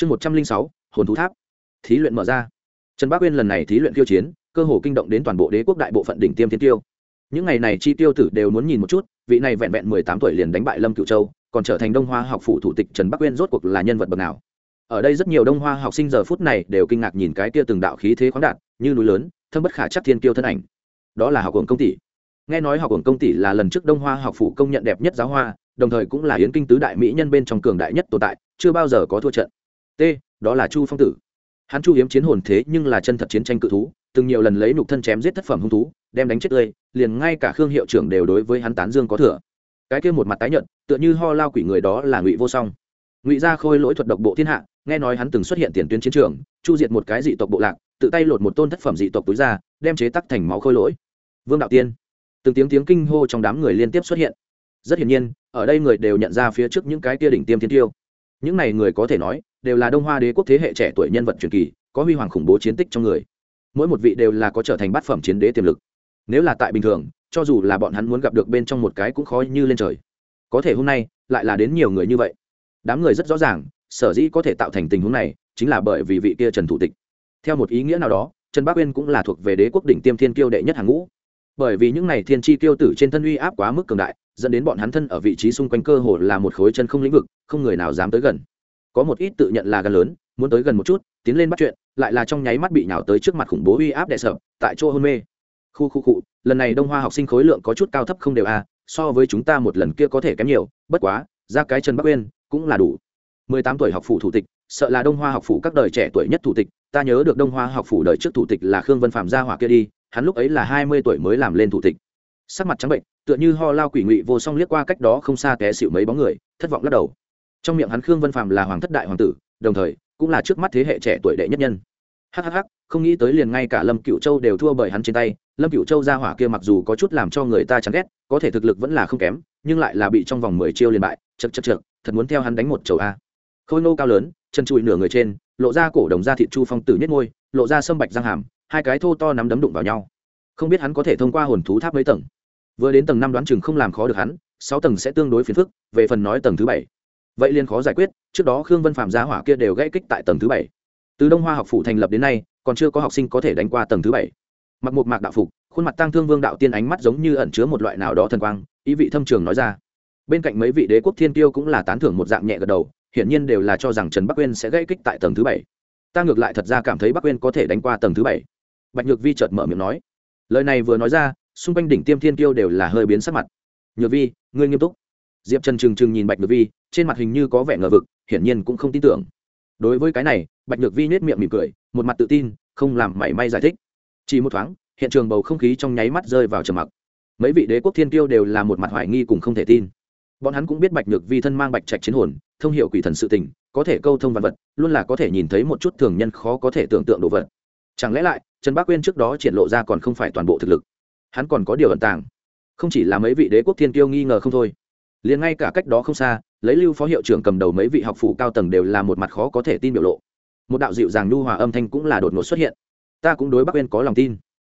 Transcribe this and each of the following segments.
chương một trăm linh sáu, hồn thú tháp. Thí luyện mở ra. Trần bác uyên lần này thí luyện tiêu chiến, cơ hồ kinh động đến toàn bộ đế quốc đại bộ phận đỉnh tiêm thiên tiêu. Những ngày này chi tiêu tử đều muốn nhìn một chút, vị này vẹn vẹn mười tám tuổi liền đánh bại lâm cựu châu, còn trở thành đông hoa học phủ thủ tịch trần bắc uyên rốt cuộc là nhân vật bậc nào? Ở đây rất nhiều đông hoa học sinh giờ phút này đều kinh ngạc nhìn cái kia từng đạo khí thế khoáng đạt, như núi lớn, thâm bất khả chắc thiên kiêu thân ảnh. Đó là học hưởng công tỷ. Nghe nói học hưởng công tỷ là lần trước đông hoa học phủ công nhận đẹp nhất giáo hoa, đồng thời cũng là yến kinh tứ đại mỹ nhân bên trong cường đại nhất tồn tại, chưa bao giờ có thua trận t, đó là chu phong tử. Hắn chu hiếm chiến hồn thế nhưng là chân thật chiến tranh cự thú, từng nhiều lần lấy nục thân chém giết thất phẩm hung thú, đem đánh chết tươi, liền ngay cả khương hiệu trưởng đều đối với hắn tán dương có thừa. Cái kia một mặt tái nhận tựa như ho lao quỷ người đó là ngụy vô song. Ngụy gia khôi lỗi thuật độc bộ thiên hạ, nghe nói hắn từng xuất hiện tiền tuyến chiến trường, chu diệt một cái dị tộc bộ lạc, tự tay lột một tôn thất phẩm dị tộc túi ra, đem chế tắc thành máu khôi lỗi. Vương đạo tiên. Từng tiếng tiếng kinh hô trong đám người liên tiếp xuất hiện. Rất hiển nhiên, ở đây người đều nhận ra phía trước những cái kia đỉnh tiêm thiên tiêu những này người có thể nói, đều là đông hoa đế quốc thế hệ trẻ tuổi nhân vật truyền kỳ, có huy hoàng khủng bố chiến tích trong người. Mỗi một vị đều là có trở thành bát phẩm chiến đế tiềm lực. Nếu là tại bình thường, cho dù là bọn hắn muốn gặp được bên trong một cái cũng khó như lên trời. Có thể hôm nay, lại là đến nhiều người như vậy. Đám người rất rõ ràng, sở dĩ có thể tạo thành tình huống này, chính là bởi vì vị kia trần thủ tịch. Theo một ý nghĩa nào đó, trần bắc uyên cũng là thuộc về đế quốc đỉnh tiêm thiên kiêu đệ nhất hàng ngũ bởi vì những này thiên chi tiêu tử trên thân uy áp quá mức cường đại dẫn đến bọn hắn thân ở vị trí xung quanh cơ hồ là một khối chân không lĩnh vực không người nào dám tới gần. Có một ít tự nhận là gần lớn muốn tới gần một chút tiến lên bắt chuyện lại là trong nháy mắt bị nhào tới trước mặt khủng bố uy áp đè sập, tại chỗ hôn mê. Khu khu cụ lần này đông hoa học sinh khối lượng có chút cao thấp không đều a à, so với chúng ta một lần kia có thể kém nhiều bất quá ra cái chân bắc uyên cũng là đủ. Mười tám tuổi học phủ thủ tịch sợ là đông hoa học phủ các đời trẻ tuổi nhất thủ tịch ta nhớ được đông hoa học phủ đời trước thủ tịch là khương vân phạm gia hỏa kia đi hắn lúc ấy là hai mươi tuổi mới làm lên thủ tịch. Sắc mặt trắng bệnh, tựa như ho lao quỷ ngụy vô song liếc qua cách đó không xa té xịu mấy bóng người, thất vọng lắc đầu. Trong miệng hắn khương vân phạm là hoàng thất đại hoàng tử, đồng thời, cũng là trước mắt thế hệ trẻ tuổi đệ nhất nhân. Hhh không nghĩ tới liền ngay cả lâm cựu châu đều thua bởi hắn trên tay. Lâm cựu châu ra hỏa kia mặc dù có chút làm cho người ta chán ghét, có thể thực lực vẫn là không kém, nhưng lại là bị trong vòng mười chiêu liền bại. Chật chật chật thật muốn theo hắn đánh một chầu a. Khôi nô cao lớn, chân trụi nửa người trên, lộ ra cổ đồng da thịt chu phong tử nhất ngôi lộ ra sâm bạch răng hàm hai cái thô to nắm đấm đụng vào nhau. Không biết hắn có thể thông qua hồn thú tháp mấy tầng. Vừa đến tầng năm đoán chừng không làm khó được hắn, sáu tầng sẽ tương đối phiền phức, về phần nói tầng thứ bảy. Vậy liền khó giải quyết, trước đó khương vân phạm giá hỏa kia đều gãy kích tại tầng thứ bảy. Từ đông hoa học phủ thành lập đến nay, còn chưa có học sinh có thể đánh qua tầng thứ bảy. Mặc một mạc đạo phục, khuôn mặt tăng thương vương đạo tiên ánh mắt giống như ẩn chứa một loại nào đó thần quang, ý vị thâm trường nói ra. Bên cạnh mấy vị đế quốc thiên tiêu cũng là tán thưởng một dạng nhẹ gật đầu, hiển nhiên đều là cho rằng trần bắc uyên sẽ gây kích tại tầng thứ bảy. Ta ngược lại thật ra cảm thấy bắc uyên có thể đánh qua tầng thứ bảy bạch nhược vi chợt mở miệng nói. Lời này vừa nói ra, xung quanh đỉnh tiêm thiên tiêu đều là hơi biến sắc mặt. Nhược vi, ngươi nghiêm túc. Diệp trần trừng trừng nhìn bạch nhược vi, trên mặt hình như có vẻ ngờ vực, hiển nhiên cũng không tin tưởng. Đối với cái này, bạch nhược vi nhét miệng mỉm cười, một mặt tự tin, không làm mảy may giải thích. Chỉ một thoáng, hiện trường bầu không khí trong nháy mắt rơi vào trầm mặc. Mấy vị đế quốc thiên tiêu đều là một mặt hoài nghi cùng không thể tin. Bọn hắn cũng biết bạch nhược vi thân mang bạch trạch chiến hồn, thông hiệu quỷ thần sự tình, có thể câu thông văn vật, luôn là có thể nhìn thấy một chút thường nhân khó có thể tưởng tượng đồ vật. Chẳng lẽ lại trần bác quyên trước đó triển lộ ra còn không phải toàn bộ thực lực. Hắn còn có điều ẩn tàng. Không chỉ là mấy vị đế quốc thiên tiêu nghi ngờ không thôi, liền ngay cả cách đó không xa, lấy lưu phó hiệu trưởng cầm đầu mấy vị học phủ cao tầng đều là một mặt khó có thể tin biểu lộ. Một đạo dịu dàng nhu hòa âm thanh cũng là đột ngột xuất hiện. Ta cũng đối bắc uyên có lòng tin.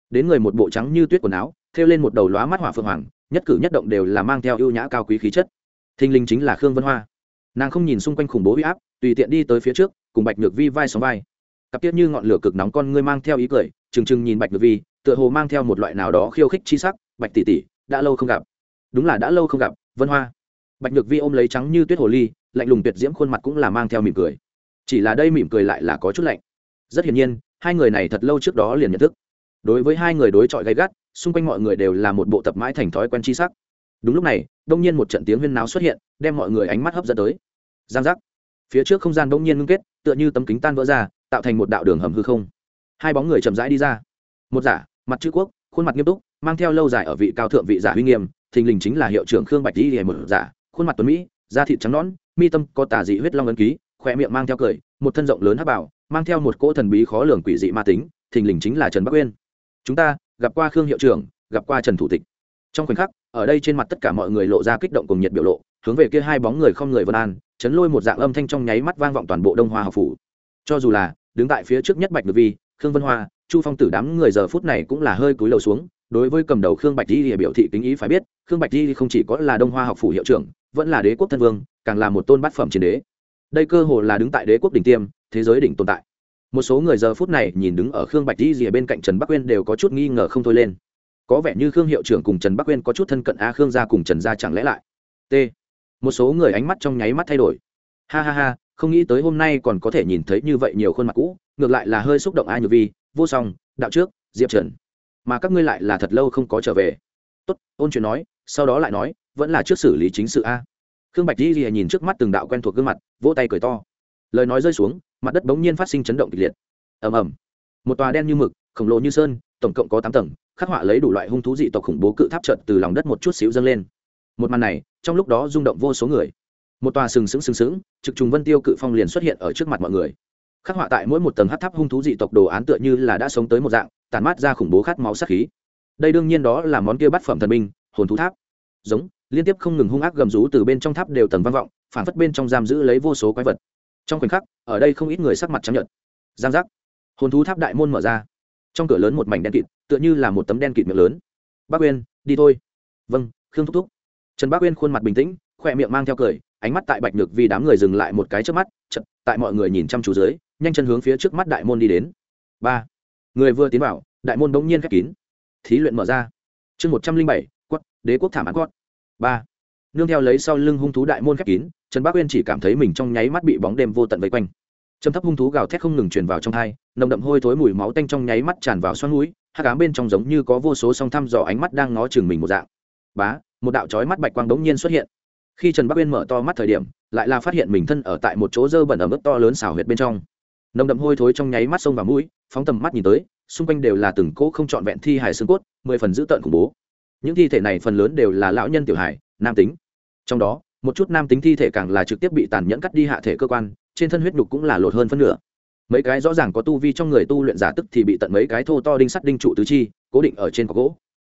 Đến người một bộ trắng như tuyết quần áo, thêu lên một đầu lóa mắt hỏa phượng hoàng, nhất cử nhất động đều là mang theo ưu nhã cao quý khí chất. Thinh linh chính là khương vân hoa. Nàng không nhìn xung quanh khủng bố huy áp, tùy tiện đi tới phía trước, cùng bạch nhược vi vai sóng vai. Cặp tiết như ngọn lửa cực nóng con ngươi mang theo ý cười trừng trừng nhìn bạch nhược vi, tựa hồ mang theo một loại nào đó khiêu khích chi sắc, bạch tỷ tỷ, đã lâu không gặp. Đúng là đã lâu không gặp, vân hoa. Bạch nhược vi ôm lấy trắng như tuyết hồ ly, lạnh lùng tuyệt diễm khuôn mặt cũng là mang theo mỉm cười. Chỉ là đây mỉm cười lại là có chút lạnh. Rất hiển nhiên, hai người này thật lâu trước đó liền nhận thức. Đối với hai người đối chọi gay gắt, xung quanh mọi người đều là một bộ tập mãi thành thói quen chi sắc. Đúng lúc này, đông nhiên một trận tiếng huyên náo xuất hiện, đem mọi người ánh mắt hấp dẫn tới. Giang giác. Phía trước không gian đông nhiên ngưng kết, tựa như tấm kính tan vỡ ra, tạo thành một đạo đường hầm hư không hai bóng người chậm rãi đi ra. Một giả, mặt chữ quốc, khuôn mặt nghiêm túc, mang theo lâu dài ở vị cao thượng vị giả uy nghiêm, thình lình chính là hiệu trưởng khương bạch di hề một giả, khuôn mặt tuấn mỹ, da thịt trắng nõn, mi tâm có tà dị huyết long ấn ký, khỏe miệng mang theo cười, một thân rộng lớn hắc bảo mang theo một cỗ thần bí khó lường quỷ dị ma tính, thình lình chính là trần bắc uyên. Chúng ta, gặp qua khương hiệu trưởng, gặp qua trần thủ tịch. Trong khoảnh khắc, ở đây trên mặt tất cả mọi người lộ ra kích động cùng nhiệt biểu lộ, hướng về kia hai bóng người không người vân an, chấn lôi một dạng âm thanh trong nháy mắt vang vọng toàn bộ đông hoa học phủ. Cho dù là, đứng tại phía trước nhất bạch ngự vi khương vân hoa, chu phong tử đám người giờ phút này cũng là hơi cúi đầu xuống, đối với cầm đầu khương bạch di biểu thị kính ý phải biết, khương bạch di không chỉ có là đông hoa học phủ hiệu trưởng, vẫn là đế quốc thân vương, càng là một tôn bát phẩm chiến đế. Đây cơ hồ là đứng tại đế quốc đỉnh tiêm, thế giới đỉnh tồn tại. Một số người giờ phút này nhìn đứng ở khương bạch di rìa bên cạnh trần bắc uyên đều có chút nghi ngờ không thôi lên. Có vẻ như khương hiệu trưởng cùng trần bắc uyên có chút thân cận a, khương gia cùng trần gia chẳng lẽ lại? T. Một số người ánh mắt trong nháy mắt thay đổi. Ha ha ha không nghĩ tới hôm nay còn có thể nhìn thấy như vậy nhiều khuôn mặt cũ, ngược lại là hơi xúc động a nhược vi, vô song, đạo trước, diệp trần. Mà các ngươi lại là thật lâu không có trở về. Tốt, ôn chuyện nói, sau đó lại nói, vẫn là trước xử lý chính sự a. Khương bạch di lìa nhìn trước mắt từng đạo quen thuộc gương mặt, vỗ tay cười to. Lời nói rơi xuống, mặt đất bỗng nhiên phát sinh chấn động kịch liệt. Ầm ầm. Một tòa đen như mực, khổng lồ như sơn, tổng cộng có tám tầng, khắc họa lấy đủ loại hung thú dị tộc khủng bố cự tháp trận từ lòng đất một chút xíu dâng lên. Một màn này, trong lúc đó rung động vô số người một tòa sừng sững sừng sững, trực trùng vân tiêu cự phong liền xuất hiện ở trước mặt mọi người. Khắc họa tại mỗi một tầng hát tháp hung thú dị tộc đồ án tựa như là đã sống tới một dạng tàn mát ra khủng bố khát máu sát khí. Đây đương nhiên đó là món kia bát phẩm thần binh, hồn thú tháp. Giống, liên tiếp không ngừng hung ác gầm rú từ bên trong tháp đều tầng vang vọng phản phất bên trong giam giữ lấy vô số quái vật. Trong khoảnh khắc, ở đây không ít người sắc mặt trắng nhợt. Giang giác. Hồn thú tháp đại môn mở ra. Trong cửa lớn một mảnh đen kịt, tựa như là một tấm đen kịt miệng lớn. Bác uyên, đi thôi. Vâng khương thúc thúc. Trần bác uyên khuôn mặt bình tĩnh, khỏe miệng mang theo cười ánh mắt tại bạch nhược vi đám người dừng lại một cái trước mắt chật tại mọi người nhìn chăm chú dưới, nhanh chân hướng phía trước mắt đại môn đi đến. Ba. Người vừa tiến vào, đại môn bỗng nhiên khép kín. Thí luyện mở ra. Chương một trăm linh bảy quất đế quốc thảm án quất ba. Nương theo lấy sau lưng hung thú đại môn khép kín, trần bác uyên chỉ cảm thấy mình trong nháy mắt bị bóng đêm vô tận vây quanh. Trầm thấp hung thú gào thét không ngừng truyền vào trong thai nồng đậm hôi thối mùi máu tanh trong nháy mắt tràn vào xoắn núi hát cám bên trong giống như có vô số song thăm dò ánh mắt đang ngó chừng mình một dạng. Bá, một đạo chói mắt bạch quang đống nhiên xuất hiện khi trần bắc uyên mở to mắt thời điểm, lại là phát hiện mình thân ở tại một chỗ dơ bẩn ở mức to lớn xào huyệt bên trong. Nồng đậm hôi thối trong nháy mắt sông và mũi, phóng tầm mắt nhìn tới, xung quanh đều là từng cỗ không trọn vẹn thi hài xương cốt, mười phần dữ tợn khủng bố. Những thi thể này phần lớn đều là lão nhân tiểu hài, nam tính. Trong đó, một chút nam tính thi thể càng là trực tiếp bị tàn nhẫn cắt đi hạ thể cơ quan, trên thân huyết nhục cũng là lột hơn phân nửa. Mấy cái rõ ràng có tu vi trong người tu luyện giả tức thì bị tận mấy cái thô to đinh sắt đinh trụ tứ chi, cố định ở trên cọc gỗ.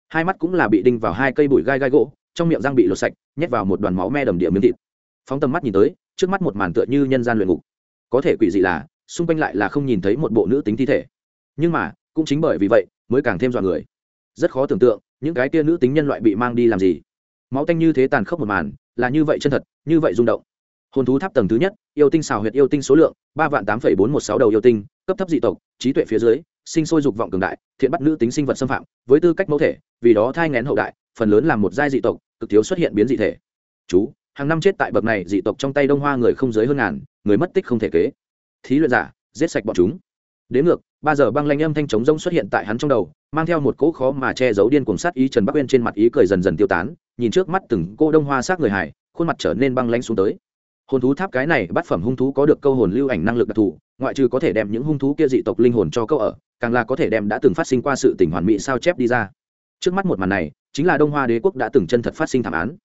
Hai mắt cũng là bị đinh vào hai cây bụi gai gai gỗ trong miệng răng bị lột sạch, nhét vào một đoàn máu me đầm địa miếng thịt. Phóng tầm mắt nhìn tới, trước mắt một màn tựa như nhân gian luyện ngục. Có thể quỷ dị là, xung quanh lại là không nhìn thấy một bộ nữ tính thi thể. Nhưng mà, cũng chính bởi vì vậy, mới càng thêm dọa người. Rất khó tưởng tượng, những cái kia nữ tính nhân loại bị mang đi làm gì. Máu tanh như thế tàn khốc một màn, là như vậy chân thật, như vậy rung động. Hồn thú tháp tầng thứ nhất, yêu tinh xào huyệt yêu tinh số lượng, ba vạn tám phẩy bốn một sáu đầu yêu tinh, cấp thấp dị tộc, trí tuệ phía dưới, sinh sôi dục vọng cường đại, thiện bắt nữ tính sinh vật xâm phạm, với tư cách mẫu thể, vì đó thai ngén hậu đại phần lớn là một giai dị tộc, cực thiếu xuất hiện biến dị thể. Chú, hàng năm chết tại bậc này dị tộc trong tay đông hoa người không dưới hơn ngàn, người mất tích không thể kế. Thí luyện giả, giết sạch bọn chúng. Đến ngược, ba giờ băng lanh âm thanh trống rông xuất hiện tại hắn trong đầu, mang theo một cỗ khó mà che giấu điên cuồng sát ý trần bắc uyên trên mặt ý cười dần dần tiêu tán, nhìn trước mắt từng cô đông hoa sát người hải khuôn mặt trở nên băng lanh xuống tới. Hồn thú tháp cái này bắt phẩm hung thú có được câu hồn lưu ảnh năng lực đặc thù, ngoại trừ có thể đem những hung thú kia dị tộc linh hồn cho câu ở, càng là có thể đem đã từng phát sinh qua sự tình hoàn mỹ sao chép đi ra trước mắt một màn này, chính là đông hoa đế quốc đã từng chân thật phát sinh thảm án.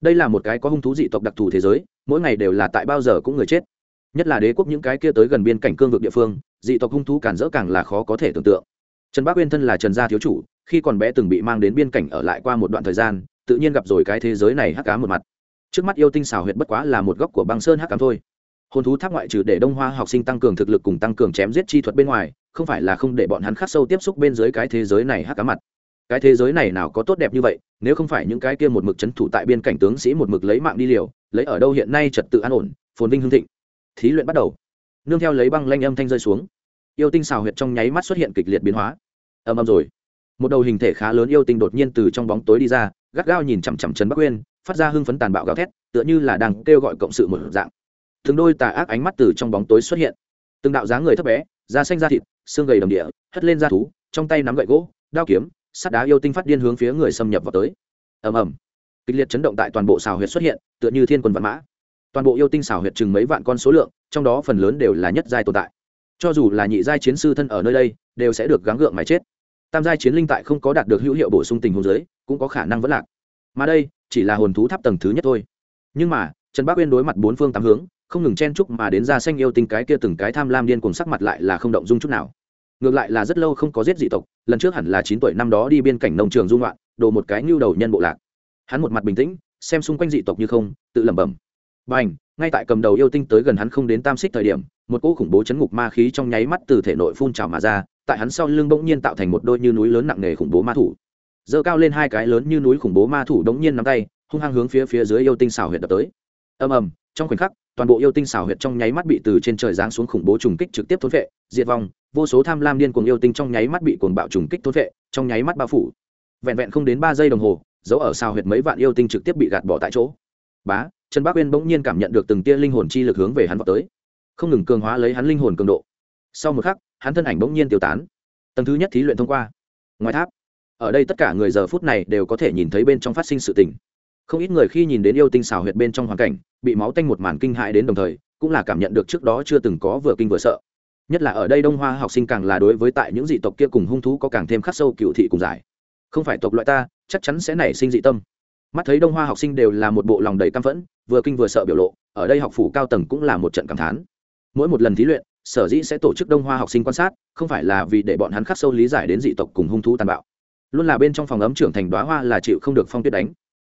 Đây là một cái có hung thú dị tộc đặc thù thế giới, mỗi ngày đều là tại bao giờ cũng người chết. Nhất là đế quốc những cái kia tới gần biên cảnh cương vực địa phương, dị tộc hung thú cản rỡ càng là khó có thể tưởng tượng. Trần bác uyên thân là trần gia thiếu chủ, khi còn bé từng bị mang đến biên cảnh ở lại qua một đoạn thời gian, tự nhiên gặp rồi cái thế giới này hắc cá một mặt. Trước mắt yêu tinh xào huyệt bất quá là một góc của băng sơn hắc cám thôi. Hồn thú tháp ngoại trừ để đông hoa học sinh tăng cường thực lực cùng tăng cường chém giết chi thuật bên ngoài, không phải là không để bọn hắn khắc sâu tiếp xúc bên dưới cái thế giới này hắc cá mặt cái thế giới này nào có tốt đẹp như vậy, nếu không phải những cái kia một mực c h ấ n thủ tại biên cảnh tướng sĩ một mực lấy mạng đi liều, lấy ở đâu hiện nay trật tự an ổn, phồn vinh hương thịnh. Thí luyện bắt đầu. Nương theo lấy băng lanh âm thanh rơi xuống. Yêu tinh xào huyệt trong nháy mắt xuất hiện kịch liệt biến hóa. Ầm ầm rồi. Một đầu hình thể khá lớn yêu tinh đột nhiên từ trong bóng tối đi ra, gắt gao nhìn chằm chằm trần bắc uyên, phát ra hưng phấn tàn bạo gào thét, tựa như là đang kêu gọi cộng sự một dạng. Thường đôi tà ác ánh mắt từ trong bóng tối xuất hiện. Từng đạo dáng người thấp bé, da xanh da thịt, xương gầy đồng địa, hất lên da thú, trong tay nắm gậy gỗ, đao kiếm sắt đá yêu tinh phát điên hướng phía người xâm nhập vào tới. Ầm ầm. Kịch liệt chấn động tại toàn bộ xào huyệt xuất hiện, tựa như thiên quân vạn mã. Toàn bộ yêu tinh xào huyệt chừng mấy vạn con số lượng, trong đó phần lớn đều là nhất giai tồn tại. Cho dù là nhị giai chiến sư thân ở nơi đây, đều sẽ được gắng gượng mà chết. Tam giai chiến linh tại không có đạt được hữu hiệu bổ sung tình huống giới cũng có khả năng vẫn lạc. Mà đây, chỉ là hồn thú tháp tầng thứ nhất thôi. Nhưng mà, trần bác uyên đối mặt bốn phương tám hướng, không ngừng chen chúc mà đến ra xanh yêu tinh cái kia từng cái tham lam điên cùng sắc mặt lại là không động dung chút nào ngược lại là rất lâu không có giết dị tộc, lần trước hẳn là chín tuổi năm đó đi biên cảnh nông trường dung loạn đổ một cái nhu đầu nhân bộ lạc. Hắn một mặt bình tĩnh, xem xung quanh dị tộc như không, tự lẩm bẩm. B à n h ngay tại cầm đầu yêu tinh tới gần hắn không đến tam xích thời điểm, một cỗ khủng bố chấn ngục ma khí trong nháy mắt từ thể nội phun trào mà ra, tại hắn sau lưng bỗng nhiên tạo thành một đôi như núi lớn nặng nề khủng bố ma thủ. Dơ cao lên hai cái lớn như núi khủng bố ma thủ đống nhiên nắm tay, hung hăng hướng phía phía dưới yêu tinh xào huyệt đập tới. Ầm ầm, trong khoảnh khắc toàn bộ yêu tinh xảo huyệt trong nháy mắt bị từ trên trời giáng xuống khủng bố trùng kích trực tiếp thôn vệ, diệt vong, vô số tham lam điên cuồng yêu tinh trong nháy mắt bị cuồng bạo trùng kích thôn vệ, trong nháy mắt bao phủ. Vẹn vẹn không đến ba giây đồng hồ, dấu ở xào huyệt mấy vạn yêu tinh trực tiếp bị gạt bỏ tại chỗ. Bá, trần bác uyên bỗng nhiên cảm nhận được từng tia linh hồn chi lực hướng về hắn vào tới. Không ngừng cường hóa lấy hắn linh hồn cường độ. Sau một khắc, hắn thân ảnh bỗng nhiên tiêu tán. Tầng thứ nhất thí luyện thông qua. Ngoài tháp. Ở đây tất cả người giờ phút này đều có thể nhìn thấy bên trong phát sinh sự tình không ít người khi nhìn đến yêu tinh xào huyệt bên trong hoàn cảnh, bị máu tanh một màn kinh hại đến đồng thời, cũng là cảm nhận được trước đó chưa từng có vừa kinh vừa sợ. Nhất là ở đây đông hoa học sinh càng là đối với tại những dị tộc kia cùng hung thú có càng thêm khắc sâu cựu thị cùng giải. Không phải tộc loại ta, chắc chắn sẽ nảy sinh dị tâm. Mắt thấy đông hoa học sinh đều là một bộ lòng đầy căm phẫn, vừa kinh vừa sợ biểu lộ, ở đây học phủ cao tầng cũng là một trận cảm thán. Mỗi một lần thí luyện, sở dĩ sẽ tổ chức đông hoa học sinh quan sát, không phải là vì để bọn hắn khắc sâu lý giải đến dị tộc cùng hung thú tàn bạo. Luôn là bên trong phòng ấm trưởng thành đoá hoa là chịu không được phong tuyết đánh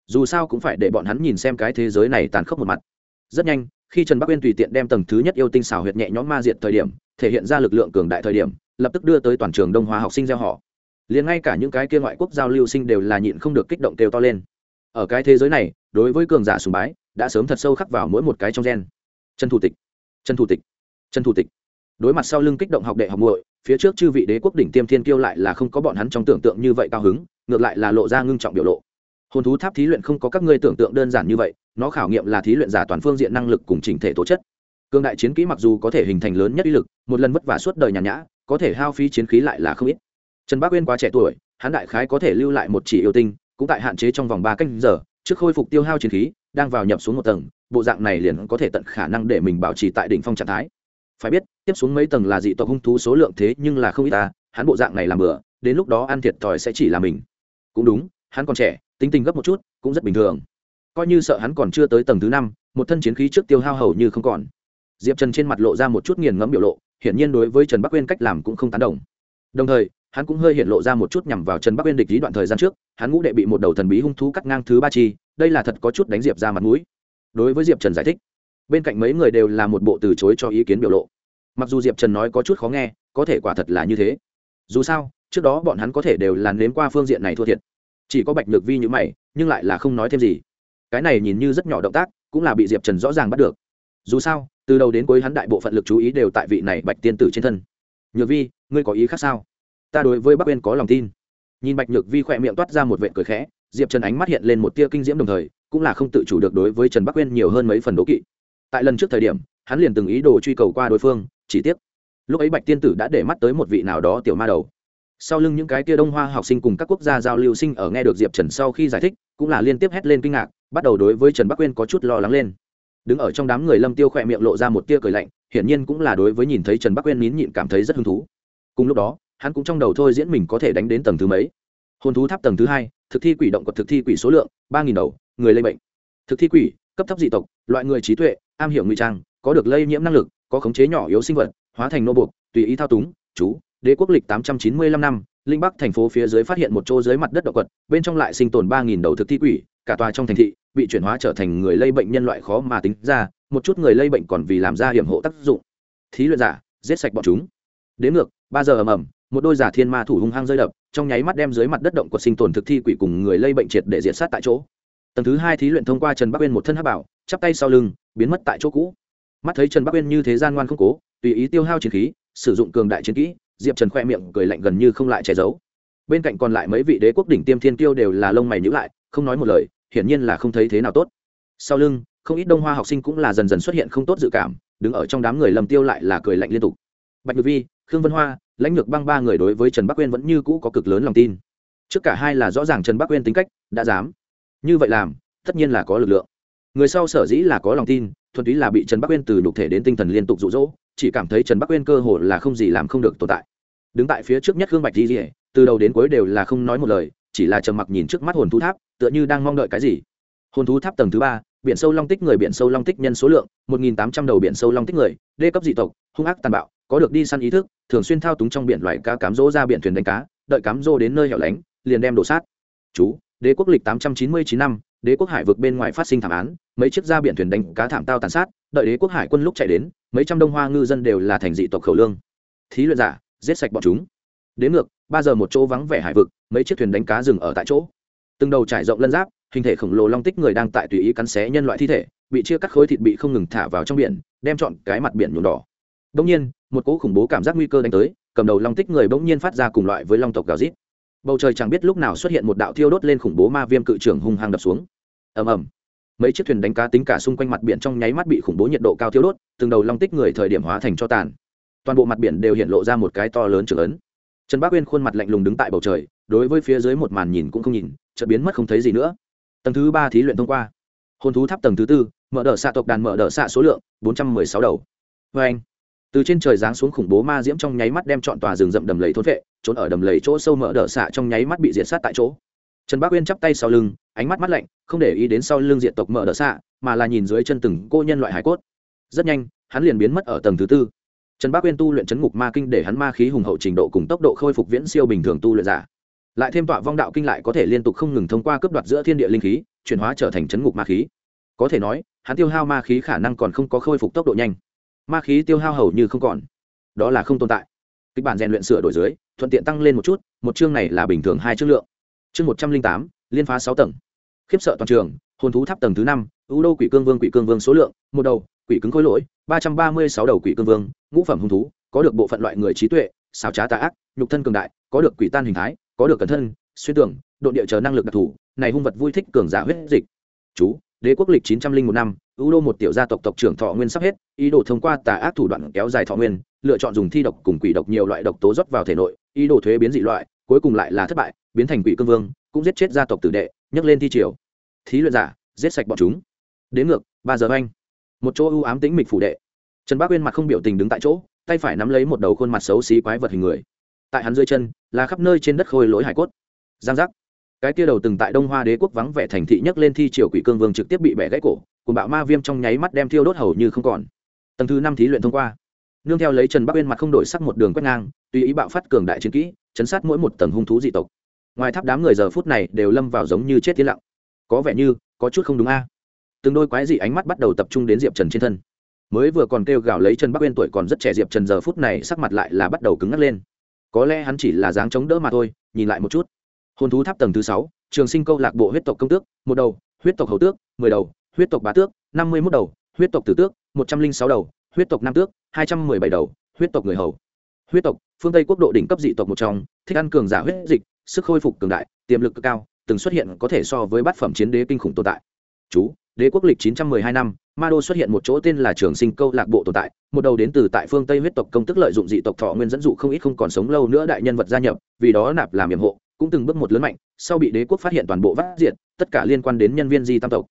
dù sao cũng phải để bọn hắn nhìn xem cái thế giới này tàn khốc một mặt. Rất nhanh, khi trần bắc uyên tùy tiện đem tầng thứ nhất yêu tinh xảo huyệt nhẹ nhõm ma diệt thời điểm, thể hiện ra lực lượng cường đại thời điểm, lập tức đưa tới toàn trường đông hoa học sinh gieo họ. Liền ngay cả những cái kia ngoại quốc giao lưu sinh đều là nhịn không được kích động kêu to lên. Ở cái thế giới này, đối với cường giả sùng bái, đã sớm thật sâu khắc vào mỗi một cái trong gen. Trần thủ tịch, trần thủ tịch, trần thủ tịch. Đối mặt sau lưng kích động học đệ học muội, phía trước chư vị đế quốc đỉnh tiêm thiên kiêu lại là không có bọn hắn trong tưởng tượng như vậy cao hứng, ngược lại là lộ ra ngưng trọng biểu lộ hồn thú tháp thí luyện không có các ngươi tưởng tượng đơn giản như vậy, nó khảo nghiệm là thí luyện giả toàn phương diện năng lực cùng chỉnh thể tố chất. Cương đại chiến kỹ mặc dù có thể hình thành lớn nhất uy lực, một lần vất vả suốt đời nhàn nhã, có thể hao phí chiến khí lại là không ít. Trần bác uyên quá trẻ tuổi, hắn đại khái có thể lưu lại một chỉ yêu tinh, cũng tại hạn chế trong vòng ba canh giờ, trước khôi phục tiêu hao chiến khí, đang vào nhập xuống một tầng, bộ dạng này liền có thể tận khả năng để mình bảo trì tại đỉnh phong trạng thái. Phải biết, tiếp xuống mấy tầng là dị tộc hung thú số lượng thế nhưng là không ít ta, hắn bộ dạng này làm bừa, đến lúc đó ăn thiệt thòi sẽ chỉ là mình. Cũng đúng, hắn còn trẻ tính tình gấp một chút, cũng rất bình thường. Coi như sợ hắn còn chưa tới tầng thứ năm, một thân chiến khí trước tiêu hao hầu như không còn. Diệp trần trên mặt lộ ra một chút nghiền ngẫm biểu lộ, hiển nhiên đối với trần bắc uyên cách làm cũng không tán đồng. Đồng thời, hắn cũng hơi hiện lộ ra một chút nhằm vào trần bắc uyên địch lý đoạn thời gian trước, hắn ngũ đệ bị một đầu thần bí hung thú cắt ngang thứ ba chi, đây là thật có chút đánh diệp ra mặt mũi. Đối với diệp trần giải thích, bên cạnh mấy người đều là một bộ từ chối cho ý kiến biểu lộ. Mặc dù diệp trần nói có chút khó nghe, có thể quả thật là như thế. Dù sao, trước đó bọn hắn có thể đều là nếm qua phương diện này thua thiệt chỉ có bạch nhược vi như mày, nhưng lại là không nói thêm gì. Cái này nhìn như rất nhỏ động tác, cũng là bị diệp trần rõ ràng bắt được. Dù sao, từ đầu đến cuối hắn đại bộ phận lực chú ý đều tại vị này bạch tiên tử trên thân. Nhược vi, ngươi có ý khác sao? Ta đối với bắc uyên có lòng tin. Nhìn bạch nhược vi khỏe miệng toát ra một vệ cười khẽ, diệp trần ánh mắt hiện lên một tia kinh diễm đồng thời, cũng là không tự chủ được đối với trần bắc uyên nhiều hơn mấy phần đố kỵ. Tại lần trước thời điểm, hắn liền từng ý đồ truy cầu qua đối phương, chỉ tiếc, lúc ấy bạch tiên tử đã để mắt tới một vị nào đó tiểu ma đầu sau lưng những cái kia đông hoa học sinh cùng các quốc gia giao lưu sinh ở nghe được diệp trần sau khi giải thích, cũng là liên tiếp hét lên kinh ngạc, bắt đầu đối với trần bắc uyên có chút lo lắng lên. Đứng ở trong đám người lâm tiêu khỏe miệng lộ ra một tia cười lạnh, hiển nhiên cũng là đối với nhìn thấy trần bắc uyên nín nhịn cảm thấy rất hứng thú. Cùng lúc đó, hắn cũng trong đầu thôi diễn mình có thể đánh đến tầng thứ mấy. Hồn thú tháp tầng thứ hai, thực thi quỷ động của thực thi quỷ số lượng, ba nghìn đầu, người lây bệnh. Thực thi quỷ, cấp thấp dị tộc, loại người trí tuệ, am hiểu ngụy trang, có được lây nhiễm năng lực, có khống chế nhỏ yếu sinh vật, hóa thành nô buộc, tùy ý thao túng chú đế quốc lịch tám trăm chín mươi lăm năm, linh bắc thành phố phía dưới phát hiện một chỗ dưới mặt đất động quật, bên trong lại sinh tồn 3000 đầu thực thi quỷ, cả tòa trong thành thị bị chuyển hóa trở thành người lây bệnh nhân loại khó mà tính ra, một chút người lây bệnh còn vì làm ra hiểm hộ tác dụng. Thí luyện giả, giết sạch bọn chúng. Đến ngược, ba giờ ầm ầm, một đôi giả thiên ma thủ hung hăng rơi đập, trong nháy mắt đem dưới mặt đất động quật sinh tồn thực thi quỷ cùng người lây bệnh triệt để diệt sát tại chỗ. Tầng thứ hai thí luyện thông qua trần bắc uyên một thân hắc bảo, chắp tay sau lưng, biến mất tại chỗ cũ. Mắt thấy trần bắc uyên như thế gian ngoan không cố, tùy ý tiêu hao chiến khí, sử dụng cường đại chiến kỹ diệp trần khoe miệng cười lạnh gần như không lại che giấu. Bên cạnh còn lại mấy vị đế quốc đỉnh tiêm thiên tiêu đều là lông mày nhữ lại, không nói một lời, hiển nhiên là không thấy thế nào tốt. Sau lưng, không ít đông hoa học sinh cũng là dần dần xuất hiện không tốt dự cảm, đứng ở trong đám người lầm tiêu lại là cười lạnh liên tục. Bạch ngự vi, khương vân hoa, lãnh lược băng ba người đối với trần bắc uyên vẫn như cũ có cực lớn lòng tin. Trước cả hai là rõ ràng trần bắc uyên tính cách, đã dám. Như vậy làm, tất nhiên là có lực lượng. Người sau sở dĩ là có lòng tin, thuần túy là bị trần bắc uyên từ nhục thể đến tinh thần liên tục rụ rỗ chỉ cảm thấy trần bắc uyên cơ hồ là không gì làm không được tồn tại. Đứng tại phía trước nhất gương bạch di rỉa từ đầu đến cuối đều là không nói một lời, chỉ là trầm mặc nhìn trước mắt hồn thú tháp, tựa như đang mong đợi cái gì. Hồn thú tháp tầng thứ ba, biển sâu long tích người, biển sâu long tích nhân số lượng, một nghìn tám trăm đầu biển sâu long tích người, đê cấp dị tộc, hung ác tàn bạo, có được đi săn ý thức, thường xuyên thao túng trong biển loại cá cám rỗ ra biển thuyền đánh cá, đợi cám rô đến nơi hẻo lánh, liền đem đổ sát. Chú, đế quốc lịch tám trăm chín mươi chín năm đế quốc hải vực bên ngoài phát sinh thảm án, mấy chiếc ra biển thuyền đánh cá thảm tao tàn sát, đợi đế quốc hải quân lúc chạy đến, mấy trăm đông hoa ngư dân đều là thành dị tộc khẩu lương. Thí luyện giả, giết sạch bọn chúng. Đến ngược, ba giờ một chỗ vắng vẻ hải vực, mấy chiếc thuyền đánh cá dừng ở tại chỗ. Từng đầu trải rộng lân giáp, hình thể khổng lồ long tích người đang tại tùy ý cắn xé nhân loại thi thể, bị chia cắt khối thịt bị không ngừng thả vào trong biển, đem chọn cái mặt biển nhuộm đỏ. Đông nhiên, một cỗ khủng bố cảm giác nguy cơ đánh tới, cầm đầu long tích người bỗng nhiên phát ra cùng loại với long tộc gào rít bầu trời chẳng biết lúc nào xuất hiện một đạo thiêu đốt lên khủng bố ma viêm cự trưởng hung hăng đập xuống. Ầm ầm. Mấy chiếc thuyền đánh cá tính cả xung quanh mặt biển trong nháy mắt bị khủng bố nhiệt độ cao thiêu đốt, từng đầu long tích người thời điểm hóa thành cho tàn. Toàn bộ mặt biển đều hiện lộ ra một cái to lớn trưởng lớn. trần bác uyên khuôn mặt lạnh lùng đứng tại bầu trời, đối với phía dưới một màn nhìn cũng không nhìn, chợt biến mất không thấy gì nữa. Tầng thứ ba thí luyện thông qua. Hồn thú tháp tầng thứ tư, mở đ ợ xạ tộc đàn mở đ ợ xạ số lượng, bốn trăm mười sáu đầu. Vê anh từ trên trời giáng xuống khủng bố ma diễm trong nháy mắt đem chọn tòa rừng rậm đầm lầy thôn vệ, trốn ở đầm lầy chỗ sâu mở đỡ xạ trong nháy mắt bị diệt sát tại chỗ. Trần bác uyên chắp tay sau lưng, ánh mắt mắt lạnh, không để ý đến sau lưng diện tộc mở đỡ xạ, mà là nhìn dưới chân từng cô nhân loại hải cốt. Rất nhanh, hắn liền biến mất ở tầng thứ tư. Trần bác uyên tu luyện chấn ngục ma kinh để hắn ma khí hùng hậu trình độ cùng tốc độ khôi phục viễn siêu bình thường tu luyện giả. Lại thêm tọa vong đạo kinh lại có thể liên tục không ngừng thông qua cướp đoạt giữa thiên địa linh khí, chuyển hóa trở thành chấn ngục ma khí. Có thể nói, hắn tiêu hao ma khí khả năng còn không có khôi phục tốc độ nhanh ma khí tiêu hao hầu như không còn. Đó là không tồn tại. Kịch bản rèn luyện sửa đổi dưới, thuận tiện tăng lên một chút, một chương này là bình thường hai chương lượng. Chương một trăm linh tám, liên phá sáu tầng. Khiếp sợ toàn trường, hồn thú tháp tầng thứ năm, ưu đô quỷ cương vương quỷ cương vương số lượng, một đầu, quỷ cứng khối lỗi, ba trăm ba mươi sáu đầu quỷ cương vương, ngũ phẩm hung thú, có được bộ phận loại người trí tuệ xào trá tà ác, nhục thân cường đại, có được quỷ tan hình thái, có được cẩn thân xuyên tưởng, độ địa chờ năng lực đặc thù, này hung vật vui thích cường giả huyết dịch. Chú, đế quốc lịch chín trăm linh một năm U đô một tiểu gia tộc tộc trưởng thọ nguyên sắp hết, ý đồ thông qua tà ác thủ đoạn kéo dài thọ nguyên, lựa chọn dùng thi độc cùng quỷ độc nhiều loại độc tố rót vào thể nội, ý đồ thuế biến dị loại, cuối cùng lại là thất bại, biến thành quỷ cương vương, cũng giết chết gia tộc tử đệ, nhấc lên thi triều. Thí luyện giả, giết sạch bọn chúng. Đến ngược, ba giờ anh một chỗ ưu ám tĩnh mịch phủ đệ. Trần bác uyên mặt không biểu tình đứng tại chỗ, tay phải nắm lấy một đầu khuôn mặt xấu xí quái vật hình người. Tại hắn dưới chân, là khắp nơi trên đất khôi lỗi hải cốt. Giang giác. Cái tia đầu từng tại đông hoa đế quốc vắng vẻ thành thị nhấc lên thi triều quỷ cương vương trực tiếp bị bẻ gãy cổ cùng bạo ma viêm trong nháy mắt đem thiêu đốt hầu như không còn. Tầng thứ năm thí luyện thông qua. Nương theo lấy trần bắc uyên mặt không đổi sắc một đường quét ngang, tùy ý bạo phát cường đại chiến kỹ, chấn sát mỗi một tầng hung thú dị tộc. Ngoài tháp đám người giờ phút này đều lâm vào giống như chết tiến lặng. Có vẻ như có chút không đúng a. Từng đôi quái dị ánh mắt bắt đầu tập trung đến diệp trần trên thân. Mới vừa còn kêu gào lấy trần bắc uyên tuổi còn rất trẻ, diệp trần giờ phút này sắc mặt lại là bắt đầu cứng ngắt lên. Có lẽ hắn chỉ là dáng chống đỡ mà thôi, nhìn lại một chút. Hồn thú tháp tầng thứ sáu, trường sinh câu lạc bộ huyết tộc công tước, một đầu, huyết tộc hầu tước, mười đầu huyết tộc bá tước, năm mươi mốt đầu, huyết tộc tử tước, một trăm linh sáu đầu, huyết tộc nam tước, hai trăm mười bảy đầu, huyết tộc người hầu. Huyết tộc, phương tây quốc độ đỉnh cấp dị tộc một trong, thích ăn cường giả huyết dịch, sức khôi phục cường đại, tiềm lực cực cao, từng xuất hiện có thể so với bát phẩm chiến đế kinh khủng tồn tại. Chú, đế quốc lịch 912 năm, ma đô xuất hiện một chỗ tên là trường sinh câu lạc bộ tồn tại, một đầu đến từ tại phương tây huyết tộc công tức lợi dụng dị tộc thọ nguyên dẫn dụ không ít không còn sống lâu nữa đại nhân vật gia nhập, vì đó nạp làm nhiệm hộ, cũng từng bước một lớn mạnh, sau bị đế quốc phát hiện toàn bộ vắt diện tất cả liên quan đến nhân viên di tam tộc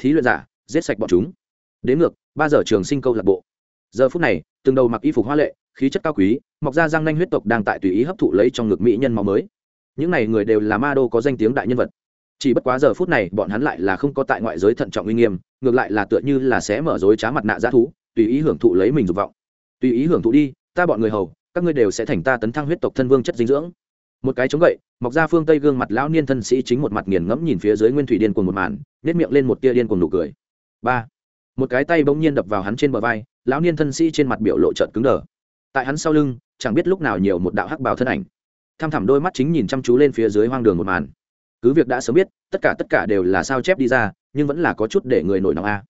thí luyện giả, giết sạch bọn chúng. Đến ngược, ba giờ trường sinh câu lạc bộ. Giờ phút này, từng đầu mặc y phục hoa lệ, khí chất cao quý, mọc ra răng nanh huyết tộc đang tại tùy ý hấp thụ lấy trong ngực mỹ nhân máu mới. Những này người đều là ma đô có danh tiếng đại nhân vật. Chỉ bất quá giờ phút này, bọn hắn lại là không có tại ngoại giới thận trọng uy nghiêm, ngược lại là tựa như là sẽ mở dối trá mặt nạ g thú, tùy ý hưởng thụ lấy mình dục vọng. Tùy ý hưởng thụ đi, ta bọn người hầu, các ngươi đều sẽ thành ta tấn thăng huyết tộc thân vương chất dinh dưỡng một cái chống gậy, mọc ra phương tây gương mặt lão niên thân sĩ chính một mặt nghiền ngẫm nhìn phía dưới nguyên thủy điên cuồng một màn nếp miệng lên một tia điên cuồng nụ cười. Ba, một cái tay bỗng nhiên đập vào hắn trên bờ vai, lão niên thân sĩ trên mặt biểu lộ trợn cứng đờ. Tại hắn sau lưng, chẳng biết lúc nào nhiều một đạo hắc bào thân ảnh. Tham thẳm đôi mắt chính nhìn chăm chú lên phía dưới hoang đường một màn. Cứ việc đã sớm biết, tất cả tất cả đều là sao chép đi ra, nhưng vẫn là có chút để người nổi nóng a.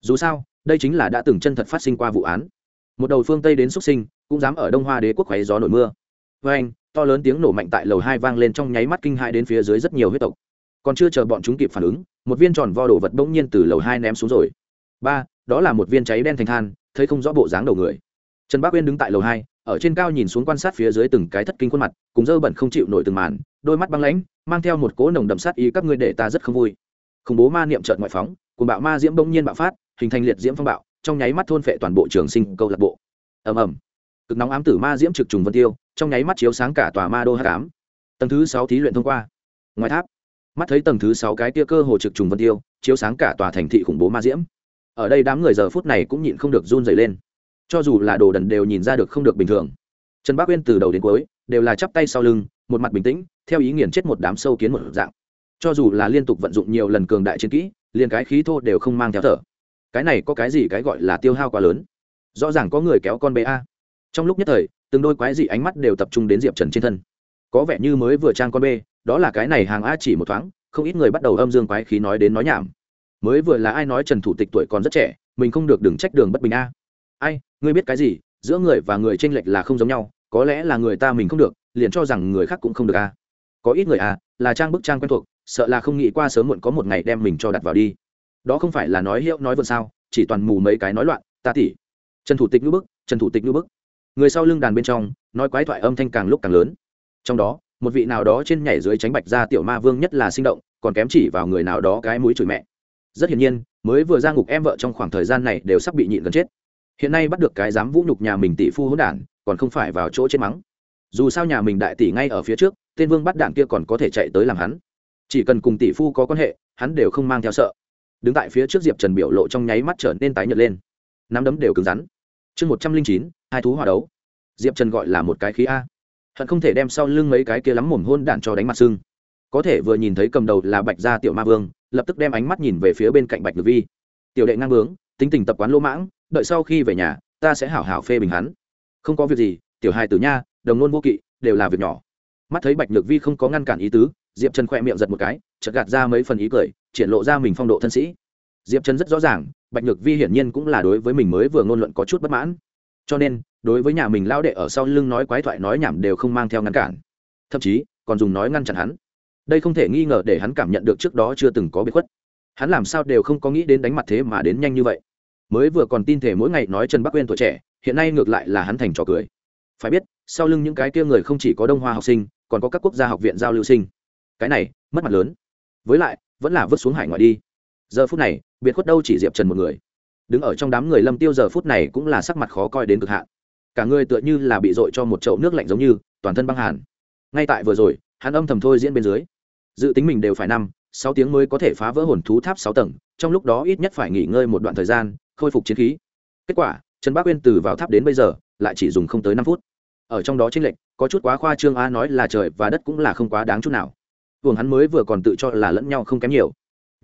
Dù sao, đây chính là đã từng chân thật phát sinh qua vụ án. Một đầu phương tây đến xuất sinh, cũng dám ở đông hoa đế quốc khoáy gió nổi mưa. Với anh to lớn tiếng nổ mạnh tại lầu hai vang lên trong nháy mắt kinh hại đến phía dưới rất nhiều huyết tộc. Còn chưa chờ bọn chúng kịp phản ứng, một viên tròn vo đổ vật bỗng nhiên từ lầu hai ném xuống rồi. Ba, đó là một viên cháy đen thành than, thấy không rõ bộ dáng đầu người. Trần bác uyên đứng tại lầu hai, ở trên cao nhìn xuống quan sát phía dưới từng cái thất kinh khuôn mặt, cùng dơ bẩn không chịu nổi từng màn, đôi mắt băng lãnh, mang theo một cỗ nồng đậm sát ý các ngươi để ta rất không vui. Khủng bố ma niệm trợn ngoại phóng cùng bạo ma diễm bỗng nhiên bạo phát, hình thành liệt diễm phong bạo, trong nháy mắt thôn phệ toàn bộ trường sinh câu lạc bộ. Ầm ầm cực nóng ám tử ma diễm trực trùng vân tiêu, trong nháy mắt chiếu sáng cả tòa ma đô hát cám tầng thứ sáu thí luyện thông qua. Ngoài tháp, mắt thấy tầng thứ sáu cái tia cơ hồ trực trùng vân tiêu, chiếu sáng cả tòa thành thị khủng bố ma diễm. Ở đây đám người giờ phút này cũng nhịn không được run dày lên. Cho dù là đồ đần đều nhìn ra được không được bình thường. Trần bác uyên từ đầu đến cuối đều là chắp tay sau lưng, một mặt bình tĩnh, theo ý nghiền chết một đám sâu kiến một dạng. Cho dù là liên tục vận dụng nhiều lần cường đại chiến kỹ, liền cái khí thô đều không mang theo thở. Cái này có cái gì cái gọi là tiêu hao quá lớn? Rõ ràng có người kéo con bé a trong lúc nhất thời, từng đôi quái dị ánh mắt đều tập trung đến diệp trần trên thân. Có vẻ như mới vừa trang con b đó là cái này hàng a chỉ một thoáng, không ít người bắt đầu âm dương quái khí nói đến nói nhảm. Mới vừa là ai nói trần thủ tịch tuổi còn rất trẻ, mình không được đừng trách đường bất bình a. Ai, ngươi biết cái gì, giữa người và người tranh lệch là không giống nhau, có lẽ là người ta mình không được, liền cho rằng người khác cũng không được a. Có ít người a, là trang bức trang quen thuộc, sợ là không nghĩ qua sớm muộn có một ngày đem mình cho đặt vào đi. Đó không phải là nói hiệu nói vượt sao, chỉ toàn mù mấy cái nói loạn, ta tỉ. Trần thủ tịch ngữ bức, trần thủ tịch ngữ bức người sau lưng đàn bên trong, nói quái thoại âm thanh càng lúc càng lớn. Trong đó, một vị nào đó trên nhảy dưới tránh bạch ra tiểu ma vương nhất là sinh động, còn kém chỉ vào người nào đó cái mũi chửi mẹ. Rất hiển nhiên, mới vừa ra ngục em vợ trong khoảng thời gian này đều sắp bị nhịn gần chết. Hiện nay bắt được cái dám vũ nhục nhà mình tỷ phu hỗn đản, còn không phải vào chỗ chết mắng. Dù sao nhà mình đại tỷ ngay ở phía trước, tên vương bắt đạn kia còn có thể chạy tới làm hắn. Chỉ cần cùng tỷ phu có quan hệ, hắn đều không mang theo sợ. Đứng tại phía trước diệp trần biểu lộ trong nháy mắt trở nên tái nhợt lên. Nắm đấm đều cứng rắn chương một trăm linh chín, hai thú hòa đấu. Diệp trần gọi là một cái khí a. Hận không thể đem sau lưng mấy cái kia lắm mồm hôn đạn cho đánh mặt sưng. Có thể vừa nhìn thấy cầm đầu là bạch gia tiểu ma vương, lập tức đem ánh mắt nhìn về phía bên cạnh bạch ngược vi. Tiểu đệ ngang bướng, tính tình tập quán lỗ mãng, đợi sau khi về nhà, ta sẽ hảo hảo phê bình hắn. Không có việc gì, tiểu hai tử nha, đồng nôn vô kỵ, đều là việc nhỏ. Mắt thấy bạch nhược vi không có ngăn cản ý tứ, diệp trần khoe miệng giật một cái, chợt gạt ra mấy phần ý cười, triển lộ ra mình phong độ thân sĩ. Diệp trần rất rõ ràng bạch nhược vi hiển nhiên cũng là đối với mình mới vừa ngôn luận có chút bất mãn. Cho nên, đối với nhà mình lao đệ ở sau lưng nói quái thoại nói nhảm đều không mang theo ngăn cản. Thậm chí, còn dùng nói ngăn chặn hắn. Đây không thể nghi ngờ để hắn cảm nhận được trước đó chưa từng có bị khuất. Hắn làm sao đều không có nghĩ đến đánh mặt thế mà đến nhanh như vậy. Mới vừa còn tin thể mỗi ngày nói trần bắc quên tuổi trẻ, hiện nay ngược lại là hắn thành trò cười. Phải biết, sau lưng những cái kia người không chỉ có đông hoa học sinh, còn có các quốc gia học viện giao lưu sinh. Cái này, mất mặt lớn. Với lại, vẫn là vứt xuống hải ngoại đi giờ phút này, biệt khuất đâu chỉ diệp trần một người. Đứng ở trong đám người lâm tiêu giờ phút này cũng là sắc mặt khó coi đến cực hạn. Cả người tựa như là bị dội cho một chậu nước lạnh giống như, toàn thân băng hàn. Ngay tại vừa rồi, hắn âm thầm thôi diễn bên dưới. Dự tính mình đều phải năm sáu tiếng mới có thể phá vỡ hồn thú tháp sáu tầng, trong lúc đó ít nhất phải nghỉ ngơi một đoạn thời gian, khôi phục chiến khí. Kết quả, trần bác uyên từ vào tháp đến bây giờ, lại chỉ dùng không tới năm phút. Ở trong đó chênh lệch, có chút quá khoa trương a nói là trời và đất cũng là không quá đáng chút nào. Vương hắn mới vừa còn tự cho là lẫn nhau không kém nhiều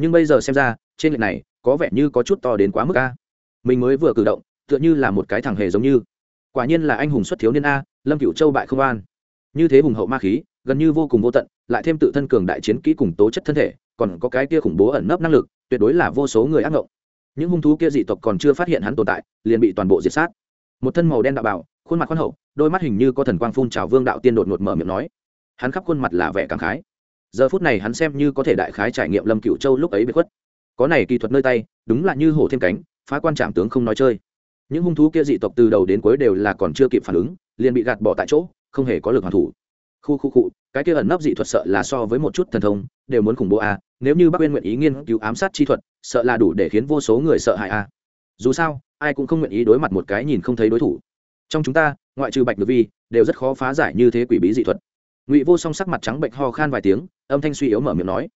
nhưng bây giờ xem ra, trên lệch này, có vẻ như có chút to đến quá mức a. Mình mới vừa cử động, tựa như là một cái thằng hề giống như. Quả nhiên là anh hùng xuất thiếu niên a, lâm cựu châu bại không an như thế hùng hậu ma khí, gần như vô cùng vô tận, lại thêm tự thân cường đại chiến kỹ cùng tố chất thân thể, còn có cái kia khủng bố ẩn nấp năng lực, tuyệt đối là vô số người ác ngộng. Những hung thú kia dị tộc còn chưa phát hiện hắn tồn tại, liền bị toàn bộ diệt sát. Một thân màu đen đạo bảo, khuôn mặt khoan hậu, đôi mắt hình như có thần quang phun trào vương đạo tiên đột ngột mở miệng nói. Hắn khắp khuôn mặt là vẻ cảm khái giờ phút này hắn xem như có thể đại khái trải nghiệm lâm cựu châu lúc ấy bị khuất có này kỹ thuật nơi tay, đúng là như hổ thêm cánh, phá quan trạm tướng không nói chơi những hung thú kia dị tộc từ đầu đến cuối đều là còn chưa kịp phản ứng, liền bị gạt bỏ tại chỗ, không hề có lực hoàn thủ khu khu cụ cái kia ẩn nấp dị thuật sợ là so với một chút thần thông, đều muốn khủng bố a à. nếu như bác uyên nguyện ý nghiên cứu ám sát chi thuật, sợ là đủ để khiến vô số người sợ hãi a à. dù sao, ai cũng không nguyện ý đối mặt một cái nhìn không thấy đối thủ trong chúng ta, ngoại trừ bạch ngược vi, đều rất khó phá giải như thế quỷ bí dị thuật ngụy vô song sắc mặt trắng bệnh ho khan vài tiếng âm thanh suy yếu mở miệng nói.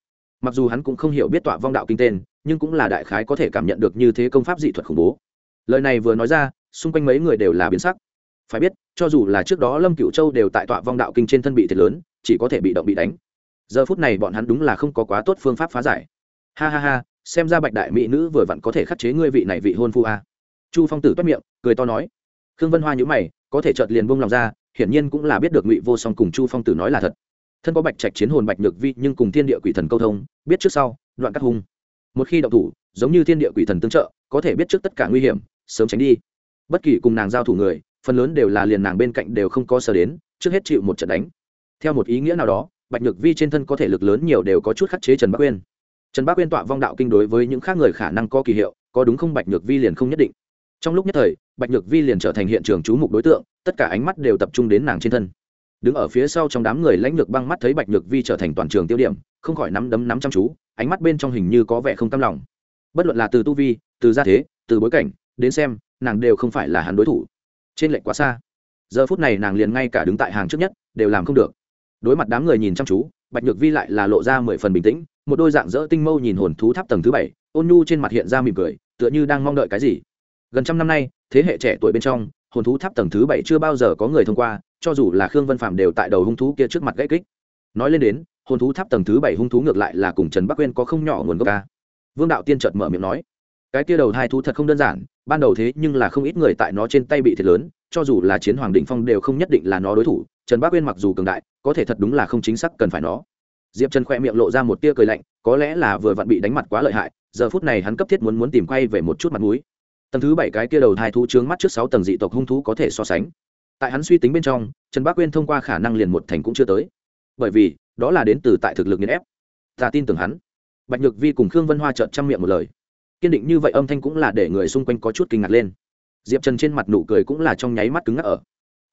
Mặc dù hắn cũng không hiểu biết tọa vong đạo kinh tên, nhưng cũng là đại khái có thể cảm nhận được như thế công pháp dị thuật khủng bố. Lời này vừa nói ra, xung quanh mấy người đều là biến sắc. Phải biết, cho dù là trước đó lâm cựu châu đều tại tọa vong đạo kinh trên thân bị thiệt lớn, chỉ có thể bị động bị đánh. Giờ phút này bọn hắn đúng là không có quá tốt phương pháp phá giải. Ha ha ha, xem ra bạch đại mỹ nữ vừa vặn có thể khắc chế ngươi vị này vị hôn phu a. Chu phong tử toát miệng, cười to nói. Khương vân hoa nhữ mày, có thể chợt liền buông lòng ra, hiển nhiên cũng là biết được ngụy vô song cùng chu phong tử nói là thật thân có bạch trạch chiến hồn bạch nhược vi nhưng cùng thiên địa quỷ thần câu thông, biết trước sau, đoạn cắt hung. Một khi động thủ, giống như thiên địa quỷ thần tương trợ, có thể biết trước tất cả nguy hiểm, sớm tránh đi. Bất kỳ cùng nàng giao thủ người, phần lớn đều là liền nàng bên cạnh đều không có sờ đến, trước hết chịu một trận đánh. Theo một ý nghĩa nào đó, bạch nhược vi trên thân có thể lực lớn nhiều đều có chút khắc chế trần bắc uyên. Trần bắc uyên tọa vong đạo kinh đối với những khác người khả năng có kỳ hiệu, có đúng không bạch nhược vi liền không nhất định. Trong lúc nhất thời, bạch nhược vi liền trở thành hiện trường chú mục đối tượng, tất cả ánh mắt đều tập trung đến nàng trên thân đứng ở phía sau trong đám người lãnh lược băng mắt thấy bạch nhược vi trở thành toàn trường tiêu điểm, không khỏi nắm đấm nắm chăm chú, ánh mắt bên trong hình như có vẻ không cam lòng. Bất luận là từ tu vi, từ gia thế, từ bối cảnh, đến xem, nàng đều không phải là hắn đối thủ. Trên lệnh quá xa. Giờ phút này nàng liền ngay cả đứng tại hàng trước nhất, đều làm không được. Đối mặt đám người nhìn chăm chú, bạch nhược vi lại là lộ ra mười phần bình tĩnh, một đôi dạng dỡ tinh mâu nhìn hồn thú tháp tầng thứ bảy, ôn nhu trên mặt hiện ra mỉm cười, tựa như đang mong đợi cái gì. Gần trăm năm nay, thế hệ trẻ tuổi bên trong, hồn thú tháp tầng thứ bảy chưa bao giờ có người thông qua cho dù là khương vân phạm đều tại đầu hung thú kia trước mặt gãy kích. Nói lên đến, hồn thú tháp tầng thứ bảy hung thú ngược lại là cùng trần bắc quên có không nhỏ nguồn gốc ca. Vương đạo tiên chợt mở miệng nói, cái kia đầu hai thú thật không đơn giản, ban đầu thế nhưng là không ít người tại nó trên tay bị thiệt lớn, cho dù là chiến hoàng đỉnh phong đều không nhất định là nó đối thủ, trần bắc uyên mặc dù cường đại, có thể thật đúng là không chính xác cần phải nó. Diệp trần khoe miệng lộ ra một tia cười lạnh, có lẽ là vừa vặn bị đánh mặt quá lợi hại, giờ phút này hắn cấp thiết muốn muốn tìm quay về một chút mặt mũi. Tầng thứ bảy cái kia đầu hai thú trướng mắt trước sáu tầng dị tộc hung thú có thể so sánh tại hắn suy tính bên trong, trần bác quyên thông qua khả năng liền một thành cũng chưa tới. Bởi vì, đó là đến từ tại thực lực nghiền ép. Ta tin tưởng hắn. Bạch nhược vi cùng khương vân hoa trợn trăm miệng một lời. Kiên định như vậy âm thanh cũng là để người xung quanh có chút kinh ngạc lên. Diệp trần trên mặt nụ cười cũng là trong nháy mắt cứng ngắc ở.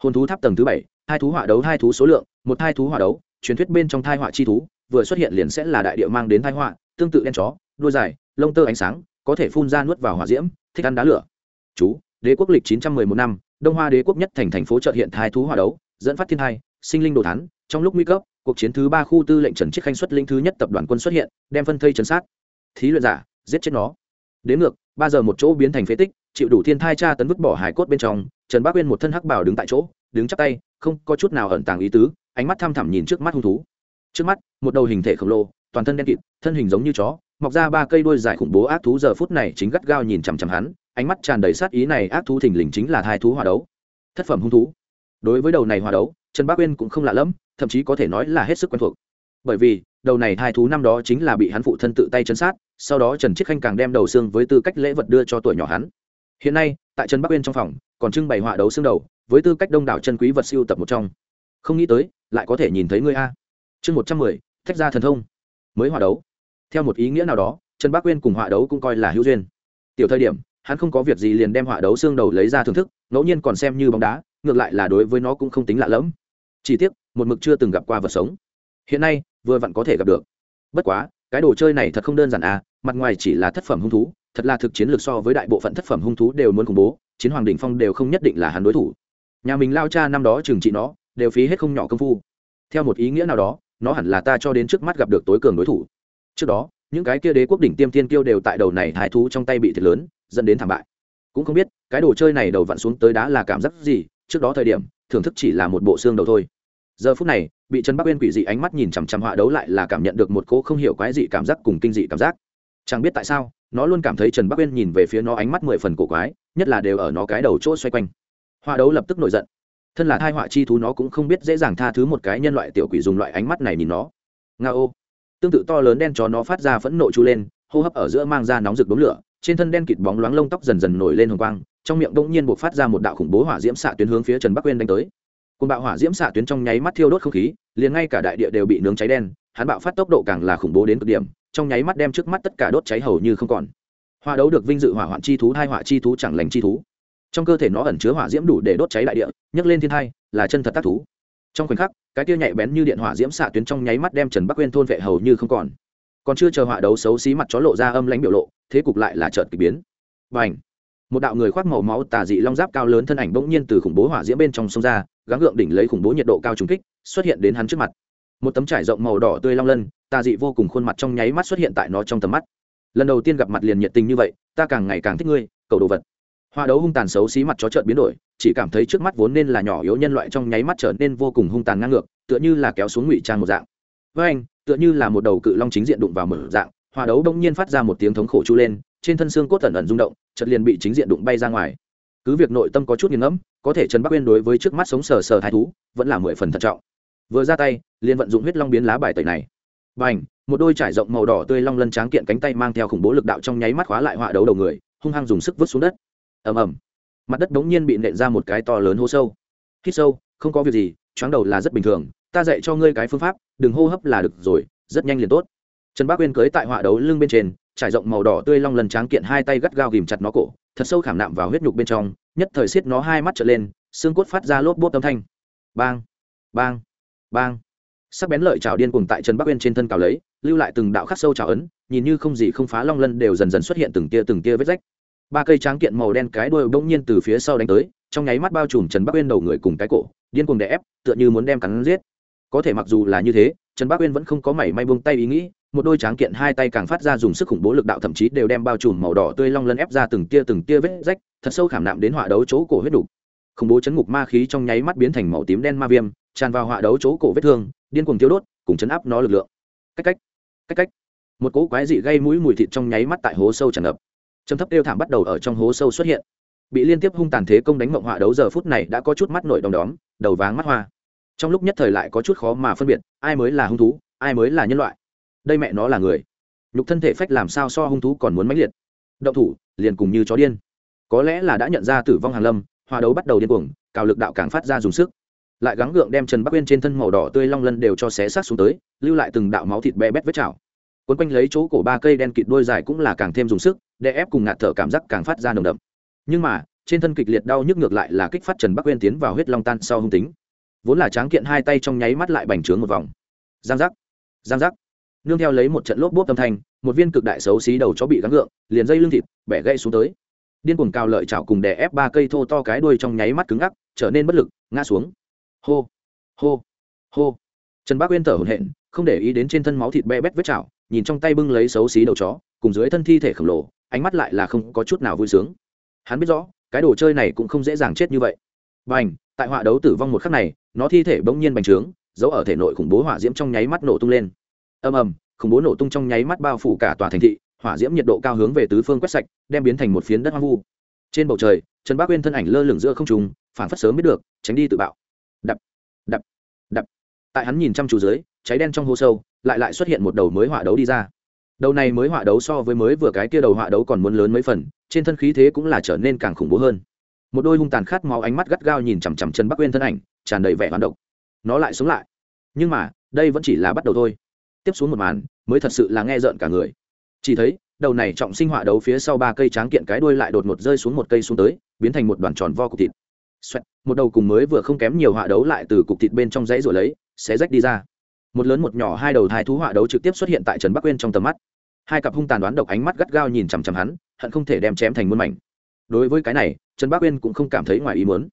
Hồn thú tháp tầng thứ bảy, hai thú hỏa đấu, hai thú số lượng, một hai thú hỏa đấu, truyền thuyết bên trong thai họa chi thú, vừa xuất hiện liền sẽ là đại địa mang đến thai họa tương tự đen chó, đuôi dài, lông tơ ánh sáng, có thể phun ra nuốt vào hỏa diễm, thích ăn đá lửa. Chú đế quốc lịch chín trăm mười một năm, đông hoa đế quốc nhất thành thành phố chợ hiện thai thú hòa đấu, dẫn phát thiên hai sinh linh đồ thán, trong lúc nguy cấp, cuộc chiến thứ ba khu tư lệnh trần chiết khanh xuất lĩnh thứ nhất tập đoàn quân xuất hiện, đem phân thây trấn sát. Thí luyện giả, giết chết nó. Đến ngược, ba giờ một chỗ biến thành phế tích, chịu đủ thiên thai tra tấn vứt bỏ hải cốt bên trong, trần bác uyên một thân hắc bảo đứng tại chỗ, đứng chắp tay, không có chút nào ẩn tàng ý tứ, ánh mắt thăm thẳm nhìn trước mắt hung thú. Trước mắt, một đầu hình thể khổng lồ, toàn thân đen kịt, thân hình giống như chó, mọc ra ba cây đuôi dài khủng bố ác thú, giờ phút này chính gắt gao nhìn chằm chằm hắn ánh mắt tràn đầy sát ý này ác thú thình lình chính là hai thú hòa đấu. Thất phẩm hung thú. Đối với đầu này hòa đấu, trần bác uyên cũng không lạ lẫm, thậm chí có thể nói là hết sức quen thuộc. Bởi vì, đầu này hai thú năm đó chính là bị hắn phụ thân tự tay chân sát, sau đó trần chiết khanh càng đem đầu xương với tư cách lễ vật đưa cho tuổi nhỏ hắn. Hiện nay, tại trần bắc uyên trong phòng, còn trưng bày họa đấu xương đầu, với tư cách đông đảo chân quý vật siêu tập một trong. Không nghĩ tới, lại có thể nhìn thấy ngươi a. Chương một trăm mười, thách ra thần thông. Mới họa đấu. Theo một ý nghĩa nào đó, trần bắc uyên cùng họa đấu cũng coi là hữu duyên. Tiểu thời điểm hắn không có việc gì liền đem họa đấu xương đầu lấy ra thưởng thức, ngẫu nhiên còn xem như bóng đá, ngược lại là đối với nó cũng không tính lạ lẫm. Chỉ tiếc, một mực chưa từng gặp qua vật sống. Hiện nay, vừa vặn có thể gặp được. Bất quá, cái đồ chơi này thật không đơn giản à mặt ngoài chỉ là thất phẩm hung thú, thật là thực chiến lược so với đại bộ phận thất phẩm hung thú đều muốn khủng bố, chiến hoàng đỉnh phong đều không nhất định là hắn đối thủ. Nhà mình lao cha năm đó trừng trị nó, đều phí hết không nhỏ công phu. Theo một ý nghĩa nào đó, nó hẳn là ta cho đến trước mắt gặp được tối cường đối thủ. Trước đó, những cái kia đế quốc đỉnh tiêm tiên kiêu đều tại đầu này thái thú trong tay bị thiệt lớn dẫn đến thảm bại. Cũng không biết, cái đồ chơi này đầu vặn xuống tới đá là cảm giác gì, trước đó thời điểm, thưởng thức chỉ là một bộ xương đầu thôi. Giờ phút này, bị trần bắc uyên quỷ dị ánh mắt nhìn chằm chằm họa đấu lại là cảm nhận được một cỗ không hiểu quái dị cảm giác cùng kinh dị cảm giác. Chẳng biết tại sao, nó luôn cảm thấy trần bắc uyên nhìn về phía nó ánh mắt mười phần cổ quái, nhất là đều ở nó cái đầu chỗ xoay quanh. Họa đấu lập tức nổi giận. Thân là thai họa chi thú nó cũng không biết dễ dàng tha thứ một cái nhân loại tiểu quỷ dùng loại ánh mắt này nhìn nó. Nga ô. Tương tự to lớn đen chó nó phát ra phẫn nộ chu lên, hô hấp ở giữa mang ra nóng rực đống lửa trên thân đen kịt bóng loáng lông tóc dần dần nổi lên hồng quang, trong miệng bỗng nhiên buộc phát ra một đạo khủng bố hỏa diễm xạ tuyến hướng phía trần bắc uyên đánh tới. Cùng bạo hỏa diễm xạ tuyến trong nháy mắt thiêu đốt không khí, liền ngay cả đại địa đều bị nướng cháy đen, hắn bạo phát tốc độ càng là khủng bố đến cực điểm, trong nháy mắt đem trước mắt tất cả đốt cháy hầu như không còn. Hoa đấu được vinh dự hỏa hoạn chi thú hai hỏa chi thú, chẳng lành chi thú. Trong cơ thể nó ẩn chứa hỏa diễm đủ để đốt cháy đại địa, nhấc lên thiên thai, là chân thật tác thú. Trong khoảnh khắc, cái tia nhạy bén như điện hỏa diễm xạ tuyến trong nháy mắt đem trần bắc quên thôn vệ hầu như không còn còn chưa chờ họa đấu xấu xí mặt chó lộ ra âm lãnh biểu lộ, thế cục lại là trợt k ỳ biến. Và h một đạo người khoác màu máu tà dị long giáp cao lớn thân ảnh bỗng nhiên từ khủng bố hỏa diễm bên trong sông ra, gắng gượng đỉnh lấy khủng bố nhiệt độ cao trùng kích, xuất hiện đến hắn trước mặt. Một tấm trải rộng màu đỏ tươi long lân, tà dị vô cùng khuôn mặt trong nháy mắt xuất hiện tại nó trong tầm mắt. Lần đầu tiên gặp mặt liền nhiệt tình như vậy, ta càng ngày càng thích ngươi, cầu đồ vật. Hoa đấu hung tàn xấu xí mặt chó trợn biến đổi, chỉ cảm thấy trước mắt vốn nên là nhỏ yếu nhân loại trong nháy mắt trở nên vô cùng hung tàn ngang ngược, tựa như là kéo xuống ngụy trang một dạng. Với anh tựa như là một đầu cự long chính diện đụng vào mở dạng hòa đấu đông nhiên phát ra một tiếng thống khổ chu lên, trên thân xương cốt tẩn ẩn rung động chật liền bị chính diện đụng bay ra ngoài. Cứ việc nội tâm có chút nghiền ngẫm, có thể trần bắc uyên đối với trước mắt sống sờ sờ thái thú, vẫn là mười phần thận trọng. Vừa ra tay, liền vận dụng huyết long biến lá bài tẩy này. B à n h một đôi trải rộng màu đỏ tươi long lân tráng kiện cánh tay mang theo khủng bố lực đạo trong nháy mắt khóa lại họa đấu đầu người, hung hăng dùng sức vứt xuống đất. Ầm ầm. Mặt đất bỗng nhiên bị nện ra một cái to lớn hố sâu. Hít sâu, không có việc gì, choáng đầu là rất bình thường ta dạy cho ngươi cái phương pháp, đừng hô hấp là được rồi, rất nhanh liền tốt. Trần bác uyên cưới tại họa đấu lưng bên trên, trải rộng màu đỏ tươi long lần tráng kiện hai tay gắt gao ghìm chặt nó cổ, thật sâu khảm nạm vào huyết nhục bên trong, nhất thời xiết nó hai mắt trở lên, xương cốt phát ra lốp bốt âm thanh. Bang bang bang. Sắc bén lợi trào điên cuồng tại trần bắc uyên trên thân cào lấy, lưu lại từng đạo khắc sâu trào ấn, nhìn như không gì không phá long lân đều dần dần xuất hiện từng tia từng tia vết rách. Ba cây tráng kiện màu đen cái đuôi bỗng nhiên từ phía sau đánh tới, trong nháy mắt bao trùm trần bắc uyên đầu người cùng cái cổ, điên cuồng đè ép, tựa như muốn đem cắn giết có thể mặc dù là như thế, trần bắc uyên vẫn không có mảy may buông tay ý nghĩ, một đôi tráng kiện hai tay càng phát ra dùng sức khủng bố lực đạo thậm chí đều đem bao trùm màu đỏ tươi long lân ép ra từng tia từng tia vết rách, thật sâu khảm nạm đến họa đấu chỗ cổ huyết đục. khủng bố chấn ngục ma khí trong nháy mắt biến thành màu tím đen ma viêm, tràn vào họa đấu chỗ cổ vết thương, điên cuồng tiêu đốt, cùng chấn áp nó lực lượng. Cách cách cách cách. Một cỗ quái dị gây mũi mùi thịt trong nháy mắt tại hố sâu tràn ngập. Chấm thấp đêu thảm bắt đầu ở trong hố sâu xuất hiện. Bị liên tiếp hung tàn thế công đánh mộng họa đấu giờ phút này đã có chút mắt nổi đom đóm, đầu váng mắt hoa trong lúc nhất thời lại có chút khó mà phân biệt, ai mới là hung thú, ai mới là nhân loại. Đây mẹ nó là người. Nhục thân thể phách làm sao so hung thú còn muốn mãnh liệt. Động thủ, liền cùng như chó điên. Có lẽ là đã nhận ra tử vong hàn lâm, hòa đấu bắt đầu điên cuồng, cào lực đạo càng phát ra dùng sức. Lại gắng gượng đem trần bắc uyên trên thân màu đỏ tươi long lân đều cho xé sát xuống tới, lưu lại từng đạo máu thịt bé bét vết chảo. Quấn quanh lấy chỗ cổ ba cây đen kịt đôi dài cũng là càng thêm dùng sức đè ép cùng ngạt thở cảm giác càng phát ra nồng đậm. Nhưng mà, trên thân kịch liệt đau nhức ngược lại là kích phát trần bắc uyên tiến vào huyết long tan sau hung tính vốn là tráng kiện hai tay trong nháy mắt lại bành trướng một vòng. Giang giác giang giác. Nương theo lấy một trận lốp bốp âm thanh, một viên cực đại xấu xí đầu chó bị gắng gượng, liền dây lưng thịt, bẻ gãy xuống tới. Điên cuồng cao lợi chảo cùng đè ép ba cây thô to cái đuôi trong nháy mắt cứng ngắc, trở nên bất lực, ngã xuống. Hô hô hô. Trần bác uyên thở hổn hển, không để ý đến trên thân máu thịt be bét vết chảo, nhìn trong tay bưng lấy xấu xí đầu chó, cùng dưới thân thi thể khổng lồ, ánh mắt lại là không có chút nào vui sướng. Hắn biết rõ, cái đồ chơi này cũng không dễ dàng chết như vậy. B tại họa đấu tử vong một khắc này nó thi thể bỗng nhiên bành trướng, giấu ở thể nội khủng bố hỏa diễm trong nháy mắt nổ tung lên. Ầm ầm, khủng bố nổ tung trong nháy mắt bao phủ cả tòa thành thị, hỏa diễm nhiệt độ cao hướng về tứ phương quét sạch, đem biến thành một phiến đất hoang vu. Trên bầu trời, trần bác uyên thân ảnh lơ lửng giữa không trùng phản phất sớm biết được, tránh đi tự bạo. Đập đập đập. Tại hắn nhìn chăm chú dưới, cháy đen trong hô sâu, lại lại xuất hiện một đầu mới hỏa đấu đi ra. Đầu này mới hỏa đấu so với mới vừa cái kia đầu hỏa đấu còn muốn lớn mấy phần, trên thân khí thế cũng là trở nên càng khủng bố hơn. Một đôi hung tàn khát máu ánh mắt gắt gao nhìn chằm chằm chân bắc uyên thân ảnh tràn đầy vẻ hoán độc. Nó lại sống lại. Nhưng mà đây vẫn chỉ là bắt đầu thôi. Tiếp xuống một màn mới thật sự là nghe rợn cả người. Chỉ thấy đầu này trọng sinh họa đấu phía sau ba cây tráng kiện cái đuôi lại đột ngột rơi xuống một cây xuống tới biến thành một đoàn tròn vo cục thịt. Xoẹt, một đầu cùng mới vừa không kém nhiều họa đấu lại từ cục thịt bên trong dãy rồi lấy xé rách đi ra. Một lớn một nhỏ hai đầu thai thú họa đấu trực tiếp xuất hiện tại trần bắc uyên trong tầm mắt. Hai cặp hung tàn đoán độc ánh mắt gắt gao nhìn chằm chằm hắn hận không thể đem chém thành muôn mảnh. Đối với cái này trần bắc uyên cũng không cảm thấy ngoài ý muốn.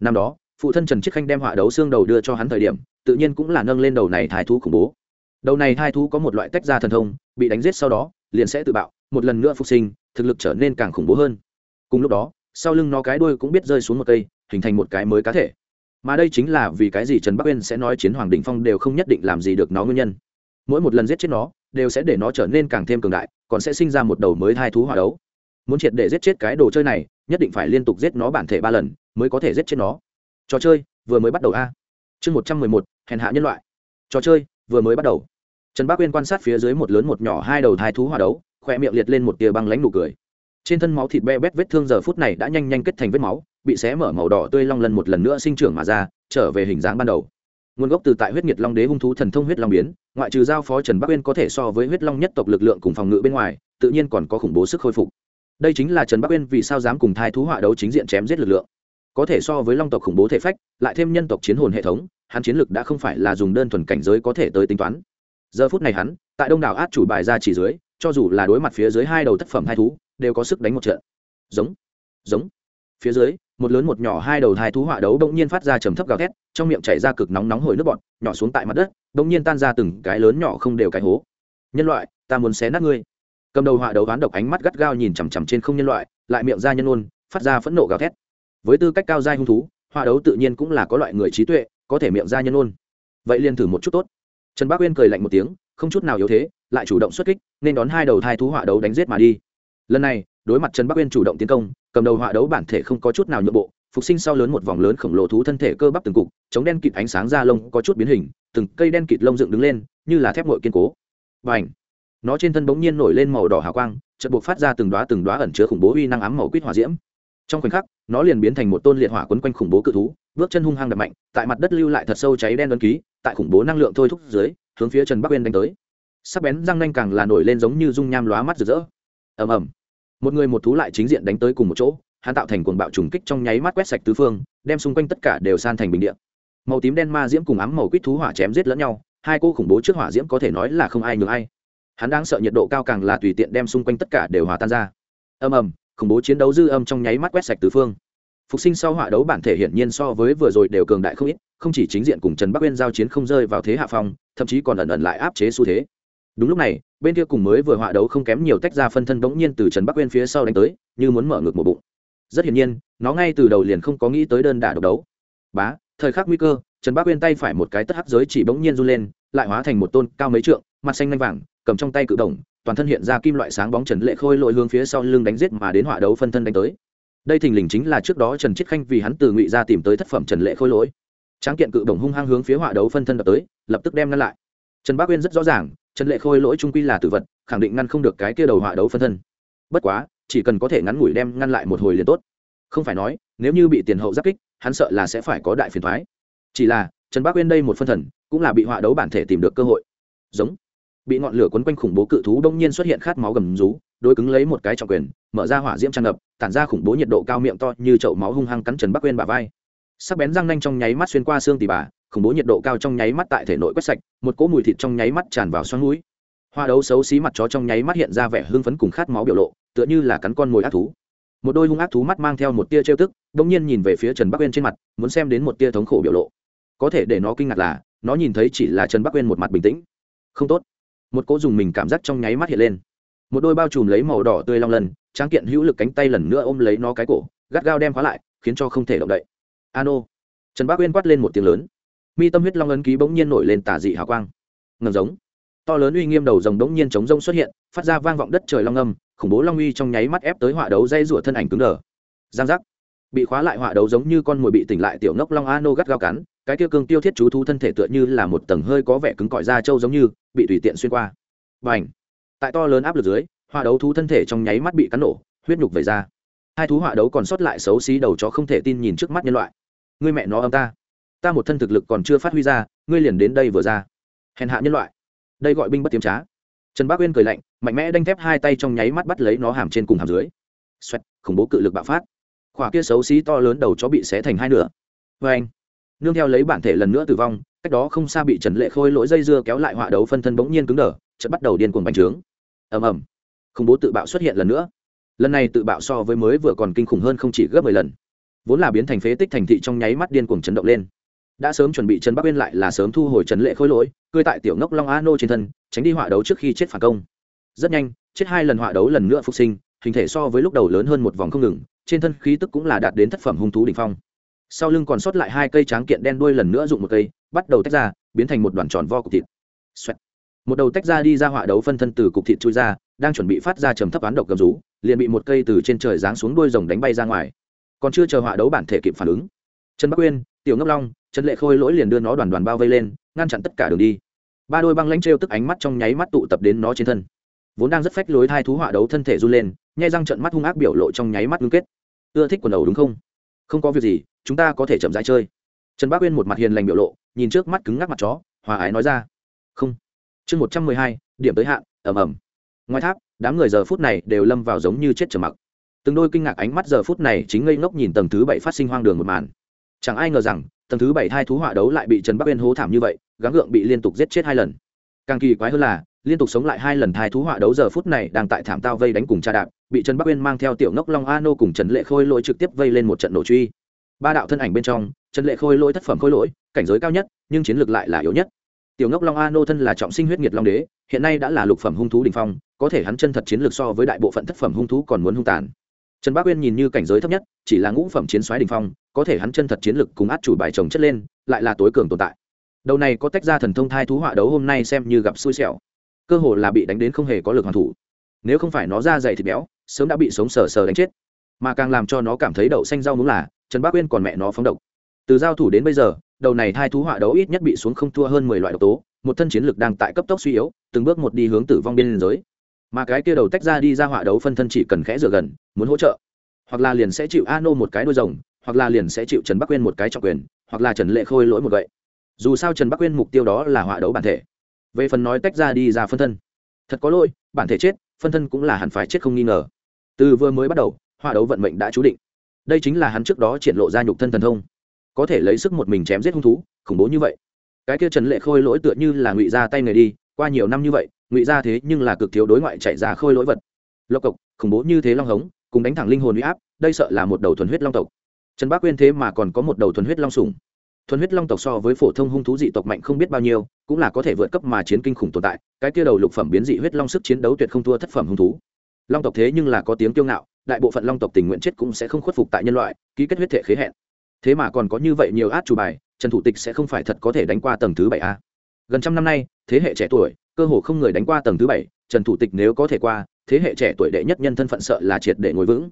Năm đó phụ thân trần chiết khanh đem hỏa đấu xương đầu đưa cho hắn thời điểm, tự nhiên cũng là nâng lên đầu này thái thú khủng bố. Đầu này thai thú có một loại tách ra thần thông, bị đánh giết sau đó, liền sẽ tự bạo, một lần nữa phục sinh, thực lực trở nên càng khủng bố hơn. Cùng lúc đó, sau lưng nó cái đuôi cũng biết rơi xuống một cây, hình thành một cái mới cá thể. Mà đây chính là vì cái gì trần bắc uyên sẽ nói chiến hoàng đình phong đều không nhất định làm gì được nó nguyên nhân. Mỗi một lần giết chết nó, đều sẽ để nó trở nên càng thêm cường đại, còn sẽ sinh ra một đầu mới hai thú hỏa đấu. Muốn triệt để giết chết cái đồ chơi này, nhất định phải liên tục giết nó bản thể ba lần, mới có thể giết chết nó trò chơi vừa mới bắt đầu a. Chương một trăm mười một, hèn hạ nhân loại. Trò chơi vừa mới bắt đầu. Trần bác uyên quan sát phía dưới một lớn một nhỏ hai đầu thai thú hòa đấu, khoe miệng liệt lên một tia băng lánh nụ cười. Trên thân máu thịt be bét vết thương giờ phút này đã nhanh nhanh kết thành vết máu, bị xé mở màu đỏ tươi long lần một lần nữa sinh trưởng mà ra, trở về hình dáng ban đầu. Nguồn gốc từ tại huyết nhiệt long đế hung thú thần thông huyết long biến, ngoại trừ giao phó trần bắc uyên có thể so với huyết long nhất tộc lực lượng cùng phòng ngự bên ngoài, tự nhiên còn có khủng bố sức khôi phục. Đây chính là trần bắc uyên vì sao dám cùng thai thú họa đấu chính diện chém giết lực lượng có thể so với long tộc khủng bố thể phách, lại thêm nhân tộc chiến hồn hệ thống, hắn chiến lực đã không phải là dùng đơn thuần cảnh giới có thể tới tính toán. Giờ phút này hắn, tại đông đảo át chủ bài ra chỉ dưới, cho dù là đối mặt phía dưới hai đầu tác phẩm hai thú, đều có sức đánh một trận. Giống giống. Phía dưới, một lớn một nhỏ hai đầu hai thú họa đấu bỗng nhiên phát ra trầm thấp gào thét, trong miệng chảy ra cực nóng nóng hồi nước bọt, nhỏ xuống tại mặt đất, bỗng nhiên tan ra từng cái lớn nhỏ không đều cái hố. Nhân loại, ta muốn xé nát ngươi. Cầm đầu họa đấu ván độc ánh mắt gắt gao nhìn chằm chằm trên không nhân loại, lại miệng ra nhân ôn, phát ra phẫn nộ gào thét với tư cách cao giai hung thú hoa đấu tự nhiên cũng là có loại người trí tuệ, có thể miệng ra nhân ôn vậy liền thử một chút tốt. Trần bác uyên cười lạnh một tiếng, không chút nào yếu thế, lại chủ động xuất kích, nên đón hai đầu thai thú họa đấu đánh giết mà đi. Lần này, đối mặt trần bắc uyên chủ động tiến công, cầm đầu họa đấu bản thể không có chút nào nhượng bộ, phục sinh sau lớn một vòng lớn khổng lồ thú thân thể cơ bắp từng cục, chống đen kịt ánh sáng da lông có chút biến hình, từng cây đen kịt lông dựng đứng lên, như là thép ngội kiên cố. Và h nó trên thân bỗng nhiên nổi lên màu đỏ hào quang, chợt buộc phát ra từng đoá từng đoá ẩn chứa khủng bố uy năng ám màu quýt hỏa diễm trong khoảnh khắc, nó liền biến thành một tôn liệt hỏa quấn quanh khủng bố cự thú, bước chân hung hăng đập mạnh, tại mặt đất lưu lại thật sâu cháy đen đơn ký, tại khủng bố năng lượng thôi thúc dưới, hướng phía trần bắc uyên đánh tới. Sắc bén răng nanh càng là nổi lên giống như dung nham lóa mắt rực rỡ. Ầm ầm. Một người một thú lại chính diện đánh tới cùng một chỗ, hắn tạo thành cuồng bạo trùng kích trong nháy mắt quét sạch tứ phương, đem xung quanh tất cả đều san thành bình địa. màu tím đen ma diễm cùng ám màu quýt thú hỏa chém giết lẫn nhau, hai cô khủng bố trước hỏa diễm có thể nói là không ai nhường ai. Hắn đang sợ nhiệt độ cao càng là tùy tiện đem xung quanh tất cả đều hòa tan ra. Ầm ầm khủng bố chiến đấu dư âm trong nháy mắt quét sạch tứ phương. Phục sinh sau hỏa đấu bản thể hiển nhiên so với vừa rồi đều cường đại không ít, không chỉ chính diện cùng trần bắc uyên giao chiến không rơi vào thế hạ phong, thậm chí còn ẩn ẩn lại áp chế xu thế. Đúng lúc này, bên kia cùng mới vừa họa đấu không kém nhiều tách ra phân thân bỗng nhiên từ trần bắc uyên phía sau đánh tới, như muốn mở ngược một bụng. Rất hiển nhiên, nó ngay từ đầu liền không có nghĩ tới đơn đả độc đấu. Bá, thời khắc nguy cơ, trần bắc uyên tay phải một cái tất hắc giới chỉ bỗng nhiên run lên, lại hóa thành một tôn cao mấy trượng, mặt xanh lanh vàng, cầm trong tay cự đồng toàn thân hiện ra kim loại sáng bóng trần lệ khôi lội hướng phía sau lưng đánh giết mà đến họa đấu phân thân đánh tới. Đây thình lình chính là trước đó trần chiết khanh vì hắn từ ngụy ra tìm tới thất phẩm trần lệ khôi lỗi. Tráng kiện cự đồng hung hăng hướng phía họa đấu phân thân đập tới, lập tức đem ngăn lại. Trần bác uyên rất rõ ràng, trần lệ khôi lỗi trung quy là tử vật, khẳng định ngăn không được cái kia đầu họa đấu phân thân. Bất quá, chỉ cần có thể ngắn ngủi đem ngăn lại một hồi liền tốt. Không phải nói, nếu như bị tiền hậu giáp kích, hắn sợ là sẽ phải có đại phiền thoái chỉ là, trần bác uyên đây một phân thần, cũng là bị họa đấu bản thể tìm được cơ hội. Giống bị ngọn lửa quấn quanh khủng bố cự thú đông nhiên xuất hiện khát máu gầm rú đôi cứng lấy một cái trọng quyền, mở ra hỏa diễm tràn ngập, tản ra khủng bố nhiệt độ cao miệng to như chậu máu hung hăng cắn trần bắc quên bà vai. Sắc bén răng nanh trong nháy mắt xuyên qua xương tỉ bà, khủng bố nhiệt độ cao trong nháy mắt tại thể nội quét sạch, một cỗ mùi thịt trong nháy mắt tràn vào xoắn mũi. Hoa đấu xấu xí mặt chó trong nháy mắt hiện ra vẻ hưng phấn cùng khát máu biểu lộ, tựa như là cắn con mồi ác thú. Một đôi hung ác thú mắt mang theo một tia trêu tức, đông nhiên nhìn về phía trần bắc uyên trên mặt, muốn xem đến một tia thống khổ biểu lộ. Có thể để nó kinh ngạc là, nó nhìn thấy chỉ là trần bắc uyên một mặt bình tĩnh. Không tốt một cỗ dùng mình cảm giác trong nháy mắt hiện lên. Một đôi bao trùm lấy màu đỏ tươi long lần tráng kiện hữu lực cánh tay lần nữa ôm lấy nó cái cổ, gắt gao đem khóa lại, khiến cho không thể động đậy. Ano. Trần bác uyên quát lên một tiếng lớn. Mi tâm huyết long ấn ký bỗng nhiên nổi lên tà dị hào quang. Ngầm giống. To lớn uy nghiêm đầu rồng bỗng nhiên chống rông xuất hiện, phát ra vang vọng đất trời long âm, khủng bố long uy trong nháy mắt ép tới họa đấu dây rủa thân ảnh cứng đờ. Giang giác bị khóa lại họa đấu giống như con mồi bị tỉnh lại tiểu ngốc long ano gắt gao cắn, cái kia cương tiêu thiết chú thú thân thể tựa như là một tầng hơi có vẻ cứng cỏi da trâu giống như, bị tùy tiện xuyên qua. Và ảnh tại to lớn áp lực dưới, họa đấu thú thân thể trong nháy mắt bị cắn nổ, huyết nhục về ra. Hai thú họa đấu còn sót lại xấu xí đầu chó không thể tin nhìn trước mắt nhân loại. Ngươi mẹ nó âm ta. Ta một thân thực lực còn chưa phát huy ra, ngươi liền đến đây vừa ra. Hèn hạ nhân loại. Đây gọi binh bất tiếm trá. Trần bác uyên cười lạnh, mạnh mẽ đanh thép hai tay trong nháy mắt bắt lấy nó hàm trên cùng hàm dưới. Xoẹt, khủng bố cự lực bạo phát khỏa kia xấu xí to lớn đầu chó bị xé thành hai nửa. Vê anh, nương theo lấy bản thể lần nữa tử vong, cách đó không xa bị trần lệ khôi lỗi dây dưa kéo lại họa đấu phân thân bỗng nhiên cứng đờ, chợt bắt đầu điên cuồng bành trướng. Ầm ầm, khủng bố tự bạo xuất hiện lần nữa. Lần này tự bạo so với mới vừa còn kinh khủng hơn không chỉ gấp mười lần. Vốn là biến thành phế tích thành thị trong nháy mắt điên cuồng chấn động lên. Đã sớm chuẩn bị trần bắc uyên lại là sớm thu hồi trần lệ khôi lỗi cười tại tiểu ngốc long a nô trên thân, tránh đi họa đấu trước khi chết phản công. Rất nhanh, chết hai lần họa đấu lần nữa phục sinh, hình thể so với lúc đầu lớn hơn một vòng không ngừng trên thân khí tức cũng là đạt đến thất phẩm hung thú đỉnh phong. Sau lưng còn sót lại hai cây tráng kiện đen đuôi lần nữa dụng một cây, bắt đầu tách ra, biến thành một đoàn tròn vo cục thịt、Xoẹt. một đầu tách ra đi ra họa đấu phân thân từ cục thịt chui ra, đang chuẩn bị phát ra trầm thấp án độc gầm rú, liền bị một cây từ trên trời giáng xuống đuôi rồng đánh bay ra ngoài. Còn chưa chờ họa đấu bản thể kịp phản ứng, trần bắc uyên tiểu ngốc long, trần lệ khôi lỗi liền đưa nó đoàn đoàn bao vây lên, ngăn chặn tất cả đường đi. Ba đôi băng lãnh trêu tức ánh mắt trong nháy mắt tụ tập đến nó trên thân vốn đang rất phách lối thai thú họa đấu thân thể run lên, nhai răng trận mắt hung ác biểu lộ trong nháy mắt ngưng kết. Ưa thích quần đầu đúng không? Không có việc gì, chúng ta có thể chậm rãi chơi. Trần bác uyên một mặt hiền lành biểu lộ, nhìn trước mắt cứng ngắc mặt chó, hòa ái nói ra. Không. Chương một trăm mười hai, điểm tới hạn ẩm ẩm ngoài tháp, đám người giờ phút này đều lâm vào giống như chết trở mặc. Từng đôi kinh ngạc ánh mắt giờ phút này chính ngây ngốc nhìn tầng thứ bảy phát sinh hoang đường một màn. Chẳng ai ngờ rằng, tầng thứ bảy thai thú họa đấu lại bị trần bắc uyên hố thảm như vậy, gắng gượng bị liên tục giết chết hai lần. Càng kỳ quái hơn là liên tục sống lại hai lần thai thú họa đấu giờ phút này đang tại thảm tao vây đánh cùng cha đạp, bị trần bắc uyên mang theo tiểu ngốc long a nô cùng trần lệ khôi lỗi trực tiếp vây lên một trận nổ truy. Ba đạo thân ảnh bên trong, trần lệ khôi lỗi thất phẩm khôi lỗi, cảnh giới cao nhất, nhưng chiến lược lại là yếu nhất. Tiểu ngốc long a nô thân là trọng sinh huyết nhiệt long đế, hiện nay đã là lục phẩm hung thú đình phong, có thể hắn chân thật chiến lược so với đại bộ phận thất phẩm hung thú còn muốn hung tàn. Trần bắc uyên nhìn như cảnh giới thấp nhất, chỉ là ngũ phẩm chiến soái đình phong, có thể hắn chân thật chiến lược cùng át chủ bài chồng chất lên, lại là tối cường tồn tại. Đầu này có tách ra thần thông thai thú họa đấu hôm nay xem như gặp xui xẻo cơ hồ là bị đánh đến không hề có lực hoàn thủ. Nếu không phải nó ra dày thịt béo, sớm đã bị sống sờ sờ đánh chết. Mà càng làm cho nó cảm thấy đậu xanh rau muống là, trần bác uyên còn mẹ nó phóng độc. Từ giao thủ đến bây giờ, đầu này thai thú họa đấu ít nhất bị xuống không thua hơn mười loại độc tố, một thân chiến lực đang tại cấp tốc suy yếu, từng bước một đi hướng tử vong biên giới. Mà cái kia đầu tách ra đi ra họa đấu phân thân chỉ cần khẽ rửa gần, muốn hỗ trợ. Hoặc là liền sẽ chịu a nô một cái đôi rồng, hoặc là liền sẽ chịu trần bắc Uyên một cái trọng quyền, hoặc là trần lệ khôi lỗi một gậy. Dù sao trần bắc Uyên mục tiêu đó là họa đấu bản thể về phần nói tách ra đi ra phân thân. Thật có lỗi, bản thể chết, phân thân cũng là hẳn phải chết không nghi ngờ. Từ vừa mới bắt đầu, họa đấu vận mệnh đã chú định. Đây chính là hắn trước đó triển lộ ra nhục thân thần thông. Có thể lấy sức một mình chém giết hung thú, khủng bố như vậy. Cái kia trần lệ khôi lỗi tựa như là ngụy ra tay người đi, qua nhiều năm như vậy, ngụy ra thế nhưng là cực thiếu đối ngoại chạy ra khôi lỗi vật. Lộc cộc, khủng bố như thế long hống, cùng đánh thẳng linh hồn huy áp, đây sợ là một đầu thuần huyết long tộc. Trần bác quyên thế mà còn có một đầu thuần huyết long sủng thuần huyết long tộc so với phổ thông hung thú dị tộc mạnh không biết bao nhiêu, cũng là có thể vượt cấp mà chiến kinh khủng tồn tại, cái kia đầu lục phẩm biến dị huyết long sức chiến đấu tuyệt không thua thất phẩm hung thú. Long tộc thế nhưng là có tiếng kiêu ngạo, đại bộ phận long tộc tình nguyện chết cũng sẽ không khuất phục tại nhân loại, ký kết huyết thể khế hẹn. Thế mà còn có như vậy nhiều át chủ bài, trần thủ tịch sẽ không phải thật có thể đánh qua tầng thứ bảy a. Gần trăm năm nay, thế hệ trẻ tuổi, cơ hồ không người đánh qua tầng thứ bảy, trần thủ tịch nếu có thể qua, thế hệ trẻ tuổi đệ nhất nhân thân phận sợ là triệt để ngồi vững.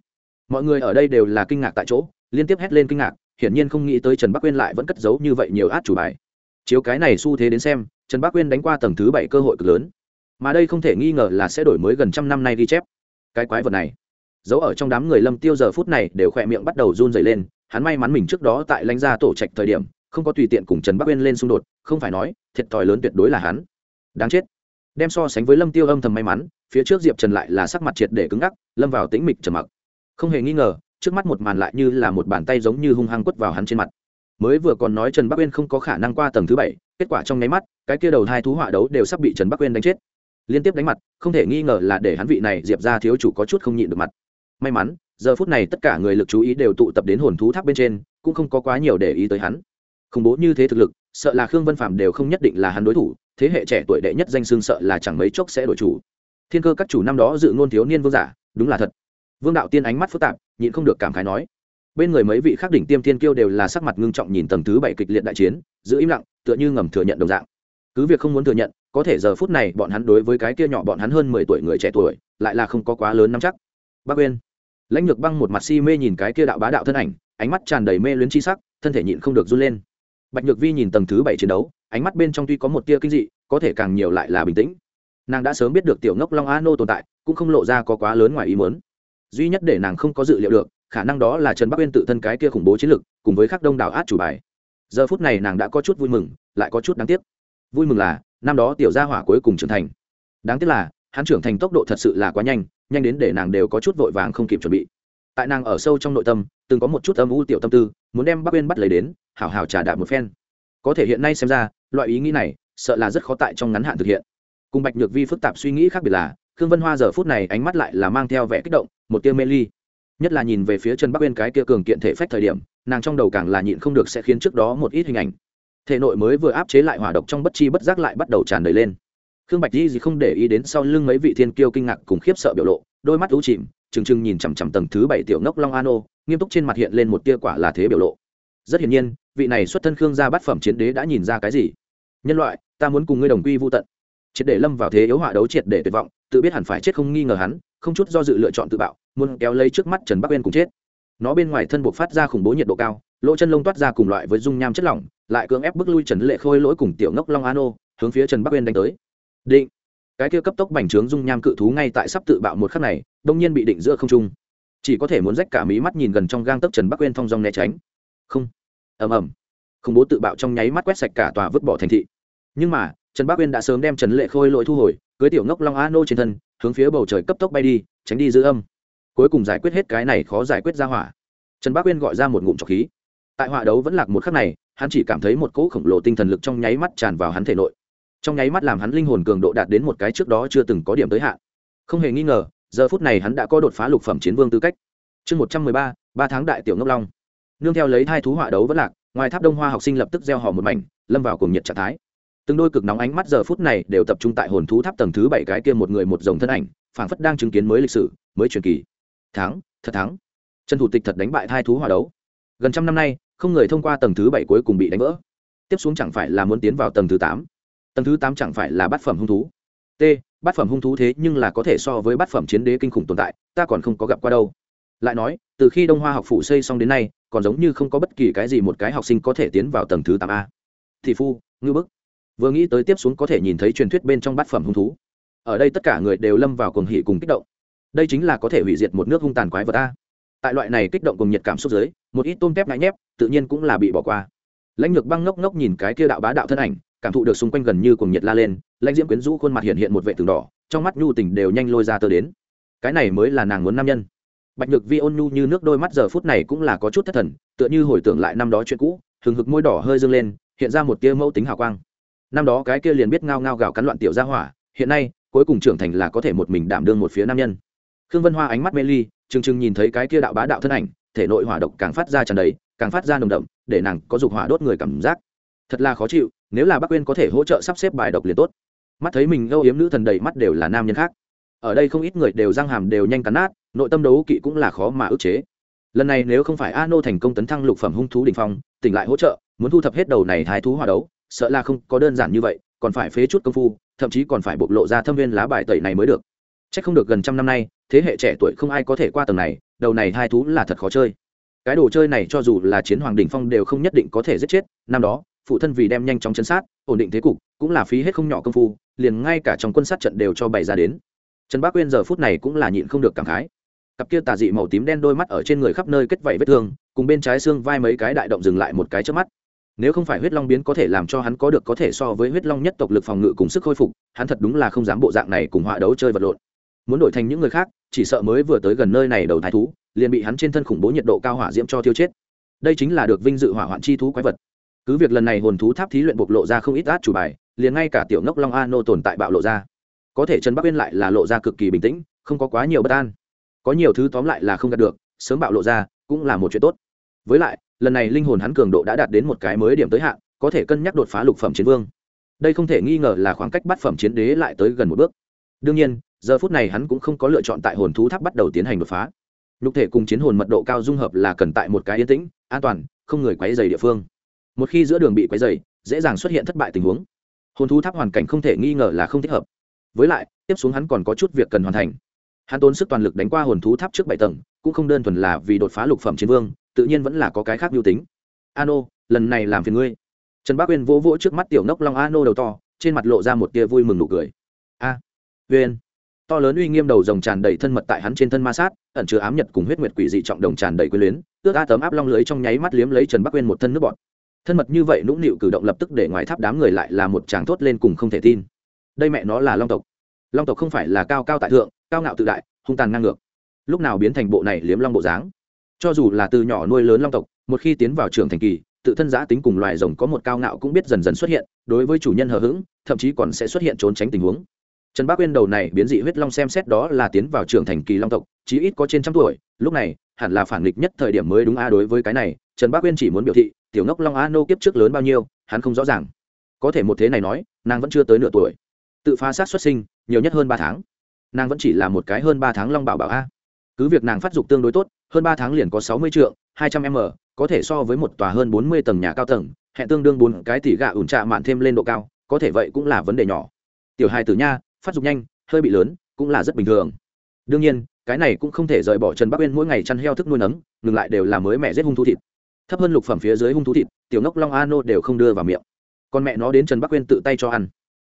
Mọi người ở đây đều là kinh ngạc tại chỗ, liên tiếp hét lên kinh ngạc hiển nhiên không nghĩ tới trần bắc quyên lại vẫn cất giấu như vậy nhiều át chủ bài. Chiếu cái này xu thế đến xem, trần Bắc quyên đánh qua tầng thứ bảy cơ hội cực lớn. Mà đây không thể nghi ngờ là sẽ đổi mới gần trăm năm nay ghi chép. Cái quái vật này, giấu ở trong đám người lâm tiêu giờ phút này đều khỏe miệng bắt đầu run dày lên, hắn may mắn mình trước đó tại lãnh gia tổ trạch thời điểm, không có tùy tiện cùng trần bắc uyên lên xung đột, không phải nói, thiệt thòi lớn tuyệt đối là hắn. Đáng chết. Đem so sánh với lâm tiêu âm thầm may mắn, phía trước diệp trần lại là sắc mặt triệt để cứng ngắc, lâm vào tĩnh mịch trầm mặc. Không hề nghi ngờ trước mắt một màn lại như là một bàn tay giống như hung hăng quất vào hắn trên mặt. Mới vừa còn nói trần bắc uyên không có khả năng qua tầng thứ bảy, kết quả trong nháy mắt, cái kia đầu hai thú họa đấu đều sắp bị trần bắc uyên đánh chết. Liên tiếp đánh mặt, không thể nghi ngờ là để hắn vị này diệp ra thiếu chủ có chút không nhịn được mặt. May mắn, giờ phút này tất cả người lực chú ý đều tụ tập đến hồn thú tháp bên trên, cũng không có quá nhiều để ý tới hắn. Khủng bố như thế thực lực, sợ là khương vân phạm đều không nhất định là hắn đối thủ, thế hệ trẻ tuổi đệ nhất danh xương sợ là chẳng mấy chốc sẽ đổi chủ. Thiên cơ các chủ năm đó dự ngôn thiếu niên vương giả, đúng là thật vương đạo tiên ánh mắt phức tạp, nhịn không được cảm khái nói. Bên người mấy vị khác đỉnh tiêm thiên kiêu đều là sắc mặt ngưng trọng nhìn tầng thứ bảy kịch liệt đại chiến, giữ im lặng, tựa như ngầm thừa nhận đồng dạng. Cứ việc không muốn thừa nhận, có thể giờ phút này bọn hắn đối với cái kia nhỏ bọn hắn hơn mười tuổi người trẻ tuổi, lại là không có quá lớn nắm chắc. Bác uyên, lãnh lược băng một mặt si mê nhìn cái kia đạo bá đạo thân ảnh, ánh mắt tràn đầy mê luyến chi sắc, thân thể nhịn không được run lên. Bạch nhược vi nhìn tầng thứ bảy chiến đấu, ánh mắt bên trong tuy có một tia kinh dị, có thể càng nhiều lại là bình tĩnh. Nàng đã sớm biết được tiểu ngốc long a nô tồn tại, cũng không lộ ra có quá lớn ngoài ý muốn duy nhất để nàng không có dự liệu được, khả năng đó là trần bắc uyên tự thân cái kia khủng bố chiến lực, cùng với khắc đông đảo át chủ bài. Giờ phút này nàng đã có chút vui mừng, lại có chút đáng tiếc. Vui mừng là, năm đó tiểu gia hỏa cuối cùng trưởng thành. Đáng tiếc là, hắn trưởng thành tốc độ thật sự là quá nhanh nhanh đến để nàng đều có chút vội vàng không kịp chuẩn bị. Tại nàng ở sâu trong nội tâm, từng có một chút âm u tiểu tâm tư, muốn đem bắc uyên bắt lấy đến, hảo hảo trả đạp một phen. Có thể hiện nay xem ra, loại ý nghĩ này, sợ là rất khó tại trong ngắn hạn thực hiện. Cùng bạch nhược vi phức tạp suy nghĩ khác biệt là, khương vân hoa giờ phút này ánh mắt lại là mang theo vẻ kích động một tia mê ly. Nhất là nhìn về phía chân bắc uyên cái kia cường kiện thể phách thời điểm, nàng trong đầu càng là nhịn không được sẽ khiến trước đó một ít hình ảnh. Thể nội mới vừa áp chế lại hỏa độc trong bất chi bất giác lại bắt đầu tràn đầy lên. Khương bạch di gì không để ý đến sau lưng mấy vị thiên kiêu kinh ngạc cùng khiếp sợ biểu lộ, đôi mắt lũ chìm, trừng trừng nhìn chằm chằm tầng thứ bảy tiểu ngốc long an ô, nghiêm túc trên mặt hiện lên một tia quả là thế biểu lộ. Rất hiển nhiên, vị này xuất thân khương gia bát phẩm chiến đế đã nhìn ra cái gì? Nhân loại, ta muốn cùng ngươi đồng quy vô tận triệt để lâm vào thế yếu họa đấu triệt để tuyệt vọng, tự biết hẳn phải chết không nghi ngờ hắn, không chút do dự lựa chọn tự bạo, muốn kéo lấy trước mắt trần bắc uyên cùng chết. Nó bên ngoài thân buộc phát ra khủng bố nhiệt độ cao, lỗ chân lông toát ra cùng loại với dung nham chất lỏng, lại cưỡng ép bước lui trần lệ khôi lỗi cùng tiểu ngốc long an ô, hướng phía trần bắc uyên đánh tới. Định. Cái kia cấp tốc bành trướng dung nham cự thú ngay tại sắp tự bạo một khắc này, đông nhiên bị định giữa không trung. Chỉ có thể muốn rách cả mí mắt nhìn gần trong gang tấc trần bắc uyên thong dong né tránh. Không. Ầm ầm. Không bố tự bạo trong nháy mắt quét sạch cả tòa vứt bỏ thành thị. Nhưng mà trần bắc uyên đã sớm đem trần lệ khôi lỗi thu hồi, cưới tiểu ngốc long a nô trên thân, hướng phía bầu trời cấp tốc bay đi, tránh đi giữ âm. Cuối cùng giải quyết hết cái này khó giải quyết ra hỏa. Trần bắc uyên gọi ra một ngụm trọc khí. Tại họa đấu vẫn lạc một khắc này, hắn chỉ cảm thấy một cỗ khổng lồ tinh thần lực trong nháy mắt tràn vào hắn thể nội. Trong nháy mắt làm hắn linh hồn cường độ đạt đến một cái trước đó chưa từng có điểm tới hạn. Không hề nghi ngờ, giờ phút này hắn đã có đột phá lục phẩm chiến vương tư cách. Chương một trăm mười ba ba tháng đại tiểu ngốc long. Nương theo lấy hai thú họa đấu vẫn lạc, ngoài tháp đông hoa học sinh lập tức gieo họ một mảnh, lâm vào cùng nhiệt trạng thái từng đôi cực nóng ánh mắt giờ phút này đều tập trung tại hồn thú tháp tầng thứ bảy cái kia một người một dòng thân ảnh, phảng phất đang chứng kiến mới lịch sử, mới truyền kỳ. Thắng, thật thắng. Trần thủ tịch thật đánh bại hai thú hòa đấu. Gần trăm năm nay, không người thông qua tầng thứ bảy cuối cùng bị đánh vỡ. Tiếp xuống chẳng phải là muốn tiến vào tầng thứ tám. Tầng thứ tám chẳng phải là bát phẩm hung thú. T, bát phẩm hung thú thế nhưng là có thể so với bát phẩm chiến đế kinh khủng tồn tại, ta còn không có gặp qua đâu. Lại nói, từ khi đông hoa học phủ xây xong đến nay, còn giống như không có bất kỳ cái gì một cái học sinh có thể tiến vào tầng thứ tám a. Thị phu, ngư bức vừa nghĩ tới tiếp xuống có thể nhìn thấy truyền thuyết bên trong bát phẩm hung thú. Ở đây tất cả người đều lâm vào cuồng hỉ cùng kích động. Đây chính là có thể hủy diệt một nước hung tàn quái vật ta tại loại này kích động cùng nhiệt cảm xúc giới một ít tôm tép ngại nhép, tự nhiên cũng là bị bỏ qua. Lãnh lược băng ngốc ngốc nhìn cái kia đạo bá đạo thân ảnh, cảm thụ được xung quanh gần như cùng nhiệt la lên, lãnh diễm quyến rũ khuôn mặt hiện hiện một vệ tường đỏ, trong mắt nhu tình đều nhanh lôi ra tơ đến. Cái này mới là nàng muốn nam nhân. Bạch nhược vi ôn nhu như nước đôi mắt giờ phút này cũng là có chút thất thần, tựa như hồi tưởng lại năm đó chuyện cũ, hừng hực môi đỏ hơi dâng lên, hiện ra một tia mẫu tính hào quang năm đó cái kia liền biết ngao ngao gào cắn loạn tiểu gia hỏa, hiện nay, cuối cùng trưởng thành là có thể một mình đảm đương một phía nam nhân. Khương vân hoa ánh mắt mê ly chừng chừng nhìn thấy cái kia đạo bá đạo thân ảnh, thể nội hỏa độc càng phát ra tràn đầy, càng phát ra nồng đậm, để nàng có dục hỏa đốt người cảm giác. Thật là khó chịu, nếu là bác quên có thể hỗ trợ sắp xếp bài độc liền tốt. Mắt thấy mình âu yếm nữ thần đầy mắt đều là nam nhân khác. Ở đây không ít người đều răng hàm đều nhanh cắn nát, nội tâm đấu kỵ cũng là khó mà ức chế. Lần này nếu không phải a nô thành công tấn thăng lục phẩm hung thú đình phong, tỉnh lại hỗ trợ, muốn thu thập hết đầu này thái thú hòa đấu sợ là không có đơn giản như vậy, còn phải phế chút công phu, thậm chí còn phải bộc lộ ra thâm viên lá bài tẩy này mới được. C h ắ c không được gần trăm năm nay, thế hệ trẻ tuổi không ai có thể qua tầng này, đầu này hai thú là thật khó chơi. Cái đồ chơi này cho dù là chiến hoàng đình phong đều không nhất định có thể giết chết, năm đó, phụ thân vì đem nhanh chóng chấn sát, ổn định thế cục, cũng là phí hết không nhỏ công phu, liền ngay cả trong quân sát trận đều cho bày ra đến. Trần bác quyên giờ phút này cũng là nhịn không được cảm khái. Cặp kia tà dị màu tím đen đôi mắt ở trên người khắp nơi kết vảy vết thương, cùng bên trái xương vai mấy cái đại động dừng lại một cái trước mắt nếu không phải huyết long biến có thể làm cho hắn có được có thể so với huyết long nhất tộc lực phòng ngự cùng sức khôi phục, hắn thật đúng là không dám bộ dạng này cùng họa đấu chơi vật lộn. Muốn đổi thành những người khác, chỉ sợ mới vừa tới gần nơi này đầu thái thú, liền bị hắn trên thân khủng bố nhiệt độ cao hỏa diễm cho tiêu chết. Đây chính là được vinh dự hỏa hoạn chi thú quái vật. Cứ việc lần này hồn thú tháp thí luyện bộc lộ ra không ít át chủ bài, liền ngay cả tiểu ngốc long a nô tồn tại bạo lộ ra. Có thể trần bắc uyên lại là lộ ra cực kỳ bình tĩnh, không có quá nhiều bất an. Có nhiều thứ tóm lại là không đạt được, sớm bạo lộ ra, cũng là một chuyện tốt. Với lại lần này linh hồn hắn cường độ đã đạt đến một cái mới điểm tới hạn, có thể cân nhắc đột phá lục phẩm chiến vương. Đây không thể nghi ngờ là khoảng cách bắt phẩm chiến đế lại tới gần một bước. Đương nhiên, giờ phút này hắn cũng không có lựa chọn tại hồn thú tháp bắt đầu tiến hành đột phá. Nhục thể cùng chiến hồn mật độ cao dung hợp là cần tại một cái yên tĩnh, an toàn, không người quấy dày địa phương. Một khi giữa đường bị quấy dày dễ dàng xuất hiện thất bại tình huống. Hồn thú tháp hoàn cảnh không thể nghi ngờ là không thích hợp. Với lại, tiếp xuống hắn còn có chút việc cần hoàn thành. Hắn tốn sức toàn lực đánh qua hồn thú tháp trước bảy tầng, cũng không đơn thuần là vì đột phá lục phẩm chiến vương tự nhiên vẫn là có cái khác mưu tính. Ano lần này làm phiền ngươi. Trần bác uyên vỗ vỗ trước mắt tiểu nốc long ano đầu to trên mặt lộ ra một tia vui mừng nụ cười. A à, uyên. To lớn uy nghiêm đầu rồng tràn đầy thân mật tại hắn trên thân ma sát ẩn chứa ám nhật cùng huyết nguyệt quỷ dị trọng đồng tràn đầy quyến luyến ước a tấm áp long lưới trong nháy mắt liếm lấy trần bắc uyên một thân nước bọt. Thân mật như vậy nũng nịu cử động lập tức để ngoài tháp đám người lại là một chàng thốt lên cùng không thể tin. Đây mẹ nó là long tộc. Long tộc không phải là cao cao tại thượng cao ngạo tự đại hung tàn ngang ngược. Lúc nào biến thành bộ này liếm long bộ dáng? Cho dù là từ nhỏ nuôi lớn long tộc, một khi tiến vào trường thành kỳ, tự thân giã tính cùng loài rồng có một cao ngạo cũng biết dần dần xuất hiện, đối với chủ nhân hờ hững, thậm chí còn sẽ xuất hiện trốn tránh tình huống. Trần bác uyên đầu này biến dị huyết long xem xét đó là tiến vào trường thành kỳ long tộc, chí ít có trên trăm tuổi, lúc này, hẳn là phản nghịch nhất thời điểm mới đúng a đối với cái này, trần bác uyên chỉ muốn biểu thị, tiểu ngốc long a nô kiếp trước lớn bao nhiêu, hắn không rõ ràng. Có thể một thế này nói, nàng vẫn chưa tới nửa tuổi. Tự phá sát xuất sinh, nhiều nhất hơn ba tháng. Nàng vẫn chỉ là một cái hơn ba tháng long bảo bảo a cứ việc nàng phát dục tương đối tốt, hơn ba tháng liền có sáu mươi triệu hai trăm m, có thể so với một tòa hơn bốn mươi tầng nhà cao tầng, hẹn tương đương bốn cái tỷ gạ ủn trạ mạn thêm lên độ cao, có thể vậy cũng là vấn đề nhỏ. Tiểu hai tử nha, phát dục nhanh, hơi bị lớn, cũng là rất bình thường. Đương nhiên, cái này cũng không thể rời bỏ trần bắc uyên mỗi ngày chăn heo thức nuôi nấng, ngừng lại đều là mới mẹ giết hung thú thịt. Thấp hơn lục phẩm phía dưới hung thú thịt, tiểu ngốc long a nô đều không đưa vào miệng. Còn mẹ nó đến trần bắc uyên tự tay cho ăn.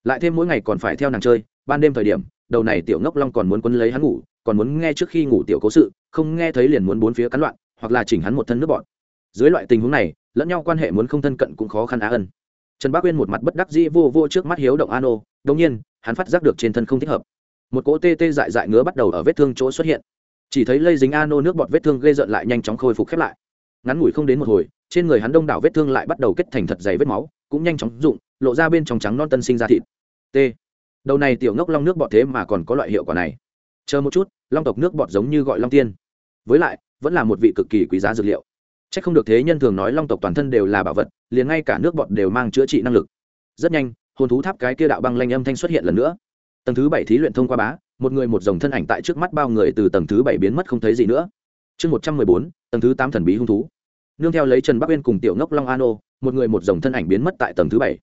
Lại thêm mỗi ngày còn phải theo nàng chơi, ban đêm thời điểm, đầu này tiểu ngốc long còn muốn quấn lấy hắn ngủ còn muốn nghe trước khi ngủ tiểu cố sự, không nghe thấy liền muốn bốn phía cắn loạn, hoặc là chỉnh hắn một thân nước bọn dưới loại tình huống này, lẫn nhau quan hệ muốn không thân cận cũng khó khăn á ân. Trần bác uyên một mặt bất đắc dĩ vô vô trước mắt hiếu động an ô đông nhiên, hắn phát giác được trên thân không thích hợp. Một cỗ tê tê dại dại ngứa bắt đầu ở vết thương chỗ xuất hiện. Chỉ thấy lây dính an ô nước bọt vết thương gây rợn lại nhanh chóng khôi phục khép lại. Ngắn ngủi không đến một hồi, trên người hắn đông đảo vết thương lại bắt đầu kết thành thật dày vết máu, cũng nhanh chóng rụng, lộ ra bên trong trắng non tân sinh ra thịt. T. Đầu này tiểu ngốc long nước bọt thế mà còn có loại hiệu quả này chờ một chút, long tộc nước bọt giống như gọi long tiên. Với lại, vẫn là một vị cực kỳ quý giá dược liệu. C h ắ c không được thế nhân thường nói long tộc toàn thân đều là bảo vật, liền ngay cả nước bọt đều mang chữa trị năng lực. Rất nhanh, hồn thú tháp cái kia đạo băng lanh âm thanh xuất hiện lần nữa. Tầng thứ bảy thí luyện thông qua bá, một người một dòng thân ảnh tại trước mắt bao người từ tầng thứ bảy biến mất không thấy gì nữa. Chương một trăm mười bốn, tầng thứ tám thần bí hung thú. Nương theo lấy trần bắc uyên cùng tiểu ngốc long an ô, một người một dòng thân ảnh biến mất tại tầng thứ bảy.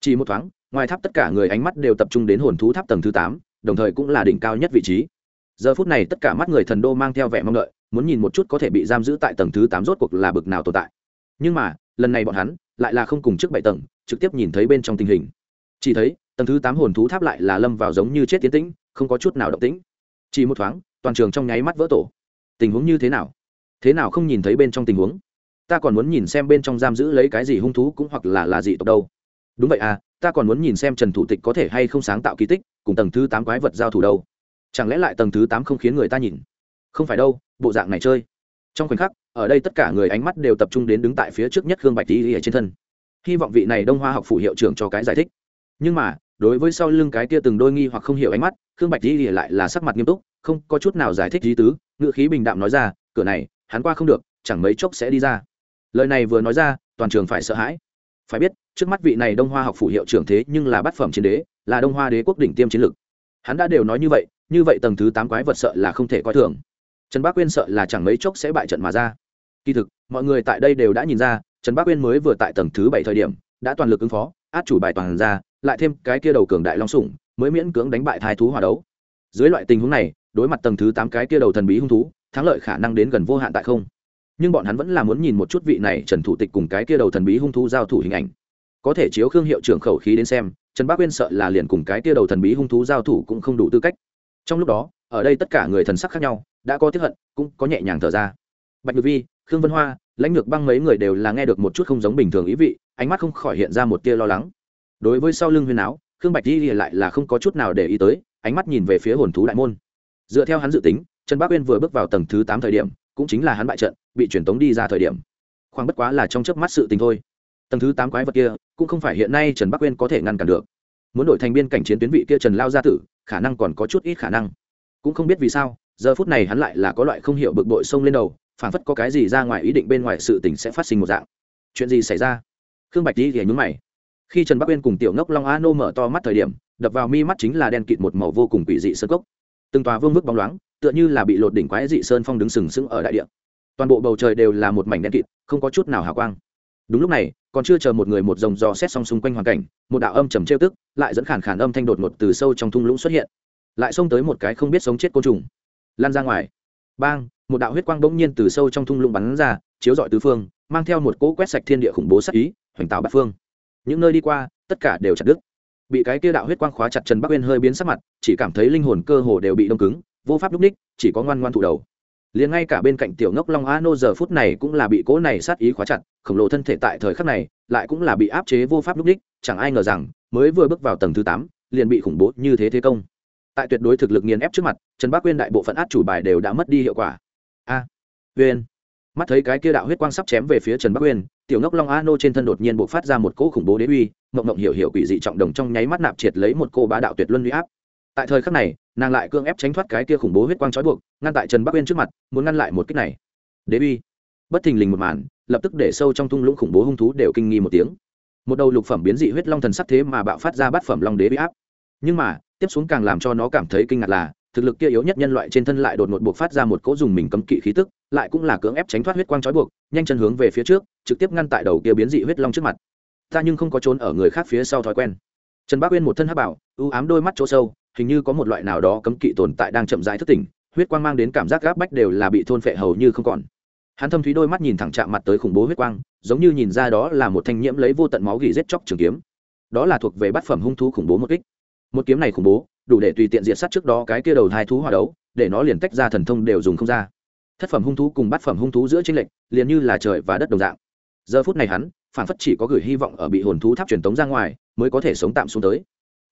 Chỉ một thoáng, ngoài tháp tất cả người ánh mắt đều tập trung đến hồn thú tháp tầng thứ tám, đồng thời cũng là đỉnh cao nhất vị trí giờ phút này tất cả mắt người thần đô mang theo vẻ mong đợi, muốn nhìn một chút có thể bị giam giữ tại tầng thứ tám rốt cuộc là bực nào tồn tại. Nhưng mà, lần này bọn hắn lại là không cùng trước bảy tầng, trực tiếp nhìn thấy bên trong tình hình. Chỉ thấy, tầng thứ tám hồn thú tháp lại là lâm vào giống như chết tiến tĩnh, không có chút nào động tĩnh. Chỉ một thoáng, toàn trường trong nháy mắt vỡ tổ. Tình huống như thế nào? Thế nào không nhìn thấy bên trong tình huống? Ta còn muốn nhìn xem bên trong giam giữ lấy cái gì hung thú cũng hoặc là là gì tộc đâu. Đúng vậy à ta còn muốn nhìn xem trần thủ tịch có thể hay không sáng tạo kỳ tích, cùng tầng thứ tám quái vật giao thủ đâu chẳng lẽ lại tầng thứ tám không khiến người ta nhìn? Không phải đâu, bộ dạng này chơi. Trong khoảnh khắc, ở đây tất cả người ánh mắt đều tập trung đến đứng tại phía trước nhất gương bạch tý ở trên thân. Hy vọng vị này đông hoa học phủ hiệu trưởng cho cái giải thích. Nhưng mà, đối với sau lưng cái kia từng đôi nghi hoặc không hiểu ánh mắt, khương bạch tý lại là sắc mặt nghiêm túc, không có chút nào giải thích lý tứ ngựa khí bình đạm nói ra, cửa này, hắn qua không được, chẳng mấy chốc sẽ đi ra. Lời này vừa nói ra, toàn trường phải sợ hãi. Phải biết, trước mắt vị này đông hoa học phủ hiệu trưởng thế nhưng là bát phẩm chiến đế, là đông hoa đế quốc đỉnh tiêm chiến lực hắn đã đều nói như vậy như vậy tầng thứ tám quái vật sợ là không thể coi thường. Trần bác quyên sợ là chẳng mấy chốc sẽ bại trận mà ra. Kỳ thực, mọi người tại đây đều đã nhìn ra, trần bác quyên mới vừa tại tầng thứ bảy thời điểm, đã toàn lực ứng phó, át chủ bài toàn ra, lại thêm cái kia đầu cường đại long sủng, mới miễn cưỡng đánh bại thái thú hòa đấu. Dưới loại tình huống này, đối mặt tầng thứ tám cái kia đầu thần bí hung thú, thắng lợi khả năng đến gần vô hạn tại không. Nhưng bọn hắn vẫn là muốn nhìn một chút vị này trần thủ tịch cùng cái kia đầu thần bí hung thú giao thủ hình ảnh. Có thể chiếu khương hiệu trưởng khẩu khí đến xem trần bác uyên sợ là liền cùng cái tia đầu thần bí hung thú giao thủ cũng không đủ tư cách. Trong lúc đó, ở đây tất cả người thần sắc khác nhau, đã có tiếp hận, cũng có nhẹ nhàng thở ra. Bạch ngự vi, khương vân hoa, lãnh lược băng mấy người đều là nghe được một chút không giống bình thường ý vị, ánh mắt không khỏi hiện ra một tia lo lắng. Đối với sau lưng huyên áo, khương bạch di lại là không có chút nào để ý tới, ánh mắt nhìn về phía hồn thú đại môn. Dựa theo hắn dự tính, trần bác uyên vừa bước vào tầng thứ tám thời điểm, cũng chính là hắn bại trận, bị truyền tống đi ra thời điểm. Khoảng bất quá là trong chớp mắt sự tình thôi tầng thứ tám quái vật kia cũng không phải hiện nay trần bắc uyên có thể ngăn cản được muốn đổi thành biên cảnh chiến tuyến vị kia trần lao gia tử khả năng còn có chút ít khả năng cũng không biết vì sao giờ phút này hắn lại là có loại không hiểu bực bội sông lên đầu phảng phất có cái gì ra ngoài ý định bên ngoài sự tình sẽ phát sinh một dạng chuyện gì xảy ra khương bạch đi thì nhúng mày khi trần bắc uyên cùng tiểu ngốc long a nô mở to mắt thời điểm đập vào mi mắt chính là đen kịt một màu vô cùng quỷ dị sơn cốc từng tòa vương vức bóng loáng tựa như là bị lột đỉnh quái dị sơn phong đứng sừng sững ở đại địa toàn bộ bầu trời đều là một mảnh đen kịt không có chút nào hào quang đúng lúc này còn chưa chờ một người một dòng dò xét xong xung quanh hoàn cảnh, một đạo âm trầm trêu tức, lại dẫn khản khản âm thanh đột ngột từ sâu trong thung lũng xuất hiện. Lại xông tới một cái không biết sống chết côn trùng. Lan ra ngoài. Bang, một đạo huyết quang bỗng nhiên từ sâu trong thung lũng bắn ra, chiếu rọi tứ phương, mang theo một cỗ quét sạch thiên địa khủng bố sắc ý, hoành tạo bát phương. Những nơi đi qua, tất cả đều chặt đứt. Bị cái kia đạo huyết quang khóa chặt trần bắc uyên hơi biến sắc mặt, chỉ cảm thấy linh hồn cơ hồ đều bị đông cứng, vô pháp lúc ních, chỉ có ngoan ngoan thủ đầu liền ngay cả bên cạnh tiểu ngốc long a nô giờ phút này cũng là bị cỗ này sát ý khóa chặt khổng lồ thân thể tại thời khắc này lại cũng là bị áp chế vô pháp lúc đích chẳng ai ngờ rằng mới vừa bước vào tầng thứ tám liền bị khủng bố như thế thế công. Tại tuyệt đối thực lực nghiền ép trước mặt trần bác quyên đại bộ phận át chủ bài đều đã mất đi hiệu quả. A à, uyên. Mắt thấy cái kia đạo huyết quang sắp chém về phía trần bắc uyên tiểu ngốc long a nô trên thân đột nhiên buộc phát ra một cỗ khủng bố đế uy mộng mộng hiểu hiểu quỷ dị trọng đồng trong nháy mắt nạp triệt lấy một cô bá đạo tuyệt luân uy áp. Tại thời khắc này nàng lại cương ép tránh thoát cái kia khủng bố huyết quang trói buộc, ngăn tại trần bắc uyên trước mặt, muốn ngăn lại một kích này. Đế bi bất thình lình một màn, lập tức để sâu trong thung lũng khủng bố hung thú đều kinh nghi một tiếng. Một đầu lục phẩm biến dị huyết long thần sắc thế mà bạo phát ra bát phẩm long đế bị áp. Nhưng mà, tiếp xuống càng làm cho nó cảm thấy kinh ngạc là, thực lực kia yếu nhất nhân loại trên thân lại đột ngột buộc phát ra một cỗ dùng mình cấm kỵ khí tức, lại cũng là cưỡng ép tránh thoát huyết quang trói buộc, nhanh chân hướng về phía trước, trực tiếp ngăn tại đầu kia biến dị huyết long trước mặt. Ta nhưng không có trốn ở người khác phía sau thói quen. Trần bác uyên một thân hắc bảo ưu ám đôi mắt chỗ sâu hình như có một loại nào đó cấm kỵ tồn tại đang chậm rãi thức tỉnh, huyết quang mang đến cảm giác gáp bách đều là bị thôn phệ hầu như không còn. Hắn thâm thúy đôi mắt nhìn thẳng chạm mặt tới khủng bố huyết quang, giống như nhìn ra đó là một thanh nhiễm lấy vô tận máu gỉ rết chóc trường kiếm. Đó là thuộc về bát phẩm hung thú khủng bố một kích. Một kiếm này khủng bố, đủ để tùy tiện diệt sát trước đó cái kia đầu hai thú hòa đấu, để nó liền tách ra thần thông đều dùng không ra. Thất phẩm hung thú cùng bát phẩm hung thú giữa tranh lệch, liền như là trời và đất đồng dạng. Giờ phút này hắn phản phất chỉ có gửi hy vọng ở bị hồn thú tháp truyền tống ra ngoài, mới có thể sống tạm xuống tới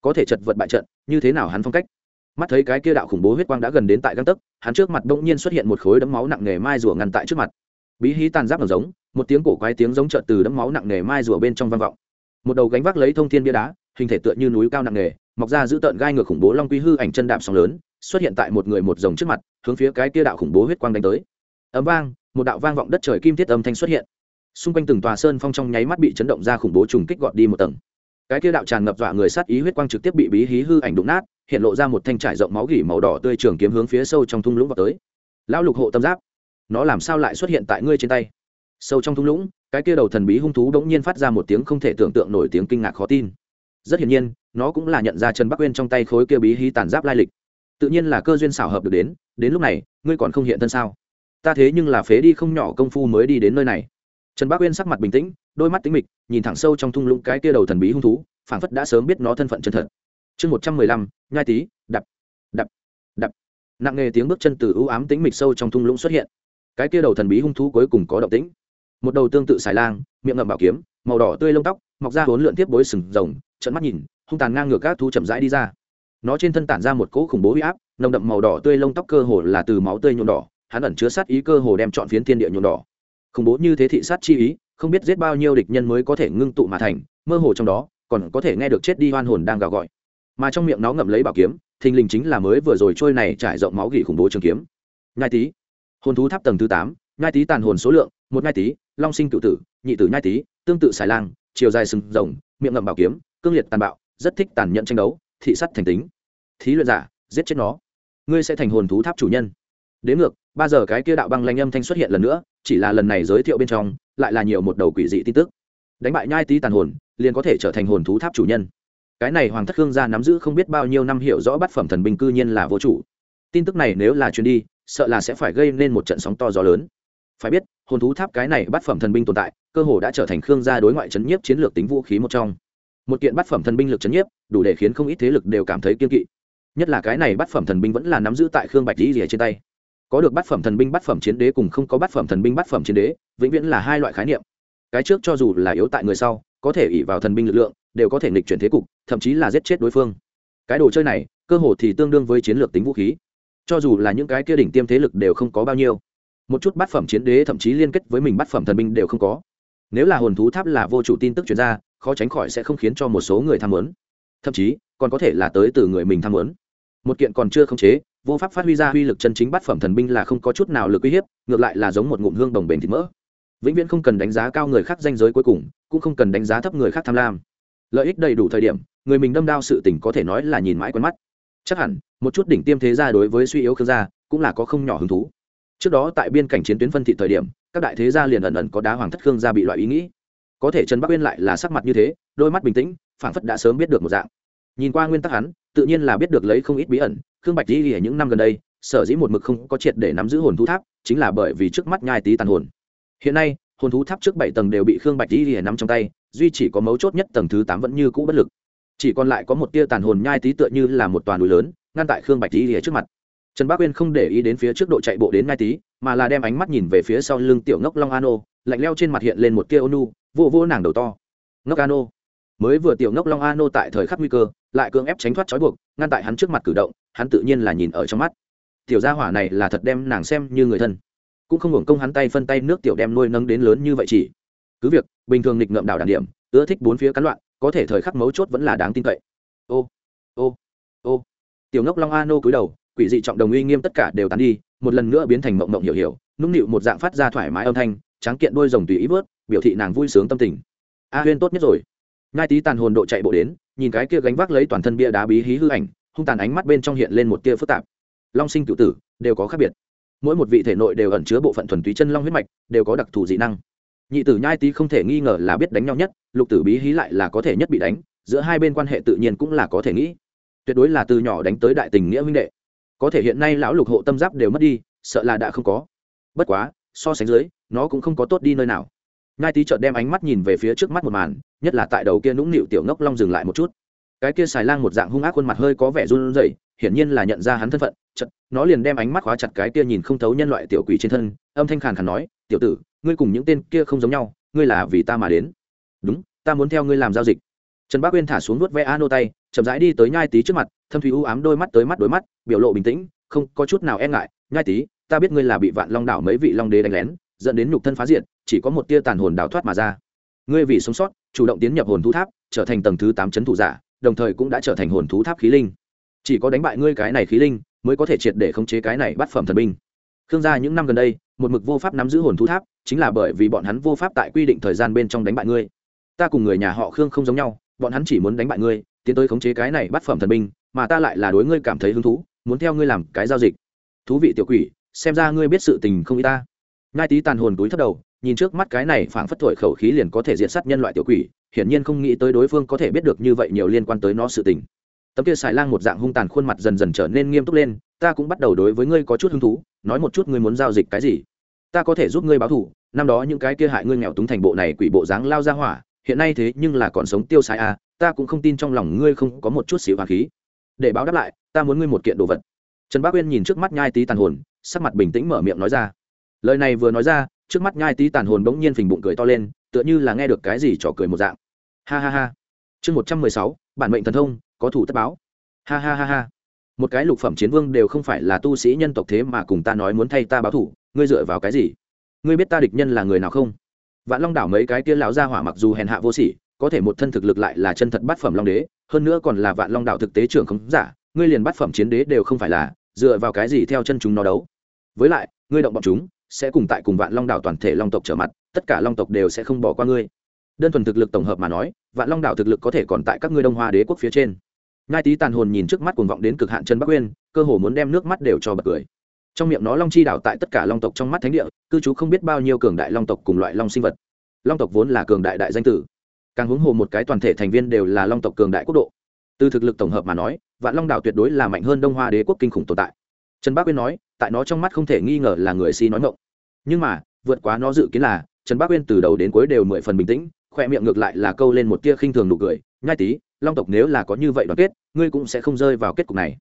có thể chật vật bại trận, như thế nào hắn phong cách? Mắt thấy cái kia đạo khủng bố huyết quang đã gần đến tại găng tấc, hắn trước mặt bỗng nhiên xuất hiện một khối đấm máu nặng nề mai rùa ngăn tại trước mặt. Bí hí tàn giáp giống, một tiếng cổ quái tiếng giống trợt từ đấm máu nặng nề mai rùa bên trong vang vọng. Một đầu gánh vác lấy thông thiên bia đá, hình thể tựa như núi cao nặng nề, mọc ra giữ tợn gai ngược khủng bố long quy hư ảnh chân đạp sóng lớn, xuất hiện tại một người một rồng trước mặt, hướng phía cái kia đạo khủng bố huyết quang đánh tới. Ấm vang, một đạo vang vọng đất trời kim thiết âm thanh xuất hiện. Xung quanh từng tòa sơn phong trong nháy mắt bị chấn động ra khủng bố trùng kích gọt đi một tầng cái kia đạo tràn ngập dọa người sát ý huyết quang trực tiếp bị bí hí hư ảnh đụng nát, hiện lộ ra một thanh trải rộng máu gỉ màu đỏ tươi trường kiếm hướng phía sâu trong thung lũng vào tới. Lão lục hộ tâm giáp, nó làm sao lại xuất hiện tại ngươi trên tay? Sâu trong thung lũng, cái kia đầu thần bí hung thú bỗng nhiên phát ra một tiếng không thể tưởng tượng nổi tiếng kinh ngạc khó tin. Rất hiển nhiên, nó cũng là nhận ra trần bắc uyên trong tay khối kia bí hí tàn giáp lai lịch. Tự nhiên là cơ duyên xảo hợp được đến đến lúc này, ngươi còn không hiện thân sao? Ta thế nhưng là phế đi không nhỏ công phu mới đi đến nơi này. Trần bắc uyên sắc mặt bình tĩnh đôi mắt tính mịch, nhìn thẳng sâu trong thung lũng cái kia đầu thần bí hung thú, phảng phất đã sớm biết nó thân phận chân thật. Chương một trăm mười lăm, nhai tí đập đập đập. Nặng nề tiếng bước chân từ ưu ám tĩnh mịch sâu trong thung lũng xuất hiện. Cái kia đầu thần bí hung thú cuối cùng có động tĩnh. Một đầu tương tự xài lang, miệng ngậm bảo kiếm, màu đỏ tươi lông tóc, mọc ra hốn lượn tiếp bối sừng rồng trận mắt nhìn, hung tàn ngang ngược các thú chậm rãi đi ra. Nó trên thân tản ra một cỗ khủng bố huy áp, nồng đậm màu đỏ tươi lông tóc cơ hồ là từ máu tươi nhuộm đỏ, hắn ẩn chứa sát ý cơ hồ đem chọn phiến thiên địa nhuộm đỏ. Khủng bố như thế thị sát chi ý không biết giết bao nhiêu địch nhân mới có thể ngưng tụ mà thành, mơ hồ trong đó, còn có thể nghe được chết đi hoan hồn đang gào gọi. Mà trong miệng nó ngậm lấy bảo kiếm, thình lình chính là mới vừa rồi trôi này trải rộng máu gỉ khủng bố trường kiếm. Nhai tý. Hồn thú tháp tầng thứ tám, nhai tý tàn hồn số lượng, một nhai tý, long sinh cựu tử, nhị tử nhai tý, tương tự xài lang, chiều dài sừng rồng, miệng ngậm bảo kiếm, cương liệt tàn bạo, rất thích tàn nhẫn tranh đấu, thị sắt thành tính. Thí luyện giả, giết chết nó. Ngươi sẽ thành hồn thú tháp chủ nhân. Đến ngược, ba giờ cái kia đạo băng lanh âm thanh xuất hiện lần nữa, chỉ là lần này giới thiệu bên trong lại là nhiều một đầu quỷ dị tin tức. Đánh bại nhai tý tàn hồn, liền có thể trở thành hồn thú tháp chủ nhân. Cái này hoàng thất khương gia nắm giữ không biết bao nhiêu năm hiểu rõ bát phẩm thần binh cư nhiên là vô chủ. Tin tức này nếu là chuyến đi, sợ là sẽ phải gây nên một trận sóng to gió lớn. Phải biết, hồn thú tháp cái này bát phẩm thần binh tồn tại, cơ hồ đã trở thành khương gia đối ngoại chấn nhiếp chiến lược tính vũ khí một trong. Một kiện bát phẩm thần binh lực chấn nhiếp, đủ để khiến không ít thế lực đều cảm thấy kiên kỵ. Nhất là cái này bát phẩm thần binh vẫn là nắm giữ tại khương bạch lý rìa trên tay có được bát phẩm thần binh bát phẩm chiến đế cùng không có bát phẩm thần binh bát phẩm chiến đế, vĩnh viễn là hai loại khái niệm. Cái trước cho dù là yếu tại người sau, có thể ỉ vào thần binh lực lượng, đều có thể nghịch chuyển thế cục, thậm chí là giết chết đối phương. Cái đồ chơi này, cơ hồ thì tương đương với chiến lược tính vũ khí. Cho dù là những cái kia đỉnh tiêm thế lực đều không có bao nhiêu. Một chút bát phẩm chiến đế thậm chí liên kết với mình bát phẩm thần binh đều không có. Nếu là hồn thú tháp là vô chủ tin tức chuyển ra, khó tránh khỏi sẽ không khiến cho một số người tham muốn. Thậm chí, còn có thể là tới từ người mình tham muốn một kiện còn chưa khống chế, vô pháp phát huy ra uy lực chân chính bát phẩm thần binh là không có chút nào lực uy hiếp, ngược lại là giống một ngụm hương đồng bền thịt mỡ. Vĩnh viễn không cần đánh giá cao người khác danh giới cuối cùng, cũng không cần đánh giá thấp người khác tham lam. Lợi ích đầy đủ thời điểm, người mình đâm đao sự tình có thể nói là nhìn mãi quen mắt. Chắc hẳn, một chút đỉnh tiêm thế gia đối với suy yếu khương gia, cũng là có không nhỏ hứng thú. Trước đó tại biên cảnh chiến tuyến phân thị thời điểm, các đại thế gia liền ẩn ẩn có đá hoàng thất khương gia bị loại ý nghĩ. Có thể trần bắc uyên lại là sắc mặt như thế, đôi mắt bình tĩnh, phảng phất đã sớm biết được một dạng. Nhìn qua nguyên tắc hắn tự nhiên là biết được lấy không ít bí ẩn, khương bạch di ở những năm gần đây, sở dĩ một mực không có triệt để nắm giữ hồn thú tháp, chính là bởi vì trước mắt nhai tí tàn hồn. Hiện nay, hồn thú tháp trước bảy tầng đều bị khương bạch di nắm trong tay, duy chỉ có mấu chốt nhất tầng thứ tám vẫn như cũ bất lực. Chỉ còn lại có một tia tàn hồn nhai tí tựa như là một toàn núi lớn, ngăn tại khương bạch di trước mặt. Trần bác uyên không để ý đến phía trước độ chạy bộ đến nhai tí, mà là đem ánh mắt nhìn về phía sau lưng tiểu ngốc long ano lạnh leo trên mặt hiện lên một tia ônu vô vô nàng đầu to. Ngốc ano mới vừa tiểu ngốc long ano tại thời khắc nguy cơ, lại cưỡng ép tránh thoát trói buộc, ngăn tại hắn trước mặt cử động, hắn tự nhiên là nhìn ở trong mắt. Tiểu gia hỏa này là thật đem nàng xem như người thân. Cũng không hưởng công hắn tay phân tay nước tiểu đem nuôi nâng đến lớn như vậy chỉ. Cứ việc, bình thường nghịch ngợm đảo đàn điểm, ưa thích bốn phía cắn loạn, có thể thời khắc mấu chốt vẫn là đáng tin cậy. Ô ô ô. Tiểu ngốc long a nô cúi đầu, quỷ dị trọng đồng uy nghiêm tất cả đều tán đi, một lần nữa biến thành mộng mộng hiểu hiểu, nũng nịu một dạng phát ra thoải mái âm thanh, tráng kiện đôi rồng tùy ý vớt, biểu thị nàng vui sướng tâm tình. A huyên tốt nhất rồi ngai tí tàn hồn độ chạy bộ đến, nhìn cái kia gánh vác lấy toàn thân bia đá bí hí hư ảnh, hung tàn ánh mắt bên trong hiện lên một tia phức tạp. Long sinh cựu tử, đều có khác biệt. Mỗi một vị thể nội đều ẩn chứa bộ phận thuần túy chân long huyết mạch, đều có đặc thù dị năng. Nhị tử nhai tý không thể nghi ngờ là biết đánh nhau nhất, lục tử bí hí lại là có thể nhất bị đánh, giữa hai bên quan hệ tự nhiên cũng là có thể nghĩ. Tuyệt đối là từ nhỏ đánh tới đại tình nghĩa huynh đệ. Có thể hiện nay lão lục hộ tâm giáp đều mất đi, sợ là đã không có. Bất quá, so sánh dưới, nó cũng không có tốt đi nơi nào. Ngai tý chợt đem ánh mắt nhìn về phía trước mắt một màn, nhất là tại đầu kia nũng nịu tiểu ngốc long dừng lại một chút. Cái kia xài lang một dạng hung ác khuôn mặt hơi có vẻ run rẩy, hiển nhiên là nhận ra hắn thân phận chật nó liền đem ánh mắt khóa chặt cái kia nhìn không thấu nhân loại tiểu quỷ trên thân, âm thanh khàn khàn nói, tiểu tử, ngươi cùng những tên kia không giống nhau, ngươi là vì ta mà đến. Đúng, ta muốn theo ngươi làm giao dịch. Trần bác uyên thả xuống nuốt ve a nô tay, chậm rãi đi tới nhai tí trước mặt, thâm thủy u ám đôi mắt tới mắt đối mắt, biểu lộ bình tĩnh, không có chút nào e ngại nhai tí, ta biết ngươi là bị vạn long đảo mấy vị long đế đánh lén dẫn đến nhục thân phá diện chỉ có một tia tàn hồn đào thoát mà ra. Ngươi vì sống sót, chủ động tiến nhập hồn thú tháp, trở thành tầng thứ tám chấn thủ giả, đồng thời cũng đã trở thành hồn thú tháp khí linh. Chỉ có đánh bại ngươi cái này khí linh, mới có thể triệt để khống chế cái này bắt phẩm thần binh. Khương gia những năm gần đây, một mực vô pháp nắm giữ hồn thú tháp, chính là bởi vì bọn hắn vô pháp tại quy định thời gian bên trong đánh bại ngươi. Ta cùng người nhà họ khương không giống nhau, bọn hắn chỉ muốn đánh bại ngươi, tiến tới khống chế cái này bắt phẩm thần binh, mà ta lại là đối ngươi cảm thấy hứng thú, muốn theo ngươi làm cái giao dịch. Thú vị tiểu quỷ, xem ra ngươi biết sự tình không y ta ngai tí tàn hồn túi thấp đầu, nhìn trước mắt cái này phảng phất thổi khẩu khí liền có thể diệt sát nhân loại tiểu quỷ, hiển nhiên không nghĩ tới đối phương có thể biết được như vậy nhiều liên quan tới nó sự tình. Tấm kia xài lang một dạng hung tàn khuôn mặt dần dần trở nên nghiêm túc lên, ta cũng bắt đầu đối với ngươi có chút hứng thú, nói một chút ngươi muốn giao dịch cái gì. Ta có thể giúp ngươi báo thù, năm đó những cái kia hại ngươi nghèo túng thành bộ này quỷ bộ dáng lao ra hỏa, hiện nay thế nhưng là còn sống tiêu xài à ta cũng không tin trong lòng ngươi không có một chút xíu hoàng khí. Để báo đáp lại, ta muốn ngươi một kiện đồ vật. Trần bác uyên nhìn trước mắt nhai tí tàn hồn, sắc mặt bình tĩnh mở miệng nói ra lời này vừa nói ra, trước mắt nhai tí tàn hồn bỗng nhiên phình bụng cười to lên, tựa như là nghe được cái gì trò cười một dạng. Ha ha ha. Chương một trăm mười sáu, bản mệnh thần thông, có thủ tất báo. Ha ha ha ha. Một cái lục phẩm chiến vương đều không phải là tu sĩ nhân tộc thế mà cùng ta nói muốn thay ta báo thủ, ngươi dựa vào cái gì? Ngươi biết ta địch nhân là người nào không? Vạn long đảo mấy cái tia lão gia hỏa mặc dù hèn hạ vô sỉ, có thể một thân thực lực lại là chân thật bát phẩm long đế, hơn nữa còn là vạn long đảo thực tế trưởng không giả, ngươi liền bát phẩm chiến đế đều không phải là, dựa vào cái gì theo chân chúng nó đấu? Với lại, ngươi động bọn chúng sẽ cùng tại cùng vạn long đảo toàn thể long tộc trở mặt, tất cả long tộc đều sẽ không bỏ qua ngươi. Đơn thuần thực lực tổng hợp mà nói, vạn long đảo thực lực có thể còn tại các ngươi đông hoa đế quốc phía trên. Ngai tý tàn hồn nhìn trước mắt cuồng vọng đến cực hạn chân bắc uyên, cơ hồ muốn đem nước mắt đều cho bật cười. Trong miệng nó long chi đảo tại tất cả long tộc trong mắt thánh địa, cư trú không biết bao nhiêu cường đại long tộc cùng loại long sinh vật. Long tộc vốn là cường đại đại danh tử. Càng huống hồ một cái toàn thể thành viên đều là long tộc cường đại quốc độ. Từ thực lực tổng hợp mà nói, vạn long đảo tuyệt đối là mạnh hơn đông hoa đế quốc kinh khủng tồn tại. Trần bác uyên nói tại nó trong mắt không thể nghi ngờ là người si nói ngộng. Nhưng mà, vượt quá nó dự kiến là, trần bác uyên từ đầu đến cuối đều mười phần bình tĩnh khoe miệng ngược lại là câu lên một tia khinh thường nụ cười, nhai tí long tộc nếu là có như vậy đoàn kết, ngươi cũng sẽ không rơi vào kết cục này.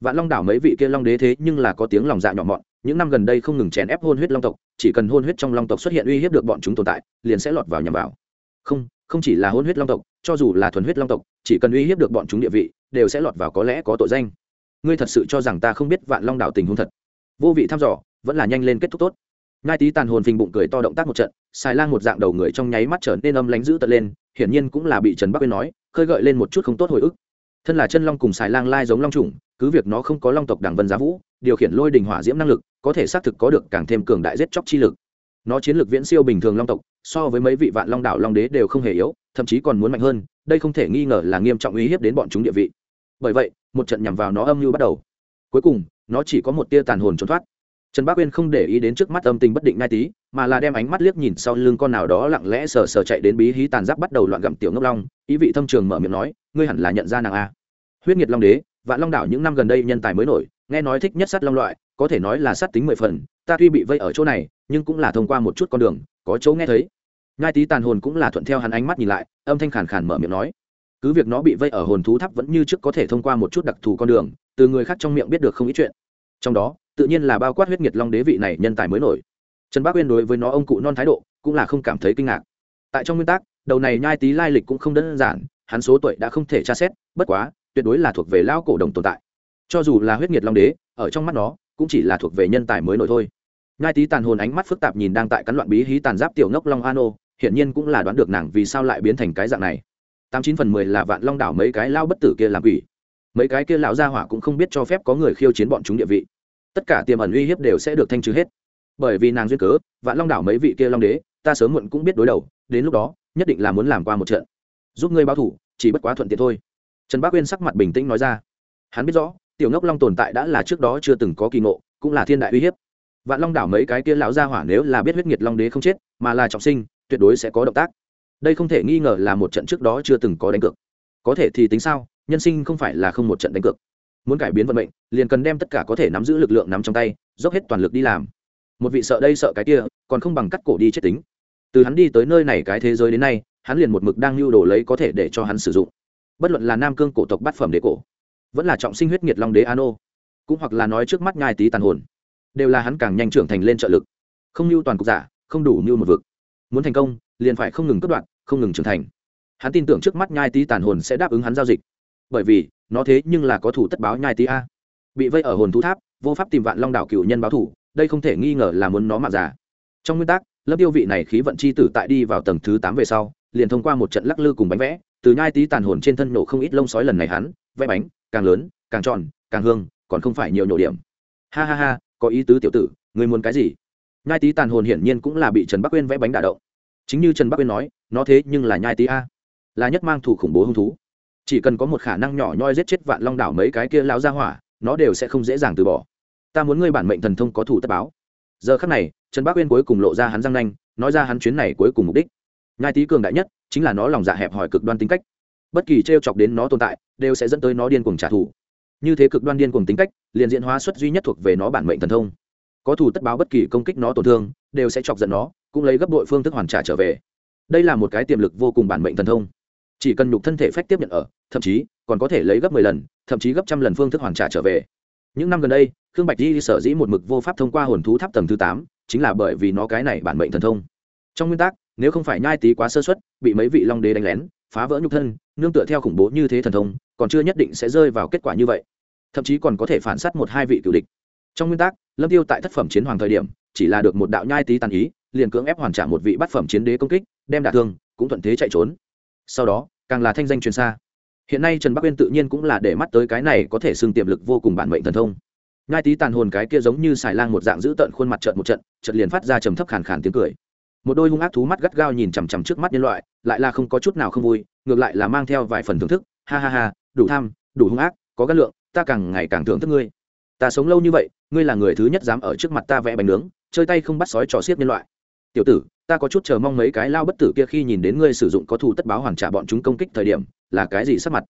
Vạn long đảo mấy vị kia long đế thế nhưng là có tiếng lòng dạ nhỏ mọn, những năm gần đây không ngừng chèn ép hôn huyết long tộc, chỉ cần hôn huyết trong long tộc xuất hiện uy hiếp được bọn chúng tồn tại, liền sẽ lọt vào nhằm vào. Không không chỉ là hôn huyết long tộc, cho dù là thuần huyết long tộc, chỉ cần uy hiếp được bọn chúng địa vị, đều sẽ lọt vào có lẽ có tội danh. Ngươi thật sự cho rằng ta không biết vạn long đảo tình huống thật? Vô vị thăm dò, vẫn là nhanh lên kết thúc tốt. Ngai tý tàn hồn phình bụng cười to động tác một trận, xài lang một dạng đầu người trong nháy mắt trở nên âm lánh dữ tật lên, hiển nhiên cũng là bị trần bắc quên nói, khơi gợi lên một chút không tốt hồi ức. Thân là chân long cùng xài lang lai giống long trùng cứ việc nó không có long tộc đảng vân giá vũ, điều khiển lôi đình hỏa diễm năng lực, có thể xác thực có được càng thêm cường đại giết chóc chi lực. Nó chiến lược viễn siêu bình thường long tộc, so với mấy vị vạn long đảo long đế đều không hề yếu, thậm chí còn muốn mạnh hơn, đây không thể nghi ngờ là nghiêm trọng uy hiếp đến bọn chúng địa vị. Bởi vậy, một trận nhằm vào nó âm mưu bắt đầu. Cuối cùng nó chỉ có một tia tàn hồn trốn thoát. Trần bác uyên không để ý đến trước mắt âm tình bất định ngay tí, mà là đem ánh mắt liếc nhìn sau lưng con nào đó lặng lẽ sờ sờ chạy đến bí hí tàn giáp bắt đầu loạn gặm tiểu ngốc long, ý vị thâm trường mở miệng nói, ngươi hẳn là nhận ra nàng a. Huyết nhiệt long đế, vạn long đảo những năm gần đây nhân tài mới nổi, nghe nói thích nhất sát long loại, có thể nói là sát tính mười phần, ta tuy bị vây ở chỗ này, nhưng cũng là thông qua một chút con đường, có chỗ nghe thấy. Ngai tí tàn hồn cũng là thuận theo hắn ánh mắt nhìn lại, âm thanh khàn khàn mở miệng nói cứ việc nó bị vây ở hồn thú tháp vẫn như trước có thể thông qua một chút đặc thù con đường, từ người khác trong miệng biết được không ít chuyện. Trong đó, tự nhiên là bao quát huyết nhiệt long đế vị này nhân tài mới nổi. Trần bác uyên đối với nó ông cụ non thái độ cũng là không cảm thấy kinh ngạc. Tại trong nguyên tắc, đầu này nhai tí lai lịch cũng không đơn giản, hắn số tuổi đã không thể tra xét, bất quá, tuyệt đối là thuộc về lao cổ đồng tồn tại. Cho dù là huyết nhiệt long đế, ở trong mắt nó, cũng chỉ là thuộc về nhân tài mới nổi thôi. Nhai tí tàn hồn ánh mắt phức tạp nhìn đang tại cắn loạn bí hí tàn giáp tiểu ngốc long ano hiển nhiên cũng là đoán được nàng vì sao lại biến thành cái dạng này tám chín phần mười là vạn long đảo mấy cái lao bất tử kia làm quỷ. Mấy cái kia lão gia hỏa cũng không biết cho phép có người khiêu chiến bọn chúng địa vị. Tất cả tiềm ẩn uy hiếp đều sẽ được thanh trừ hết. Bởi vì nàng duyên cớ, vạn long đảo mấy vị kia long đế, ta sớm muộn cũng biết đối đầu, đến lúc đó, nhất định là muốn làm qua một trận. Giúp ngươi báo thủ, chỉ bất quá thuận tiện thôi. Trần bác uyên sắc mặt bình tĩnh nói ra. Hắn biết rõ, tiểu ngốc long tồn tại đã là trước đó chưa từng có kỳ ngộ, cũng là thiên đại uy hiếp. Vạn long đảo mấy cái kia lão gia hỏa nếu là biết huyết nhiệt long đế không chết, mà là trọng sinh, tuyệt đối sẽ có động tác đây không thể nghi ngờ là một trận trước đó chưa từng có đánh cược. Có thể thì tính sao, nhân sinh không phải là không một trận đánh cược. Muốn cải biến vận mệnh, liền cần đem tất cả có thể nắm giữ lực lượng nắm trong tay, dốc hết toàn lực đi làm. Một vị sợ đây sợ cái kia, còn không bằng cắt cổ đi chết tính. Từ hắn đi tới nơi này cái thế giới đến nay, hắn liền một mực đang lưu đồ lấy có thể để cho hắn sử dụng. Bất luận là nam cương cổ tộc bát phẩm đế cổ, vẫn là trọng sinh huyết nhiệt long đế ano, cũng hoặc là nói trước mắt nhai tí tàn hồn, đều là hắn càng nhanh trưởng thành lên trợ lực. Không lưu toàn cục giả, không đủ lưu một vực. Muốn thành công, liền phải không ngừng cất đoạn không ngừng trưởng thành. Hắn tin tưởng trước mắt nhai tí tàn hồn sẽ đáp ứng hắn giao dịch. Bởi vì, nó thế nhưng là có thủ tất báo nhai tí a. Bị vây ở hồn thú tháp, vô pháp tìm vạn long đảo cựu nhân báo thủ, đây không thể nghi ngờ là muốn nó mạng giả trong nguyên tắc, lớp tiêu vị này khí vận c h i tử tại đi vào tầng thứ tám về sau, liền thông qua một trận lắc lư cùng bánh vẽ, từ nhai tí tàn hồn trên thân nổ không ít lông sói lần này hắn, vẽ bánh, càng lớn, càng tròn, càng hương, còn không phải nhiều nhổ điểm. Ha ha ha, có ý tứ tiểu tử người muốn cái gì? Nhai tí tàn hồn hiển nhiên cũng là bị trần bắc quên vẽ bánh đả động chính như trần bắc uyên nói, nó thế nhưng là nhai tí a. Là nhất mang thủ khủng bố hung thú. Chỉ cần có một khả năng nhỏ nhoi giết chết vạn long đảo mấy cái kia lão ra hỏa, nó đều sẽ không dễ dàng từ bỏ. Ta muốn ngươi bản mệnh thần thông có thủ tất báo. Giờ khắc này, trần bắc uyên cuối cùng lộ ra hắn răng nanh, nói ra hắn chuyến này cuối cùng mục đích. Nhai tí cường đại nhất, chính là nó lòng dạ hẹp hòi cực đoan tính cách. Bất kỳ t r e o chọc đến nó tồn tại, đều sẽ dẫn tới nó điên cuồng trả thù. Như thế cực đoan điên cuồng tính cách, liền diễn hóa xuất duy nhất thuộc về nó bản mệnh thần thông. Có thủ tất báo bất kỳ công kích nó tổn thương, đều sẽ chọc giận nó cũng lấy gấp đội phương thức hoàn trả trở về. Đây là một cái tiềm lực vô cùng bản mệnh thần thông. Chỉ cần nhục thân thể phách tiếp nhận ở, thậm chí còn có thể lấy gấp mười lần, thậm chí gấp trăm lần phương thức hoàn trả trở về. Những năm gần đây, khương bạch di sở dĩ một mực vô pháp thông qua hồn thú tháp tầng thứ tám, chính là bởi vì nó cái này bản mệnh thần thông. Trong nguyên tắc, nếu không phải nhai tí quá sơ xuất bị mấy vị long đế đánh lén, phá vỡ nhục thân, nương tựa theo khủng bố như thế thần thông, còn chưa nhất định sẽ rơi vào kết quả như vậy. Thậm chí còn có thể phản s á t một hai vị cựu địch. Trong nguyên tắc, lâm tiêu tại thất phẩm chiến hoàng thời điểm, chỉ là được một đạo nhai tí tàn ý liền cưỡng ép hoàn trả một vị bát phẩm chiến đế công kích, đem đả thương, cũng thuận thế chạy trốn. Sau đó, càng là thanh danh truyền xa. Hiện nay trần bắc uyên tự nhiên cũng là để mắt tới cái này có thể xưng tiềm lực vô cùng bản mệnh thần thông. Ngai tí tàn hồn cái kia giống như xài lang một dạng giữ tận khuôn mặt trợn một trận trận liền phát ra trầm thấp khàn khàn tiếng cười. Một đôi hung ác thú mắt gắt gao nhìn chằm chằm trước mắt nhân loại, lại là không có chút nào không vui, ngược lại là mang theo vài phần thưởng thức. Ha ha ha, đủ tham, đủ hung ác, có gắt lượng, ta càng ngày càng thưởng thức ngươi. Ta sống lâu như vậy, ngươi là người thứ nhất dám ở trước mặt ta vẽ bánh nướng, chơi tay không bắt sói trò xiết nhân loại tiểu tử, ta có chút chờ mong mấy cái lao bất tử kia khi nhìn đến ngươi sử dụng có thù tất báo hoàn trả bọn chúng công kích thời điểm, là cái gì sắp mặt?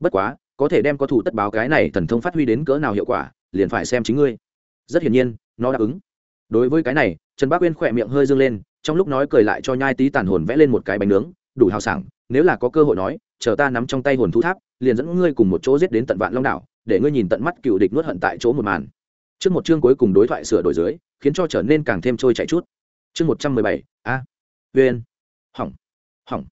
Bất quá, có thể đem có thù tất báo cái này thần thông phát huy đến cỡ nào hiệu quả, liền phải xem chính ngươi. Rất hiển nhiên, nó đáp ứng. Đối với cái này, trần bác uyên khỏe miệng hơi dâng lên, trong lúc nói cười lại cho nhai tí tàn hồn vẽ lên một cái bánh nướng, đủ hào sảng, nếu là có cơ hội nói, chờ ta nắm trong tay hồn thú tháp, liền dẫn ngươi cùng một chỗ giết đến tận vạn long đảo, để ngươi nhìn tận mắt cựu địch nuốt hận tại chỗ một màn. Trước một chương cuối cùng đối thoại sửa đổi dưới, khiến cho trở nên càng thêm trôi chảy chút chương một trăm mười bảy, a viên hỏng hỏng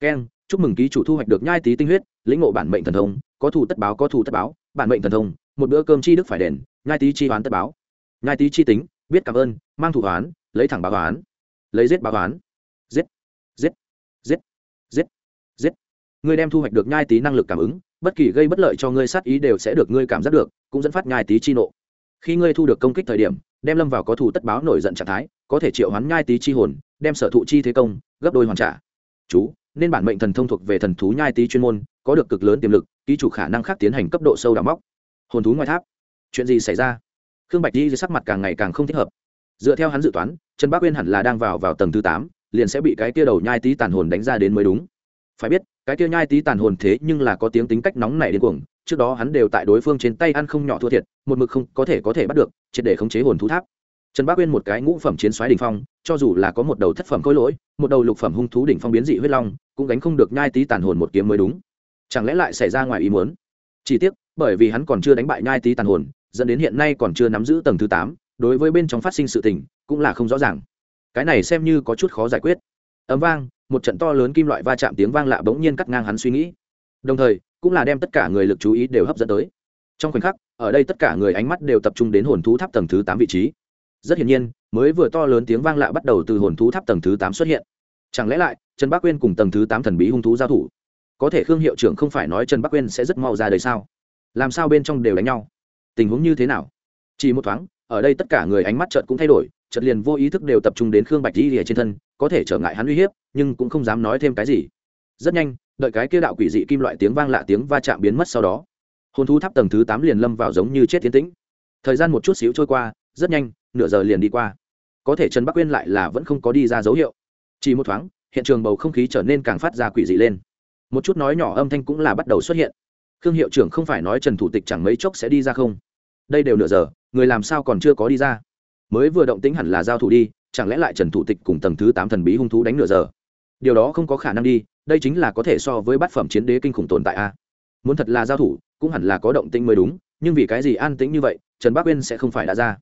keng chúc mừng ký chủ thu hoạch được nhai tí tinh huyết, lĩnh ngộ bản mệnh thần thông, có thù tất báo, có thù tất báo, bản mệnh thần thông, một bữa cơm chi đức phải đền, nhai tí chi hoán tất báo. Nhai tí chi tính, biết cảm ơn, mang thủ hoán, lấy thẳng báo hoán, lấy giết báo hoán. Giết giết giết giết giết. Ngươi đem thu hoạch được nhai tí năng lực cảm ứng, bất kỳ gây bất lợi cho ngươi sát ý đều sẽ được ngươi cảm giác được, cũng dẫn phát nhai tí chi nộ. Khi ngươi thu được công kích thời điểm đem lâm vào có thủ tất báo nổi giận trạng thái, có thể triệu hoán nhai tý chi hồn, đem sở thụ chi thế công, gấp đôi hoàn trả. Chú, nên bản mệnh thần thông thuộc về thần thú nhai tý chuyên môn, có được cực lớn tiềm lực, ký chủ khả năng khác tiến hành cấp độ sâu đào móc. Hồn thú ngoài tháp. Chuyện gì xảy ra? Khương bạch di sắc mặt càng ngày càng không thích hợp. Dựa theo hắn dự toán, trần bác uyên hẳn là đang vào vào tầng thứ tám, liền sẽ bị cái kia đầu nhai tý tàn hồn đánh ra đến mới đúng. Phải biết, cái kia nhai tý tàn hồn thế nhưng là có tiếng tính cách nóng nảy đến cuồng trước đó hắn đều tại đối phương trên tay ăn không nhỏ thua thiệt, một mực không có thể có thể bắt được, triệt để khống chế hồn thú tháp. Trần bác uyên một cái ngũ phẩm chiến xoáy đỉnh phong, cho dù là có một đầu thất phẩm khối lỗi, một đầu lục phẩm hung thú đỉnh phong biến dị huyết long, cũng gánh không được nhai tí tàn hồn một kiếm mới đúng. Chẳng lẽ lại xảy ra ngoài ý muốn? Chỉ tiếc, bởi vì hắn còn chưa đánh bại nhai tí tàn hồn, dẫn đến hiện nay còn chưa nắm giữ tầng thứ tám, đối với bên trong phát sinh sự tình, cũng là không rõ ràng. Cái này xem như có chút khó giải quyết. Ấm vang, một trận to lớn kim loại va chạm tiếng vang lạ bỗng nhiên cắt ngang hắn suy nghĩ đồng thời, cũng là đem tất cả người lực chú ý đều hấp dẫn tới. Trong khoảnh khắc, ở đây tất cả người ánh mắt đều tập trung đến hồn thú tháp tầng thứ tám vị trí. Rất hiển nhiên, mới vừa to lớn tiếng vang lạ bắt đầu từ hồn thú tháp tầng thứ tám xuất hiện. Chẳng lẽ lại, trần bắc quyên cùng tầng thứ tám thần bí hung thú giao thủ? Có thể khương hiệu trưởng không phải nói trần bắc quyên sẽ rất mau ra đời sao? Làm sao bên trong đều đánh nhau? Tình huống như thế nào? Chỉ một thoáng, ở đây tất cả người ánh mắt trợt cũng thay đổi, chợt liền vô ý thức đều tập trung đến khương bạch di rìa trên thân, có thể trở ngại hắn uy hiếp, nhưng cũng không dám nói thêm cái gì rất nhanh, đợi cái kia đạo quỷ dị kim loại tiếng vang lạ tiếng va chạm biến mất sau đó, hồn thú tháp tầng thứ tám liền lâm vào giống như chết tiến tĩnh. Thời gian một chút xíu trôi qua, rất nhanh, nửa giờ liền đi qua. Có thể trần bắc quên lại là vẫn không có đi ra dấu hiệu. Chỉ một thoáng, hiện trường bầu không khí trở nên càng phát ra quỷ dị lên. Một chút nói nhỏ âm thanh cũng là bắt đầu xuất hiện. Khương hiệu trưởng không phải nói trần thủ tịch chẳng mấy chốc sẽ đi ra không? Đây đều nửa giờ, người làm sao còn chưa có đi ra? Mới vừa động tính hẳn là giao thủ đi, chẳng lẽ lại trần thủ tịch cùng tầng thứ tám thần bí hung thú đánh nửa giờ? Điều đó không có khả năng đi đây chính là có thể so với bát phẩm chiến đế kinh khủng tồn tại a. Muốn thật là giao thủ, cũng hẳn là có động tĩnh mới đúng, nhưng vì cái gì an tĩnh như vậy, trần bắc uyên sẽ không phải đã ra.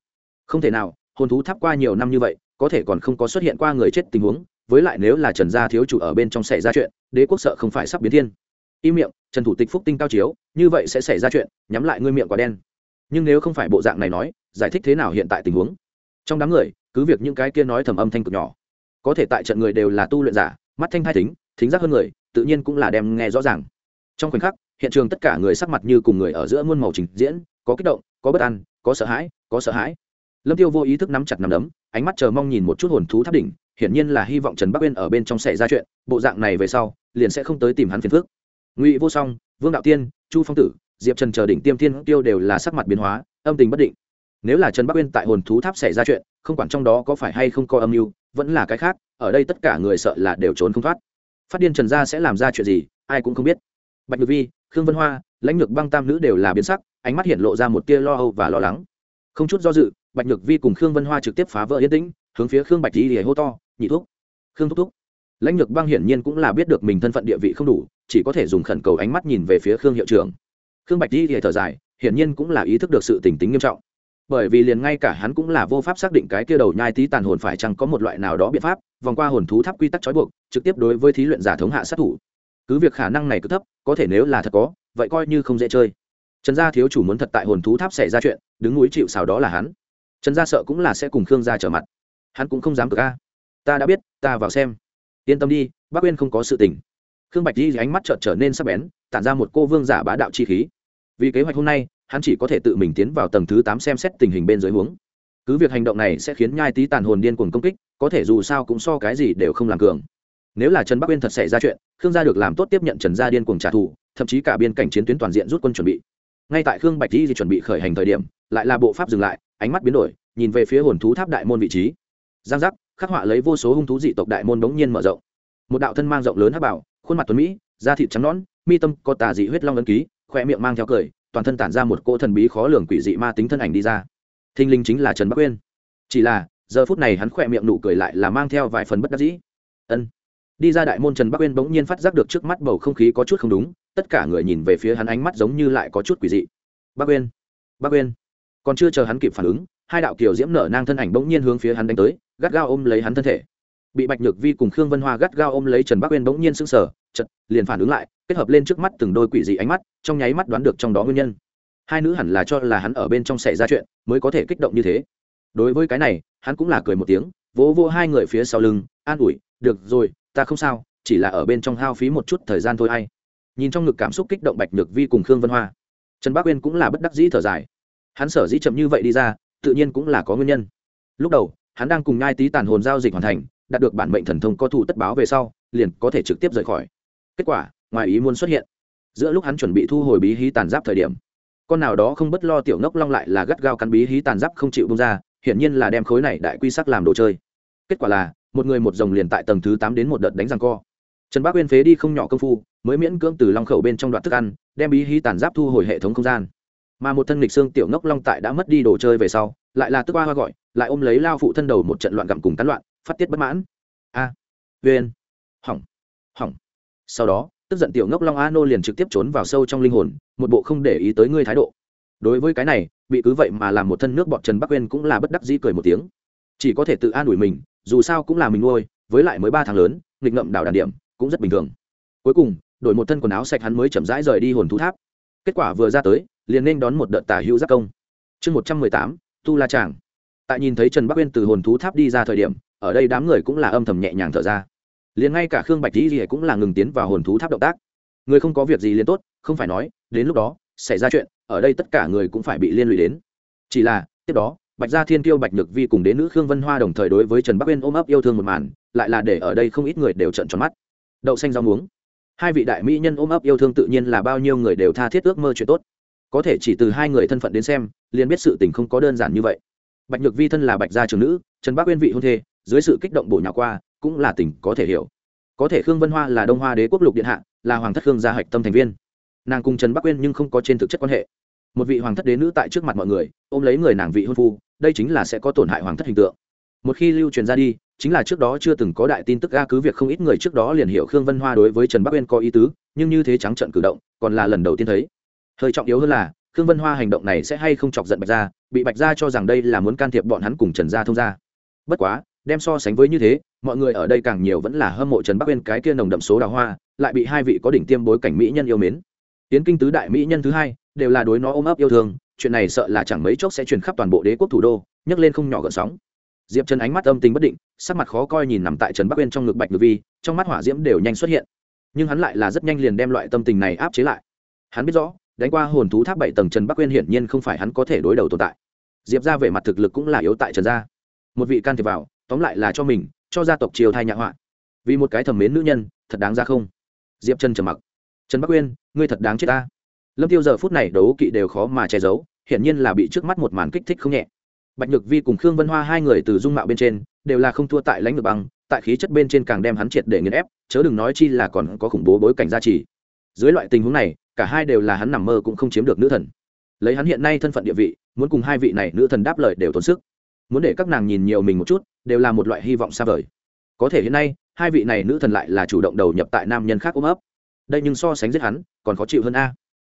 Không thể nào, hồn thú tháp qua nhiều năm như vậy, có thể còn không có xuất hiện qua người chết tình huống, với lại nếu là trần gia thiếu chủ ở bên trong xảy ra chuyện, đế quốc sợ không phải sắp biến thiên. Im miệng, trần thủ tịch phúc tinh cao chiếu, như vậy sẽ xảy ra chuyện, nhắm lại ngươi miệng quả đen. Nhưng nếu không phải bộ dạng này nói, giải thích thế nào hiện tại tình huống? Trong đám người, cứ việc những cái kia nói thầm âm thanh cực nhỏ, có thể tại trận người đều là tu luyện giả, mắt thanh thai tính thính giác hơn người, tự nhiên cũng là đem nghe rõ ràng. Trong khoảnh khắc, hiện trường tất cả người sắc mặt như cùng người ở giữa muôn màu trình diễn, có kích động, có bất an, có sợ hãi, có sợ hãi. Lâm tiêu vô ý thức nắm chặt nắm đấm, ánh mắt chờ mong nhìn một chút hồn thú tháp đỉnh, hiển nhiên là hy vọng trần bắc uyên ở bên trong xảy ra chuyện, bộ dạng này về sau, liền sẽ không tới tìm hắn phiền phước ngụy vô song, vương đạo tiên, chu phong tử, diệp trần chờ đỉnh tiêm thiên tiêu đều là sắc mặt biến hóa, âm tình bất định. Nếu là trần bắc uyên tại hồn thú tháp xảy ra chuyện, không quản trong đó có phải hay không có âm mưu, vẫn là cái khác, ở đây tất cả người sợ là đều trốn không thoát phát điên trần gia sẽ làm ra chuyện gì, ai cũng không biết. Bạch nhược vi, khương vân hoa, lãnh lược băng tam nữ đều là biến sắc, ánh mắt hiện lộ ra một tia lo âu và lo lắng. Không chút do dự, bạch nhược vi cùng khương vân hoa trực tiếp phá vỡ yên tĩnh, hướng phía khương bạch di để hô to, nhị thuốc khương thúc thúc. Lãnh lược băng hiển nhiên cũng là biết được mình thân phận địa vị không đủ, chỉ có thể dùng khẩn cầu ánh mắt nhìn về phía khương hiệu trưởng. Khương bạch di thì thở dài, hiển nhiên cũng là ý thức được sự tình tính nghiêm trọng. Bởi vì liền ngay cả hắn cũng là vô pháp xác định cái kia đầu nhai tí tàn hồn phải chăng có một loại nào đó biện pháp, vòng qua hồn thú tháp quy tắc trói buộc trực tiếp đối với thí luyện giả thống hạ sát thủ. Cứ việc khả năng này cứ thấp, có thể nếu là thật có, vậy coi như không dễ chơi. Trần gia thiếu chủ muốn thật tại hồn thú tháp xảy ra chuyện, đứng núi chịu xào đó là hắn. Trần gia sợ cũng là sẽ cùng khương gia trở mặt. Hắn cũng không dám cực a. Ta đã biết, ta vào xem. Yên tâm đi, bác uyên không có sự tình. Khương bạch di ánh mắt trợt trở nên sắc bén, tản ra một cô vương giả bá đạo chi khí. Vì kế hoạch hôm nay, hắn chỉ có thể tự mình tiến vào tầng thứ tám xem xét tình hình bên dưới huống. Cứ việc hành động này sẽ khiến nhai tí tàn hồn điên cuồng công kích, có thể dù sao cũng so cái gì đều không làm cường nếu là trần bắc uyên thật xảy ra chuyện, khương gia được làm tốt tiếp nhận trần gia điên cuồng trả thù, thậm chí cả biên cảnh chiến tuyến toàn diện rút quân chuẩn bị. Ngay tại khương bạch di chuẩn bị khởi hành thời điểm, lại là bộ pháp dừng lại, ánh mắt biến đổi, nhìn về phía hồn thú tháp đại môn vị trí. Giang giác, khắc họa lấy vô số hung thú dị tộc đại môn bỗng nhiên mở rộng. Một đạo thân mang rộng lớn hắc bảo, khuôn mặt tuấn mỹ, da thịt trắng nõn, mi tâm có tà dị huyết long ấn ký khoe miệng mang theo cười, toàn thân tản ra một cỗ thần bí khó lường quỷ dị ma tính thân ảnh đi ra. Thinh linh chính là trần bắc uyên. Chỉ là, giờ phút này hắn khoe miệng nụ cười lại là mang theo vài phần bất đắc dĩ. Ân đi ra đại môn trần bắc uyên bỗng nhiên phát giác được trước mắt bầu không khí có chút không đúng, tất cả người nhìn về phía hắn ánh mắt giống như lại có chút quỷ dị. Bắc uyên bắc uyên. Còn chưa chờ hắn kịp phản ứng, hai đạo kiều diễm nở nang thân ảnh bỗng nhiên hướng phía hắn đánh tới, gắt gao ôm lấy hắn thân thể. Bị bạch nhược vi cùng khương vân hoa gắt gao ôm lấy trần bắc uyên bỗng nhiên sững sờ chật liền phản ứng lại, kết hợp lên trước mắt từng đôi quỷ dị ánh mắt, trong nháy mắt đoán được trong đó nguyên nhân. Hai nữ hẳn là cho là hắn ở bên trong xảy ra chuyện, mới có thể kích động như thế. Đối với cái này, hắn cũng là cười một tiếng, vỗ vỗ hai người phía sau lưng, an ủi, được rồi ta không sao, chỉ là ở bên trong hao phí một chút thời gian thôi hay nhìn trong ngực cảm xúc kích động bạch nhược vi cùng khương vân hoa. Trần bác uyên cũng là bất đắc dĩ thở dài. Hắn sở dĩ chậm như vậy đi ra, tự nhiên cũng là có nguyên nhân. Lúc đầu, hắn đang cùng ngai tý tàn hồn giao dịch hoàn thành, đạt được bản mệnh thần thông có thủ tất báo về sau, liền có thể trực tiếp rời khỏi. Kết quả, ngoài ý muốn xuất hiện. Giữa lúc hắn chuẩn bị thu hồi bí hí tàn giáp thời điểm, con nào đó không bất lo tiểu ngốc long lại là gắt gao cắn bí hí tàn giáp không chịu bông ra, hiển nhiên là đem khối này đại quy sắc làm đồ chơi. Kết quả là một người một dòng liền tại tầng thứ tám đến một đợt đánh răng co. Trần bác uyên phế đi không nhỏ công phu mới miễn cưỡng từ long khẩu bên trong đoạn thức ăn đem bí hí tàn giáp thu hồi hệ thống không gian. Mà một thân lịch xương tiểu ngốc long tại đã mất đi đồ chơi về sau lại là tức hoa hoa gọi lại ôm lấy lao phụ thân đầu một trận loạn gặm cùng tán loạn phát tiết bất mãn. A à, uyên hỏng hỏng. Sau đó tức giận tiểu ngốc long a nô liền trực tiếp trốn vào sâu trong linh hồn một bộ không để ý tới ngươi thái độ. Đối với cái này bị cứ vậy mà làm một thân nước bọt trần bắc uyên cũng là bất đắc dĩ cười một tiếng. Chỉ có thể tự an ủi mình dù sao cũng là mình nuôi, với lại mới ba tháng lớn, nghịch ngậm đảo đàn điểm, cũng rất bình thường. Cuối cùng, đổi một thân quần áo sạch hắn mới chậm rãi rời đi hồn thú tháp. Kết quả vừa ra tới, liền nên đón một đợt tả hữu giác công. Chương một trăm mười tám, tu la tràng. Tại nhìn thấy trần bắc uyên từ hồn thú tháp đi ra thời điểm, ở đây đám người cũng là âm thầm nhẹ nhàng thở ra. Liền ngay cả khương bạch dĩ gì cũng là ngừng tiến vào hồn thú tháp động tác. Người không có việc gì liền tốt, không phải nói, đến lúc đó, xảy ra chuyện, ở đây tất cả người cũng phải bị liên lụy đến. Chỉ là, tiếp đó bạch gia thiên tiêu bạch nhược vi cùng đến nữ khương vân hoa đồng thời đối với trần bắc uyên ôm ấp yêu thương một màn, lại là để ở đây không ít người đều trận tròn mắt. Đậu xanh rau muống. Hai vị đại mỹ nhân ôm ấp yêu thương tự nhiên là bao nhiêu người đều tha thiết ước mơ chuyện tốt. Có thể chỉ từ hai người thân phận đến xem, liền biết sự tình không có đơn giản như vậy. Bạch nhược vi thân là bạch gia trưởng nữ, trần bắc uyên vị hôn thê, dưới sự kích động bổ nhỏ qua, cũng là tình có thể hiểu. Có thể khương vân hoa là đông hoa đế quốc lục điện hạ, là hoàng thất khương gia hạch tâm thành viên. Nàng cùng trần bắc uyên nhưng không có trên thực chất quan hệ một vị hoàng thất đế nữ tại trước mặt mọi người, ôm lấy người nàng vị hôn phu, đây chính là sẽ có tổn hại hoàng thất hình tượng. Một khi lưu truyền ra đi, chính là trước đó chưa từng có đại tin tức ga cứ việc không ít người trước đó liền hiểu khương vân hoa đối với trần bắc uyên có ý tứ, nhưng như thế trắng trận cử động, còn là lần đầu tiên thấy. Hơi trọng yếu hơn là, khương vân hoa hành động này sẽ hay không chọc giận bạch gia, bị bạch gia cho rằng đây là muốn can thiệp bọn hắn cùng trần gia thông gia. Bất quá, đem so sánh với như thế, mọi người ở đây càng nhiều vẫn là hâm mộ trần bắc uyên cái kia nồng đậm số đào hoa, lại bị hai vị có đỉnh tiêm bối cảnh mỹ nhân yêu mến. Tiến kinh tứ đại mỹ nhân thứ hai đều là đối nó ôm ấp yêu thương, chuyện này sợ là chẳng mấy chốc sẽ truyền khắp toàn bộ đế quốc thủ đô, nhấc lên không nhỏ gợn sóng. Diệp trần ánh mắt âm tính bất định, sắc mặt khó coi nhìn nằm tại trần bắc uyên trong ngực bạch ngược vi, trong mắt hỏa diễm đều nhanh xuất hiện. Nhưng hắn lại là rất nhanh liền đem loại tâm tình này áp chế lại. Hắn biết rõ, đánh qua hồn thú tháp bảy tầng trần bắc uyên hiển nhiên không phải hắn có thể đối đầu tồn tại. Diệp ra về mặt thực lực cũng là yếu tại trần gia. Một vị can thiệp vào, tóm lại là cho mình, cho gia tộc triều thai nhạ họa. Vì một cái thầm mến nữ nhân, thật đáng ra không? Diệp trần trầm mặc. Trần bắc uyên, ngươi thật đáng chết ta lâm tiêu giờ phút này đấu kỵ đều khó mà che giấu, hiển nhiên là bị trước mắt một màn kích thích không nhẹ. Bạch nhược vi cùng khương vân hoa hai người từ dung mạo bên trên, đều là không thua tại lãnh ngược băng, tại khí chất bên trên càng đem hắn triệt để nghiền ép, chớ đừng nói chi là còn có khủng bố bối cảnh gia trì. Dưới loại tình huống này, cả hai đều là hắn nằm mơ cũng không chiếm được nữ thần. Lấy hắn hiện nay thân phận địa vị, muốn cùng hai vị này nữ thần đáp lời đều tốn sức. Muốn để các nàng nhìn nhiều mình một chút, đều là một loại hy vọng xa vời. Có thể hiện nay, hai vị này nữ thần lại là chủ động đầu nhập tại nam nhân khác ôm ấp. Đây nhưng so sánh giết hắn, còn khó chịu hơn a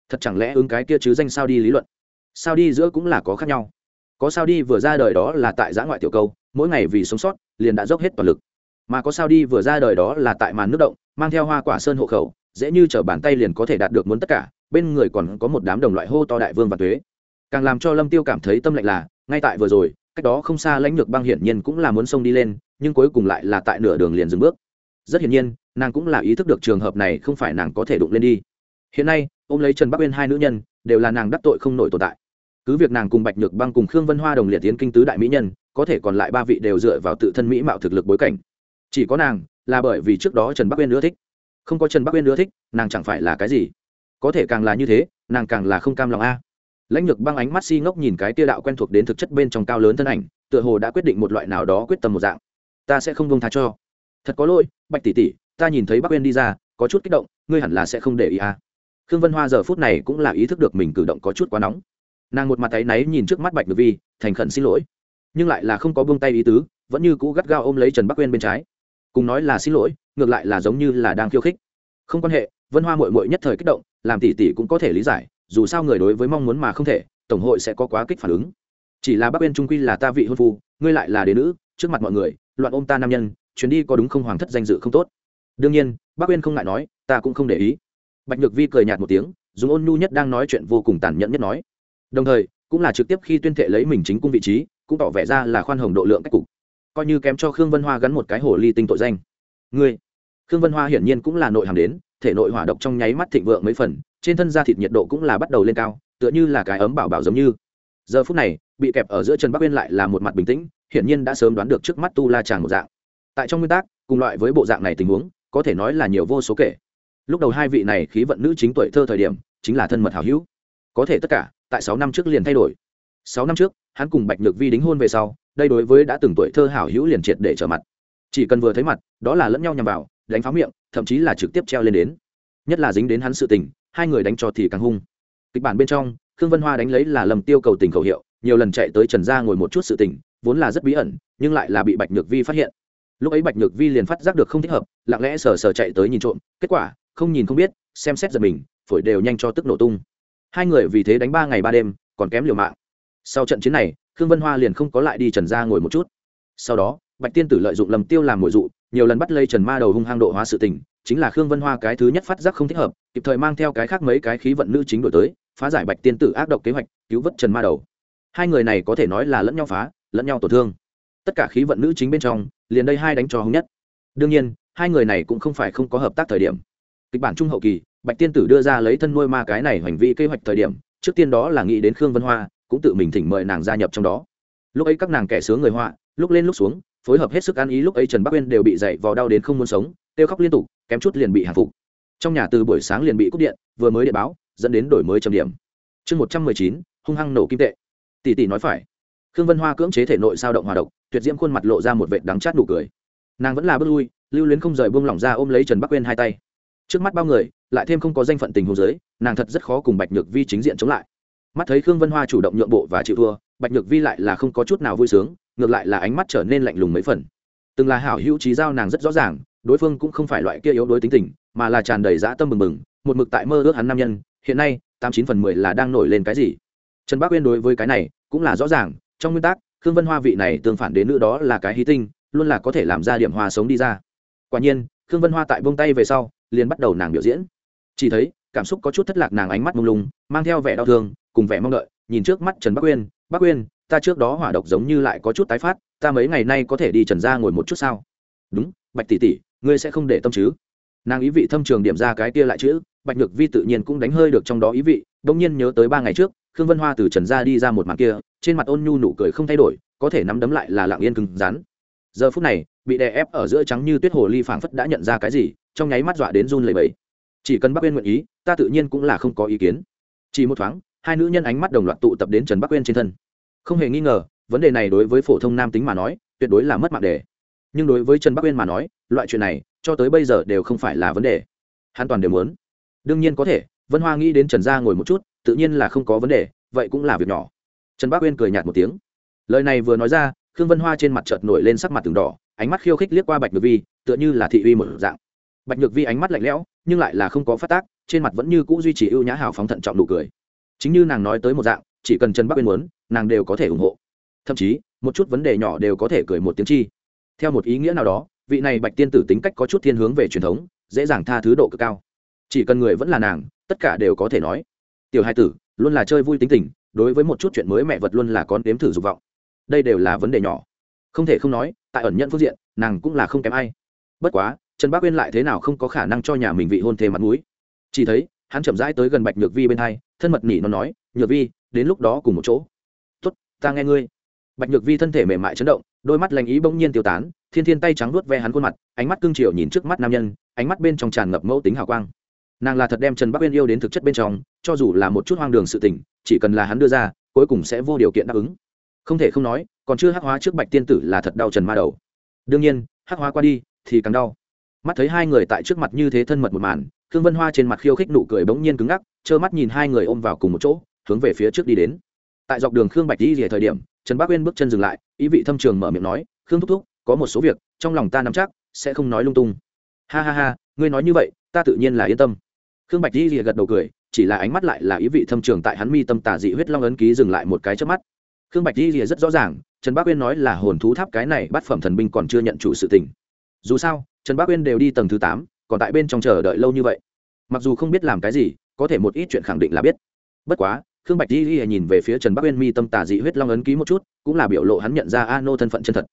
thật chẳng lẽ ứng cái kia chứ danh sao đi lý luận? Sao đi giữa cũng là có khác nhau. Có sao đi vừa ra đời đó là tại giã ngoại tiểu câu, mỗi ngày vì sống sót, liền đã dốc hết toàn lực. Mà có sao đi vừa ra đời đó là tại màn nước động, mang theo hoa quả sơn hộ khẩu, dễ như t bàn tay liền có thể đạt được muốn tất cả, bên người còn có một đám đồng loại hô to đại vương và thuế càng làm cho lâm tiêu cảm thấy tâm lệnh là, ngay tại vừa rồi, cách đó không xa lãnh lược băng hiển nhiên cũng là muốn xông đi lên, nhưng cuối cùng lại là tại nửa đường liền dừng bước. Rất hiển nhiên, nàng cũng là ý thức được trường hợp này không phải nàng có thể đụng lên đi. Hiện nay ôm lấy trần bắc uyên hai nữ nhân, đều là nàng đắc tội không nổi tồn tại. Cứ việc nàng cùng bạch nhược băng cùng khương vân hoa đồng liệt tiến kinh tứ đại mỹ nhân, có thể còn lại ba vị đều dựa vào tự thân mỹ mạo thực lực bối cảnh. Chỉ có nàng là bởi vì trước đó trần bắc uyên ưa thích. Không có trần bắc uyên ưa thích, nàng chẳng phải là cái gì? Có thể càng là như thế, nàng càng là không cam lòng a. Lãnh Nhược băng ánh mắt si ngốc nhìn cái tia đạo quen thuộc đến thực chất bên trong cao lớn thân ảnh, tựa hồ đã quyết định một loại nào đó quyết tâm một dạng. Ta sẽ không bông tha cho. Thật có lỗi, bạch tỷ tỷ, ta nhìn thấy bắc uyên đi ra, có chút kích động, ngươi hẳn là sẽ không để ý à khương vân hoa giờ phút này cũng là ý thức được mình cử động có chút quá nóng. Nàng một mặt tay náy nhìn trước mắt bạch ngược vi, thành khẩn xin lỗi. Nhưng lại là không có buông tay ý tứ, vẫn như cũ gắt gao ôm lấy trần bắc uyên bên trái. Cùng nói là xin lỗi, ngược lại là giống như là đang khiêu khích. Không quan hệ, vân hoa mội mội nhất thời kích động, làm tỷ tỷ cũng có thể lý giải, dù sao người đối với mong muốn mà không thể, tổng hội sẽ có quá kích phản ứng. Chỉ là Bắc Uyên trung quy là ta vị hôn phu, ngươi lại là đế nữ, trước mặt mọi người, loạn ôm ta nam nhân, chuyến đi có đúng không hoàng thất danh dự không tốt. Đương nhiên, Bắc uyên không ngại nói, ta cũng không để ý bạch nhược vi cười nhạt một tiếng, dùng ôn nhu nhất đang nói chuyện vô cùng tàn nhẫn nhất nói. Đồng thời, cũng là trực tiếp khi tuyên thệ lấy mình chính cung vị trí, cũng tỏ vẻ ra là khoan hồng độ lượng cách cục. Coi như kém cho khương vân hoa gắn một cái hồ ly tinh tội danh. Ngươi, khương vân hoa hiển nhiên cũng là nội hàm đến, thể nội hỏa độc trong nháy mắt thịnh vượng mấy phần, trên thân da thịt nhiệt độ cũng là bắt đầu lên cao, tựa như là cái ấm bảo bảo giống như. Giờ phút này, bị kẹp ở giữa trần bắc uyên lại là một mặt bình tĩnh, hiển nhiên đã sớm đoán được trước mắt tu la chàng một dạng. Tại trong nguyên tắc, cùng loại với bộ dạng này tình huống, có thể nói là nhiều vô số kể lúc đầu hai vị này khí vận nữ chính tuổi thơ thời điểm, chính là thân mật hảo hữu. Có thể tất cả, tại sáu năm trước liền thay đổi. Sáu năm trước, hắn cùng bạch nhược vi đính hôn về sau, đây đối với đã từng tuổi thơ hảo hữu liền triệt để trở mặt. Chỉ cần vừa thấy mặt, đó là lẫn nhau nhằm vào, đánh pháo miệng, thậm chí là trực tiếp treo lên đến. Nhất là dính đến hắn sự tình, hai người đánh cho thì càng hung. Kịch bản bên trong, khương vân hoa đánh lấy là lầm tiêu cầu tình khẩu hiệu, nhiều lần chạy tới trần gia ngồi một chút sự tình, vốn là rất bí ẩn, nhưng lại là bị bạch nhược vi phát hiện. Lúc ấy bạch nhược vi liền phát giác được không thích hợp, lặng lẽ sờ sờ chạy tới nhìn trộm, kết quả không nhìn không biết, xem xét giật mình, phổi đều nhanh cho tức nổ tung. Hai người vì thế đánh ba ngày ba đêm, còn kém liều mạng. Sau trận chiến này, khương vân hoa liền không có lại đi trần gia ngồi một chút. Sau đó, bạch tiên tử lợi dụng lầm tiêu làm mồi dụ, nhiều lần bắt lây trần ma đầu hung hăng độ hóa sự tình, chính là khương vân hoa cái thứ nhất phát giác không thích hợp, kịp thời mang theo cái khác mấy cái khí vận nữ chính đổi tới, phá giải bạch tiên tử ác độc kế hoạch, cứu vớt trần ma đầu. Hai người này có thể nói là lẫn nhau phá, lẫn nhau tổn thương. Tất cả khí vận nữ chính bên trong, liền đây hai đánh cho hung nhất. Đương nhiên, hai người này cũng không phải không có hợp tác thời điểm kịch bản trung hậu kỳ, bạch tiên tử đưa ra lấy thân nuôi ma cái này hành vi kế hoạch thời điểm, trước tiên đó là nghĩ đến khương vân hoa, cũng tự mình thỉnh mời nàng gia nhập trong đó. Lúc ấy các nàng kẻ sướng người họa, lúc lên lúc xuống, phối hợp hết sức ăn ý lúc ấy trần bắc uyên đều bị dậy vào đau đến không muốn sống, kêu khóc liên tục, kém chút liền bị hạ phục. Trong nhà từ buổi sáng liền bị cúp điện, vừa mới điện báo, dẫn đến đổi mới trầm điểm. Chương một trăm mười chín, hung hăng nổ kim tệ. Tỷ tỷ nói phải. Khương vân hoa cưỡng chế thể nội sao động hòa độc, tuyệt diễm khuôn mặt lộ ra một vệ đắng chát nụ cười. Nàng vẫn là bước lui, lưu luyến không rời buông lỏng ra ôm lấy trần bắc quên hai tay trước mắt bao người, lại thêm không có danh phận tình hồ giới, nàng thật rất khó cùng bạch nhược vi chính diện chống lại. Mắt thấy khương vân hoa chủ động nhượng bộ và chịu thua, bạch nhược vi lại là không có chút nào vui sướng, ngược lại là ánh mắt trở nên lạnh lùng mấy phần. Từng là hảo hữu trí giao nàng rất rõ ràng, đối phương cũng không phải loại kia yếu đối tính tình, mà là tràn đầy dã tâm mừng mừng một mực tại mơ ước hắn nam nhân, hiện nay, tám chín phần mười là đang nổi lên cái gì? Trần bác uyên đối với cái này, cũng là rõ ràng, trong nguyên tắc, khương vân hoa vị này tương phản đến nữ đó là cái hí tinh, luôn là có thể làm ra điểm hoa sống đi ra. Quả nhiên, khương vân hoa tại bông tay về sau liền bắt đầu nàng biểu diễn. Chỉ thấy, cảm xúc có chút thất lạc nàng ánh mắt mông lung, mang theo vẻ đau thương, cùng vẻ mong đợi, nhìn trước mắt trần bắc uyên bắc uyên ta trước đó hỏa độc giống như lại có chút tái phát, ta mấy ngày nay có thể đi trần ra ngồi một chút sao? Đúng, bạch tỷ tỷ, ngươi sẽ không để tâm chứ? Nàng ý vị thâm trường điểm ra cái kia lại chữ, bạch nhược vi tự nhiên cũng đánh hơi được trong đó ý vị đông nhiên nhớ tới ba ngày trước, khương vân hoa từ trần ra đi ra một màn kia, trên mặt ôn nhu nụ cười không thay đổi, có thể nắm đấm lại là lặng yên cứng rắn. Giờ phút này, bị đè ép ở giữa trắng như tuyết hồ ly phảng phất đã nhận ra cái gì trong nháy mắt dọa đến run lẩy bẩy. Chỉ cần bắc uyên nguyện ý, ta tự nhiên cũng là không có ý kiến. Chỉ một thoáng, hai nữ nhân ánh mắt đồng loạt tụ tập đến trần bắc uyên trên thân. Không hề nghi ngờ, vấn đề này đối với phổ thông nam tính mà nói, tuyệt đối là mất mạng đề. Nhưng đối với trần bắc uyên mà nói, loại chuyện này, cho tới bây giờ đều không phải là vấn đề. Hắn toàn đều muốn. Đương nhiên có thể, vân hoa nghĩ đến trần gia ngồi một chút, tự nhiên là không có vấn đề, vậy cũng là việc nhỏ. Trần bác uyên cười nhạt một tiếng. Lời này vừa nói ra, khương vân hoa trên mặt chợt nổi lên sắc mặt từng đỏ, ánh mắt khiêu khích liếc qua bạch nhược vi, tựa như là thị uy một dạng bạch nhược vi ánh mắt lạnh lẽo, nhưng lại là không có phát tác, trên mặt vẫn như cũ duy trì ưu nhã hào phóng thận trọng nụ cười. Chính như nàng nói tới một dạng, chỉ cần trần bắc uyên muốn, nàng đều có thể ủng hộ. Thậm chí, một chút vấn đề nhỏ đều có thể cười một tiếng chi. Theo một ý nghĩa nào đó, vị này bạch tiên tử tính cách có chút thiên hướng về truyền thống, dễ dàng tha thứ độ cực cao. Chỉ cần người vẫn là nàng, tất cả đều có thể nói. Tiểu hai tử, luôn là chơi vui tính tình, đối với một chút chuyện mới mẹ vật luôn là con đếm thử dục vọng. Đây đều là vấn đề nhỏ. Không thể không nói, tại ẩn nhận phương diện, nàng cũng là không kém ai. Bất quá trần bác uyên lại thế nào không có khả năng cho nhà mình vị hôn thê mặt mũi. Chỉ thấy, hắn chậm rãi tới gần bạch nhược vi bên hai, thân mật nỉ nó nói, nhược vi, đến lúc đó cùng một chỗ. Tuất ta nghe ngươi. Bạch nhược vi thân thể mềm mại chấn động, đôi mắt lành ý bỗng nhiên tiêu tán, thiên thiên tay trắng nuốt ve hắn khuôn mặt, ánh mắt cương triều nhìn trước mắt nam nhân, ánh mắt bên trong tràn ngập mẫu tính hào quang. Nàng là thật đem trần bắc uyên yêu đến thực chất bên trong, cho dù là một chút hoang đường sự tình, chỉ cần là hắn đưa ra, cuối cùng sẽ vô điều kiện đáp ứng. Không thể không nói, còn chưa hắc hóa trước bạch tiên tử là thật đau trần ma đầu. Đương nhiên, hắc hóa qua đi thì càng đau mắt thấy hai người tại trước mặt như thế thân mật một màn, khương vân hoa trên mặt khiêu khích nụ cười bỗng nhiên cứng ngắc, trơ mắt nhìn hai người ôm vào cùng một chỗ, hướng về phía trước đi đến. Tại dọc đường khương bạch đi rỉa thời điểm, trần bác uyên bước chân dừng lại, ý vị thâm trường mở miệng nói, khương thúc thúc, có một số việc, trong lòng ta nắm chắc, sẽ không nói lung tung. Ha ha ha, ngươi nói như vậy, ta tự nhiên là yên tâm. Khương bạch di gật đầu cười, chỉ là ánh mắt lại là ý vị thâm trường tại hắn mi tâm tả dị huyết long ấn ký dừng lại một cái trước mắt. Khương bạch di rất rõ ràng, trần bác uyên nói là hồn thú tháp cái này bát phẩm thần binh còn chưa nhận chủ sự tình. Dù sao trần bác uyên đều đi tầng thứ tám, còn tại bên trong chờ đợi lâu như vậy. Mặc dù không biết làm cái gì, có thể một ít chuyện khẳng định là biết. Bất quá, khương bạch di nhìn về phía trần bắc uyên mi tâm tà dị huyết long ấn ký một chút, cũng là biểu lộ hắn nhận ra a nô thân phận chân thật.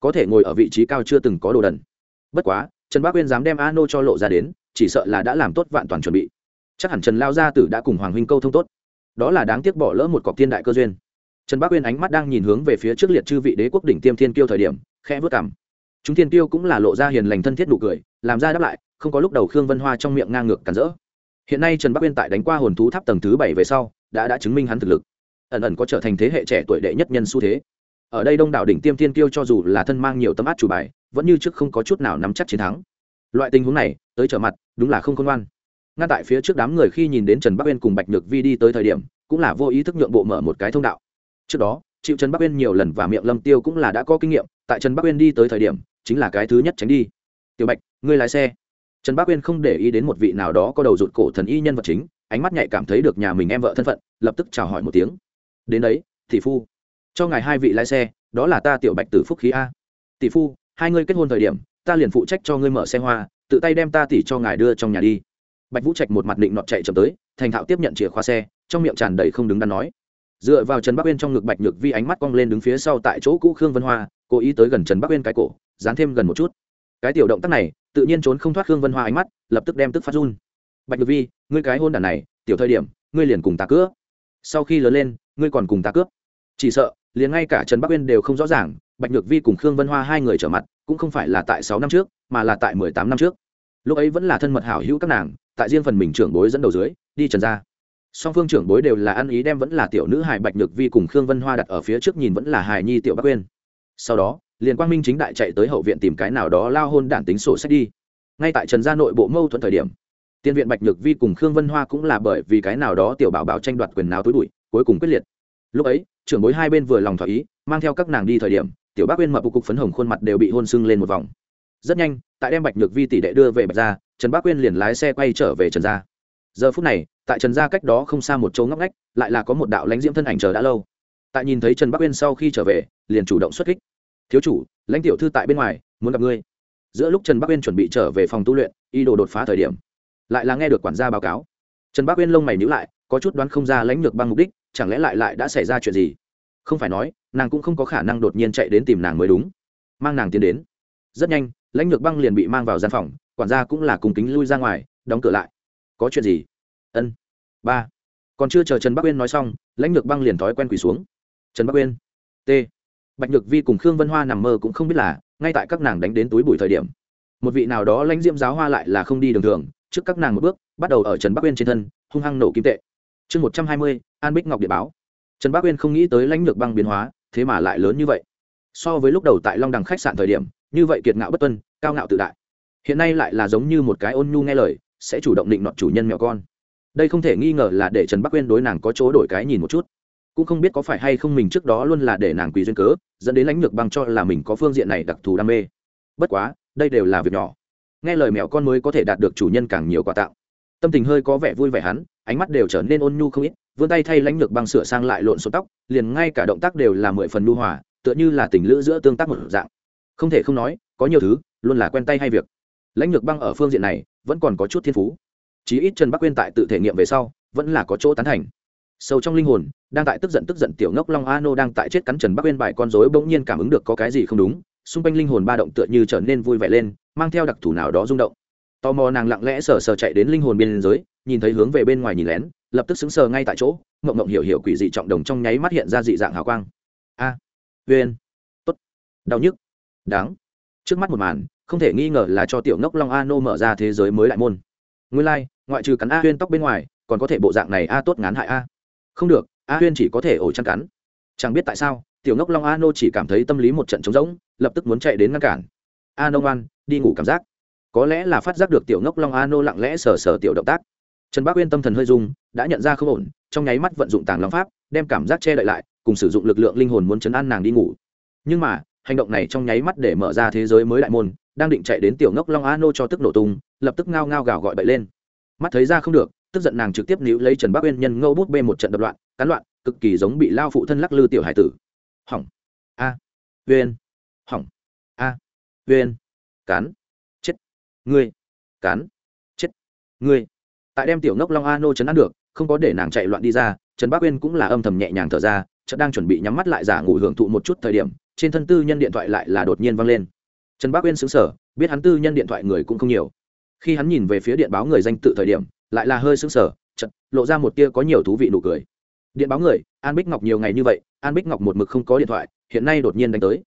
Có thể ngồi ở vị trí cao chưa từng có đồ đần. Bất quá, trần bắc uyên dám đem a nô cho lộ ra đến, chỉ sợ là đã làm tốt vạn toàn chuẩn bị. Chắc hẳn trần lao gia tử đã cùng hoàng huynh câu thông tốt. Đó là đáng tiếc bỏ lỡ một cọc thiên đại cơ duyên. Trần bắc uyên ánh mắt đang nhìn hướng về phía trước liệt chư vị đế quốc đỉnh tiêm thiên kiêu thời điểm, khẽ vớt cảm chúng thiên Tiêu cũng là lộ ra hiền lành thân thiết nụ cười, làm ra đáp lại, không có lúc đầu khương vân hoa trong miệng ngang ngược cản rỡ. Hiện nay trần bắc uyên tại đánh qua hồn thú tháp tầng thứ bảy về sau, đã đã chứng minh hắn thực lực. Ẩn ẩn có trở thành thế hệ trẻ tuổi đệ nhất nhân xu thế. Ở đây đông đảo đỉnh tiêm thiên Tiêu cho dù là thân mang nhiều tấm át chủ bài, vẫn như trước không có chút nào nắm chắc chiến thắng. Loại tình huống này, tới trở mặt, đúng là không khôn ngoan. Ngăn tại phía trước đám người khi nhìn đến trần bắc uyên cùng bạch nhược vi đi tới thời điểm, cũng là vô ý thức nhượng bộ mở một cái thông đạo. Trước đó, chịu trần bắc uyên nhiều lần và miệng lâm tiêu cũng là đã có kinh nghiệm tại trần bắc uyên đi tới thời điểm, chính là cái thứ nhất tránh đi. Tiểu bạch, ngươi lái xe. Trần bắc uyên không để ý đến một vị nào đó có đầu rụt cổ thần y nhân vật chính, ánh mắt nhạy cảm thấy được nhà mình em vợ thân phận, lập tức chào hỏi một tiếng. Đến đấy, tỷ phu. Cho ngài hai vị lái xe, đó là ta tiểu bạch tử phúc khí a. Tỷ phu, hai ngươi kết hôn thời điểm, ta liền phụ trách cho ngươi mở xe hoa, tự tay đem ta tỷ cho ngài đưa trong nhà đi. Bạch vũ trạch một mặt định nọt chạy chậm tới, thành thạo tiếp nhận chìa khóa xe, trong miệng tràn đầy không đứng đắn nói. Dựa vào trần bắc uyên trong ngực bạch nhược vi ánh mắt cong lên đứng phía sau tại chỗ cũ khương vân hoa cố ý tới gần trần bắc uyên cái cổ, dán thêm gần một chút. Cái tiểu động tác này, tự nhiên trốn không thoát khương vân hoa ánh mắt, lập tức đem tức phát run. Bạch nhược vi, ngươi cái hôn đản này, tiểu thời điểm, ngươi liền cùng ta cướp. Sau khi lớn lên, ngươi còn cùng ta cướp. Chỉ sợ, liền ngay cả trần bắc uyên đều không rõ ràng, bạch nhược vi cùng khương vân hoa hai người trở mặt, cũng không phải là tại sáu năm trước, mà là tại mười tám năm trước. Lúc ấy vẫn là thân mật hảo hữu các nàng, tại riêng phần mình trưởng bối dẫn đầu dưới, đi trần ra song phương trưởng bối đều là ăn ý đem vẫn là tiểu nữ hài bạch nhược vi cùng khương vân hoa đặt ở phía trước nhìn vẫn là hài nhi tiểu bắc uyên sau đó, liền quang minh chính đại chạy tới hậu viện tìm cái nào đó lao hôn đản tính sổ sách đi. Ngay tại trần gia nội bộ mâu thuẫn thời điểm, tiên viện bạch nhược vi cùng khương vân hoa cũng là bởi vì cái nào đó tiểu bảo bảo tranh đoạt quyền nào túi bụi, cuối cùng quyết liệt. Lúc ấy, trưởng bối hai bên vừa lòng thỏa ý, mang theo các nàng đi thời điểm, tiểu bác uyên mập cục phấn hồng khuôn mặt đều bị hôn sưng lên một vòng. Rất nhanh, tại đem bạch nhược vi tỷ đệ đưa về bạch gia, trần bác uyên liền lái xe quay trở về trần gia. Giờ phút này, tại trần gia cách đó không xa một chỗ ngóc ngách, lại là có một đạo lãnh diễm thân ảnh chờ đã lâu tại nhìn thấy trần bắc uyên sau khi trở về, liền chủ động xuất kích. Thiếu chủ, lãnh tiểu thư tại bên ngoài, muốn gặp ngươi. Giữa lúc trần bắc uyên chuẩn bị trở về phòng tu luyện y đồ đột phá thời điểm, lại là nghe được quản gia báo cáo. Trần bắc uyên lông mày nhữ lại, có chút đoán không ra lãnh lược băng mục đích, chẳng lẽ lại lại đã xảy ra chuyện gì? Không phải nói, nàng cũng không có khả năng đột nhiên chạy đến tìm nàng mới đúng. Mang nàng tiến đến. Rất nhanh, lãnh lược băng liền bị mang vào gian phòng, quản gia cũng là cùng kính lui ra ngoài, đóng cửa lại. Có chuyện gì? Ân, ba. Còn chưa chờ trần bắc uyên nói xong, lãnh lược băng liền thói quen quỳ xuống trần bắc uyên. T. Bạch nhược vi cùng khương vân hoa nằm mơ cũng không biết là, ngay tại các nàng đánh đến túi bụi thời điểm, một vị nào đó lãnh diễm giáo hoa lại là không đi đường thường, trước các nàng một bước, bắt đầu ở trần bắc uyên trên thân, hung hăng nổ kim tệ. Chương một trăm hai mươi, an bích ngọc địa báo. Trần bắc uyên không nghĩ tới lãnh lược băng biến hóa, thế mà lại lớn như vậy. So với lúc đầu tại long đằng khách sạn thời điểm, như vậy kiệt ngạo bất tuân, cao ngạo tự đại. Hiện nay lại là giống như một cái ôn nhu nghe lời, sẽ chủ động định nọt chủ nhân mèo con. Đây không thể nghi ngờ là để trần bắc uyên đối nàng có chỗ đổi cái nhìn một chút cũng không biết có phải hay không mình trước đó luôn là để nàng quỳ duyên cớ, dẫn đến lãnh lược băng cho là mình có phương diện này đặc thù đam mê. Bất quá, đây đều là việc nhỏ. Nghe lời mèo con mới có thể đạt được chủ nhân càng nhiều quà tặng. Tâm tình hơi có vẻ vui vẻ hắn, ánh mắt đều trở nên ôn nhu không ít, vươn tay thay lãnh lược băng sửa sang lại lộn số tóc, liền ngay cả động tác đều là mười phần nhu hòa, tựa như là tình lữ giữa tương tác một dạng. Không thể không nói, có nhiều thứ, luôn là quen tay hay việc. Lãnh lược băng ở phương diện này, vẫn còn có chút thiên phú. Chí ít trần bắc quên tại tự thể nghiệm về sau, vẫn là có chỗ tán thành sâu trong linh hồn đang tại tức giận tức giận tiểu ngốc long a nô đang tại chết cắn trần bắc bên bài con rối bỗng nhiên cảm ứng được có cái gì không đúng xung quanh linh hồn ba động tựa như trở nên vui vẻ lên mang theo đặc thù nào đó rung động. Tò mò nàng lặng lẽ sờ sờ chạy đến linh hồn biên giới nhìn thấy hướng về bên ngoài nhìn lén lập tức xứng sờ ngay tại chỗ mộng mộng hiểu hiểu quỷ dị trọng đồng trong nháy mắt hiện ra dị dạng hào quang. A à, uyên tốt đau nhức đáng. Trước mắt một màn không thể nghi ngờ là cho tiểu ngốc long a nô mở ra thế giới mới đại môn. Nguyên lai、like, ngoại trừ cắn a huyên tóc bên ngoài còn có thể bộ dạng này a tốt ngán hại a không được, a huyên chỉ có thể ổ chăn cắn. Chẳng biết tại sao, tiểu ngốc long a nô chỉ cảm thấy tâm lý một trận trống rỗng, lập tức muốn chạy đến ngăn cản. A nô ngoan, đi ngủ cảm giác. Có lẽ là phát giác được tiểu ngốc long a nô lặng lẽ sờ sờ tiểu động tác. Trần bác uyên tâm thần hơi dung đã nhận ra không ổn, trong nháy mắt vận dụng tàng long pháp, đem cảm giác che đậy lại, cùng sử dụng lực lượng linh hồn muốn chấn an nàng đi ngủ. Nhưng mà, hành động này trong nháy mắt để mở ra thế giới mới đại môn, đang định chạy đến tiểu ngốc long a nô cho tức nổ tung, lập tức ngao ngao gào gọi bậy lên. Mắt thấy ra không được tức giận nàng trực tiếp níu lấy trần bắc uyên nhân ngâu bút bê một trận đập loạn, cán loạn, cực kỳ giống bị lao phụ thân lắc lư tiểu hải tử. Hỏng. A. Uyên. Hỏng. A. Uyên. Cán. Chết. Ngươi. Cán. Chết. Ngươi. Tại đem tiểu ngốc long a nô chấn ăn được, không có để nàng chạy loạn đi ra, trần bắc uyên cũng là âm thầm nhẹ nhàng thở ra, chợt đang chuẩn bị nhắm mắt lại giả ngủ hưởng thụ một chút thời điểm, trên thân tư nhân điện thoại lại là đột nhiên vang lên. Trần bắc uyên xứng sở biết hắn tư nhân điện thoại người cũng không nhiều. Khi hắn nhìn về phía điện báo người danh tự thời điểm lại là hơi sững sờ chật lộ ra một tia có nhiều thú vị nụ cười. Điện báo người, an bích ngọc nhiều ngày như vậy, an bích ngọc một mực không có điện thoại, hiện nay đột nhiên đánh tới.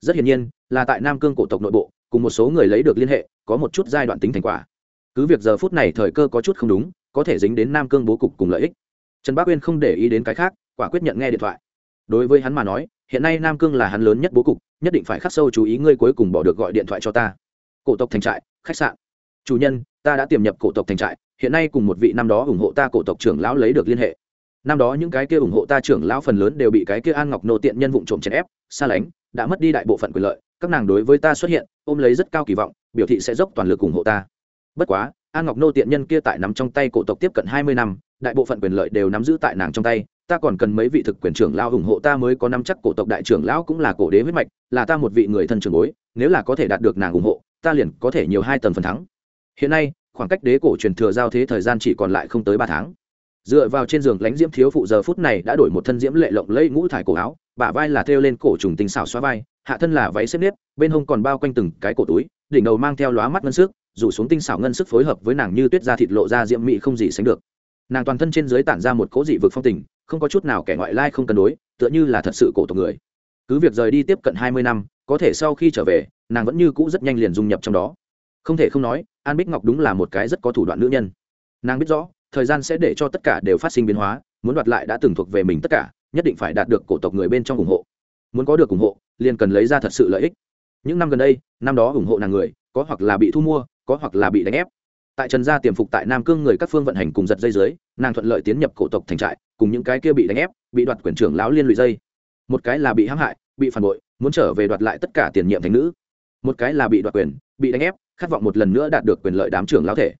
Rất hiển nhiên, là tại nam cương cổ tộc nội bộ, cùng một số người lấy được liên hệ, có một chút giai đoạn tính thành quả. Cứ việc giờ phút này thời cơ có chút không đúng, có thể dính đến nam cương bố cục cùng lợi ích. Trần bác uyên không để ý đến cái khác, quả quyết nhận nghe điện thoại. Đối với hắn mà nói, hiện nay nam cương là hắn lớn nhất bố cục, nhất định phải khắc sâu chú ý ngươi cuối cùng bỏ được gọi điện thoại cho ta. Cổ tộc thành trại, khách sạn. Chủ nhân, ta đã tiềm nhập cổ tộc thành trại hiện nay cùng một vị năm đó ủng hộ ta cổ tộc trưởng lão lấy được liên hệ. Năm đó những cái kia ủng hộ ta trưởng lão phần lớn đều bị cái kia an ngọc nô tiện nhân vụng trộm chèn ép, xa lánh, đã mất đi đại bộ phận quyền lợi, các nàng đối với ta xuất hiện, ôm lấy rất cao kỳ vọng, biểu thị sẽ dốc toàn lực ủng hộ ta. Bất quá, an ngọc nô tiện nhân kia tại nắm trong tay cổ tộc tiếp cận hai mươi năm, đại bộ phận quyền lợi đều nắm giữ tại nàng trong tay, ta còn cần mấy vị thực quyền trưởng lao ủng hộ ta mới có năm chắc cổ tộc đại trưởng lão cũng là cổ đế huyết mạch, là ta một vị người thân trường bối, nếu là có thể đạt được nàng ủng hộ, ta liền có thể nhiều hai tầng phần thắng. Hiện nay khoảng cách đế cổ truyền thừa giao thế thời gian chỉ còn lại không tới ba tháng. Dựa vào trên giường lánh diễm thiếu phụ giờ phút này đã đổi một thân diễm lệ lộng lẫy ngũ thải cổ áo, bả vai là thêu lên cổ trùng tinh xảo xóa vai, hạ thân là váy xếp nếp, bên hông còn bao quanh từng cái cổ túi, đỉnh đầu mang theo lóa mắt ngân sức, rủ xuống tinh xảo ngân sức phối hợp với nàng như tuyết da thịt lộ ra diễm mị không gì sánh được. Nàng toàn thân trên dưới tản ra một cố dị vực phong tình, không có chút nào kẻ ngoại lai không cân đối, tựa như là thật sự cổ tộc người. Cứ việc rời đi tiếp cận hai mươi năm, có thể sau khi trở về, nàng vẫn như cũ rất nhanh liền dung nhập trong đó không thể không nói, an bích ngọc đúng là một cái rất có thủ đoạn nữ nhân. Nàng biết rõ, thời gian sẽ để cho tất cả đều phát sinh biến hóa, muốn đoạt lại đã từng thuộc về mình tất cả, nhất định phải đạt được cổ tộc người bên trong ủng hộ. Muốn có được ủng hộ, liền cần lấy ra thật sự lợi ích. Những năm gần đây, năm đó ủng hộ nàng người, có hoặc là bị thu mua, có hoặc là bị đánh ép. Tại trần gia tiềm phục tại nam cương người các phương vận hành cùng giật dây dưới, nàng thuận lợi tiến nhập cổ tộc thành trại, cùng những cái kia bị đánh ép, bị đoạt quyền trưởng lão liên lụy dây. Một cái là bị hãm hại, bị phản bội, muốn trở về đoạt lại tất cả tiền nhiệm thành nữ. Một cái là bị đoạt quyền, bị đánh ép khát vọng một lần nữa đạt được quyền lợi đám trưởng lão thể.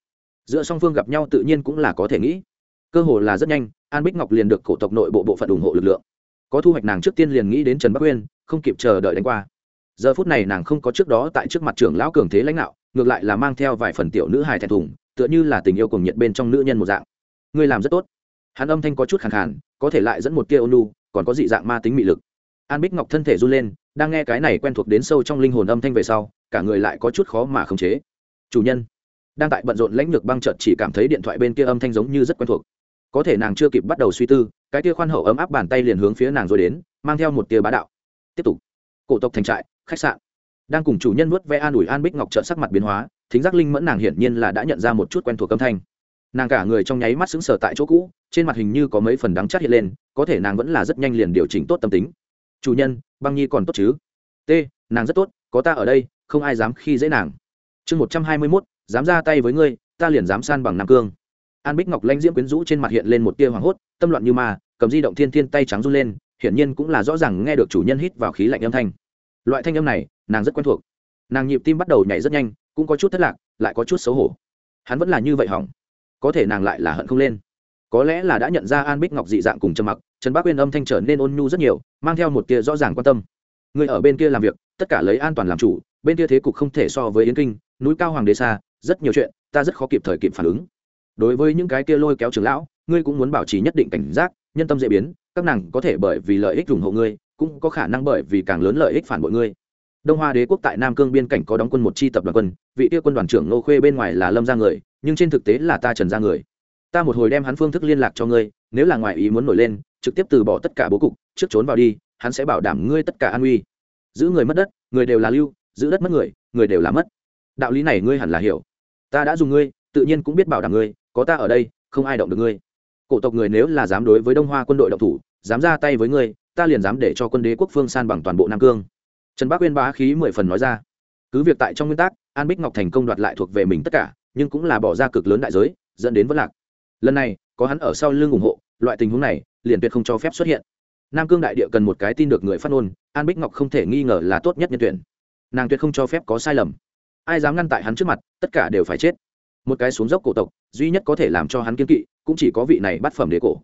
Giữa song phương gặp nhau tự nhiên cũng là có thể nghĩ. Cơ hồ là rất nhanh, an bích ngọc liền được cổ tộc nội bộ bộ phận ủng hộ lực lượng. Có thu hoạch nàng trước tiên liền nghĩ đến trần bắc uyên, không kịp chờ đợi đánh qua. Giờ phút này nàng không có trước đó tại trước mặt trưởng lão cường thế lãnh đạo, ngược lại là mang theo vài phần tiểu nữ hài thẹn thùng, tựa như là tình yêu cùng nhiệt bên trong nữ nhân một dạng. Ngươi làm rất tốt. Hắn âm thanh có chút khẳng khàn, có thể lại dẫn một kia ônu, còn có dị dạng ma tính mị lực. An bích ngọc thân thể run lên, đang nghe cái này quen thuộc đến sâu trong linh hồn âm thanh về sau cả người lại có chút khó mà khống chế. Chủ nhân, đang tại bận rộn lãnh lược băng chợt chỉ cảm thấy điện thoại bên kia âm thanh giống như rất quen thuộc. Có thể nàng chưa kịp bắt đầu suy tư, cái kia khoan hậu ấm áp bàn tay liền hướng phía nàng rồi đến, mang theo một tia bá đạo. Tiếp tục. Cổ tộc thành trại, khách sạn. Đang cùng chủ nhân nuốt ve an ủi an bích ngọc trợn sắc mặt biến hóa, thính giác linh mẫn nàng hiển nhiên là đã nhận ra một chút quen thuộc âm thanh. Nàng cả người trong nháy mắt sững sờ tại chỗ cũ, trên mặt hình như có mấy phần đắng chát hiện lên, có thể nàng vẫn là rất nhanh liền điều chỉnh tốt tâm tính. Chủ nhân, băng nhi còn tốt chứ? T, nàng rất tốt, có ta ở đây không ai dám khi dễ nàng. Chương một trăm hai mươi mốt, dám ra tay với ngươi, ta liền dám san bằng nam cương. An bích ngọc lanh diễm quyến rũ trên mặt hiện lên một tia hoảng hốt, tâm loạn như ma, cầm di động thiên thiên tay trắng run lên, hiển nhiên cũng là rõ ràng nghe được chủ nhân hít vào khí lạnh âm thanh. Loại thanh âm này, nàng rất quen thuộc. Nàng nhịp tim bắt đầu nhảy rất nhanh, cũng có chút thất lạc, lại có chút xấu hổ. Hắn vẫn là như vậy hỏng. Có thể nàng lại là hận không lên. Có lẽ là đã nhận ra an bích ngọc dị dạng cùng trầm mặc, trần bác uyên âm thanh trở nên ôn nhu rất nhiều, mang theo một tia rõ ràng quan tâm. Người ở bên kia làm việc, tất cả lấy an toàn làm chủ bên kia thế cục không thể so với yến kinh núi cao hoàng đế xa rất nhiều chuyện ta rất khó kịp thời kịp phản ứng đối với những cái kia lôi kéo trưởng lão ngươi cũng muốn bảo trì nhất định cảnh giác nhân tâm dễ biến các nàng có thể bởi vì lợi ích ủng hộ ngươi cũng có khả năng bởi vì càng lớn lợi ích phản bội ngươi đông hoa đế quốc tại nam cương biên cảnh có đóng quân một chi tập đoàn quân vị kia quân đoàn trưởng nô khuê bên ngoài là lâm ra người nhưng trên thực tế là ta trần ra người ta một hồi đem hắn phương thức liên lạc cho ngươi nếu là ngoài ý muốn nổi lên trực tiếp từ bỏ tất cả bố cục trước trốn vào đi hắn sẽ bảo đảm ngươi tất cả an uy giữ người mất đất người đều là lưu giữ đất mất người người đều là mất. Đạo lý này ngươi hẳn là hiểu. Ta đã dùng ngươi, tự nhiên cũng biết bảo đảm ngươi, có ta ở đây, không ai động được ngươi. Cổ tộc người nếu là dám đối với đông hoa quân đội động thủ, dám ra tay với ngươi, ta liền dám để cho quân đế quốc phương san bằng toàn bộ nam cương. Trần bác uyên bá khí mười phần nói ra. Cứ việc tại trong nguyên tắc, an bích ngọc thành công đoạt lại thuộc về mình tất cả, nhưng cũng là bỏ ra cực lớn đại giới, dẫn đến vất lạc. Lần này, có hắn ở sau lưng ủng hộ, loại tình huống này, liền tuyệt không cho phép xuất hiện. Nam cương đại địa cần một cái tin được người phát ngôn, an bích ngọc không thể nghi ngờ là tốt nhất nhân tuyển nàng tuyệt không cho phép có sai lầm. Ai dám ngăn tại hắn trước mặt, tất cả đều phải chết. Một cái xuống dốc cổ tộc, duy nhất có thể làm cho hắn kiên kỵ, cũng chỉ có vị này bắt phẩm đế cổ.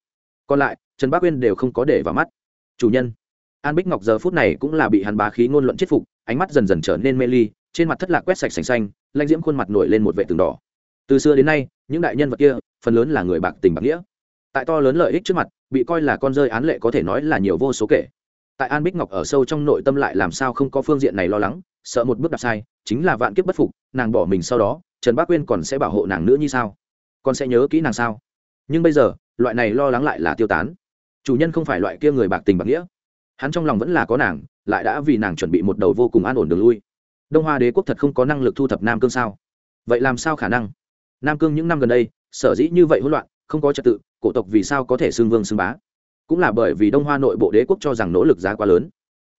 Còn lại, trần bác uyên đều không có để vào mắt. Chủ nhân, an bích ngọc giờ phút này cũng là bị hắn bá khí ngôn luận chết phục, ánh mắt dần dần trở nên mê ly, trên mặt thất lạc quét sạch sành xanh, lanh diễm khuôn mặt nổi lên một vệ tường đỏ. Từ xưa đến nay, những đại nhân vật kia, phần lớn là người bạc tình bạc nghĩa. Tại to lớn lợi ích trước mặt, bị coi là con rơi án lệ có thể nói là nhiều vô số kể. Tại an bích ngọc ở sâu trong nội tâm lại làm sao không có phương diện này lo lắng sợ một bước đạp sai, chính là vạn kiếp bất phục, nàng bỏ mình sau đó, trần bác quyên còn sẽ bảo hộ nàng nữa như sao? Con sẽ nhớ kỹ nàng sao? Nhưng bây giờ, loại này lo lắng lại là tiêu tán. Chủ nhân không phải loại kia người bạc tình bạc nghĩa. Hắn trong lòng vẫn là có nàng, lại đã vì nàng chuẩn bị một đầu vô cùng an ổn đường lui. Đông hoa đế quốc thật không có năng lực thu thập nam cương sao? Vậy làm sao khả năng? Nam cương những năm gần đây, sở dĩ như vậy hỗn loạn, không có trật tự, cổ tộc vì sao có thể xưng vương xưng bá? Cũng là bởi vì đông hoa nội bộ đế quốc cho rằng nỗ lực giá quá lớn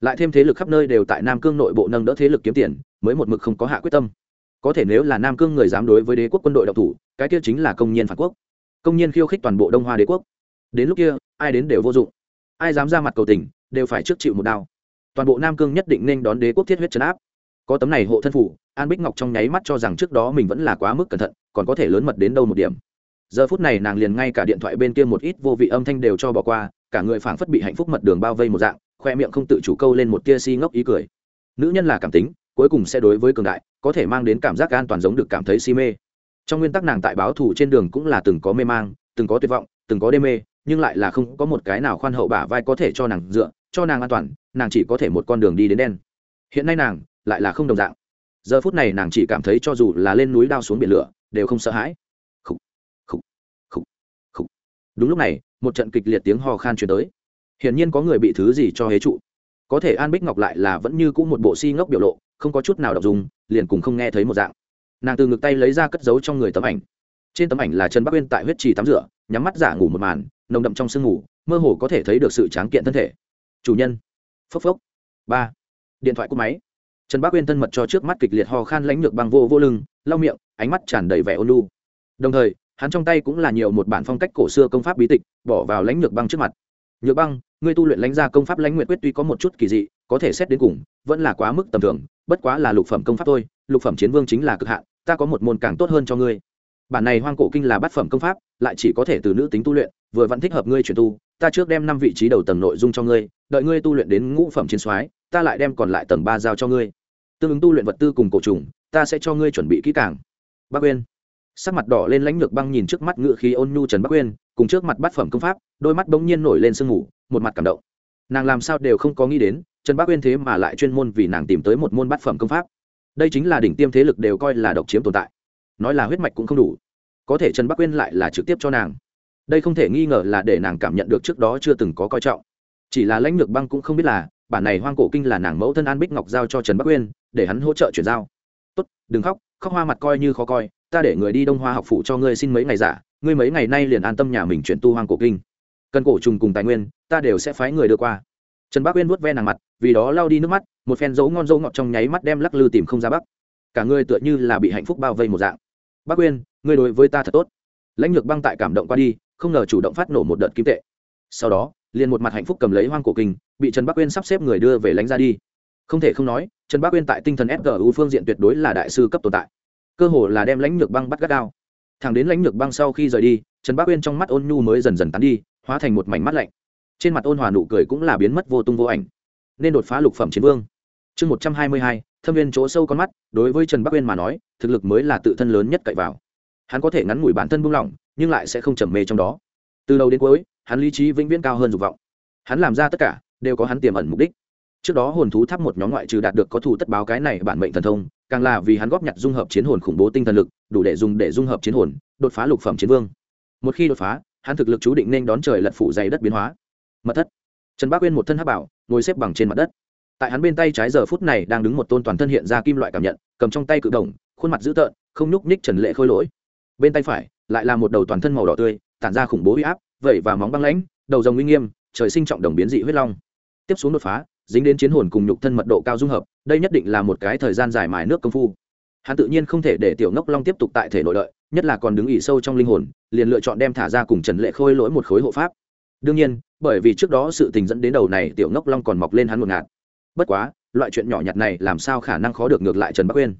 lại thêm thế lực khắp nơi đều tại nam cương nội bộ nâng đỡ thế lực kiếm tiền, mới một mực không có hạ quyết tâm. Có thể nếu là nam cương người dám đối với đế quốc quân đội độc thủ, cái kia chính là công nhân phản quốc. Công nhân khiêu khích toàn bộ đông hoa đế quốc. Đến lúc kia, ai đến đều vô dụng. Ai dám ra mặt cầu tình, đều phải trước chịu một đao. Toàn bộ nam cương nhất định nên đón đế quốc thiết huyết chấn áp. Có tấm này hộ thân phủ, an bích ngọc trong nháy mắt cho rằng trước đó mình vẫn là quá mức cẩn thận, còn có thể lớn mật đến đâu một điểm. Giờ phút này nàng liền ngay cả điện thoại bên kia một ít vô vị âm thanh đều cho bỏ qua, cả người phảng phất bị hạnh phúc mật đường bao vây một dạng khoe miệng không tự chủ câu lên một tia si ngốc ý cười. Nữ nhân là cảm tính cuối cùng sẽ đối với cường đại có thể mang đến cảm giác an toàn giống được cảm thấy si mê. Trong nguyên tắc nàng tại báo thù trên đường cũng là từng có mê mang từng có tuyệt vọng từng có đê mê nhưng lại là không có một cái nào khoan hậu bả vai có thể cho nàng dựa cho nàng an toàn nàng chỉ có thể một con đường đi đến đen. Hiện nay nàng lại là không đồng dạng. Giờ phút này nàng chỉ cảm thấy cho dù là lên núi đao xuống biển lửa đều không sợ hãi. Khủ, khủ, khủ, khủ. đúng lúc này một trận kịch liệt tiếng ho khan chuyển tới hiển nhiên có người bị thứ gì cho hế trụ. Có thể an bích ngọc lại là vẫn như cũng một bộ si ngốc biểu lộ, không có chút nào đọc dùng liền cùng không nghe thấy một dạng. Nàng từ ngực tay lấy ra cất giấu trong người tấm ảnh. Trên tấm ảnh là trần bắc uyên tại huyết trì tắm rửa, nhắm mắt giả ngủ một màn, nồng đậm trong sương ngủ, mơ hồ có thể thấy được sự tráng kiện thân thể. Chủ nhân. Phốc phốc. Ba. Điện thoại cúp máy. Trần Bắc uyên thân mật cho trước mắt kịch liệt ho khan lãnh lược bằng vô vô lưng, lau miệng, ánh mắt tràn đầy vẻ ôn lu đồng thời, hắn trong tay cũng là nhiều một bản phong cách cổ xưa công pháp bí tịch, bỏ vào lãnh lược băng trước mặt nhược băng, ngươi tu luyện lãnh gia công pháp lãnh nguyện quyết tuy có một chút kỳ dị, có thể xét đến cùng, vẫn là quá mức tầm thường, bất quá là lục phẩm công pháp thôi, lục phẩm chiến vương chính là cực hạn, ta có một môn càng tốt hơn cho ngươi. Bản này hoang cổ kinh là bát phẩm công pháp, lại chỉ có thể từ nữ tính tu luyện, vừa vẫn thích hợp ngươi chuyển tu, ta trước đem năm vị trí đầu tầng nội dung cho ngươi, đợi ngươi tu luyện đến ngũ phẩm chiến soái, ta lại đem còn lại tầng ba giao cho ngươi. Tương ứng tu luyện vật tư cùng cổ trùng, ta sẽ cho ngươi chuẩn bị kỹ càng. Bác uyên sắc mặt đỏ lên lãnh lược băng nhìn trước mắt ngự khí ôn nhu trần bắc uyên cùng trước mặt bát phẩm công pháp, đôi mắt bỗng nhiên nổi lên sương ngủ một mặt cảm động. Nàng làm sao đều không có nghĩ đến, trần bắc uyên thế mà lại chuyên môn vì nàng tìm tới một môn bát phẩm công pháp. Đây chính là đỉnh tiêm thế lực đều coi là độc chiếm tồn tại. Nói là huyết mạch cũng không đủ. Có thể trần bắc uyên lại là trực tiếp cho nàng. Đây không thể nghi ngờ là để nàng cảm nhận được trước đó chưa từng có coi trọng. Chỉ là lãnh lược băng cũng không biết là, bản này hoang cổ kinh là nàng mẫu thân an bích ngọc giao cho trần bắc uyên để hắn hỗ trợ chuyển giao. Tốt, đừng khóc khóc hoa mặt coi như khó coi ta để người đi đông hoa học phụ cho ngươi xin mấy ngày giả, ngươi mấy ngày nay liền an tâm nhà mình chuyển tu hoang cổ kinh. Cần cổ trùng cùng tài nguyên, ta đều sẽ phái người đưa qua. Trần bắc uyên vuốt ve nàng mặt, vì đó lao đi nước mắt, một phen dấu ngon dấu ngọt trong nháy mắt đem lắc lư tìm không ra bắc. Cả ngươi tựa như là bị hạnh phúc bao vây một dạng. Bắc uyên, ngươi đối với ta thật tốt. Lãnh lược băng tại cảm động qua đi, không ngờ chủ động phát nổ một đợt kim tệ. Sau đó, liền một mặt hạnh phúc cầm lấy hoang cổ kinh, bị trần bắc uyên sắp xếp người đưa về lãnh ra đi. Không thể không nói, trần bắc uyên tại tinh thần fgu phương diện tuyệt đối là đại sư cấp tồn tại cơ hồ là đem lãnh nhược băng bắt gắt đao thẳng đến lãnh nhược băng sau khi rời đi, trần bắc uyên trong mắt ôn nhu mới dần dần tán đi, hóa thành một mảnh mắt lạnh. Trên mặt ôn hòa nụ cười cũng là biến mất vô tung vô ảnh. Nên đột phá lục phẩm chiến vương. Chương một trăm hai mươi hai, thâm viên chỗ sâu con mắt, đối với trần bắc uyên mà nói, thực lực mới là tự thân lớn nhất cậy vào. Hắn có thể ngắn ngủi bản thân buông lỏng, nhưng lại sẽ không trầm mê trong đó. Từ đầu đến cuối, hắn lý trí vĩnh viễn cao hơn dục vọng. Hắn làm ra tất cả, đều có hắn tiềm ẩn mục đích. Trước đó hồn thú tháp một nhóm ngoại trừ đạt được có thủ tất báo cái này bản mệnh thần thông càng là vì hắn góp nhặt dung hợp chiến hồn khủng bố tinh thần lực, đủ để dùng để dung hợp chiến hồn, đột phá lục phẩm chiến vương. Một khi đột phá, hắn thực lực chú định nên đón trời lật phủ dày đất biến hóa. Mật thất. Trần bác uyên một thân hắc bảo, ngồi xếp bằng trên mặt đất. Tại hắn bên tay trái giờ phút này đang đứng một tôn toàn thân hiện ra kim loại cảm nhận, cầm trong tay cự đồng, khuôn mặt dữ tợn, không nhúc ních trần lệ khôi lỗi. Bên tay phải, lại là một đầu toàn thân màu đỏ tươi, tản ra khủng bố huy áp, vẩy và móng băng lãnh, đầu rồng uy nghiêm, trời sinh trọng đồng biến dị huyết long. Tiếp xuống đột phá dính đến chiến hồn cùng nhục thân mật độ cao dung hợp, đây nhất định là một cái thời gian dài mài nước công phu. Hắn tự nhiên không thể để tiểu ngốc long tiếp tục tại thể nội đợi, nhất là còn đứng ỉ sâu trong linh hồn, liền lựa chọn đem thả ra cùng trần lệ khôi lỗi một khối hộ pháp. Đương nhiên, bởi vì trước đó sự tình dẫn đến đầu này tiểu ngốc long còn mọc lên hắn một ngạt. Bất quá, loại chuyện nhỏ nhặt này làm sao khả năng khó được ngược lại trần bắc uyên.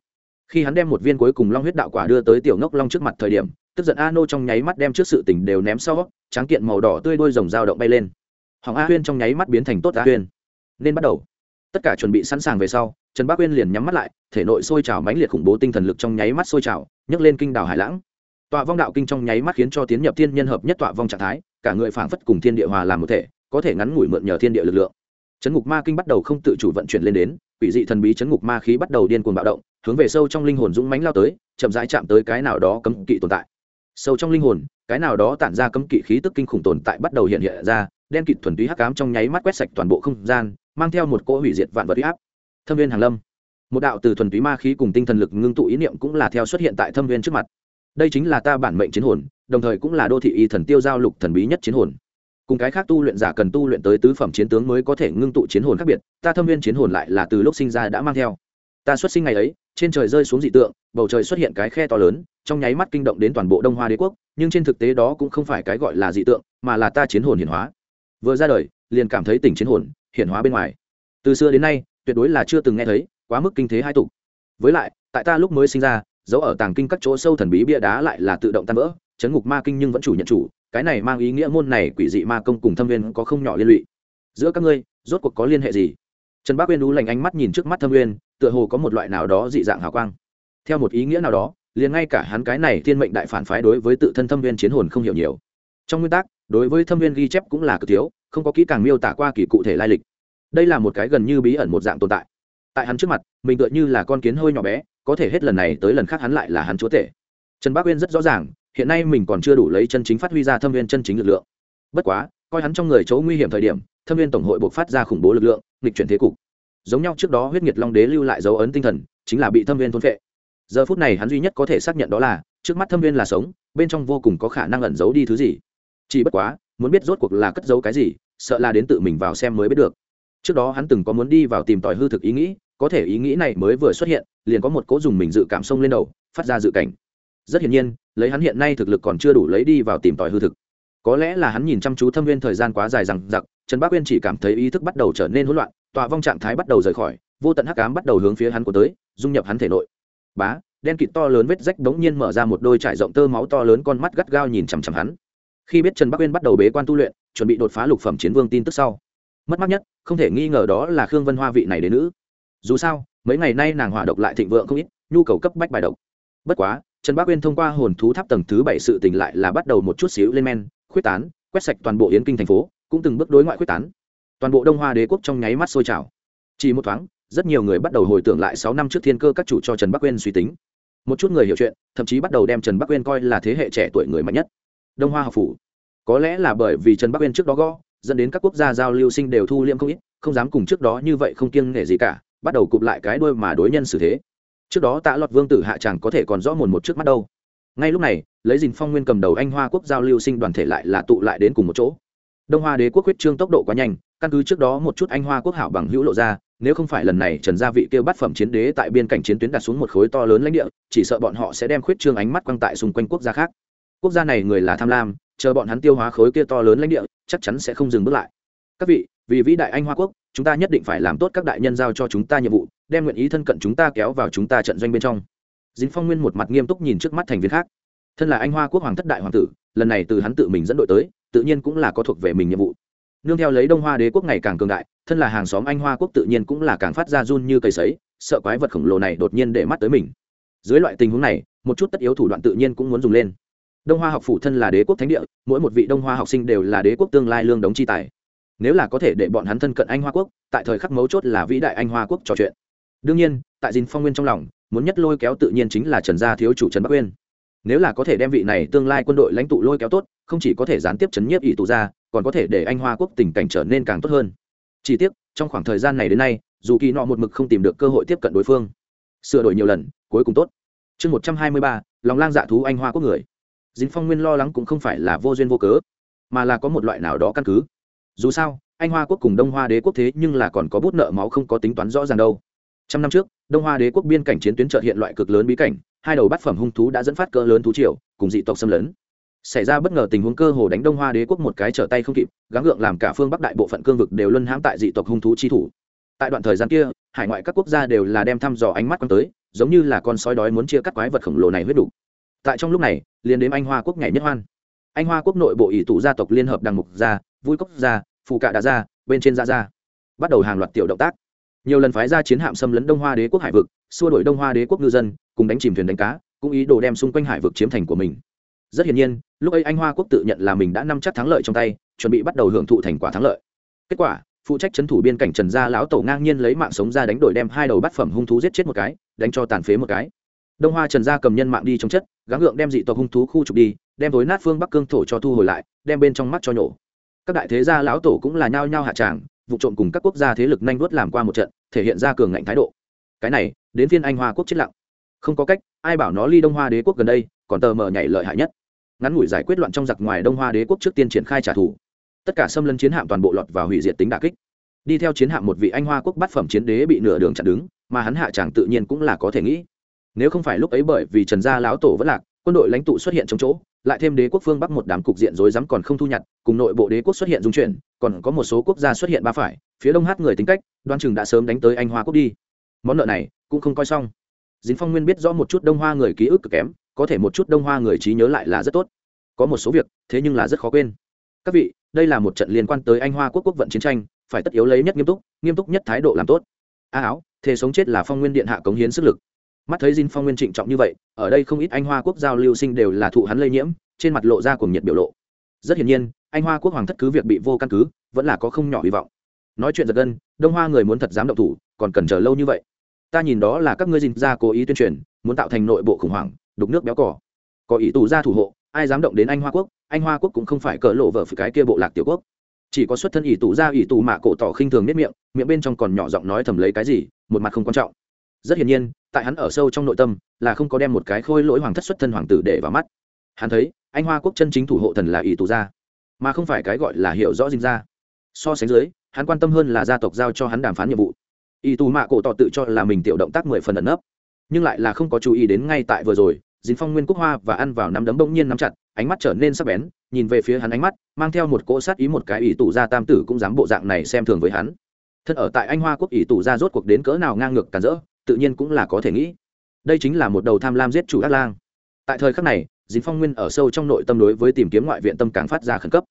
Khi hắn đem một viên cuối cùng long huyết đạo quả đưa tới tiểu ngốc long trước mặt thời điểm, tức giận a nô trong nháy mắt đem trước sự tình đều ném sau, tráng kiện màu đỏ tươi đôi rồng dao động bay lên. Hoàng a huyên trong nháy mắt biến thành tốt a huyên nên bắt đầu. Tất cả chuẩn bị sẵn sàng về sau, trần bác Uyên liền nhắm mắt lại, thể nội sôi trào mãnh liệt khủng bố tinh thần lực trong nháy mắt sôi trào, nhấc lên kinh đảo hải lãng. Tọa vong đạo kinh trong nháy mắt khiến cho tiến nhập thiên nhân hợp nhất tọa vong trạng thái, cả người phảng phất cùng thiên địa hòa làm một thể, có thể ngắn ngủi mượn nhờ thiên địa lực lượng. Chấn ngục ma kinh bắt đầu không tự chủ vận chuyển lên đến, quỷ dị thần bí chấn ngục ma khí bắt đầu điên cuồng bạo động, hướng về sâu trong linh hồn dũng mãnh lao tới, chậm rãi chạm tới cái nào đó cấm kỵ tồn tại. Sâu trong linh hồn, cái nào đó tản ra cấm kỵ khí tức kinh khủng tồn tại bắt đầu hiện hiện ra, đen kịt thuần túy hắc ám trong nháy mắt quét sạch toàn bộ không gian mang theo một cỗ hủy diệt vạn vật uy áp. Thâm viên hàng lâm. Một đạo từ thuần túy ma khí cùng tinh thần lực ngưng tụ ý niệm cũng là theo xuất hiện tại thâm viên trước mặt. Đây chính là ta bản mệnh chiến hồn, đồng thời cũng là đô thị y thần tiêu giao lục thần bí nhất chiến hồn. Cùng cái khác tu luyện giả cần tu luyện tới tứ phẩm chiến tướng mới có thể ngưng tụ chiến hồn khác biệt, ta thâm viên chiến hồn lại là từ lúc sinh ra đã mang theo. Ta xuất sinh ngày ấy, trên trời rơi xuống dị tượng, bầu trời xuất hiện cái khe to lớn, trong nháy mắt kinh động đến toàn bộ đông hoa đế quốc, nhưng trên thực tế đó cũng không phải cái gọi là dị tượng, mà là ta chiến hồn hiển hóa. Vừa ra đời, liền cảm thấy tỉnh chiến hồn hiển hóa bên ngoài. Từ xưa đến nay, tuyệt đối là chưa từng nghe thấy, quá mức kinh thế hai tục. Với lại, tại ta lúc mới sinh ra, dấu ở tàng kinh các chỗ sâu thần bí bia đá lại là tự động tan vỡ, chấn ngục ma kinh nhưng vẫn chủ nhận chủ, cái này mang ý nghĩa môn này quỷ dị ma công cùng thâm viên có không nhỏ liên lụy. Giữa các ngươi, rốt cuộc có liên hệ gì? Trần bác uyên đú lành ánh mắt nhìn trước mắt thâm uyên tựa hồ có một loại nào đó dị dạng hào quang. Theo một ý nghĩa nào đó, liền ngay cả hắn cái này thiên mệnh đại phản phái đối với tự thân thâm viên chiến hồn không hiểu nhiều. Trong nguyên tắc, đối với thâm viên ghi chép cũng là cực thiếu không có kỹ càng miêu tả qua kỳ cụ thể lai lịch. Đây là một cái gần như bí ẩn một dạng tồn tại. Tại hắn trước mặt, mình tựa như là con kiến hơi nhỏ bé, có thể hết lần này tới lần khác hắn lại là hắn chúa tể. Trần bác uyên rất rõ ràng, hiện nay mình còn chưa đủ lấy chân chính phát huy ra thâm viên chân chính lực lượng. Bất quá, coi hắn trong người chỗ nguy hiểm thời điểm, thâm viên tổng hội buộc phát ra khủng bố lực lượng, nghịch chuyển thế cục. Giống nhau trước đó huyết nhiệt long đế lưu lại dấu ấn tinh thần, chính là bị thâm viên thôn vệ giờ phút này hắn duy nhất có thể xác nhận đó là, trước mắt thâm viên là sống, bên trong vô cùng có khả năng ẩn giấu đi thứ gì. Chỉ bất quá muốn biết rốt cuộc là cất giấu cái gì, sợ là đến tự mình vào xem mới biết được. Trước đó hắn từng có muốn đi vào tìm tòi hư thực ý nghĩ, có thể ý nghĩ này mới vừa xuất hiện, liền có một cố dùng mình dự cảm sông lên đầu, phát ra dự cảnh. Rất hiển nhiên, lấy hắn hiện nay thực lực còn chưa đủ lấy đi vào tìm tòi hư thực. Có lẽ là hắn nhìn chăm chú thâm viên thời gian quá dài rằng giặc trần bác uyên chỉ cảm thấy ý thức bắt đầu trở nên hỗn loạn, tọa vong trạng thái bắt đầu rời khỏi, vô tận hắc ám bắt đầu hướng phía hắn của tới, dung nhập hắn thể nội. Bá, đen kịt to lớn vết rách bỗng nhiên mở ra một đôi trải rộng tơ máu to lớn con mắt gắt gao nhìn chằm chằm hắn khi biết trần bắc uyên bắt đầu bế quan tu luyện, chuẩn bị đột phá lục phẩm chiến vương tin tức sau, mất mát nhất, không thể nghi ngờ đó là khương vân hoa vị này đến nữ. Dù sao, mấy ngày nay nàng hỏa độc lại thịnh vượng không ít, nhu cầu cấp bách bài độc. Bất quá, trần bắc uyên thông qua hồn thú tháp tầng thứ bảy sự tình lại là bắt đầu một chút xíu lên men, khuyết tán, quét sạch toàn bộ yến kinh thành phố, cũng từng bước đối ngoại quyết tán. Toàn bộ đông hoa đế quốc trong nháy mắt sôi trào. Chỉ một thoáng, rất nhiều người bắt đầu hồi tưởng lại sáu năm trước thiên cơ các chủ cho trần bắc uyên suy tính. Một chút người hiểu chuyện, thậm chí bắt đầu đem trần bắc uyên coi là thế hệ trẻ tuổi người mạnh nhất đông hoa học phủ. Có lẽ là bởi vì trần bắc uyên trước đó gõ, dẫn đến các quốc gia giao lưu sinh đều thu liêm không ít, không dám cùng trước đó như vậy không kiêng nể gì cả, bắt đầu cụp lại cái đuôi mà đối nhân xử thế. Trước đó tạ lọt vương tử hạ tràng có thể còn rõ mồn một trước mắt đâu. Ngay lúc này, lấy dình phong nguyên cầm đầu anh hoa quốc giao lưu sinh đoàn thể lại là tụ lại đến cùng một chỗ. Đông hoa đế quốc huyết trương tốc độ quá nhanh, căn cứ trước đó một chút anh hoa quốc hảo bằng hữu lộ ra, nếu không phải lần này trần gia vị kêu bắt phẩm chiến đế tại biên cảnh chiến tuyến đặt xuống một khối to lớn lãnh địa, chỉ sợ bọn họ sẽ đem khuyết trương ánh mắt quăng tại xung quanh quốc gia khác quốc gia này người là tham lam, chờ bọn hắn tiêu hóa khối kia to lớn lãnh địa, chắc chắn sẽ không dừng bước lại. Các vị, vì vĩ đại anh hoa quốc, chúng ta nhất định phải làm tốt các đại nhân giao cho chúng ta nhiệm vụ, đem nguyện ý thân cận chúng ta kéo vào chúng ta trận doanh bên trong. Dính phong nguyên một mặt nghiêm túc nhìn trước mắt thành viên khác. Thân là anh hoa quốc hoàng thất đại hoàng tử, lần này từ hắn tự mình dẫn đội tới, tự nhiên cũng là có thuộc về mình nhiệm vụ. Nương theo lấy đông hoa đế quốc ngày càng cường đại, thân là hàng xóm anh hoa quốc tự nhiên cũng là càng phát ra run như cây sấy, sợ quái vật khổng lồ này đột nhiên để mắt tới mình. Dưới loại tình huống này, một chút tất yếu thủ đoạn tự nhiên cũng muốn dùng lên đông hoa học phủ thân là đế quốc thánh địa, mỗi một vị đông hoa học sinh đều là đế quốc tương lai lương đống chi tài. Nếu là có thể để bọn hắn thân cận anh hoa quốc, tại thời khắc mấu chốt là vĩ đại anh hoa quốc trò chuyện. Đương nhiên, tại dinh phong nguyên trong lòng, muốn nhất lôi kéo tự nhiên chính là trần gia thiếu chủ trần bắc uyên. Nếu là có thể đem vị này tương lai quân đội lãnh tụ lôi kéo tốt, không chỉ có thể gián tiếp chấn nhiếp ỷ tụ ra, còn có thể để anh hoa quốc tình cảnh trở nên càng tốt hơn. Chỉ tiếc, trong khoảng thời gian này đến nay, dù kỳ nọ một mực không tìm được cơ hội tiếp cận đối phương, sửa đổi nhiều lần, cuối cùng tốt. Chương một trăm hai mươi ba, lòng lang dạ thú anh hoa quốc người dính phong nguyên lo lắng cũng không phải là vô duyên vô cớ, mà là có một loại nào đó căn cứ. Dù sao, anh hoa quốc cùng đông hoa đế quốc thế nhưng là còn có bút nợ máu không có tính toán rõ ràng đâu. Trăm năm trước, đông hoa đế quốc biên cảnh chiến tuyến trợ hiện loại cực lớn bí cảnh, hai đầu bát phẩm hung thú đã dẫn phát cỡ lớn thú triều, cùng dị tộc xâm lấn. Xảy ra bất ngờ tình huống cơ hồ đánh đông hoa đế quốc một cái trở tay không kịp, gắng gượng làm cả phương bắc đại bộ phận cương vực đều luân hãm tại dị tộc hung thú chi thủ. Tại đoạn thời gian kia, hải ngoại các quốc gia đều là đem thăm dò ánh mắt quan tới, giống như là con sói đói muốn chia cắt quái vật khổng lồ này huyết đủ tại trong lúc này, liền đến anh hoa quốc nhảy nhất hoan. Anh hoa quốc nội bộ ỷ tụ gia tộc liên hợp đằng mục gia, vui cốc gia, phù cạ đà gia, bên trên gia gia. Bắt đầu hàng loạt tiểu động tác. Nhiều lần phái ra chiến hạm xâm lấn đông hoa đế quốc hải vực, xua đổi đông hoa đế quốc ngư dân, cùng đánh chìm thuyền đánh cá, cũng ý đồ đem xung quanh hải vực chiếm thành của mình. Rất hiển nhiên, lúc ấy anh hoa quốc tự nhận là mình đã nắm chắc thắng lợi trong tay, chuẩn bị bắt đầu hưởng thụ thành quả thắng lợi. Kết quả, phụ trách trấn thủ biên cảnh trần gia lão tổ ngang nhiên lấy mạng sống ra đánh đổi đem hai đầu bát phẩm hung thú giết chết một cái, đánh cho tàn phế một cái đông hoa trần gia cầm nhân mạng đi trong chất, gắng gượng đem dị tộc hung thú khu trục đi, đem tối nát phương bắc cương thổ cho thu hồi lại, đem bên trong mắt cho nhổ. Các đại thế gia lão tổ cũng là nhao nhao hạ tràng, vụ trộm cùng các quốc gia thế lực nhanh đuốt làm qua một trận, thể hiện ra cường ngạnh thái độ. Cái này, đến phiên anh hoa quốc chết lặng. Không có cách, ai bảo nó ly đông hoa đế quốc gần đây, còn tờ mờ nhảy lợi hại nhất. Ngắn ngủi giải quyết loạn trong giặc ngoài đông hoa đế quốc trước tiên triển khai trả thù. Tất cả xâm lấn chiến hạm toàn bộ lọt vào hủy diệt tính đà kích. Đi theo chiến hạm một vị anh hoa quốc bát phẩm chiến đế bị nửa đường chặn đứng, mà hắn hạ trạng tự nhiên cũng là có thể nghĩ nếu không phải lúc ấy bởi vì trần gia lão tổ vẫn lạc, quân đội lãnh tụ xuất hiện trong chỗ, lại thêm đế quốc phương bắc một đám cục diện rối rắm còn không thu nhặt, cùng nội bộ đế quốc xuất hiện dung chuyển, còn có một số quốc gia xuất hiện ba phải, phía đông hát người tính cách, đoan chừng đã sớm đánh tới anh hoa quốc đi. Món nợ này cũng không coi xong. Dính phong nguyên biết rõ một chút đông hoa người ký ức cực kém, có thể một chút đông hoa người trí nhớ lại là rất tốt. Có một số việc, thế nhưng là rất khó quên. Các vị, đây là một trận liên quan tới anh hoa quốc quốc vận chiến tranh, phải tất yếu lấy nhất nghiêm túc nghiêm túc nhất thái độ làm tốt. A áo thế sống chết là phong nguyên điện hạ cống hiến sức lực mắt thấy Jin Phong Nguyên trịnh trọng như vậy, ở đây không ít anh Hoa quốc giao lưu sinh đều là thụ hắn lây nhiễm, trên mặt lộ ra cuồng nhiệt biểu lộ. Rất hiển nhiên, anh Hoa quốc hoàng thất cứ việc bị vô căn cứ, vẫn là có không nhỏ hy vọng. Nói chuyện giật gân, Đông Hoa người muốn thật dám động thủ, còn cần chờ lâu như vậy. Ta nhìn đó là các ngươi Jin gia cố ý tuyên truyền, muốn tạo thành nội bộ khủng hoảng, đục nước béo cỏ. Có ý tù ra thủ hộ, ai dám động đến anh Hoa quốc, anh Hoa quốc cũng không phải cỡ lộ vợ phải cái kia bộ lạc tiểu quốc. Chỉ có xuất thân ỷ tù ra ỷ tù mạ cổ tỏ khinh thường nét miệng, miệng bên trong còn nhỏ giọng nói thầm lấy cái gì, một mặt không quan trọng rất hiển nhiên, tại hắn ở sâu trong nội tâm, là không có đem một cái khôi lỗi hoàng thất xuất thân hoàng tử để vào mắt. Hắn thấy, anh hoa quốc chân chính thủ hộ thần là ỷ tù gia, mà không phải cái gọi là hiểu rõ dinh gia. So sánh dưới, hắn quan tâm hơn là gia tộc giao cho hắn đàm phán nhiệm vụ. Ỷ tù mạ cổ tỏ tự cho là mình tiểu động tác mười phần ẩn nấp, nhưng lại là không có chú ý đến ngay tại vừa rồi, dính phong nguyên quốc hoa và ăn vào nắm đấm bỗng nhiên nắm chặt, ánh mắt trở nên sắc bén, nhìn về phía hắn ánh mắt, mang theo một cỗ sát ý một cái ỷ tù gia tam tử cũng dám bộ dạng này xem thường với hắn. Thân ở tại anh hoa quốc ỷ tù gia rốt cuộc đến cỡ nào ngang ngược cản rỡ tự nhiên cũng là có thể nghĩ. Đây chính là một đầu tham lam giết chủ ác lang. Tại thời khắc này, dính phong nguyên ở sâu trong nội tâm đối với tìm kiếm ngoại viện tâm càng phát ra khẩn cấp.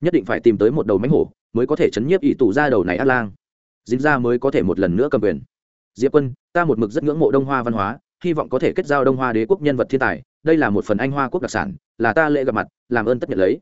Nhất định phải tìm tới một đầu mánh hổ mới có thể chấn nhiếp ỷ tù ra đầu này ác lang. Dính ra mới có thể một lần nữa cầm quyền. Diệp quân, ta một mực rất ngưỡng mộ đông hoa văn hóa, hy vọng có thể kết giao đông hoa đế quốc nhân vật thiên tài. Đây là một phần anh hoa quốc đặc sản, là ta lễ gặp mặt, làm ơn tất nhận lấy.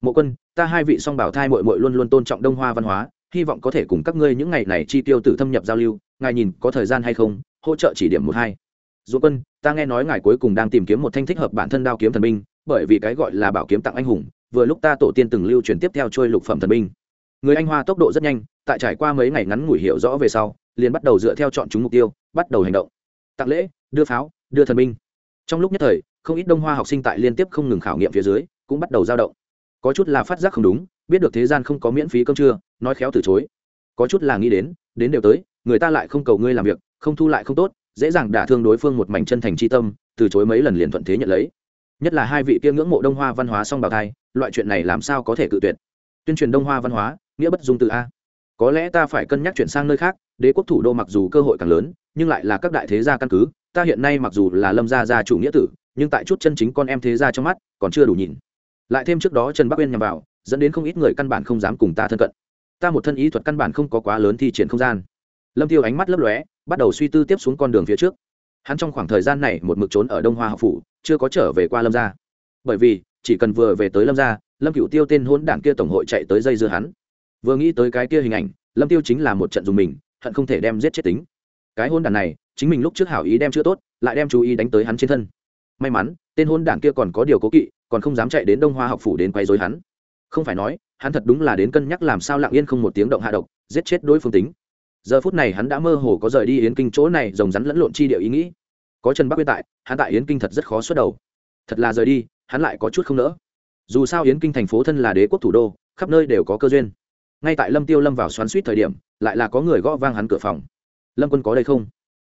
Mộ quân, ta hai vị song bảo thai mội mội luôn luôn tôn trọng đông hoa văn hóa, hy vọng có thể cùng các ngươi những ngày này chi tiêu tử thâm nhập giao lưu, ngài nhìn có thời gian hay không hỗ trợ chỉ điểm một hai. Dù quân, ta nghe nói ngài cuối cùng đang tìm kiếm một thanh thích hợp bản thân đao kiếm thần binh, bởi vì cái gọi là bảo kiếm tặng anh hùng, vừa lúc ta tổ tiên từng lưu truyền tiếp theo trôi lục phẩm thần binh. Người anh hoa tốc độ rất nhanh, tại trải qua mấy ngày ngắn ngủi hiểu rõ về sau, liền bắt đầu dựa theo chọn chúng mục tiêu, bắt đầu hành động. Tặng lễ, đưa pháo, đưa thần binh. Trong lúc nhất thời, không ít đông hoa học sinh tại liên tiếp không ngừng khảo nghiệm phía dưới, cũng bắt đầu dao động. Có chút là phát giác không đúng, biết được thế gian không có miễn phí cơm trưa, nói khéo từ chối. Có chút là nghĩ đến đến đều tới người ta lại không cầu ngươi làm việc, không thu lại không tốt, dễ dàng đả thương đối phương một mảnh chân thành c tâm, từ chối mấy lần liền thuận thế nhận lấy. Nhất là hai vị kia ngưỡng mộ đông hoa văn hóa song bào thai, loại chuyện này làm sao có thể cự tuyệt? Tuyên truyền đông hoa văn hóa, nghĩa bất dung từ a. Có lẽ ta phải cân nhắc chuyển sang nơi khác, đế quốc thủ đô mặc dù cơ hội càng lớn, nhưng lại là các đại thế gia căn cứ, ta hiện nay mặc dù là lâm gia gia chủ nghĩa tử, nhưng tại chút chân chính con em thế gia trong mắt, còn chưa đủ nhìn. Lại thêm trước đó trần bắc uyên nhằm vào, dẫn đến không ít người căn bản không dám cùng ta thân cận. Ta một thân ý thuật căn bản không có quá lớn thi triển không gian lâm tiêu ánh mắt lấp lóe, bắt đầu suy tư tiếp xuống con đường phía trước. Hắn trong khoảng thời gian này một mực trốn ở đông hoa học phủ, chưa có trở về qua lâm gia. Bởi vì, chỉ cần vừa về tới lâm gia, lâm cựu tiêu tên hôn đảng kia tổng hội chạy tới dây dưa hắn. Vừa nghĩ tới cái kia hình ảnh, lâm tiêu chính là một trận dùng mình, hận không thể đem giết chết tính. Cái hôn đảng này, chính mình lúc trước hảo ý đem chưa tốt, lại đem chú ý đánh tới hắn trên thân. May mắn, tên hôn đảng kia còn có điều cố kỵ, còn không dám chạy đến đông hoa học phủ đến quay dối hắn. Không phải nói, hắn thật đúng là đến cân nhắc làm sao lặng yên không một tiếng động hạ độc, giết chết đối phương tính giờ phút này hắn đã mơ hồ có rời đi yến kinh chỗ này, rồng rắn lẫn lộn chi điệu ý nghĩ. Có trần bắc uyên tại, hắn tại yến kinh thật rất khó xuất đầu. Thật là rời đi, hắn lại có chút không nỡ. Dù sao yến kinh thành phố thân là đế quốc thủ đô, khắp nơi đều có cơ duyên. Ngay tại lâm tiêu lâm vào xoắn suýt thời điểm, lại là có người gõ vang hắn cửa phòng. Lâm quân có đây không?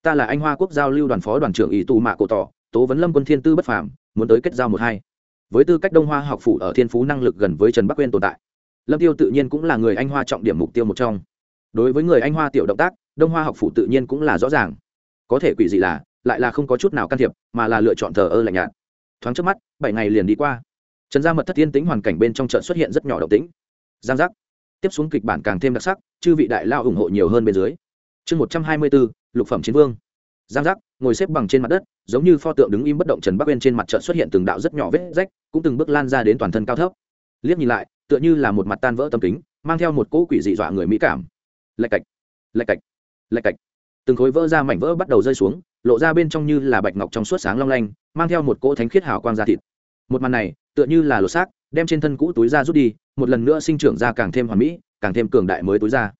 Ta là anh hoa quốc giao lưu đoàn phó đoàn trưởng ỷ tù mạ cổ tỏ, tố vấn lâm quân thiên tư bất phàm, muốn tới kết giao một hai. Với tư cách đông hoa học phủ ở thiên phú năng lực gần với trần bắc uyên tồn tại, lâm tiêu tự nhiên cũng là người anh hoa trọng điểm mục tiêu một trong đối với người anh hoa tiểu động tác, đông hoa học phủ tự nhiên cũng là rõ ràng. Có thể quỷ dị là, lại là không có chút nào can thiệp, mà là lựa chọn thờ ơ lạnh nhạt. Thoáng trước mắt, bảy ngày liền đi qua. Trần gia mật thất tiên tính hoàn cảnh bên trong trận xuất hiện rất nhỏ động tĩnh. Giang giác. Tiếp xuống kịch bản càng thêm đặc sắc, chư vị đại lao ủng hộ nhiều hơn bên dưới. Chương một trăm hai mươi bốn, lục phẩm chiến vương. Giang giác, ngồi xếp bằng trên mặt đất, giống như pho tượng đứng im bất động trần bắc uyên trên mặt trận xuất hiện từng đạo rất nhỏ vết rách, cũng từng bước lan ra đến toàn thân cao thấp. Liếc nhìn lại, tựa như là một mặt tan vỡ tâm kính, mang theo một cỗ quỷ dị dọa người mỹ cảm lạch cạch lạch cạch lạch cạch. Từng khối vỡ ra mảnh vỡ bắt đầu rơi xuống, lộ ra bên trong như là bạch ngọc trong suốt sáng long lanh, mang theo một cỗ thánh khiết hào quang da thịt. Một màn này, tựa như là lột xác, đem trên thân cũ túi ra rút đi, một lần nữa sinh trưởng ra càng thêm hoàn mỹ, càng thêm cường đại mới túi ra.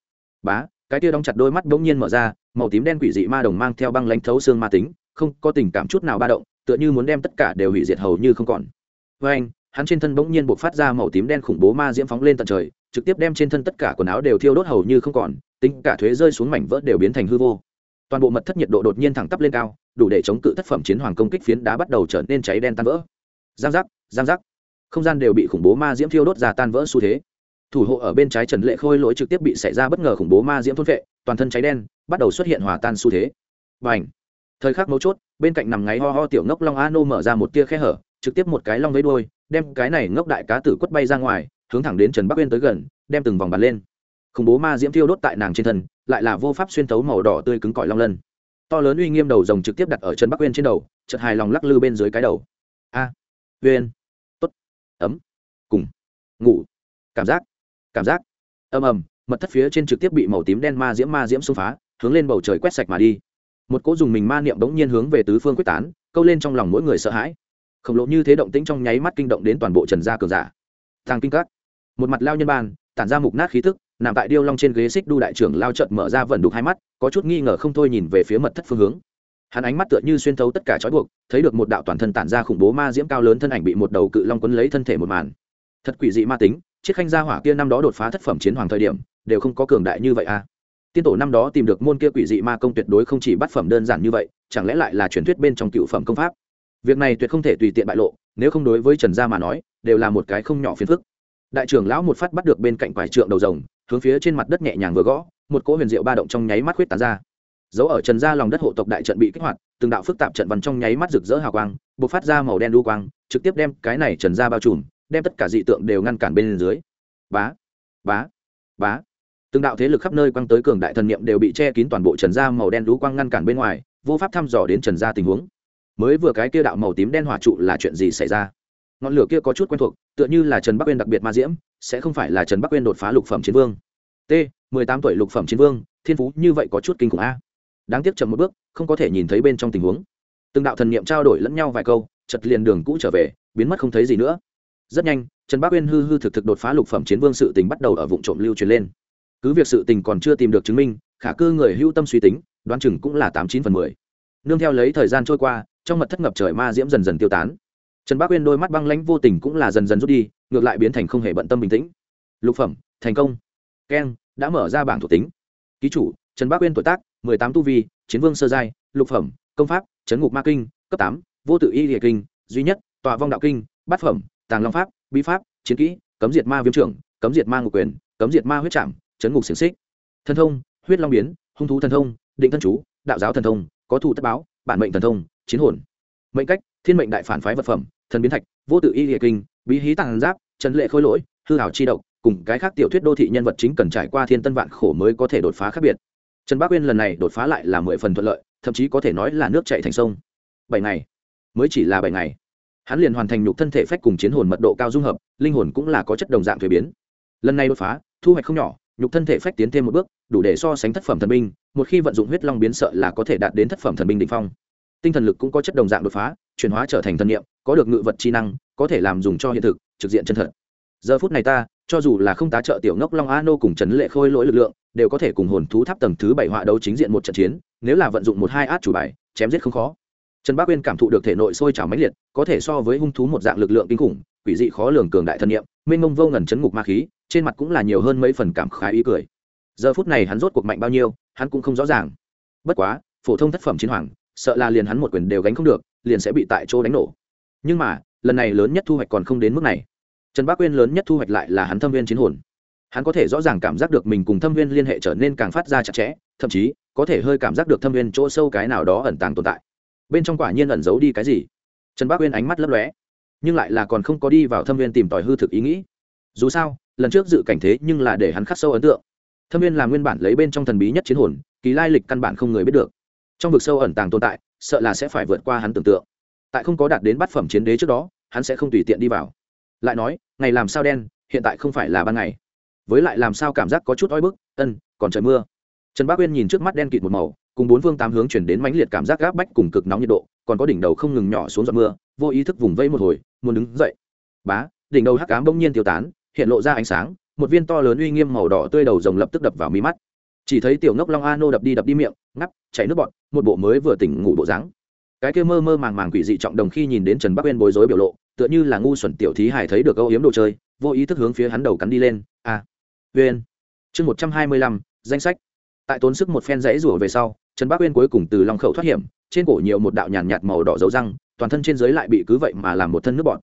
bá, cái tia đóng chặt đôi mắt bỗng nhiên mở ra, màu tím đen quỷ dị ma đồng mang theo băng lãnh thấu xương ma tính, không có tình cảm chút nào ba động, tựa như muốn đem tất cả đều hủy diệt hầu như không còn. Với anh, hắn trên thân bỗng nhiên buộc phát ra màu tím đen khủng bố ma diễm phóng lên tận trời, trực tiếp đem trên thân tất cả quần áo đều thiêu đốt hầu như không còn tính cả thuế rơi xuống mảnh vỡ đều biến thành hư vô. Toàn bộ mật thất nhiệt độ đột nhiên thẳng tắp lên cao, đủ để chống cự thất phẩm chiến hoàng công kích phiến đá bắt đầu trở nên cháy đen tan vỡ. Giang giác giang giác. Không gian đều bị khủng bố ma diễm thiêu đốt ra tan vỡ xu thế. Thủ hộ ở bên trái trần lệ khôi lỗi trực tiếp bị xảy ra bất ngờ khủng bố ma diễm thôn vệ toàn thân cháy đen, bắt đầu xuất hiện hòa tan xu thế. Và ảnh thời khắc mấu chốt, bên cạnh nằm ngáy ho ho tiểu ngốc long a nô mở ra một tia khe hở, trực tiếp một cái long với đuôi, đem cái này ngốc đại cá tử quất bay ra ngoài, hướng thẳng đến trần bắc uyên tới gần, đem từng vòng bàn lên khủng bố ma diễm thiêu đốt tại nàng trên thân lại là vô pháp xuyên thấu màu đỏ tươi cứng cỏi long lân. To lớn uy nghiêm đầu rồng trực tiếp đặt ở chân bắc uyên trên đầu chật hài lòng lắc lư bên dưới cái đầu. A à, uyên. Tốt. Ấm. Cùng. Ngủ. Cảm giác. Cảm giác. Ầm ầm mật thất phía trên trực tiếp bị màu tím đen ma diễm ma diễm xông phá hướng lên bầu trời quét sạch mà đi. Một cỗ dùng mình ma niệm bỗng nhiên hướng về tứ phương quyết tán câu lên trong lòng mỗi người sợ hãi. Khổng lồ như thế động tĩnh trong nháy mắt kinh động đến toàn bộ trần gia cường giả. Thang kinh các. Một mặt lao nhân ban tản ra mục nát khí thức nằm tại điêu long trên ghế xích đu đại trưởng lao trận mở ra vẩn đục hai mắt, có chút nghi ngờ không thôi nhìn về phía mật thất phương hướng. Hắn ánh mắt tựa như xuyên thấu tất cả trói buộc, thấy được một đạo toàn thân tản ra khủng bố ma diễm cao lớn thân ảnh bị một đầu cự long quấn lấy thân thể một màn. Thật quỷ dị ma tính, chiếc khanh gia hỏa kia năm đó đột phá thất phẩm chiến hoàng thời điểm, đều không có cường đại như vậy à. Tiên tổ năm đó tìm được môn kia quỷ dị ma công tuyệt đối không chỉ bắt phẩm đơn giản như vậy, chẳng lẽ lại là truyền thuyết bên trong cựu phẩm công pháp? Việc này tuyệt không thể tùy tiện bại lộ, nếu không đối với trần gia mà nói, đều là một cái không nhỏ phiền phức đại trưởng lão một phát bắt được bên cạnh quải trượng đầu rồng, hướng phía trên mặt đất nhẹ nhàng vừa gõ, một cỗ huyền diệu ba động trong nháy mắt khuyết tán ra. Dấu ở trần gia lòng đất hộ tộc đại trận bị kích hoạt, từng đạo phức tạp trận văn trong nháy mắt rực rỡ hào quang b ộ c phát ra màu đen đu quang, trực tiếp đem cái này trần gia bao trùm, đem tất cả dị tượng đều ngăn cản bên dưới. Bá bá bá. Từng đạo thế lực khắp nơi quăng tới cường đại thần niệm đều bị che kín toàn bộ trần gia màu đen đu quang ngăn cản bên ngoài, vô pháp thăm dò đến trần gia tình huống. Mới vừa cái kia đạo màu tím đen hỏa trụ là chuyện gì xảy ra? Ngọn lửa kia có chút quen thuộc, tựa như là trần bắc uyên đặc biệt ma diễm, sẽ không phải là trần bắc uyên đột phá lục phẩm chiến vương. T, mười tám tuổi lục phẩm chiến vương, thiên phú như vậy có chút kinh khủng a. Đáng tiếc chậm một bước, không có thể nhìn thấy bên trong tình huống. Từng đạo thần niệm trao đổi lẫn nhau vài câu chật liền đường cũ trở về, biến mất không thấy gì nữa. Rất nhanh, trần bắc uyên hư hư thực thực đột phá lục phẩm chiến vương sự tình bắt đầu ở vụ trộm lưu truyền lên. Cứ việc sự tình còn chưa tìm được chứng minh, khả cư người hưu tâm suy tính, đoán chừng cũng là tám chín phần mười. Nương theo lấy thời gian trôi qua, trong mật thất ngập trời ma diễm dần dần tiêu tán trần bác uyên đôi mắt băng lãnh vô tình cũng là dần dần rút đi, ngược lại biến thành không hề bận tâm bình tĩnh. Lục phẩm, thành công. Keng, đã mở ra bảng thuộc tính. Ký chủ, trần bác uyên tuổi tác, mười tám tu vi, chiến vương sơ giai, lục phẩm, công pháp, chấn ngục ma kinh, cấp tám, vô tự y địa kinh, duy nhất, tòa vong đạo kinh, bát phẩm, tàng long pháp, bí pháp, chiến kỹ, cấm diệt ma viêm trưởng, cấm diệt ma ngục quyền, cấm diệt ma huyết trạm chấn ngục xiềng xích. Thần thông, huyết long biến, hung thú thần thông, định thân chú, đạo giáo thần thông, có thủ tất báo, bản mệnh thần thông, chiến hồn. Mệnh cách, thiên mệnh đại phản phái vật phẩm thần biến thạch, vô tự y địa kinh, bí hí tàng giáp trần lệ khôi lỗi, hư hảo chi độc, cùng cái khác tiểu thuyết đô thị nhân vật chính cần trải qua thiên tân vạn khổ mới có thể đột phá khác biệt. Trần bác uyên lần này đột phá lại là mười phần thuận lợi, thậm chí có thể nói là nước chạy thành sông. Bảy ngày. Mới chỉ là bảy ngày. Hắn liền hoàn thành nhục thân thể phách cùng chiến hồn mật độ cao dung hợp, linh hồn cũng là có chất đồng dạng thuế biến. Lần này đột phá, thu hoạch không nhỏ, nhục thân thể phách tiến thêm một bước, đủ để so sánh thất phẩm thần binh, một khi vận dụng huyết long biến sợ là có thể đạt đến thất phẩm thần binh đ ỉ n h phong. Tinh thần lực cũng có chất đồng dạng đột phá, chuyển hóa trở thành thần nghiệm có được ngự vật chi năng, có thể làm dùng cho hiện thực, trực diện chân thật. Giờ phút này ta, cho dù là không tá trợ tiểu ngốc long a nô cùng trấn lệ khôi lỗi lực lượng, đều có thể cùng hồn thú tháp tầng thứ bảy họa đấu chính diện một trận chiến, nếu là vận dụng một hai át chủ bài, chém giết không khó. Trần bác uyên cảm thụ được thể nội sôi trào mãnh liệt, có thể so với hung thú một dạng lực lượng kinh khủng, quỷ dị khó lường cường đại thân nhiệm mênh mông vô ngần chấn ngục ma khí, trên mặt cũng là nhiều hơn mấy phần cảm khái ý cười. Giờ phút này hắn rốt cuộc mạnh bao nhiêu, hắn cũng không rõ ràng. Bất quá, phổ thông thất phẩm chiến hoàng, sợ là liền hắn một quyền đều gánh không được, liền sẽ bị tại chỗ đánh nổ nhưng mà, lần này lớn nhất thu hoạch còn không đến mức này. Trần bác quyên lớn nhất thu hoạch lại là hắn thâm viên chiến hồn. Hắn có thể rõ ràng cảm giác được mình cùng thâm viên liên hệ trở nên càng phát ra chặt chẽ, thậm chí, có thể hơi cảm giác được thâm viên chỗ sâu cái nào đó ẩn tàng tồn tại. Bên trong quả nhiên ẩn giấu đi cái gì? Trần bác uyên ánh mắt lấp lóe, nhưng lại là còn không có đi vào thâm viên tìm tòi hư thực ý nghĩ. Dù sao, lần trước dự cảnh thế nhưng là để hắn khắc sâu ấn tượng. Thâm viên là nguyên bản lấy bên trong thần bí nhất chiến hồn, kỳ lai lịch căn bản không người biết được. Trong vực sâu ẩn tàng tồn tại, sợ là sẽ phải vượt qua hắn tưởng tượng tại không có đạt đến bát phẩm chiến đế trước đó, hắn sẽ không tùy tiện đi vào. Lại nói, ngày làm sao đen, hiện tại không phải là ban ngày. Với lại làm sao cảm giác có chút oi bức, ân, còn trời mưa. Trần bác uyên nhìn trước mắt đen kịt một màu, cùng bốn phương tám hướng chuyển đến mãnh liệt cảm giác gáp bách cùng cực nóng nhiệt độ, còn có đỉnh đầu không ngừng nhỏ xuống giọt mưa, vô ý thức vùng vây một hồi, muốn đứng dậy. Bá, đỉnh đầu hắc cám bỗng nhiên tiêu tán, hiện lộ ra ánh sáng, một viên to lớn uy nghiêm màu đỏ tươi đầu rồng lập tức đập vào mi mắt. Chỉ thấy tiểu ngốc long a nô đập đi đập đi miệng ngắp chảy nước bọt, một bộ mới vừa tỉnh ngủ bộ dáng cái kia mơ mơ màng màng quỷ dị trọng đồng khi nhìn đến trần bắc uyên bối rối biểu lộ, tựa như là ngu xuẩn tiểu thí hải thấy được âu yếm đồ chơi, vô ý thức hướng phía hắn đầu cắn đi lên a à. uyên. Chương một trăm hai mươi lăm, danh sách. Tại tốn sức một phen rẫy rủa về sau, trần bắc uyên cuối cùng từ lòng khẩu thoát hiểm, trên cổ nhiều một đạo nhàn nhạt màu đỏ dấu răng, toàn thân trên dưới lại bị cứ vậy mà làm một thân nước bọt.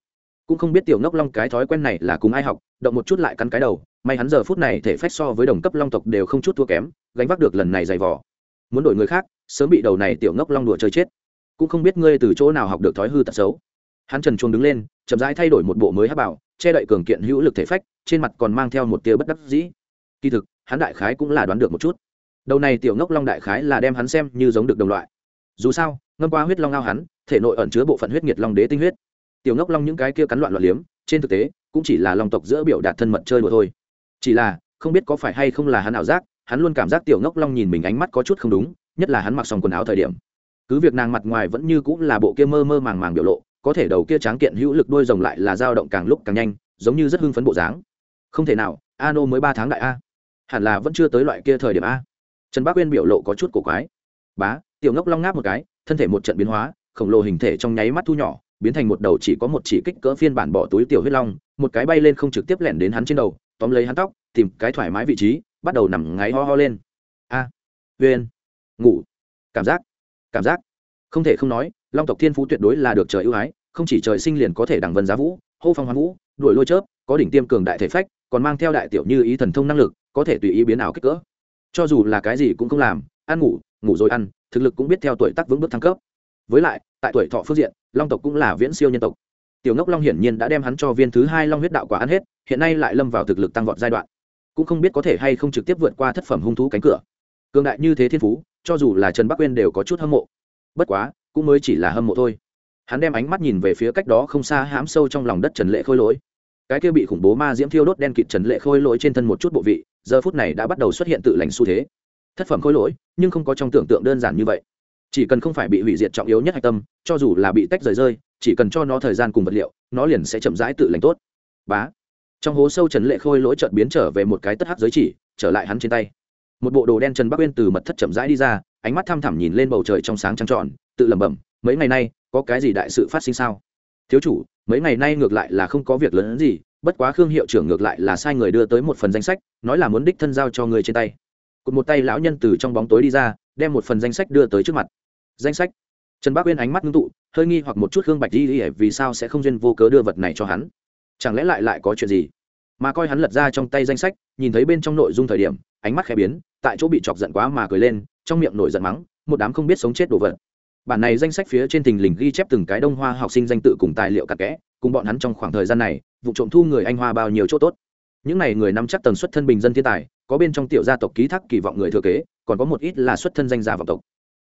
Cũng không biết tiểu ngốc long cái thói quen này là cùng ai học, động một chút lại cắn cái đầu, may hắn giờ phút này thể phách so với đồng cấp long tộc đều không chút thua kém, gánh vác được lần này dày vỏ muốn đổi người khác, sớm bị đầu này tiểu ngốc long đùa chơi chết cũng không biết ngươi từ chỗ nào học được thói hư tật xấu. Hắn trần chuồng đứng lên, chậm rãi thay đổi một bộ mới hát bảo, che đậy cường kiện hữu lực thể phách, trên mặt còn mang theo một tia bất đắc dĩ. Kỳ thực, hắn đại khái cũng là đoán được một chút. Đầu này tiểu ngốc long đại khái là đem hắn xem như giống được đồng loại. Dù sao, ngâm qua huyết long ao hắn, thể nội ẩn chứa bộ phận huyết nhiệt long đế tinh huyết. Tiểu ngốc long những cái kia cắn loạn loạn liếm, trên thực tế, cũng chỉ là lòng tộc giữa biểu đạt thân mật chơi đùa thôi. Chỉ là, không biết có phải hay không là hắn ảo giác, hắn luôn cảm giác tiểu ngốc long nhìn mình ánh mắt có chút không đúng, nhất là hắn mặc xong quần áo thời điểm cứ việc nàng mặt ngoài vẫn như cũng là bộ kia mơ mơ màng màng biểu lộ có thể đầu kia tráng kiện hữu lực đôi rồng lại là dao động càng lúc càng nhanh giống như rất hưng phấn bộ dáng. Không thể nào a nô mới ba tháng đại a. Hẳn là vẫn chưa tới loại kia thời điểm a. Trần bác uyên biểu lộ có chút cổ quái. Bá tiểu ngốc long ngáp một cái thân thể một trận biến hóa khổng lồ hình thể trong nháy mắt thu nhỏ biến thành một đầu chỉ có một chỉ kích cỡ phiên bản bỏ túi tiểu huyết long một cái bay lên không trực tiếp lẻn đến hắn trên đầu tóm lấy hắn tóc tìm cái thoải mái vị trí bắt đầu nằm ngáy ho ho lên. A. À, uyên ngủ. Cảm giác cảm giác. Không thể không nói, long tộc thiên phú tuyệt đối là được trời ưu ái, không chỉ trời sinh liền có thể đằng vân giá vũ, hô phong hoán vũ, đuổi lôi chớp, có đỉnh tiêm cường đại thể phách, còn mang theo đại tiểu như ý thần thông năng lực, có thể tùy ý biến ảo kích cỡ. Cho dù là cái gì cũng không làm, ăn ngủ ngủ rồi ăn, thực lực cũng biết theo tuổi tác vững bước thăng cấp. Với lại, tại tuổi thọ phương diện, long tộc cũng là viễn siêu nhân tộc. Tiểu ngốc long hiển nhiên đã đem hắn cho viên thứ hai long huyết đạo quả ăn hết, hiện nay lại lâm vào thực lực tăng vọt giai đoạn. Cũng không biết có thể hay không trực tiếp vượt qua thất phẩm hung thú cánh cửa cường đại như thế thiên phú, cho dù là trần bắc uyên đều có chút hâm mộ. Bất quá, cũng mới chỉ là hâm mộ thôi. Hắn đem ánh mắt nhìn về phía cách đó không xa hãm sâu trong lòng đất trần lệ khôi lỗi. Cái kia bị khủng bố ma diễm thiêu đốt đen kịt trần lệ khôi lỗi trên thân một chút bộ vị, giờ phút này đã bắt đầu xuất hiện tự lành xu thế. Thất phẩm khôi lỗi, nhưng không có trong tưởng tượng đơn giản như vậy. Chỉ cần không phải bị hủy diệt trọng yếu nhất hạch tâm, cho dù là bị tách rời rơi, chỉ cần cho nó thời gian cùng vật liệu, nó liền sẽ chậm rãi tự lành tốt. Bá. Trong hố sâu trần lệ khôi lỗi trợt biến trở về một cái tất hắc giới chỉ, trở lại hắn trên tay một bộ đồ đen trần bắc uyên từ mật thất chậm rãi đi ra, ánh mắt thăm thẳm nhìn lên bầu trời trong sáng trăng tròn, tự lẩm bẩm, mấy ngày nay, có cái gì đại sự phát sinh sao? Thiếu chủ, mấy ngày nay ngược lại là không có việc lớn gì, bất quá khương hiệu trưởng ngược lại là sai người đưa tới một phần danh sách, nói là muốn đích thân giao cho người trên tay. Cụt một tay lão nhân từ trong bóng tối đi ra, đem một phần danh sách đưa tới trước mặt. Danh sách? Trần bác uyên ánh mắt ngưng tụ, hơi nghi hoặc một chút khương bạch đi đi vì sao sẽ không duyên vô cớ đưa vật này cho hắn. Chẳng lẽ lại lại có chuyện gì? Mà coi hắn lật ra trong tay danh sách, nhìn thấy bên trong nội dung thời điểm ánh mắt khẽ biến tại chỗ bị chọc giận quá mà cười lên trong miệng nổi giận mắng một đám không biết sống chết đồ vật. Bản này danh sách phía trên tình lình ghi chép từng cái đông hoa học sinh danh tự cùng tài liệu cặn kẽ cùng bọn hắn trong khoảng thời gian này vụ trộm thu người anh hoa bao nhiêu chỗ tốt. Những n à y người nắm chắc tần suất thân bình dân thiên tài có bên trong tiểu gia tộc ký thác kỳ vọng người thừa kế còn có một ít là xuất thân danh gia vọng tộc.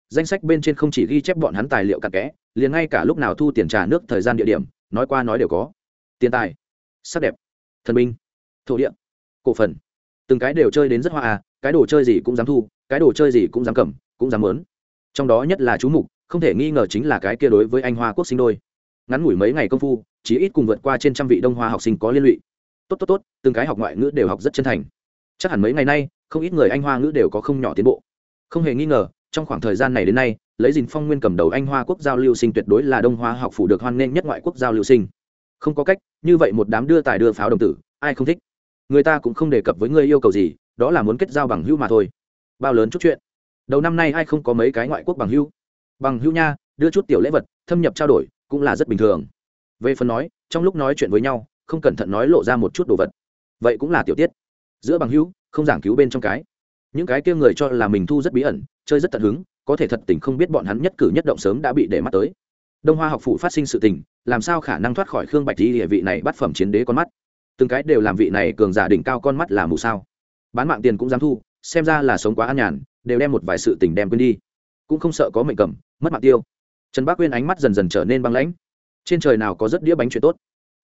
Danh sách bên trên không chỉ ghi chép bọn hắn tài liệu cặn kẽ liền ngay cả lúc nào thu tiền trà nước thời gian địa điểm nói qua nói đều có. Tiền tài sắc đẹp thần minh, thổ địa cổ phần từng cái đều chơi đến rất hoa à cái đồ chơi gì cũng dám thu, cái đồ chơi gì cũng dám cầm, cũng dám lớn trong đó nhất là chú mục, không thể nghi ngờ chính là cái kia đối với anh hoa quốc sinh đôi. Ngắn ngủi mấy ngày công phu, chí ít cùng vượt qua trên trăm vị đông hoa học sinh có liên lụy. Tốt tốt tốt, từng cái học ngoại ngữ đều học rất chân thành. Chắc hẳn mấy ngày nay, không ít người anh hoa ngữ đều có không nhỏ tiến bộ. Không hề nghi ngờ, trong khoảng thời gian này đến nay, lấy dìn phong nguyên cầm đầu anh hoa quốc giao lưu sinh tuyệt đối là đông hoa học phủ được hoan nghênh nhất ngoại quốc giao lưu sinh. Không có cách, như vậy một đám đưa tài đưa pháo đồng tử, ai không thích? Người ta cũng không đề cập với ngươi yêu cầu gì, đó là muốn kết giao bằng hữu mà thôi. Bao lớn chút chuyện. Đầu năm nay ai không có mấy cái ngoại quốc bằng hữu? Bằng hữu nha, đưa chút tiểu lễ vật, thâm nhập trao đổi, cũng là rất bình thường. Về phần nói, trong lúc nói chuyện với nhau, không cẩn thận nói lộ ra một chút đồ vật. Vậy cũng là tiểu tiết. Giữa bằng hữu, không giảng cứu bên trong cái. Những cái kia người cho là mình thu rất bí ẩn, chơi rất tận hứng, có thể thật tình không biết bọn hắn nhất cử nhất động sớm đã bị để mắt tới. Đông hoa học phủ phát sinh sự tình, làm sao khả năng thoát khỏi khương bạch di địa vị này bắt phẩm chiến đế con mắt? Từng cái đều làm vị này cường giả đỉnh cao con mắt là mù sao. Bán mạng tiền cũng dám thu, xem ra là sống quá an nhàn, đều đem một vài sự tình đem quên đi. Cũng không sợ có mệnh cầm, mất mạng tiêu. Trần bác quyên ánh mắt dần dần trở nên băng lãnh. Trên trời nào có rất đĩa bánh chuyện tốt.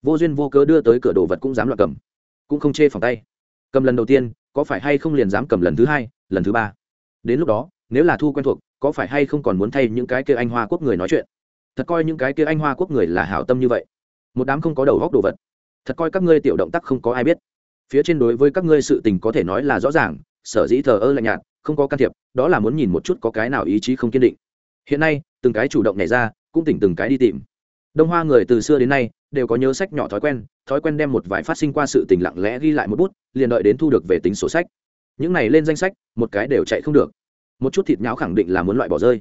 Vô duyên vô cớ đưa tới cửa đồ vật cũng dám loạn cầm. Cũng không chê phòng tay. Cầm lần đầu tiên, có phải hay không liền dám cầm lần thứ hai, lần thứ ba? Đến lúc đó, nếu là thu quen thuộc, có phải hay không còn muốn thay những cái kia anh hoa quốc người nói chuyện? Thật coi những cái kia anh hoa quốc người là hảo tâm như vậy. Một đám không có đầu góc đồ vật thật coi các ngươi tiểu động tác không có ai biết. Phía trên đối với các ngươi sự tình có thể nói là rõ ràng, sở dĩ thờ ơ lạnh nhạt, không có can thiệp, đó là muốn nhìn một chút có cái nào ý chí không kiên định. Hiện nay, từng cái chủ động nhảy ra, cũng tỉnh từng cái đi tìm. Đông hoa người từ xưa đến nay, đều có nhớ sách nhỏ thói quen thói quen đem một vài phát sinh qua sự tình lặng lẽ ghi lại một bút, liền đợi đến thu được về tính sổ sách. Những này lên danh sách, một cái đều chạy không được. Một chút thịt nháo khẳng định là muốn loại bỏ rơi.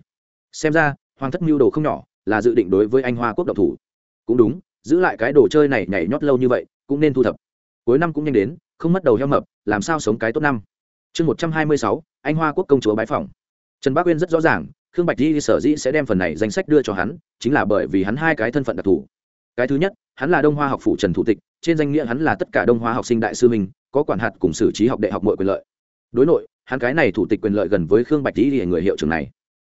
Xem ra, hoàng thất mưu đồ không nhỏ, là dự định đối với anh hoa quốc độc thủ. Cũng đúng giữ lại cái đồ chơi này nhảy nhót lâu như vậy, cũng nên thu thập. Cuối năm cũng nhanh đến, không mất đầu heo mập, làm sao sống cái tốt năm. Chương một trăm hai mươi sáu, anh hoa quốc công chúa bái phòng trần bác uyên rất rõ ràng, khương bạch di sở dĩ sẽ đem phần này danh sách đưa cho hắn, chính là bởi vì hắn hai cái thân phận đặc thù. Cái thứ nhất, hắn là đông hoa học phủ trần thủ tịch, trên danh nghĩa hắn là tất cả đông hoa học sinh đại sư mình có quản hạt cùng xử trí học đại học mọi quyền lợi. Đối nội, hắn cái này thủ tịch quyền lợi gần với khương bạch di người hiệu trưởng này.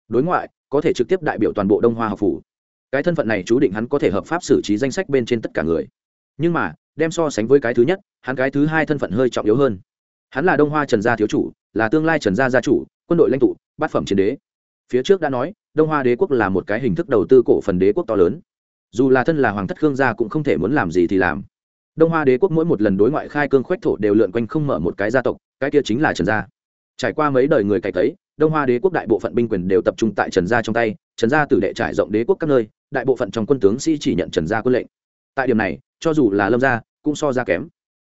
Đối ngoại, có thể trực tiếp đại biểu toàn bộ đông hoa học phủ cái thân phận này chú định hắn có thể hợp pháp xử trí danh sách bên trên tất cả người. Nhưng mà, đem so sánh với cái thứ nhất, hắn cái thứ hai thân phận hơi trọng yếu hơn. Hắn là đông hoa trần gia thiếu chủ, là tương lai trần gia gia chủ, quân đội lãnh tụ, bát phẩm chiến đế. Phía trước đã nói, đông hoa đế quốc là một cái hình thức đầu tư cổ phần đế quốc to lớn. Dù là thân là hoàng thất khương gia cũng không thể muốn làm gì thì làm. Đông hoa đế quốc mỗi một lần đối ngoại khai cương khoách thổ đều lượn quanh không mở một cái gia tộc, cái kia chính là trần gia. Trải qua mấy đời người cày tấy đông hoa đế quốc đại bộ phận binh quyền đều tập trung tại trần gia trong tay, trần gia tử đệ trải rộng đế quốc các nơi đại bộ phận trong quân tướng sĩ chỉ nhận trần gia quân lệnh. Tại điểm này, cho dù là lâm gia, cũng so ra kém.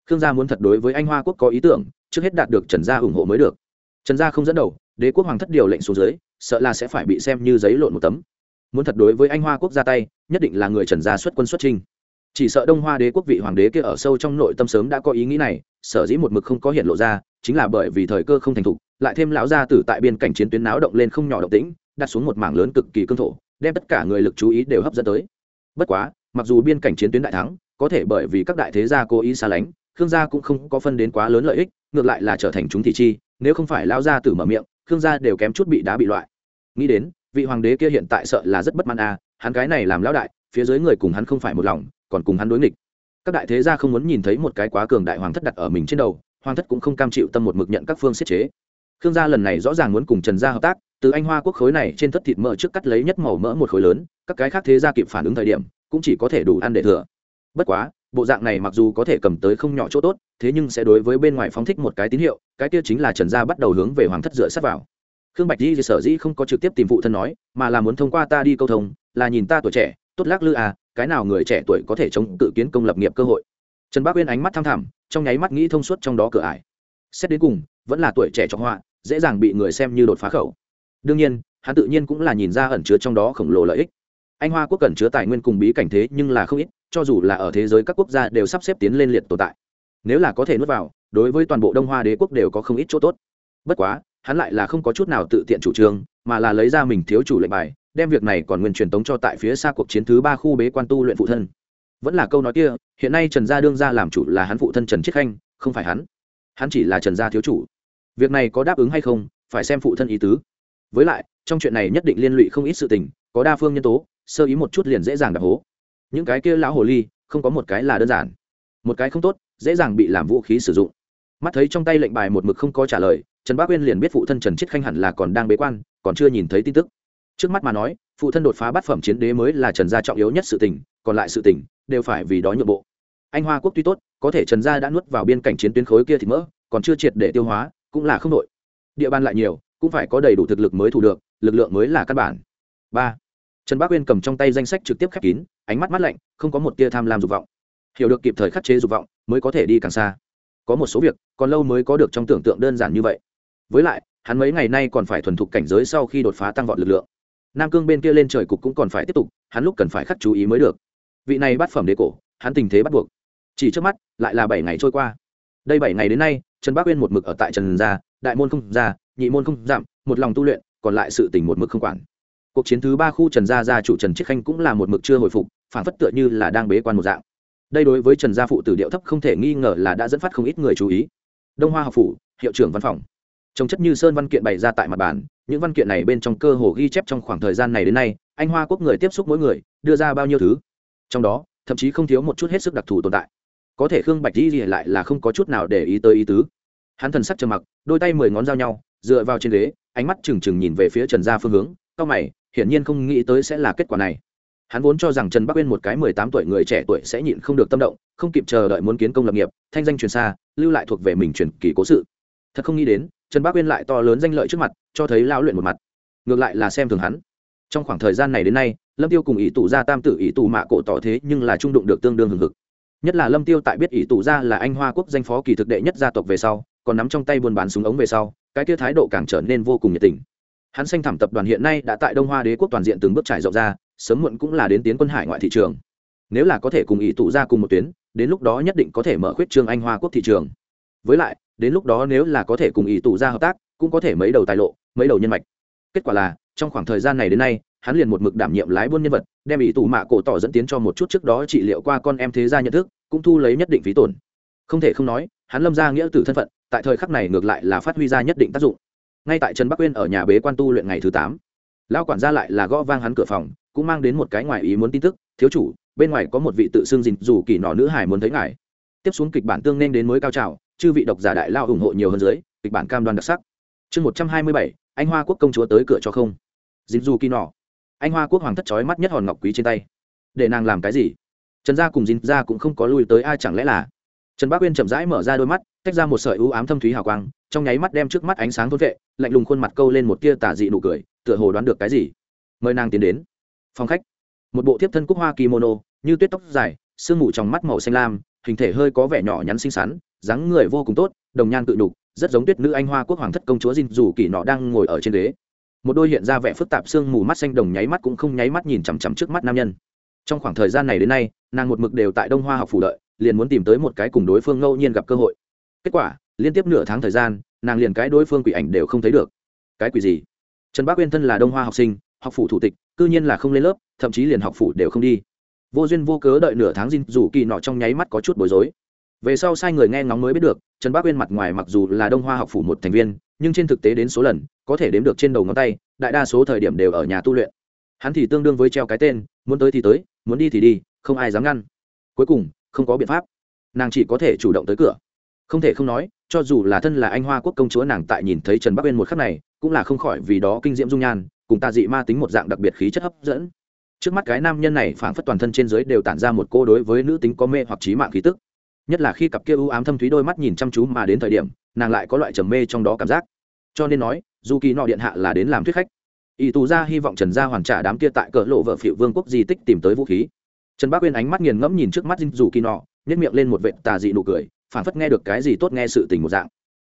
Khương gia muốn thật đối với anh hoa quốc có ý tưởng, trước hết đạt được trần gia ủng hộ mới được. Trần gia không dẫn đầu, đế quốc hoàng thất điều lệnh xuống dưới, sợ là sẽ phải bị xem như giấy lộn một tấm. Muốn thật đối với anh hoa quốc ra tay, nhất định là người trần gia xuất quân xuất trinh chỉ sợ đông hoa đế quốc vị hoàng đế kia ở sâu trong nội tâm sớm đã có ý nghĩ này, sở dĩ một mực không có hiện lộ ra, chính là bởi vì thời cơ không thành thục, lại thêm lão gia tử tại biên cảnh chiến tuyến náo động lên không nhỏ động tĩnh, đặt xuống một mảng lớn cực kỳ cương thổ đem tất cả người lực chú ý đều hấp dẫn tới. Bất quá, mặc dù biên cảnh chiến tuyến đại thắng, có thể bởi vì các đại thế gia cố ý xa lánh, khương gia cũng không có phân đến quá lớn lợi ích, ngược lại là trở thành chúng thị chi, nếu không phải lão gia tử mở miệng, khương gia đều kém chút bị đá bị loại. Nghĩ đến, vị hoàng đế kia hiện tại sợ là rất bất mãn à hắn cái này làm lão đại, phía dưới người cùng hắn không phải một lòng, còn cùng hắn đối nghịch. Các đại thế gia không muốn nhìn thấy một cái quá cường đại hoàng thất đặt ở mình trên đầu, hoàng thất cũng không cam chịu tâm một mực nhận các phương xiết chế khương gia lần này rõ ràng muốn cùng trần gia hợp tác, từ anh hoa quốc khối này trên thất thịt mỡ trước cắt lấy nhất màu mỡ một khối lớn, các cái khác thế gia kịp phản ứng thời điểm, cũng chỉ có thể đủ ăn để thừa. Bất quá, bộ dạng này mặc dù có thể cầm tới không nhỏ chỗ tốt, thế nhưng sẽ đối với bên ngoài phóng thích một cái tín hiệu, cái kia chính là trần gia bắt đầu hướng về hoàng thất dựa sát vào. Khương bạch di sở dĩ không có trực tiếp tìm phụ thân nói, mà là muốn thông qua ta đi câu thông, là nhìn ta tuổi trẻ, tốt lắc lư à cái nào người trẻ tuổi có thể chống tự kiến công lập nghiệp cơ hội. Trần bác uyên ánh mắt tham thẳm, trong nháy mắt nghĩ thông suốt trong đó cửa ải. Xét đến cùng, vẫn là tuổi trẻ trọng họa dễ dàng bị người xem như đột phá khẩu. Đương nhiên, hắn tự nhiên cũng là nhìn ra ẩn chứa trong đó khổng lồ lợi ích. Anh hoa quốc cần chứa tài nguyên cùng bí cảnh thế nhưng là không ít, cho dù là ở thế giới các quốc gia đều sắp xếp tiến lên liệt tồn tại. Nếu là có thể nuốt vào, đối với toàn bộ đông hoa đế quốc đều có không ít chỗ tốt. Bất quá, hắn lại là không có chút nào tự tiện chủ trương, mà là lấy ra mình thiếu chủ lệnh bài, đem việc này còn nguyên truyền tống cho tại phía xa cuộc chiến thứ ba khu bế quan tu luyện phụ thân. Vẫn là câu nói kia, hiện nay trần gia đương gia làm chủ là hắn phụ thân trần chiết khanh, không phải hắn. Hắn chỉ là trần gia thiếu chủ việc này có đáp ứng hay không, phải xem phụ thân ý tứ. Với lại, trong chuyện này nhất định liên lụy không ít sự tình, có đa phương nhân tố, sơ ý một chút liền dễ dàng đạp hố. Những cái kia lão hồ ly, không có một cái là đơn giản. Một cái không tốt, dễ dàng bị làm vũ khí sử dụng. Mắt thấy trong tay lệnh bài một mực không có trả lời, trần bác uyên liền biết phụ thân trần chiết khanh hẳn là còn đang bế quan, còn chưa nhìn thấy tin tức. Trước mắt mà nói, phụ thân đột phá bát phẩm chiến đế mới là trần gia trọng yếu nhất sự tình, còn lại sự tình, đều phải vì đó nhượng bộ. Anh hoa quốc tuy tốt, có thể trần gia đã nuốt vào biên cảnh chiến tuyến khối kia thì mỡ, còn chưa triệt để tiêu hóa cũng là không đội. Địa bàn lại nhiều, cũng phải có đầy đủ thực lực mới thủ được, lực lượng mới là căn bản. Ba, trần bác uyên cầm trong tay danh sách trực tiếp khép kín, ánh mắt mắt lạnh, không có một tia tham lam dục vọng. Hiểu được kịp thời khắc chế dục vọng, mới có thể đi càng xa. Có một số việc, còn lâu mới có được trong tưởng tượng đơn giản như vậy. Với lại, hắn mấy ngày nay còn phải thuần thục cảnh giới sau khi đột phá tăng vọt lực lượng. Nam cương bên kia lên trời cục cũng còn phải tiếp tục, hắn lúc cần phải khắc chú ý mới được. Vị này bắt phẩm đế cổ, hắn tình thế bắt buộc. Chỉ trước mắt, lại là bảy ngày trôi qua. Đây bảy ngày đến nay trần bác uyên một mực ở tại trần gia, đại môn không ra, nhị môn không giảm, một lòng tu luyện, còn lại sự tình một mực không quản. Cuộc chiến thứ ba khu trần gia gia chủ trần chiết khanh cũng là một mực chưa hồi phục, phản phất tựa như là đang bế quan một dạng. Đây đối với trần gia phụ tử điệu thấp không thể nghi ngờ là đã dẫn phát không ít người chú ý. Đông hoa học phủ, hiệu trưởng văn phòng. Trông chất như sơn văn kiện bày ra tại mặt bàn, những văn kiện này bên trong cơ hồ ghi chép trong khoảng thời gian này đến nay, anh hoa quốc người tiếp xúc mỗi người, đưa ra bao nhiêu thứ. Trong đó, thậm chí không thiếu một chút hết sức đặc thù tồn tại. Có thể khương bạch di lại là không có chút nào để ý tới ý tứ hắn thần sắc trầm mặc, đôi tay mười ngón giao nhau, dựa vào trên ghế, ánh mắt trừng trừng nhìn về phía trần gia phương hướng cao mày, hiển nhiên không nghĩ tới sẽ là kết quả này. Hắn vốn cho rằng trần bắc uyên một cái mười tám tuổi người trẻ tuổi sẽ nhịn không được tâm động, không kịp chờ đợi muốn kiến công lập nghiệp, thanh danh truyền xa, lưu lại thuộc về mình truyền kỳ cố sự. Thật không nghĩ đến, trần bắc uyên lại to lớn danh lợi trước mặt, cho thấy lao luyện một mặt. Ngược lại là xem thường hắn. Trong khoảng thời gian này đến nay, lâm tiêu cùng ý tù gia tam tử ý tù mạ cổ tỏ thế nhưng là trung đụng được tương đương hừng hực. Nhất là lâm tiêu tại biết ý tù gia là anh hoa quốc danh phó kỳ thực đệ nhất gia tộc về sau còn nắm trong tay buôn bán súng ống về sau, cái kia thái độ càng trở nên vô cùng nhiệt tình. Hắn xanh thảm tập đoàn hiện nay đã tại đông hoa đế quốc toàn diện từng bước trải rộng ra, sớm muộn cũng là đến tiến quân hải ngoại thị trường. Nếu là có thể cùng ý tụ ra cùng một tuyến, đến lúc đó nhất định có thể mở khuyết trương anh hoa quốc thị trường. Với lại, đến lúc đó nếu là có thể cùng ý tụ ra hợp tác, cũng có thể mấy đầu tài lộ, mấy đầu nhân mạch. Kết quả là, trong khoảng thời gian này đến nay, hắn liền một mực đảm nhiệm lái buôn nhân vật, đem ý tụ mạ cổ tỏ dẫn tiến cho một chút trước đó trị liệu qua con em thế gia nhận thức, cũng thu lấy nhất định phí tổn. Không thể không nói, hắn lâm ra nghĩa tử thân phận tại thời khắc này ngược lại là phát huy ra nhất định tác dụng. Ngay tại trần bắc uyên ở nhà bế quan tu luyện ngày thứ tám, Lão quản gia lại là gõ vang hắn cửa phòng, cũng mang đến một cái ngoài ý muốn tin tức, thiếu chủ, bên ngoài có một vị tự xưng dình dù kỳ nọ nữ hải muốn thấy ngài. Tiếp xuống kịch bản tương nên đến mới cao trào, chư vị độc giả đại lao ủng hộ nhiều hơn dưới, kịch bản cam đoan đặc sắc. Chương một trăm hai mươi bảy, anh hoa quốc công chúa tới cửa cho không? Dình dù kỳ nọ. Anh hoa quốc hoàng thất trói mắt nhất hòn ngọc quý trên tay. Để nàng làm cái gì? Trần gia cùng dình gia cũng không có lui tới ai, chẳng lẽ là trần bác uyên chậm rãi mở ra đôi mắt, tách ra một sợi ưu ám thâm thúy hào quang, trong nháy mắt đem trước mắt ánh sáng thôn vệ, lạnh lùng khuôn mặt câu lên một tia tả dị nụ cười, tựa hồ đoán được cái gì. Mời nàng tiến đến. Phòng khách. Một bộ thiếp thân cúc hoa kimono, như tuyết tóc dài, sương mù trong mắt màu xanh lam, hình thể hơi có vẻ nhỏ nhắn xinh xắn, dáng người vô cùng tốt, đồng nhan tự đục rất giống tuyết nữ anh hoa quốc hoàng thất công chúa dinh dù kỳ nọ đang ngồi ở trên ghế. Một đôi hiện ra vẻ phức tạp sương mù mắt xanh đồng nháy mắt cũng không nháy mắt nhìn chằm chằm trước mắt nam nhân. Trong khoảng thời gian này đến nay, nàng một mực đều tại đông hoa học phủ đợi liền muốn tìm tới một cái cùng đối phương ngẫu nhiên gặp cơ hội. Kết quả, liên tiếp nửa tháng thời gian, nàng liền cái đối phương quỷ ảnh đều không thấy được. Cái quỷ gì? Trần bác uyên thân là đông hoa học sinh, học phủ thủ tịch, cư nhiên là không lên lớp, thậm chí liền học phủ đều không đi. Vô duyên vô cớ đợi nửa tháng dinh dù kỳ nọ trong nháy mắt có chút bối rối. Về sau sai người nghe ngóng mới biết được, trần bác uyên mặt ngoài mặc dù là đông hoa học phủ một thành viên, nhưng trên thực tế đến số lần, có thể đếm được trên đầu ngón tay, đại đa số thời điểm đều ở nhà tu luyện. Hắn thì tương đương với treo cái tên, muốn tới thì tới, muốn đi thì đi, không ai dám ngăn. Cuối cùng không có biện pháp. Nàng chỉ có thể chủ động tới cửa. Không thể không nói, cho dù là thân là anh hoa quốc công chúa nàng tại nhìn thấy trần bắc uyên một khắc này, cũng là không khỏi vì đó kinh diễm dung nhan, cùng ta dị ma tính một dạng đặc biệt khí chất hấp dẫn. Trước mắt cái nam nhân này phảng phất toàn thân trên dưới đều tản ra một cô đối với nữ tính có mê hoặc trí mạng khí tức. Nhất là khi cặp kia ưu ám thâm thúy đôi mắt nhìn chăm chú mà đến thời điểm, nàng lại có loại trầm mê trong đó cảm giác. Cho nên nói, dù kỳ nọ điện hạ là đến làm thuyết khách. Ý tù ra hy vọng trần gia hoàn trả đám kia tại cỡ lộ vợ phịu vương quốc di tích tìm tới vũ khí trần bác uyên ánh mắt nghiền ngẫm nhìn trước mắt dinh dù kỳ nọ nhét miệng lên một vệ tà dị nụ cười phản phất nghe được cái gì tốt nghe sự tình một dạng.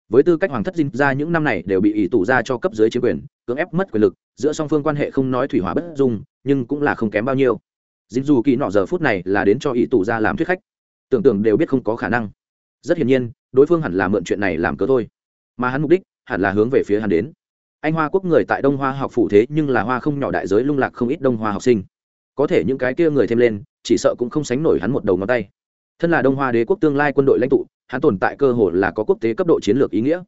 Với tư cách hoàng thất dinh ra những năm này đều bị ỷ tù ra cho cấp dưới chiếm quyền, cưỡng ép mất quyền lực, giữa song phương quan hệ không nói thủy hòa bất dung, nhưng cũng là không kém bao nhiêu. Dinh dù kỳ nọ giờ phút này là đến cho ỷ tù ra làm thuyết khách. Tưởng tượng đều biết không có khả năng. Rất hiển nhiên, đối phương hẳn là mượn chuyện này làm cớ thôi. Mà hắn mục đích, hẳn là hướng về phía hắn đến. Anh hoa quốc người tại đông hoa học phủ thế nhưng là hoa không nhỏ đại giới lung lạc không ít đông hoa học sinh. Có thể những cái kia người thêm lên chỉ sợ cũng không sánh nổi hắn một đầu ngón tay. Thân là đông hoa đế quốc tương lai quân đội lãnh tụ, hắn tồn tại cơ hội là có quốc tế cấp độ chiến lược ý nghĩa.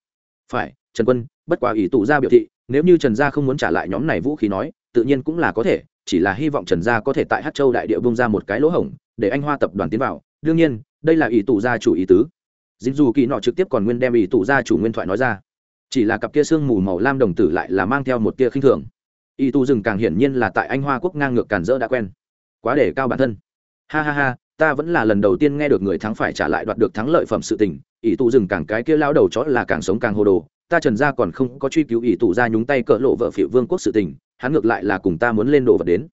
Phải, trần quân, bất quá ý tụ gia biểu thị, nếu như trần gia không muốn trả lại nhóm này vũ khí nói, tự nhiên cũng là có thể, chỉ là hy vọng trần gia có thể tại hát châu đại địa bông ra một cái lỗ hổng, để anh hoa tập đoàn tiến vào. Đương nhiên, đây là ý tụ gia chủ ý tứ. Dính dù kỳ nọ trực tiếp còn nguyên đem ý tụ gia chủ nguyên thoại nói ra. Chỉ là cặp kia sương mù màu lam đồng tử lại là mang theo một tia khinh thường. Ý tụ rừng càng hiển nhiên là tại anh hoa quốc ngang ngược càn rỡ đã quen. Quá để cao bản thân ha ha ha, ta vẫn là lần đầu tiên nghe được người thắng phải trả lại đoạt được thắng lợi phẩm sự tình, ỷ tụ rừng càng cái kia lao đầu chó là càng sống càng hồ đồ. Ta trần gia còn không có truy cứu ỷ tụ ra nhúng tay cỡ lộ vợ phiệu vương quốc sự tình, hắn ngược lại là cùng ta muốn lên đồ vật đến.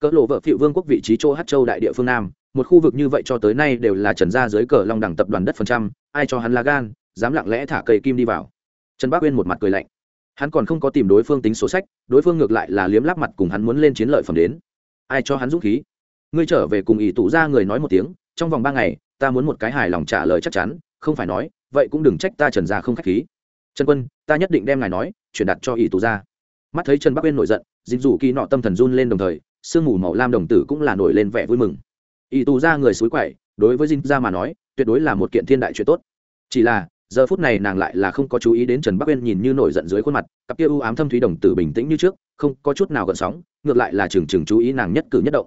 Cỡ lộ vợ phiệu vương quốc vị trí chỗ hát châu đại địa phương nam, một khu vực như vậy cho tới nay đều là trần gia dưới cờ long đẳng tập đoàn đất phần trăm, ai cho hắn là gan, dám lặng lẽ thả cây kim đi vào. Trần bác uyên một mặt cười lạnh. Hắn còn không có tìm đối phương tính số sách, đối phương ngược lại là liếm lắp mặt cùng hắn muốn lên chiến lợi phẩm đến. Ai cho hắn dũng khí? Ngươi trở về cùng ỷ tụ ra người nói một tiếng, trong vòng ba ngày, ta muốn một cái hài lòng trả lời chắc chắn, không phải nói, vậy cũng đừng trách ta trần ra không k h á c h khí. Trần quân, ta nhất định đem ngài nói chuyển đặt cho ỷ tụ ra. Mắt thấy trần bắc uyên nổi giận dịp dù kỳ nọ tâm thần run lên đồng thời, sương mù màu lam đồng tử cũng là nổi lên vẻ vui mừng. Ỷ tù ra người suối quậy, đối với dinh ra mà nói, tuyệt đối là một kiện thiên đại chuyện tốt. Chỉ là, giờ phút này nàng lại là không có chú ý đến trần bắc uyên nhìn như nổi giận dưới khuôn mặt, cặp kia u ám thâm thúy đồng tử bình tĩnh như trước, không có chút nào gợn sóng, ngược lại là trường trường chú ý nàng nhất cử nhất động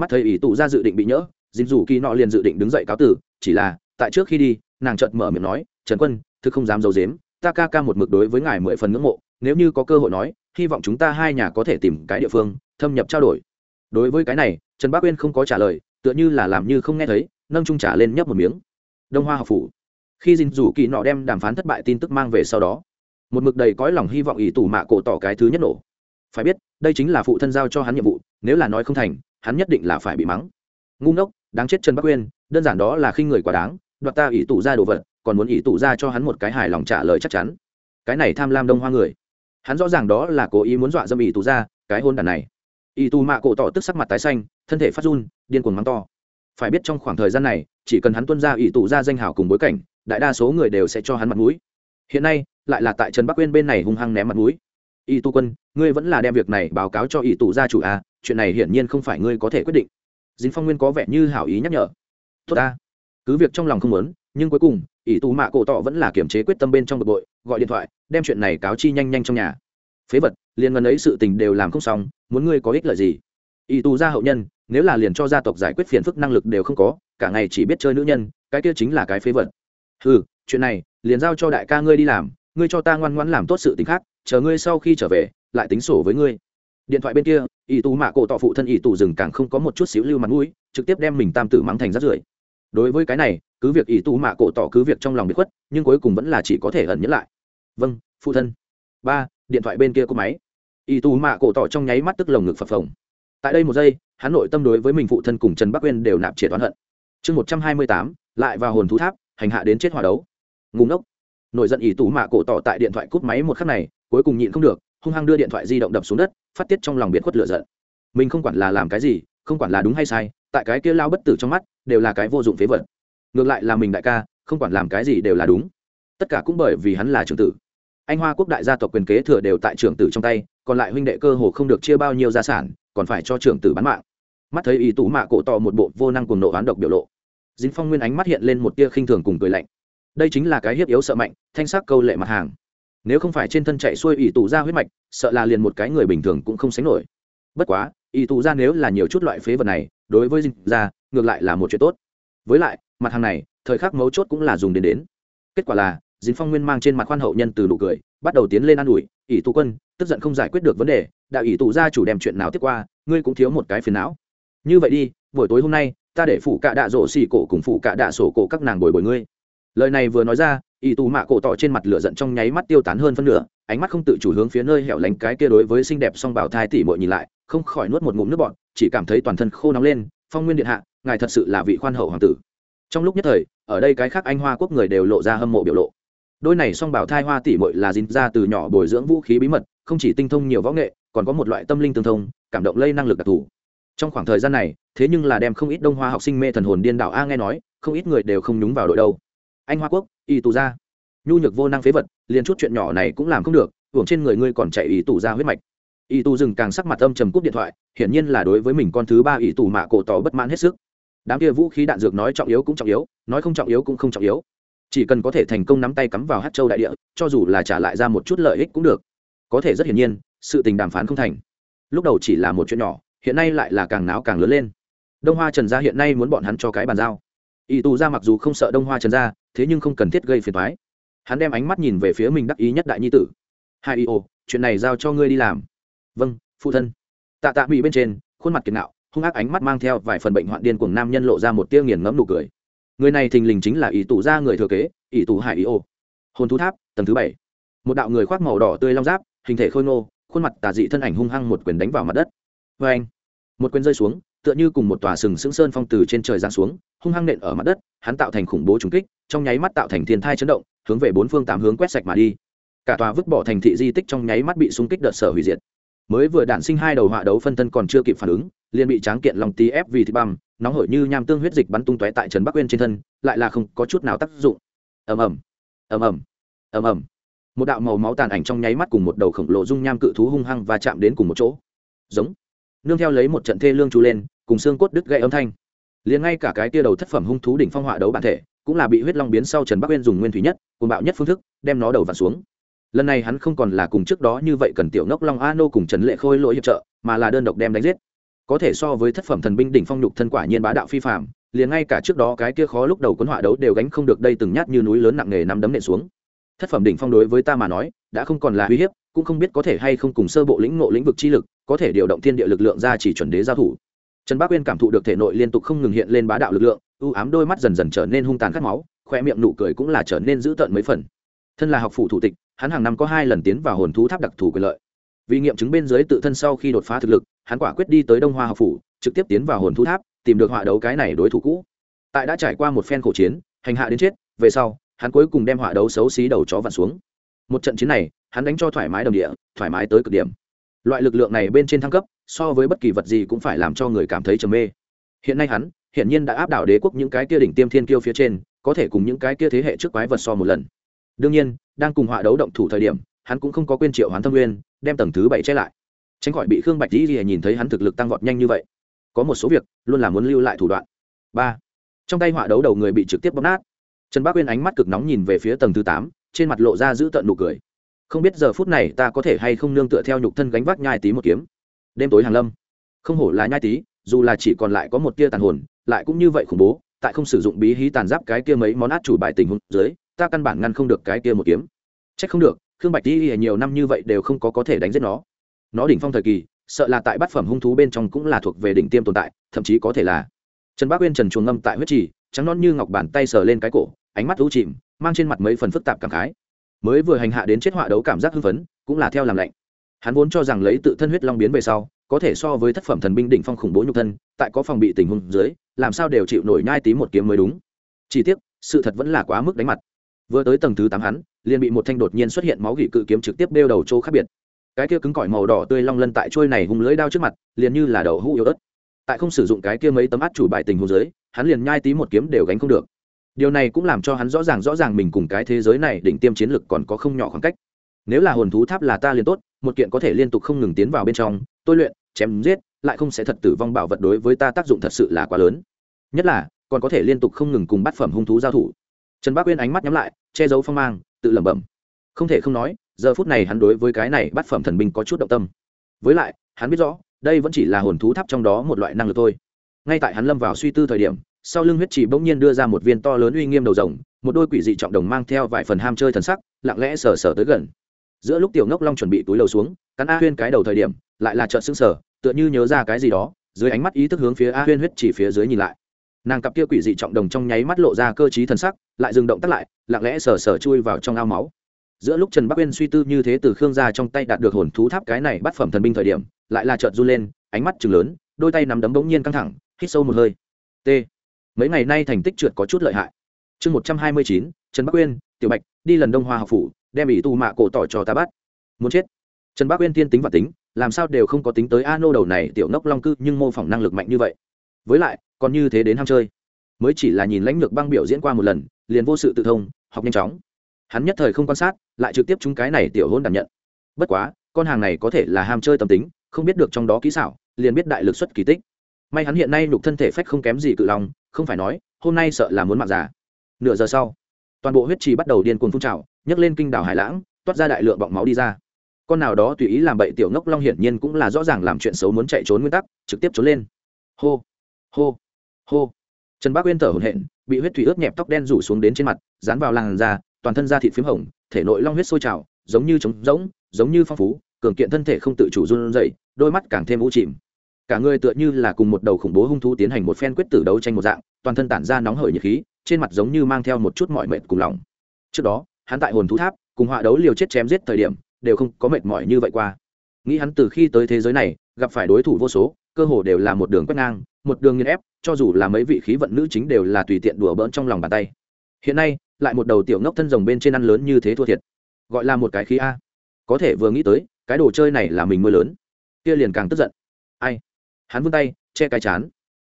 mắt thấy ý tù ra dự định bị nhỡ dinh dù kỳ nọ liền dự định đứng dậy cáo tử, chỉ là, tại trước khi đi, nàng chợt mở miệng nói, trần quân, thực không dám d i ấ u dếm ta ca ca một mực đối với ngài mười phần ngưỡng mộ, nếu như có cơ hội nói, hy vọng chúng ta hai nhà có thể tìm cái địa phương, thâm nhập trao đổi. Đối với cái này, trần bác uyên không có trả lời, tựa như là làm như không nghe thấy, nâng trung trả lên nhấp một miếng. Đông hoa học phủ. Khi dinh dù kỳ nọ đem đàm phán thất bại tin tức mang về sau đó, một mực đầy cõi lòng hy vọng ý tù mạ cổ tỏ cái thứ nhất nổ. Phải biết, đây chính là phụ thân giao cho hắn nhiệm vụ, nếu là nói không thành hắn nhất định là phải bị mắng. Ngu ngốc, đáng chết trần bắc uyên đơn giản đó là khi người quá đáng, đoạt ta ỷ tù ra đồ vật, còn muốn ỷ tù ra cho hắn một cái hài lòng trả lời chắc chắn. Cái này tham lam đông hoa người. Hắn rõ ràng đó là cố ý muốn dọa dâm ỷ tù ra, cái hôn đàn này. Ỷ tù mạ cổ tỏ tức sắc mặt tái xanh, thân thể phát run, điên cuồng mắng to. Phải biết trong khoảng thời gian này, chỉ cần hắn tuân ra ỷ tù ra danh hào cùng bối cảnh, đại đa số người đều sẽ cho hắn mặt mũi. Hiện nay, lại là tại trần bắc uyên bên này hung hăng ném mặt mũi y tu quân, ngươi vẫn là đem việc này báo cáo cho y tù gia chủ à chuyện này hiển nhiên không phải ngươi có thể quyết định. Dính phong nguyên có vẻ như hảo ý nhắc nhở. Tốt ta. Cứ việc trong lòng không muốn, nhưng cuối cùng ỷ tù mạ cổ tọ vẫn là kiềm chế quyết tâm bên trong bực bội, gọi điện thoại, đem chuyện này cáo chi nhanh nhanh trong nhà. Phế vật, liền ngần ấy sự tình đều làm không xong, muốn ngươi có ích lợi gì? Ỷ tù gia hậu nhân, nếu là liền cho gia tộc giải quyết phiền phức năng lực đều không có, cả ngày chỉ biết chơi nữ nhân, cái kia chính là cái phế vật. Ừ chuyện này, liền giao cho đại ca ngươi đi làm, ngươi cho ta ngoan ngoãn làm tốt sự tình khác chờ ngươi sau khi trở về, lại tính sổ với ngươi. Điện thoại bên kia, ỷ tù mạ cổ tọ phụ thân ỷ tù rừng càng không có một chút xíu lưu mặt mũi, trực tiếp đem mình tam tử mắng thành rắt rưởi. Đối với cái này, cứ việc ỷ tù mạ cổ tọ cứ việc trong lòng bị khuất, nhưng cuối cùng vẫn là chỉ có thể ẩn nhẫn lại. Vâng phụ thân. Ba, điện thoại bên kia có máy. Ỷ tù mạ cổ tọ trong nháy mắt tức lồng ngực phập phồng. Tại đây một giây hắn nội tâm đối với mình phụ thân cùng trần bắc uyên đều nạp triệt oán hận. Chương một trăm hai mươi tám, lại vào hồn thú tháp, hành hạ đến chết hòa đấu. Ngùng ốc nổi giận ỷ tủ mạ cổ tỏ tại điện thoại cúp máy một khắc này, cuối cùng nhịn không được, hung hăng đưa điện thoại di động đập xuống đất, phát tiết trong lòng biệt khuất lựa giận. Mình không quản là làm cái gì, không quản là đúng hay sai, tại cái kia lao bất tử trong mắt, đều là cái vô dụng phế vật. Ngược lại là mình đại ca, không quản làm cái gì đều là đúng. Tất cả cũng bởi vì hắn là trưởng tử. Anh hoa quốc đại gia tộc quyền kế thừa đều tại trưởng tử trong tay, còn lại huynh đệ cơ hồ không được chia bao nhiêu gia sản, còn phải cho trưởng tử bán mạng. Mắt thấy ý tủ mạ cổ tỏ một bộ vô năng cùng nộ oán độc biểu lộ. Dính phong nguyên ánh mắt hiện lên một tia khinh thường cùng cười lạnh đây chính là cái hiếp yếu sợ mạnh, thanh sắc câu lệ mặt hàng. Nếu không phải trên thân chạy xuôi ỷ tù ra huyết mạch, sợ là liền một cái người bình thường cũng không sánh nổi. Bất quá, ỷ tù ra nếu là nhiều chút loại phế vật này, đối với dinh ra, ngược lại là một chuyện tốt. Với lại, mặt hàng này, thời khắc mấu chốt cũng là dùng đến đến. Kết quả là, dính phong nguyên mang trên mặt khoan hậu nhân từ nụ cười, bắt đầu tiến lên ă n ủi, ỷ tù quân, tức giận không giải quyết được vấn đề, đạo ỷ tù gia chủ đem chuyện nào tiếp qua, ngươi cũng thiếu một cái phiền não. Như vậy đi, buổi tối hôm nay, ta để phụ cạ đạ rổ xì cổ cùng phụ cạ đạ sổ cổ các nàng bồi bồi ngươi lời này vừa nói ra, ỷ tù mạ cổ tỏ trên mặt lửa giận trong nháy mắt tiêu tán hơn phân nửa, ánh mắt không tự chủ hướng phía nơi hẻo lánh cái kia đối với xinh đẹp song bảo thai tỉ mội nhìn lại, không khỏi nuốt một ngụm nước bọn chỉ cảm thấy toàn thân khô nóng lên, phong nguyên điện hạ, ngài thật sự là vị khoan hậu hoàng tử. Trong lúc nhất thời, ở đây cái khác anh hoa quốc người đều lộ ra hâm mộ biểu lộ. Đôi này song bảo thai hoa tỉ mội là dính ra từ nhỏ bồi dưỡng vũ khí bí mật, không chỉ tinh thông nhiều võ nghệ, còn có một loại tâm linh tương thông, cảm động lây năng lực đặc thù. Trong khoảng thời gian này, thế nhưng là đem không ít đông hoa học sinh mê thần hồn điên đảo a nghe nói, không ít người đều không nhúng vào đội đâu anh hoa quốc y tù gia, nhu nhược vô năng phế vật liền chút chuyện nhỏ này cũng làm không được hưởng trên người ngươi còn chạy y tù gia huyết mạch. Y tù dừng càng sắc mặt âm trầm cúp điện thoại hiển nhiên là đối với mình con thứ ba y tù mạ cổ tỏ bất mãn hết sức. Đám kia vũ khí đạn dược nói trọng yếu cũng trọng yếu nói không trọng yếu cũng không trọng yếu. Chỉ cần có thể thành công nắm tay cắm vào hát châu đại địa cho dù là trả lại ra một chút lợi ích cũng được. Có thể rất hiển nhiên sự tình đàm phán không thành. Lúc đầu chỉ là một chuyện nhỏ hiện nay lại là càng náo càng lớn lên. Đông hoa trần gia hiện nay muốn bọn hắn cho cái bàn giao. Ỷ tù gia mặc dù không sợ đông hoa trần gia thế nhưng không cần thiết gây phiền thoái. Hắn đem ánh mắt nhìn về phía mình đắc ý nhất đại nhi tử. Hai y ô, chuyện này giao cho ngươi đi làm. Vâng phụ thân. Tạ tạ mỹ bên trên, khuôn mặt kiệt nạo hung ác ánh mắt mang theo vài phần bệnh hoạn điên cuồng nam nhân lộ ra một tia nghiền ngẫm nụ cười. Người này thình lình chính là ý tù gia người thừa kế ý tù hải y ô. Hồn thú tháp, tầng thứ bảy. Một đạo người khoác màu đỏ tươi long giáp, hình thể khôi ngô, khuôn mặt tà dị thân ảnh hung hăng một quyền đánh vào mặt đất. Vê anh một quyền rơi xuống tựa như cùng một tòa sừng sững sơn phong từ trên trời giáng xuống, hung hăng nện ở mặt đất, hắn tạo thành khủng bố trùng kích, trong nháy mắt tạo thành thiên thai chấn động, hướng về bốn phương tám hướng quét sạch mà đi. Cả tòa vứt bỏ thành thị di tích trong nháy mắt bị xung kích đợt sở hủy diệt. Mới vừa đản sinh hai đầu họa đấu phân thân còn chưa kịp phản ứng, liền bị tráng kiện lòng tí ép vì thịt băm, nóng hổi như nham tương huyết dịch bắn tung tóe tại trần bắc uyên trên thân, lại là không có chút nào tác dụng. Ầm ầm ầm ầm ầm ầm. Một đạo màu máu tàn ảnh trong nháy mắt cùng một đầu khổng lồ dung nham cự thú hung hăng và chạm đến cùng một chỗ. Giống nương theo lấy một trận thê lương chú lên, cùng xương cốt đứt gãy âm thanh. Liền ngay cả cái tia đầu thất phẩm hung thú đỉnh phong họa đấu bản thể, cũng là bị huyết long biến sau trần bắc uyên dùng nguyên thủy nhất cùng bạo nhất phương thức, đem nó đầu vặn xuống. Lần này hắn không còn là cùng trước đó như vậy cần tiểu ngốc long a nô cùng trần lệ khôi lỗi hiệp trợ, mà là đơn độc đem đánh giết. Có thể so với thất phẩm thần binh đỉnh phong nhục thân quả nhiên bá đạo phi phạm liền ngay cả trước đó cái kia khó lúc đầu cuốn họa đấu đều gánh không được đây từng nhát như núi lớn nặng nề nắm đấm nện xuống. Thất phẩm đỉnh phong đối với ta mà nói, đã không còn là uy hiếp cũng không biết có thể hay không cùng sơ bộ lĩnh ngộ lĩnh vực chi lực, có thể điều động thiên địa lực lượng ra chỉ chuẩn đế giao thủ. Trần bác uyên cảm thụ được thể nội liên tục không ngừng hiện lên bá đạo lực lượng, u ám đôi mắt dần dần trở nên hung tàn khát máu, khoe miệng nụ cười cũng là trở nên dữ tợn mấy phần. Thân là học phủ thủ tịch, hắn hàng năm có hai lần tiến vào hồn thú tháp đặc thù quyền lợi. Vì nghiệm chứng bên dưới tự thân sau khi đột phá thực lực, hắn quả quyết đi tới đông hoa học phủ, trực tiếp tiến vào hồn thú tháp, tìm được họa đấu cái này đối thủ cũ. Tại đã trải qua một phen khổ chiến, hành hạ đến chết, về sau, hắn cuối cùng đem họa đấu xấu xí đầu chó vặn xuống. Một trận chiến này hắn đánh cho thoải mái đồng địa, thoải mái tới cực điểm. Loại lực lượng này bên trên thăng cấp, so với bất kỳ vật gì cũng phải làm cho người cảm thấy trầm mê. Hiện nay hắn, hiển nhiên đã áp đảo đế quốc những cái kia đỉnh tiêm thiên kiêu phía trên, có thể cùng những cái kia thế hệ trước quái vật so một lần. Đương nhiên, đang cùng họa đấu động thủ thời điểm, hắn cũng không có quên triệu hoán thâm nguyên, đem tầng thứ bảy che lại. Tránh khỏi bị khương bạch dĩ nhìn thấy hắn thực lực tăng vọt nhanh như vậy. Có một số việc, luôn là muốn lưu lại thủ đoạn. Ba. Trong tay họa đấu đầu người bị trực tiếp bóp nát. Trần bác uyên ánh mắt cực nóng nhìn về phía tầng thứ tám, trên mặt lộ ra giữ tận nụ cười không biết giờ phút này ta có thể hay không nương tựa theo nhục thân gánh vác nhai tí một kiếm. Đêm tối hàng lâm. Không hổ là nhai tí, dù là chỉ còn lại có một tia tàn hồn, lại cũng như vậy khủng bố, tại không sử dụng bí hí tàn giáp cái kia mấy món át chủ bài tình huống dưới, ta căn bản ngăn không được cái kia một kiếm. Trách không được, khương bạch đi nhiều năm như vậy đều không có có thể đánh giết nó. Nó đỉnh phong thời kỳ, sợ là tại bát phẩm hung thú bên trong cũng là thuộc về đỉnh tiêm tồn tại, thậm chí có thể là. Trần bác uyên trần chuồng ngâm tại huyết trì, trắng non như ngọc bàn tay sờ lên cái cổ, ánh mắt lũ chìm, mang trên mặt mấy phần phức tạp cảm khái mới vừa hành hạ đến chết họa đấu cảm giác hưng phấn, cũng là theo làm lạnh. Hắn vốn cho rằng lấy tự thân huyết long biến về sau, có thể so với thất phẩm thần binh đỉnh phong khủng bố nhục thân, tại có phòng bị tình huống dưới, làm sao đều chịu nổi nhai tí một kiếm mới đúng. Chỉ tiếc, sự thật vẫn là quá mức đánh mặt. Vừa tới tầng thứ tám hắn, liền bị một thanh đột nhiên xuất hiện máu gỉ cự kiếm trực tiếp đeo đầu chỗ khác biệt. Cái kia cứng cỏi màu đỏ tươi long lân tại trôi này hung lưỡi đao trước mặt, liền như là đầu hũ yếu ớt. Tại không sử dụng cái kia mấy tấm át chủ bài tình huống dưới, hắn liền nhai tí một kiếm đều gánh không được điều này cũng làm cho hắn rõ ràng rõ ràng mình cùng cái thế giới này đỉnh tiêm chiến lực còn có không nhỏ khoảng cách. Nếu là hồn thú tháp là ta liền tốt, một kiện có thể liên tục không ngừng tiến vào bên trong, tôi luyện, chém giết, lại không sẽ thật tử vong bảo vật đối với ta tác dụng thật sự là quá lớn. Nhất là, còn có thể liên tục không ngừng cùng bát phẩm hung thú giao thủ. Trần bác uyên ánh mắt nhắm lại, che giấu phong mang, tự lẩm bẩm. Không thể không nói, giờ phút này hắn đối với cái này bát phẩm thần binh có chút động tâm. Với lại, hắn biết rõ, đây vẫn chỉ là hồn thú tháp trong đó một loại năng lực thôi. Ngay tại hắn lâm vào suy tư thời điểm sau lưng huyết chỉ bỗng nhiên đưa ra một viên to lớn uy nghiêm đầu rồng, một đôi quỷ dị trọng đồng mang theo vài phần ham chơi thần sắc, lặng lẽ sờ sờ tới gần. Giữa lúc tiểu ngốc long chuẩn bị túi lầu xuống, cắn a huyên cái đầu thời điểm, lại là trợn xương sở tựa như nhớ ra cái gì đó, dưới ánh mắt ý thức hướng phía a huyên huyết chỉ phía dưới nhìn lại. Nàng cặp kia quỷ dị trọng đồng trong nháy mắt lộ ra cơ t thần sắc, lại dừng động tắt lại, lặng lẽ sờ sờ chui vào trong ao máu. Giữa lúc trần bắc uyên suy tư như thế từ khương ra trong tay đạt được hồn thú tháp cái này bắt phẩm thần binh thời điểm, lại là trợn run lên, ánh mắt chừng lớn, đôi tay nắm đấm bỗng nhiên căng thẳng, hít sâu một hơi. T mấy ngày nay thành tích trượt có chút lợi hại. Chương một trăm hai mươi chín, trần bắc uyên, tiểu bạch, đi lần đông hoa học phủ, đem ỷ tù mạ cổ tỏ cho ta bắt. Muốn chết. Trần bắc uyên tiên tính và tính, làm sao đều không có tính tới a nô đầu này tiểu ngốc long cư nhưng mô phỏng năng lực mạnh như vậy. Với lại, còn như thế đến ham chơi. Mới chỉ là nhìn lãnh lược băng biểu diễn qua một lần, liền vô sự tự thông, học nhanh chóng. Hắn nhất thời không quan sát, lại trực tiếp chúng cái này tiểu hôn đảm nhận. Bất quá, con hàng này có thể là ham chơi tâm tính, không biết được trong đó kỹ xảo, liền biết đại lực xuất kỳ tích. May hắn hiện nay nhục thân thể phách không kém gì cự lòng không phải nói, hôm nay sợ là muốn mạng già. Nửa giờ sau, toàn bộ huyết trì bắt đầu điên cuồng phun trào, nhấc lên kinh đảo hải lãng, toát ra đại lượng bọng máu đi ra. Con nào đó tùy ý làm bậy tiểu ngốc long hiển nhiên cũng là rõ ràng làm chuyện xấu muốn chạy trốn nguyên tắc, trực tiếp trốn lên. Hô hô hô. Trần bác uyên thở hổn hển, bị huyết thủy ướt nhẹp tóc đen rủ xuống đến trên mặt, dán vào làn da, toàn thân da thịt p h í m hồng, thể nội long huyết sôi trào, giống như trống rỗng, giống như phong phú, cường kiện thân thể không tự chủ run dậy đôi mắt càng thêm u chìm cả người tựa như là cùng một đầu khủng bố hung thú tiến hành một phen quyết tử đấu tranh một dạng, toàn thân tản ra nóng hởi nhiệt khí, trên mặt giống như mang theo một chút mọi mệt cùng lòng. Trước đó, hắn tại hồn thú tháp, cùng họa đấu liều chết chém giết thời điểm, đều không có mệt mỏi như vậy qua. Nghĩ hắn từ khi tới thế giới này, gặp phải đối thủ vô số, cơ hồ đều là một đường quét ngang, một đường nghiên ép, cho dù là mấy vị khí vận nữ chính đều là tùy tiện đùa bỡn trong lòng bàn tay. Hiện nay, lại một đầu tiểu ngốc thân rồng bên trên ăn lớn như thế thua thiệt. Gọi là một cái khí a. Có thể vừa nghĩ tới, cái đồ chơi này là mình mưa lớn. Kia liền càng tức giận. Ai? Hắn vươn tay che cái chán.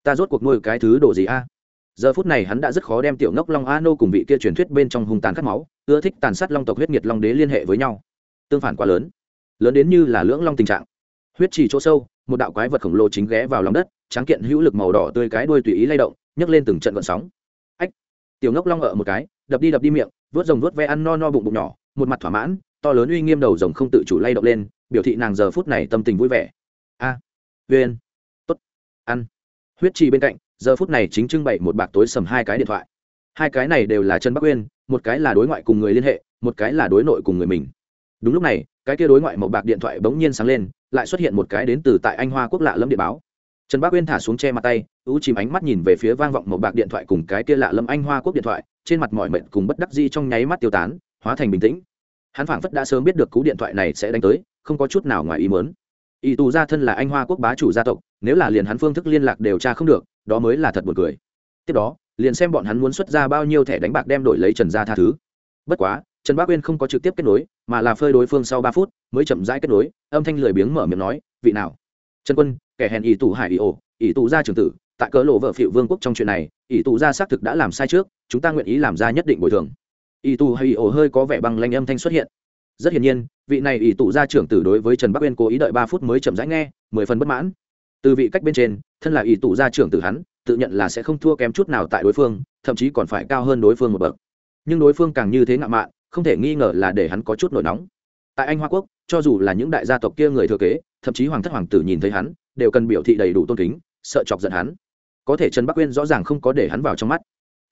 Ta rốt cuộc nuôi cái thứ đồ gì a? Giờ phút này hắn đã rất khó đem tiểu ngốc long a nô cùng vị kia truyền thuyết bên trong hung tàn khát máu ưa thích tàn sát long tộc huyết nhiệt long đế liên hệ với nhau. Tương phản quá lớn. Lớn đến như là lưỡng long tình trạng. Huyết trì chỗ sâu một đạo quái vật khổng lồ chính ghé vào lòng đất tráng kiện hữu lực màu đỏ tươi cái đuôi tùy ý lay động nhấc lên từng trận vận sóng. Ách! Tiểu ngốc long ở một cái đập đi đập đi miệng vớt rồng vớt ve ăn no no bụng bụng nhỏ một mặt thỏa mãn to lớn uy nghiêm đầu rồng không tự chủ lay động lên biểu thị nàng giờ phút này tâm tình vui vẻ. A! À, viên ăn. Huyết trì bên cạnh, giờ phút này chính trưng bày một bạc tối sầm hai cái điện thoại. Hai cái này đều là Trần bắc uyên, một cái là đối ngoại cùng người liên hệ, một cái là đối nội cùng người mình. Đúng lúc này, cái kia đối ngoại một bạc điện thoại bỗng nhiên sáng lên, lại xuất hiện một cái đến từ tại anh hoa quốc lạ lâm điện báo. Trần Bắc uyên thả xuống che mặt tay, ú chìm ánh mắt nhìn về phía vang vọng một bạc điện thoại cùng cái kia lạ lâm anh hoa quốc điện thoại, trên mặt mọi mệnh cùng bất đắc di trong nháy mắt tiêu tán, hóa thành bình tĩnh. Hắn phảng phất đã sớm biết được cú điện thoại này sẽ đánh tới, không có chút nào ngoài ý mớn ý tù gia thân là anh hoa quốc bá chủ gia tộc, nếu là liền hắn phương thức liên lạc đều tra không được, đó mới là thật b u ồ n cười. Tiếp đó, liền xem bọn hắn muốn xuất ra bao nhiêu thẻ đánh bạc đem đổi lấy trần gia tha thứ. Bất quá, trần bác uyên không có trực tiếp kết nối, mà là phơi đối phương sau ba phút mới chậm rãi kết nối, âm thanh lười biếng mở miệng nói, vị nào? Trần quân, kẻ hèn ỷ tù hải ỷ ổ ỷ tù gia trường tử, tại cỡ lộ vợ phịu vương quốc trong chuyện này ỷ tù gia xác thực đã làm sai trước, chúng ta nguyện ý làm ra nhất định bồi thường. Ỷ tù hay ỷ ổ hơi có vẻ bằng lanh âm thanh xuất hiện rất hiển nhiên, vị này ỷ tụ gia trưởng tử đối với trần bắc uyên cố ý đợi ba phút mới chậm rãi nghe, mười phần bất mãn. Từ vị cách bên trên, thân là ỷ tụ gia trưởng tử hắn, tự nhận là sẽ không thua kém chút nào tại đối phương, thậm chí còn phải cao hơn đối phương một bậc. Nhưng đối phương càng như thế ngạo mạn, không thể nghi ngờ là để hắn có chút nổi nóng. Tại anh hoa quốc, cho dù là những đại gia tộc kia người thừa kế, thậm chí hoàng thất hoàng tử nhìn thấy hắn, đều cần biểu thị đầy đủ tôn kính, sợ chọc giận hắn. Có thể trần bắc uyên rõ ràng không có để hắn vào trong mắt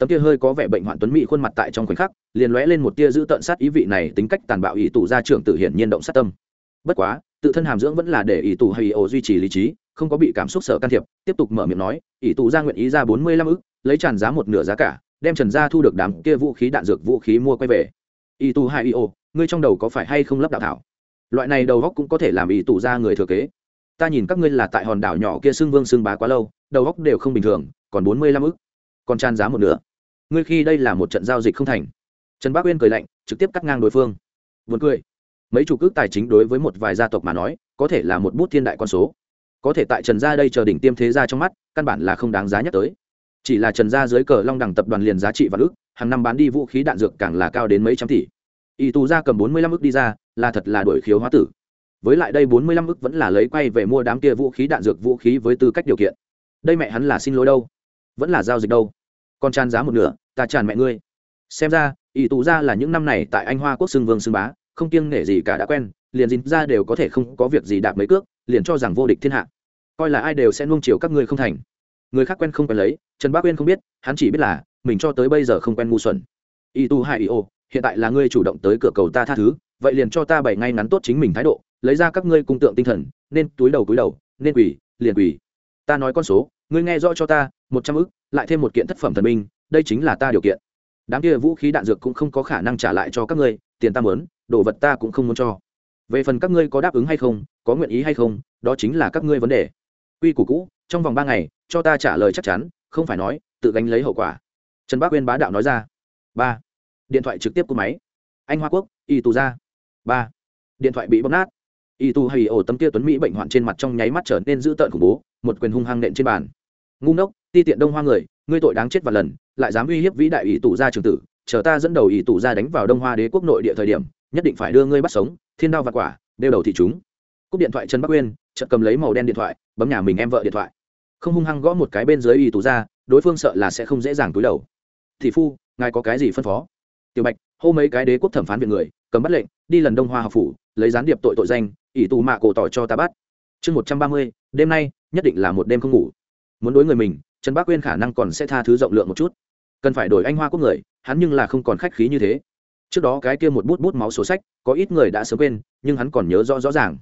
tấm kia hơi có vẻ bệnh hoạn tuấn mỹ khuôn mặt tại trong khoảnh khắc, liền lóe lên một tia giữ tận sát ý vị này tính cách tàn bạo ý tù gia trưởng tự hiển nhiên động sát tâm. Bất quá, tự thân hàm dưỡng vẫn là để ý tù hay ổ duy trì lý trí, không có bị cảm xúc sở can thiệp, tiếp tục mở miệng nói ý tù gia nguyện ý ra bốn mươi lăm ức, lấy tràn giá một nửa giá cả, đem trần gia thu được đám kia vũ khí đạn dược vũ khí mua quay về. Ý tù hai ý ổ, ngươi trong đầu có phải hay không lắp đạo thảo? Loại này đầu góc cũng có thể làm ý tù gia người thừa kế. Ta nhìn các ngươi là tại hòn đảo nhỏ kia xưng vương xưng bá quá lâu, đầu góc đều không bình thường, còn bốn mươi lăm ức, còn tràn giá một nửa ngươi khi đây là một trận giao dịch không thành. Trần bác uyên cười lạnh, trực tiếp cắt ngang đối phương. Vượt cười. Mấy chủ cước tài chính đối với một vài gia tộc mà nói, có thể là một bút thiên đại con số. Có thể tại trần gia đây chờ đỉnh tiêm thế gia trong mắt, căn bản là không đáng giá nhắc tới. Chỉ là trần gia dưới cờ long đẳng tập đoàn liền giá trị và ước, hàng năm bán đi vũ khí đạn dược càng là cao đến mấy trăm tỷ. Y tù gia cầm bốn mươi lăm ước đi ra, là thật là đổi khiếu hóa tử. Với lại đây bốn mươi lăm ước vẫn là lấy quay về mua đám kia vũ khí đạn dược vũ khí với tư cách điều kiện. Đây mẹ hắn là xin lỗi đâu? Vẫn là giao dịch đâu? Còn tràn giá một nửa ta tràn mẹ ngươi. Xem ra, ỷ tù ra là những năm này tại anh hoa quốc xưng vương xưng bá, không kiêng nể gì cả đã quen, liền dính ra đều có thể không có việc gì đạp mấy cước, liền cho rằng vô địch thiên hạ. Coi là ai đều sẽ nuông chiều các ngươi không thành. Người khác quen không quen lấy, trần bác uyên không biết, hắn chỉ biết là, mình cho tới bây giờ không quen ngu xuẩn. Y tu hai y ô, hiện tại là ngươi chủ động tới cửa cầu ta tha thứ, vậy liền cho ta bày ngay ngắn tốt chính mình thái độ, lấy ra các ngươi cung tượng tinh thần, nên túi đầu túi đầu, nên quỳ, liền quỳ. Ta nói con số, ngươi nghe rõ cho ta, một trăm ức, lại thêm một kiện thất phẩm thần minh đây chính là ta điều kiện. Đám kia vũ khí đạn dược cũng không có khả năng trả lại cho các ngươi, tiền ta mớn đồ vật ta cũng không muốn cho. Về phần các ngươi có đáp ứng hay không, có nguyện ý hay không, đó chính là các ngươi vấn đề. Quy củ cũ, trong vòng ba ngày, cho ta trả lời chắc chắn, không phải nói, tự gánh lấy hậu quả. Trần bác uyên bá đạo nói ra. Ba. Điện thoại trực tiếp của máy. Anh hoa quốc, y tù ra. Ba. Điện thoại bị bóp nát. Y tù hay ổ tấm kia tuấn mỹ bệnh hoạn trên mặt trong nháy mắt trở nên dữ tợn khủng bố, một quyền hung hăng nện trên bàn. Ngu ngốc, ti tiện đông hoa người, ngươi tội đáng chết và lần lại dám uy hiếp vĩ đại ủy tụ gia trường tử, chờ ta dẫn đầu ủy tụ gia đánh vào đông hoa đế quốc nội địa thời điểm, nhất định phải đưa ngươi bắt sống, thiên đao và quả đeo đầu thị chúng. Cúp điện thoại trần bắc uyên, chợt cầm lấy màu đen điện thoại, bấm nhà mình em vợ điện thoại. Không hung hăng gõ một cái bên dưới ủy tụ gia, đối phương sợ là sẽ không dễ dàng túi đầu. Thị phu, ngài có cái gì phân phó? Tiểu bạch, hô mấy cái đế quốc thẩm phán viện người, cầm bắt lệnh, đi lần đông hoa học phủ, lấy gián điệp tội tội danh, ỷ tù mạ cổ tỏ cho ta bắt. Chương một trăm ba mươi, đêm nay, nhất định là một đêm không ngủ. Muốn đối người mình, trần bác Uyên khả năng còn sẽ tha thứ rộng lượng một chút cần phải đổi anh hoa quốc người, hắn nhưng là không còn khách khí như thế. Trước đó cái kia một bút bút máu sổ sách, có ít người đã sớm quên, nhưng hắn còn nhớ rõ rõ ràng.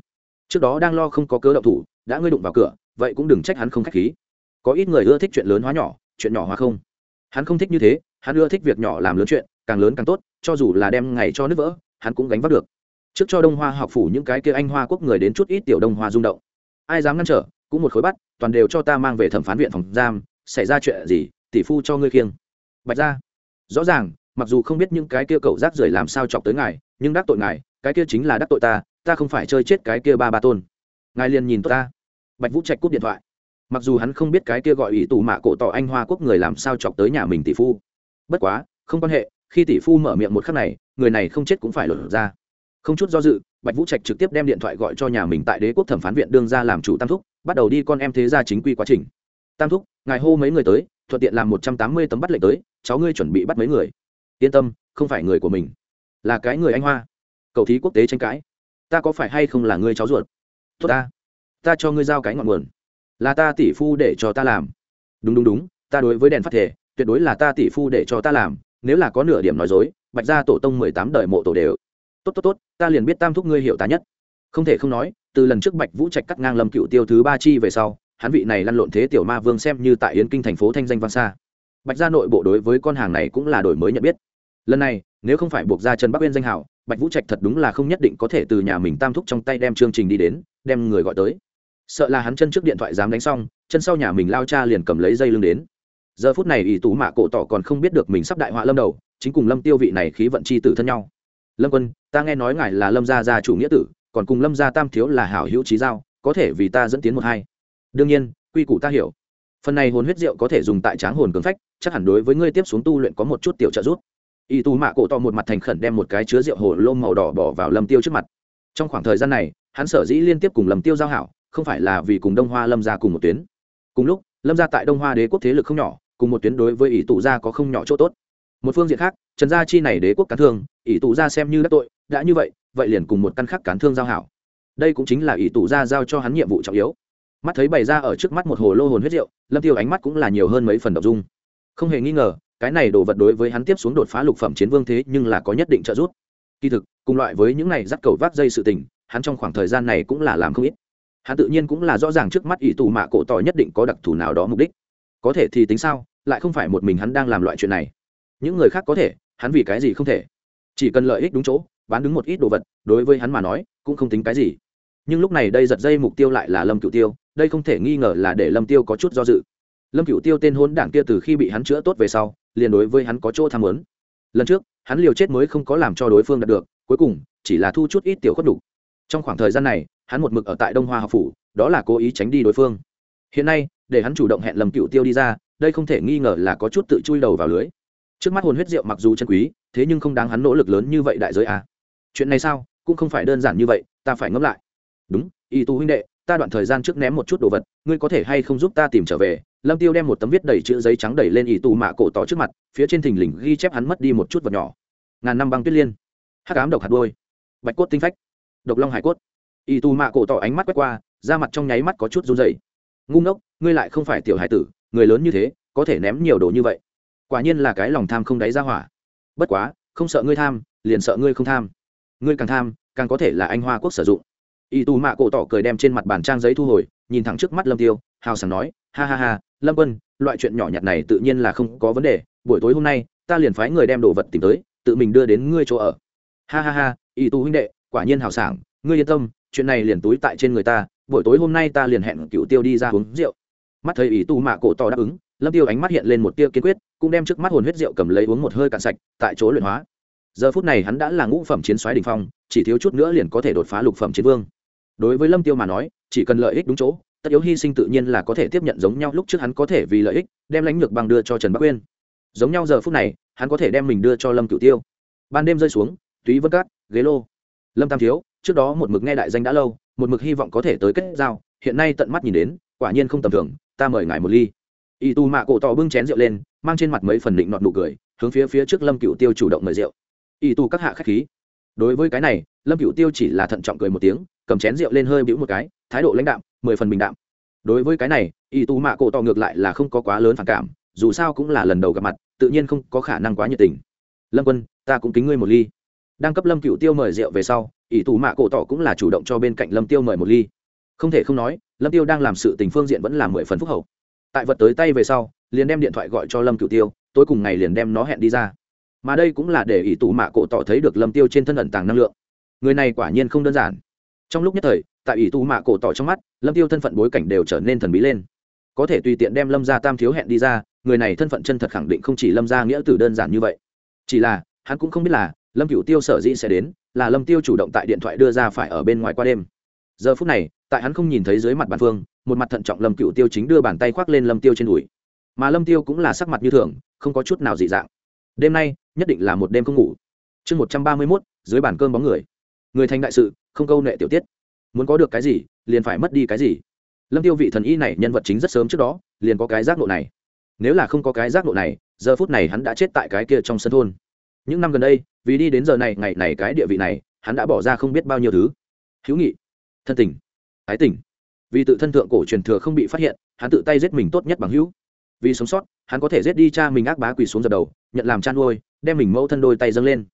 Trước đó đang lo không có cớ động thủ, đã ngươi đụng vào cửa, vậy cũng đừng trách hắn không khách khí. Có ít người ưa thích chuyện lớn hóa nhỏ, chuyện nhỏ hóa không. Hắn không thích như thế, hắn ưa thích việc nhỏ làm lớn chuyện, càng lớn càng tốt, cho dù là đem ngày cho nứt vỡ, hắn cũng gánh vác được. Trước cho đông hoa học phủ những cái kia anh hoa quốc người đến chút ít tiểu đông hoa rung động. Ai dám ngăn trở, cũng một khối bắt, toàn đều cho ta mang về thẩm phán viện phòng giam, xảy ra chuyện gì, tỷ phu cho ngươi khiêng bạch ra rõ ràng, mặc dù không biết những cái kia cậu rác rưởi làm sao chọc tới ngài, nhưng đắc tội ngài, cái kia chính là đắc tội ta ta không phải chơi chết cái kia ba ba tôn. Ngài liền nhìn tôi ta. Bạch vũ trạch cúp điện thoại. Mặc dù hắn không biết cái kia gọi ủy tù mạ cổ tỏ anh hoa quốc người làm sao chọc tới nhà mình tỷ phu. Bất quá, không quan hệ, khi tỷ phu mở miệng một khắc này, người này không chết cũng phải lột ra. Không chút do dự, bạch vũ trạch trực tiếp đem điện thoại gọi cho nhà mình tại đế quốc thẩm phán viện đương ra làm chủ tam thúc, bắt đầu đi con em thế ra chính quy quá trình. Tam thúc, ngài hô mấy người tới thuận tiện làm một trăm tám mươi tấm bắt lệnh tới, cháu ngươi chuẩn bị bắt mấy người? Yên tâm, không phải người của mình, là cái người anh hoa. Cầu thí quốc tế tranh cãi. Ta có phải hay không là ngươi cháu ruột? Tốt ta. Ta cho ngươi giao cái ngọn nguồn. Là ta tỷ phu để cho ta làm. Đúng đúng đúng, ta đối với đèn phát thể tuyệt đối là ta tỷ phu để cho ta làm, nếu là có nửa điểm nói dối, bạch ra tổ tông mười tám đời mộ tổ đều. Tốt tốt tốt, ta liền biết tam thúc ngươi hiểu ta nhất. Không thể không nói, từ lần trước bạch vũ trạch cắt ngang lâm cựu tiêu thứ ba chi về sau hắn vị này lăn lộn thế tiểu ma vương xem như tại yến kinh thành phố thanh danh vang xa bạch gia nội bộ đối với con hàng này cũng là đổi mới nhận biết. Lần này, nếu không phải buộc ra trần bắc uyên danh hảo bạch vũ trạch thật đúng là không nhất định có thể từ nhà mình tam thúc trong tay đem chương trình đi đến, đem người gọi tới. Sợ là hắn chân trước điện thoại dám đánh xong, chân sau nhà mình lao cha liền cầm lấy dây lưng đến. Giờ phút này ỷ tú mạ cổ tỏ còn không biết được mình sắp đại họa lâm đầu, chính cùng lâm tiêu vị này khí vận chi tử thân nhau. Lâm quân, ta nghe nói ngài là lâm gia gia chủ nghĩa tử, còn cùng lâm gia tam thiếu là hảo hữu trí giao, có thể vì ta dẫn tiến một hai đương nhiên, quy củ ta hiểu. Phần này hồn huyết rượu có thể dùng tại tráng hồn cường phách, chắc hẳn đối với ngươi tiếp xuống tu luyện có một chút tiểu trợ giúp. Y tu mạ cổ to một mặt thành khẩn đem một cái chứa rượu hồ lô màu đỏ bỏ vào lâm tiêu trước mặt. Trong khoảng thời gian này, hắn sở dĩ liên tiếp cùng lâm tiêu giao hảo, không phải là vì cùng đông hoa lâm gia cùng một tuyến. Cùng lúc, lâm gia tại đông hoa đế quốc thế lực không nhỏ, cùng một tuyến đối với ỷ tụ gia có không nhỏ chỗ tốt. Một phương diện khác, trần gia chi này đế quốc cán thương ỷ tụ gia xem như đắc tội, đã như vậy vậy liền cùng một căn khác cán thương giao hảo. Đây cũng chính là ỷ tụ gia giao cho hắn nhiệm vụ trọng yếu mắt thấy bày ra ở trước mắt một hồ lô hồn huyết rượu, lâm tiêu ánh mắt cũng là nhiều hơn mấy phần đ dung. Không hề nghi ngờ, cái này đồ vật đối với hắn tiếp xuống đột phá lục phẩm chiến vương thế nhưng là có nhất định trợ giúp. Kỳ thực, cùng loại với những này dắt cầu vác dây sự tình, hắn trong khoảng thời gian này cũng là làm không ít. Hắn tự nhiên cũng là rõ ràng trước mắt ỷ tù mạ cổ tỏ nhất định có đặc thù nào đó mục đích. Có thể thì tính sao, lại không phải một mình hắn đang làm loại chuyện này. Những người khác có thể, hắn vì cái gì không thể? Chỉ cần lợi ích đúng chỗ, bán đứng một ít đồ vật, đối với hắn mà nói, cũng không tính cái gì nhưng lúc này đây giật dây mục tiêu lại là lâm cựu tiêu, đây không thể nghi ngờ là để lâm tiêu có chút do dự. Lâm cựu tiêu tên hôn đảng kia từ khi bị hắn chữa tốt về sau, liền đối với hắn có chỗ tham lớn lần trước, hắn liều chết mới không có làm cho đối phương đạt được, cuối cùng, chỉ là thu chút ít tiểu khuất đủ. Trong khoảng thời gian này, hắn một mực ở tại đông hoa học phủ, đó là cố ý tránh đi đối phương. Hiện nay, để hắn chủ động hẹn lâm cựu tiêu đi ra, đây không thể nghi ngờ là có chút tự chui đầu vào lưới. Trước mắt hồn huyết rượu mặc dù chân quý, thế nhưng không đáng hắn nỗ lực lớn như vậy đại giới à. chuyện này sao? Cũng không phải đơn giản như vậy, ta phải ngẫm lại đúng, y tu huynh đệ, ta đoạn thời gian trước ném một chút đồ vật, ngươi có thể hay không giúp ta tìm trở về? Lâm tiêu đem một tấm viết đầy chữ giấy trắng đẩy lên y tu mạ cổ tỏ trước mặt, phía trên thình lình ghi chép hắn mất đi một chút vật nhỏ. Ngàn năm băng tuyết liên. Hắc ám độc hạt đôi bạch cốt tinh phách. Độc long hải cốt. Y tu mạ cổ tỏ ánh mắt quét qua, da mặt trong nháy mắt có chút run rẩy. Ngu ngốc, ngươi lại không phải tiểu hải tử, người lớn như thế, có thể ném nhiều đồ như vậy. Quả nhiên là cái lòng tham không đáy ra hỏa. Bất quá, không sợ ngươi tham, liền sợ ngươi không tham. Ngươi càng tham, càng có thể là anh hoa quốc sử dụng y tu mạ cổ tỏ cười đem trên mặt bàn trang giấy thu hồi, nhìn thẳng trước mắt lâm tiêu, hào sảng nói, ha ha ha, lâm quân, loại chuyện nhỏ nhặt này tự nhiên là không có vấn đề, buổi tối hôm nay, ta liền phái người đem đồ vật tìm tới, tự mình đưa đến ngươi chỗ ở. Ha ha ha, y tu huynh đệ, quả nhiên hào sảng, ngươi yên tâm, chuyện này liền túi tại trên người ta, buổi tối hôm nay ta liền hẹn cựu tiêu đi ra uống rượu. Mắt thấy ý tu mạ cổ tỏ đáp ứng, lâm tiêu ánh mắt hiện lên một tia kiên quyết, cũng đem trước mắt hồn huyết rượu cầm lấy uống một hơi cạn sạch, tại chỗ luyện hóa. Giờ phút này hắn đã là ngũ phẩm chiến soái đỉnh phong, chỉ thiếu chút nữa liền có thể đột phá lục phẩm chiến vương đối với lâm tiêu mà nói, chỉ cần lợi ích đúng chỗ, tất yếu hy sinh tự nhiên là có thể tiếp nhận giống nhau lúc trước hắn có thể vì lợi ích, đem lãnh lược bằng đưa cho trần bắc uyên giống nhau giờ phút này, hắn có thể đem mình đưa cho lâm cửu tiêu. Ban đêm rơi xuống, túy vân cát, ghế lô. Lâm tam thiếu, trước đó một mực nghe đại danh đã lâu, một mực hy vọng có thể tới kết giao, hiện nay tận mắt nhìn đến, quả nhiên không tầm thường, ta mời ngài một ly. Y tu mạ cổ tỏ bưng chén rượu lên, mang trên mặt mấy phần định nọt nụ cười, hướng phía phía trước lâm cựu tiêu chủ động mời rượu. Y tu các hạ khách khí đối với cái này, lâm cựu tiêu chỉ là thận trọng cười một tiếng, cầm chén rượu lên hơi bĩu một cái, thái độ lãnh đạm, mười phần bình đạm. Đối với cái này, y tu mạ cổ tỏ ngược lại là không có quá lớn phản cảm, dù sao cũng là lần đầu gặp mặt, tự nhiên không có khả năng quá nhiệt tình. Lâm quân, ta cũng kính ngươi một ly. Đang cấp lâm cựu tiêu mời rượu về sau ỷ tù mạ cổ tỏ cũng là chủ động cho bên cạnh lâm tiêu mời một ly. Không thể không nói, lâm tiêu đang làm sự tình phương diện vẫn là mười phần phúc hậu. Tại vật tới tay về sau, liền đem điện thoại gọi cho lâm cựu tiêu, tối cùng ngày liền đem nó hẹn đi ra mà đây cũng là để ý tù mạ cổ tỏ thấy được lâm tiêu trên thân ẩn tàng năng lượng. Người này quả nhiên không đơn giản. Trong lúc nhất thời, tại ý tù mạ cổ tỏ trong mắt, lâm tiêu thân phận bối cảnh đều trở nên thần bí lên. Có thể tùy tiện đem lâm gia tam thiếu hẹn đi ra, người này thân phận chân thật khẳng định không chỉ lâm gia nghĩa tử đơn giản như vậy. Chỉ là, hắn cũng không biết là, lâm cửu tiêu sở dĩ sẽ đến, là lâm tiêu chủ động tại điện thoại đưa ra phải ở bên ngoài qua đêm. Giờ phút này, tại hắn không nhìn thấy dưới mặt bàn phương, một mặt thận trọng lâm cửu tiêu chính đưa bàn tay khoác lên lâm tiêu trên đùi. Mà lâm tiêu cũng là sắc mặt như thường, không có chút nào dị dạng. Đêm nay nhất định là một đêm không ngủ. Chương một trăm ba mươi mốt, dưới bàn cơm bóng người. Người thành đại sự, không câu nệ tiểu tiết. Muốn có được cái gì, liền phải mất đi cái gì. Lâm tiêu vị thần y này nhân vật chính rất sớm trước đó, liền có cái giác nộ này. Nếu là không có cái giác nộ này, giờ phút này hắn đã chết tại cái kia trong sân thôn. Những năm gần đây, vì đi đến giờ này, ngày này cái địa vị này, hắn đã bỏ ra không biết bao nhiêu thứ. Hữu nghị, thân tình, ái tình. Vì tự thân thượng cổ truyền thừa không bị phát hiện, hắn tự tay giết mình tốt nhất bằng hữu. Vì sống sót, hắn có thể giết đi cha mình ác bá quỳ xuống dập đầu, nhận làm chăn nuôi đem mình mẫu thân đôi tay dâng lên.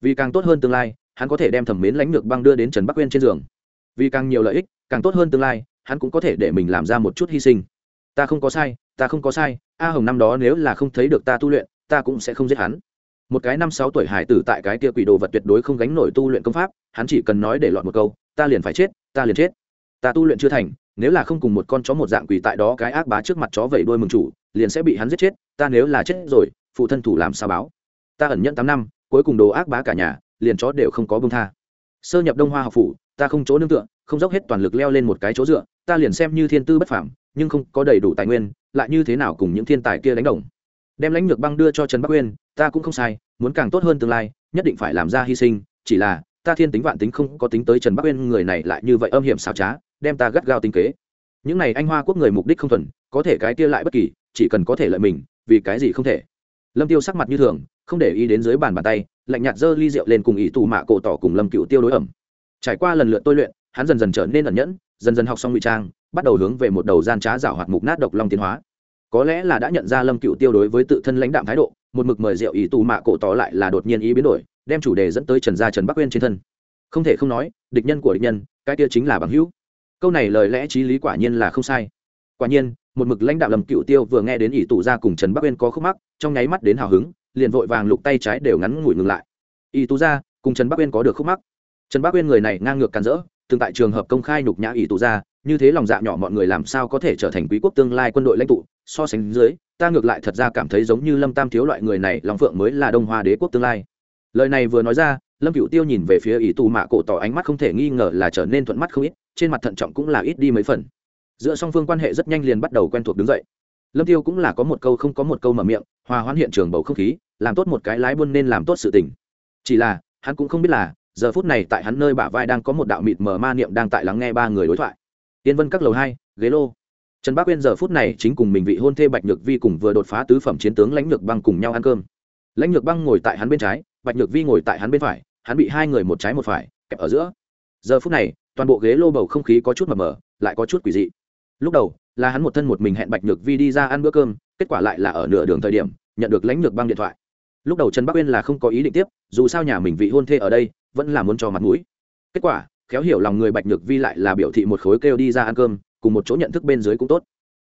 Vì càng tốt hơn tương lai, hắn có thể đem thẩm mến lãnh lược băng đưa đến trần bắc quên trên giường. Vì càng nhiều lợi ích, càng tốt hơn tương lai, hắn cũng có thể để mình làm ra một chút hy sinh. Ta không có sai, ta không có sai, a hồng năm đó nếu là không thấy được ta tu luyện, ta cũng sẽ không giết hắn. Một cái năm sáu tuổi hải tử tại cái kia quỷ đồ vật tuyệt đối không gánh nổi tu luyện công pháp, hắn chỉ cần nói để lọt một câu, ta liền phải chết, ta liền chết. Ta tu luyện chưa thành, nếu là không cùng một con chó một dạng quỷ tại đó cái ác bá trước mặt chó vẩy đuôi mừng chủ, liền sẽ bị hắn giết chết, ta nếu là chết rồi, phụ thân thủ làm sao báo? Ta ẩn nhận tám năm, cuối cùng đồ ác bá cả nhà, liền chó đều không có bông tha. Sơ nhập đông hoa học phủ, ta không chỗ nương tựa, không dốc hết toàn lực leo lên một cái chỗ dựa, ta liền xem như thiên tư bất phảm nhưng không có đầy đủ tài nguyên, lại như thế nào cùng những thiên tài kia đánh đồng. Đem lãnh lược băng đưa cho trần bắc uyên, ta cũng không sai, muốn càng tốt hơn tương lai, nhất định phải làm ra hy sinh, chỉ là, ta thiên tính vạn tính không có tính tới trần bắc uyên, người này lại như vậy âm hiểm xảo trá, đem ta gắt gao tinh kế. Những này anh hoa quốc người mục đích không thuần, có thể cái kia lại bất kỳ, chỉ cần có thể lợi mình, vì cái gì không thể? Lâm tiêu sắc mặt như thường, không để ý đến dưới bàn bàn tay, lạnh nhạt dơ ly rượu lên cùng ý tù mạ cổ tỏ cùng lâm cựu tiêu đối ẩm. Trải qua lần lượt tôi luyện, hắn dần dần trở nên ẩn nhẫn, dần dần học xong ngụy trang, bắt đầu hướng về một đầu gian trá rảo hoạt mục nát độc long tiến hóa. Có lẽ là đã nhận ra lâm cựu tiêu đối với tự thân lãnh đạm thái độ, một mực mời rượu ý tù mạ cổ tỏ lại là đột nhiên ý biến đổi, đem chủ đề dẫn tới trần gia trần bắc uyên trên thân. Không thể không nói, địch nhân của địch nhân, cái kia chính là bằng hữu. Câu này lời lẽ trí lý quả nhiên là không sai. Quả nhiên một mực lãnh đạo lầm cựu tiêu vừa nghe đến ỷ tù gia cùng trần bắc uyên có khúc mắc, trong nháy mắt đến hào hứng, liền vội vàng lục tay trái đều ngắn ngủi ngừng lại. Ỷ tù gia cùng trần bắc uyên có được khúc mắc. Trần bắc uyên người này ngang ngược càn rỡ, từng tại trường hợp công khai nhục nhã ỷ tù gia như thế lòng dạ nhỏ mọi người làm sao có thể trở thành quý quốc tương lai quân đội lãnh tụ, so sánh dưới, ta ngược lại thật ra cảm thấy giống như lâm tam thiếu loại người này lòng phượng mới là đông hoa đế quốc tương lai. Lời này vừa nói ra, lâm cựu tiêu nhìn về phía ý tù mạ cổ tỏ ánh mắt không thể nghi ngờ là trở nên thuận mắt không ít, trên mặt thận trọng cũng là ít đi mấy phần giữa song phương quan hệ rất nhanh liền bắt đầu quen thuộc đứng dậy. Lâm tiêu cũng là có một câu không có một câu mở miệng, hòa hoãn hiện trường bầu không khí, làm tốt một cái lái buôn nên làm tốt sự tình. Chỉ là, hắn cũng không biết là, giờ phút này tại hắn nơi bả vai đang có một đạo mịt mờ ma niệm đang tại lắng nghe ba người đối thoại. Tiên vân các lầu hai, ghế lô. Trần bác uyên giờ phút này chính cùng mình vị hôn thê bạch nhược vi cùng vừa đột phá tứ phẩm chiến tướng lãnh nhược băng cùng nhau ăn cơm. Lãnh nhược băng ngồi tại hắn bên trái, bạch nhược vi ngồi tại hắn bên phải, hắn bị hai người một trái một phải kẹp ở giữa. Giờ phút này, toàn bộ ghế lô bầu không khí có chút mờ mờ, lại có chút quỷ dị lúc đầu, là hắn một thân một mình hẹn bạch nhược vi đi ra ăn bữa cơm, kết quả lại là ở nửa đường thời điểm, nhận được lãnh nhược băng điện thoại. Lúc đầu trần bắc uyên là không có ý định tiếp, dù sao nhà mình vị hôn thê ở đây, vẫn là muốn cho mặt mũi. Kết quả, khéo hiểu lòng người bạch nhược vi lại là biểu thị một khối kêu đi ra ăn cơm, cùng một chỗ nhận thức bên dưới cũng tốt.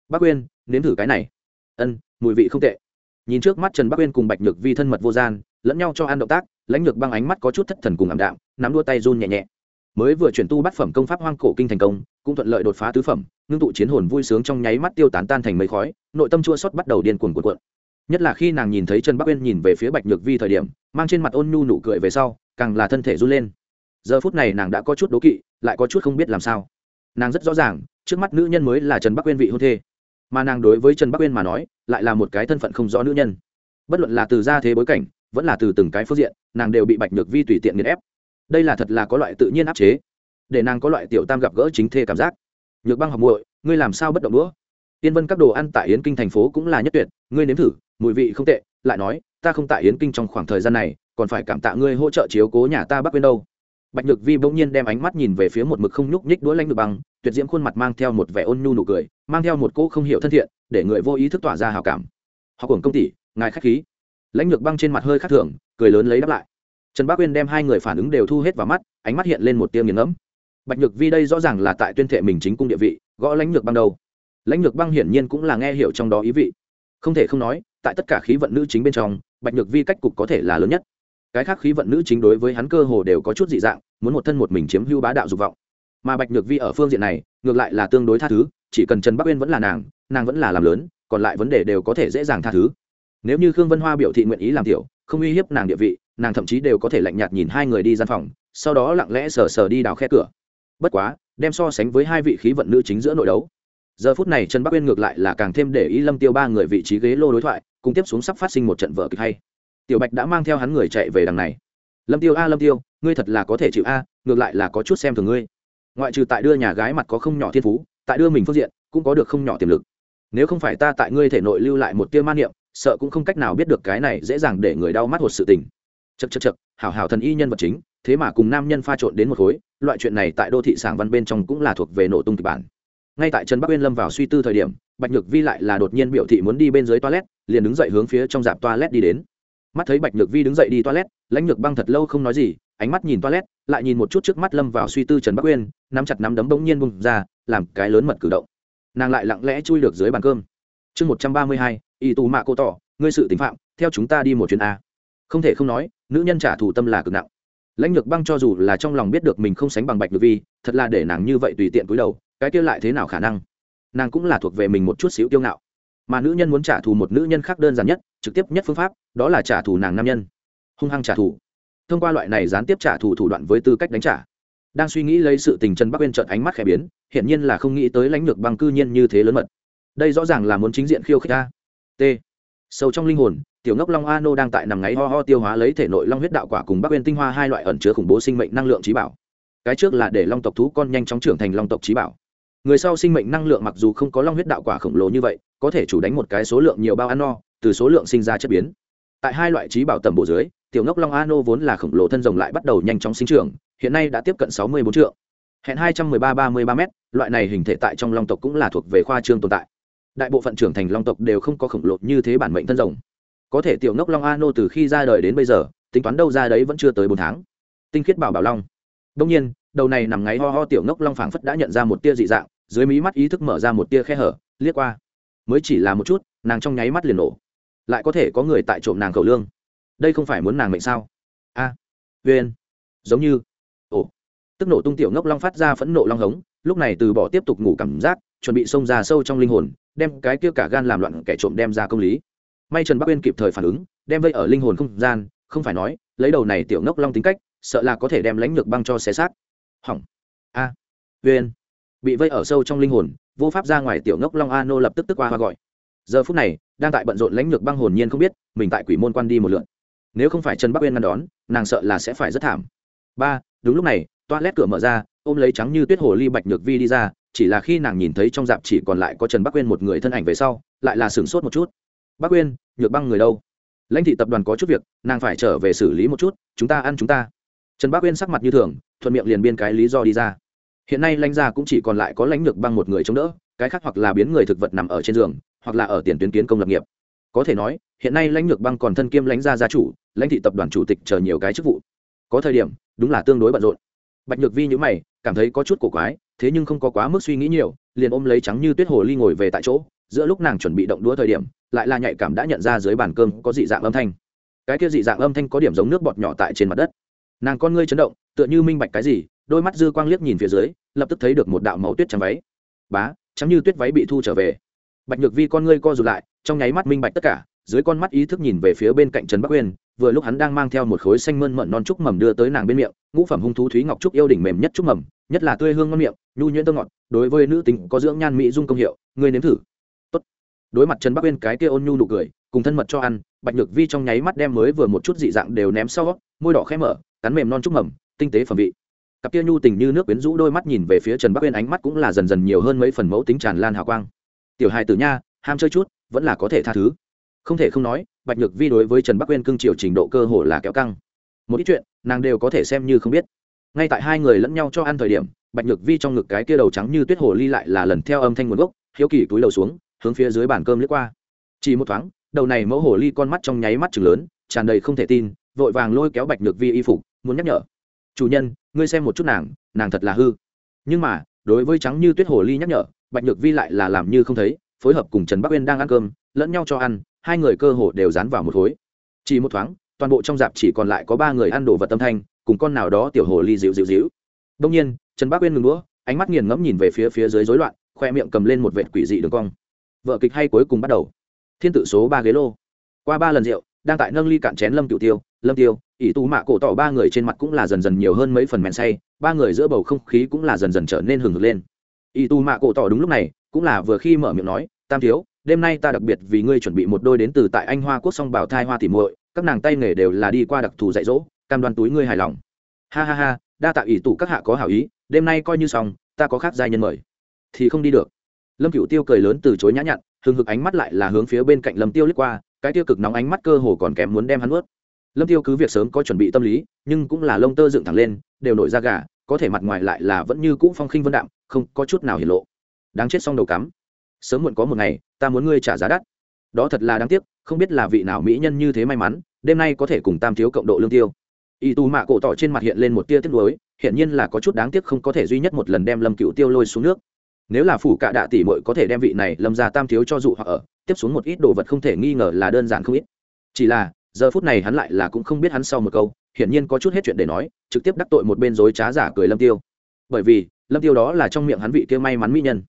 Bắc uyên, nếm thử cái này. Ân, mùi vị không tệ. Nhìn trước mắt trần bắc uyên cùng bạch nhược vi thân mật vô gian, lẫn nhau cho ăn động tác, lãnh nhược băng ánh mắt có chút thất thần cùng ảm đạm, nắm đua tay run nhẹ nhẹ mới vừa chuyển tu bát phẩm công pháp hoang cổ kinh thành công, cũng thuận lợi đột phá tứ phẩm, ngưng tụ chiến hồn vui sướng trong nháy mắt tiêu tán tan thành mấy khói, nội tâm chua xót bắt đầu điên cuồng cuộn cuộn. Nhất là khi nàng nhìn thấy trần bắc uyên nhìn về phía bạch nhược vi thời điểm, mang trên mặt ôn nhu nụ cười về sau, càng là thân thể run lên. Giờ phút này nàng đã có chút đố kỵ, lại có chút không biết làm sao. Nàng rất rõ ràng, trước mắt nữ nhân mới là trần bắc uyên vị hôn thê. Mà nàng đối với trần bắc uyên mà nói, lại là một cái thân phận không rõ nữ nhân. Bất luận là từ gia thế bối cảnh, vẫn là từ từng cái phương diện, nàng đều bị bạch nhược vi tùy tiện nghiền ép đây là thật là có loại tự nhiên áp chế, để nàng có loại tiểu tam gặp gỡ chính thê cảm giác. Nhược băng học muội, ngươi làm sao bất động đũa? Tiên vân các đồ ăn tại yến kinh thành phố cũng là nhất tuyệt, ngươi nếm thử, mùi vị không tệ, lại nói, ta không tại yến kinh trong khoảng thời gian này, còn phải cảm tạ ngươi hỗ trợ chiếu cố nhà ta bắc bên đâu. Bạch nhược vi bỗng nhiên đem ánh mắt nhìn về phía một mực không nhúc nhích đũa lanh được băng, tuyệt diễm khuôn mặt mang theo một vẻ ôn nhu nụ cười, mang theo một cỗ không hiểu thân thiện, để người vô ý thức tỏa ra hào cảm. Họ cùng công tỷ, ngài khách khí. Lãnh lược băng trên mặt hơi khắc thường, cười lớn lấy đáp lại trần bác uyên đem hai người phản ứng đều thu hết vào mắt, ánh mắt hiện lên một tiêu nghiền ngẫm. Bạch nhược vi đây rõ ràng là tại tuyên thệ mình chính cung địa vị, gõ lãnh lược băng đầu lãnh lược băng hiển nhiên cũng là nghe hiểu trong đó ý vị. Không thể không nói, tại tất cả khí vận nữ chính bên trong, bạch nhược vi cách cục có thể là lớn nhất. Cái khác khí vận nữ chính đối với hắn cơ hồ đều có chút dị dạng, muốn một thân một mình chiếm hưu bá đạo dục vọng. Mà bạch nhược vi ở phương diện này, ngược lại là tương đối tha thứ, chỉ cần trần bắc uyên vẫn là nàng nàng vẫn là làm lớn, còn lại vấn đề đều có thể dễ dàng tha thứ. Nếu như khương vân hoa biểu thị nguyện ý làm tiểu, không uy hiếp nàng địa vị nàng thậm chí đều có thể lạnh nhạt nhìn hai người đi gian phòng, sau đó lặng lẽ sờ sờ đi đào khe cửa. Bất quá, đem so sánh với hai vị khí vận nữ chính giữa nội đấu. Giờ phút này trần bắc uyên ngược lại là càng thêm để ý lâm tiêu ba người vị trí ghế lô đối thoại, cùng tiếp xuống sắp phát sinh một trận vở kịch hay. Tiểu bạch đã mang theo hắn người chạy về đằng này. Lâm tiêu a, lâm tiêu, ngươi thật là có thể chịu a, ngược lại là có chút xem thường ngươi. Ngoại trừ tại đưa nhà gái mặt có không nhỏ thiên phú, tại đưa mình phương diện cũng có được không nhỏ tiềm lực. Nếu không phải ta tại ngươi thể nội lưu lại một tia man niệm, sợ cũng không cách nào biết được cái này dễ dàng để người đau mắt hột sự tình chật chật chật, hảo hảo thần y nhân vật chính, thế mà cùng nam nhân pha trộn đến một khối, loại chuyện này tại đô thị sảng văn bên trong cũng là thuộc về nổ tung kịch bản. Ngay tại trần bắc uyên lâm vào suy tư thời điểm, bạch nhược vi lại là đột nhiên biểu thị muốn đi bên dưới toilet, liền đứng dậy hướng phía trong dạp toilet đi đến. Mắt thấy bạch nhược vi đứng dậy đi toilet, lãnh nhược băng thật lâu không nói gì, ánh mắt nhìn toilet, lại nhìn một chút trước mắt lâm vào suy tư trần bắc uyên, nắm chặt nắm đấm bỗng nhiên bung ra, làm cái lớn mật cử động. Nàng lại lặng lẽ chui được dưới bàn cơm. Chương một trăm ba mươi hai, y tù mạ cô tỏ, ngươi sự tính phạm, theo chúng ta đi một chuyến a. Không thể không nói nữ nhân trả thù tâm là cực nặng. Lãnh lược băng cho dù là trong lòng biết được mình không sánh bằng bạch nhược vi, thật là để nàng như vậy tùy tiện cúi đầu, cái kia lại thế nào khả năng? Nàng cũng là thuộc về mình một chút xíu kiêu ngạo. Mà nữ nhân muốn trả thù một nữ nhân khác đơn giản nhất, trực tiếp nhất phương pháp, đó là trả thù nàng nam nhân. Hung hăng trả thù. Thông qua loại này gián tiếp trả thù thủ đoạn với tư cách đánh trả. Đang suy nghĩ lấy sự tình trần bắc bên trợn ánh mắt khẽ biến, hiển nhiên là không nghĩ tới lãnh lược băng cư nhiên như thế lớn mật. Đây rõ ràng là muốn chính diện khiêu khích ta. T. Sâu trong linh hồn tiểu ngốc long a nô đang tại nằm ngáy ho ho tiêu hóa lấy thể nội long huyết đạo quả cùng bắc Nguyên tinh hoa hai loại ẩn chứa khủng bố sinh mệnh năng lượng trí bảo. Cái trước là để long tộc thú con nhanh chóng trưởng thành long tộc trí bảo. Người sau sinh mệnh năng lượng mặc dù không có long huyết đạo quả khổng lồ như vậy, có thể chủ đánh một cái số lượng nhiều bao ăn no, từ số lượng sinh ra chất biến. Tại hai loại trí bảo tầm bộ dưới, tiểu ngốc long a nô vốn là khổng lồ thân rồng lại bắt đầu nhanh chóng sinh trưởng, hiện nay đã tiếp cận sáu mươi bốn triệu hẹn hai trăm mười ba ba mươi ba m loại này hình thể tại trong long tộc cũng là thuộc về khoa trương tồn tại. Đại bộ phận trưởng thành long tộc đều không có khổng lồ như thế bản mệnh thân rồng có thể tiểu ngốc long a nô từ khi ra đời đến bây giờ tính toán đâu ra đấy vẫn chưa tới bốn tháng. Tinh khiết bảo bảo long. Đông nhiên đầu này nằm ngáy ho ho tiểu ngốc long phảng phất đã nhận ra một tia dị dạng dưới mí mắt ý thức mở ra một tia khe hở liếc qua. Mới chỉ là một chút nàng trong nháy mắt liền nổ. Lại có thể có người tại trộm nàng khẩu lương. Đây không phải muốn nàng mệnh sao? A. À, giống như. Ồ. Tức nổ tung tiểu ngốc long phát ra phẫn nộ long hống lúc này từ bỏ tiếp tục ngủ cảm giác chuẩn bị xông ra sâu trong linh hồn đem cái kia cả gan làm loạn kẻ trộm đem ra công lý may trần bắc uyên kịp thời phản ứng, đem vây ở linh hồn không gian, không phải nói, lấy đầu này tiểu ngốc long tính cách, sợ là có thể đem lãnh lược băng cho xé xác. Hỏng. A. À. uyên. Bị vây ở sâu trong linh hồn, vô pháp ra ngoài tiểu ngốc long a nô lập tức tức qua hoa gọi. Giờ phút này, đang tại bận rộn lãnh lược băng hồn nhiên không biết, mình tại quỷ môn quan đi một lượn. Nếu không phải trần bắc uyên ngăn đón, nàng sợ là sẽ phải rất thảm. Ba, đúng lúc này toa lét cửa mở ra, ôm lấy trắng như tuyết hồ ly bạch nhược vi đi ra, chỉ là khi nàng nhìn thấy trong dạp chỉ còn lại có trần bắc uyên một người thân ảnh về sau, lại là sửng sốt một chút. Bác uyên nhược băng người đâu? Lãnh thị tập đoàn có chút việc, nàng phải trở về xử lý một chút, chúng ta ăn chúng ta. Trần bác uyên sắc mặt như thường, thuận miệng liền biên cái lý do đi ra. Hiện nay lãnh gia cũng chỉ còn lại có lãnh nhược băng một người chống đỡ, cái khác hoặc là biến người thực vật nằm ở trên giường, hoặc là ở tiền tuyến kiến công lập nghiệp. Có thể nói, hiện nay lãnh nhược băng còn thân kiêm lãnh gia gia chủ, lãnh thị tập đoàn chủ tịch chờ nhiều cái chức vụ. Có thời điểm, đúng là tương đối bận rộn. Bạch nhược vi nhữ mày, cảm thấy có chút cổ quái, thế nhưng không có quá mức suy nghĩ nhiều liền ôm lấy trắng như tuyết hồ ly ngồi về tại chỗ, giữa lúc nàng chuẩn bị động đũa thời điểm, lại là nhạy cảm đã nhận ra dưới bàn cơm có dị dạng âm thanh. Cái kia dị dạng âm thanh có điểm giống nước bọt nhỏ tại trên mặt đất. Nàng con ngươi chấn động, tựa như minh bạch cái gì, đôi mắt dư quang liếc nhìn phía dưới, lập tức thấy được một đạo màu tuyết trắng váy. Bá, trắng như tuyết váy bị thu trở về. Bạch nhược vi con ngươi co rụt lại, trong nháy mắt minh bạch tất cả, dưới con mắt ý thức nhìn về phía bên cạnh trần bắc uyên vừa lúc hắn đang mang theo một khối xanh mơn mận non trúc mầm đưa tới nàng bên miệng, ngũ phẩm hung thú thúy ngọc trúc yêu đỉnh mềm nhất trúc mầm, nhất là tươi hương ngon miệng, nhu nhuyễn tơ ngọt, đối với nữ tính có dưỡng nhan mỹ dung công hiệu, ngươi nếm thử. Tốt. đối mặt trần bắc uyên cái kia ôn nhu nụ cười, cùng thân mật cho ăn, bạch nhược vi trong nháy mắt đem mới vừa một chút dị dạng đều ném sau, môi đỏ khẽ mở, cắn mềm non trúc mầm, tinh tế phẩm vị. Cặp kia nhu tình như nước quyến rũ đôi mắt nhìn về phía trần bắc uyên ánh mắt cũng là dần dần nhiều hơn mấy phần mẫu tính tràn lan hào quang. Tiểu hài tử nha, ham chơi chút, vẫn là có thể tha thứ. Không thể không nói bạch nhược vi đối với trần bắc uyên cưng chiều trình độ cơ hồ là kéo căng. Một ít chuyện, nàng đều có thể xem như không biết. Ngay tại hai người lẫn nhau cho ăn thời điểm, bạch nhược vi trong ngực cái kia đầu trắng như tuyết hồ ly lại là lần theo âm thanh nguồn gốc, hiếu kỳ túi đầu xuống, hướng phía dưới bàn cơm lướt qua. Chỉ một thoáng, đầu này mẫu hồ ly con mắt trong nháy mắt chừng lớn, tràn đầy không thể tin, vội vàng lôi kéo bạch nhược vi y phục, muốn nhắc nhở. Chủ nhân, ngươi xem một chút nàng nàng thật là hư. Nhưng mà, đối với trắng như tuyết hồ ly nhắc nhở, bạch nhược vi lại là làm như không thấy phối hợp cùng trần bắc uyên đang ăn cơm, lẫn nhau cho ăn, hai người cơ hồ đều dán vào một khối chỉ một thoáng, toàn bộ trong dạp chỉ còn lại có ba người ăn đồ vật tâm thanh, cùng con nào đó tiểu hồ ly dịu dịu dịu. Đông nhiên, trần bắc uyên ngừng đũa, ánh mắt nghiền ngẫm nhìn về phía phía dưới rối loạn, khoe miệng cầm lên một vệt quỷ dị đường cong. Vợ kịch hay cuối cùng bắt đầu. Thiên tự số ba ghế lô. Qua ba lần rượu, đang tại nâng ly cạn chén lâm cựu tiêu, lâm tiêu, ỷ tù mạ cổ tỏ ba người trên mặt cũng là dần dần nhiều hơn mấy phần men say, ba người giữa bầu không khí cũng là dần dần trở nên hừng hực lên. Ỷ tù mạ cổ tỏ đúng lúc này cũng là vừa khi mở miệng nói, tam thiếu, đêm nay ta đặc biệt vì ngươi chuẩn bị một đôi đến từ tại anh hoa quốc song bảo thai hoa tỉ muội, các nàng tay nghề đều là đi qua đặc thù dạy dỗ, cam đoan túi ngươi hài lòng. Ha ha ha, đa tạ ỷ tủ các hạ có hảo ý, đêm nay coi như xong, ta có khác giai nhân mời. Thì không đi được. Lâm cựu tiêu cười lớn từ chối nhã nhặn, hừng hực ánh mắt lại là hướng phía bên cạnh lâm tiêu lướt qua, cái tiêu cực nóng ánh mắt cơ hồ còn kém muốn đem hắn ướt lâm tiêu cứ việc sớm có chuẩn bị tâm lý, nhưng cũng là lông tơ dựng thẳng lên, đều nổi ra gà, có thể mặt ngoài lại là vẫn như cũ phong khinh vân đạm, không có chút nào hiển lộ đáng chết xong đầu cắm. Sớm muộn có một ngày, ta muốn ngươi trả giá đắt. Đó thật là đáng tiếc, không biết là vị nào mỹ nhân như thế may mắn, đêm nay có thể cùng tam thiếu cộng độ lương tiêu. Y tu mạ cổ tỏ trên mặt hiện lên một tia tiếc nuối hiện nhiên là có chút đáng tiếc không có thể duy nhất một lần đem lâm cựu tiêu lôi xuống nước. Nếu là phủ cạ đạ tỷ mội có thể đem vị này lâm ra tam thiếu cho dụ hoặc ở, tiếp xuống một ít đồ vật không thể nghi ngờ là đơn giản không ít. Chỉ là, giờ phút này hắn lại là cũng không biết hắn sau một câu, hiển nhiên có chút hết chuyện để nói, trực tiếp đắc tội một bên dối trá giả cười lâm tiêu. Bởi vì, lâm tiêu đó là trong miệng hắn vị kia may mắn mỹ nhân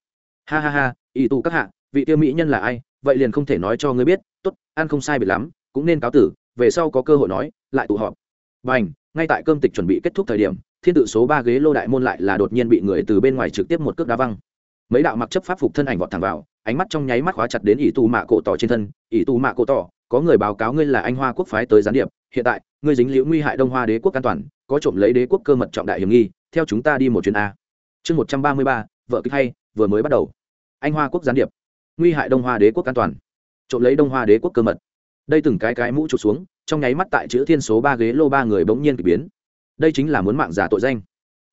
ha ha ha y tù các hạ, vị tiêu mỹ nhân là ai? Vậy liền không thể nói cho ngươi biết. Tốt, ăn không sai biệt lắm, cũng nên cáo tử, về sau có cơ hội nói, lại tụ họp. Và ảnh ngay tại cơm tịch chuẩn bị kết thúc thời điểm, thiên tự số ba ghế lô đại môn lại là đột nhiên bị người từ bên ngoài trực tiếp một cước đá văng. Mấy đạo mặc chấp pháp phục thân ảnh vọt thẳng vào, ánh mắt trong nháy mắt khóa chặt đến ỷ tù mạ cổ tỏ trên thân. Ỷ tù mạ cổ tỏ, có người báo cáo ngươi là anh hoa quốc phái tới gián điệp. Hiện tại, ngươi dính liễu nguy hại đông hoa đế quốc an toàn, có trộm lấy đế quốc cơ mật trọng đại hiểm nghi, theo chúng ta đi một chuyến a. Chương một trăm ba mươi ba vợ kịch hay, vừa mới bắt đầu. Anh hoa quốc gián điệp. Nguy hại đông hoa đế quốc an toàn. Trộm lấy đông hoa đế quốc cơ mật. Đây từng cái cái mũ trụt xuống, trong nháy mắt tại chữ thiên số ba ghế lô ba người bỗng nhiên k ỳ biến. Đây chính là muốn mạng giả tội danh.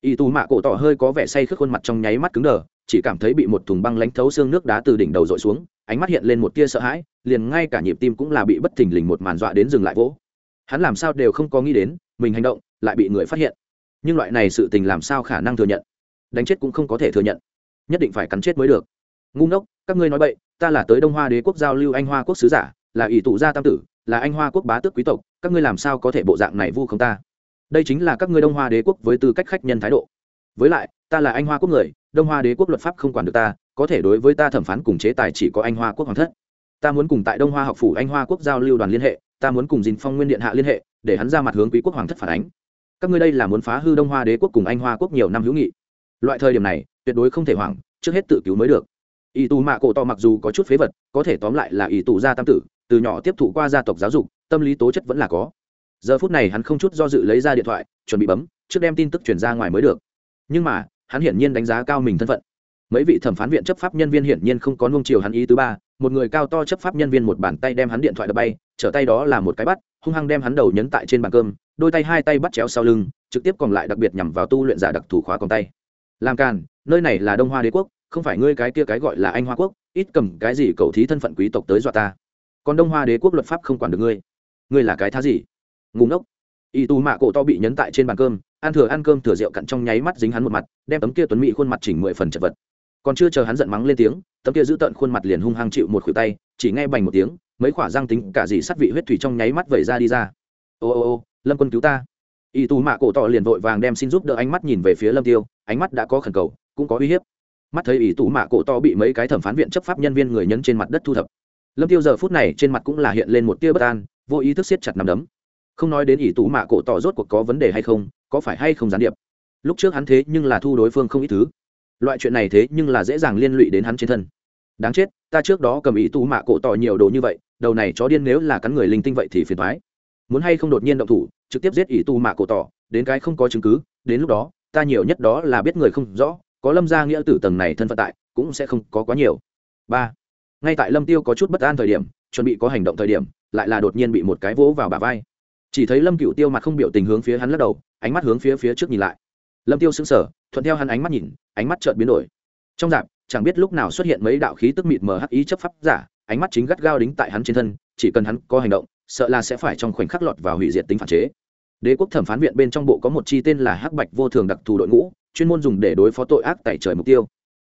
Y tù mạ cổ tỏ hơi có vẻ say khước khuôn mặt trong nháy mắt cứng đờ, chỉ cảm thấy bị một thùng băng lánh thấu xương nước đá từ đỉnh đầu dội xuống, ánh mắt hiện lên một tia sợ hãi, liền ngay cả nhịp tim cũng là bị bất thình lình một màn dọa đến dừng lại vỗ. Hắn làm sao đều không có nghĩ đến, mình hành động lại bị người phát hiện. Nhưng loại này sự tình làm sao khả năng thừa nhận? Đánh chết cũng không có thể thừa nhận nhất định phải cắn chết mới được. Ngu ngốc, các ngươi nói vậy ta là tới đông hoa đế quốc giao lưu anh hoa quốc sứ giả, là ỷ tụ gia tam tử, là anh hoa quốc bá tước quý tộc, các ngươi làm sao có thể bộ dạng này vu không ta? Đây chính là các ngươi đông hoa đế quốc với tư cách khách nhân thái độ. Với lại, ta là anh hoa quốc người, đông hoa đế quốc luật pháp không quản được ta, có thể đối với ta thẩm phán cùng chế tài chỉ có anh hoa quốc hoàng thất. Ta muốn cùng tại đông hoa học phủ anh hoa quốc giao lưu đoàn liên hệ, ta muốn cùng dìn phong nguyên điện hạ liên hệ, để hắn ra mặt hướng quý quốc hoàng thất phản ánh. Các ngươi đây là muốn phá hư đông hoa đế quốc cùng anh hoa quốc nhiều năm hữu nghị. Loại thời điểm này tuyệt đối không thể hoảng, trước hết tự cứu mới được. Ỷ tù mạ cổ to mặc dù có chút phế vật, có thể tóm lại là ỷ tù gia tam tử, từ nhỏ tiếp thụ qua gia tộc giáo dục, tâm lý tố chất vẫn là có. Giờ phút này hắn không chút do dự lấy ra điện thoại, chuẩn bị bấm, trước đem tin tức chuyển ra ngoài mới được. Nhưng mà, hắn hiển nhiên đánh giá cao mình thân phận. Mấy vị thẩm phán viện chấp pháp nhân viên hiển nhiên không có nung chiều hắn ý thứ ba, một người cao to chấp pháp nhân viên một bàn tay đem hắn điện thoại đập bay, trở tay đó là một cái bắt, hung hăng đem hắn đầu nhấn tại trên bàn cơm, đôi tay hai tay bắt chéo sau lưng, trực tiếp còn lại đặc biệt nhằm vào tu luyện giả đặc thủ khóa còn tay. Làm càn nơi này là đông hoa đế quốc, không phải ngươi cái kia cái gọi là anh hoa quốc, ít cầm cái gì cầu thí thân phận quý tộc tới dọa ta. Còn đông hoa đế quốc luật pháp không quản được ngươi. Ngươi là cái thá gì? Ngủ ngốc. Y tù mạ cổ to bị nhấn tại trên bàn cơm, ăn thừa ăn cơm thừa rượu cặn trong nháy mắt dính hắn một mặt, đem tấm kia tuấn mỹ khuôn mặt chỉnh mười phần chật vật. Còn chưa chờ hắn giận mắng lên tiếng, tấm kia giữ tận khuôn mặt liền hung hăng chịu một khuỷu tay, chỉ nghe bành một tiếng, mấy khỏa răng tính cả gì sắt vị huyết thủy trong nháy mắt vẩy ra đi ra. Ô ô ô, lâm quân cứu ta. Y tù mạ cổ tỏ liền vội vàng đem xin giúp đỡ ánh mắt nhìn về phía lâm tiêu, ánh mắt đã có khẩn cầu cũng có uy hiếp. Mắt thấy ý tù mạ cổ to bị mấy cái thẩm phán viện chấp pháp nhân viên người nhấn trên mặt đất thu thập. Lâm tiêu giờ phút này trên mặt cũng là hiện lên một tia bất an, vô ý thức siết chặt nằm đấm. Không nói đến ý tù mạ cổ tỏ rốt cuộc có vấn đề hay không, có phải hay không gián điệp. Lúc trước hắn thế nhưng là thu đối phương không ít thứ. Loại chuyện này thế nhưng là dễ dàng liên lụy đến hắn trên thân. Đáng chết, ta trước đó cầm ý tù mạ cổ tỏ nhiều đồ như vậy, đầu này chó điên nếu là cắn người linh tinh vậy thì phiền thoái muốn hay không đột nhiên động thủ, trực tiếp giết ý tù mạ cổ tỏ đến cái không có chứng cứ, đến lúc đó, ta nhiều nhất đó là biết người không rõ có lâm gia nghĩa tử tầng này thân phận tại, cũng sẽ không có quá nhiều. Ba, ngay tại lâm tiêu có chút bất an thời điểm, chuẩn bị có hành động thời điểm, lại là đột nhiên bị một cái vỗ vào bả vai. Chỉ thấy lâm cựu tiêu mặt không biểu tình hướng phía hắn lắc đầu, ánh mắt hướng phía phía trước nhìn lại. Lâm tiêu sững sờ, thuận theo hắn ánh mắt nhìn, ánh mắt chợt biến đổi. Trong dạp, chẳng biết lúc nào xuất hiện mấy đạo khí tức mịt mờ hắc ý chấp pháp giả, ánh mắt chính gắt gao đính tại hắn trên thân, chỉ cần hắn có hành động, sợ là sẽ phải trong khoảnh khắc lọt vào hủy diệt tính phản chế. Đế quốc thẩm phán viện bên trong bộ có một chi tên là hắc bạch vô thường đặc thù đội ngũ chuyên môn dùng để đối phó tội ác tại trời mục tiêu.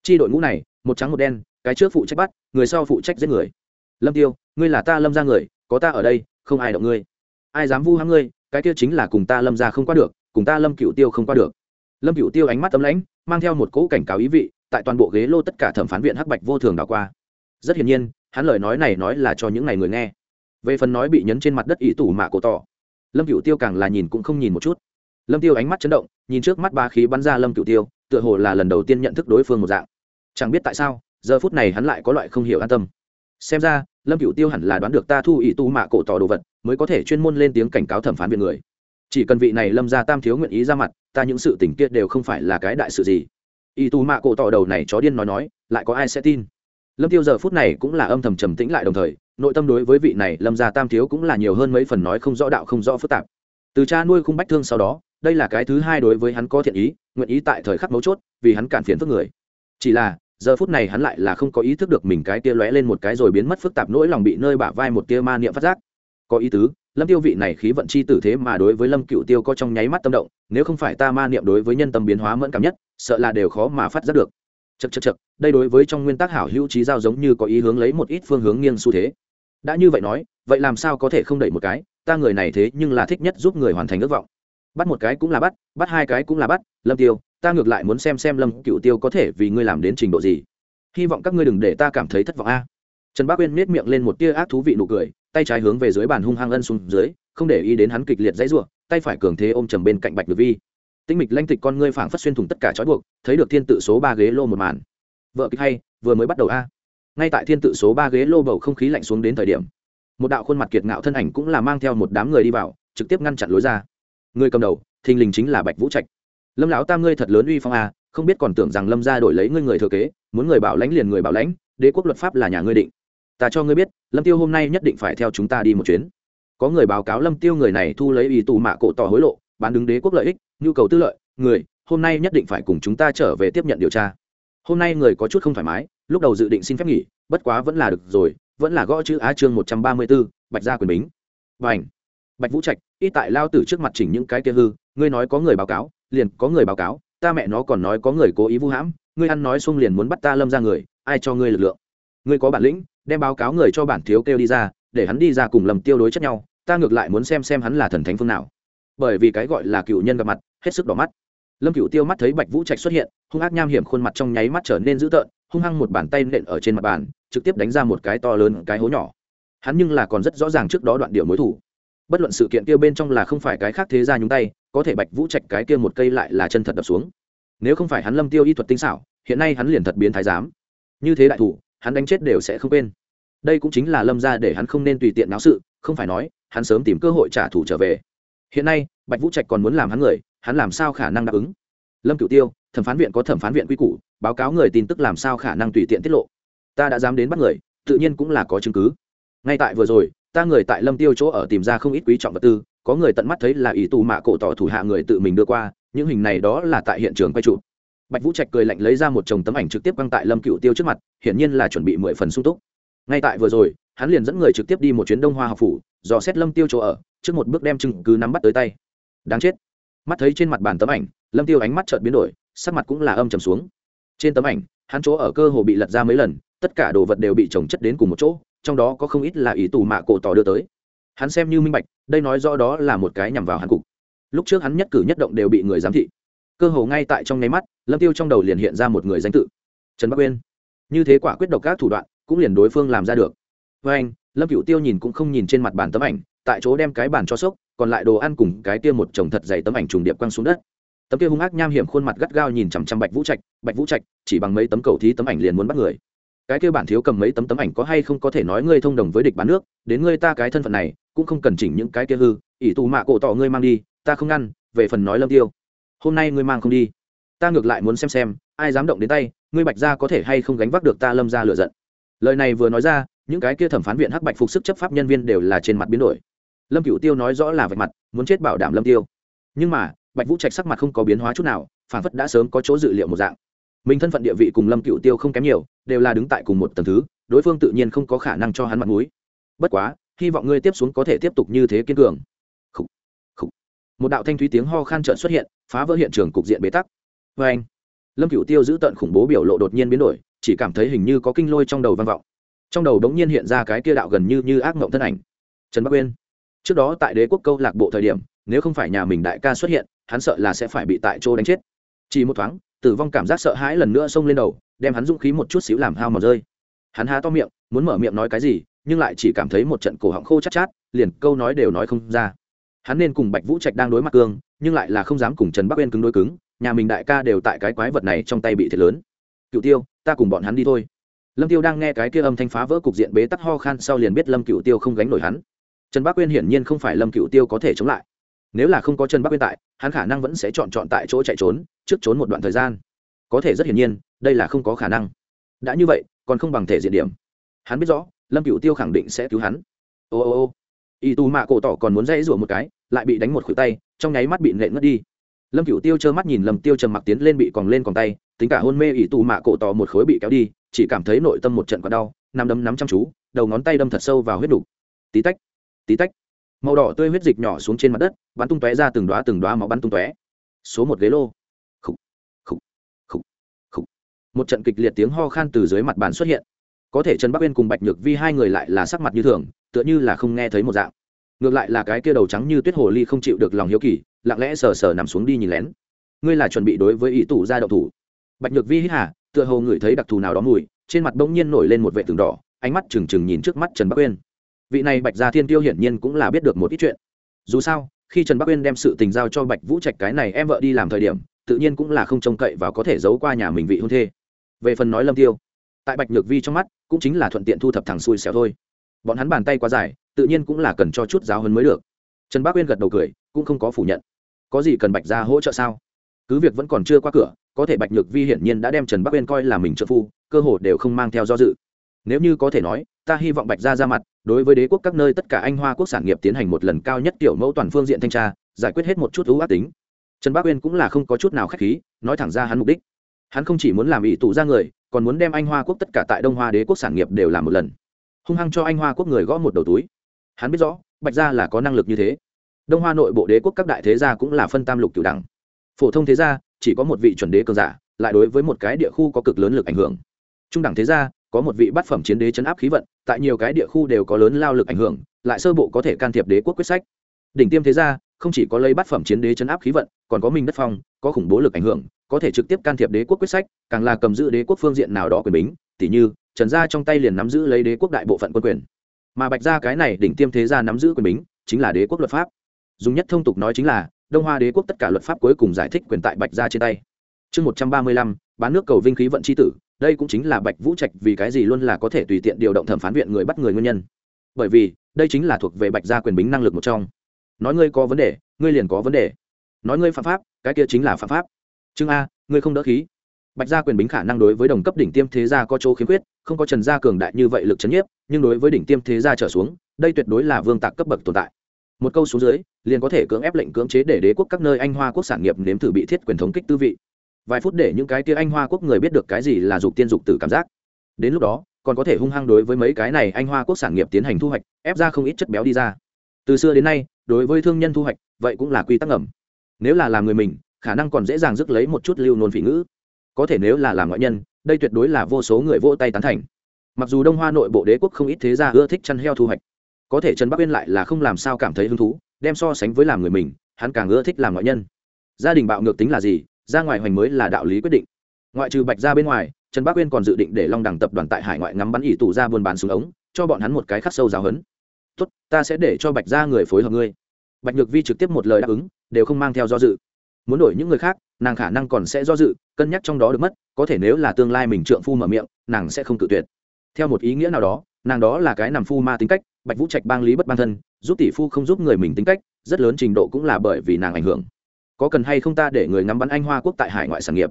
Chi đội ngũ này, một trắng một đen, cái trước phụ trách bắt, người sau phụ trách giết người. Lâm tiêu, ngươi là ta lâm ra người, có ta ở đây, không ai động ngươi. Ai dám vu hãm ngươi, cái kia chính là cùng ta lâm ra không qua được, cùng ta lâm cựu tiêu không qua được. Lâm cựu tiêu ánh mắt tấm lãnh, mang theo một cỗ cảnh cáo ý vị, tại toàn bộ ghế lô tất cả thẩm phán viện hắc bạch vô thường đảo qua. Rất hiển nhiên, hắn lời nói này nói là cho những ngày người nghe. Về phần nói bị nhấn trên mặt đất ý tủ mạ cổ tỏ, lâm cựu tiêu càng là nhìn cũng không nhìn một chút. Lâm tiêu ánh mắt chấn động nhìn trước mắt ba khí bắn ra lâm cựu tiêu, tựa hồ là lần đầu tiên nhận thức đối phương một dạng. Chẳng biết tại sao, giờ phút này hắn lại có loại không hiểu an tâm. Xem ra, lâm cựu tiêu hẳn là đoán được ta thu ý tu mạ cổ tỏ đồ vật, mới có thể chuyên môn lên tiếng cảnh cáo thẩm phán viện người. Chỉ cần vị này lâm ra tam thiếu nguyện ý ra mặt, ta những sự tình kia đều không phải là cái đại sự gì. Ý tu mạ cổ tỏ đầu này chó điên nói nói, lại có ai sẽ tin? Lâm tiêu giờ phút này cũng là âm thầm trầm tĩnh lại đồng thời, nội tâm đối với vị này lâm gia tam thiếu cũng là nhiều hơn mấy phần nói không rõ đạo không rõ phức tạp. Từ cha nuôi khung bách thương sau đó đây là cái thứ hai đối với hắn có thiện ý, nguyện ý tại thời khắc mấu chốt, vì hắn cản phiền phức người. Chỉ là, giờ phút này hắn lại là không có ý thức được mình cái tia lóe lên một cái rồi biến mất phức tạp nỗi lòng bị nơi bả vai một tia ma niệm phát giác. Có ý tứ, lâm tiêu vị này khí vận chi tử thế mà đối với lâm cựu tiêu có trong nháy mắt tâm động, nếu không phải ta ma niệm đối với nhân tâm biến hóa mẫn cảm nhất, sợ là đều khó mà phát giác được. Chật chật chật đây đối với trong nguyên tắc hảo hữu trí giao giống như có ý hướng lấy một ít phương hướng nghiêng xu thế. Đã như vậy nói, vậy làm sao có thể không đẩy một cái, ta người này thế nhưng là thích nhất giúp người hoàn thành ước vọng bắt một cái cũng là bắt bắt hai cái cũng là bắt. Lâm tiêu, ta ngược lại muốn xem xem lâm cựu tiêu có thể vì ngươi làm đến trình độ gì. Hy vọng các ngươi đừng để ta cảm thấy thất vọng a. Trần bác uyên nết miệng lên một tia ác thú vị nụ cười, tay trái hướng về dưới bàn hung hăng ân xuống dưới, không để ý đến hắn kịch liệt dãy rủa, tay phải cường thế ôm trầm bên cạnh bạch được vi. Tinh mịch lanh tịch con ngươi phảng phất xuyên thủng tất cả trói buộc, thấy được thiên tự số ba ghế lô một màn. Vợ kịch hay, vừa mới bắt đầu a. Ngay tại thiên tự số ba ghế lô bầu không khí lạnh xuống đến thời điểm, một đạo khuôn mặt kiệt ngạo thân ảnh cũng là mang theo một đám người đi vào, trực tiếp ngăn chặn lối ra người cầm đầu thình lình chính là bạch vũ trạch. Lâm lão tam ngươi thật lớn uy phong à? không biết còn tưởng rằng lâm gia đổi lấy ngươi người thừa kế muốn người bảo lãnh liền người bảo lãnh đế quốc luật pháp là nhà ngươi định. Ta cho ngươi biết lâm tiêu hôm nay nhất định phải theo chúng ta đi một chuyến. Có người báo cáo lâm tiêu người này thu lấy ý tù mạ cổ tỏ hối lộ bán đứng đế quốc lợi ích nhu cầu tư lợi người hôm nay nhất định phải cùng chúng ta trở về tiếp nhận điều tra. Hôm nay người có chút không thoải mái lúc đầu dự định xin phép nghỉ bất quá vẫn là được rồi vẫn là gõ chữ á chương một trăm ba mươi 134, bạch gia quyền bính. Và ảnh bạch vũ trạch ít tại lao tử trước mặt chỉnh những cái kia hư, ngươi nói có người báo cáo, liền có người báo cáo, ta mẹ nó còn nói có người cố ý vu hãm, ngươi ăn nói xung liền muốn bắt ta lâm ra người, ai cho ngươi lực lượng? Ngươi có bản lĩnh, đem báo cáo người cho bản thiếu kêu đi ra, để hắn đi ra cùng lầm tiêu đối chất nhau, ta ngược lại muốn xem xem hắn là thần thánh phương nào. Bởi vì cái gọi là cựu nhân gặp mặt, hết sức đỏ mắt. Lâm cựu tiêu mắt thấy bạch vũ trạch xuất hiện, hung ác nham hiểm khuôn mặt trong nháy mắt trở nên dữ tợn, hung hăng một bàn tay nện ở trên mặt bàn, trực tiếp đánh ra một cái to lớn cái hố nhỏ. Hắn nhưng là còn rất rõ ràng trước đó đoạn điệu mối thủ bất luận sự kiện kia bên trong là không phải cái khác thế ra nhúng tay, có thể bạch vũ trạch cái kia một cây lại là chân thật đập xuống. Nếu không phải hắn lâm tiêu y thuật tinh xảo, hiện nay hắn liền thật biến thái giám. Như thế đại thủ, hắn đánh chết đều sẽ không quên. Đây cũng chính là lâm ra để hắn không nên tùy tiện náo sự, không phải nói, hắn sớm tìm cơ hội trả thù trở về. Hiện nay, bạch vũ trạch còn muốn làm hắn người, hắn làm sao khả năng đáp ứng? Lâm cửu tiêu, thẩm phán viện có thẩm phán viện quy củ, báo cáo người tin tức làm sao khả năng tùy tiện tiết lộ. Ta đã dám đến bắt người, tự nhiên cũng là có chứng cứ. Ngay tại vừa rồi ta người tại lâm tiêu chỗ ở tìm ra không ít quý trọng vật tư, có người tận mắt thấy là ý tù mạ cổ tỏ thủ hạ người tự mình đưa qua, những hình này đó là tại hiện trường quay trụ. Bạch vũ trạch cười lạnh lấy ra một chồng tấm ảnh trực tiếp quăng tại lâm cựu tiêu trước mặt, hiển nhiên là chuẩn bị mười phần sung túc. Ngay tại vừa rồi, hắn liền dẫn người trực tiếp đi một chuyến đông hoa học phủ, dò xét lâm tiêu chỗ ở, trước một bước đem chứng cứ nắm bắt tới tay. Đáng chết. Mắt thấy trên mặt bàn tấm ảnh, lâm tiêu ánh mắt chợt biến đổi, sắc mặt cũng là âm trầm xuống. Trên tấm ảnh, hắn chỗ ở cơ hồ bị lật ra mấy lần, tất cả đồ vật đều bị trồng chất đến cùng một chỗ trong đó có không ít là ý tù mạ cổ tỏ đưa tới. Hắn xem như minh bạch, đây nói rõ đó là một cái nhằm vào hắn cục. Lúc trước hắn nhất cử nhất động đều bị người giám thị. Cơ hồ ngay tại trong nháy mắt, lâm tiêu trong đầu liền hiện ra một người danh tự. Trần bắc uyên. Như thế quả quyết độc các thủ đoạn, cũng liền đối phương làm ra được. Với anh, lâm cửu tiêu nhìn cũng không nhìn trên mặt bàn tấm ảnh, tại chỗ đem cái bàn cho sốc, còn lại đồ ăn cùng cái kia một chồng thật dày tấm ảnh trùng điệp quăng xuống đất. Tấm kia hung ác nham hiểm khuôn mặt gắt gao nhìn chằm chằm bạch vũ trạch. Bạch vũ trạch, chỉ bằng mấy tấm cầu thí tấm ảnh liền muốn bắt người cái kia bản thiếu cầm mấy tấm tấm ảnh có hay không có thể nói ngươi thông đồng với địch bán nước, đến ngươi ta cái thân phận này, cũng không cần chỉnh những cái kia hư, ỷ tù mạ cổ tỏ ngươi mang đi, ta không ngăn, về phần nói lâm tiêu. Hôm nay ngươi mang không đi. Ta ngược lại muốn xem xem, ai dám động đến tay, ngươi bạch gia có thể hay không gánh vác được ta lâm ra lựa giận. Lời này vừa nói ra, những cái kia thẩm phán viện hắc bạch phục sức chấp pháp nhân viên đều là trên mặt biến đổi. Lâm cửu tiêu nói rõ là vạch mặt, muốn chết bảo đảm lâm tiêu. Nhưng mà, bạch vũ trạch sắc mặt không có biến hóa chút nào, phản phất đã sớm có chỗ dự liệu một dạng mình thân phận địa vị cùng lâm cửu tiêu không kém nhiều đều là đứng tại cùng một tầng thứ đối phương tự nhiên không có khả năng cho hắn mặt mũi. Bất quá hy vọng ngươi tiếp xuống có thể tiếp tục như thế kiên cường. Khủ, khủ. một đạo thanh thúy tiếng ho khan trợn xuất hiện phá vỡ hiện trường cục diện bế tắc. Vê anh lâm cửu tiêu giữ tận khủng bố biểu lộ đột nhiên biến đổi chỉ cảm thấy hình như có kinh lôi trong đầu vang vọng. Trong đầu đống nhiên hiện ra cái kia đạo gần như như ác mộng thân ảnh. Trần bắc uyên. Trước đó tại đế quốc câu lạc bộ thời điểm nếu không phải nhà mình đại ca xuất hiện hắn sợ là sẽ phải bị tại chỗ đánh chết. Chỉ một thoáng tử vong cảm giác sợ hãi lần nữa xông lên đầu, đem hắn dũng khí một chút xíu làm hao mà rơi. Hắn há to miệng, muốn mở miệng nói cái gì, nhưng lại chỉ cảm thấy một trận cổ họng khô chát chát, liền câu nói đều nói không ra. Hắn nên cùng bạch vũ trạch đang đối mặt cương, nhưng lại là không dám cùng trần bắc uyên cứng đối cứng, nhà mình đại ca đều tại cái quái vật này trong tay bị thiệt lớn. Cựu tiêu, ta cùng bọn hắn đi thôi. Lâm tiêu đang nghe cái kia âm thanh phá vỡ cục diện bế tắc ho khan sau liền biết lâm cựu tiêu không gánh nổi hắn. Trần Bắc Uyên hiển nhiên không phải lâm cựu tiêu có thể chống lại nếu là không có trần bắc uyên tại, hắn khả năng vẫn sẽ chọn chọn tại chỗ chạy trốn, trước trốn một đoạn thời gian. Có thể rất hiển nhiên, đây là không có khả năng. Đã như vậy, còn không bằng thể diện điểm. Hắn biết rõ, lâm cựu tiêu khẳng định sẽ cứu hắn. Ô ô ô. Y tù mạ cổ tỏ còn muốn dãy rủa một cái, lại bị đánh một khuỷu tay, trong nháy mắt bị nện ngất đi. Lâm cựu tiêu trơ mắt nhìn lầm tiêu trầm mặc tiến lên bị còn lên còn tay, tính cả hôn mê y tù mạ cổ tỏ một khối bị kéo đi, chỉ cảm thấy nội tâm một trận còn đau, nằm đấm nắm chăm chú, đầu ngón tay đâm thật sâu vào huyết đục. Tí tách tí tách màu đỏ tươi huyết dịch nhỏ xuống trên mặt đất bắn tung tóe ra từng đoá từng đoá máu bắn tung tóe. Số một ghế lô. Khủ, khủ, khủ, khủ. một trận kịch liệt tiếng ho khan từ dưới mặt bàn xuất hiện. Có thể trần bắc uyên cùng bạch nhược vi hai người lại là sắc mặt như thường tựa như là không nghe thấy một dạng. Ngược lại là cái kia đầu trắng như tuyết hồ ly không chịu được lòng hiếu kỳ lặng lẽ sờ sờ nằm xuống đi nhìn lén. Ngươi là chuẩn bị đối với ý tủ ra đậu thủ. Bạch nhược vi hít hà tựa hồ ngửi thấy đặc thù nào đó mùi trên mặt bỗng nhiên nổi lên một vệ tường đỏ ánh mắt trừng trừng nhìn trước mắt trần bắc uyên vị này bạch gia thiên tiêu hiển nhiên cũng là biết được một ít chuyện. Dù sao, khi trần bắc uyên đem sự tình giao cho bạch vũ trạch cái này em vợ đi làm thời điểm, tự nhiên cũng là không trông cậy và có thể giấu qua nhà mình vị hôn thê. Về phần nói lâm tiêu, tại bạch nhược vi trong mắt, cũng chính là thuận tiện thu thập thằng xui xẻo thôi. Bọn hắn bàn tay quá dài, tự nhiên cũng là cần cho chút giáo hơn mới được. Trần bác uyên gật đầu cười, cũng không có phủ nhận. Có gì cần bạch ra hỗ trợ sao? Cứ việc vẫn còn chưa qua cửa, có thể bạch nhược vi hiển nhiên đã đem trần bắc uyên coi là mình trợ phu, cơ hồ đều không mang theo do dự nếu như có thể nói, ta hy vọng bạch ra ra mặt, đối với đế quốc các nơi tất cả anh hoa quốc sản nghiệp tiến hành một lần cao nhất tiểu mẫu toàn phương diện thanh tra, giải quyết hết một chút ưu ác tính. Trần bắc uyên cũng là không có chút nào k h á c h khí, nói thẳng ra hắn mục đích. Hắn không chỉ muốn làm ỷ tụ ra người, còn muốn đem anh hoa quốc tất cả tại đông hoa đế quốc sản nghiệp đều làm một lần. Hung hăng cho anh hoa quốc người gõ một đầu túi. Hắn biết rõ, bạch gia là có năng lực như thế. Đông hoa nội bộ đế quốc các đại thế gia cũng là phân tam lục cựu đẳng. Phổ thông thế gia, chỉ có một vị chuẩn đế cường giả, lại đối với một cái địa khu có cực lớn lực ảnh hưởng. Trung đẳng thế gia có một vị bát phẩm chiến đế chấn áp khí vận, tại nhiều cái địa khu đều có lớn lao lực ảnh hưởng, lại sơ bộ có thể can thiệp đế quốc quyết sách. Đỉnh tiêm thế gia, không chỉ có lấy bát phẩm chiến đế chấn áp khí vận, còn có minh đất phong, có khủng bố lực ảnh hưởng, có thể trực tiếp can thiệp đế quốc quyết sách, càng là cầm giữ đế quốc phương diện nào đó quyền bính, tỉ như, trần gia trong tay liền nắm giữ lấy đế quốc đại bộ phận quân quyền. Mà bạch gia cái này đỉnh tiêm thế gia nắm giữ quyền bính, chính là đế quốc luật pháp. Dùng nhất thông tục nói chính là, đông hoa đế quốc tất cả luật pháp cuối cùng giải thích quyền tại bạch gia trên tay. Chương một trăm ba mươi lăm, bán nước cầu vinh khí vận c h i tử đây cũng chính là bạch vũ trạch vì cái gì luôn là có thể tùy tiện điều động thẩm phán viện người bắt người nguyên nhân. Bởi vì, đây chính là thuộc về bạch gia quyền bính năng lực một trong. Nói ngươi có vấn đề, ngươi liền có vấn đề. Nói ngươi phạm pháp, cái kia chính là phạm pháp. Chương a, ngươi không đỡ khí. Bạch gia quyền bính khả năng đối với đồng cấp đỉnh tiêm thế gia có chỗ khiếm khuyết, không có trần gia cường đại như vậy lực chấn nhiếp, nhưng đối với đỉnh tiêm thế gia trở xuống, đây tuyệt đối là vương tạc cấp bậc tồn tại. Một câu xuống dưới, liền có thể cưỡng ép lệnh cưỡng chế để đế quốc các nơi anh hoa quốc sản nghiệp nếm thử bị thiết quyền thống kích tư vị vài phút để những cái tia anh hoa quốc người biết được cái gì là dục tiên dục tử cảm giác. Đến lúc đó, còn có thể hung hăng đối với mấy cái này anh hoa quốc sản nghiệp tiến hành thu hoạch, ép ra không ít chất béo đi ra. Từ xưa đến nay, đối với thương nhân thu hoạch, vậy cũng là quy tắc ngầm. Nếu là làm người mình, khả năng còn dễ dàng rước lấy một chút lưu nôn phỉ ngữ. Có thể nếu là làm ngoại nhân, đây tuyệt đối là vô số người vỗ tay tán thành. Mặc dù đông hoa nội bộ đế quốc không ít thế gia ưa thích chăn heo thu hoạch, có thể trần bắc uyên lại là không làm sao cảm thấy hứng thú, đem so sánh với làm người mình, hắn càng ưa thích làm ngoại nhân. Gia đình bạo ngược tính là gì ra ngoài hoành mới là đạo lý quyết định. Ngoại trừ bạch ra bên ngoài, trần bắc uyên còn dự định để long đẳng tập đoàn tại hải ngoại ngắm bắn ỷ tụ ra buôn bán xuống ống, cho bọn hắn một cái khắc sâu giáo hấn tốt, ta sẽ để cho bạch ra người phối hợp ngươi. Bạch nhược vi trực tiếp một lời đáp ứng, đều không mang theo do dự. Muốn đổi những người khác, nàng khả năng còn sẽ do dự, cân nhắc trong đó được mất, có thể nếu là tương lai mình trượng phu mở miệng, nàng sẽ không tự tuyệt. Theo một ý nghĩa nào đó, nàng đó là cái nằm phu ma tính cách, bạch vũ trạch bang lý bất ban thân, giúp tỷ phu không giúp người mình tính cách, rất lớn trình độ cũng là bởi vì nàng ảnh hưởng có cần hay không ta để người ngắm bắn anh hoa quốc tại hải ngoại sản nghiệp?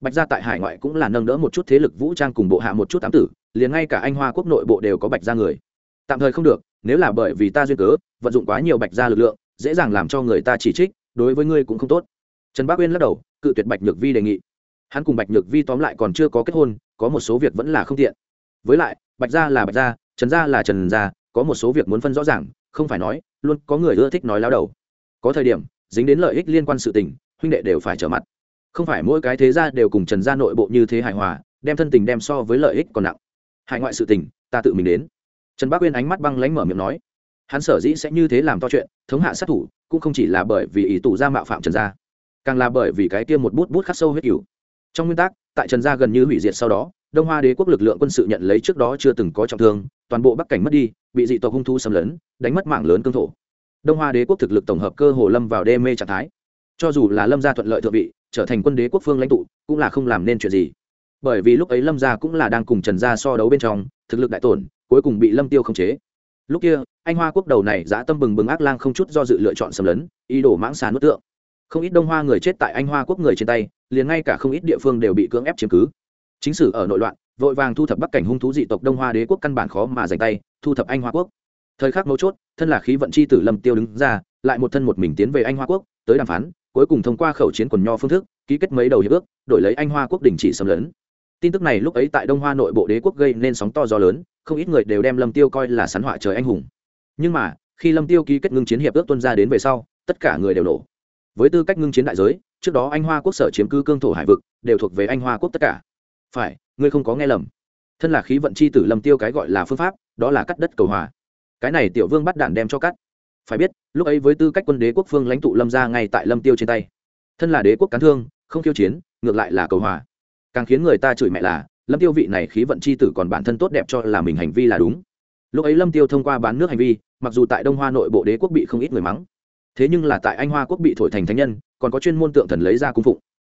Bạch gia tại hải ngoại cũng là nâng đỡ một chút thế lực vũ trang cùng bộ hạ một chút tám tử, liền ngay cả anh hoa quốc nội bộ đều có bạch gia người. Tạm thời không được, nếu là bởi vì ta duyên cớ, vận dụng quá nhiều bạch gia lực lượng, dễ dàng làm cho người ta chỉ trích, đối với ngươi cũng không tốt. Trần bác uyên lắc đầu, cự tuyệt bạch nhược vi đề nghị. Hắn cùng bạch nhược vi tóm lại còn chưa có kết hôn, có một số việc vẫn là không tiện. Với lại, bạch gia là bạch gia, trần gia là trần gia, có một số việc muốn phân rõ ràng, không phải nói, luôn có người ưa thích nói láo đầu. Có thời điểm dính đến lợi ích liên quan sự tình, huynh đệ đều phải trở mặt. Không phải mỗi cái thế gia đều cùng trần gia nội bộ như thế hài hòa, đem thân tình đem so với lợi ích còn nặng. Hải ngoại sự tình, ta tự mình đến. Trần bác uyên ánh mắt băng lánh mở miệng nói. Hắn sở dĩ sẽ như thế làm to chuyện, thống hạ sát thủ, cũng không chỉ là bởi vì ý tù gia mạo phạm trần gia, càng là bởi vì cái kia một bút bút khắc sâu huyết cửu trong nguyên tắc, tại trần gia gần như hủy diệt sau đó, đông hoa đế quốc lực lượng quân sự nhận lấy trước đó chưa từng có trọng thương, toàn bộ bắc cảnh mất đi, bị dị tộc hung thu xâm lấn, đánh mất mạng lớn cương thổ đông hoa đế quốc thực lực tổng hợp cơ hồ lâm vào đê mê trạng thái. Cho dù là lâm gia thuận lợi thượng vị, trở thành quân đế quốc phương lãnh tụ, cũng là không làm nên chuyện gì. Bởi vì lúc ấy lâm gia cũng là đang cùng trần gia so đấu bên trong, thực lực đại tổn, cuối cùng bị lâm tiêu khống chế. Lúc kia, anh hoa quốc đầu này dã tâm bừng bừng ác lang không chút do dự lựa chọn xâm lấn, ý đồ mãng xà nuốt tượng. Không ít đông hoa người chết tại anh hoa quốc người trên tay, liền ngay cả không ít địa phương đều bị cưỡng ép chiếm cứ. Chính sử ở nội loạn, vội vàng thu thập bắc cảnh hung thú dị tộc đông hoa đế quốc căn bản khó mà giành tay, thu thập anh hoa quốc thời khắc mấu chốt, thân là khí vận chi tử lâm tiêu đứng ra, lại một thân một mình tiến về anh hoa quốc, tới đàm phán, cuối cùng thông qua khẩu chiến quần nho phương thức, ký kết mấy đầu hiệp ước, đổi lấy anh hoa quốc đình chỉ xâm lấn. Tin tức này lúc ấy tại đông hoa nội bộ đế quốc gây nên sóng to gió lớn, không ít người đều đem lâm tiêu coi là sắn họa trời anh hùng. Nhưng mà, khi lâm tiêu ký kết ngưng chiến hiệp ước tuân ra đến về sau, tất cả người đều nổ. Với tư cách ngưng chiến đại giới, trước đó anh hoa quốc sở chiếm cư cương thổ hải vực, đều thuộc về anh hoa quốc tất cả. Phải, ngươi không có nghe lầm. Thân là khí vận chi tử lâm tiêu cái gọi là phương pháp, đó là cắt đất cầu hòa cái này tiểu vương bắt đạn đem cho cắt. Phải biết, lúc ấy với tư cách quân đế quốc phương lãnh tụ lâm ra ngay tại lâm tiêu trên tay. Thân là đế quốc cán thương, không khiêu chiến, ngược lại là cầu hòa. Càng khiến người ta chửi mẹ là, lâm tiêu vị này khí vận chi tử còn bản thân tốt đẹp cho là mình hành vi là đúng. Lúc ấy lâm tiêu thông qua bán nước hành vi, mặc dù tại đông hoa nội bộ đế quốc bị không ít người mắng, thế nhưng là tại anh hoa quốc bị thổi thành thánh nhân, còn có chuyên môn tượng thần lấy ra cung phụng.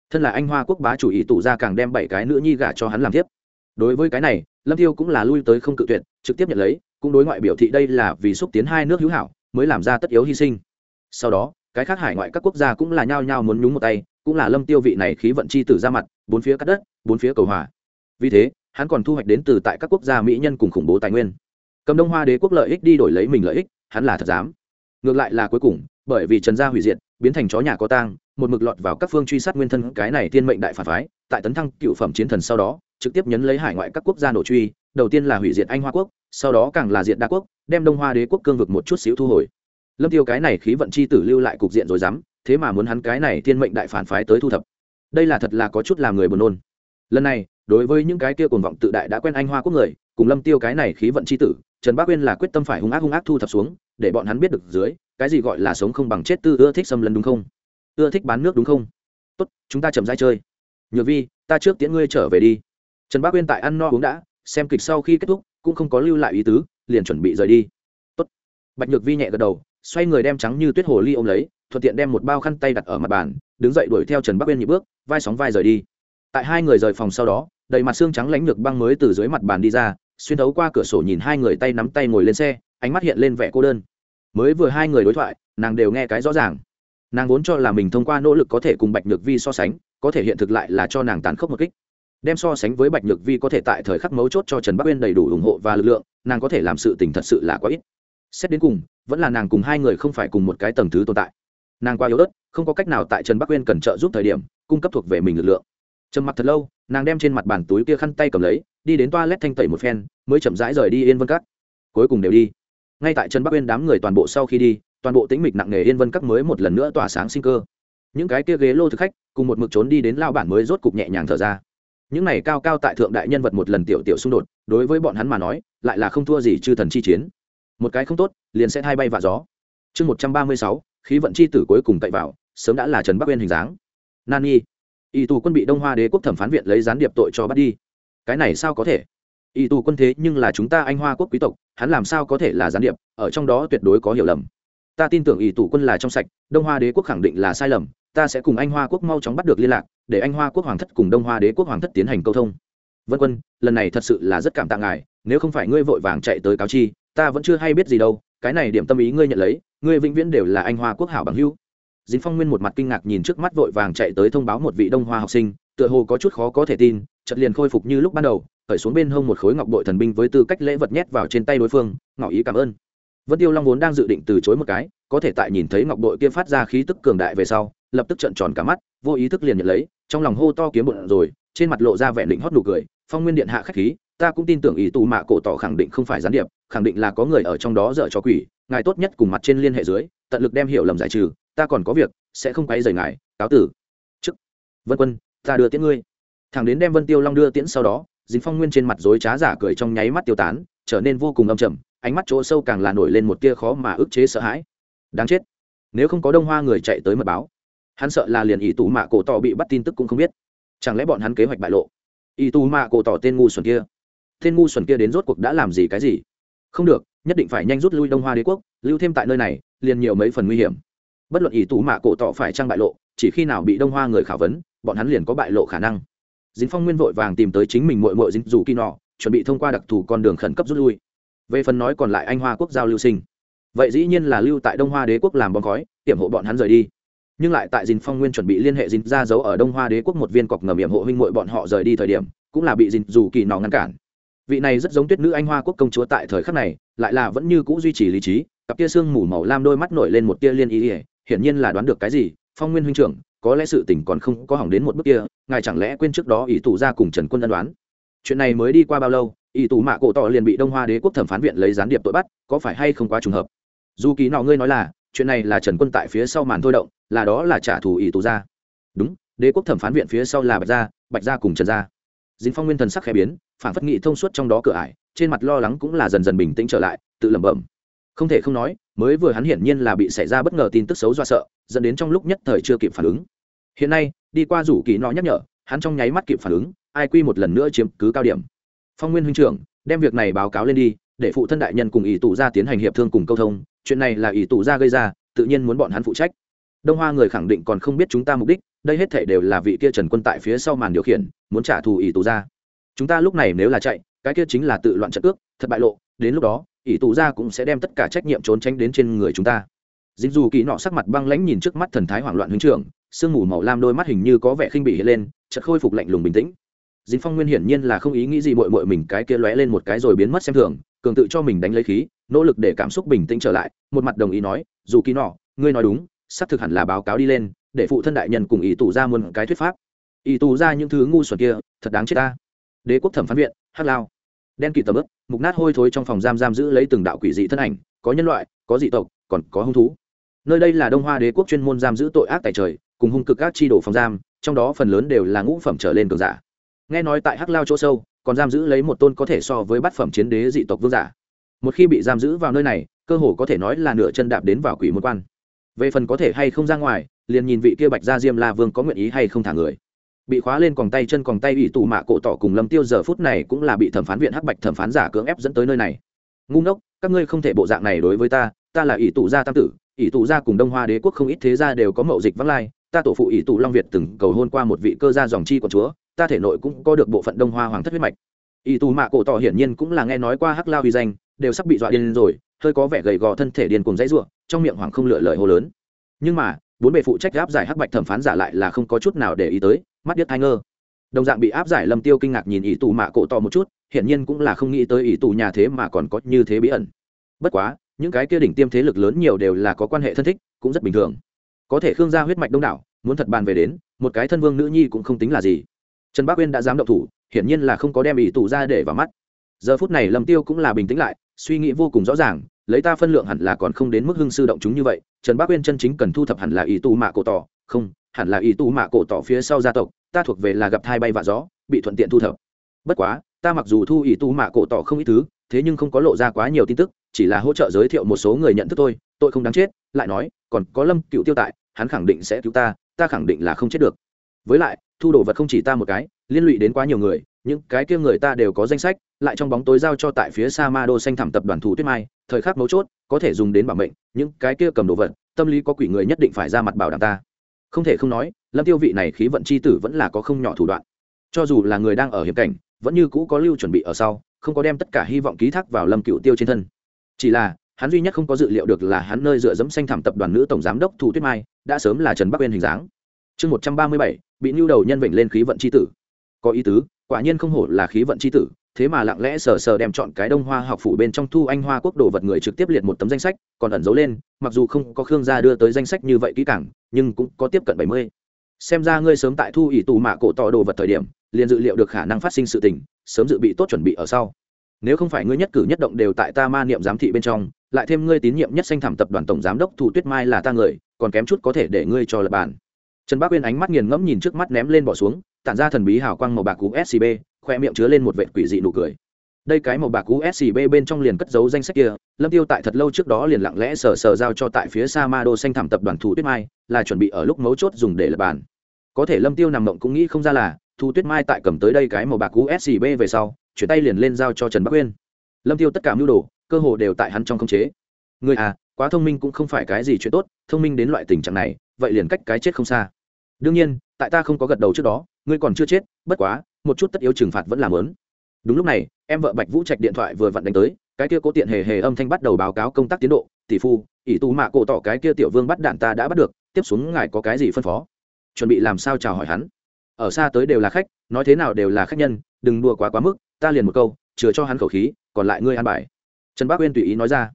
Thân là anh hoa quốc bá chủ ý tụ ra càng đem bảy cái nữ nhi gả cho hắn làm tiếp đối với cái này, lâm tiêu cũng là lui tới không cự tuyệt, trực tiếp nhận lấy cũng đối ngoại biểu thị đây là vì xúc tiến hai nước hữu hảo, mới làm ra tất yếu hy sinh. Sau đó, cái khác hải ngoại các quốc gia cũng là nhao nhao muốn nhúng một tay, cũng là lâm tiêu vị này khí vận chi tử ra mặt, bốn phía cắt đất, bốn phía cầu hòa. Vì thế, hắn còn thu hoạch đến từ tại các quốc gia mỹ nhân cùng khủng bố tài nguyên. Cầm đông hoa đế quốc lợi ích đi đổi lấy mình lợi ích, hắn là thật dám. Ngược lại là cuối cùng, bởi vì trần gia hủy diệt, biến thành chó nhà có tang, một mực lọt vào các phương truy sát nguyên thân cái này thiên mệnh đại phản phái, tại tấn thăng cựu phẩm chiến thần sau đó, trực tiếp nhấn lấy hải ngoại các quốc gia nổ truy, đầu tiên là hủy diệt anh hoa quốc sau đó càng là diện đa quốc, đem đông hoa đế quốc cương vực một chút xíu thu hồi. Lâm tiêu cái này khí vận chi tử lưu lại cục diện rồi dám, thế mà muốn hắn cái này thiên mệnh đại phản phái tới thu thập. Đây là thật là có chút làm người buồn nôn. Lần này, đối với những cái kia cuồng vọng tự đại đã quen anh hoa quốc người, cùng lâm tiêu cái này khí vận chi tử, trần bác uyên là quyết tâm phải hung ác hung ác thu thập xuống, để bọn hắn biết được dưới, cái gì gọi là sống không bằng chết tư ưa thích xâm lấn đúng không? Ưa thích bán nước đúng không? Tốt, chúng ta chậm rãi chơi. Nhược vi, ta trước tiễn ngươi trở về đi. Trần bác uyên tại ăn no uống đã, xem kịch sau khi kết thúc cũng không có lưu lại ý tứ, liền chuẩn bị rời đi. Tốt. Bạch nhược vi nhẹ gật đầu, xoay người đem trắng như tuyết hồ ly ôm lấy, thuận tiện đem một bao khăn tay đặt ở mặt bàn, đứng dậy đuổi theo trần bắc uyên nhị bước, vai sóng vai rời đi. Tại hai người rời phòng sau đó, đầy mặt xương trắng lãnh lược băng mới từ dưới mặt bàn đi ra, xuyên thấu qua cửa sổ nhìn hai người tay nắm tay ngồi lên xe, ánh mắt hiện lên vẻ cô đơn. Mới vừa hai người đối thoại, nàng đều nghe cái rõ ràng. Nàng vốn cho là mình thông qua nỗ lực có thể cùng bạch nhược vi so sánh, có thể hiện thực lại là cho nàng tàn khốc một kích đem so sánh với bạch nhược vi có thể tại thời khắc mấu chốt cho trần bắc uyên đầy đủ ủng hộ và lực lượng, nàng có thể làm sự tình thật sự là quá ít. Xét đến cùng, vẫn là nàng cùng hai người không phải cùng một cái tầng thứ tồn tại. Nàng quá yếu ớt, không có cách nào tại trần bắc uyên cần trợ giúp thời điểm, cung cấp thuộc về mình lực lượng. Trầm mặt thật lâu, nàng đem trên mặt bàn túi kia khăn tay cầm lấy, đi đến toa lét thanh tẩy một phen, mới chậm rãi rời đi yên vân các. Cuối cùng đều đi. Ngay tại trần bắc uyên đám người toàn bộ sau khi đi, toàn bộ tĩnh mịch nặng nề yên vân các mới một lần nữa tỏa sáng sinh cơ. Những cái kia ghế lô thực khách, cùng một mực trốn đi đến lao bản mới rốt cục nhẹ nhàng thở ra những này cao cao tại thượng đại nhân vật một lần tiểu tiểu xung đột, đối với bọn hắn mà nói, lại là không thua gì chư thần chi chiến. Một cái không tốt, liền sẽ thay bay vạ gió. Chương một trăm ba mươi sáu, khí vận chi tử cuối cùng tậy vào, sớm đã là trần bắc uyên hình dáng. Nani, y tù quân bị đông hoa đế quốc thẩm phán viện lấy gián điệp tội cho bắt đi. Cái này sao có thể? Y tù quân thế nhưng là chúng ta anh hoa quốc quý tộc, hắn làm sao có thể là gián điệp, ở trong đó tuyệt đối có hiểu lầm. Ta tin tưởng y tù quân là trong sạch, đông hoa đế quốc khẳng định là sai lầm ta sẽ cùng anh hoa quốc mau chóng bắt được liên lạc, để anh hoa quốc hoàng thất cùng đông hoa đế quốc hoàng thất tiến hành câu thông. Vân quân, lần này thật sự là rất cảm tạ ngài, nếu không phải ngươi vội vàng chạy tới cáo chi, ta vẫn chưa hay biết gì đâu, cái này điểm tâm ý ngươi nhận lấy, ngươi vĩnh viễn đều là anh hoa quốc hảo bằng hữu. Dính phong nguyên một mặt kinh ngạc nhìn trước mắt vội vàng chạy tới thông báo một vị đông hoa học sinh, tựa hồ có chút khó có thể tin, chợt liền khôi phục như lúc ban đầu khởi xuống bên hông một khối ngọc bội thần binh với tư cách lễ vật nhét vào trên tay đối phương, ngỏ ý cảm ơn. Vân tiêu long vốn đang dự định từ chối một cái, có thể tại nhìn thấy ngọc bội kia phát ra khí tức cường đại về sau lập tức trợn tròn cả mắt, vô ý thức liền nhận lấy, trong lòng hô to kiếm bụng rồi, trên mặt lộ ra vẻ định hót nụ cười, phong nguyên điện hạ khách khí, ta cũng tin tưởng ý tù mạ cổ tỏ khẳng định không phải gián điệp, khẳng định là có người ở trong đó dở cho quỷ, ngài tốt nhất cùng mặt trên liên hệ dưới, tận lực đem hiểu lầm giải trừ, ta còn có việc, sẽ không quay rời ngài, cáo tử. Chức, vân quân, ta đưa tiễn ngươi. Thằng đến đem vân tiêu long đưa tiễn sau đó, dính phong nguyên trên mặt dối trá giả cười trong nháy mắt tiêu tán, trở nên vô cùng âm trầm, ánh mắt chỗ sâu càng là nổi lên một tia khó mà ức chế sợ hãi. Đáng chết, nếu không có đông hoa người chạy tới mật báo hắn sợ là liền ỷ tù mạ cổ tỏ bị bắt tin tức cũng không biết. Chẳng lẽ bọn hắn kế hoạch bại lộ? Ỷ tù mạ cổ tỏ tên ngu xuẩn kia. Tên ngu xuẩn kia đến rốt cuộc đã làm gì cái gì? Không được, nhất định phải nhanh rút lui đông hoa đế quốc, lưu thêm tại nơi này, liền nhiều mấy phần nguy hiểm. Bất luận ỷ tù mạ cổ tỏ phải trang bại lộ, chỉ khi nào bị đông hoa người khảo vấn, bọn hắn liền có bại lộ khả năng. Dính phong nguyên vội vàng tìm tới chính mình mội mội dính dù kỳ nọ, chuẩn bị thông qua đặc thù con đường khẩn cấp rút lui. Về phần nói còn lại anh hoa quốc giao lưu sinh. Vậy dĩ nhiên là lưu tại đông hoa đế quốc làm bóng khói hiểm hộ bọn hắn rời đi nhưng lại tại dinh phong nguyên chuẩn bị liên hệ dinh ra giấu ở đông hoa đế quốc một viên cọc ngầm hiểm hộ huynh mội bọn họ rời đi thời điểm, cũng là bị dinh dù kỳ nọ ngăn cản. Vị này rất giống tuyết nữ anh hoa quốc công chúa tại thời khắc này, lại là vẫn như c ũ duy trì lý trí, cặp tia sương mù màu lam đôi mắt nổi lên một tia liên ý ỉa hiển nhiên là đoán được cái gì, phong nguyên huynh trưởng, có lẽ sự tình còn không có hỏng đến một bước kia, ngài chẳng lẽ quên trước đó ý tù ra cùng trần quân ân đoán chuyện này mới đi qua bao lâu ý tù mạ cổ tỏ liền bị đông hoa đế quốc thẩm phán viện lấy gián điệp tội bắt, có phải hay không quá trùng hợp? Dù kỳ nọ ngươi nói là, chuyện này là trần quân tại phía sau màn thôi động là đó là trả thù ý tù ra đúng, đế quốc thẩm phán viện phía sau là bạch gia bạch gia cùng trần gia. Dính phong nguyên thần sắc khẽ biến phản phất nghị thông suốt trong đó cửa ải, trên mặt lo lắng cũng là dần dần bình tĩnh trở lại, tự lẩm bẩm. Không thể không nói, mới vừa hắn hiển nhiên là bị xảy ra bất ngờ tin tức xấu do sợ, dẫn đến trong lúc nhất thời chưa kịp phản ứng. Hiện nay, đi qua rủ kỳ nó nhắc nhở, hắn trong nháy mắt kịp phản ứng, ai quy một lần nữa chiếm cứ cao điểm. Phong nguyên huynh trưởng, đem việc này báo cáo lên đi, để phụ thân đại nhân cùng ý tù gia tiến hành hiệp thương cùng câu thông, chuyện này là ý tù gia gây ra, tự nhiên muốn bọn hắn phụ trách đông hoa người khẳng định còn không biết chúng ta mục đích, đây hết thể đều là vị kia trần quân tại phía sau màn điều khiển, muốn trả thù ỷ tù gia chúng ta lúc này nếu là chạy, cái kia chính là tự loạn trận ước thật bại lộ, đến lúc đó, ỷ tù gia cũng sẽ đem tất cả trách nhiệm trốn tránh đến trên người chúng ta. Dính dù kỳ nọ sắc mặt băng lãnh nhìn trước mắt thần thái hoảng loạn hứng trưởng, sương mù màu lam đôi mắt hình như có vẻ khinh bỉ hiện lên, chợt khôi phục lạnh lùng bình tĩnh. Dính phong nguyên hiển nhiên là không ý nghĩ gì mội mội mình cái kia lóe lên một cái rồi biến mất xem thường, cường tự cho mình đánh lấy khí, nỗ lực để cảm xúc bình tĩnh trở lại, một mặt đồng ý nói, dù kỳ nọ, ngươi nói đúng xác thực hẳn là báo cáo đi lên, để phụ thân đại nhân cùng ý tù ra muôn cái thuyết pháp. Ý tù ra những thứ ngu xuẩn kia, thật đáng chết ta. Đế quốc thẩm phán viện, hắc lao. Đen kịt tầm ướp, mục nát hôi thối trong phòng giam giam giữ lấy từng đạo quỷ dị thân ảnh, có nhân loại, có dị tộc, còn có hung thú. Nơi đây là đông hoa đế quốc chuyên môn giam giữ tội ác tại trời, cùng hung cực các chi đổ phòng giam, trong đó phần lớn đều là ngũ phẩm trở lên cường giả. Nghe nói tại hắc lao chỗ sâu, còn giam giữ lấy một tôn có thể so với bát phẩm chiến đế dị tộc vương giả. Một khi bị giam giữ vào nơi này, cơ hồ có thể nói là nửa chân đạp đến vào quỷ môn quan về phần có thể hay không ra ngoài, liền nhìn vị kia bạch gia diêm la vương có nguyện ý hay không thả người. Bị khóa lên còng tay chân còng tay ủy tù mạ cổ tỏ cùng lâm tiêu giờ phút này cũng là bị thẩm phán viện hắc bạch thẩm phán giả cưỡng ép dẫn tới nơi này. Ngu ngốc, các ngươi không thể bộ dạng này đối với ta ta là ủy tù gia tam tử, ủy tù gia cùng đông hoa đế quốc không ít thế gia đều có mậu dịch vắng lai, ta tổ phụ ủy tù long việt từng cầu hôn qua một vị cơ gia dòng chi của chúa, ta thể nội cũng có được bộ phận đông hoa hoàng thất huyết mạch. Ủy tù mạ cổ tỏ hiển nhiên cũng là nghe nói qua hắc lao uy danh, đều sắp bị dọa điên rồi hơi có vẻ gầy gò thân thể điên cùng dãy rủa, trong miệng hoảng không lựa lời hô lớn. Nhưng mà bốn bề phụ trách áp giải hắc bạch thẩm phán giả lại là không có chút nào để ý tới mắt điếc hai ngơ. Đồng dạng bị áp giải lâm tiêu kinh ngạc nhìn ý tù mạ cổ to một chút hiển nhiên cũng là không nghĩ tới ý tù nhà thế mà còn có như thế bí ẩn. Bất quá những cái kia đỉnh tiêm thế lực lớn nhiều đều là có quan hệ thân thích cũng rất bình thường. Có thể khương gia huyết mạch đông đảo muốn thật bàn về đến một cái thân vương nữ nhi cũng không tính là gì. Trần bác uyên đã dám động thủ hiển nhiên là không có đem ý tù ra để vào mắt. Giờ phút này lâm tiêu cũng là bình tĩnh lại suy nghĩ vô cùng rõ ràng, lấy ta phân lượng hẳn là còn không đến mức hưng sư động chúng như vậy, trần bác uyên chân chính cần thu thập hẳn là ý tù mạ cổ tỏ, không, hẳn là ý tù mạ cổ tỏ phía sau gia tộc, ta thuộc về là gặp thai bay và gió, bị thuận tiện thu thập. Bất quá, ta mặc dù thu ý tù mạ cổ tỏ không ít thứ, thế nhưng không có lộ ra quá nhiều tin tức, chỉ là hỗ trợ giới thiệu một số người nhận thức tôi tôi không đáng chết, lại nói, còn có lâm cựu tiêu tại, hắn khẳng định sẽ cứu ta ta khẳng định là không chết được. Với lại, thu đồ vật không chỉ ta một cái, liên lụy đến quá nhiều người những cái kia người ta đều có danh sách, lại trong bóng tối giao cho tại phía sa ma đô xanh thảm tập đoàn thủ tuyết mai, thời khắc mấu chốt, có thể dùng đến bảo mệnh, những cái kia cầm đồ vật, tâm lý có quỷ người nhất định phải ra mặt bảo đảm ta. Không thể không nói, lâm tiêu vị này khí vận c h i tử vẫn là có không nhỏ thủ đoạn. Cho dù là người đang ở hiểm cảnh, vẫn như cũ có lưu chuẩn bị ở sau, không có đem tất cả hy vọng ký thác vào lâm cựu tiêu trên thân. Chỉ là, hắn duy nhất không có dự liệu được là hắn nơi dựa dẫm xanh thảm tập đoàn nữ tổng giám đốc thủ tuyết mai, đã sớm là trần bắc uyên hình dáng. Chương một trăm ba mươi bảy, bị nhu đầu nhân vịnh lên khí vận c h i tử. Có ý tứ quả nhiên không hổ là khí vận c h i tử thế mà lặng lẽ sờ sờ đem chọn cái đông hoa học phủ bên trong thu anh hoa quốc đồ vật người trực tiếp liệt một tấm danh sách còn ẩn giấu lên mặc dù không có khương gia đưa tới danh sách như vậy kỹ càng, nhưng cũng có tiếp cận bảy mươi. Xem ra ngươi sớm tại thu ỷ tù mạ cổ tỏ đồ vật thời điểm liền dự liệu được khả năng phát sinh sự tình sớm dự bị tốt chuẩn bị ở sau. Nếu không phải ngươi nhất cử nhất động đều tại ta ma niệm giám thị bên trong lại thêm ngươi tín nhiệm nhất sanh thảm tập đoàn tổng giám đốc thủ tuyết mai là ta người còn kém chút có thể để ngươi cho lập bàn. Trần bác uyên ánh mắt nghiền ngẫm nhìn trước mắt ném lên bỏ xuống tản ra thần bí hào quang màu bạc uscb scb khoe miệng chứa lên một vệt quỷ dị nụ cười. Đây cái màu bạc uscb scb bên trong liền cất giấu danh sách kia, lâm tiêu tại thật lâu trước đó liền lặng lẽ sờ sờ giao cho tại phía sa ma đô xanh thảm tập đoàn thủ tuyết mai, là chuẩn bị ở lúc mấu chốt dùng để lập bàn. Có thể lâm tiêu nằm mộng cũng nghĩ không ra là thu tuyết mai tại cầm tới đây cái màu bạc uscb scb về sau, chuyển tay liền lên giao cho trần bắc uyên. Lâm tiêu tất cả mưu đồ, cơ hồ đều tại hắn trong khống chế. Người à quá thông minh cũng không phải cái gì chuyện tốt, thông minh đến loại tình trạng này, vậy liền cách cái chết không xa. Đương nhiên, tại ta không có gật đầu trước đó ngươi còn chưa chết, bất quá, một chút tất yếu trừng phạt vẫn làm lớn. Đúng lúc này, em vợ bạch vũ trạch điện thoại vừa vặn đánh tới, cái kia cố tiện hề hề âm thanh bắt đầu báo cáo công tác tiến độ, tỷ phu, ỷ tù mạ cổ tỏ cái kia tiểu vương bắt đạn ta đã bắt được, tiếp xuống ngài có cái gì phân phó? Chuẩn bị làm sao chào hỏi hắn. Ở xa tới đều là khách, nói thế nào đều là khách nhân, đừng đùa quá quá mức, ta liền một câu, chừa cho hắn khẩu khí, còn lại ngươi an bài. Trần bác uyên tùy ý nói ra.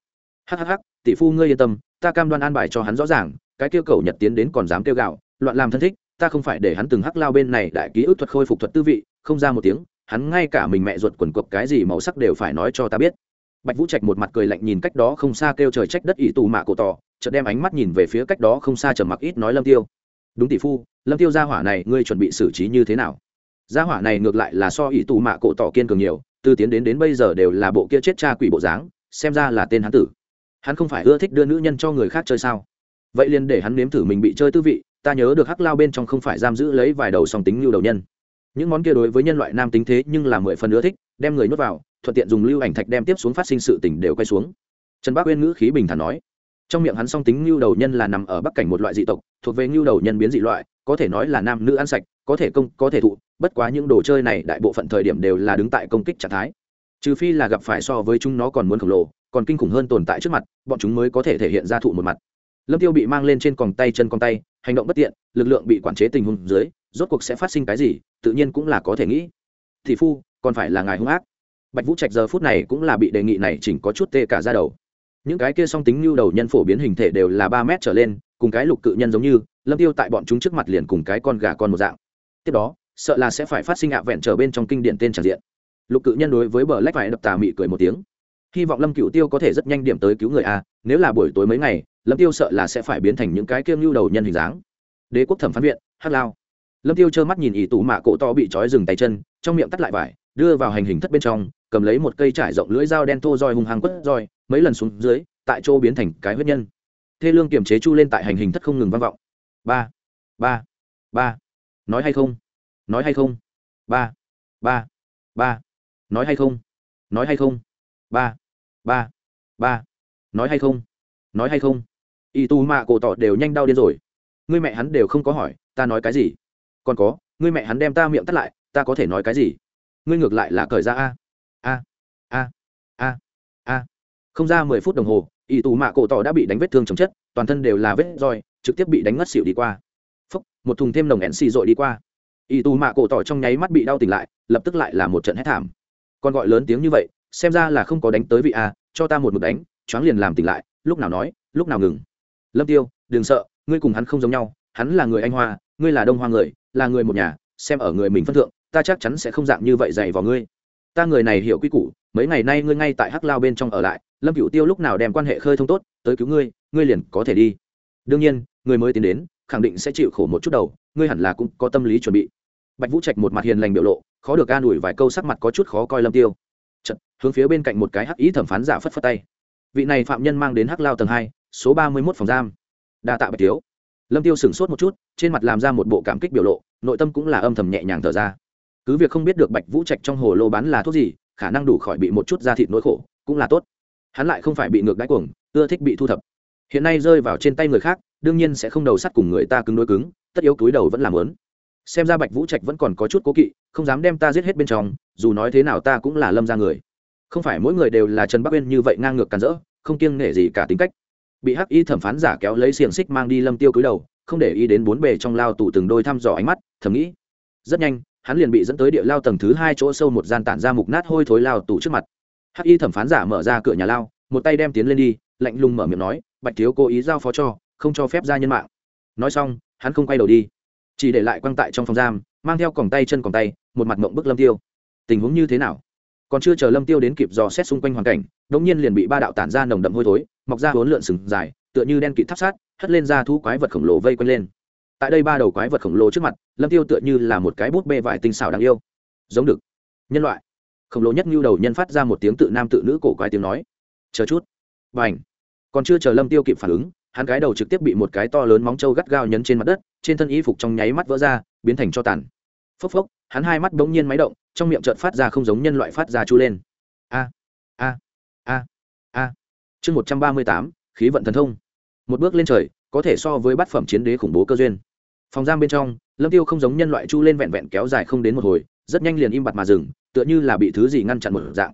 Hhh tỷ phu ngươi yên tâm, ta cam đoan an bài cho hắn rõ ràng, cái kêu cầu nhật tiến đến còn dám kêu gạo, loạn làm thân thích ta không phải để hắn từng hắc lao bên này đại ký ức thuật khôi phục thuật tư vị, không ra một tiếng, hắn ngay cả mình mẹ ruột quần cộc cái gì màu sắc đều phải nói cho ta biết. Bạch vũ trạch một mặt cười lạnh nhìn cách đó không xa kêu trời trách đất ỷ tù mạ cổ tỏ, chợt đem ánh mắt nhìn về phía cách đó không xa trầm mặc ít nói lâm tiêu. Đúng tỷ phu, lâm tiêu gia hỏa này, ngươi chuẩn bị xử trí như thế nào? Gia hỏa này ngược lại là so ỷ tù mạ cổ tỏ kiên cường nhiều, từ tiến đến đến bây giờ đều là bộ kia chết cha quỷ bộ dáng, xem ra là tên hắn tử. Hắn không phải ưa thích đưa nữ nhân cho người khác chơi sao? Vậy liền để hắn nếm thử mình bị chơi tư vị ta nhớ được hắc lao bên trong không phải giam giữ lấy vài đầu song tính lưu đầu nhân. Những món kia đối với nhân loại nam tính thế nhưng là mười phần ưa thích, đem người nuốt vào, thuận tiện dùng lưu ảnh thạch đem tiếp xuống phát sinh sự tỉnh đều quay xuống. Trần bác uyên ngữ khí bình thản nói, trong miệng hắn song tính lưu đầu nhân là nằm ở bắc cảnh một loại dị tộc, thuộc về lưu đầu nhân biến dị loại, có thể nói là nam nữ ăn sạch, có thể công, có thể thụ, bất quá những đồ chơi này đại bộ phận thời điểm đều là đứng tại công kích trạng thái. Trừ phi là gặp phải so với chúng nó còn muốn khổng lồ, còn kinh khủng hơn tồn tại trước mặt, bọn chúng mới có thể thể hiện ra thụ một mặt lâm tiêu bị mang lên trên còng tay chân còng tay, hành động bất tiện, lực lượng bị quản chế tình huống dưới, rốt cuộc sẽ phát sinh cái gì, tự nhiên cũng là có thể nghĩ. Thị phu, còn phải là ngài hung ác. Bạch vũ trạch giờ phút này cũng là bị đề nghị này chỉnh có chút tê cả ra đầu. Những cái kia song tính lưu đầu nhân phổ biến hình thể đều là ba mét trở lên, cùng cái lục cự nhân giống như, lâm tiêu tại bọn chúng trước mặt liền cùng cái con gà con một dạng. Tiếp đó, sợ là sẽ phải phát sinh ạ vẹn trở bên trong kinh điển tên tràn diện. Lục cự nhân đối với bờ lách phải đập tà mị cười một tiếng. Hy vọng lâm cựu tiêu có thể rất nhanh điểm tới cứu người a, nếu là buổi tối mấy ngày lâm tiêu sợ là sẽ phải biến thành những cái kiêng lưu đầu nhân hình dáng. Đế quốc thẩm phán viện hát lao. Lâm tiêu trơ mắt nhìn ỷ tủ mạ cổ to bị trói dừng tay chân, trong miệng tắt lại vải, đưa vào hành hình thất bên trong, cầm lấy một cây trải rộng lưỡi dao đen thô roi hung hăng quất roi, mấy lần xuống dưới, tại chỗ biến thành cái huyết nhân. Thê lương kiềm chế chu lên tại hành hình thất không ngừng vang vọng. Ba ba ba. Nói hay không? Nói hay không? Ba ba ba. Nói hay không? Nói hay không? Ba ba ba. Nói hay không? Nói hay không? Y tu mạ cổ tỏ đều nhanh đau điên rồi. Ngươi mẹ hắn đều không có hỏi, ta nói cái gì? Còn có, ngươi mẹ hắn đem ta miệng tắt lại, ta có thể nói cái gì? Ngươi ngược lại là cởi ra a. A a a a. Không ra mười phút đồng hồ y tù mạ cổ tỏ đã bị đánh vết thương chồng chất, toàn thân đều là vết roi, trực tiếp bị đánh ngất xỉu đi qua. Phúc, một thùng thêm nồng ẹn xì dội đi qua. Y tù mạ cổ tỏ trong nháy mắt bị đau tỉnh lại, lập tức lại là một trận hét thảm. Còn gọi lớn tiếng như vậy, xem ra là không có đánh tới vị a, cho ta một mực đánh, choáng liền làm tỉnh lại, lúc nào nói, lúc nào ngừng lâm tiêu đừng sợ ngươi cùng hắn không giống nhau hắn là người anh hoa ngươi là đông hoa người là người một nhà xem ở người mình phân thượng ta chắc chắn sẽ không dạng như vậy dạy vào ngươi. Ta người này hiểu quy củ mấy ngày nay ngươi ngay tại hắc lao bên trong ở lại lâm cửu tiêu lúc nào đem quan hệ khơi thông tốt tới cứu ngươi ngươi liền có thể đi. Đương nhiên người mới tiến đến khẳng định sẽ chịu khổ một chút đầu ngươi hẳn là cũng có tâm lý chuẩn bị. Bạch vũ trạch một mặt hiền lành biểu lộ khó được an ủi vài câu sắc mặt có chút khó coi lâm tiêu. Chật, hướng phía bên cạnh một cái hắc ý thẩm phán giả phất phất tay. Vị này phạm nhân mang đến hắc lao tầng hai số ba mươi mốt phòng giam. Đa tạ bạch thiếu lâm tiêu sửng sốt một chút, trên mặt làm ra một bộ cảm kích biểu lộ, nội tâm cũng là âm thầm nhẹ nhàng thở ra. Cứ việc không biết được bạch vũ trạch trong hồ lô bán là thuốc gì, khả năng đủ khỏi bị một chút da thịt nỗi khổ, cũng là tốt. Hắn lại không phải bị ngược đáy cuồng, ưa thích bị thu thập. Hiện nay rơi vào trên tay người khác, đương nhiên sẽ không đầu sắt cùng người ta cứng đối cứng, tất yếu túi đầu vẫn làm lớn xem ra bạch vũ trạch vẫn còn có chút cố kỵ, không dám đem ta giết hết bên trong, dù nói thế nào ta cũng là lâm ra người. Không phải mỗi người đều là trần bắc uyên như vậy ngang ngược càn rỡ, không kiêng nể gì cả tính cách bị hắc y thẩm phán giả kéo lấy xiềng xích mang đi lâm tiêu cúi đầu, không để ý đến bốn bề trong lao tù từng đôi thăm dò ánh mắt, thầm nghĩ, rất nhanh, hắn liền bị dẫn tới địa lao tầng thứ hai chỗ sâu một gian tản ra mục nát hôi thối lao tù trước mặt. Hắc y thẩm phán giả mở ra cửa nhà lao, một tay đem tiến lên đi, lạnh lùng mở miệng nói, bạch thiếu cố ý giao phó cho, không cho phép ra nhân mạng. Nói xong, hắn không quay đầu đi, chỉ để lại quăng tại trong phòng giam, mang theo còng tay chân còng tay, một mặt mộng bức lâm tiêu. Tình huống như thế nào? Còn chưa chờ lâm tiêu đến kịp dò xét xung quanh hoàn cảnh đống nhiên liền bị ba đạo tản ra nồng đậm hôi thối mọc ra hốn lượn sừng dài tựa như đen kịt tháp sát hất lên ra thu quái vật khổng lồ vây quanh lên tại đây ba đầu quái vật khổng lồ trước mặt lâm tiêu tựa như là một cái bút bê vải tinh xảo đáng yêu giống được nhân loại khổng lồ nhất như đầu nhân phát ra một tiếng tự nam tự nữ cổ quái tiếng nói chờ chút bành còn chưa chờ lâm tiêu kịp phản ứng hắn cái đầu trực tiếp bị một cái to lớn móng trâu gắt gao nhấn trên mặt đất trên thân y phục trong nháy mắt vỡ ra biến thành cho tàn phốc phốc hắn hai mắt bỗng nhiên máy động trong miệng trợn phát ra không giống nhân loại phát ra chu lên. A a a a. Chương một trăm ba mươi tám, khí vận thần thông. Một bước lên trời, có thể so với bát phẩm chiến đế khủng bố cơ duyên. Phòng giam bên trong, lâm tiêu không giống nhân loại chu lên vẹn vẹn kéo dài không đến một hồi, rất nhanh liền im bặt mà dừng, tựa như là bị thứ gì ngăn chặn một dạng.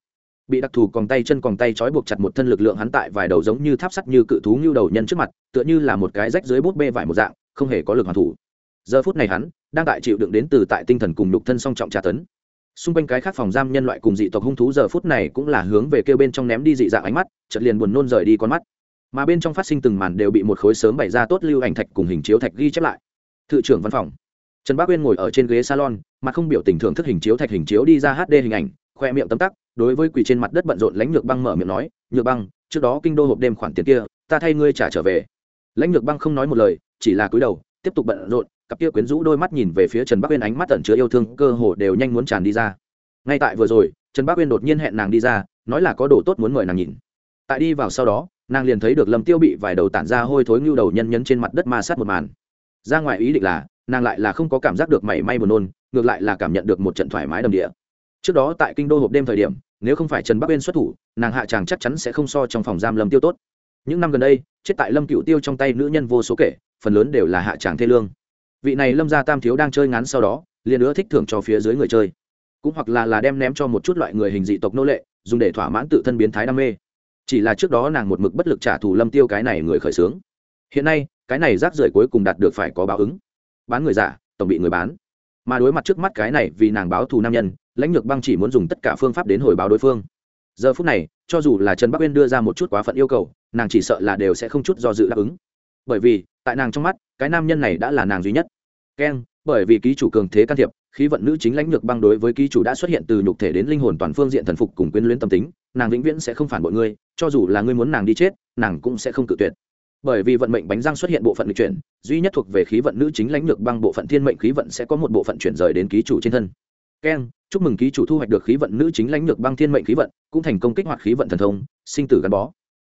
Bị đặc thù còn tay chân còn tay trói buộc chặt một thân lực lượng hắn tại vài đầu giống như tháp sắt như cự thú như đầu nhân trước mặt, tựa như là một cái rách dưới bút bê vải một dạng, không hề có lực hoàn thủ. Giờ phút này hắn đang tại chịu đựng đến từ tại tinh thần cùng lục thân song trọng tra tấn xung quanh cái khác phòng giam nhân loại cùng dị tộc hung thú giờ phút này cũng là hướng về kêu bên trong ném đi dị dạng ánh mắt, chợt liền buồn nôn rời đi con mắt. Mà bên trong phát sinh từng màn đều bị một khối sớm bày ra tốt lưu ảnh thạch cùng hình chiếu thạch ghi chép lại. Thự trưởng văn phòng. Trần bác uyên ngồi ở trên ghế salon mà không biểu tình thưởng thức hình chiếu thạch hình chiếu đi ra hd hình ảnh, khoe miệng tấm tắc, đối với quỳ trên mặt đất bận rộn lãnh lược băng mở miệng nói, nhược băng, trước đó kinh đô hộp đêm khoản tiền kia, ta thay ngươi trả trở về. Lãnh lược băng không nói một lời, chỉ là cúi đầu, tiếp tục bận rộn cặp kia quyến rũ đôi mắt nhìn về phía trần bắc uyên ánh mắt tẩn chứa yêu thương, cơ hồ đều nhanh muốn tràn đi ra. Ngay tại vừa rồi, trần bắc uyên đột nhiên hẹn nàng đi ra, nói là có đồ tốt muốn mời nàng nhìn. Tại đi vào sau đó, nàng liền thấy được lâm tiêu bị vài đầu tản ra hôi thối ngưu đầu nhân nhấn trên mặt đất ma sát một màn. Ra ngoài ý định là, nàng lại là không có cảm giác được mảy may buồn nôn, ngược lại là cảm nhận được một trận thoải mái đầm địa. Trước đó tại kinh đô hộp đêm thời điểm, nếu không phải trần bắc uyên xuất thủ, nàng hạ tràng chắc chắn sẽ không so trong phòng giam lâm tiêu tốt. Những năm gần đây, chết tại lâm cựu tiêu trong tay nữ nhân vô số kể, phần lớn đều là hạ tràng thê lương vị này lâm gia tam thiếu đang chơi ngắn sau đó, liền nữa thích thưởng cho phía dưới người chơi. Cũng hoặc là là đem ném cho một chút loại người hình dị tộc nô lệ, dùng để thỏa mãn tự thân biến thái đam mê. Chỉ là trước đó nàng một mực bất lực trả thù lâm tiêu cái này người khởi xướng. Hiện nay, cái này rác rưởi cuối cùng đạt được phải có báo ứng. Bán người giả, tổng bị người bán. Mà đối mặt trước mắt cái này vì nàng báo thù nam nhân, lãnh lược băng chỉ muốn dùng tất cả phương pháp đến hồi báo đối phương. Giờ phút này, cho dù là trần bắc uyên đưa ra một chút quá phận yêu cầu, nàng chỉ sợ là đều sẽ không chút do dự đáp ứng bởi vì, tại nàng trong mắt, cái nam nhân này đã là nàng duy nhất. Keng, bởi vì ký chủ cường thế can thiệp, khí vận nữ chính lãnh lược băng đối với ký chủ đã xuất hiện từ nhục thể đến linh hồn toàn phương diện thần phục cùng quyến luyến tâm tính, nàng vĩnh viễn sẽ không phản bội ngươi, cho dù là ngươi muốn nàng đi chết, nàng cũng sẽ không cự tuyệt. Bởi vì vận mệnh bánh răng xuất hiện bộ phận lịch chuyển, duy nhất thuộc về khí vận nữ chính lãnh lược băng bộ phận thiên mệnh khí vận sẽ có một bộ phận chuyển rời đến ký chủ trên thân. Keng, chúc mừng ký chủ thu hoạch được khí vận nữ chính lãnh lược băng thiên mệnh khí vận, cũng thành công kích hoạt khí vận thần thông, sinh tử gắn bó.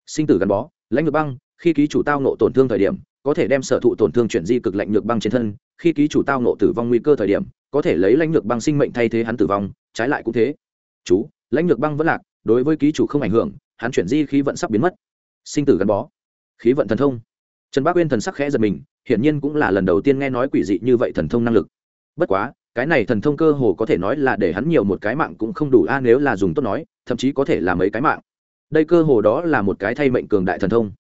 Sinh tử gắn bó, lãnh lược băng khi ký chủ tao nộ tổn thương thời điểm, có thể đem sở thụ tổn thương chuyển di cực lạnh nhược băng trên thân, khi ký chủ tao nộ tử vong nguy cơ thời điểm, có thể lấy lãnh nhược băng sinh mệnh thay thế hắn tử vong, trái lại cũng thế. Chú, lãnh nhược băng vẫn lạc, đối với ký chủ không ảnh hưởng, hắn chuyển di khí vận sắp biến mất. Sinh tử gắn bó. Khí vận thần thông. Trần bác uyên thần sắc khẽ giật mình, hiển nhiên cũng là lần đầu tiên nghe nói quỷ dị như vậy thần thông năng lực. Bất quá, cái này thần thông cơ hồ có thể nói là để hắn nhiều một cái mạng cũng không đủ a, nếu là dùng tốt nói, thậm chí có thể là mấy cái mạng. Đây cơ hồ đó là một cái thay mệnh cường đại thần thông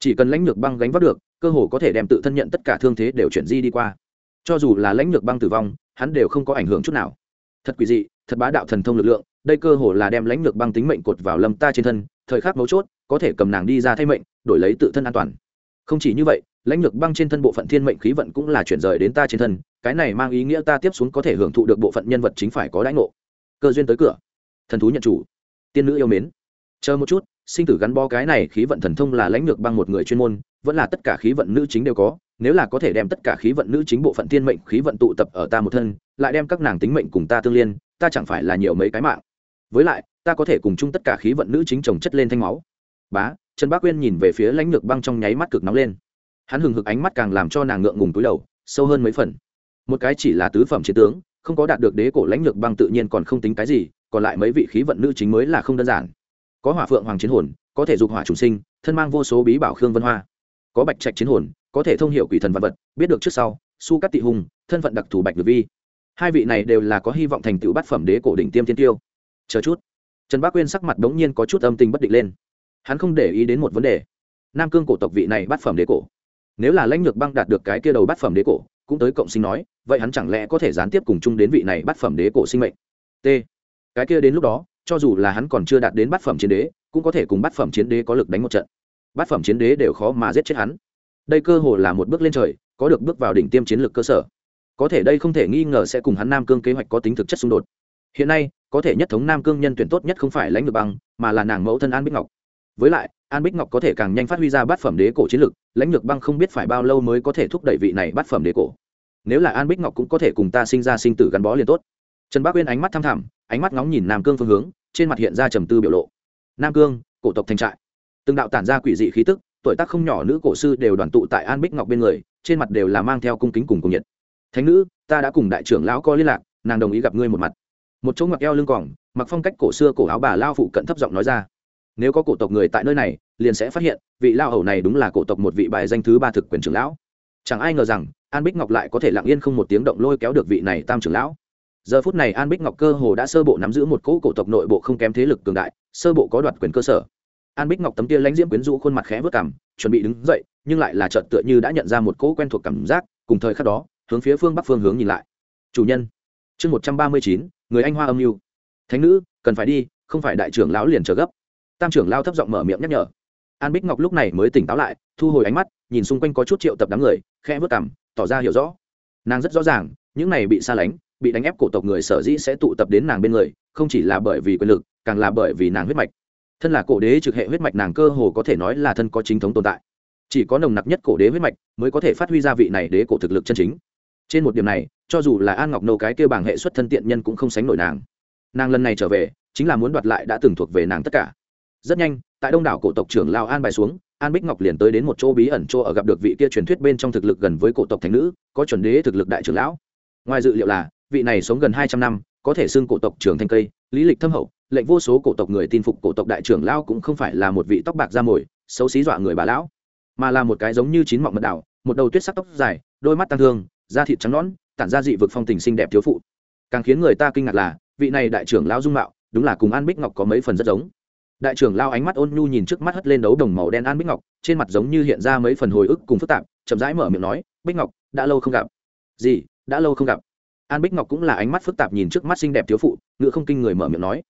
chỉ cần lãnh lược băng gánh vác được, cơ hồ có thể đem tự thân nhận tất cả thương thế đều chuyển di đi qua. Cho dù là lãnh lược băng tử vong, hắn đều không có ảnh hưởng chút nào. Thật quỷ dị, thật bá đạo thần thông lực lượng, đây cơ hồ là đem lãnh lược băng tính mệnh cột vào lâm ta trên thân, thời khắc mấu chốt, có thể cầm nàng đi ra thay mệnh, đổi lấy tự thân an toàn. Không chỉ như vậy, lãnh lược băng trên thân bộ phận thiên mệnh khí vận cũng là chuyển rời đến ta trên thân, cái này mang ý nghĩa ta tiếp xuống có thể hưởng thụ được bộ phận nhân vật chính phải có đãi ngộ. Cơ duyên tới cửa. Thần thú nhận chủ. Tiên nữ yêu mến. Chờ một chút sinh tử gắn bó cái này khí vận thần thông là lãnh lược băng một người chuyên môn, vẫn là tất cả khí vận nữ chính đều có, nếu là có thể đem tất cả khí vận nữ chính bộ phận thiên mệnh khí vận tụ tập ở ta một thân, lại đem các nàng tính mệnh cùng ta tương liên, ta chẳng phải là nhiều mấy cái mạng. Với lại, ta có thể cùng chung tất cả khí vận nữ chính trồng chất lên thanh máu. Bá, trần bác quyên nhìn về phía lãnh lược băng trong nháy mắt cực nóng lên. Hắn hừng hực ánh mắt càng làm cho nàng ngượng ngùng túi đầu, sâu hơn mấy phần. Một cái chỉ là tứ phẩm chiến tướng, không có đạt được đế cổ lãnh lược băng tự nhiên còn không tính cái gì, còn lại mấy vị khí vận nữ chính mới là không đơn giản có hỏa phượng hoàng chiến hồn, có thể dục hỏa trùng sinh, thân mang vô số bí bảo khương vân hoa. Có bạch trạch chiến hồn, có thể thông h i ể u quỷ thần vật vật, biết được trước sau, su cắt tị hùng, thân phận đặc thù bạch được vi. Hai vị này đều là có hy vọng thành tựu bát phẩm đế cổ đỉnh tiêm thiên tiêu. Chờ chút. Trần bác quyên sắc mặt đ ố n g nhiên có chút âm tình bất định lên. Hắn không để ý đến một vấn đề. Nam cương cổ tộc vị này bát phẩm đế cổ. Nếu là lãnh lược băng đạt được cái kia đầu bát phẩm đế cổ, cũng tới cộng sinh nói, vậy hắn chẳng lẽ có thể gián tiếp cùng chung đến vị này bát phẩm đế cổ sinh mệnh? T. Cái kia đến lúc đó cho dù là hắn còn chưa đạt đến bát phẩm chiến đế, cũng có thể cùng bát phẩm chiến đế có lực đánh một trận. Bát phẩm chiến đế đều khó mà giết chết hắn. Đây cơ hồ là một bước lên trời, có được bước vào đỉnh tiêm chiến lược cơ sở. Có thể đây không thể nghi ngờ sẽ cùng hắn nam cương kế hoạch có tính thực chất xung đột. Hiện nay, có thể nhất thống nam cương nhân tuyển tốt nhất không phải lãnh được băng, mà là nàng mẫu thân an bích ngọc. Với lại, an bích ngọc có thể càng nhanh phát huy ra bát phẩm đế cổ chiến lược, lãnh lược băng không biết phải bao lâu mới có thể thúc đẩy vị này bát phẩm đế cổ. Nếu là an bích ngọc cũng có thể cùng ta sinh ra sinh tử gắn bó liền tốt. Trần bác uyên ánh mắt thăm thẳm ánh mắt ngóng nhìn nam cương phương hướng, trên mặt hiện ra trầm tư biểu lộ. Nam cương, cổ tộc thành trại. Từng đạo tản ra quỷ dị khí tức, tuổi tác không nhỏ nữ cổ sư đều đoàn tụ tại an bích ngọc bên người, trên mặt đều là mang theo cung kính cùng cùng nhiệt. Thánh nữ, ta đã cùng đại trưởng lão có liên lạc, nàng đồng ý gặp ngươi một mặt. Một chỗ ngoặc eo lưng cỏng mặc phong cách cổ xưa cổ áo bà lao phụ cận thấp giọng nói ra. Nếu có cổ tộc người tại nơi này, liền sẽ phát hiện, vị lao hầu này đúng là cổ tộc một vị bài danh thứ ba thực quyền trưởng lão. Chẳng ai ngờ rằng, an bích ngọc lại có thể lặng yên không một tiếng động lôi kéo được vị này tam trưởng lão giờ phút này an bích ngọc cơ hồ đã sơ bộ nắm giữ một cỗ cổ tộc nội bộ không kém thế lực cường đại, sơ bộ có đoạt quyền cơ sở. An bích ngọc tấm tia lãnh diễm quyến rũ khuôn mặt khẽ vớt cảm chuẩn bị đứng dậy, nhưng lại là trợt tựa như đã nhận ra một cỗ quen thuộc cảm giác, cùng thời khắc đó, hướng phía phương bắc phương hướng nhìn lại. Chủ nhân. Chương một trăm ba mươi chín, người anh hoa âm mưu. Thánh nữ, cần phải đi, không phải đại trưởng lão liền trở gấp. Tam trưởng lao thấp giọng mở miệng nhắc nhở. An bích ngọc lúc này mới tỉnh táo lại, thu hồi ánh mắt, nhìn xung quanh có chút triệu tập đám người, khẽ vớt cảm tỏ ra hiểu rõ. Nàng rất rõ ràng, những này bị xa lánh bị đánh ép cổ tộc người sở dĩ sẽ tụ tập đến nàng bên người, không chỉ là bởi vì quyền lực, càng là bởi vì nàng huyết mạch. Thân là cổ đế trực hệ huyết mạch nàng cơ hồ có thể nói là thân có chính thống tồn tại. Chỉ có nồng nặc nhất cổ đế huyết mạch mới có thể phát huy ra vị này đế cổ thực lực chân chính. Trên một điểm này, cho dù là an ngọc nô cái kêu bảng hệ xuất thân tiện nhân cũng không sánh nổi nàng. Nàng lần này trở về, chính là muốn đoạt lại đã từng thuộc về nàng tất cả. Rất nhanh, tại đông đảo cổ tộc trưởng lao an bài xuống, an bích ngọc liền tới đến một chỗ bí ẩn chỗ ở gặp được vị kia truyền thuyết bên trong thực lực gần với cổ tộc thành nữ, có chuẩn đế thực lực đại trưởng lão. Ngoài dự liệu là vị này sống gần hai trăm năm, có thể xưng cổ tộc trưởng thanh cây, lý lịch thâm hậu, lệnh vô số cổ tộc người tin phục cổ tộc đại trưởng lão cũng không phải là một vị tóc bạc da mồi, xấu xí dọa người bà lão, mà là một cái giống như chín mọng mật đảo một đầu tuyết sắc tóc dài, đôi mắt tăng thương, da thịt trắng nõn, tản ra dị vực phong tình xinh đẹp thiếu phụ. Càng khiến người ta kinh ngạc là, vị này đại trưởng lão dung mạo, đúng là cùng an bích ngọc có mấy phần rất giống. Đại trưởng lao ánh mắt ôn nhu nhìn trước mắt hất lên đấu đồng màu đen an bích ngọc, trên mặt giống như hiện ra mấy phần hồi ức cùng phức tạp, chậm rãi mở miệng nói, bích ngọc, đã lâu không gặp. Gì, đã lâu không gặp? An bích ngọc cũng là ánh mắt phức tạp nhìn trước mắt xinh đẹp thiếu phụ ngựa không kinh người mở miệng nói.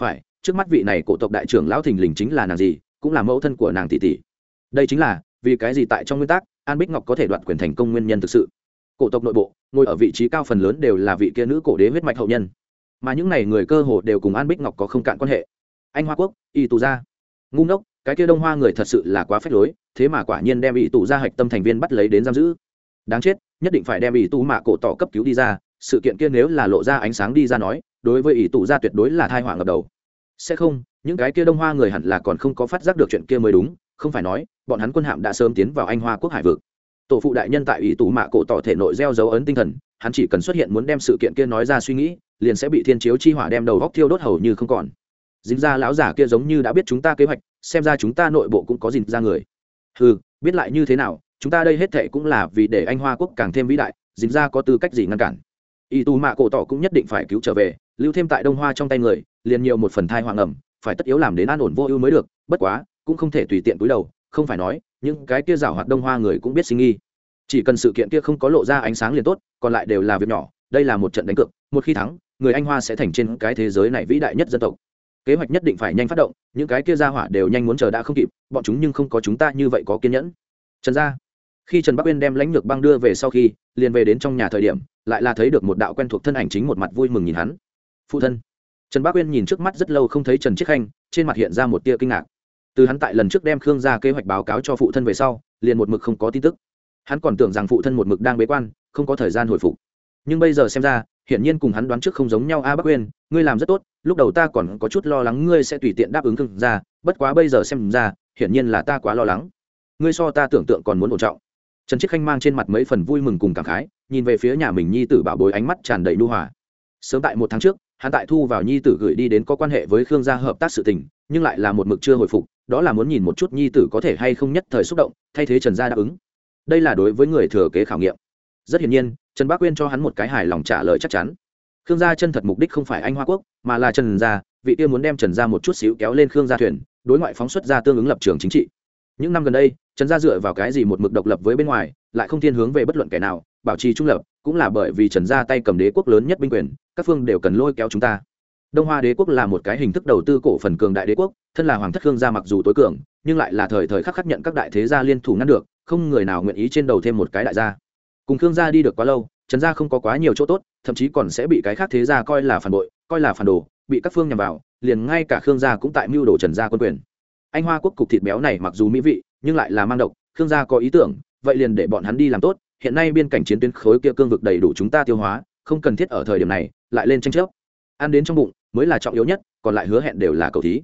Phải, trước mắt vị này cổ tộc đại trưởng lão thình lình chính là nàng gì, cũng là mẫu thân của nàng tỷ tỷ. Đây chính là, vì cái gì tại trong nguyên tắc, an bích ngọc có thể đoạt quyền thành công nguyên nhân thực sự. Cổ tộc nội bộ, ngồi ở vị trí cao phần lớn đều là vị kia nữ cổ đế huyết mạch hậu nhân. Mà những n à y người cơ hồ đều cùng an bích ngọc có không cạn quan hệ. Anh hoa quốc, y tù gia. Ngu ngốc, cái kia đông hoa người thật sự là quá phép lối, thế mà quả nhiên đem y tù gia hạch tâm thành viên bắt lấy đến giam giữ. Đáng chết, nhất định phải đem y tù mạ cổ tỏ cấp cứu đi ra sự kiện kia nếu là lộ ra ánh sáng đi ra nói, đối với y tù gia tuyệt đối là thai họa ngập đầu. Sẽ không, những cái kia đông hoa người hẳn là còn không có phát giác được chuyện kia mới đúng, không phải nói, bọn hắn quân hạm đã sớm tiến vào anh hoa quốc hải vực. Tổ phụ đại nhân tại ủy tù mạ cổ tỏ thể nội gieo dấu ấn tinh thần, hắn chỉ cần xuất hiện muốn đem sự kiện kia nói ra suy nghĩ, liền sẽ bị thiên chiếu chi hỏa đem đầu góc thiêu đốt hầu như không còn. Dính ra lão giả kia giống như đã biết chúng ta kế hoạch, xem ra chúng ta nội bộ cũng có dính ra người. Ừ biết lại như thế nào, chúng ta đây hết thệ cũng là vì để anh hoa quốc càng thêm vĩ đại, dính ra có tư cách gì ngăn cản y tù mạ cổ tỏ cũng nhất định phải cứu trở về, lưu thêm tại đông hoa trong tay người, liền nhiều một phần thai hoàng ẩm, phải tất yếu làm đến an ổn vô ưu mới được, bất quá, cũng không thể tùy tiện túi đầu, không phải nói, những cái kia rào hoạt đông hoa người cũng biết sinh nghi chỉ cần sự kiện kia không có lộ ra ánh sáng liền tốt, còn lại đều là việc nhỏ, đây là một trận đánh cược, một khi thắng, người anh hoa sẽ thành trên cái thế giới này vĩ đại nhất dân tộc. Kế hoạch nhất định phải nhanh phát động, những cái kia ra hỏa đều nhanh muốn chờ đã không kịp, bọn chúng nhưng không có chúng ta như vậy có kiên nhẫn. Trần gia khi trần bắc uyên đem lãnh lược băng đưa về sau khi, liền về đến trong nhà thời điểm, lại là thấy được một đạo quen thuộc thân ảnh chính một mặt vui mừng nhìn hắn. Phụ thân. Trần bắc uyên nhìn trước mắt rất lâu không thấy trần chiết khanh, trên mặt hiện ra một tia kinh ngạc. Từ hắn tại lần trước đem khương ra kế hoạch báo cáo cho phụ thân về sau, liền một mực không có tin tức. Hắn còn tưởng rằng phụ thân một mực đang bế quan, không có thời gian hồi phục. Nhưng bây giờ xem ra, hiển nhiên cùng hắn đoán trước không giống nhau a, bắc uyên, ngươi làm rất tốt, lúc đầu ta còn có chút lo lắng ngươi sẽ tùy tiện đáp ứng khương ra bất quá bây giờ xem ra, hiển nhiên là ta quá lo lắng. Ngươi so ta tưởng tượng còn muốn ổn trọng trần chiết khanh mang trên mặt mấy phần vui mừng cùng cảm khái, nhìn về phía nhà mình nhi tử bảo bối ánh mắt tràn đầy nu hòa. Sớm tại một tháng trước, hắn tại thu vào nhi tử gửi đi đến có quan hệ với khương gia hợp tác sự tình, nhưng lại là một mực chưa hồi phục, đó là muốn nhìn một chút nhi tử có thể hay không nhất thời xúc động, thay thế trần gia đáp ứng. Đây là đối với người thừa kế khảo nghiệm. Rất hiển nhiên, trần bác quyên cho hắn một cái hài lòng trả lời chắc chắn. Khương gia chân thật mục đích không phải anh hoa quốc, mà là trần gia, vị kia muốn đem trần gia một chút xíu kéo lên khương gia thuyền, đối ngoại phóng xuất ra tương ứng lập trường chính trị. Những năm gần đây trần gia dựa vào cái gì một mực độc lập với bên ngoài, lại không thiên hướng về bất luận kẻ nào, bảo trì trung lập, cũng là bởi vì trần gia tay cầm đế quốc lớn nhất binh quyền, các phương đều cần lôi kéo chúng ta. Đông hoa đế quốc là một cái hình thức đầu tư cổ phần cường đại đế quốc, thân là hoàng thất khương gia mặc dù tối cường, nhưng lại là thời thời khắc khắc nhận các đại thế gia liên thủ ngăn được, không người nào nguyện ý trên đầu thêm một cái đại gia. Cùng khương gia đi được quá lâu, trần gia không có quá nhiều chỗ tốt, thậm chí còn sẽ bị cái khác thế gia coi là phản bội, coi là phản đồ, bị các phương nhằm vào, liền ngay cả khương gia cũng tại mưu đồ trần gia quân quyền. Anh hoa quốc cục thịt béo này mặc dù mỹ vị nhưng lại là mang độc, khương gia có ý tưởng, vậy liền để bọn hắn đi làm tốt. Hiện nay biên cảnh chiến tuyến khối kia cương vực đầy đủ chúng ta tiêu hóa, không cần thiết ở thời điểm này, lại lên tranh chấp. Ăn đến trong bụng, mới là trọng yếu nhất, còn lại hứa hẹn đều là cầu thí.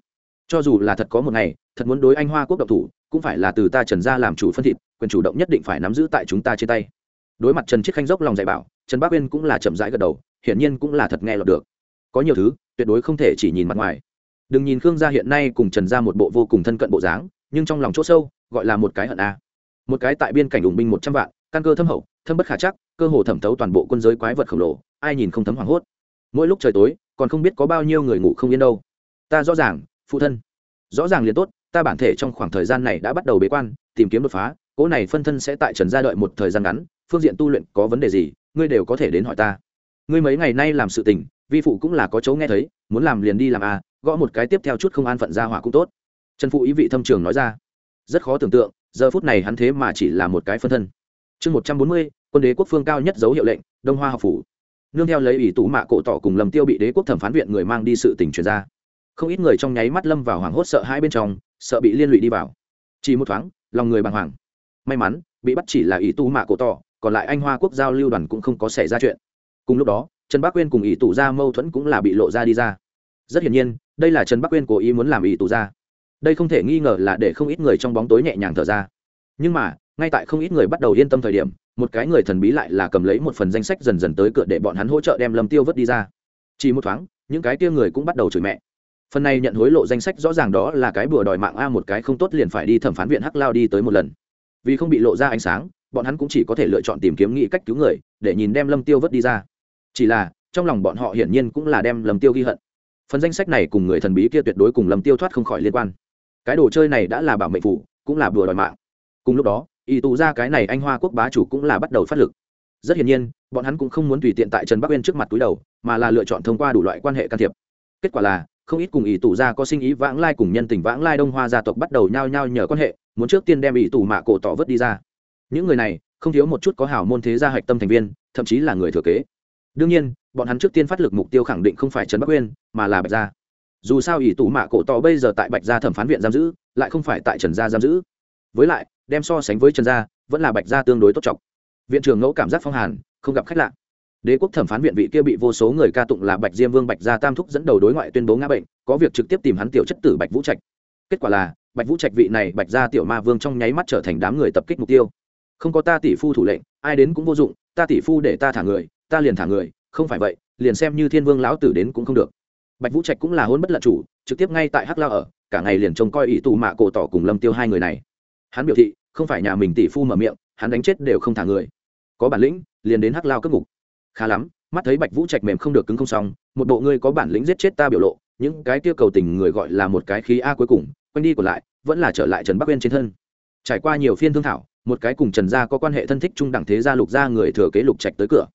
Cho dù là thật có một ngày, thật muốn đối anh hoa quốc độc thủ, cũng phải là từ ta trần gia làm chủ phân thịt, quyền chủ động nhất định phải nắm giữ tại chúng ta trên tay. Đối mặt trần chiết khanh dốc lòng dạy bảo, trần bác uyên cũng là chậm rãi gật đầu, hiển nhiên cũng là thật nghe lọt được. Có nhiều thứ, tuyệt đối không thể chỉ nhìn mặt ngoài. Đừng nhìn khương gia hiện nay cùng trần gia một bộ vô cùng thân cận bộ dáng, nhưng trong lòng chỗ sâu gọi là một cái hận a. Một cái tại biên cảnh ủng binh một trăm vạn, căn cơ thâm hậu, thâm bất khả chắc, cơ hồ thẩm thấu toàn bộ quân giới quái vật khổng lồ, ai nhìn không thấm hoảng hốt. Mỗi lúc trời tối, còn không biết có bao nhiêu người ngủ không yên đâu. Ta rõ ràng, phụ thân. Rõ ràng liền tốt, ta bản thể trong khoảng thời gian này đã bắt đầu bế quan, tìm kiếm đột phá cỗ này phân thân sẽ tại trần gia đợi một thời gian ngắn, phương diện tu luyện có vấn đề gì, ngươi đều có thể đến hỏi ta. Ngươi mấy ngày nay làm sự tình, vi phụ cũng là có chỗ nghe thấy, muốn làm liền đi làm à gõ một cái tiếp theo chút không an phận ra hỏa cũng tốt. Trần phụ ý vị thâm trường nói ra rất khó tưởng tượng, giờ phút này hắn thế mà chỉ là một cái phân thân. Chương một trăm bốn mươi, quân đế quốc phương cao nhất dấu hiệu lệnh, đông hoa học phủ. Nương theo lấy ủy tủ mạ cổ tỏ cùng lầm tiêu bị đế quốc thẩm phán viện người mang đi sự tình truyền ra. Không ít người trong nháy mắt lâm vào hoảng hốt sợ hai bên trong, sợ bị liên lụy đi vào. Chỉ một thoáng, lòng người bàng hoàng. May mắn, bị bắt chỉ là ủy tu mạ cổ tỏ, còn lại anh hoa quốc giao lưu đoàn cũng không có xảy ra chuyện. Cùng lúc đó, trần bắc quyên cùng ủy tù ra mâu thuẫn cũng là bị lộ ra đi ra. Rất hiển nhiên, đây là trần bắc quyên cố ý muốn làm ủy tù ra đây không thể nghi ngờ là để không ít người trong bóng tối nhẹ nhàng thở ra. Nhưng mà, ngay tại không ít người bắt đầu yên tâm thời điểm, một cái người thần bí lại là cầm lấy một phần danh sách dần dần tới cửa để bọn hắn hỗ trợ đem lâm tiêu vớt đi ra. Chỉ một thoáng, những cái kia người cũng bắt đầu chửi mẹ. Phần này nhận hối lộ danh sách rõ ràng đó là cái bừa đòi mạng a, một cái không tốt liền phải đi thẩm phán viện hắc lao đi tới một lần. Vì không bị lộ ra ánh sáng, bọn hắn cũng chỉ có thể lựa chọn tìm kiếm nghĩ cách cứu người, để nhìn đem lâm tiêu vớt đi ra. Chỉ là, trong lòng bọn họ hiển nhiên cũng là đem lâm tiêu ghi hận. Phần danh sách này cùng người thần bí kia tuyệt đối cùng lâm tiêu thoát không khỏi liên quan cái đồ chơi này đã là bảo mệnh phủ, cũng là bừa đòi mạng. Cùng lúc đó ý tù ra cái này anh hoa quốc bá chủ cũng là bắt đầu phát lực. Rất hiển nhiên, bọn hắn cũng không muốn tùy tiện tại trần bắc uyên trước mặt túi đầu, mà là lựa chọn thông qua đủ loại quan hệ can thiệp. Kết quả là, không ít cùng ý tù ra có sinh ý vãng lai cùng nhân tình vãng lai đông hoa gia tộc bắt đầu nhao nhao nhờ quan hệ, muốn trước tiên đem ý tù mạ cổ tỏ vớt đi ra. Những người này, không thiếu một chút có hảo môn thế gia hạch tâm thành viên, thậm chí là người thừa kế. Đương nhiên, bọn hắn trước tiên phát lực mục tiêu khẳng định không phải trần bắc uyên, mà là bạch gia dù sao ỷ tù mạ cổ tỏ bây giờ tại bạch gia thẩm phán viện giam giữ, lại không phải tại trần gia giam giữ. Với lại, đem so sánh với trần gia, vẫn là bạch gia tương đối tốt trọng. Viện trưởng ngẫu cảm giác phong hàn, không gặp khách lạ. Đế quốc thẩm phán viện vị kia bị vô số người ca tụng là bạch diêm vương bạch gia tam thúc dẫn đầu đối ngoại tuyên bố ngã bệnh, có việc trực tiếp tìm hắn tiểu chất tử bạch vũ trạch. Kết quả là, bạch vũ trạch vị này bạch gia tiểu ma vương trong nháy mắt trở thành đám người tập kích mục tiêu. Không có ta tỷ phu thủ lệnh, ai đến cũng vô dụng, ta tỷ phu để ta thả người, ta liền thả người, không phải vậy, liền xem như thiên vương lão tử đến cũng không được bạch vũ trạch cũng là hôn bất lận chủ, trực tiếp ngay tại hắc lao ở, cả ngày liền trông coi ỷ tù mạ cổ tỏ cùng lâm tiêu hai người này. Hắn biểu thị, không phải nhà mình tỷ phu mở miệng, hắn đánh chết đều không thả người. Có bản lĩnh, liền đến hắc lao cất ngục. Khá lắm, mắt thấy bạch vũ trạch mềm không được cứng không xong, một bộ ngươi có bản lĩnh giết chết ta biểu lộ, những cái tiêu cầu tình người gọi là một cái khí a cuối cùng, quanh đi còn lại, vẫn là trở lại trần bắc uyên trên thân. Trải qua nhiều phiên thương thảo, một cái cùng trần gia có quan hệ thân thích trung đẳng thế gia lục gia người thừa kế lục trạch tới cửa.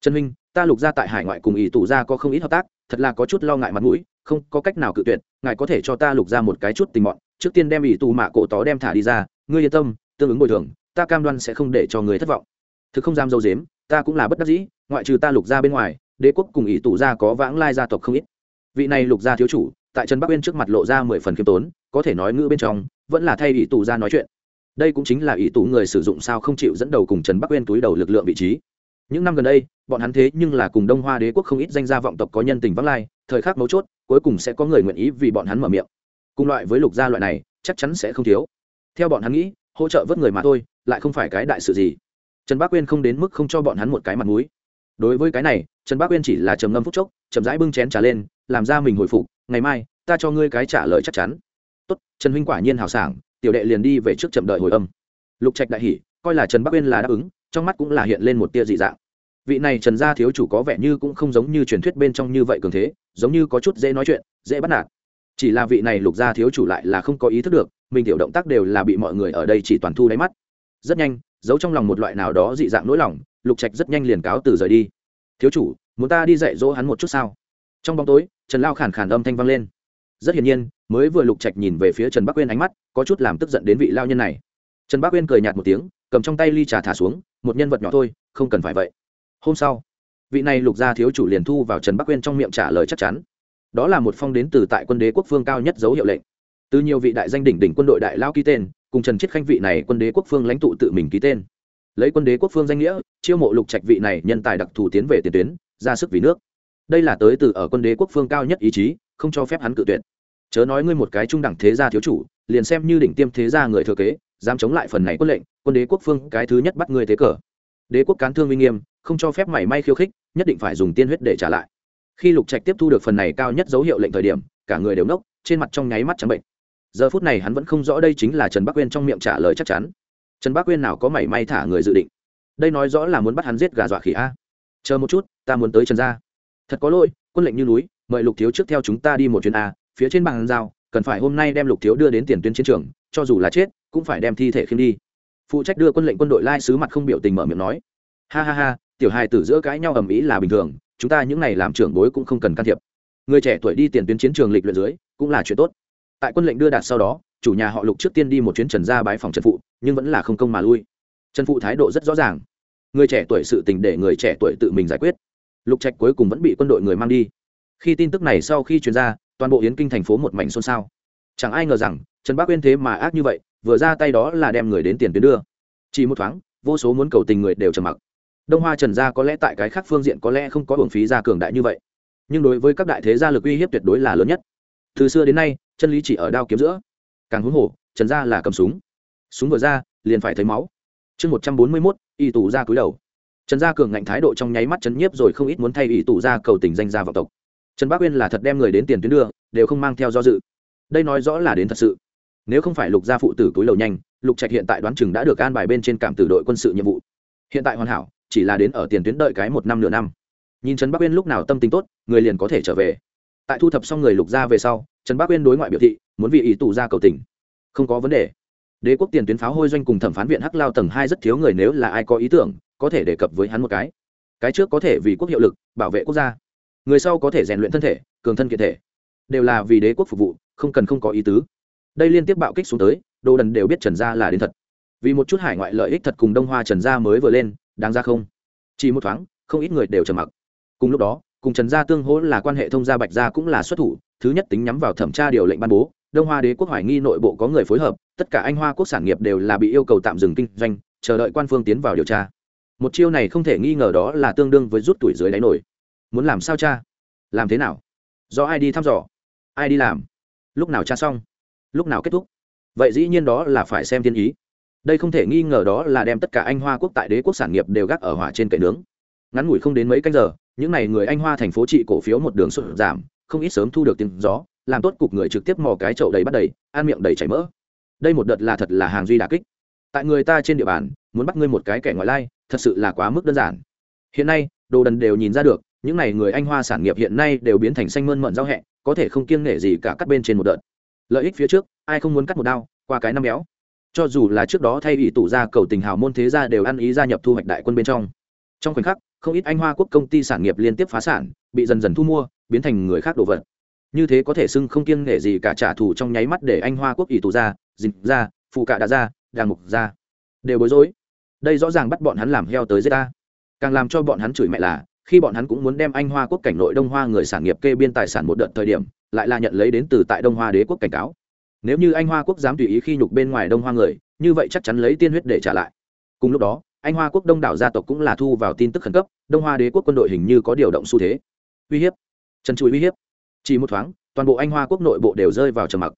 Trần huynh ta lục gia tại hải ngoại cùng ỷ tù gia có không ít hợp tác, thật là có chút lo ngại mặt mũi, không có cách nào cự tuyệt, ngài có thể cho ta lục ra một cái chút tình mọn, trước tiên đem ỷ tù mạ cổ tó đem thả đi ra, ngươi yên tâm, tương ứng bồi thường, ta cam đoan sẽ không để cho người thất vọng. Thực không dám dâu dếm, ta cũng là bất đắc dĩ, ngoại trừ ta lục gia bên ngoài, đế quốc cùng ỷ tù gia có vãng lai gia tộc không ít. Vị này lục gia thiếu chủ, tại trần bắc uyên trước mặt lộ ra mười phần khiêm tốn, có thể nói ngữ bên trong, vẫn là thay ỷ tù gia nói chuyện. Đây cũng chính là ý tù người sử dụng sao không chịu dẫn đầu cùng trần bắc uyên túi đầu lực lượng vị trí. Những năm gần đây bọn hắn thế nhưng là cùng đông hoa đế quốc không ít danh gia vọng tộc có nhân tình vắng lai, thời khắc mấu chốt, cuối cùng sẽ có người nguyện ý vì bọn hắn mở miệng. Cùng loại với lục gia loại này, chắc chắn sẽ không thiếu. Theo bọn hắn nghĩ, hỗ trợ vớt người mà thôi, lại không phải cái đại sự gì. Trần bác quyên không đến mức không cho bọn hắn một cái mặt mũi. Đối với cái này, trần bác quyên chỉ là trầm ngâm phút chốc, chậm rãi bưng chén trả lên, làm ra mình hồi phục, ngày mai, ta cho ngươi cái trả lời chắc chắn. Tốt, trần huynh quả nhiên hào sảng, tiểu đệ liền đi về trước chậm đợi hồi âm. Lục trạch đại hỉ, coi là trần bắc uyên là đáp ứng, trong mắt cũng là hiện lên một tia dị dạng vị này trần gia thiếu chủ có vẻ như cũng không giống như truyền thuyết bên trong như vậy cường thế, giống như có chút dễ nói chuyện, dễ bắt nạt. Chỉ là vị này lục gia thiếu chủ lại là không có ý thức được, mình tiểu động tác đều là bị mọi người ở đây chỉ toàn thu đáy mắt. Rất nhanh, giấu trong lòng một loại nào đó dị dạng nỗi lòng, lục trạch rất nhanh liền cáo từ rời đi. Thiếu chủ, muốn ta đi dạy dỗ hắn một chút sao? Trong bóng tối, trần lao khàn khàn âm thanh vang lên. Rất hiển nhiên, mới vừa lục trạch nhìn về phía trần bắc uyên ánh mắt, có chút làm tức giận đến vị lao nhân này. Trần bắc uyên cười nhạt một tiếng, cầm trong tay ly trà thả xuống, một nhân vật nhỏ thôi, không cần phải vậy hôm sau, vị này lục gia thiếu chủ liền thu vào trần bắc quên trong miệng trả lời chắc chắn. Đó là một phong đến từ tại quân đế quốc phương cao nhất dấu hiệu lệnh. Từ nhiều vị đại danh đỉnh đỉnh quân đội đại lao ký tên, cùng trần chiết khanh vị này quân đế quốc phương lãnh tụ tự mình ký tên. Lấy quân đế quốc phương danh nghĩa, chiêu mộ lục trạch vị này nhân tài đặc thù tiến về tiền tuyến, ra sức vì nước. Đây là tới từ ở quân đế quốc phương cao nhất ý chí, không cho phép hắn cự tuyệt. Chớ nói ngươi một cái trung đẳng thế gia thiếu chủ, liền xem như đỉnh tiêm thế gia người thừa kế, dám chống lại phần này quân lệnh, quân đế quốc phương cái thứ nhất bắt ngươi thế cờ. Đế quốc cán thương uy nghiêm không cho phép mảy may khiêu khích, nhất định phải dùng tiên huyết để trả lại. Khi lục trạch tiếp thu được phần này cao nhất dấu hiệu lệnh thời điểm, cả người đều nốc, trên mặt trong nháy mắt trắng bệnh. Giờ phút này hắn vẫn không rõ đây chính là trần bắc uyên trong miệng trả lời chắc chắn. Trần bắc uyên nào có mảy may thả người dự định? Đây nói rõ là muốn bắt hắn giết gà dọa khỉ a. Chờ một chút, ta muốn tới trần gia. Thật có lỗi, quân lệnh như núi, mời lục thiếu trước theo chúng ta đi một chuyến a, phía trên bàn giao, cần phải hôm nay đem lục thiếu đưa đến tiền tuyến chiến trường, cho dù là chết, cũng phải đem thi thể khiêm đi. Phụ trách đưa quân lệnh quân đội lai sứ mặt không biểu tình mở miệng nói. Ha ha ha tiểu hài tử giữa cãi nhau ầm ĩ là bình thường, chúng ta những này làm trưởng bối cũng không cần can thiệp. Người trẻ tuổi đi tiền tuyến chiến trường lịch luyện dưới, cũng là chuyện tốt. Tại quân lệnh đưa đạt sau đó, chủ nhà họ lục trước tiên đi một chuyến trần ra bái phòng trần phụ, nhưng vẫn là không công mà lui. Trần phụ thái độ rất rõ ràng. Người trẻ tuổi sự tình để người trẻ tuổi tự mình giải quyết. Lục trạch cuối cùng vẫn bị quân đội người mang đi. Khi tin tức này sau khi truyền ra, toàn bộ yến kinh thành phố một mảnh xôn xao. Chẳng ai ngờ rằng, trần bác uyên thế mà ác như vậy, vừa ra tay đó là đem người đến tiền tuyến đưa. Chỉ một thoáng, vô số muốn cầu tình người đều trầm mặc đông hoa trần gia có lẽ tại cái khác phương diện có lẽ không có hưởng phí gia cường đại như vậy. Nhưng đối với các đại thế gia lực uy hiếp tuyệt đối là lớn nhất. Từ xưa đến nay, chân lý chỉ ở đao kiếm giữa. Càng huống hồ, trần gia là cầm súng. Súng vừa ra, liền phải thấy máu. Chương một trăm bốn mươi mốt, y tù ra cúi đầu. Trần gia cường ngạnh thái độ trong nháy mắt chấn nhiếp rồi không ít muốn thay y tù ra cầu tình danh gia vọng tộc. Trần bác uyên là thật đem người đến tiền tuyến đưa, đều không mang theo do dự. Đây nói rõ là đến thật sự. Nếu không phải lục gia phụ tử túi lầu nhanh, lục trạch hiện tại đoán chừng đã được an bài bên trên cảm tử đội quân sự nhiệm vụ. Hiện tại hoàn hảo chỉ là đến ở tiền tuyến đợi cái một năm nửa năm. Nhìn trần bắc uyên lúc nào tâm tính tốt, người liền có thể trở về. Tại thu thập xong người lục gia về sau, trần bắc uyên đối ngoại biểu thị, muốn vì ý tù ra cầu tình. Không có vấn đề. Đế quốc tiền tuyến pháo hôi doanh cùng thẩm phán viện hắc lao tầng hai rất thiếu người nếu là ai có ý tưởng, có thể đề cập với hắn một cái. Cái trước có thể vì quốc hiệu lực, bảo vệ quốc gia. Người sau có thể rèn luyện thân thể, cường thân kiện thể. Đều là vì đế quốc phục vụ, không cần không có ý tứ. Đây liên tiếp bạo kích xuống tới, đồ đần đều biết trần gia là đến thật. Vì một chút hải ngoại lợi ích thật cùng đông hoa trần gia mới vừa lên đáng ra không. Chỉ một thoáng, không ít người đều trầm mặc. Cùng lúc đó, cùng trần gia tương hỗ là quan hệ thông gia bạch gia cũng là xuất thủ, thứ nhất tính nhắm vào thẩm tra điều lệnh ban bố, đông hoa đế quốc hoài nghi nội bộ có người phối hợp, tất cả anh hoa quốc sản nghiệp đều là bị yêu cầu tạm dừng kinh doanh, chờ đợi quan phương tiến vào điều tra. Một chiêu này không thể nghi ngờ đó là tương đương với rút tuổi dưới đáy nổi. Muốn làm sao cha? Làm thế nào? Do ai đi thăm dò? Ai đi làm? Lúc nào cha xong? Lúc nào kết thúc? Vậy dĩ nhiên đó là phải xem thiên ý đây không thể nghi ngờ đó là đem tất cả anh hoa quốc tại đế quốc sản nghiệp đều gác ở hỏa trên cậy nướng. Ngắn ngủi không đến mấy canh giờ, những n à y người anh hoa thành phố trị cổ phiếu một đường sụt giảm, không ít sớm thu được tiếng gió, làm tốt cục người trực tiếp mò cái chậu đầy bắt đầy, ăn miệng đầy chảy mỡ. Đây một đợt là thật là hàng duy đà kích. Tại người ta trên địa bàn, muốn bắt ngươi một cái kẻ ngoại lai, thật sự là quá mức đơn giản. Hiện nay, đồ đần đều nhìn ra được, những n à y người anh hoa sản nghiệp hiện nay đều biến thành xanh mơn mận giao hẹ, có thể không kiêng nể gì cả cắt bên trên một đợt. Lợi ích phía trước, ai không muốn cắt một đao, qua cái năm béo cho dù là trước đó thay ý tủ ra cầu tình hào môn thế gia đều ăn ý gia nhập thu hoạch đại quân bên trong. Trong khoảnh khắc, không ít anh hoa quốc công ty sản nghiệp liên tiếp phá sản, bị dần dần thu mua, biến thành người khác đồ vật. Như thế có thể xưng không kiêng nghệ gì cả trả thù trong nháy mắt để anh hoa quốc ỷ tù ra dịch ra phụ cạ đã ra đàng mục ra đều bối rối. Đây rõ ràng bắt bọn hắn làm heo tới giết ta. Càng làm cho bọn hắn chửi mẹ là, khi bọn hắn cũng muốn đem anh hoa quốc cảnh nội đông hoa người sản nghiệp kê biên tài sản một đợt thời điểm, lại là nhận lấy đến từ tại đông hoa đế quốc cảnh cáo nếu như anh hoa quốc dám tùy ý khi nhục bên ngoài đông hoa người, như vậy chắc chắn lấy tiên huyết để trả lại. Cùng lúc đó, anh hoa quốc đông đảo gia tộc cũng là thu vào tin tức khẩn cấp, đông hoa đế quốc quân đội hình như có điều động xu thế. Uy hiếp. Trần trụi uy hiếp. Chỉ một thoáng, toàn bộ anh hoa quốc nội bộ đều rơi vào trầm mặc.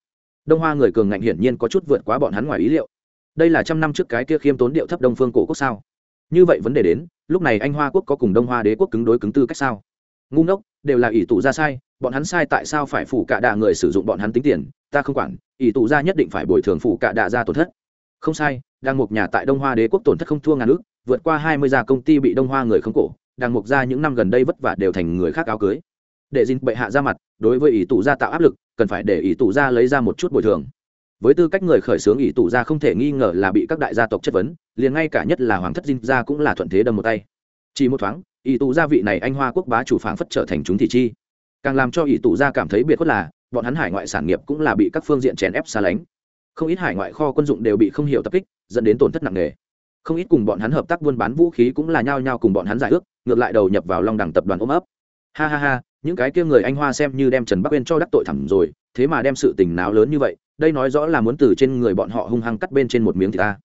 Đông hoa người cường ngạnh hiển nhiên có chút vượt quá bọn hắn ngoài ý liệu. Đây là trăm năm trước cái kia khiêm tốn điệu thấp đông phương cổ quốc sao? Như vậy vấn đề đến, lúc này anh hoa quốc có cùng đông hoa đế quốc cứng đối cứng tư cách sao? Ngu ngốc, đều là ỷ tụ ra sai, bọn hắn sai tại sao phải phủ cả đà người sử dụng bọn hắn tính tiền, ta không quản ỷ tụ Gia nhất định phải bồi thường phụ cả đạ gia tổn thất. Không sai đang mục nhà tại đông hoa đế quốc tổn thất không thua ngàn ước vượt qua hai mươi gia công ty bị đông hoa người không cổ đang mục gia những năm gần đây vất vả đều thành người khác áo cưới. Để dinh bệ hạ ra mặt, đối với ỷ tụ gia tạo áp lực, cần phải để ỷ tụ gia lấy ra một chút bồi thường. Với tư cách người khởi xướng ỷ tụ gia không thể nghi ngờ là bị các đại gia tộc chất vấn, liền ngay cả nhất là hoàng thất dinh gia cũng là thuận thế đâm một tay. Chỉ một thoáng, ỷ tụ gia vị này anh hoa quốc bá chủ phảng phất trở thành chúng thị chi. Càng làm cho ỷ tụ gia cảm thấy biệt khuất là bọn hắn hải ngoại sản nghiệp cũng là bị các phương diện chèn ép xa lánh. Không ít hải ngoại kho quân dụng đều bị không hiểu tập kích, dẫn đến tổn thất nặng nề. Không ít cùng bọn hắn hợp tác buôn bán vũ khí cũng là nhao nhao cùng bọn hắn giải ước, ngược lại đầu nhập vào long đẳng tập đoàn ôm ấp. Ha ha ha, những cái kia người anh hoa xem như đem trần bắc uyên cho đắc tội thẳm rồi, thế mà đem sự tình náo lớn như vậy, đây nói rõ là muốn từ trên người bọn họ hung hăng cắt bên trên một miếng thịt ta.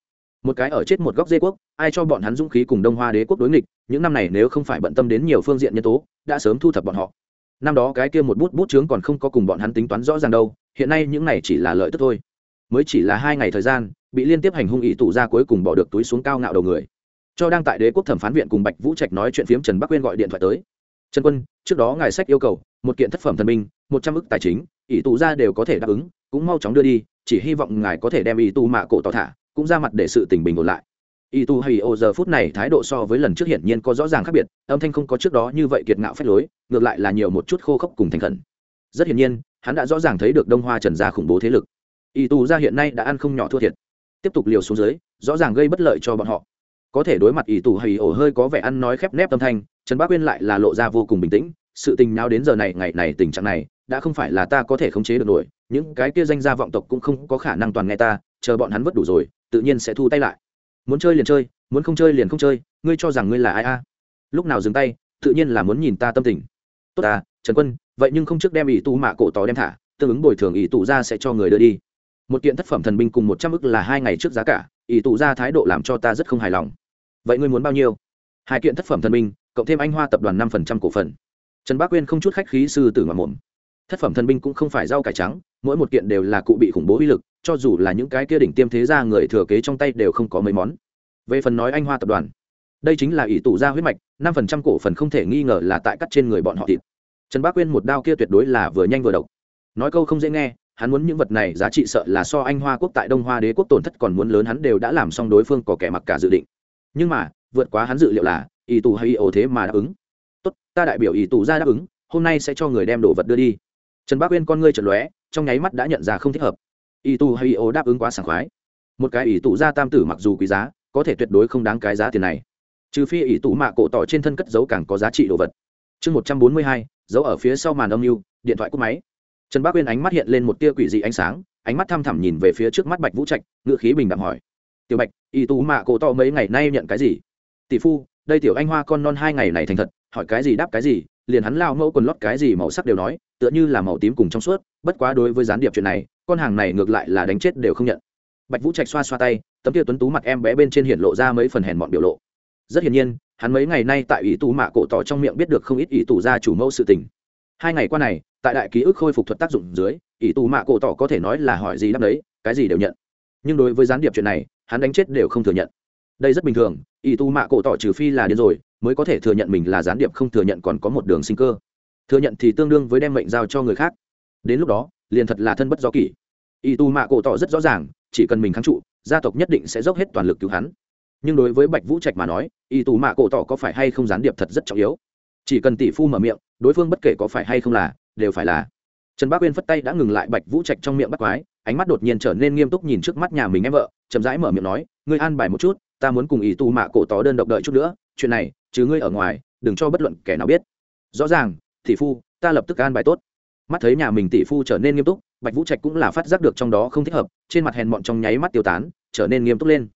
Một cái ở chết một góc dê quốc, ai cho bọn hắn dũng khí cùng đông hoa đế quốc đối nghịch, những năm này nếu không phải bận tâm đến nhiều phương diện nhân tố, đã sớm thu thập bọn họ năm đó cái kia một bút bút chướng còn không có cùng bọn hắn tính toán rõ ràng đâu, hiện nay những này chỉ là lợi tức thôi. Mới chỉ là hai ngày thời gian, bị liên tiếp hành hung ỷ tụ ra cuối cùng bỏ được túi xuống cao ngạo đầu người. Cho đang tại đế quốc thẩm phán viện cùng bạch vũ trạch nói chuyện phiếm trần bắc quyên gọi điện thoại tới. Trần quân, trước đó ngài sách yêu cầu, một kiện thất phẩm thần minh một trăm ức tài chính, ỷ tụ ra đều có thể đáp ứng, cũng mau chóng đưa đi, chỉ hy vọng ngài có thể đem ỷ tụ mạ cổ tỏ thả, cũng ra mặt để sự tình bình ổn lại y tu hay ô giờ phút này thái độ so với lần trước hiển nhiên có rõ ràng khác biệt, âm thanh không có trước đó như vậy kiệt ngạo phép lối, ngược lại là nhiều một chút khô khốc cùng thành khẩn. Rất hiển nhiên, hắn đã rõ ràng thấy được đông hoa trần gia khủng bố thế lực. Y tu ra hiện nay đã ăn không nhỏ thua thiệt. Tiếp tục liều xuống dưới, rõ ràng gây bất lợi cho bọn họ. Có thể đối mặt Y Tu hay ổ hơi có vẻ ăn nói khép nép tâm thanh, trần bác quyên lại là lộ ra vô cùng bình tĩnh, sự tình nào đến giờ này, ngày này tình trạng này, đã không phải là ta có thể khống chế được nổi, những cái kia danh gia vọng tộc cũng không có khả năng toàn nghe ta, chờ bọn hắn vất đủ rồi, tự nhiên sẽ thu tay lại muốn chơi liền chơi, muốn không chơi liền không chơi, ngươi cho rằng ngươi là ai a? Lúc nào dừng tay, tự nhiên là muốn nhìn ta tâm tình. Tốt à trần quân, vậy nhưng không trước đem ỷ tù mạ cổ tỏ đem thả, tương ứng bồi thường ỷ tù ra sẽ cho người đưa đi. Một kiện thất phẩm thần binh cùng một trăm ức là hai ngày trước giá cả, ỷ tù ra thái độ làm cho ta rất không hài lòng. Vậy ngươi muốn bao nhiêu? Hai kiện thất phẩm thần binh, cộng thêm anh hoa tập đoàn năm phần trăm cổ phần. Trần bác quyên không chút khách khí sư tử mà mồm. Thất phẩm thần binh cũng không phải rau cải trắng, mỗi một kiện đều là cụ bị khủng bố uy lực cho dù là những cái kia đỉnh tiêm thế gia người thừa kế trong tay đều không có mấy món. Về phần nói anh hoa tập đoàn, đây chính là ỷ tụ gia huyết mạch, năm phần trăm cổ phần không thể nghi ngờ là tại cắt trên người bọn họ thịt. Trần bác quyên một đao kia tuyệt đối là vừa nhanh vừa độc. Nói câu không dễ nghe, hắn muốn những vật này giá trị sợ là so anh hoa quốc tại đông hoa đế quốc tổn thất còn muốn lớn, hắn đều đã làm xong đối phương có kẻ mặc cả dự định. Nhưng mà, vượt quá hắn dự liệu là, ỷ tù hay ỷ ổ thế mà đáp ứng. Tốt, ta đại biểu ỷ tù ra đáp ứng, hôm nay sẽ cho người đem đồ vật đưa đi. Trần bác uyên con ngươi trần lóe, trong nháy mắt đã nhận ra không thích hợp ý tù hay ý ô đáp ứng quá sảng khoái. Một cái ý tù gia tam tử mặc dù quý giá, có thể tuyệt đối không đáng cái giá tiền này. Trừ phi ý tù mạ cổ tỏ trên thân cất dấu càng có giá trị đồ vật. Chương một trăm bốn mươi hai dấu ở phía sau màn âm mưu, điện thoại cúp máy. Trần bác uyên ánh mắt hiện lên một tia quỷ dị ánh sáng, ánh mắt thăm thẳm nhìn về phía trước mắt bạch vũ trạch ngự khí bình đẳng hỏi. Tiểu bạch, y tú mạ cổ to mấy ngày nay nhận cái gì? Tỷ phu, đây tiểu anh hoa con non hai ngày này thành thật, hỏi cái gì đáp cái gì liền hắn lao mẫu quần lót cái gì màu sắc đều nói, tựa như là màu tím cùng trong suốt, bất quá đối với gián điệp chuyện này, con hàng này ngược lại là đánh chết đều không nhận. Bạch vũ trạch xoa xoa tay, tấm kia tuấn tú mặt em bé bên trên hiện lộ ra mấy phần hèn mọn biểu lộ. Rất hiển nhiên, hắn mấy ngày nay tại ủy tù mạ cổ tỏ trong miệng biết được không ít ủy tù gia chủ mẫu sự tình. Hai ngày qua này, tại đại ký ức khôi phục thuật tác dụng dưới, ý tù mạ cổ tỏ có thể nói là hỏi gì đáp đấy cái gì đều nhận. Nhưng đối với gián điệp chuyện này, hắn đánh chết đều không thừa nhận. Đây rất bình thường, ý tù mạ cổ tỏ trừ phi là điên rồi mới có thể thừa nhận mình là gián điệp không thừa nhận còn có một đường sinh cơ. Thừa nhận thì tương đương với đem mệnh giao cho người khác. Đến lúc đó, liền thật là thân bất do kỷ. Y tu mạ cổ tỏ rất rõ ràng, chỉ cần mình kháng trụ, gia tộc nhất định sẽ dốc hết toàn lực cứu hắn. Nhưng đối với bạch vũ trạch mà nói y tù mạ cổ tỏ có phải hay không gián điệp thật rất trọng yếu. Chỉ cần tỷ phu mở miệng, đối phương bất kể có phải hay không là, đều phải là. Trần bác uyên phất tay đã ngừng lại bạch vũ trạch trong miệng bắt quái, ánh mắt đột nhiên trở nên nghiêm túc nhìn trước mắt nhà mình em vợ, chậm rãi mở miệng nói, ngươi an bài một chút, ta muốn cùng y tu mạ cổ tỏ đơn độc đợi chút nữa, chuyện này chứ ngươi ở ngoài, đừng cho bất luận kẻ nào biết. Rõ ràng, tỷ phu, ta lập tức an bài tốt. Mắt thấy nhà mình tỷ phu trở nên nghiêm túc, bạch vũ trạch cũng là phát giác được trong đó không thích hợp, trên mặt hèn mọn trong nháy mắt tiêu tán, trở nên nghiêm túc lên.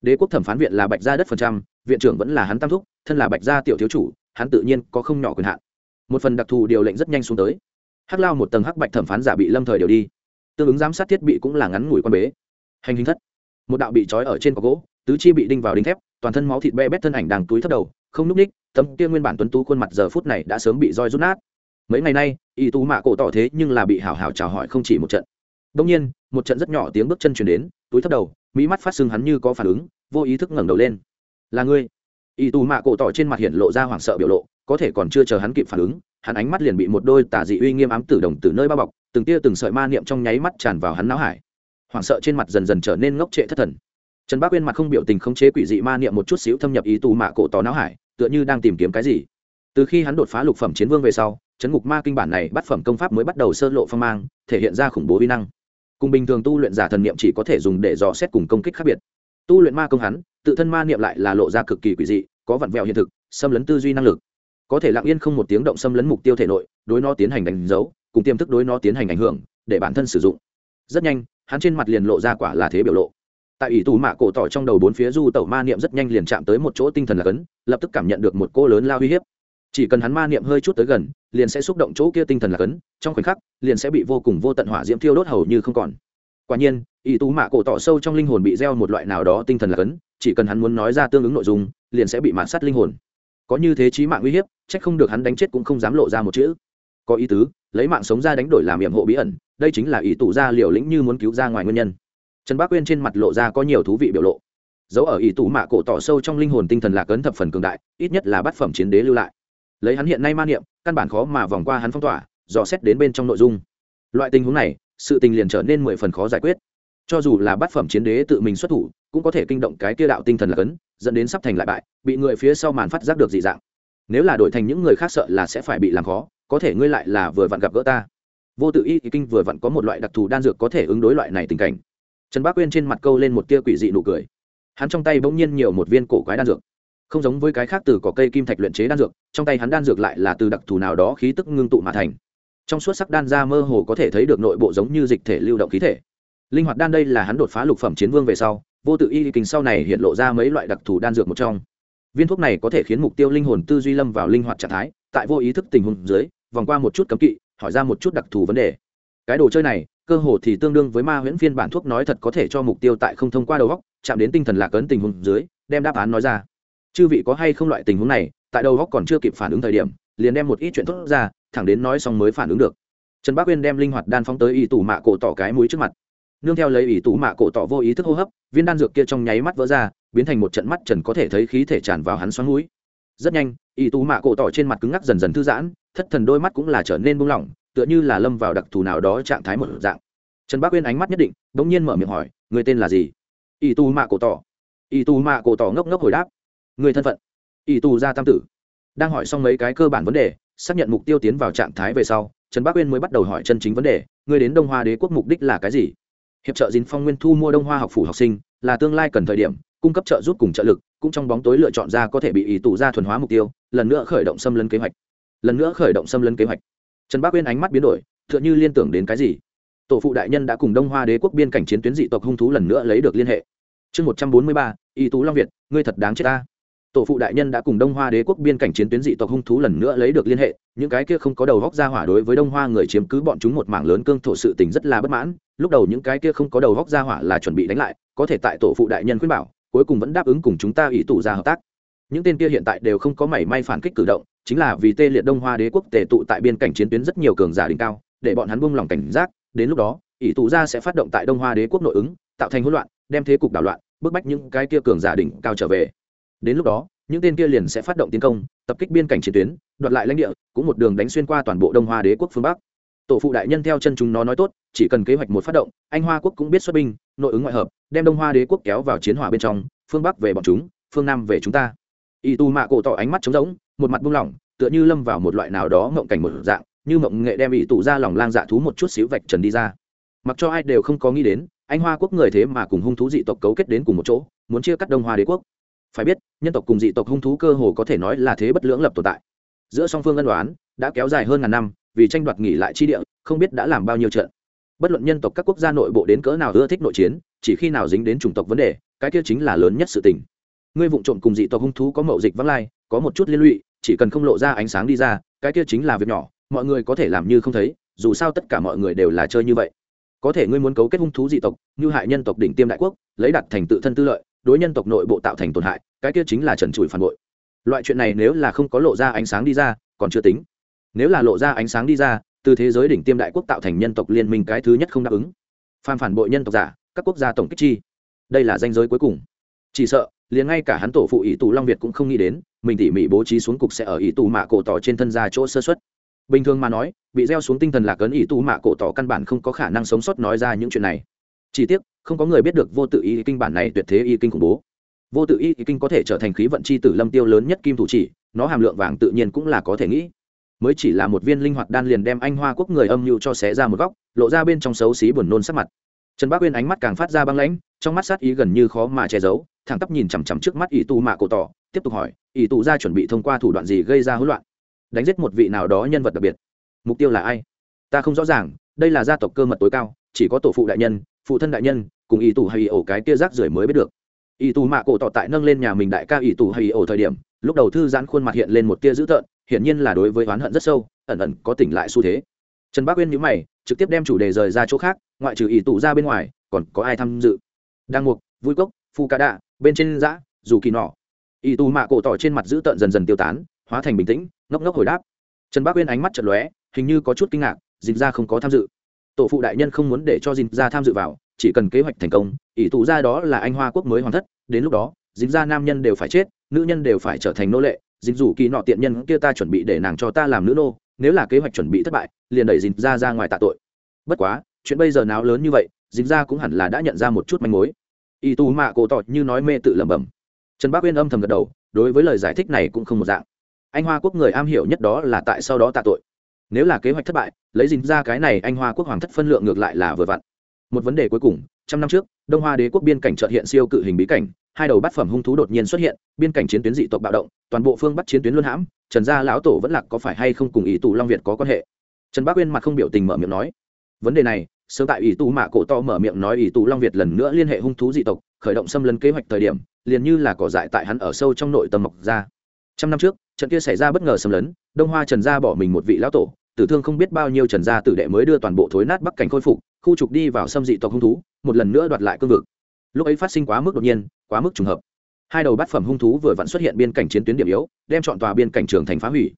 Đế quốc thẩm phán viện là bạch gia đất phần trăm, viện trưởng vẫn là hắn tam thúc, thân là bạch gia tiểu thiếu chủ, hắn tự nhiên có không nhỏ quyền hạn. Một phần đặc thù điều lệnh rất nhanh xuống tới. Hắc lao một tầng hắc bạch thẩm phán giả bị lâm thời điều đi. Tương ứng giám sát thiết bị cũng là ngắn ngủi quan bế. Hành hình thất. Một đạo bị trói ở trên có gỗ, tứ chi bị đinh vào đinh thép, toàn thân máu thịt be bét thân ảnh đang túi thấp đầu không núp ních, tấm kia nguyên bản tuấn tú khuôn mặt giờ phút này đã sớm bị roi rút nát. Mấy ngày nay, y tú mạ cổ tỏ thế nhưng là bị hảo hảo chào hỏi không chỉ một trận. Đông nhiên, một trận rất nhỏ tiếng bước chân chuyển đến, túi thấp đầu, mỹ mắt phát sưng hắn như có phản ứng, vô ý thức ngẩng đầu lên. Là ngươi? Y tú mạ cổ tỏ trên mặt hiện lộ ra hoảng sợ biểu lộ, có thể còn chưa chờ hắn kịp phản ứng, hắn ánh mắt liền bị một đôi tà dị uy nghiêm ám tử đồng từ nơi bao bọc, từng tia từng sợi ma niệm trong nháy mắt tràn vào hắn não hải. Hoảng sợ trên mặt dần dần trở nên ngốc trệ thất thần trần bác uyên mặt không biểu tình không chế quỷ dị ma niệm một chút xíu thâm nhập ý tù mạ cổ tỏ não hải, tựa như đang tìm kiếm cái gì. Từ khi hắn đột phá lục phẩm chiến vương về sau, chấn ngục ma kinh bản này bắt phẩm công pháp mới bắt đầu sơ lộ phong mang, thể hiện ra khủng bố vi năng. Cùng bình thường tu luyện giả thần niệm chỉ có thể dùng để dò xét cùng công kích khác biệt. Tu luyện ma công hắn, tự thân ma niệm lại là lộ ra cực kỳ quỷ dị, có vặn vẹo hiện thực, xâm lấn tư duy năng lực. Có thể lặng yên không một tiếng động xâm lấn mục tiêu thể nội, đối nó tiến hành đánh dấu, cùng tiềm thức đối nó tiến hành ảnh hưởng, để bản thân sử dụng. Rất nhanh, hắn trên mặt liền lộ ra quả là thế biểu lộ tại ỷ tù mạ cổ tỏ trong đầu bốn phía du tẩu ma niệm rất nhanh liền chạm tới một chỗ tinh thần là cấn lập tức cảm nhận được một cô lớn lao uy hiếp. Chỉ cần hắn ma niệm hơi chút tới gần, liền sẽ xúc động chỗ kia tinh thần là cấn trong khoảnh khắc, liền sẽ bị vô cùng vô tận hỏa diễm thiêu đốt hầu như không còn. Quả nhiên, ỷ tù mạ cổ tỏ sâu trong linh hồn bị gieo một loại nào đó tinh thần là cấn chỉ cần hắn muốn nói ra tương ứng nội dung, liền sẽ bị mạn sát linh hồn. Có như thế chí mạng uy hiếp trách không được hắn đánh chết cũng không dám lộ ra một chữ. Có ý tứ, lấy mạng sống ra đánh đổi làm hiểm hộ bí ẩn, đây chính là ý tụ gia liều lĩnh như muốn cứu ra ngoài nguyên nhân trần bác quyên trên mặt lộ ra có nhiều thú vị biểu lộ. Dấu ở ý tủ mạ cổ tỏ sâu trong linh hồn tinh thần lạc ấn thập phần cường đại, ít nhất là bát phẩm chiến đế lưu lại. Lấy hắn hiện nay man niệm, căn bản khó mà vòng qua hắn phong tỏa, dò xét đến bên trong nội dung. Loại tình huống này, sự tình liền trở nên mười phần khó giải quyết. Cho dù là bát phẩm chiến đế tự mình xuất thủ, cũng có thể kinh động cái kia đạo tinh thần là cấn, dẫn đến sắp thành lại bại, bị người phía sau màn phát giác được dị dạng. Nếu là đổi thành những người khác sợ là sẽ phải bị làm khó, có thể ngươi lại là vừa vặn gặp gỡ ta. Vô tự y kinh vừa vặn có một loại đặc thù đan dược có thể ứng đối loại này tình cảnh trần bác quyên trên mặt câu lên một tia quỷ dị nụ cười. Hắn trong tay bỗng nhiên nhiều một viên cổ quái đan dược. Không giống với cái khác từ cỏ cây kim thạch luyện chế đan dược, trong tay hắn đan dược lại là từ đặc thù nào đó khí tức ngưng tụ mà thành. Trong suốt sắc đan ra mơ hồ có thể thấy được nội bộ giống như dịch thể lưu động khí thể. Linh hoạt đan đây là hắn đột phá lục phẩm chiến vương về sau, vô tự y kinh sau này hiện lộ ra mấy loại đặc thù đan dược một trong. Viên thuốc này có thể khiến mục tiêu linh hồn tư duy lâm vào linh hoạt trạng thái, tại vô ý thức tình huống dưới, vòng qua một chút cấm kỵ, hỏi ra một chút đặc thù vấn đề cái đồ chơi này, cơ hồ thì tương đương với ma huyễn phiên bản thuốc nói thật có thể cho mục tiêu tại không thông qua đầu góc, chạm đến tinh thần lạc ấn tình huống dưới, đem đáp án nói ra. Chư vị có hay không loại tình huống này, tại đầu góc còn chưa kịp phản ứng thời điểm, liền đem một ít chuyện thốt ra, thẳng đến nói xong mới phản ứng được. Trần bác uyên đem linh hoạt đan phóng tới ý tủ mạ cổ tỏ cái mũi trước mặt. Nương theo lấy ý tủ mạ cổ tỏ vô ý thức hô hấp, viên đan dược kia trong nháy mắt vỡ ra, biến thành một trận mắt trần có thể thấy khí thể tràn vào hắn xoắn mũi. Rất nhanh ý tủ mạ cổ tỏ trên mặt cứng ngắc dần dần thư giãn, thất thần đôi mắt cũng là trở nên buông lỏng tựa như là lâm vào đặc thù nào đó trạng thái một dạng. Trần bác uyên ánh mắt nhất định đ ỗ n g nhiên mở miệng hỏi, người tên là gì? Y tu mạ cổ tỏ. Y tu mạ cổ tỏ ngốc ngốc hồi đáp, người thân phận. Y tu gia tam tử. Đang hỏi xong mấy cái cơ bản vấn đề, xác nhận mục tiêu tiến vào trạng thái về sau, trần bác uyên mới bắt đầu hỏi chân chính vấn đề người đến đông hoa đế quốc mục đích là cái gì? Hiệp trợ dính phong nguyên thu mua đông hoa học phủ học sinh, là tương lai cần thời điểm, cung cấp trợ giúp cùng trợ lực, cũng trong bóng tối lựa chọn ra có thể bị ý tù ra thuần hóa mục tiêu, lần nữa khởi động xâm lấn kế hoạch. Lần nữa khởi động xâm lấn kế hoạch trần bác uyên ánh mắt biến đổi t h ư ợ n h ư liên tưởng đến cái gì? Tổ phụ đại nhân đã cùng đông hoa đế quốc biên cảnh chiến tuyến dị tộc hung thú lần nữa lấy được liên hệ. Chương một trăm bốn mươi ba, y tú long việt, ngươi thật đáng chết ta. Tổ phụ đại nhân đã cùng đông hoa đế quốc biên cảnh chiến tuyến dị tộc hung thú lần nữa lấy được liên hệ, những cái kia không có đầu góc ra hỏa đối với đông hoa người chiếm cứ bọn chúng một mảng lớn cương thổ sự tình rất là bất mãn, lúc đầu những cái kia không có đầu góc ra hỏa là chuẩn bị đánh lại, có thể tại tổ phụ đại nhân khuyên bảo, cuối cùng vẫn đáp ứng cùng chúng ta ủy tủ ra hợp tác. Những tên kia hiện tại đều không có mảy may phản kích cử động chính là vì tê liệt đông hoa đế quốc tề tụ tại biên cảnh chiến tuyến rất nhiều cường giả đỉnh cao, để bọn hắn buông lòng cảnh giác, đến lúc đó, ỷ tụ gia sẽ phát động tại đông hoa đế quốc nội ứng, tạo thành hỗn loạn, đem thế cục đảo loạn, bức bách những cái kia cường giả đỉnh cao trở về. Đến lúc đó, những tên kia liền sẽ phát động tiến công, tập kích biên cảnh chiến tuyến, đoạt lại lãnh địa, cũng một đường đánh xuyên qua toàn bộ đông hoa đế quốc phương bắc. Tổ phụ đại nhân theo chân chúng nó nói tốt, chỉ cần kế hoạch một phát động, anh hoa quốc cũng biết xuất binh, nội ứng ngoại hợp, đem đông hoa đế quốc kéo vào chiến hỏa bên trong, phương bắc về bọn chúng, phương nam về chúng ta. Y tu mạ cổ tỏ ánh mắt trống rỗng một mặt buông lỏng, tựa như lâm vào một loại nào đó mộng cảnh một dạng, như mộng nghệ đem y tụ ra lòng lang dạ thú một chút xíu vạch trần đi ra. Mặc cho ai đều không có nghĩ đến, anh hoa quốc người thế mà cùng hung thú dị tộc cấu kết đến cùng một chỗ, muốn chia cắt đông hoa đế quốc. Phải biết, nhân tộc cùng dị tộc hung thú cơ hồ có thể nói là thế bất lưỡng lập tồn tại. Giữa song phương ân đoán đã kéo dài hơn ngàn năm, vì tranh đoạt nghỉ lại chi địa, không biết đã làm bao nhiêu trận. Bất luận nhân tộc các quốc gia nội bộ đến cỡ nào ưa thích nội chiến, chỉ khi nào dính đến chủng tộc vấn đề, cái kia chính là lớn nhất sự tình. Ngươi vụng trộm cùng dị tộc hung thú có mậu dịch vắng lai, có một chút liên lụy chỉ cần không lộ ra ánh sáng đi ra, cái kia chính là việc nhỏ, mọi người có thể làm như không thấy, dù sao tất cả mọi người đều là chơi như vậy. Có thể ngươi muốn cấu kết hung thú dị tộc, như hại nhân tộc đỉnh tiêm đại quốc, lấy đặt thành tự thân tư lợi, đối nhân tộc nội bộ tạo thành tổn hại, cái kia chính là trần trụi phản bội. Loại chuyện này nếu là không có lộ ra ánh sáng đi ra, còn chưa tính. Nếu là lộ ra ánh sáng đi ra, từ thế giới đỉnh tiêm đại quốc tạo thành nhân tộc liên minh cái thứ nhất không đáp ứng. Phàm phản bội nhân tộc giả, các quốc gia tổng kích chi. Đây là danh giới cuối cùng. Chỉ sợ, liền ngay cả hắn tổ phụ ý tù long việt cũng không nghĩ đến mình tỉ mỉ bố trí xuống cục sẽ ở ý tù mạ cổ tỏ trên thân ra chỗ sơ xuất bình thường mà nói, bị gieo xuống tinh thần lạc ấn ý tù mạ cổ tỏ căn bản không có khả năng sống sót nói ra những chuyện này. Chỉ tiếc, không có người biết được vô tự y kinh bản này tuyệt thế y kinh khủng bố. Vô tự y kinh có thể trở thành khí vận chi tử lâm tiêu lớn nhất kim thủ chỉ, nó hàm lượng vàng tự nhiên cũng là có thể nghĩ. Mới chỉ là một viên linh hoạt đan liền đem anh hoa quốc người âm mưu cho xé ra một góc, lộ ra bên trong xấu xí buồn nôn sắc mặt. Trần bác uyên ánh mắt càng phát ra băng lãnh trong mắt sát ý gần như khó mà che giấu, thẳng tắp nhìn chằm chằm trước mắt ỷ tu mạ cổ tỏ, tiếp tục hỏi, ỷ tù ra chuẩn bị thông qua thủ đoạn gì gây ra hỗn loạn? Đánh giết một vị nào đó nhân vật đặc biệt. Mục tiêu là ai? Ta không rõ ràng, đây là gia tộc cơ mật tối cao, chỉ có tổ phụ đại nhân, phụ thân đại nhân, cùng ỷ tù hay ổ cái kia rác rưởi mới biết được. Ỷ tù mạ cổ tỏ tại nâng lên nhà mình đại ca ỷ tù hay ổ thời điểm, lúc đầu thư giãn khuôn mặt hiện lên một tia dữ tợn, hiển nhiên là đối với oán hận rất sâu, ẩn ẩn có tỉnh lại xu thế. Trần bác uyên nhíu mày, trực tiếp đem chủ đề rời ra chỗ khác, ngoại trừ ỷ tù ra bên ngoài, còn có ai tham dự? Đang mục vui cốc, phu ca đạ, bên trên giã dù kỳ nọ. Y tù mạ cổ tỏ trên mặt dữ tợn dần dần tiêu tán, hóa thành bình tĩnh, ngốc ngốc hồi đáp. Trần bác uyên ánh mắt chật lóe, hình như có chút kinh ngạc dịp ra không có tham dự. Tổ phụ đại nhân không muốn để cho dịp ra tham dự vào, chỉ cần kế hoạch thành công, ỷ tù ra đó là anh hoa quốc mới hoàn thất, đến lúc đó dịp ra nam nhân đều phải chết, nữ nhân đều phải trở thành nô lệ. Dịp dù kỳ nọ tiện nhân kia ta chuẩn bị để nàng cho ta làm nữ nô, nếu là kế hoạch chuẩn bị thất bại, liền đẩy dịp ra ra ngoài tạ tội. Bất quá, chuyện bây giờ nào lớn như vậy dịp ra cũng hẳn là đã nhận ra một chút manh mối y tù mạ cổ tỏ như nói mê tự lẩm bẩm. Trần bác uyên âm thầm gật đầu, đối với lời giải thích này cũng không một dạng. Anh hoa quốc người am hiểu nhất đó là tại sau đó tạ tội. Nếu là kế hoạch thất bại, lấy dính ra cái này, anh hoa quốc hoàng thất phân lượng ngược lại là vừa vặn. Một vấn đề cuối cùng, trăm năm trước, đông hoa đế quốc biên cảnh trợt hiện siêu cự hình bí cảnh, hai đầu bát phẩm hung thú đột nhiên xuất hiện, biên cảnh chiến tuyến dị tộc bạo động, toàn bộ phương bắt chiến tuyến luân hãm, trần gia lão tổ vẫn lạc có phải hay không cùng ý tù long việt có quan hệ? Trần bác uyên mặt không biểu tình mở miệng nói, vấn đề này sớm tại ủy tù mạ cổ to mở miệng nói ủy tù long việt lần nữa liên hệ hung thú dị tộc, khởi động xâm lấn kế hoạch thời điểm, liền như là cỏ dại tại hắn ở sâu trong nội tâm mọc ra. Trăm năm trước, trận kia xảy ra bất ngờ xâm lấn, đông hoa trần gia bỏ mình một vị lão tổ, tử thương không biết bao nhiêu trần gia tử đệ mới đưa toàn bộ thối nát bắc cảnh khôi phục, khu trục đi vào xâm dị tộc hung thú, một lần nữa đoạt lại cương vực. Lúc ấy phát sinh quá mức đột nhiên, quá mức trùng hợp. Hai đầu bát phẩm hung thú vừa vặn xuất hiện biên cảnh chiến tuyến điểm yếu, đem chọn tòa biên cảnh trường thành phá hủy.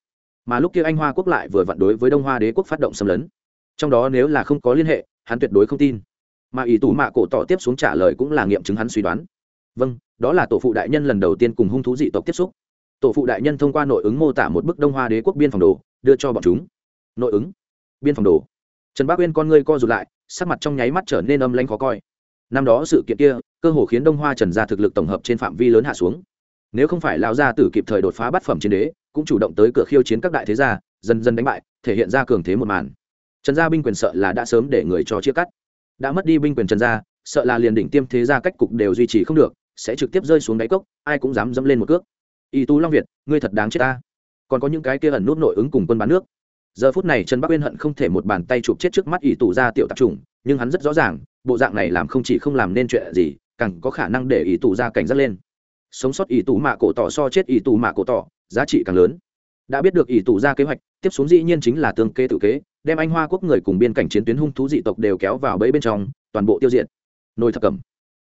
Mà lúc kia anh hoa quốc lại vừa vặn đối với đông hoa đế quốc phát động xâm lấn. Trong đó nếu là không có liên hệ hắn tuyệt đối không tin. Mà ý tù mạ cổ tỏ tiếp xuống trả lời cũng là nghiệm chứng hắn suy đoán. Vâng đó là tổ phụ đại nhân lần đầu tiên cùng hung thú dị tộc tiếp xúc. Tổ phụ đại nhân thông qua nội ứng mô tả một bức đông hoa đế quốc biên phòng đồ, đưa cho bọn chúng. Nội ứng, biên phòng đồ. Trần bác uyên con ngươi co rụt lại, sắc mặt trong nháy mắt trở nên âm lanh khó coi. Năm đó sự kiện kia, cơ hồ khiến đông hoa trần gia thực lực tổng hợp trên phạm vi lớn hạ xuống. Nếu không phải lao gia tử kịp thời đột phá bát phẩm chiến đế, cũng chủ động tới cửa khiêu chiến các đại thế gia, dần dần đánh bại, thể hiện ra cường thế một màn trần gia binh quyền sợ là đã sớm để người cho chia cắt. Đã mất đi binh quyền trần gia, sợ là liền đỉnh tiêm thế gia cách cục đều duy trì không được, sẽ trực tiếp rơi xuống đáy cốc, ai cũng dám dẫm lên một cước. Y tú long việt, ngươi thật đáng chết ta. Còn có những cái kia ẩn nút nội ứng cùng quân bán nước. Giờ phút này trần bắc uyên hận không thể một bàn tay chụp chết trước mắt ỷ tù ra tiểu tạp trùng nhưng hắn rất rõ ràng, bộ dạng này làm không chỉ không làm nên chuyện gì, càng có khả năng để ỷ tù ra cảnh giác lên. Sống sót ỷ tù mạ cổ tỏ so chết ỷ tù mạ cổ tỏ, giá trị càng lớn. Đã biết được ỷ tù ra kế hoạch, tiếp xuống dĩ nhiên chính là tương kê tự kế đem anh hoa quốc người cùng biên cảnh chiến tuyến hung thú dị tộc đều kéo vào bẫy bên trong, toàn bộ tiêu diệt. Nồi thập cẩm.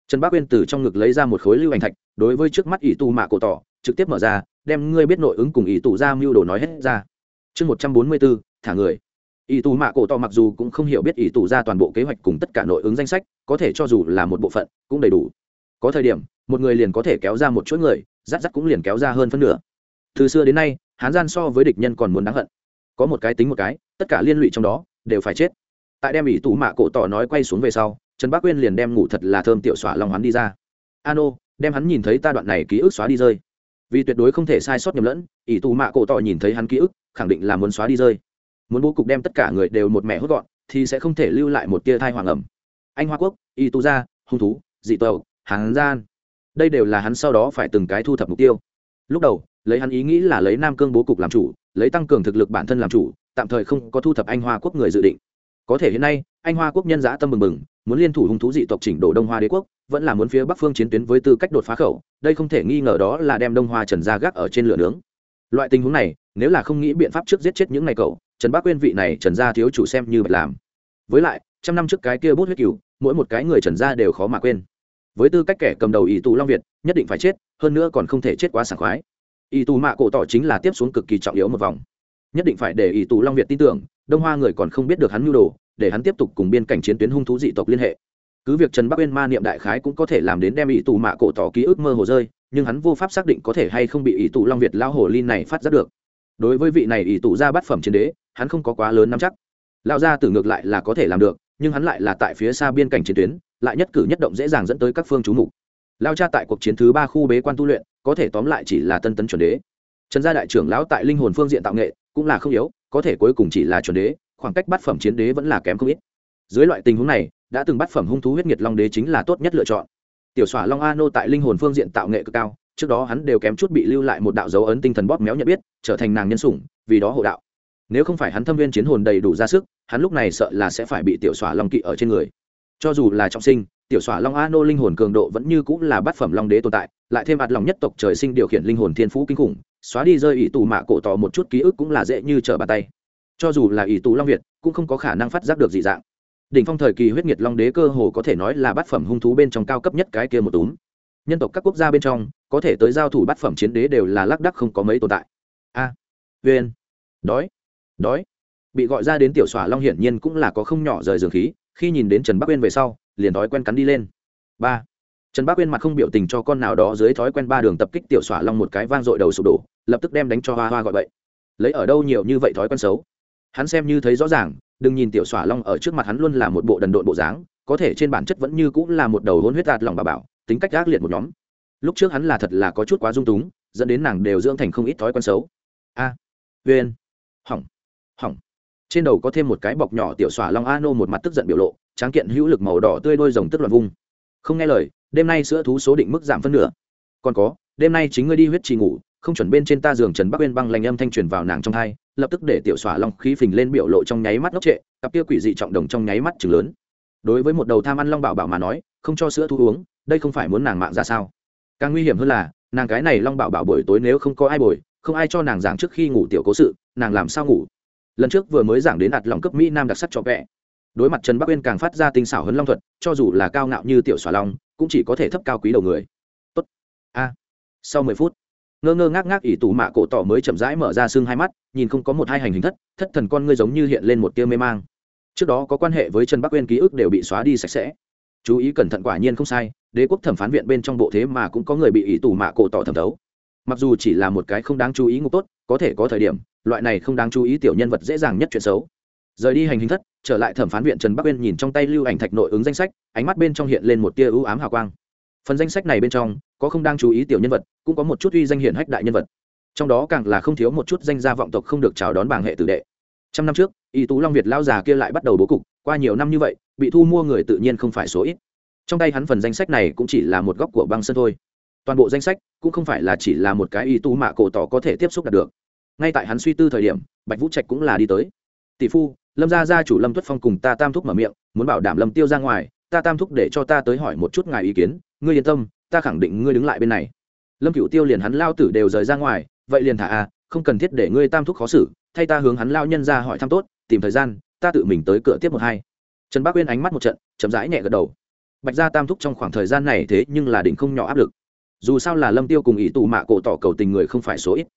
Trần bác uyên từ trong ngực lấy ra một khối lưu ảnh thạch, đối với trước mắt ỷ tù mạ cổ tỏ, trực tiếp mở ra, đem ngươi biết nội ứng cùng ỷ tù ra mưu đồ nói hết ra. Chương một trăm bốn mươi bốn, thả người. Ỷ tù mạ cổ tỏ mặc dù cũng không hiểu biết ỷ tù ra toàn bộ kế hoạch cùng tất cả nội ứng danh sách, có thể cho dù là một bộ phận, cũng đầy đủ. Có thời điểm, một người liền có thể kéo ra một chuỗi người rát rát cũng liền kéo ra hơn phân nửa. Từ xưa đến nay, hán gian so với địch nhân còn muốn đáng hận có một cái tính một cái, tất cả liên lụy trong đó đều phải chết. Tại đem ỷ tù mạ cổ tỏ nói quay xuống về sau, trần bác quyên liền đem ngủ thật là thơm tiểu xỏa long hắn đi ra. Ano, đem hắn nhìn thấy ta đoạn này ký ức xóa đi rơi. Vì tuyệt đối không thể sai sót nhầm lẫn, ỷ tù mạ cổ tỏ nhìn thấy hắn ký ức, khẳng định là muốn xóa đi rơi. Muốn bố cục đem tất cả người đều một mẹ hốt gọn, thì sẽ không thể lưu lại một tia thai hoàng ẩm. Anh hoa quốc y tu gia, hung thú, dị tàu hán gian. Đây đều là hắn sau đó phải từng cái thu thập mục tiêu. Lúc đầu, lấy hắn ý nghĩ là lấy nam cương bố cục làm chủ lấy tăng cường thực lực bản thân làm chủ, tạm thời không có thu thập anh hoa quốc người dự định. Có thể hiện nay, anh hoa quốc nhân giã tâm mừng mừng, muốn liên thủ hung thú dị tộc chỉnh đổ đông hoa đế quốc, vẫn là muốn phía bắc phương chiến tuyến với tư cách đột phá khẩu, đây không thể nghi ngờ đó là đem đông hoa trần ra gác ở trên lửa nướng. Loại tình huống này, nếu là không nghĩ biện pháp trước giết chết những ngày cậu, trần bác quyên vị này trần gia thiếu chủ xem như bạch làm. Với lại, trăm năm trước cái kia bút huyết cửu, mỗi một cái người trần gia đều khó mà quên. Với tư cách kẻ cầm đầu ý tù long việt, nhất định phải chết, hơn nữa còn không thể chết quá sảng khoái ỷ tù mạ cổ tỏ chính là tiếp xuống cực kỳ trọng yếu một vòng. Nhất định phải để ỷ tù long việt tin tưởng, đông hoa người còn không biết được hắn mưu đồ, để hắn tiếp tục cùng biên cảnh chiến tuyến hung thú dị tộc liên hệ. Cứ việc trần bắc uyên ma niệm đại khái cũng có thể làm đến đem ỷ tù mạ cổ tỏ ký ức mơ hồ rơi, nhưng hắn vô pháp xác định có thể hay không bị ỷ tù long việt lao hồ lin này phát giác được. Đối với vị này ỷ tù ra bát phẩm chiến đế, hắn không có quá lớn nắm chắc. Lao ra từ ngược lại là có thể làm được, nhưng hắn lại là tại phía xa biên cảnh chiến tuyến, lại nhất cử nhất động dễ dàng dẫn tới các phương chú mục. Lao cha tại cuộc chiến thứ ba khu bế quan tu luyện có thể tóm lại chỉ là tân tấn chuẩn đế. Trần gia đại trưởng lão tại linh hồn phương diện tạo nghệ cũng là không yếu, có thể cuối cùng chỉ là chuẩn đế, khoảng cách bát phẩm chiến đế vẫn là kém không ít. Dưới loại tình huống này, đã từng bát phẩm hung thú huyết nhiệt long đế chính là tốt nhất lựa chọn. Tiểu xỏa long a nô tại linh hồn phương diện tạo nghệ cực cao, trước đó hắn đều kém chút bị lưu lại một đạo dấu ấn tinh thần bóp méo nhận biết, trở thành nàng nhân sủng, vì đó hộ đạo. Nếu không phải hắn thâm viên chiến hồn đầy đủ ra sức, hắn lúc này sợ là sẽ phải bị tiểu xỏa long kỵ ở trên người. Cho dù là trọng sinh tiểu xỏa long a nô linh hồn cường độ vẫn như cũng là bát phẩm long đế tồn tại lại thêm ạt lòng nhất tộc trời sinh điều khiển linh hồn thiên phú kinh khủng xóa đi rơi ỷ tù mạ cổ tỏ một chút ký ức cũng là dễ như trở bàn tay. Cho dù là ỷ tù long việt cũng không có khả năng phát giác được dị dạng. Đỉnh phong thời kỳ huyết nhiệt long đế cơ hồ có thể nói là bát phẩm hung thú bên trong cao cấp nhất cái kia một túm. Nhân tộc các quốc gia bên trong có thể tới giao thủ bát phẩm chiến đế đều là lác đắc không có mấy tồn tại. A à, viên đói đói. Bị gọi ra đến tiểu xỏa long hiển nhiên cũng là có không nhỏ rời dường khí khi nhìn đến trần bắc uyên về sau liền thói quen cắn đi lên ba trần bắc uyên mặt không biểu tình cho con nào đó dưới thói quen ba đường tập kích tiểu xỏa long một cái vang dội đầu sụp đổ lập tức đem đánh cho hoa hoa gọi vậy. lấy ở đâu nhiều như vậy thói quen xấu hắn xem như thấy rõ ràng đừng nhìn tiểu xỏa long ở trước mặt hắn luôn là một bộ đần độn bộ dáng có thể trên bản chất vẫn như cũng là một đầu hôn huyết đạt lòng bà bảo tính cách ác liệt một nhóm lúc trước hắn là thật là có chút quá dung túng dẫn đến nàng đều dưỡng thành không ít thói quen xấu a à, hỏng hỏng trên đầu có thêm một cái bọc nhỏ tiểu xỏa long a nô một mặt tức giận biểu lộ, tráng kiện hữu lực màu đỏ tươi đôi rồng tức loạn vung. Không nghe lời, đêm nay sữa thú số định mức giảm phân nửa. Còn có, đêm nay chính ngươi đi huyết trì ngủ, không chuẩn bên trên ta giường trần bắc uyên băng lành âm thanh truyền vào nàng trong thai lập tức để tiểu xỏa long khí phình lên biểu lộ trong nháy mắt ngốc trệ, cặp kia quỷ dị trọng đồng trong nháy mắt chừng lớn. Đối với một đầu tham ăn long bảo bảo mà nói, không cho sữa thú uống, đây không phải muốn nàng mạng ra sao? Càng nguy hiểm hơn là, nàng cái này long bảo bảo buổi tối nếu không có ai bồi, không ai cho nàng giảng trước khi ngủ tiểu cố sự, nàng làm sao ngủ? Lần trước vừa mới giảng đến đạt lòng cấp mỹ nam đặc sắc cho vẽ đối mặt trần bắc uyên càng phát ra tinh xảo hấn long thuật, cho dù là cao ngạo như tiểu xòa long, cũng chỉ có thể thấp cao quý đầu người. Tốt. A. Sau mười phút, ngơ ngơ ngác ngác ỷ tù mạ cổ tỏ mới chậm rãi mở ra xương hai mắt, nhìn không có một hai hành hình thất thất thần con ngươi giống như hiện lên một tia mê mang. Trước đó có quan hệ với trần bắc uyên ký ức đều bị xóa đi sạch sẽ. Chú ý cẩn thận quả nhiên không sai, đế quốc thẩm phán viện bên trong bộ thế mà cũng có người bị ỷ tù mạ cổ tỏ thẩm thấu. Mặc dù chỉ là một cái không đáng chú ý ngục tốt, có thể có thời điểm loại này không đáng chú ý tiểu nhân vật dễ dàng nhất chuyện xấu. Rời đi hành hình thất, trở lại thẩm phán viện trần bắc uyên nhìn trong tay lưu ảnh thạch nội ứng danh sách, ánh mắt bên trong hiện lên một tia ưu ám hào quang. Phần danh sách này bên trong, có không đang chú ý tiểu nhân vật, cũng có một chút uy danh hiển hách đại nhân vật. Trong đó càng là không thiếu một chút danh gia vọng tộc không được chào đón bảng hệ tử đệ. Trăm năm trước, y tú long việt lao già kia lại bắt đầu bố cục, qua nhiều năm như vậy, bị thu mua người tự nhiên không phải số ít. Trong tay hắn phần danh sách này cũng chỉ là một góc của băng sân thôi. Toàn bộ danh sách cũng không phải là chỉ là một cái y tú mạ cổ tỏ có thể tiếp xúc đạt được ngay tại hắn suy tư thời điểm bạch vũ trạch cũng là đi tới. Tỷ phu lâm gia gia chủ lâm tuất phong cùng ta tam thúc mở miệng muốn bảo đảm lâm tiêu ra ngoài ta tam thúc để cho ta tới hỏi một chút ngài ý kiến ngươi yên tâm ta khẳng định ngươi đứng lại bên này. Lâm cựu tiêu liền hắn lao tử đều rời ra ngoài vậy liền thả a à, không cần thiết để ngươi tam thúc khó xử thay ta hướng hắn lao nhân ra hỏi thăm tốt tìm thời gian ta tự mình tới cửa tiếp một hai. Trần bác uyên ánh mắt một trận chậm rãi nhẹ gật đầu. Bạch gia tam thúc trong khoảng thời gian này thế nhưng là đỉnh không nhỏ áp lực. Dù sao là lâm tiêu cùng ý tù mạ cổ tỏ cầu tình người không phải số ít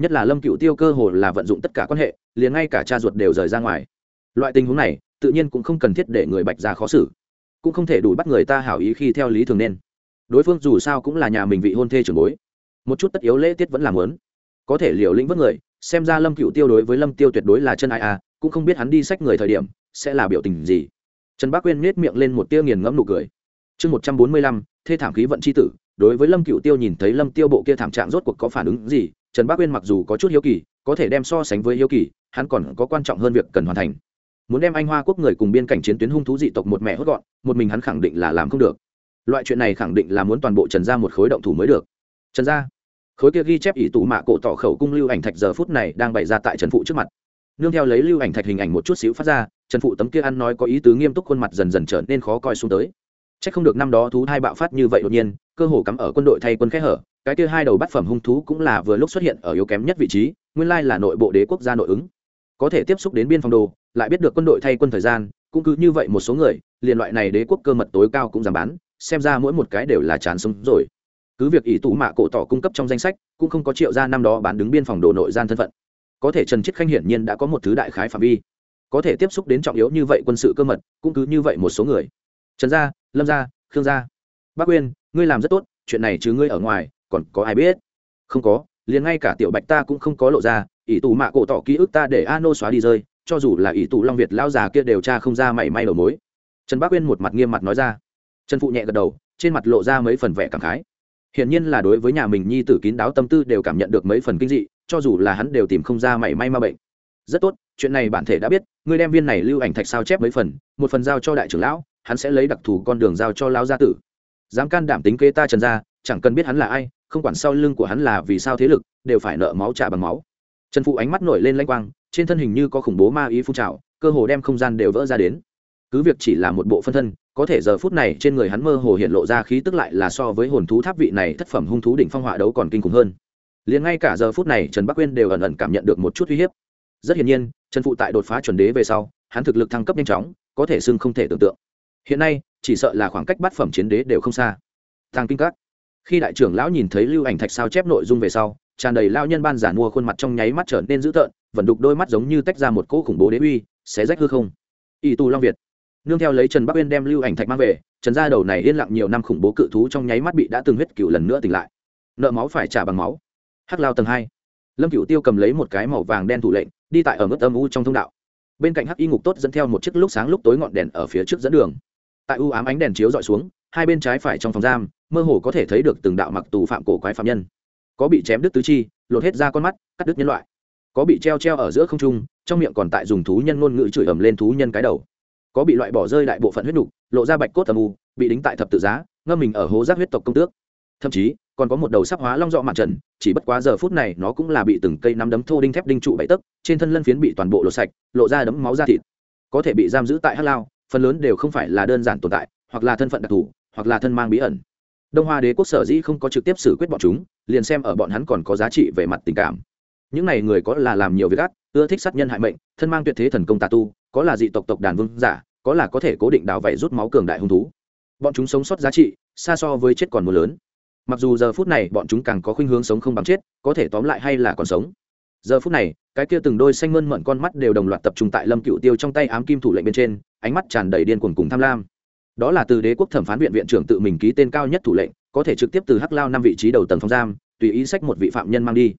nhất là lâm cựu tiêu cơ hồ là vận dụng tất cả quan hệ, liền ngay cả cha ruột đều rời ra ngoài. Loại tình huống này, tự nhiên cũng không cần thiết để người bạch ra khó xử. Cũng không thể đủ bắt người ta hảo ý khi theo lý thường nên. Đối phương dù sao cũng là nhà mình vị hôn thê trưởng bối. Một chút tất yếu lễ tiết vẫn làm lớn có thể liều lĩnh vất người, xem ra lâm cựu tiêu đối với lâm tiêu tuyệt đối là chân ai à cũng không biết hắn đi sách người thời điểm, sẽ là biểu tình gì. Trần bác quyên nết miệng lên một tia nghiền ngẫm nụ cười. Chương một trăm bốn mươi lăm, thê thảm khí vận c h i tử, đối với lâm cựu tiêu nhìn thấy lâm tiêu bộ kia thảm trạng rốt cuộc có phản ứng gì trần bác quyên mặc dù có chút hiếu kỳ, có thể đem so sánh với hiếu kỳ, hắn còn có quan trọng hơn việc cần hoàn thành. Muốn đem anh hoa quốc người cùng biên cảnh chiến tuyến hung thú dị tộc một mẹ hốt gọn, một mình hắn khẳng định là làm không được. Loại chuyện này khẳng định là muốn toàn bộ trần ra một khối động thủ mới được. Trần gia, khối kia ghi chép ỷ tụ mạ cổ tỏ khẩu cung lưu ảnh thạch giờ phút này đang bày ra tại trần phụ trước mặt. Nương theo lấy lưu ảnh thạch hình ảnh một chút xíu phát ra, trần phụ tấm kia ăn nói có ý tứ nghiêm túc khuôn mặt dần dần trở nên khó coi xuống tới. C h ắ c không được năm đó thú hai bạo phát như vậy đột nhiên, cơ hồ cắm ở quân đội thay quân khẽ hở cái kia hai đầu bát phẩm hung thú cũng là vừa lúc xuất hiện ở yếu kém nhất vị trí, nguyên lai là nội bộ đế quốc gia nội ứng. Có thể tiếp xúc đến biên phòng đồ, lại biết được quân đội thay quân thời gian, cũng cứ như vậy một số người, liền loại này đế quốc cơ mật tối cao cũng giảm bán, xem ra mỗi một cái đều là chán sống rồi. Cứ việc ý tụ mạ cổ tỏ cung cấp trong danh sách, cũng không có triệu ra năm đó bán đứng biên phòng đồ nội gian thân phận. Có thể trần chiết khanh hiển nhiên đã có một thứ đại khái phạm vi. Có thể tiếp xúc đến trọng yếu như vậy quân sự cơ mật, cũng cứ như vậy một số người. Trần gia, lâm gia, khương gia. Bác quyên, ngươi làm rất tốt, chuyện này chứ ngươi ở ngoài còn có ai biết? Không có, liền ngay cả tiểu bạch ta cũng không có lộ ra, ỷ tù mạ cổ tỏ ký ức ta để a nô xóa đi rơi, cho dù là ỷ tù long việt lao già kia đều tra không ra mảy may đầu mối. Trần bác quyên một mặt nghiêm mặt nói ra. Trần phụ nhẹ gật đầu, trên mặt lộ ra mấy phần vẻ cảm khái. Hiển nhiên là đối với nhà mình nhi tử kín đáo tâm tư đều cảm nhận được mấy phần kinh dị, cho dù là hắn đều tìm không ra mảy may ma bệnh. Rất tốt, chuyện này bản thể đã biết, ngươi đem viên này lưu ảnh thạch sao chép mấy phần, một phần giao cho đại trưởng lão, hắn sẽ lấy đặc thù con đường giao cho lão gia tử. Dám can đảm tính kê ta trần gia chẳng cần biết hắn là ai, không quản sau lưng của hắn là vì sao thế lực, đều phải nợ máu trả bằng máu. Trần phụ ánh mắt nổi lên lanh quang, trên thân hình như có khủng bố ma ý phun trào, cơ hồ đem không gian đều vỡ ra đến. Cứ việc chỉ là một bộ phân thân, có thể giờ phút này trên người hắn mơ hồ hiện lộ ra khí tức lại là so với hồn thú tháp vị này thất phẩm hung thú đỉnh phong họa đấu còn kinh khủng hơn. Liền ngay cả giờ phút này trần bắc quyên đều ẩn ẩn cảm nhận được một chút uy hiếp. Rất hiển nhiên, trần phụ tại đột phá chuẩn đế về sau, hắn thực lực thăng cấp nhanh chóng, có thể xưng không thể tưởng tượng. Hiện nay, chỉ sợ là khoảng cách bát phẩm chiến đế đều không xa. Thang kinh các khi đại trưởng lão nhìn thấy lưu ảnh thạch sao chép nội dung về sau, tràn đầy lao nhân ban giả mua khuôn mặt trong nháy mắt trở nên dữ tợn, vẫn đục đôi mắt giống như tách ra một cỗ khủng bố đế uy xé rách hư không. Y tu long việt. Nương theo lấy trần bắc uyên đem lưu ảnh thạch mang về, trần gia đầu này yên lặng nhiều năm khủng bố cự thú trong nháy mắt bị đã từng huyết cựu lần nữa tỉnh lại. Nợ máu phải trả bằng máu. Hắc lao tầng hai. Lâm cựu tiêu cầm lấy một cái màu vàng đen thủ lệnh, đi tại ở mức âm u trong thông đạo. Bên cạnh hắc y ngục tốt dẫn theo một chiếc lúc sáng lúc tối ngọn đèn ở phía trước dẫn đường. Tại u ám ánh đèn chiếu dọi xuống, hai bên trái phải trong phòng giam mơ hồ có thể thấy được từng đạo mặc tù phạm cổ quái phạm nhân. Có bị chém đứt tứ chi, lột hết ra con mắt, cắt đứt nhân loại. Có bị treo treo ở giữa không trung, trong miệng còn tại dùng thú nhân ngôn ngữ chửi ầm lên thú nhân cái đầu. Có bị loại bỏ rơi đại bộ phận huyết nục, lộ ra bạch cốt tầm u, bị đính tại thập tự giá, ngâm mình ở hố giác huyết tộc công tước. Thậm chí, còn có một đầu sắc hóa long dọ mặt trần, chỉ bất quá giờ phút này nó cũng là bị từng cây nắm đấm thô đinh thép đinh trụ bậy tấc, trên thân lân phiến bị toàn bộ lột sạch, lộ ra đấm máu da thịt. Có thể bị giam giữ tại hát lao, phần lớn đều không phải là đơn giản tồn tại, hoặc là thân phận đặc thù, hoặc là thân mang bí ẩn đông hoa đế quốc sở dĩ không có trực tiếp xử quyết bọn chúng, liền xem ở bọn hắn còn có giá trị về mặt tình cảm. Những này người có là làm nhiều việc ác, ưa thích sát nhân hại mệnh, thân mang tuyệt thế thần công tà tu, có là dị tộc tộc đàn vương giả, có là có thể cố định đào vẩy rút máu cường đại hung thú. Bọn chúng sống sót giá trị, xa so với chết còn mưa lớn. Mặc dù giờ phút này bọn chúng càng có khuynh hướng sống không bằng chết, có thể tóm lại hay là còn sống. Giờ phút này, cái kia từng đôi xanh mơn mận con mắt đều đồng loạt tập trung tại lâm cựu tiêu trong tay ám kim thủ lệnh bên trên, ánh mắt tràn đầy điên cuồng cùng tham lam đó là từ đế quốc thẩm phán viện viện trưởng tự mình ký tên cao nhất thủ lệnh, có thể trực tiếp từ hắc lao năm vị trí đầu tầng phòng giam, tùy ý sách một vị phạm nhân mang đi.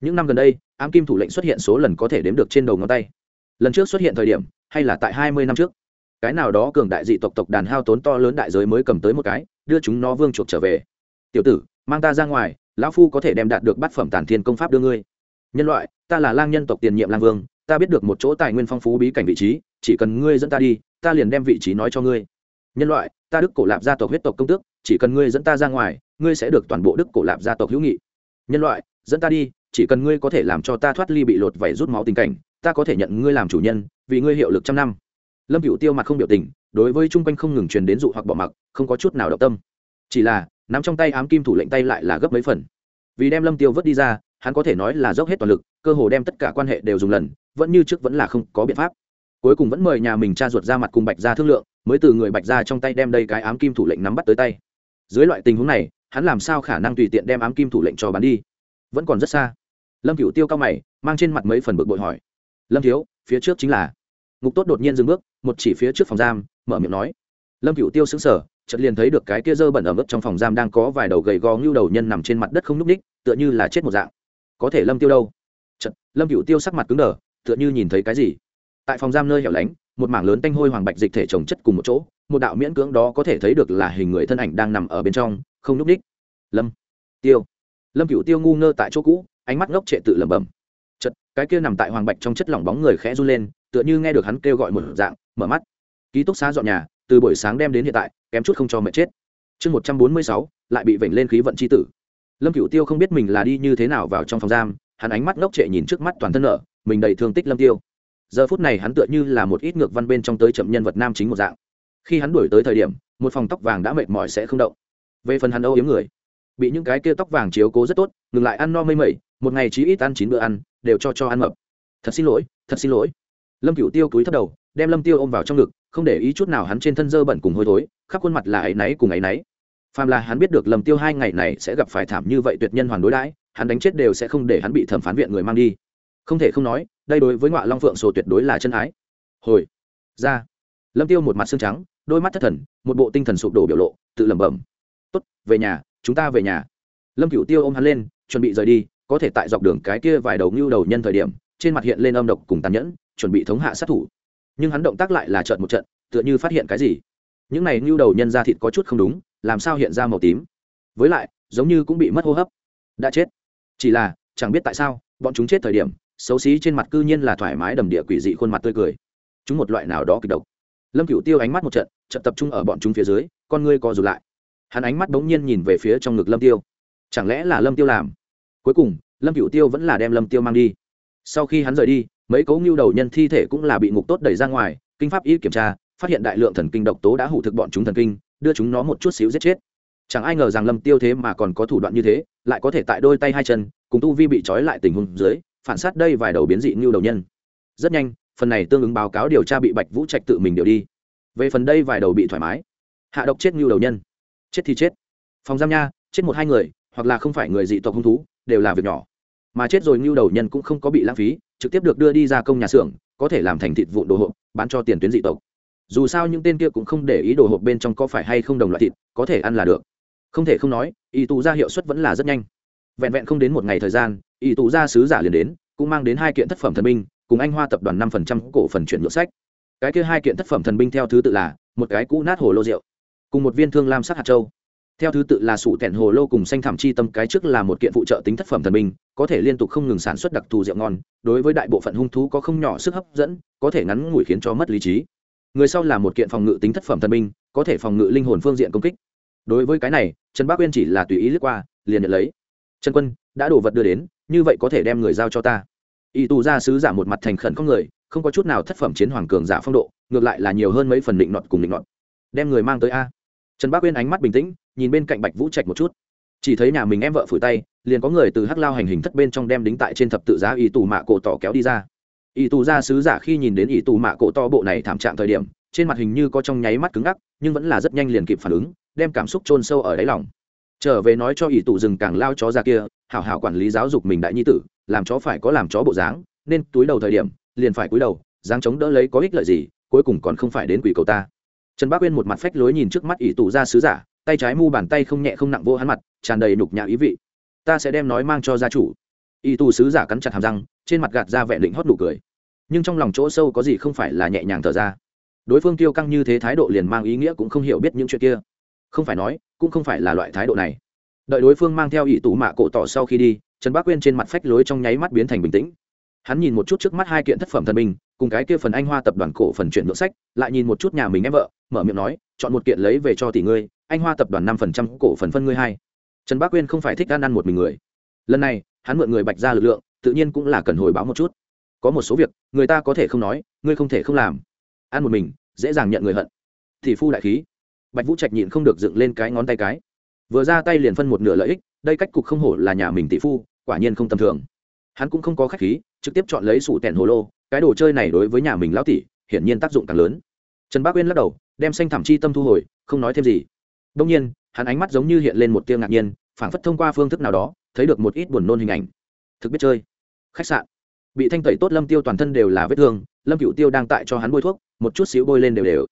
Những năm gần đây, ám kim thủ lệnh xuất hiện số lần có thể đếm được trên đầu ngón tay. Lần trước xuất hiện thời điểm, hay là tại hai mươi năm trước. Cái nào đó cường đại dị tộc tộc đàn hao tốn to lớn đại giới mới cầm tới một cái, đưa chúng nó vương chuộc trở về. Tiểu tử, mang ta ra ngoài, lão phu có thể đem đạt được bát phẩm tản thiên công pháp đưa ngươi. Nhân loại, ta là lang nhân tộc tiền nhiệm lang vương, ta biết được một chỗ tài nguyên phong phú bí cảnh vị trí, chỉ cần ngươi dẫn ta đi, ta liền đem vị trí nói cho ngươi nhân loại, ta đức cổ lạp gia tộc huyết tộc công tước, chỉ cần ngươi dẫn ta ra ngoài, ngươi sẽ được toàn bộ đức cổ lạp gia tộc hữu nghị. Nhân loại, dẫn ta đi, chỉ cần ngươi có thể làm cho ta thoát ly bị lột vảy rút máu tình cảnh, ta có thể nhận ngươi làm chủ nhân, vì ngươi hiệu lực trăm năm. Lâm cựu tiêu mặt không biểu tình, đối với chung quanh không ngừng truyền đến dụ hoặc bỏ mặc, không có chút nào động tâm. Chỉ là, nắm trong tay ám kim thủ lệnh tay lại là gấp mấy phần. Vì đem lâm tiêu vớt đi ra, hắn có thể nói là dốc hết toàn lực, cơ hồ đem tất cả quan hệ đều dùng lần, vẫn như trước vẫn là không có biện pháp cuối cùng vẫn mời nhà mình cha ruột ra mặt cùng bạch gia thương lượng, mới từ người bạch gia trong tay đem đây cái ám kim thủ lệnh nắm bắt tới tay. Dưới loại tình huống này, hắn làm sao khả năng tùy tiện đem ám kim thủ lệnh cho bán đi? Vẫn còn rất xa. Lâm cựu tiêu cao mày, mang trên mặt mấy phần bực bội hỏi. Lâm thiếu, phía trước chính là. Ngục tốt đột nhiên dừng bước, một chỉ phía trước phòng giam, mở miệng nói. Lâm cựu tiêu xứng sở chợt liền thấy được cái kia dơ bẩn ở mức trong phòng giam đang có vài đầu gầy gò ngưu đầu nhân nằm trên mặt đất không nhúc ních tựa như là chết một dạng. Có thể lâm tiêu đâu? Chợt, lâm cựu tiêu sắc mặt cứng đờ, tựa như nhìn thấy cái gì? Tại phòng giam nơi hẻo lánh, một mảng lớn tanh hôi hoàng bạch dịch thể trồng chất cùng một chỗ, một đạo miễn cưỡng đó có thể thấy được là hình người thân ảnh đang nằm ở bên trong, không nhúc ních lâm, tiêu. Lâm cựu tiêu ngu ngơ tại chỗ cũ, ánh mắt ngốc trệ tự lẩm bẩm. Chật cái kia nằm tại hoàng bạch trong chất lỏng bóng người khẽ run lên, tựa như nghe được hắn kêu gọi một dạng, mở mắt. Ký túc xá dọn nhà, từ buổi sáng đem đến hiện tại, kém chút không cho mẹ chết. Chương một trăm bốn mươi sáu, lại bị vểnh lên khí vận c h i tử. Lâm cựu tiêu không biết mình là đi như thế nào vào trong phòng giam, hắn ánh mắt ngốc trệ nhìn trước mắt toàn thân nợ, mình đầy thương tích lâm tiêu giờ phút này hắn tựa như là một ít ngược văn bên trong tới chậm nhân vật nam chính một dạng. Khi hắn đuổi tới thời điểm, một phòng tóc vàng đã mệt mỏi sẽ không động. Về phần hắn âu yếm người, bị những cái kia tóc vàng chiếu cố rất tốt, ngừng lại ăn no mây mẩy, một ngày chỉ ít ăn chín bữa ăn, đều cho cho ăn mập. Thật xin lỗi, thật xin lỗi. Lâm cựu tiêu cúi thấp đầu, đem lâm tiêu ôm vào trong ngực, không để ý chút nào hắn trên thân dơ bẩn cùng hôi thối, khắp khuôn mặt là áy náy cùng áy náy. Phàm là hắn biết được lâm tiêu hai ngày này sẽ gặp phải thảm như vậy tuyệt nhân hoàn đối đãi, hắn đánh chết đều sẽ không để hắn bị thẩm phán viện người mang đi. Không thể không nói đây đối với ngọa long phượng sổ tuyệt đối là chân ái. Hồi, ra, lâm tiêu một mặt xương trắng, đôi mắt thất thần, một bộ tinh thần sụp đổ biểu lộ, tự lẩm bẩm. Tốt, về nhà, chúng ta về nhà. Lâm cửu tiêu ôm hắn lên, chuẩn bị rời đi, có thể tại dọc đường cái kia vài đầu ngưu đầu nhân thời điểm, trên mặt hiện lên âm độc cùng tàn nhẫn, chuẩn bị thống hạ sát thủ. Nhưng hắn động tác lại là trận một trận, tựa như phát hiện cái gì. Những này ngưu đầu nhân ra thịt có chút không đúng, làm sao hiện ra màu tím. Với lại, giống như cũng bị mất hô hấp. Đã chết. Chỉ là, chẳng biết tại sao, bọn chúng chết thời điểm xấu xí trên mặt cư nhiên là thoải mái đầm địa quỷ dị khuôn mặt tươi cười. Chúng một loại nào đó kịch độc. Lâm cựu tiêu ánh mắt một trận trận tập trung ở bọn chúng phía dưới, con ngươi co rụt lại. Hắn ánh mắt bỗng nhiên nhìn về phía trong ngực lâm tiêu. Chẳng lẽ là lâm tiêu làm? Cuối cùng, lâm cựu tiêu vẫn là đem lâm tiêu mang đi. Sau khi hắn rời đi, mấy cấu ngưu đầu nhân thi thể cũng là bị ngục tốt đẩy ra ngoài, kinh pháp y kiểm tra, phát hiện đại lượng thần kinh độc tố đã hủ thực bọn chúng thần kinh, đưa chúng nó một chút xíu giết chết. Chẳng ai ngờ rằng lâm tiêu thế mà còn có thủ đoạn như thế, lại có thể tại đôi tay hai chân, cùng tu vi bị trói lại tình huống dưới phản sát đây vài đầu biến dị như đầu nhân. Rất nhanh, phần này tương ứng báo cáo điều tra bị bạch vũ trạch tự mình điều đi. Về phần đây vài đầu bị thoải mái, hạ độc chết như đầu nhân. Chết thì chết. Phòng giam nha, chết một hai người, hoặc là không phải người dị tộc hung thú, đều là việc nhỏ. Mà chết rồi như đầu nhân cũng không có bị lãng phí, trực tiếp được đưa đi ra công nhà xưởng, có thể làm thành thịt vụn đồ hộp, bán cho tiền tuyến dị tộc. Dù sao những tên kia cũng không để ý đồ hộp bên trong có phải hay không đồng loại thịt, có thể ăn là được. Không thể không nói, y tù ra hiệu suất vẫn là rất nhanh. Vẹn vẹn không đến một ngày thời gian y tù gia sứ giả liền đến, cũng mang đến hai kiện thất phẩm thần binh, cùng anh hoa tập đoàn năm phần trăm cổ phần chuyển nhượng sách. Cái kia hai kiện thất phẩm thần binh theo thứ tự là một cái cũ nát hồ lô rượu, cùng một viên thương lam sắc hạt châu. Theo thứ tự là sủ tẻn hồ lô cùng xanh thảm chi tâm, cái trước là một kiện phụ trợ tính thất phẩm thần binh, có thể liên tục không ngừng sản xuất đặc thù rượu ngon, đối với đại bộ phận hung thú có không nhỏ sức hấp dẫn, có thể ngắn ngủi khiến cho mất lý trí. Người sau là một kiện phòng ngự tính thất phẩm thần binh, có thể phòng ngự linh hồn phương diện công kích. Đối với cái này, trần bác uyên chỉ là tùy ý lướt qua, liền nhận lấy. Trần quân, đã đổ vật đưa đến như vậy có thể đem người giao cho ta. Y tù gia sứ giả một mặt thành khẩn con người, không có chút nào thất phẩm chiến hoàng cường giả phong độ, ngược lại là nhiều hơn mấy phần định nọt cùng định nọt. Đem người mang tới a. Trần bác uyên ánh mắt bình tĩnh, nhìn bên cạnh bạch vũ trạch một chút. Chỉ thấy nhà mình em vợ phủi tay, liền có người từ hắc lao hành hình thất bên trong đem đính tại trên thập tự giá y tù mạ cổ tỏ kéo đi ra. Y tù gia sứ giả khi nhìn đến y tù mạ cổ to bộ này thảm trạng thời điểm, trên mặt hình như có trong nháy mắt cứng ngắc, nhưng vẫn là rất nhanh liền kịp phản ứng, đem cảm xúc chôn sâu ở đáy lòng. Trở về nói cho y tù rừng càng lao chó ra kia hảo hảo quản lý giáo dục mình đại nhi tử, làm chó phải có làm chó bộ dáng, nên túi đầu thời điểm, liền phải cúi đầu, dáng chống đỡ lấy có ích lợi gì, cuối cùng còn không phải đến quỷ cầu ta. Trần bác uyên một mặt phách lối nhìn trước mắt ỷ tù ra sứ giả, tay trái mu bàn tay không nhẹ không nặng vô hắn mặt, tràn đầy nhục nhã ý vị. Ta sẽ đem nói mang cho gia chủ. Ỷ tù sứ giả cắn chặt hàm răng, trên mặt gạt ra vẻ định hót nụ cười. Nhưng trong lòng chỗ sâu có gì không phải là nhẹ nhàng thở ra. Đối phương tiêu căng như thế thái độ liền mang ý nghĩa cũng không hiểu biết những chuyện kia. Không phải nói, cũng không phải là loại thái độ này đợi đối phương mang theo ỷ tủ mạ cổ tỏ sau khi đi, trần bác quyên trên mặt phách lối trong nháy mắt biến thành bình tĩnh. Hắn nhìn một chút trước mắt hai kiện thất phẩm thần minh cùng cái kia phần anh hoa tập đoàn cổ phần chuyển nhượng sách, lại nhìn một chút nhà mình em vợ, mở miệng nói, chọn một kiện lấy về cho tỷ ngươi, anh hoa tập đoàn năm phần trăm cổ phần phân ngươi hai. Trần bác quyên không phải thích ăn ăn một mình người. Lần này, hắn mượn người bạch ra lực lượng, tự nhiên cũng là cần hồi báo một chút. Có một số việc, người ta có thể không nói, ngươi không thể không làm. Ăn một mình, dễ dàng nhận người hận. Thì phu đại khí. Bạch vũ trạch nhịn không được dựng lên cái ngón tay cái vừa ra tay liền phân một nửa lợi ích, đây cách cục không hổ là nhà mình tỷ phu, quả nhiên không tầm thường. Hắn cũng không có khách khí, trực tiếp chọn lấy sủ tèn hồ lô, cái đồ chơi này đối với nhà mình lão tỷ, hiển nhiên tác dụng càng lớn. Trần bác uyên lắc đầu, đem xanh thảm chi tâm thu hồi, không nói thêm gì. Đông nhiên, hắn ánh mắt giống như hiện lên một tiêu ngạc nhiên, phảng phất thông qua phương thức nào đó, thấy được một ít buồn nôn hình ảnh. Thực biết chơi. Khách sạn. Bị thanh tẩy tốt lâm tiêu toàn thân đều là vết thương, lâm cựu tiêu đang tại cho hắn bôi thuốc, một chút xíu bôi lên đều đều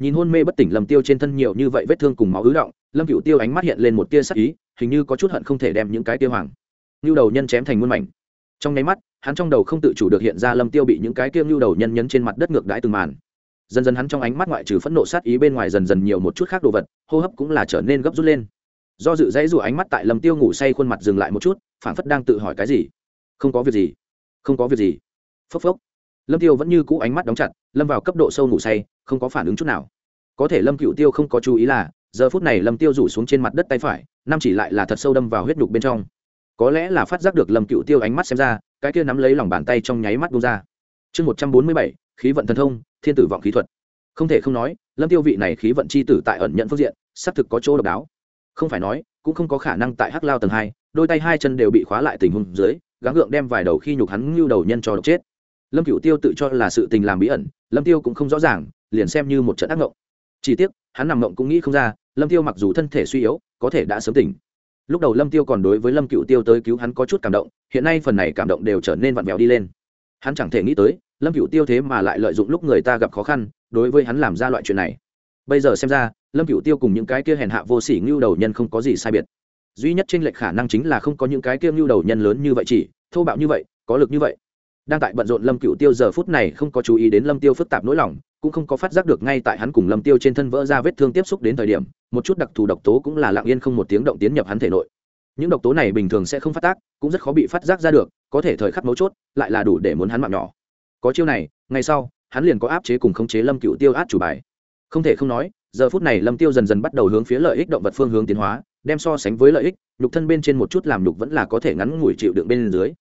nhìn hôn mê bất tỉnh lâm tiêu trên thân nhiều như vậy vết thương cùng máu ứ động, lâm cựu tiêu ánh mắt hiện lên một tia sắc ý, hình như có chút hận không thể đem những cái tiêu hoàng như đầu nhân chém thành muôn mảnh. Trong nháy mắt, hắn trong đầu không tự chủ được hiện ra lâm tiêu bị những cái tiêu như đầu nhân nhấn trên mặt đất ngược đãi từng màn. Dần dần hắn trong ánh mắt ngoại trừ phẫn nộ sát ý bên ngoài dần dần nhiều một chút khác đồ vật, hô hấp cũng là trở nên gấp rút lên. Do dự dãy rủa ánh mắt tại lâm tiêu ngủ say khuôn mặt dừng lại một chút phản phất đang tự hỏi cái gì. Không có việc gì. Không có việc gì. Phốc phốc. Lâm tiêu vẫn như cũ ánh mắt đóng chặt lâm vào cấp độ sâu ngủ say, không có phản ứng chút nào. Có thể lâm cựu tiêu không có chú ý là, giờ phút này lâm tiêu rủ xuống trên mặt đất tay phải, năm chỉ lại là thật sâu đâm vào huyết nhục bên trong. Có lẽ là phát giác được lâm cựu tiêu ánh mắt xem ra, cái kia nắm lấy lòng bàn tay trong nháy mắt bung ra. Chương một trăm bốn mươi bảy, khí vận thần thông, thiên tử vọng khí thuật. Không thể không nói, lâm tiêu vị này khí vận c h i tử tại ẩn nhận phương diện, xác thực có chỗ độc đáo. Không phải nói, cũng không có khả năng tại hắc lao tầng hai, đôi tay hai chân đều bị khóa lại tình huống dưới, gắng gượng đem vài đầu khi nhục hắn ngưu đầu nhân cho độc chết lâm cựu tiêu tự cho là sự tình làm bí ẩn, lâm tiêu cũng không rõ ràng, liền xem như một trận ác ngộng. Chỉ tiếc, hắn nằm ngộng cũng nghĩ không ra, lâm tiêu mặc dù thân thể suy yếu, có thể đã sớm tỉnh. Lúc đầu lâm tiêu còn đối với lâm cựu tiêu tới cứu hắn có chút cảm động, hiện nay phần này cảm động đều trở nên vặn vẹo đi lên. Hắn chẳng thể nghĩ tới, lâm cựu tiêu thế mà lại lợi dụng lúc người ta gặp khó khăn, đối với hắn làm ra loại chuyện này. Bây giờ xem ra, lâm cựu tiêu cùng những cái kia hèn hạ vô sỉ ngưu đầu nhân không có gì sai biệt. Duy nhất trên lệch khả năng chính là không có những cái kia ngưu đầu nhân lớn như vậy chỉ, thô bạo như vậy, có lực như vậy đang tại bận rộn lâm cựu tiêu giờ phút này không có chú ý đến lâm tiêu phức tạp nỗi lòng, cũng không có phát giác được ngay tại hắn cùng lâm tiêu trên thân vỡ ra vết thương tiếp xúc đến thời điểm, một chút đặc thù độc tố cũng là lặng yên không một tiếng động tiến nhập hắn thể nội. Những độc tố này bình thường sẽ không phát tác, cũng rất khó bị phát giác ra được, có thể thời khắc mấu chốt, lại là đủ để muốn hắn mạng nhỏ. Có chiêu này, ngay sau, hắn liền có áp chế cùng khống chế lâm cựu tiêu át chủ bài. Không thể không nói, giờ phút này lâm tiêu dần dần bắt đầu hướng phía lợi ích động vật phương hướng tiến hóa, đem so sánh với lợi ích, nhục thân bên trên một chút làm nhục vẫn là có thể ngắn ngủi chịu đựng bên dưới.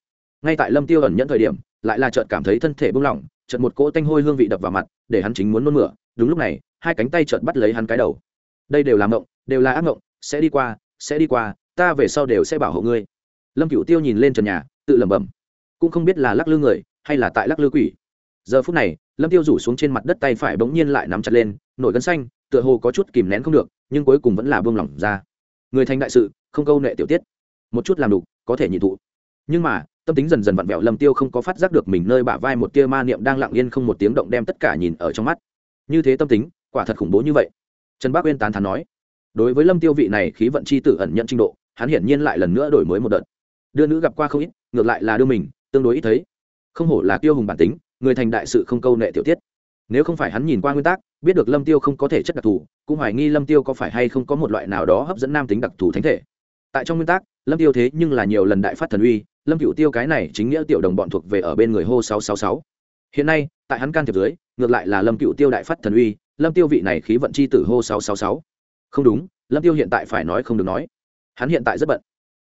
Ngay tại lâm tiêu ẩn nhẫn thời điểm lại là chợt cảm thấy thân thể bung lỏng, chợt một cỗ tanh hôi hương vị đập vào mặt, để hắn chính muốn nôn mửa. Đúng lúc này, hai cánh tay chợt bắt lấy hắn cái đầu. Đây đều là mộng, đều là ác mộng, sẽ đi qua, sẽ đi qua, ta về sau đều sẽ bảo hộ ngươi. Lâm cửu tiêu nhìn lên trần nhà, tự lẩm bẩm. Cũng không biết là lắc lư người, hay là tại lắc lư quỷ. Giờ phút này, lâm tiêu rủ xuống trên mặt đất tay phải bỗng nhiên lại nắm chặt lên, nổi gân xanh, tựa hồ có chút kìm nén không được, nhưng cuối cùng vẫn là buông lỏng ra. Người thành đại sự, không câu nệ tiểu tiết. Một chút làm đủ, có thể nhị thụ. Nhưng mà tâm tính dần dần vặn vẹo lâm tiêu không có phát giác được mình nơi bả vai một tia ma niệm đang lặng yên không một tiếng động đem tất cả nhìn ở trong mắt. Như thế tâm tính, quả thật khủng bố như vậy. Trần bác uyên tán thán nói, đối với lâm tiêu vị này khí vận chi tử ẩn nhận trình độ, hắn hiển nhiên lại lần nữa đổi mới một đợt. Đưa nữ gặp qua không ít, ngược lại là đưa mình, tương đối ít thấy. Không hổ là tiêu hùng bản tính, người thành đại sự không câu nệ tiểu tiết. Nếu không phải hắn nhìn qua nguyên tắc, biết được lâm tiêu không có thể chất đặc thù, cũng hoài nghi lâm tiêu có phải hay không có một loại nào đó hấp dẫn nam tính đặc thù thánh thể. Tại trong nguyên tắc lâm tiêu thế nhưng là nhiều lần đại phát thần uy, lâm cựu tiêu cái này chính nghĩa tiểu đồng bọn thuộc về ở bên người hô sáu sáu sáu. Hiện nay, tại hắn can thiệp dưới, ngược lại là lâm cựu tiêu đại phát thần uy, lâm tiêu vị này khí vận chi tử hô sáu sáu sáu. Không đúng, lâm tiêu hiện tại phải nói không được nói. Hắn hiện tại rất bận.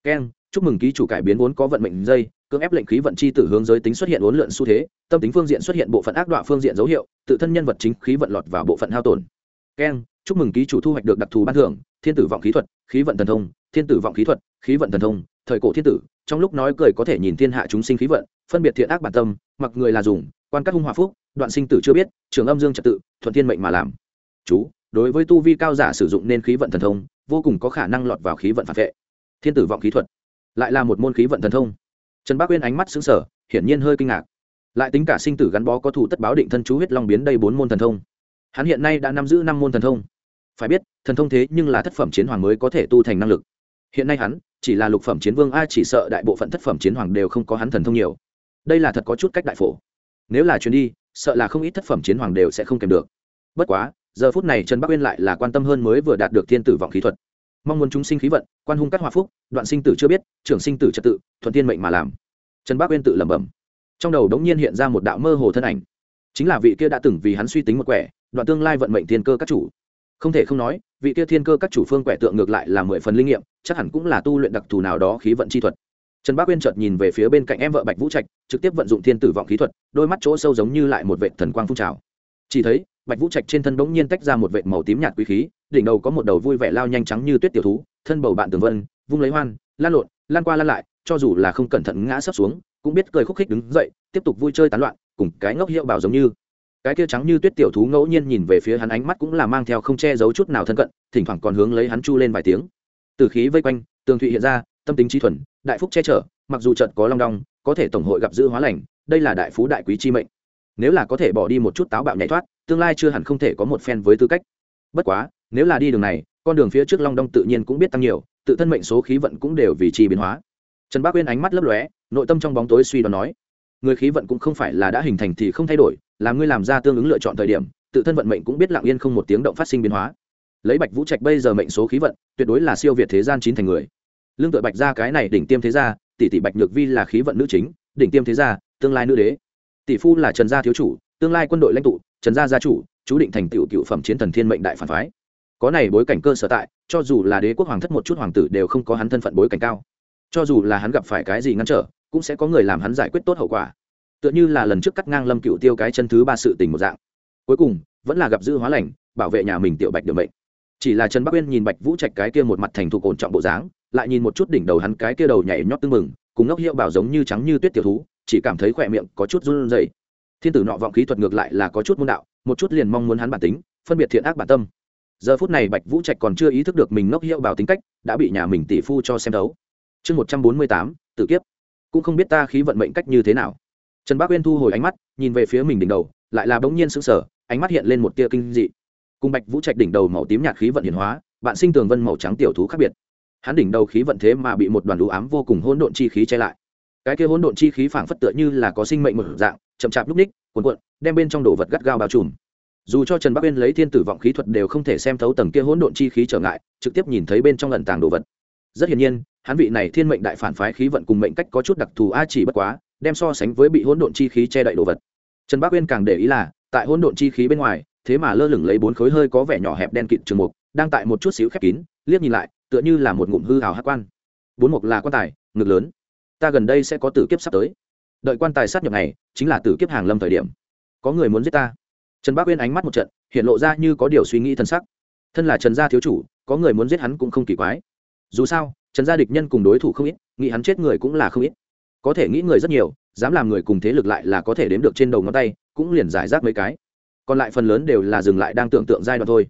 Keng chúc mừng ký chủ cải biến vốn có vận mệnh dây, cưỡng ép lệnh khí vận chi tử hướng giới tính xuất hiện uốn lượn xu thế, tâm tính phương diện xuất hiện bộ phận ác đoạn phương diện dấu hiệu, tự thân nhân vật chính khí vận lọt vào bộ phận hao tổn. Keng chúc mừng ký chủ thu hoạch được đặc thù ban thưởng, thiên tử vọng khí thuật, khí vận thần thông, thiên tử vọng khí thuật khí vận thần thông, thời cổ thiên tử, trong lúc nói cười có thể nhìn thiên hạ chúng sinh khí vận, phân biệt thiện ác bản tâm, mặc người là dùng, quan các hung hòa phúc, đoạn sinh tử chưa biết, trường âm dương trật tự, thuận thiên mệnh mà làm. Chú, đối với tu vi cao giả sử dụng nên khí vận thần thông, vô cùng có khả năng lọt vào khí vận phản vệ. Thiên tử vọng khí thuật, lại là một môn khí vận thần thông. Trần bác uyên ánh mắt xứng sở hiển nhiên hơi kinh ngạc. Lại tính cả sinh tử gắn bó có thủ tất báo định thân chú huyết long biến đây bốn môn thần thông. Hắn hiện nay đã nắm giữ năm môn thần thông. Phải biết, thần thông thế nhưng là thất phẩm chiến hoàng mới có thể tu thành năng lực. Hiện nay hắn chỉ là lục phẩm chiến vương a, chỉ sợ đại bộ phận thất phẩm chiến hoàng đều không có hắn thần thông nhiều. Đây là thật có chút cách đại phổ. Nếu là chuyến đi, sợ là không ít thất phẩm chiến hoàng đều sẽ không kèm được. Bất quá, giờ phút này trần bắc uyên lại là quan tâm hơn mới vừa đạt được thiên tử vọng khí thuật. Mong muốn chúng sinh khí vận, quan hung cắt hòa phúc, đoạn sinh tử chưa biết, trưởng sinh tử trật tự, thuận tiên mệnh mà làm. Trần bắc uyên tự lẩm bẩm. Trong đầu đống nhiên hiện ra một đạo mơ hồ thân ảnh. Chính là vị kia đã từng vì hắn suy tính một quẻ, đoạn tương lai vận mệnh thiên cơ các chủ không thể không nói, vị kia thiên cơ các chủ phương quẻ tượng ngược lại là mười phần linh nghiệm, chắc hẳn cũng là tu luyện đặc thù nào đó khí vận chi thuật. Trần bác uyên chợt nhìn về phía bên cạnh em vợ bạch vũ trạch, trực tiếp vận dụng thiên tử vọng khí thuật, đôi mắt chỗ sâu giống như lại một vệ thần quang phun trào. Chỉ thấy, bạch vũ trạch trên thân bỗng nhiên tách ra một vệ màu tím nhạt quý khí, đỉnh đầu có một đầu vui vẻ lao nhanh trắng như tuyết tiểu thú, thân bầu bạn tường vân, vung lấy hoan, lan lộn, lan qua lan lại, cho dù là không cẩn thận ngã sấp xuống, cũng biết cười khúc khích đứng dậy, tiếp tục vui chơi tán loạn, cùng cái ngốc hiệu bảo giống như cái kia trắng như tuyết tiểu thú ngẫu nhiên nhìn về phía hắn ánh mắt cũng là mang theo không che giấu chút nào thân cận, thỉnh thoảng còn hướng lấy hắn chu lên vài tiếng. Từ khí vây quanh, tường thụy hiện ra, tâm tính trí thuần, đại phúc che chở, mặc dù trận có long đong, có thể tổng hội gặp dữ hóa lành, đây là đại phú đại quý chi mệnh. Nếu là có thể bỏ đi một chút táo bạo nhảy thoát, tương lai chưa hẳn không thể có một phen với tư cách. Bất quá, nếu là đi đường này, con đường phía trước long đong tự nhiên cũng biết tăng nhiều, tự thân mệnh số khí vận cũng đều vì chi biến hóa. Trần bác uyên ánh mắt lấp lóe, nội tâm trong bóng tối suy đoán nói, người khí vận cũng không phải là đã hình thành thì không thay đổi là ngươi làm ra tương ứng lựa chọn thời điểm, tự thân vận mệnh cũng biết lặng yên không một tiếng động phát sinh biến hóa. Lấy bạch vũ trạch bây giờ mệnh số khí vận, tuyệt đối là siêu việt thế gian chín thành người. Lương tự bạch gia cái này đỉnh tiêm thế gia, tỷ tỷ bạch nhược vi là khí vận nữ chính, đỉnh tiêm thế gia, tương lai nữ đế. Tỷ phu là trần gia thiếu chủ, tương lai quân đội lãnh tụ, trần gia gia chủ, chú định thành tựu cựu phẩm chiến thần thiên mệnh đại phản phái. Có này bối cảnh cơ sở tại, cho dù là đế quốc hoàng thất một chút hoàng tử đều không có hắn thân phận bối cảnh cao. Cho dù là hắn gặp phải cái gì ngăn trở, cũng sẽ có người làm hắn giải quyết tốt hậu quả tựa như là lần trước cắt ngang lâm cựu tiêu cái chân thứ ba sự tình một dạng. Cuối cùng, vẫn là gặp dư hóa lành, bảo vệ nhà mình tiểu bạch được mệnh. Chỉ là trần bắc uyên nhìn bạch vũ trạch cái kia một mặt thành thục ổn trọng bộ dáng, lại nhìn một chút đỉnh đầu hắn cái kia đầu nhảy nhót tưng mừng cùng ngốc hiệu bảo giống như trắng như tuyết tiểu thú, chỉ cảm thấy khỏe miệng có chút run rẩy. Thiên tử nọ vọng khí thuật ngược lại là có chút môn đạo, một chút liền mong muốn hắn bản tính, phân biệt thiện ác bản tâm. Giờ phút này bạch vũ trạch còn chưa ý thức được mình ngốc hiệu bảo tính cách, đã bị nhà mình tỷ phu cho xem đấu chương một trăm bốn mươi tám tự kiếp. Cũng không biết ta khí vận mệnh cách như thế nào trần bác uyên thu hồi ánh mắt, nhìn về phía mình đỉnh đầu, lại là bỗng nhiên sững sờ, ánh mắt hiện lên một tia kinh dị. Cùng bạch vũ trạch đỉnh đầu màu tím nhạt khí vận hiển hóa, bạn sinh tường vân màu trắng tiểu thú khác biệt. Hắn đỉnh đầu khí vận thế mà bị một đoàn đủ ám vô cùng hỗn độn chi khí che lại. Cái kia hỗn độn chi khí phảng phất tựa như là có sinh mệnh một dạng, chậm chạp lúc ních, cuồn cuộn, đem bên trong đồ vật gắt gao bao trùm. Dù cho trần bắc uyên lấy thiên tử vọng khí thuật đều không thể xem thấu tầng kia hỗn độn chi khí trở ngại, trực tiếp nhìn thấy bên trong lần tàng đồ vật. Rất hiển nhiên, hắn vị này thiên mệnh đại phản phái khí vận cùng mệnh cách có chút đặc thù a chỉ bất quá đem so sánh với bị hỗn độn chi khí che đậy đồ vật. Trần bác uyên càng để ý là, tại hỗn độn chi khí bên ngoài, thế mà lơ lửng lấy bốn khối hơi có vẻ nhỏ hẹp đen kịt trường mục, đang tại một chút xíu khép kín, liếc nhìn lại, tựa như là một ngụm hư hào hát quan. Bốn mục là quan tài, ngực lớn. Ta gần đây sẽ có tử kiếp sắp tới. Đợi quan tài sát nhập này, chính là tử kiếp hàng lâm thời điểm. Có người muốn giết ta. Trần bác uyên ánh mắt một trận, hiện lộ ra như có điều suy nghĩ thân sắc. Thân là trần gia thiếu chủ, có người muốn giết hắn cũng không kỳ quái. Dù sao, trần gia địch nhân cùng đối thủ không ít, nghĩ hắn chết người cũng là không ít có thể nghĩ người rất nhiều, dám làm người cùng thế lực lại là có thể đếm được trên đầu ngón tay, cũng liền giải rác mấy cái. Còn lại phần lớn đều là dừng lại đang tưởng tượng giai đoạn thôi.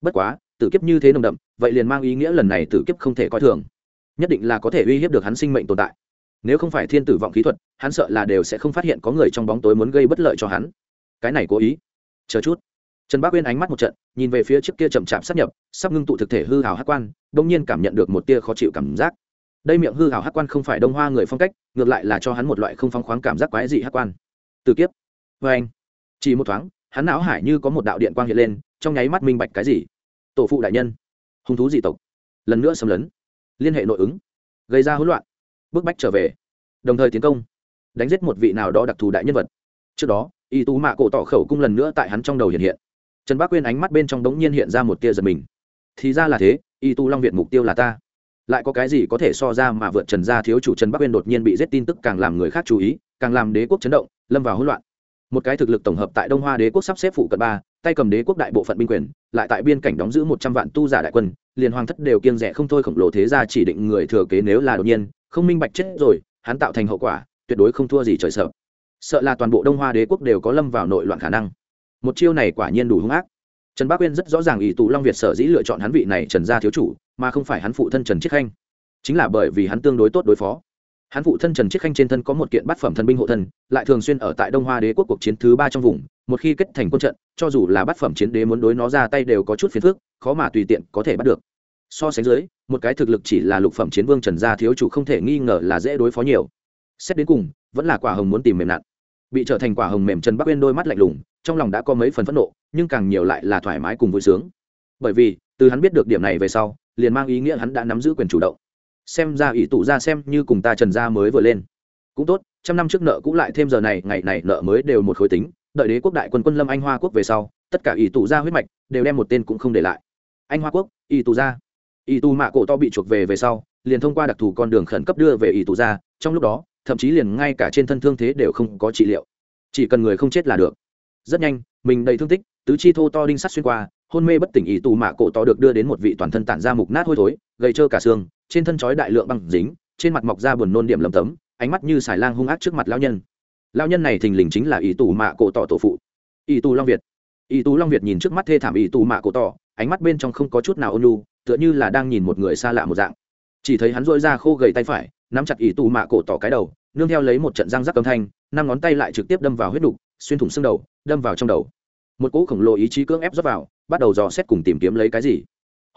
Bất quá, tử kiếp như thế nồng đậm, vậy liền mang ý nghĩa lần này tử kiếp không thể coi thường. Nhất định là có thể uy hiếp được hắn sinh mệnh tồn tại. Nếu không phải thiên tử vọng kỹ thuật, hắn sợ là đều sẽ không phát hiện có người trong bóng tối muốn gây bất lợi cho hắn. Cái này cố ý. Chờ chút. Trần bác uyên ánh mắt một trận, nhìn về phía trước kia chậm chạp sắp nhập, sắp ngưng tụ thực thể hư hào hát quan đ ỗ n g nhiên cảm nhận được một tia khó chịu cảm giác đây miệng hư hào hát quan không phải đông hoa người phong cách, ngược lại là cho hắn một loại không phong khoáng cảm giác quái dị hát quan. Từ kiếp. Vê anh. Chỉ một thoáng, hắn não hải như có một đạo điện quang hiện lên, trong nháy mắt minh bạch cái gì? Tổ phụ đại nhân. Hung thú dị tộc. Lần nữa xâm lấn. Liên hệ nội ứng. Gây ra hỗn loạn. Bức bách trở về. Đồng thời tiến công. Đánh giết một vị nào đó đặc thù đại nhân vật. Trước đó, y tú mạ cổ tỏ khẩu cung lần nữa tại hắn trong đầu hiện hiện. Trần bác quyên ánh mắt bên trong đống nhiên hiện ra một tia giật mình. Thì ra là thế, y tu long viện mục tiêu là ta lại có cái gì có thể so ra mà vượt trần gia thiếu chủ trần bắc uyên đột nhiên bị giết tin tức càng làm người khác chú ý càng làm đế quốc chấn động lâm vào hỗn loạn một cái thực lực tổng hợp tại đông hoa đế quốc sắp xếp phụ cận ba tay cầm đế quốc đại bộ phận binh quyền lại tại biên cảnh đóng giữ một trăm vạn tu giả đại quân liền hoàng thất đều kiêng rẻ không thôi khổng lồ thế gia chỉ định người thừa kế nếu là đột nhiên không minh bạch chết rồi hắn tạo thành hậu quả tuyệt đối không thua gì trời sợ sợ là toàn bộ đông hoa đế quốc đều có lâm vào nội loạn khả năng một chiêu này quả nhiên đủ hung ác trần bác uyên rất rõ ràng ý tù long việt sở dĩ lựa chọn hắn vị này trần gia thiếu chủ, mà không phải hắn phụ thân trần chiết khanh. Chính là bởi vì hắn tương đối tốt đối phó. Hắn phụ thân trần chiết khanh trên thân có một kiện bát phẩm thần binh hộ thân, lại thường xuyên ở tại đông hoa đế quốc cuộc chiến thứ ba trong vùng, một khi kết thành quân trận, cho dù là bát phẩm chiến đế muốn đối nó ra tay đều có chút phiền phức, khó mà tùy tiện có thể bắt được. So sánh dưới, một cái thực lực chỉ là lục phẩm chiến vương trần gia thiếu chủ không thể nghi ngờ là dễ đối phó nhiều. Xét đến cùng, vẫn là quả hồng muốn tìm mềm nặn bị trở thành quả hồng mềm trần bắc uyên đôi mắt lạnh lùng, trong lòng đã có mấy phần phẫn nộ, nhưng càng nhiều lại là thoải mái cùng vui sướng. Bởi vì, từ hắn biết được điểm này về sau, liền mang ý nghĩa hắn đã nắm giữ quyền chủ động. Xem ra ỷ tụ ra xem như cùng ta trần gia mới vừa lên. Cũng tốt, trăm năm trước nợ cũng lại thêm giờ này, ngày này nợ mới đều một khối tính, đợi đế quốc đại quân quân lâm anh hoa quốc về sau, tất cả ỷ tụ ra huyết mạch đều đem một tên cũng không để lại. Anh hoa quốc, ỷ tụ ra. Ỷ tù mạ cổ to bị chuộc về về sau, liền thông qua đặc thù con đường khẩn cấp đưa về ỷ tụ ra, trong lúc đó thậm chí liền ngay cả trên thân thương thế đều không có trị liệu. Chỉ cần người không chết là được. Rất nhanh, mình đầy thương tích, tứ chi thô to đinh sắt xuyên qua, hôn mê bất tỉnh ý tù mạ cổ to được đưa đến một vị toàn thân tản ra mục nát hôi thối, gầy trơ cả xương, trên thân chói đại lượng băng dính, trên mặt mọc ra buồn nôn điểm lầm tấm, ánh mắt như xài lang hung ác trước mặt lao nhân. Lao nhân này thình lình chính là ý tù mạ cổ tỏ tổ phụ. Ý tù long việt. Ý tù long việt nhìn trước mắt thê thảm ý tù mạ cổ tỏ ánh mắt bên trong không có chút nào ôn lu tựa như là đang nhìn một người xa lạ một dạng. Chỉ thấy hắn dội ra khô gầy tay phải nắm chặt ý tù mạ cổ tỏ cái đầu, nương theo lấy một trận răng rắc âm thanh, năm ngón tay lại trực tiếp đâm vào huyết đục, xuyên thủng xương đầu, đâm vào trong đầu. Một cỗ khổng lồ ý chí cưỡng ép dốc vào, bắt đầu dò xét cùng tìm kiếm lấy cái gì.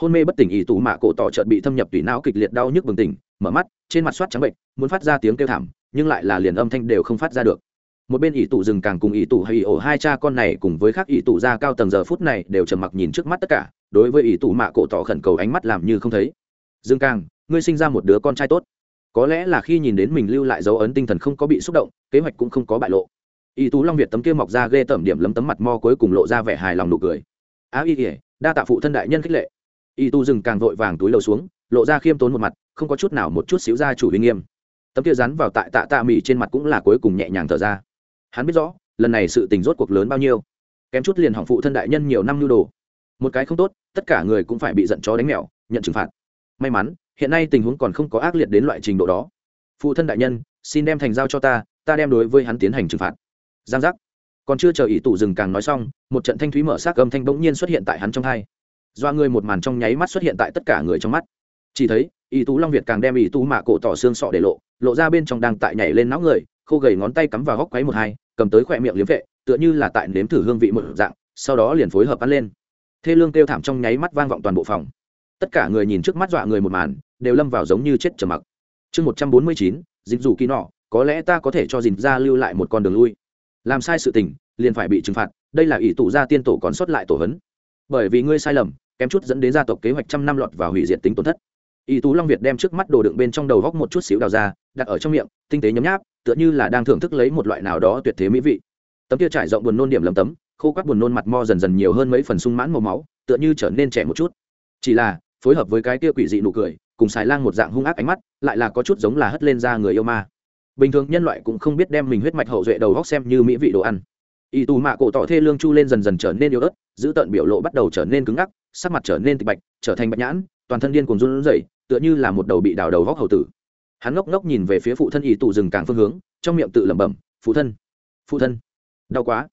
Hôn mê bất tỉnh ý tù mạ cổ tỏ trợn bị thâm nhập tủy não kịch liệt đau nhức bừng tỉnh, mở mắt, trên mặt soát trắng bệnh, muốn phát ra tiếng kêu thảm, nhưng lại là liền âm thanh đều không phát ra được. Một bên ỷ tụ rừng càng cùng ỷ tụ hay ỷ ổ hai cha con này cùng với khác ỷ tụ ra cao tầng giờ phút này đều trầm mặc nhìn trước mắt tất cả, đối với ỷ tụ mạ cổ tỏ khẩn cầu ánh mắt làm như không thấy. Dương càng ngươi sinh ra một đứa con trai tốt có lẽ là khi nhìn đến mình lưu lại dấu ấn tinh thần không có bị xúc động, kế hoạch cũng không có bại lộ. Y tú long việt tấm kia mọc ra ghê tởm điểm lấm tấm mặt mo cuối cùng lộ ra vẻ hài lòng nụ cười. Á y ỉa đa tạ phụ thân đại nhân khích lệ. Y tu dừng càng vội vàng túi lầu xuống, lộ ra khiêm tốn một mặt, không có chút nào một chút xíu ra chủ uy nghiêm. Tấm kia rắn vào tại tạ tạ mị trên mặt cũng là cuối cùng nhẹ nhàng thở ra. Hắn biết rõ, lần này sự tình rốt cuộc lớn bao nhiêu. Kém chút liền hỏng phụ thân đại nhân nhiều năm nhu đồ. Một cái không tốt, tất cả người cũng phải bị giận chó đánh mèo, nhận trừng phạt. May mắn hiện nay tình huống còn không có ác liệt đến loại trình độ đó. Phụ thân đại nhân, xin đem thành giao cho ta ta đem đối với hắn tiến hành trừng phạt. Giang giác. Còn chưa chờ ý tủ rừng càng nói xong, một trận thanh thúy mở xác âm thanh bỗng nhiên xuất hiện tại hắn trong hai. Do người một màn trong nháy mắt xuất hiện tại tất cả người trong mắt. Chỉ thấy ý tú long việt càng đem ý tú mạ cổ tỏ xương sọ để lộ lộ ra bên trong đang tại nhảy lên não người, khô gầy ngón tay cắm vào góc quáy một hai, cầm tới khỏe miệng liếm vệ, tựa như là tại nếm thử hương vị một dạng, sau đó liền phối hợp ăn lên. Thê lương kêu thảm trong nháy mắt vang vọng toàn bộ phòng. Tất cả người nhìn trước mắt dọa người một màn đều lâm vào giống như chết trầm mặc. Chương một trăm bốn mươi chín, dịch dù kỳ nọ, có lẽ ta có thể cho dìn ra lưu lại một con đường lui. Làm sai sự tình, liền phải bị trừng phạt, đây là ỷ tụ gia tiên tổ còn sót lại tổ hấn bởi vì ngươi sai lầm, kém chút dẫn đến gia tộc kế hoạch trăm năm lọt và hủy diệt tính tổn thất. Ỷ tú long việt đem trước mắt đồ đựng bên trong đầu góc một chút xíu đào ra, đặt ở trong miệng, tinh tế nhấm nháp, tựa như là đang thưởng thức lấy một loại nào đó tuyệt thế mỹ vị. Tấm kia trải rộng buồn nôn điểm lầm tấm, khô các buồn nôn mặt mo dần dần nhiều hơn mấy phần sung mãn màu máu, tựa như trở nên trẻ một chút. Chỉ là, phối hợp với cái kia quỷ dị nụ cười cùng xài lang một dạng hung ác ánh mắt, lại là có chút giống là hất lên ra người yêu ma. Bình thường nhân loại cũng không biết đem mình huyết mạch hậu duệ đầu góc xem như mỹ vị đồ ăn. Y tù mạ cổ tỏ thê lương chu lên dần dần trở nên yếu ớt, giữ tận biểu lộ bắt đầu trở nên cứng ngắc, sắc mặt trở nên tịch bạch, trở thành bạch nhãn, toàn thân điên cùng run rẩy, tựa như là một đầu bị đào đầu góc hậu tử. Hắn ngốc ngốc nhìn về phía phụ thân y tù rừng càng phương hướng, trong miệng tự lẩm bẩm, phụ thân phụ thân, đau quá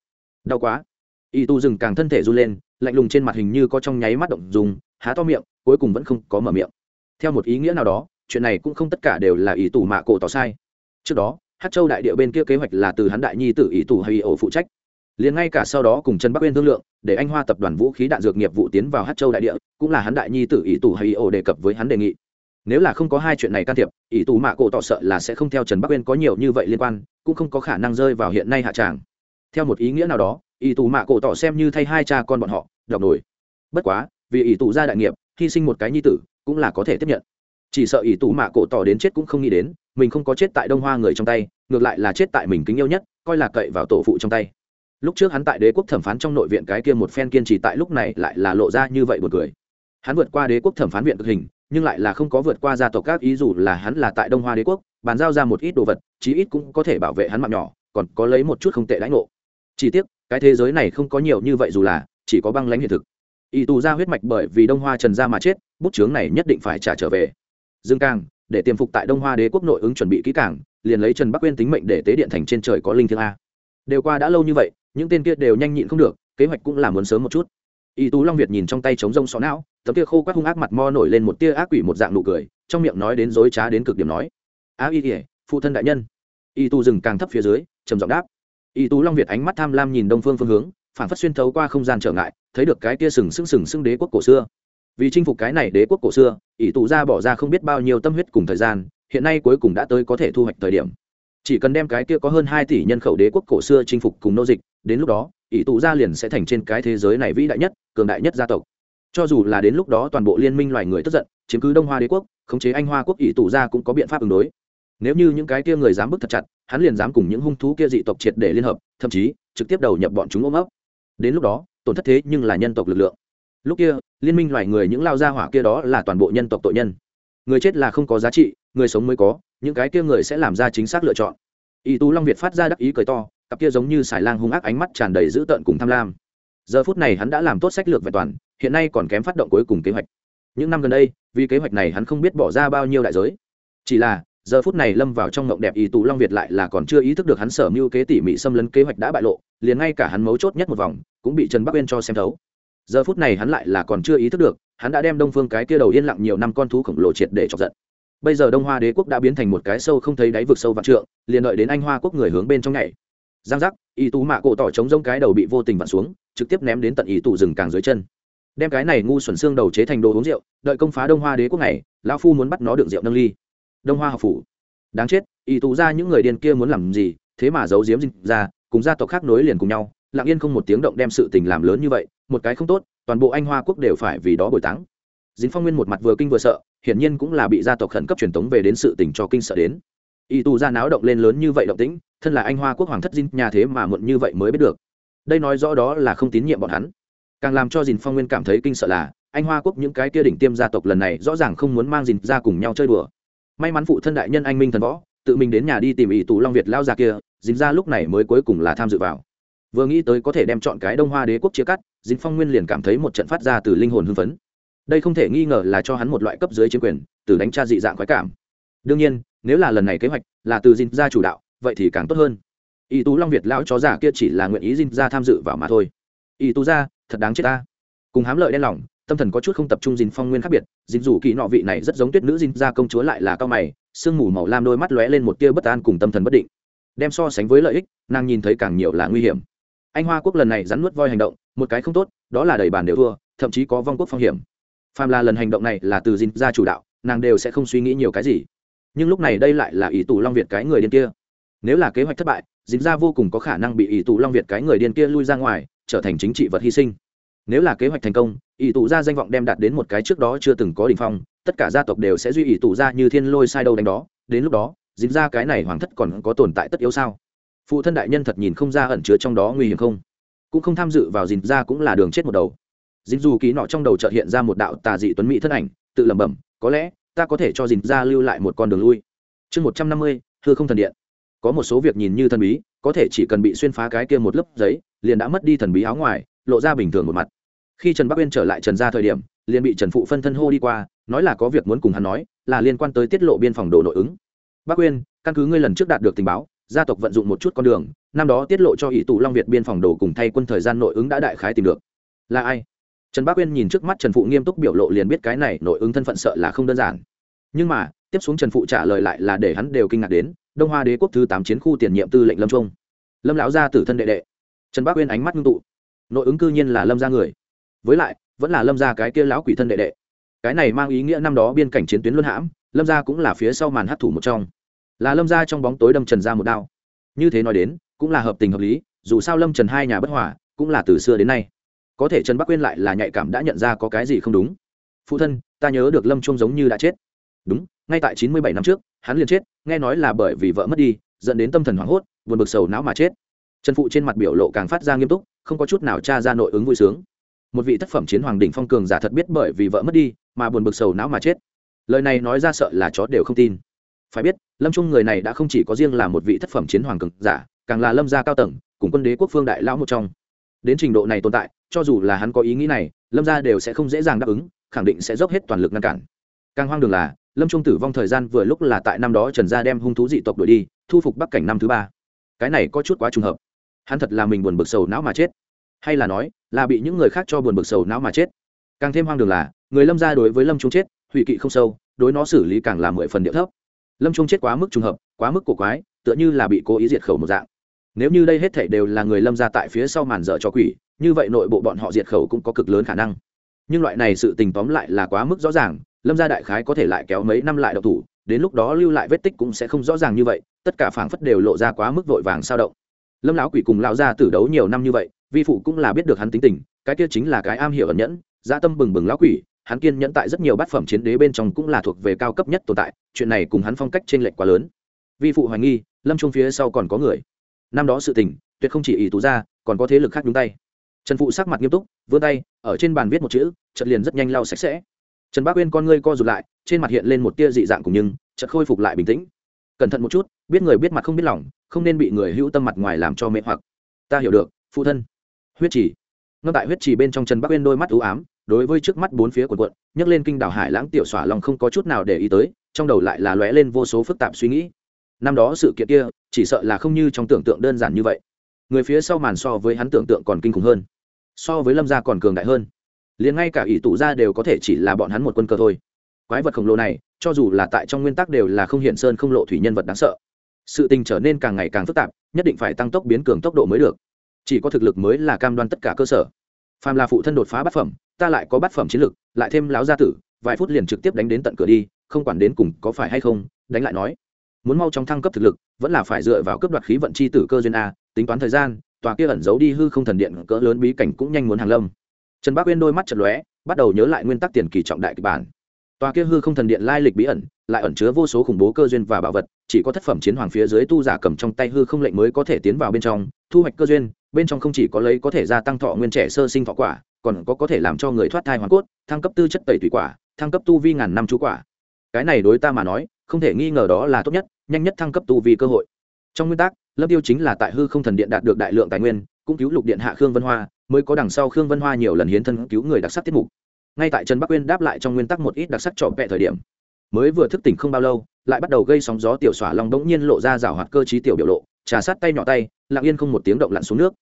đau quá. Y tù rừng càng thân thể run lên, lạnh lùng trên mặt hình như có trong nháy mắt động dùng, há to miệng, cuối cùng vẫn không có mở miệng theo một ý nghĩa nào đó, chuyện này cũng không tất cả đều là ý tù mạ cổ tỏ sai. Trước đó, hát châu đại địa bên kia kế hoạch là từ hắn đại nhi tự ý tù hay Ý ổ phụ trách. Liền ngay cả sau đó cùng trần bắc uyên thương lượng, để anh hoa tập đoàn vũ khí đạn dược nghiệp vụ tiến vào hát châu đại địa, cũng là hắn đại nhi tự ý tù hay Ý ổ đề cập với hắn đề nghị. Nếu là không có hai chuyện này can thiệp, ý tù mạ cổ tỏ sợ là sẽ không theo trần bắc uyên có nhiều như vậy liên quan, cũng không có khả năng rơi vào hiện nay hạ tràng. Theo một ý nghĩa nào đó, ý tù mạ cổ tỏ xem như thay hai cha con bọn họ đọc nổi. Bất quá, vì ý tù gia đại nghiệp hy sinh một cái nhi tử, cũng là có thể tiếp nhận. Chỉ sợ ỷ tù mạ cổ tỏ đến chết cũng không nghĩ đến, mình không có chết tại đông hoa người trong tay, ngược lại là chết tại mình kính yêu nhất, coi là cậy vào tổ phụ trong tay. Lúc trước hắn tại đế quốc thẩm phán trong nội viện cái kia một phen kiên trì tại lúc này lại là lộ ra như vậy một cười. Hắn vượt qua đế quốc thẩm phán viện thực hình, nhưng lại là không có vượt qua gia tộc các ý dù là hắn là tại đông hoa đế quốc, bàn giao ra một ít đồ vật, chí ít cũng có thể bảo vệ hắn mạng nhỏ, còn có lấy một chút không tệ lãnh ngộ. Chỉ tiếc, cái thế giới này không có nhiều như vậy dù là, chỉ có băng lãnh hiện thực y tù ra huyết mạch bởi vì đông hoa trần gia mà chết, bút chướng này nhất định phải trả trở về. Dương càng để tiềm phục tại đông hoa đế quốc nội ứng chuẩn bị kỹ càng, liền lấy trần bắc quên tính mệnh để tế điện thành trên trời có linh thiêng a. Đều qua đã lâu như vậy, những tên kia đều nhanh nhịn không được, kế hoạch cũng là muốn sớm một chút. Y tú long việt nhìn trong tay trống rông xó não, tấm kia khô quát hung ác mặt mo nổi lên một tia ác quỷ một dạng nụ cười, trong miệng nói đến dối trá đến cực điểm nói. Á y ỉa phụ thân đại nhân. Y tu dừng càng thấp phía dưới, trầm giọng đáp. Y tú long việt ánh mắt tham lam nhìn đông phương phương hướng, phản phát xuyên thấu qua không gian trở ngại thấy được cái kia sừng sững sừng sững đế quốc cổ xưa. Vì chinh phục cái này đế quốc cổ xưa, ỷ tụ ra bỏ ra không biết bao nhiêu tâm huyết cùng thời gian, hiện nay cuối cùng đã tới có thể thu hoạch thời điểm. Chỉ cần đem cái kia có hơn hai tỷ nhân khẩu đế quốc cổ xưa chinh phục cùng nô dịch, đến lúc đó, ỷ tụ gia liền sẽ thành trên cái thế giới này vĩ đại nhất, cường đại nhất gia tộc. Cho dù là đến lúc đó toàn bộ liên minh loài người tức giận, chiếm cứ đông hoa đế quốc, khống chế anh hoa quốc, ỷ tụ gia cũng có biện pháp ứng đối. Nếu như những cái kia người dám bức thật chặt, hắn liền dám cùng những hung thú kia dị tộc triệt để liên hợp, thậm chí trực tiếp đầu nhập bọn chúng ôm ấp. Đến lúc đó tổn thất thế nhưng là nhân tộc lực lượng. Lúc kia, liên minh loài người những lao gia hỏa kia đó là toàn bộ nhân tộc tội nhân. Người chết là không có giá trị, người sống mới có, những cái kia người sẽ làm ra chính xác lựa chọn. Y tú long việt phát ra đắc ý cười to, cặp kia giống như xài lang hung ác ánh mắt tràn đầy dữ tợn cùng tham lam. Giờ phút này hắn đã làm tốt sách lược vẹn toàn, hiện nay còn kém phát động cuối cùng kế hoạch. Những năm gần đây, vì kế hoạch này hắn không biết bỏ ra bao nhiêu đại giới. Chỉ là, giờ phút này lâm vào trong ngộng đẹp y tú long việt lại là còn chưa ý thức được hắn sở mưu kế tỉ mỉ xâm lấn kế hoạch đã bại lộ, liền ngay cả hắn mấu chốt nhất một vòng cũng bị trần bắc uyên cho xem thấu. Giờ phút này hắn lại là còn chưa ý thức được, hắn đã đem đông phương cái kia đầu yên lặng nhiều năm con thú khổng lồ triệt để chọc giận. Bây giờ đông hoa đế quốc đã biến thành một cái sâu không thấy đáy vực sâu vạn trượng, liền đợi đến anh hoa quốc người hướng bên trong nhảy. Giang giác, y tú mạ cổ tỏ chống rông cái đầu bị vô tình vặn xuống, trực tiếp ném đến tận y tụ rừng càng dưới chân. Đem cái này ngu xuẩn xương đầu chế thành đồ uống rượu, đợi công phá đông hoa đế quốc này, lão phu muốn bắt nó đựng rượu nâng ly. Đông hoa học phủ. Đáng chết, y Tú ra những người điên kia muốn làm gì, thế mà giấu giếm ra, cùng gia tộc khác nối liền cùng nhau lặng yên không một tiếng động đem sự tình làm lớn như vậy, một cái không tốt, toàn bộ anh hoa quốc đều phải vì đó bồi táng. Dính phong nguyên một mặt vừa kinh vừa sợ, hiển nhiên cũng là bị gia tộc khẩn cấp truyền tống về đến sự tình cho kinh sợ đến. Y tu ra náo động lên lớn như vậy động tĩnh, thân là anh hoa quốc hoàng thất dinh nhà thế mà muộn như vậy mới biết được. Đây nói rõ đó là không tín nhiệm bọn hắn. Càng làm cho dìn phong nguyên cảm thấy kinh sợ là, anh hoa quốc những cái kia đỉnh tiêm gia tộc lần này rõ ràng không muốn mang dìn ra cùng nhau chơi đùa. May mắn phụ thân đại nhân anh minh thần võ, tự mình đến nhà đi tìm ý tù long việt lao ra kia dìn ra lúc này mới cuối cùng là tham dự vào vừa nghĩ tới có thể đem chọn cái đông hoa đế quốc chia cắt, dính phong nguyên liền cảm thấy một trận phát ra từ linh hồn hưng phấn. Đây không thể nghi ngờ là cho hắn một loại cấp dưới chiếm quyền, từ đánh tra dị dạng khoái cảm. Đương nhiên, nếu là lần này kế hoạch là từ dính ra chủ đạo, vậy thì càng tốt hơn. Y tú long việt lão chó giả kia chỉ là nguyện ý dính ra tham dự vào mà thôi. Y tú ra thật đáng chết ta. Cùng hám lợi đen lòng, tâm thần có chút không tập trung dính phong nguyên khác biệt, dính dù kỳ nọ vị này rất giống tuyết nữ dính ra công chúa lại là cao mày, sương mù màu lam đôi mắt lóe lên một tia bất an cùng tâm thần bất định. Đem so sánh với lợi ích, nàng nhìn thấy càng nhiều là nguy hiểm anh hoa quốc lần này rắn nuốt voi hành động, một cái không tốt, đó là đầy bàn đều thua, thậm chí có vong quốc phong hiểm. Phàm là lần hành động này là từ dinh ra chủ đạo, nàng đều sẽ không suy nghĩ nhiều cái gì. Nhưng lúc này đây lại là ý tù long việt cái người điên kia. Nếu là kế hoạch thất bại dính ra vô cùng có khả năng bị ý tù long việt cái người điên kia lui ra ngoài, trở thành chính trị vật hy sinh. Nếu là kế hoạch thành công, ý tù ra danh vọng đem đạt đến một cái trước đó chưa từng có đ ỉ n h phong, tất cả gia tộc đều sẽ duy ý tù ra như thiên lôi sai đâu đánh đó. Đến lúc đó dính ra cái này hoàng thất còn có tồn tại tất yếu sao? Phụ thân đại nhân thật nhìn không ra ẩn chứa trong đó nguy hiểm không? Cũng không tham dự vào dìn ra cũng là đường chết một đầu. Dìn dù ký nọ trong đầu trợt hiện ra một đạo tà dị tuấn mỹ thân ảnh, tự lẩm bẩm, có lẽ ta có thể cho dìn ra lưu lại một con đường lui. Chương một trăm năm mươi thưa không thần điện. Có một số việc nhìn như thần bí, có thể chỉ cần bị xuyên phá cái kia một lớp giấy, liền đã mất đi thần bí áo ngoài, lộ ra bình thường một mặt. Khi trần bắc uyên trở lại trần ra thời điểm, liền bị trần phụ phân thân hô đi qua, nói là có việc muốn cùng hắn nói, là liên quan tới tiết lộ biên phòng đồ nội ứng. Bắc uyên, căn cứ ngươi lần trước đạt được tình báo gia tộc vận dụng một chút con đường, năm đó tiết lộ cho ỷ tụ long việt biên phòng đồ cùng thay quân thời gian nội ứng đã đại khái tìm được. Là ai? Trần bác uyên nhìn trước mắt trần phụ nghiêm túc biểu lộ liền biết cái này nội ứng thân phận sợ là không đơn giản. Nhưng mà, tiếp xuống trần phụ trả lời lại là để hắn đều kinh ngạc đến, đông hoa đế quốc thứ tám chiến khu tiền nhiệm tư lệnh lâm trung. Lâm lão gia tử thân đệ đệ. Trần bác uyên ánh mắt ngưng tụ. Nội ứng cư nhiên là lâm gia người. Với lại, vẫn là lâm gia cái kia lão quỷ thân đệ đệ. Cái này mang ý nghĩa năm đó biên cảnh chiến tuyến luân hãm, lâm gia cũng là phía sau màn hát thủ một trong là lâm gia trong bóng tối đâm trần ra một đao. Như thế nói đến, cũng là hợp tình hợp lý, dù sao lâm trần hai nhà bất hòa, cũng là từ xưa đến nay. Có thể trần bắc quên lại là nhạy cảm đã nhận ra có cái gì không đúng. Phụ thân, ta nhớ được lâm trung giống như đã chết. Đúng, ngay tại chín mươi bảy năm trước, hắn liền chết, nghe nói là bởi vì vợ mất đi, dẫn đến tâm thần hoảng hốt, buồn bực sầu não mà chết. Trần phụ trên mặt biểu lộ càng phát ra nghiêm túc, không có chút nào tra ra nội ứng vui sướng. Một vị tác phẩm chiến hoàng đỉnh phong cường giả thật biết bởi vì vợ mất đi, mà buồn bực sầu não mà chết. Lời này nói ra sợ là chó đều không tin. Phải biết lâm trung người này đã không chỉ có riêng là một vị thất phẩm chiến hoàng cực giả, càng là lâm gia cao tầng, cùng quân đế quốc phương đại lão một trong. Đến trình độ này tồn tại, cho dù là hắn có ý nghĩ này, lâm gia đều sẽ không dễ dàng đáp ứng, khẳng định sẽ dốc hết toàn lực ngăn cản. Càng hoang đường là, lâm trung tử vong thời gian vừa lúc là tại năm đó trần gia đem hung thú dị tộc đuổi đi, thu phục bắc cảnh năm thứ ba. Cái này có chút quá trùng hợp. Hắn thật là mình buồn bực sầu não mà chết. Hay là nói, là bị những người khác cho buồn bực sầu não mà chết. Càng thêm hoang đường là, người lâm gia đối với lâm trung chết, hủy kỵ không sâu, đối nó xử lý càng là mười phần địa thấp lâm trung chết quá mức trùng hợp, quá mức cổ quái, tựa như là bị cố ý diệt khẩu một dạng. Nếu như đây hết thảy đều là người lâm gia tại phía sau màn dở cho quỷ, như vậy nội bộ bọn họ diệt khẩu cũng có cực lớn khả năng. Nhưng loại này sự tình tóm lại là quá mức rõ ràng, lâm gia đại khái có thể lại kéo mấy năm lại độc thủ, đến lúc đó lưu lại vết tích cũng sẽ không rõ ràng như vậy, tất cả phảng phất đều lộ ra quá mức vội vàng sao động. Lâm lão quỷ cùng lão gia tử đấu nhiều năm như vậy, vi phụ cũng là biết được hắn tính tình, cái kia chính là cái am hiểu ẩn nhẫn gia tâm bừng bừng lão quỷ hắn kiên nhẫn tại rất nhiều bát phẩm chiến đế bên trong cũng là thuộc về cao cấp nhất tồn tại, chuyện này cùng hắn phong cách trên lệch quá lớn. Vi phụ hoài nghi, lâm trung phía sau còn có người. Năm đó sự tình, tuyệt không chỉ ý tú ra, còn có thế lực khác nhúng tay. Trần phụ sắc mặt nghiêm túc, vươn tay, ở trên bàn viết một chữ chật liền rất nhanh lau sạch sẽ. Trần bác uyên con ngươi co rụt lại, trên mặt hiện lên một tia dị dạng cùng nhưng, chợt khôi phục lại bình tĩnh. Cẩn thận một chút, biết người biết mặt không biết lòng, không nên bị người hữu tâm mặt ngoài làm cho mê hoặc. Ta hiểu được, phụ thân. Huyết trì. Ngâm tại huyết trì bên trong trần bắc uyên đôi mắt ưu ám đối với trước mắt bốn phía quần quận, nhấc lên kinh đảo hải lãng tiểu xỏa lòng không có chút nào để ý tới, trong đầu lại là lóe lên vô số phức tạp suy nghĩ. Năm đó sự kiện kia, chỉ sợ là không như trong tưởng tượng đơn giản như vậy. Người phía sau màn so với hắn tưởng tượng còn kinh khủng hơn, so với lâm gia còn cường đại hơn. Liền ngay cả ỷ tụ gia đều có thể chỉ là bọn hắn một quân cơ thôi. Quái vật khổng lồ này, cho dù là tại trong nguyên tắc đều là không hiện sơn không lộ thủy nhân vật đáng sợ. Sự tình trở nên càng ngày càng phức tạp, nhất định phải tăng tốc biến cường tốc độ mới được. Chỉ có thực lực mới là cam đoan tất cả cơ sở phàm là phụ thân đột phá bát phẩm, ta lại có bát phẩm chiến lực, lại thêm láo gia tử, vài phút liền trực tiếp đánh đến tận cửa đi, không quản đến cùng có phải hay không, đánh lại nói. Muốn mau chóng thăng cấp thực lực, vẫn là phải dựa vào cấp đoạt khí vận chi tử cơ duyên a, tính toán thời gian, tòa kia ẩn giấu đi hư không thần điện cỡ lớn bí cảnh cũng nhanh muốn hàng lâm. Trần bác uyên đôi mắt chật lóe, bắt đầu nhớ lại nguyên tắc tiền kỳ trọng đại kịch bản. Tòa kia hư không thần điện lai lịch bí ẩn, lại ẩn chứa vô số khủng bố cơ duyên và bảo vật, chỉ có thất phẩm chiến hoàng phía dưới tu giả cầm trong tay hư không lệnh mới có thể tiến vào bên trong, thu hoạch cơ duyên bên trong không chỉ có lấy có thể gia tăng thọ nguyên trẻ sơ sinh thọ quả, còn có có thể làm cho người thoát thai hoàn cốt, thăng cấp tư chất tẩy thủy quả, thăng cấp tu vi ngàn năm chú quả. Cái này đối ta mà nói, không thể nghi ngờ đó là tốt nhất, nhanh nhất thăng cấp tu vi cơ hội. Trong nguyên tắc, lâm tiêu chính là tại hư không thần điện đạt được đại lượng tài nguyên, cũng cứu lục điện hạ khương vân hoa, mới có đằng sau khương vân hoa nhiều lần hiến thân cứu người đặc sắc tiết mục. Ngay tại trần bắc uyên đáp lại trong nguyên tắc một ít đặc sắc trọn vẹn thời điểm, mới vừa thức tỉnh không bao lâu, lại bắt đầu gây sóng gió tiểu xỏa long đống nhiên lộ ra rào hoạt cơ trí tiểu biểu lộ, trà sát tay nhỏ tay, lặng yên không một tiếng động lặn xuống nước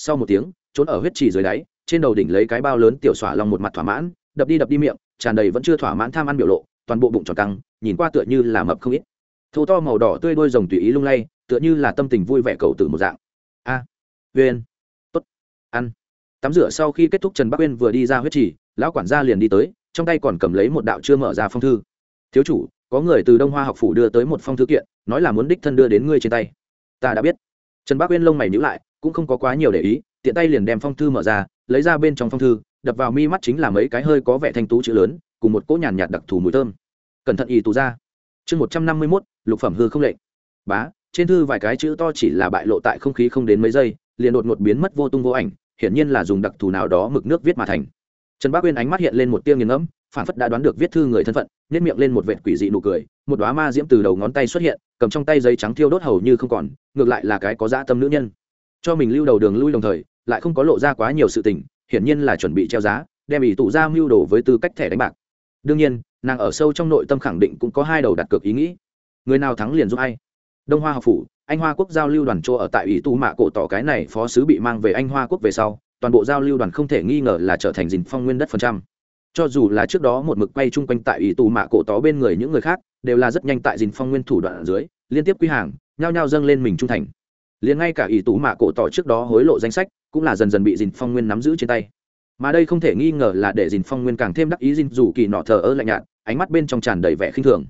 sau một tiếng trốn ở huyết trì dưới đáy trên đầu đỉnh lấy cái bao lớn tiểu xỏa long một mặt thỏa mãn đập đi đập đi miệng tràn đầy vẫn chưa thỏa mãn tham ăn biểu lộ toàn bộ bụng tròn căng nhìn qua tựa như là mập không ít. Thô to màu đỏ tươi đôi rồng tùy ý lung lay tựa như là tâm tình vui vẻ cầu từ một dạng. A à, tốt ăn. Tắm rửa sau khi kết thúc trần bắc uyên vừa đi ra huyết trì lão quản gia liền đi tới trong tay còn cầm lấy một đạo chưa mở ra phong thư. Thiếu chủ có người từ đông hoa học phủ đưa tới một phong thư kiện nói là muốn đích thân đưa đến ngươi trên tay. Ta đã biết. Trần bắc uyên lông mày nhữ lại cũng không có quá nhiều để ý, tiện tay liền đem phong thư mở ra, lấy ra bên trong phong thư, đập vào mi mắt chính là mấy cái hơi có vẻ thanh tú chữ lớn, cùng một cỗ nhàn nhạt đặc thù mùi thơm. Cẩn thận y tù ra. Chương một trăm năm mươi mốt, lục phẩm hư không lệnh. Bá, trên thư vài cái chữ to chỉ là bại lộ tại không khí không đến mấy giây, liền đột ngột biến mất vô tung vô ảnh, hiển nhiên là dùng đặc thù nào đó mực nước viết mà thành. Trần bác uyên ánh mắt hiện lên một tiêu nghiền ngẫm, phản phất đã đoán được viết thư người thân phận nếp miệng lên một vệt quỷ dị nụ cười, một đoá ma diễm từ đầu ngón tay xuất hiện, cầm trong tay giấy trắng thiêu đốt hầu như không còn, ngược lại là cái có dã tâm nữ nhân cho mình lưu đầu đường lui đồng thời, lại không có lộ ra quá nhiều sự tình, hiển nhiên là chuẩn bị treo giá, đem ỷ tụ ra mưu đồ với tư cách thẻ đánh bạc. Đương nhiên, nàng ở sâu trong nội tâm khẳng định cũng có hai đầu đặt cược ý nghĩ. Người nào thắng liền giúp ai. Đông hoa học phủ, anh hoa quốc giao lưu đoàn chỗ ở tại ủy tu mạ cổ tỏ cái này phó sứ bị mang về anh hoa quốc về sau, toàn bộ giao lưu đoàn không thể nghi ngờ là trở thành dình phong nguyên đất phần trăm. Cho dù là trước đó một mực quay chung quanh tại ủy tù mạ cổ tỏ bên người những người khác, đều là rất nhanh tại dình phong nguyên thủ đoạn ở dưới, liên tiếp quy hàng, nhao nhao dâng lên mình trung thành liền ngay cả ủy tú mạ cổ tỏ trước đó hối lộ danh sách, cũng là dần dần bị dìn phong nguyên nắm giữ trên tay. Mà đây không thể nghi ngờ là để dìn phong nguyên càng thêm đắc ý dìn dù kỳ nọ thờ ơ lạnh nhạt, ánh mắt bên trong tràn đầy vẻ khinh thường.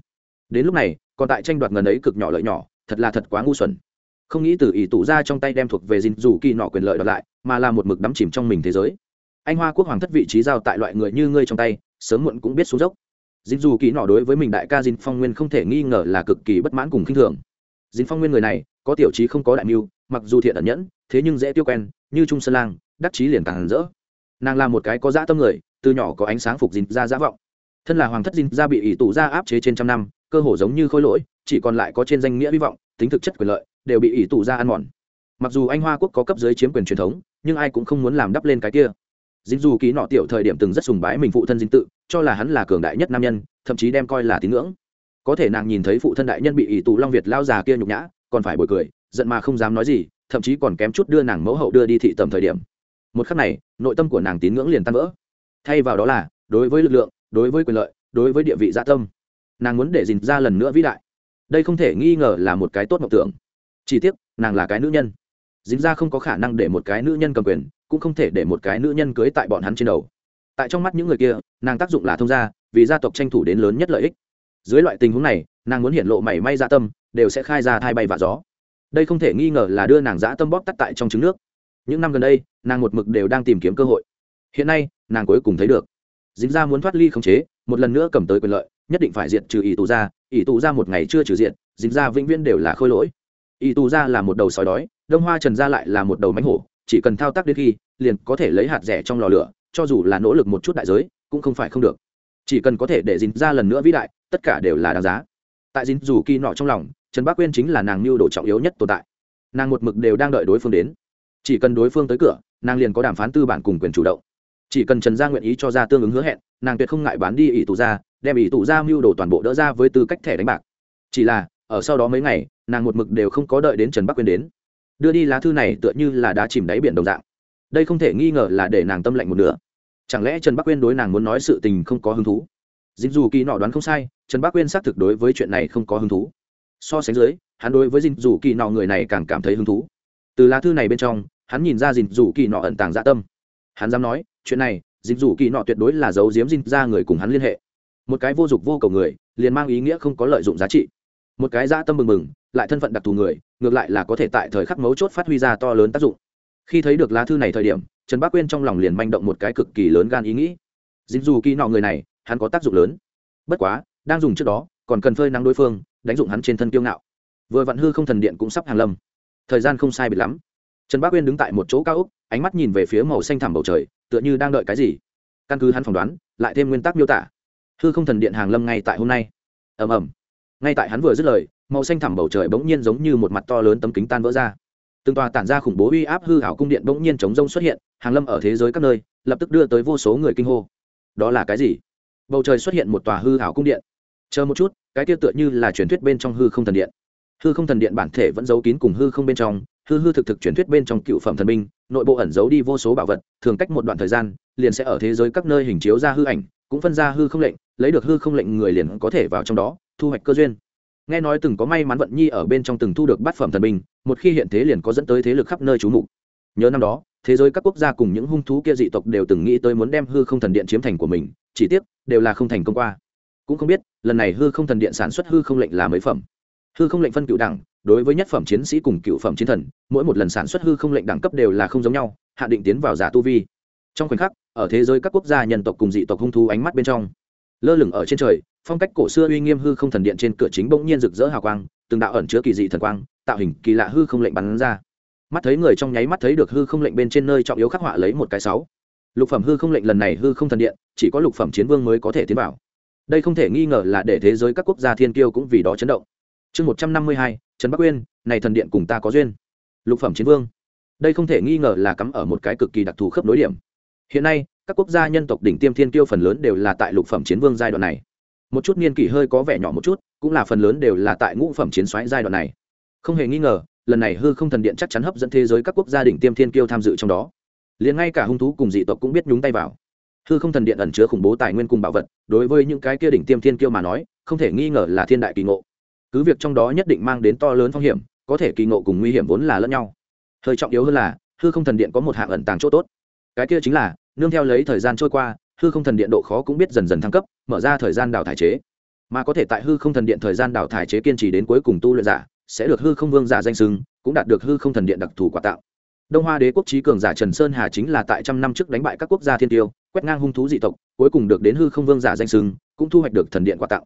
Đến lúc này, còn tại tranh đoạt ngần ấy cực nhỏ lợi nhỏ, thật là thật quá ngu xuẩn. Không nghĩ từ ỷ tụ ra trong tay đem thuộc về dìn dù kỳ nọ quyền lợi đoạt lại, mà là một mực đắm chìm trong mình thế giới. Anh hoa quốc hoàng thất vị trí giao tại loại người như ngươi trong tay, sớm muộn cũng biết xuống dốc. Dìn dù kỳ nọ đối với mình đại ca dìn phong nguyên không thể nghi ngờ là cực kỳ bất mãn cùng khinh thường dính phong nguyên người này, có tiểu trí không có đại mưu, mặc dù thiện ẩn nhẫn, thế nhưng dễ tiêu quen, như trung sơn lang, đắc chí liền càng rỡ. Nàng là một cái có dã tâm người, từ nhỏ có ánh sáng phục dính ra dã vọng. Thân là hoàng thất dính ra bị ỷ tụ ra áp chế trên trăm năm, cơ hồ giống như khôi lỗi, chỉ còn lại có trên danh nghĩa hy vọng, tính thực chất quyền lợi, đều bị ỷ tụ ra ăn mòn. Mặc dù anh hoa quốc có cấp dưới chiếm quyền truyền thống, nhưng ai cũng không muốn làm đắp lên cái kia. Dính dù ký nọ tiểu thời điểm từng rất sùng bái mình phụ thân dinh tự, cho là hắn là cường đại nhất nam nhân, thậm chí đem coi là tín ngưỡng có thể nàng nhìn thấy phụ thân đại nhân bị ỷ tù long việt lao già kia nhục nhã, còn phải bồi cười, giận mà không dám nói gì, thậm chí còn kém chút đưa nàng mẫu hậu đưa đi thị tầm thời điểm. Một khắc này, nội tâm của nàng tín ngưỡng liền tan vỡ. Thay vào đó là, đối với lực lượng, đối với quyền lợi, đối với địa vị gia dạ tâm, nàng muốn để dình ra lần nữa vĩ đại. Đây không thể nghi ngờ là một cái tốt mộng tưởng. Chỉ tiếc, nàng là cái nữ nhân. Dính ra không có khả năng để một cái nữ nhân cầm quyền, cũng không thể để một cái nữ nhân cưới tại bọn hắn trên đầu. Tại trong mắt những người kia, nàng tác dụng là thông gia, vì gia tộc tranh thủ đến lớn nhất lợi ích dưới loại tình huống này, nàng muốn hiện lộ mảy may dạ tâm, đều sẽ khai ra thai bay và gió. Đây không thể nghi ngờ là đưa nàng dã tâm bóp tắt tại trong trứng nước. Những năm gần đây, nàng một mực đều đang tìm kiếm cơ hội. Hiện nay, nàng cuối cùng thấy được. Dính ra muốn thoát ly khống chế, một lần nữa cầm tới quyền lợi, nhất định phải diệt trừ ỷ tù ra ỷ tù ra một ngày chưa trừ diện dính ra vĩnh viễn đều là khôi lỗi. Ỷ tù ra là một đầu sói đói, đông hoa trần ra lại là một đầu mánh hổ, chỉ cần thao tác đến khi, liền có thể lấy hạt rẻ trong lò lửa, cho dù là nỗ lực một chút đại giới, cũng không phải không được. Chỉ cần có thể để dính ra lần nữa vĩ đại tất cả đều là đáng giá. Tại dính dù kỳ nọ trong lòng, trần bác quyên chính là nàng mưu đồ trọng yếu nhất tồn tại. Nàng một mực đều đang đợi đối phương đến. Chỉ cần đối phương tới cửa, nàng liền có đàm phán tư bản cùng quyền chủ động. Chỉ cần trần gia nguyện ý cho ra tương ứng hứa hẹn, nàng tuyệt không ngại bán đi ỷ tù ra, đem ỷ tù ra mưu đồ toàn bộ đỡ ra với tư cách thẻ đánh bạc. Chỉ là, ở sau đó mấy ngày, nàng một mực đều không có đợi đến trần bắc quyên đến. Đưa đi lá thư này tựa như là đã chìm đáy biển đồng dạng. Đây không thể nghi ngờ là để nàng tâm lạnh một nửa. Chẳng lẽ trần bắc quyên đối nàng muốn nói sự tình không có hứng thú? Dính dù kỳ nọ đoán không sai trần bác quyên xác thực đối với chuyện này không có hứng thú. So sánh dưới, hắn đối với dính dù kỳ nọ người này càng cảm thấy hứng thú. Từ lá thư này bên trong, hắn nhìn ra dính dù kỳ nọ ẩn tàng dạ tâm. Hắn dám nói, chuyện này dính dù kỳ nọ tuyệt đối là giấu giếm dính ra người cùng hắn liên hệ. Một cái vô dụng vô cầu người, liền mang ý nghĩa không có lợi dụng giá trị. Một cái dạ tâm mừng mừng lại thân phận đặc thù người, ngược lại là có thể tại thời khắc mấu chốt phát huy ra to lớn tác dụng. Khi thấy được lá thư này thời điểm, trần bác quyên trong lòng liền manh động một cái cực kỳ lớn gan ý nghĩ. Dính dù kỳ nọ người này, hắn có tác dụng lớn. Bất quá đang dùng trước đó, còn cần phơi nắng đối phương, đánh dụng hắn trên thân kiêu ngạo. Vừa vặn hư không thần điện cũng sắp hàng lâm. Thời gian không sai biệt lắm. Trần bác uyên đứng tại một chỗ cao úc ánh mắt nhìn về phía màu xanh thẳm bầu trời, tựa như đang đợi cái gì. Căn cứ hắn phỏng đoán, lại thêm nguyên tắc miêu tả. Hư không thần điện hàng lâm ngay tại hôm nay. Ầm ầm. Ngay tại hắn vừa dứt lời, màu xanh thẳm bầu trời bỗng nhiên giống như một mặt to lớn tấm kính tan vỡ ra. Từng tòa tản ra khủng bố uy áp hư hảo cung điện bỗng nhiên chống rông xuất hiện, hàng lâm ở thế giới các nơi, lập tức đưa tới vô số người kinh hô. Đó là cái gì? Bầu trời xuất hiện một tòa hư hảo cung điện chờ một chút, cái tiêu tựa như là truyền thuyết bên trong hư không thần điện. Hư không thần điện bản thể vẫn giấu kín cùng hư không bên trong, hư hư thực thực truyền thuyết bên trong cựu phẩm thần binh, nội bộ ẩn giấu đi vô số bảo vật, thường cách một đoạn thời gian, liền sẽ ở thế giới các nơi hình chiếu ra hư ảnh, cũng phân ra hư không lệnh, lấy được hư không lệnh người liền có thể vào trong đó, thu hoạch cơ duyên. Nghe nói từng có may mắn vận nhi ở bên trong từng thu được bát phẩm thần binh, một khi hiện thế liền có dẫn tới thế lực khắp nơi trú mục. Nhớ năm đó, thế giới các quốc gia cùng những hung thú kia dị tộc đều từng nghĩ tới muốn đem hư không thần điện chiếm thành của mình, chỉ tiếc, đều là không thành công qua cũng không biết, lần này hư không thần điện sản xuất hư không lệnh là mấy phẩm. Hư không lệnh phân cựu đẳng, đối với nhất phẩm chiến sĩ cùng cựu phẩm chiến thần, mỗi một lần sản xuất hư không lệnh đẳng cấp đều là không giống nhau, hạ định tiến vào giả tu vi. Trong khoảnh khắc, ở thế giới các quốc gia nhân tộc cùng dị tộc hung thú ánh mắt bên trong, lơ lửng ở trên trời, phong cách cổ xưa uy nghiêm hư không thần điện trên cửa chính bỗng nhiên rực rỡ hào quang, từng đạo ẩn chứa kỳ dị thần quang, tạo hình kỳ lạ hư không lệnh bắn ra. Mắt thấy người trong nháy mắt thấy được hư không lệnh bên trên nơi trọng yếu khắc họa lấy một cái sáu. Lục phẩm hư không lệnh lần này hư không thần điện, chỉ có lục phẩm chiến vương mới có thể tiến vào đây không thể nghi ngờ là để thế giới các quốc gia thiên kiêu cũng vì đó chấn động. Chương một trăm năm mươi hai, trần bắc uyên, này thần điện cùng ta có duyên. Lục phẩm chiến vương. Đây không thể nghi ngờ là cắm ở một cái cực kỳ đặc thù khớp nối điểm. Hiện nay, các quốc gia nhân tộc đỉnh tiêm thiên kiêu phần lớn đều là tại lục phẩm chiến vương giai đoạn này. Một chút niên kỷ hơi có vẻ nhỏ một chút, cũng là phần lớn đều là tại ngũ phẩm chiến xoáy giai đoạn này. Không hề nghi ngờ, lần này hư không thần điện chắc chắn hấp dẫn thế giới các quốc gia đỉnh tiêm thiên kiêu tham dự trong đó. Liền ngay cả hung thú cùng dị tộc cũng biết nhúng tay vào hư không thần điện ẩn chứa khủng bố tài nguyên cùng bảo vật, đối với những cái kia đỉnh tiêm thiên kiêu mà nói, không thể nghi ngờ là thiên đại kỳ ngộ. Cứ việc trong đó nhất định mang đến to lớn phong hiểm, có thể kỳ ngộ cùng nguy hiểm vốn là lẫn nhau. Hơi trọng yếu hơn là, hư không thần điện có một hạng ẩn tàng chỗ tốt. Cái kia chính là, nương theo lấy thời gian trôi qua, hư không thần điện độ khó cũng biết dần dần thăng cấp, mở ra thời gian đào thải chế. Mà có thể tại hư không thần điện thời gian đào thải chế kiên trì đến cuối cùng tu luyện giả, sẽ được hư không vương giả danh sưng cũng đạt được hư không thần điện đặc thù quà tạo đông hoa đế quốc trí cường giả trần sơn hà chính là tại trăm năm trước đánh bại các quốc gia thiên tiêu quét ngang hung thú dị tộc, cuối cùng được đến hư không vương giả danh sưng cũng thu hoạch được thần điện quà tặng.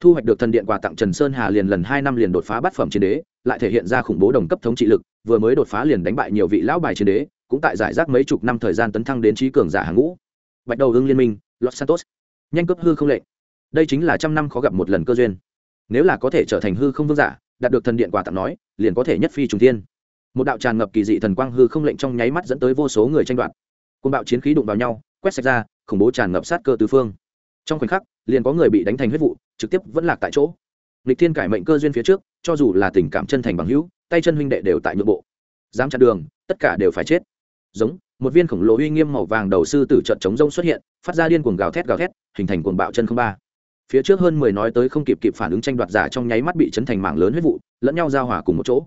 Thu hoạch được thần điện quà tặng trần sơn hà liền lần hai năm liền đột phá bát phẩm chiến đế, lại thể hiện ra khủng bố đồng cấp thống trị lực, vừa mới đột phá liền đánh bại nhiều vị lão bài chiến đế, cũng tại giải rác mấy chục năm thời gian tấn thăng đến trí cường giả hàng ngũ. Bạch đầu hưng liên minh los santos. Nhanh cấp hư không lệnh. Đây chính là trăm năm khó gặp một lần cơ duyên. Nếu là có thể trở thành hư không vương giả, đạt được thần điện quà tặng nói, liền có thể nhất phi trùng thiên. Một đạo tràn ngập kỳ dị thần quang hư không lệnh trong nháy mắt dẫn tới vô số người tranh đoạt. Côn bạo chiến khí đụng vào nhau quét sạch ra, khủng bố tràn ngập sát cơ tứ phương. Trong khoảnh khắc, liền có người bị đánh thành huyết vụ, trực tiếp vẫn lạc tại chỗ. Lịch thiên cải mệnh cơ duyên phía trước, cho dù là tình cảm chân thành bằng hữu, tay chân huynh đệ đều tại nhượng bộ. Dám chặn đường, tất cả đều phải chết. Giống, một viên khổng lồ uy nghiêm màu vàng đầu sư tử trận chống rông xuất hiện, phát ra điên cuồng gào thét gào thét, hình thành cuồng bạo chân không ba. Phía trước hơn mười nói tới không kịp kịp phản ứng tranh đoạt giả trong nháy mắt bị chấn thành mảng lớn huyết vụ, lẫn nhau giao hỏa cùng một chỗ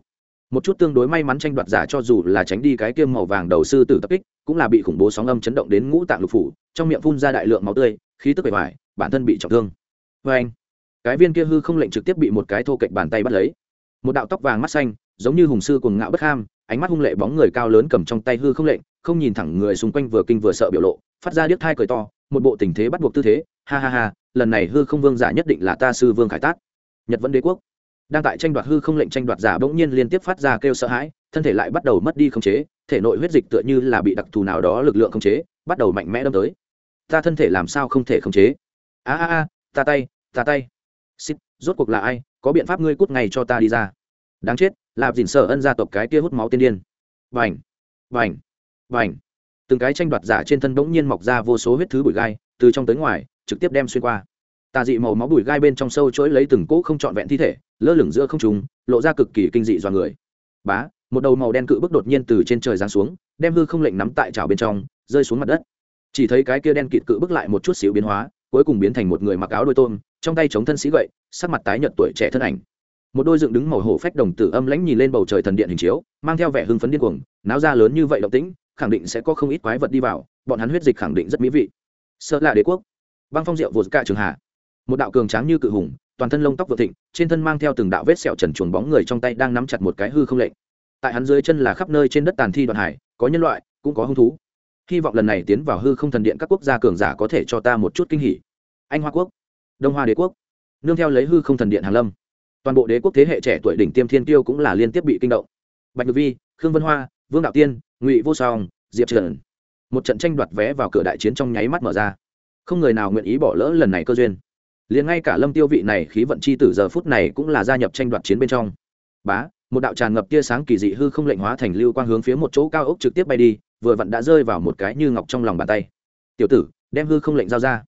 một chút tương đối may mắn tranh đoạt giả cho dù là tránh đi cái kiêm màu vàng đầu sư tử tập kích, cũng là bị khủng bố sóng âm chấn động đến ngũ tạng lục phủ, trong miệng phun ra đại lượng máu tươi, khí tức bề ngoài bản thân bị trọng thương. Vê anh, cái viên kia hư không lệnh trực tiếp bị một cái thô kệch bàn tay bắt lấy. Một đạo tóc vàng mắt xanh, giống như hùng sư cùng ngạo bất ham, ánh mắt hung lệ bóng người cao lớn cầm trong tay hư không lệnh, không nhìn thẳng người xung quanh vừa kinh vừa sợ biểu lộ, phát ra điếc thai cười to, một bộ tình thế bắt buộc tư thế, ha ha ha, lần này hư không vương giả nhất định là ta sư vương khải tát. Nhật vẫn đế quốc đang tại tranh đoạt hư không lệnh tranh đoạt giả bỗng nhiên liên tiếp phát ra kêu sợ hãi, thân thể lại bắt đầu mất đi khống chế, thể nội huyết dịch tựa như là bị đặc thù nào đó lực lượng khống chế, bắt đầu mạnh mẽ đâm tới. Ta thân thể làm sao không thể khống chế? A a a, ta tay ta tay. Xít, rốt cuộc là ai? Có biện pháp ngươi cút ngay cho ta đi ra. Đáng chết, lạp dìn sợ ân gia tộc cái kia hút máu tiên điên. Vành vành vành từng cái tranh đoạt giả trên thân bỗng nhiên mọc ra vô số huyết thứ bụi gai, từ trong tới ngoài, trực tiếp đem xuyên qua tà dị màu máu bùi gai bên trong sâu chuỗi lấy từng cỗ không trọn vẹn thi thể, lơ lửng giữa không trùng lộ ra cực kỳ kinh dị dọa người. Bá, một đầu màu đen cự bức đột nhiên từ trên trời giáng xuống, đem hư không lệnh nắm tại chảo bên trong, rơi xuống mặt đất. Chỉ thấy cái kia đen kịt cự bức lại một chút xíu biến hóa, cuối cùng biến thành một người mặc áo đôi tôm, trong tay chống thân sĩ gậy, sắc mặt tái nhợt tuổi trẻ thân ảnh. Một đôi dựng đứng màu hổ phách đồng tử âm lãnh nhìn lên bầu trời thần điện hình chiếu, mang theo vẻ hưng phấn điên cuồng, náo ra lớn như vậy động tĩnh, khẳng định sẽ có không ít quái vật đi vào, bọn hắn huyết dịch khẳng định rất mỹ vị. Sợ là đế quốc. Băng phong rượu vột cả trường hạ một đạo cường tráng như cự hùng, toàn thân lông tóc vừa thịnh, trên thân mang theo từng đạo vết sẹo trần chuồn bóng người trong tay đang nắm chặt một cái hư không lệnh. Tại hắn dưới chân là khắp nơi trên đất tàn thi đoạn hải, có nhân loại, cũng có hung thú. Hy vọng lần này tiến vào hư không thần điện các quốc gia cường giả có thể cho ta một chút kinh hỉ. Anh hoa quốc, đông hoa đế quốc, nương theo lấy hư không thần điện hàn lâm. Toàn bộ đế quốc thế hệ trẻ tuổi đỉnh tiêm thiên tiêu cũng là liên tiếp bị kinh động. Bạch ngự vi, khương vân hoa, vương đạo tiên, ngụy vô song, diệp trần. Một trận tranh đoạt vé vào cửa đại chiến trong nháy mắt mở ra. Không người nào nguyện ý bỏ lỡ lần này cơ duyên liền ngay cả lâm tiêu vị này khí vận chi tử giờ phút này cũng là gia nhập tranh đoạt chiến bên trong. Bá, một đạo tràn ngập tia sáng kỳ dị hư không lệnh hóa thành lưu quang hướng phía một chỗ cao ốc trực tiếp bay đi, vừa vặn đã rơi vào một cái như ngọc trong lòng bàn tay. Tiểu tử, đem hư không lệnh giao ra.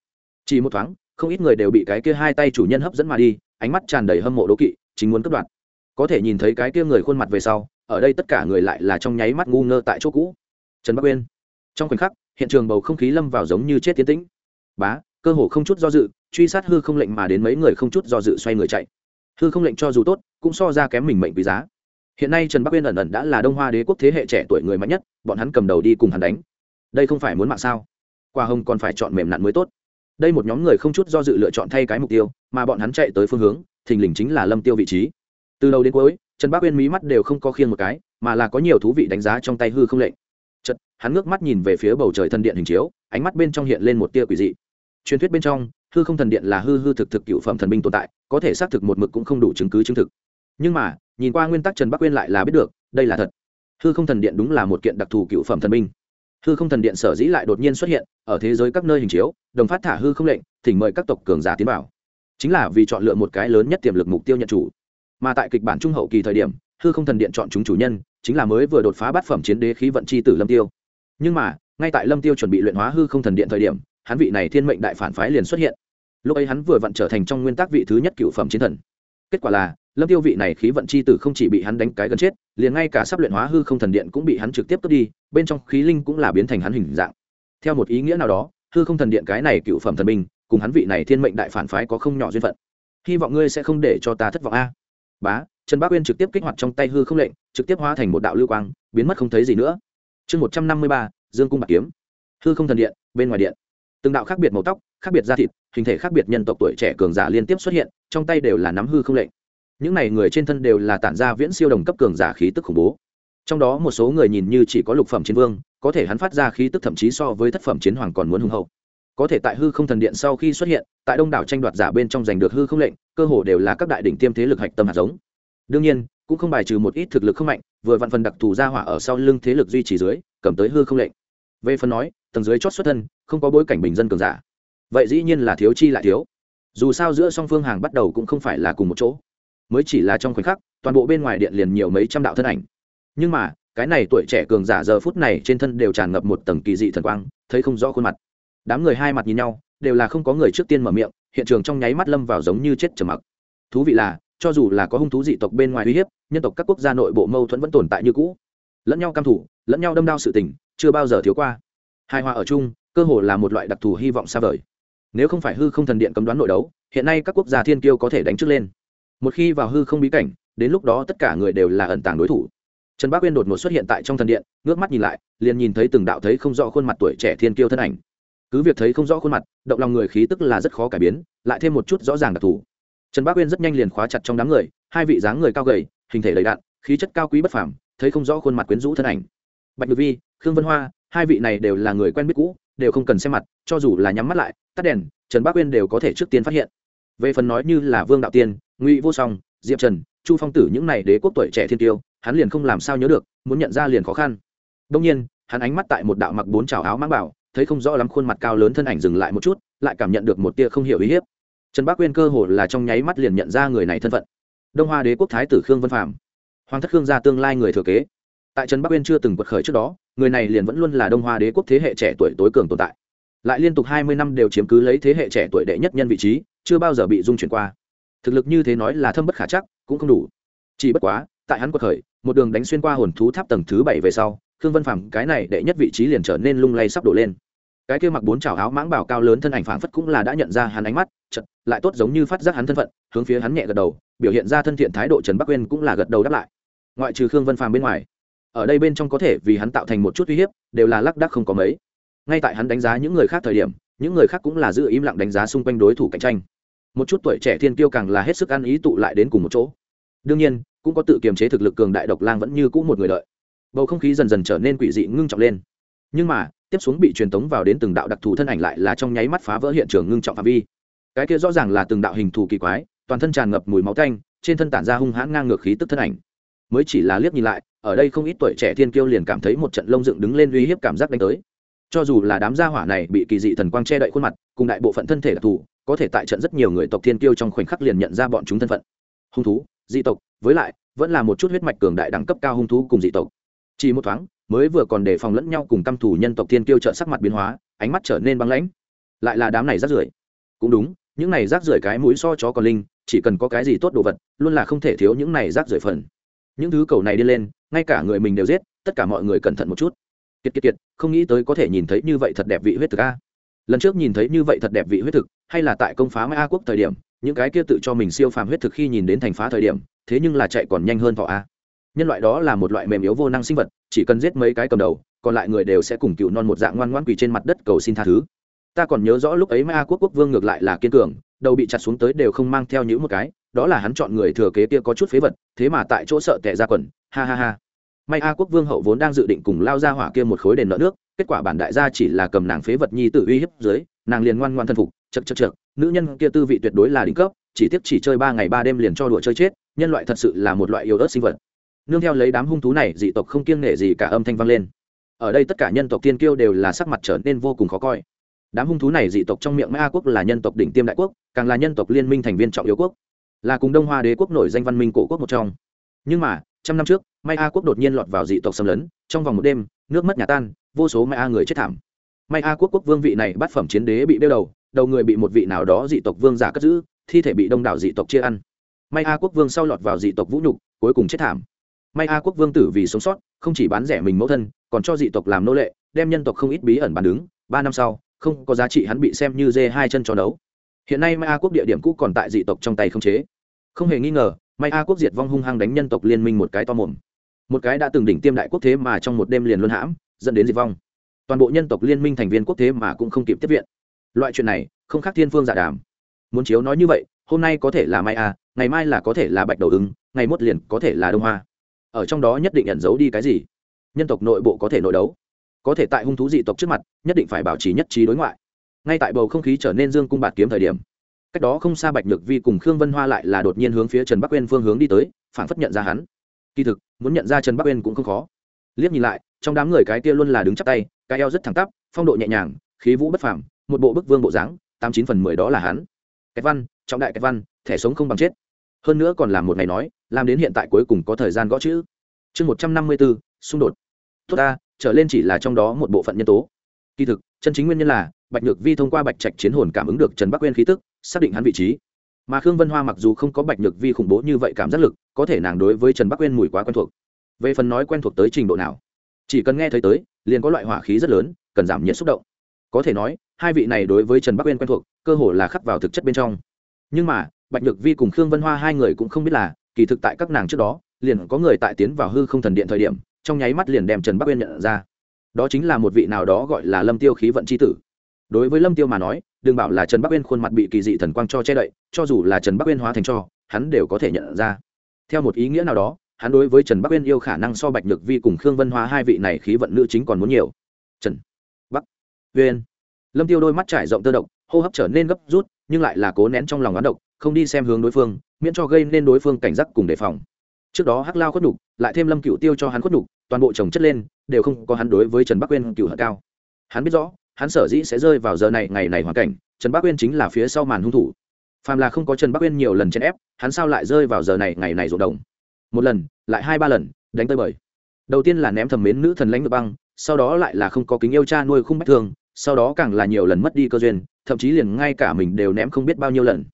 Chỉ một thoáng, không ít người đều bị cái kia hai tay chủ nhân hấp dẫn mà đi, ánh mắt tràn đầy hâm mộ đố kỵ, chính muốn cất đoạt. Có thể nhìn thấy cái kia người khuôn mặt về sau, ở đây tất cả người lại là trong nháy mắt ngu ngơ tại chỗ cũ. Trần bắc uyên. Trong khoảnh khắc, hiện trường bầu không khí lâm vào giống như chết tiến tĩnh. Bá cơ hồ không chút do dự, truy sát hư không lệnh mà đến mấy người không chút do dự xoay người chạy. Hư không lệnh cho dù tốt, cũng so ra kém mình mệnh quý giá. Hiện nay trần bắc uyên ẩn ẩn đã là đông hoa đế quốc thế hệ trẻ tuổi người mạnh nhất, bọn hắn cầm đầu đi cùng hắn đánh. Đây không phải muốn mạng sao? Qua hồng còn phải chọn mềm nặn mới tốt. Đây một nhóm người không chút do dự lựa chọn thay cái mục tiêu, mà bọn hắn chạy tới phương hướng, thình lình chính là lâm tiêu vị trí. Từ đầu đến cuối, trần bắc uyên mí mắt đều không có khiên một cái, mà là có nhiều thú vị đánh giá trong tay hư không lệnh. Chật hắn ngước mắt nhìn về phía bầu trời thân điện hình chiếu, ánh mắt bên trong hiện lên một tia quỷ dị truyền thuyết bên trong, hư không thần điện là hư hư thực thực cựu phẩm thần binh tồn tại, có thể xác thực một mực cũng không đủ chứng cứ chứng thực. Nhưng mà, nhìn qua nguyên tắc trần bắc quên lại là biết được, đây là thật. Hư không thần điện đúng là một kiện đặc thù cựu phẩm thần binh. Hư không thần điện sở dĩ lại đột nhiên xuất hiện, ở thế giới các nơi hình chiếu, đồng phát thả hư không lệnh, thỉnh mời các tộc cường giả tiến vào. Chính là vì chọn lựa một cái lớn nhất tiềm lực mục tiêu nhận chủ. Mà tại kịch bản trung hậu kỳ thời điểm, hư không thần điện chọn chúng chủ nhân, chính là mới vừa đột phá bát phẩm chiến đế khí vận c h i tử lâm tiêu. Nhưng mà, ngay tại lâm tiêu chuẩn bị luyện hóa hư không thần điện thời điểm hắn vị này thiên mệnh đại phản phái liền xuất hiện. Lúc ấy hắn vừa vặn trở thành trong nguyên tắc vị thứ nhất cựu phẩm chiến thần. Kết quả là, lâm tiêu vị này khí vận c h i tử không chỉ bị hắn đánh cái gần chết, liền ngay cả sắp luyện hóa hư không thần điện cũng bị hắn trực tiếp cướp đi, bên trong khí linh cũng là biến thành hắn hình dạng. Theo một ý nghĩa nào đó, hư không thần điện cái này cựu phẩm thần minh cùng hắn vị này thiên mệnh đại phản phái có không nhỏ duyên phận. Hy vọng ngươi sẽ không để cho ta thất vọng a. Bá, trần bác uyên trực tiếp kích hoạt trong tay hư không lệnh, trực tiếp hóa thành một đạo lưu quang, biến mất không thấy gì nữa. Chương một trăm năm mươi ba, dương cung bạc kiếm. Hư không thần điện, bên ngoài điện từng đạo khác biệt màu tóc, khác biệt da thịt, hình thể khác biệt nhân tộc tuổi trẻ cường giả liên tiếp xuất hiện, trong tay đều là nắm hư không lệnh. Những này người trên thân đều là tản ra viễn siêu đồng cấp cường giả khí tức khủng bố. Trong đó một số người nhìn như chỉ có lục phẩm chiến vương, có thể hắn phát ra khí tức thậm chí so với thất phẩm chiến hoàng còn muốn hùng hậu. Có thể tại hư không thần điện sau khi xuất hiện, tại đông đảo tranh đoạt giả bên trong giành được hư không lệnh, cơ hồ đều là các đại đỉnh tiêm thế lực hạch tâm hạt giống. Đương nhiên, cũng không bài trừ một ít thực lực không mạnh, vừa vạn phần đặc thù ra hỏa ở sau lưng thế lực duy trì dưới, cầm tới hư không lệnh. Về phần nói tầng dưới chót xuất thân, không có bối cảnh bình dân cường giả. Vậy dĩ nhiên là thiếu chi lại thiếu. Dù sao giữa song phương hàng bắt đầu cũng không phải là cùng một chỗ. Mới chỉ là trong khoảnh khắc, toàn bộ bên ngoài điện liền nhiều mấy trăm đạo thân ảnh. Nhưng mà, cái này tuổi trẻ cường giả giờ phút này trên thân đều tràn ngập một tầng kỳ dị thần quang, thấy không rõ khuôn mặt. Đám người hai mặt nhìn nhau, đều là không có người trước tiên mở miệng, hiện trường trong nháy mắt lâm vào giống như chết trầm mặc. Thú vị là, cho dù là có hung thú dị tộc bên ngoài uy hiếp, nhân tộc các quốc gia nội bộ mâu thuẫn vẫn tồn tại như cũ. Lẫn nhau căm thủ, lẫn nhau đâm đao sự tình, chưa bao giờ thiếu qua hai hòa ở chung, cơ hồ là một loại đặc thù hy vọng xa vời. Nếu không phải hư không thần điện cấm đoán nội đấu, hiện nay các quốc gia thiên kiêu có thể đánh trước lên. Một khi vào hư không bí cảnh, đến lúc đó tất cả người đều là ẩn tàng đối thủ. Trần bác uyên đột ngột xuất hiện tại trong thần điện, ngước mắt nhìn lại, liền nhìn thấy từng đạo thấy không rõ khuôn mặt tuổi trẻ thiên kiêu thân ảnh. Cứ việc thấy không rõ khuôn mặt, động lòng người khí tức là rất khó cải biến, lại thêm một chút rõ ràng đặc thù. Trần bác uyên rất nhanh liền khóa chặt trong đám người, hai vị dáng người cao gầy, hình thể đầy đạn khí chất cao quý bất phàm, thấy không rõ khuôn mặt quyến rũ thân ảnh. Bạch ngự vi, khương vân hoa hai vị này đều là người quen biết cũ, đều không cần xem mặt, cho dù là nhắm mắt lại, tắt đèn, trần bác uyên đều có thể trước tiên phát hiện. Về phần nói như là vương đạo tiên, ngụy vô song, diệp trần, chu phong tử những này đế quốc tuổi trẻ thiên tiêu, hắn liền không làm sao nhớ được, muốn nhận ra liền khó khăn. Đông nhiên, hắn ánh mắt tại một đạo mặc bốn trào áo mang bảo, thấy không rõ lắm khuôn mặt cao lớn thân ảnh dừng lại một chút, lại cảm nhận được một tia không hiểu ý hiếp. Trần bác Uyên cơ hồ là trong nháy mắt liền nhận ra người này thân phận. Đông hoa đế quốc thái tử khương vân phạm hoàng thất khương gia tương lai người thừa kế tại trần bắc uyên chưa từng quật khởi trước đó, người này liền vẫn luôn là đông hoa đế quốc thế hệ trẻ tuổi tối cường tồn tại. Lại liên tục hai mươi năm đều chiếm cứ lấy thế hệ trẻ tuổi đệ nhất nhân vị trí, chưa bao giờ bị dung chuyển qua. Thực lực như thế nói là thâm bất khả chắc, cũng không đủ. Chỉ bất quá, tại hắn quật khởi, một đường đánh xuyên qua hồn thú tháp tầng thứ bảy về sau, khương vân phàm cái này đệ nhất vị trí liền trở nên lung lay sắp đổ lên. Cái kia mặc bốn trào áo mãng bảo cao lớn thân ảnh phảng phất cũng là đã nhận ra hắn ánh mắt chật lại tốt giống như phát giác hắn thân phận, hướng phía hắn nhẹ gật đầu, biểu hiện ra thân thiện thái độ trần bắc uyên cũng là gật đầu đáp lại. Ngoại trừ khương vân phàm bên ngoài ở đây bên trong có thể vì hắn tạo thành một chút uy hiếp, đều là lác đác không có mấy. Ngay tại hắn đánh giá những người khác thời điểm, những người khác cũng là giữ im lặng đánh giá xung quanh đối thủ cạnh tranh. Một chút tuổi trẻ thiên tiêu càng là hết sức ăn ý tụ lại đến cùng một chỗ. Đương nhiên, cũng có tự kiềm chế thực lực cường đại độc lang vẫn như cũ một người đợi. Bầu không khí dần dần trở nên quỷ dị ngưng trọng lên. Nhưng mà, tiếp xuống bị truyền tống vào đến từng đạo đặc thù thân ảnh lại là trong nháy mắt phá vỡ hiện trường ngưng trọng phạm vi. Cái kia rõ ràng là từng đạo hình thù kỳ quái, toàn thân tràn ngập mùi máu canh trên thân tản ra hung hãn ngang ngược khí tức thân ảnh. Mới chỉ là liếc nhìn lại ở đây không ít tuổi trẻ thiên kiêu liền cảm thấy một trận lông dựng đứng lên uy hiếp cảm giác đánh tới. Cho dù là đám gia hỏa này bị kỳ dị thần quang che đậy khuôn mặt, cùng đại bộ phận thân thể đặc thù, có thể tại trận rất nhiều người tộc thiên kiêu trong khoảnh khắc liền nhận ra bọn chúng thân phận. Hung thú, dị tộc, với lại, vẫn là một chút huyết mạch cường đại đẳng cấp cao hung thú cùng dị tộc. Chỉ một thoáng, mới vừa còn đề phòng lẫn nhau cùng căm thủ nhân tộc thiên kiêu trợ sắc mặt biến hóa, ánh mắt trở nên băng lãnh. Lại là đám này rác rưởi. Cũng đúng, những này rác rưởi cái mũi so chó còn linh, chỉ cần có cái gì tốt đồ vật, luôn là không thể thiếu những này rác rưởi phần những thứ cầu này đi lên, ngay cả người mình đều giết, tất cả mọi người cẩn thận một chút. Kiệt kiệt kiệt, không nghĩ tới có thể nhìn thấy như vậy thật đẹp vị huyết thực a. Lần trước nhìn thấy như vậy thật đẹp vị huyết thực, hay là tại công phá mai a quốc thời điểm, những cái kia tự cho mình siêu phàm huyết thực khi nhìn đến thành phá thời điểm, thế nhưng là chạy còn nhanh hơn thọ a. Nhân loại đó là một loại mềm yếu vô năng sinh vật, chỉ cần giết mấy cái cầm đầu, còn lại người đều sẽ cùng cựu non một dạng ngoan ngoan quỳ trên mặt đất cầu xin tha thứ. Ta còn nhớ rõ lúc ấy mai a quốc quốc vương ngược lại là kiên cường đầu bị chặt xuống tới đều không mang theo những một cái, đó là hắn chọn người thừa kế kia có chút phế vật, thế mà tại chỗ sợ tệ ra quần, ha ha ha. May a quốc vương hậu vốn đang dự định cùng lao ra hỏa kia một khối đền nợ nước, kết quả bản đại gia chỉ là cầm nàng phế vật nhi tự uy hiếp dưới, nàng liền ngoan ngoan thân phục, chật chật chật nữ nhân kia tư vị tuyệt đối là đỉnh cấp, chỉ tiếp chỉ chơi ba ngày ba đêm liền cho đùa chơi chết, nhân loại thật sự là một loại yếu ớt sinh vật. Nương theo lấy đám hung thú này, dị tộc không kiêng nể gì cả âm thanh vang lên. Ở đây tất cả nhân tộc tiên kiêu đều là sắc mặt trở nên vô cùng khó coi đám hung thú này dị tộc trong miệng mã quốc là nhân tộc đỉnh tiêm đại quốc, càng là nhân tộc liên minh thành viên trọng yếu quốc. Là cùng đông hoa đế quốc nổi danh văn minh cổ quốc một trong. Nhưng mà, trăm năm trước may a quốc đột nhiên lọt vào dị tộc xâm lấn, trong vòng một đêm, nước mất nhà tan, vô số may a người chết thảm. May a quốc quốc vương vị này bắt phẩm chiến đế bị đeo đầu đầu người bị một vị nào đó dị tộc vương giả cất giữ, thi thể bị đông đảo dị tộc chia ăn. May a quốc vương sau lọt vào dị tộc vũ nhục, cuối cùng chết thảm. May a quốc vương tử vì sống sót, không chỉ bán rẻ mình mẫu thân, còn cho dị tộc làm nô lệ, đem nhân tộc không ít bí ẩn bàn đứng. Ba năm sau không có giá trị hắn bị xem như dê hai chân cho đấu. Hiện nay Mai a quốc địa điểm cũ còn tại dị tộc trong tay không chế. Không hề nghi ngờ, Mai a quốc diệt vong hung hăng đánh nhân tộc liên minh một cái to mồm. Một cái đã từng đỉnh tiêm đại quốc thế mà trong một đêm liền luân hãm, dẫn đến diệt vong. Toàn bộ nhân tộc liên minh thành viên quốc thế mà cũng không kịp tiếp viện. Loại chuyện này, không khác thiên phương giả đàm. Muốn chiếu nói như vậy, hôm nay có thể là Mai a, ngày mai là có thể là bạch đầu ứng, ngày mốt liền có thể là đông hoa. Ở trong đó nhất định ẩn giấu đi cái gì? Nhân tộc nội bộ có thể nội đấu có thể tại hung thú dị tộc trước mặt, nhất định phải bảo trì nhất trí đối ngoại. Ngay tại bầu không khí trở nên dương cung bạt kiếm thời điểm, cách đó không xa bạch nhược vi cùng khương vân hoa lại là đột nhiên hướng phía trần bắc quên phương hướng đi tới phản phất nhận ra hắn. Kỳ thực, muốn nhận ra trần bắc quên cũng không khó. Liếc nhìn lại, trong đám người cái kia luôn là đứng chắp tay, cái eo rất thẳng tắp, phong độ nhẹ nhàng, khí vũ bất phàm, một bộ bức vương bộ dáng, tám chín phần mười đó là hắn. Cái văn, trọng đại cái văn, thẻ sống không bằng chết. Hơn nữa còn làm một ngày nói, làm đến hiện tại cuối cùng có thời gian gõ chữ. Chương một trăm năm mươi bốn xung đột. Tốt ta trở lên chỉ là trong đó một bộ phận nhân tố. Kỳ thực, chân chính nguyên nhân là, bạch nhược vi thông qua bạch trạch chiến hồn cảm ứng được trần bắc quên khí tức, xác định hắn vị trí. Mà khương vân hoa mặc dù không có bạch nhược vi khủng bố như vậy cảm giác lực, có thể nàng đối với trần bắc quên mùi quá quen thuộc. Về phần nói quen thuộc tới trình độ nào, chỉ cần nghe thấy tới, liền có loại hỏa khí rất lớn, cần giảm nhiệt xúc động. Có thể nói, hai vị này đối với trần bắc quên quen thuộc, cơ hồ là khắc vào thực chất bên trong. Nhưng mà, bạch nhược vi cùng khương vân hoa hai người cũng không biết là, kỳ thực tại các nàng trước đó, liền có người tại tiến vào hư không thần điện thời điểm trong nháy mắt liền đem trần bắc uyên nhận ra. Đó chính là một vị nào đó gọi là lâm tiêu khí vận c h i tử. Đối với lâm tiêu mà nói, đừng bảo là trần bắc uyên khuôn mặt bị kỳ dị thần quang cho che đậy, cho dù là trần bắc uyên hóa thành cho, hắn đều có thể nhận ra. Theo một ý nghĩa nào đó, hắn đối với trần bắc uyên yêu khả năng so bạch nhược vi cùng khương vân hóa hai vị này khí vận nữ chính còn muốn nhiều. Trần bắc uyên. Lâm tiêu đôi mắt trải rộng tơ độc, hô hấp trở nên gấp rút, nhưng lại là cố nén trong lòng oán độc, không đi xem hướng đối phương, miễn cho gây nên đối phương cảnh giác cùng đề phòng trước đó hắc lao khuất nhục, lại thêm lâm cựu tiêu cho hắn khuất nhục, toàn bộ chồng chất lên, đều không có hắn đối với trần bắc quên cựu hận cao. Hắn biết rõ, hắn sở dĩ sẽ rơi vào giờ này, ngày này hoàn cảnh, trần bắc quên chính là phía sau màn hung thủ. Phàm là không có trần bắc quên nhiều lần chèn ép, hắn sao lại rơi vào giờ này, ngày này rộn đồng? Một lần, lại hai ba lần, đánh tới bời. Đầu tiên là ném thầm mến nữ thần lãnh được băng, sau đó lại là không có kính yêu cha nuôi khung bách thương, sau đó càng là nhiều lần mất đi cơ duyên, thậm chí liền ngay cả mình đều ném không biết bao nhiêu lần.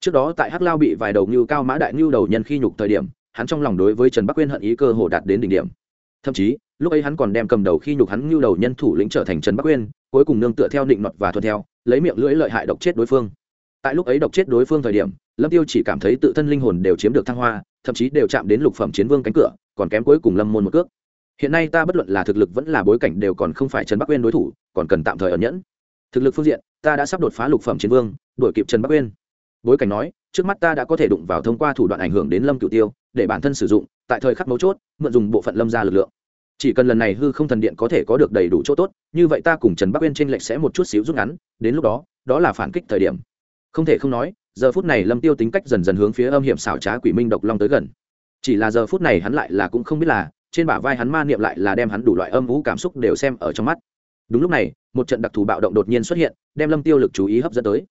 Trước đó tại hắc lao bị vài đầu ngưu cao mã đại ngưu đầu nhân khi nhục thời điểm hắn trong lòng đối với trần bắc quyên hận ý cơ hồ đạt đến đỉnh điểm. Thậm chí, lúc ấy hắn còn đem cầm đầu khi nhục hắn ngưu đầu nhân thủ lĩnh trở thành trần bắc quyên cuối cùng nương tựa theo định luật và thuận theo, lấy miệng lưỡi lợi hại độc chết đối phương. Tại lúc ấy độc chết đối phương thời điểm, lâm tiêu chỉ cảm thấy tự thân linh hồn đều chiếm được thăng hoa, thậm chí đều chạm đến lục phẩm chiến vương cánh cửa, còn kém cuối cùng lâm môn một cước. Hiện nay ta bất luận là thực lực vẫn là bối cảnh đều còn không phải trần bắc uyên đối thủ, còn cần tạm thời ẩn nhẫn. Thực lực phương diện, ta đã sắp đột phá lục phẩm chiến vương, đuổi kịp trần bắc uyên. Bối cảnh nói, trước mắt ta đã có thể đụng vào thông qua thủ đoạn ảnh hưởng đến lâm cửu tiêu để bản thân sử dụng, tại thời khắc mấu chốt, mượn dùng bộ phận lâm ra lực lượng. Chỉ cần lần này hư không thần điện có thể có được đầy đủ chỗ tốt, như vậy ta cùng trần bắc uyên t r ê n lệch sẽ một chút xíu rút ngắn, đến lúc đó đó là phản kích thời điểm. Không thể không nói, giờ phút này lâm tiêu tính cách dần dần hướng phía âm hiểm xảo trá quỷ minh độc long tới gần. Chỉ là giờ phút này hắn lại là cũng không biết là, trên bả vai hắn ma niệm lại là đem hắn đủ loại âm vũ cảm xúc đều xem ở trong mắt. Đúng lúc này, một trận đặc thù bạo động đột nhiên xuất hiện, đem lâm tiêu lực chú ý hấp dẫn tới.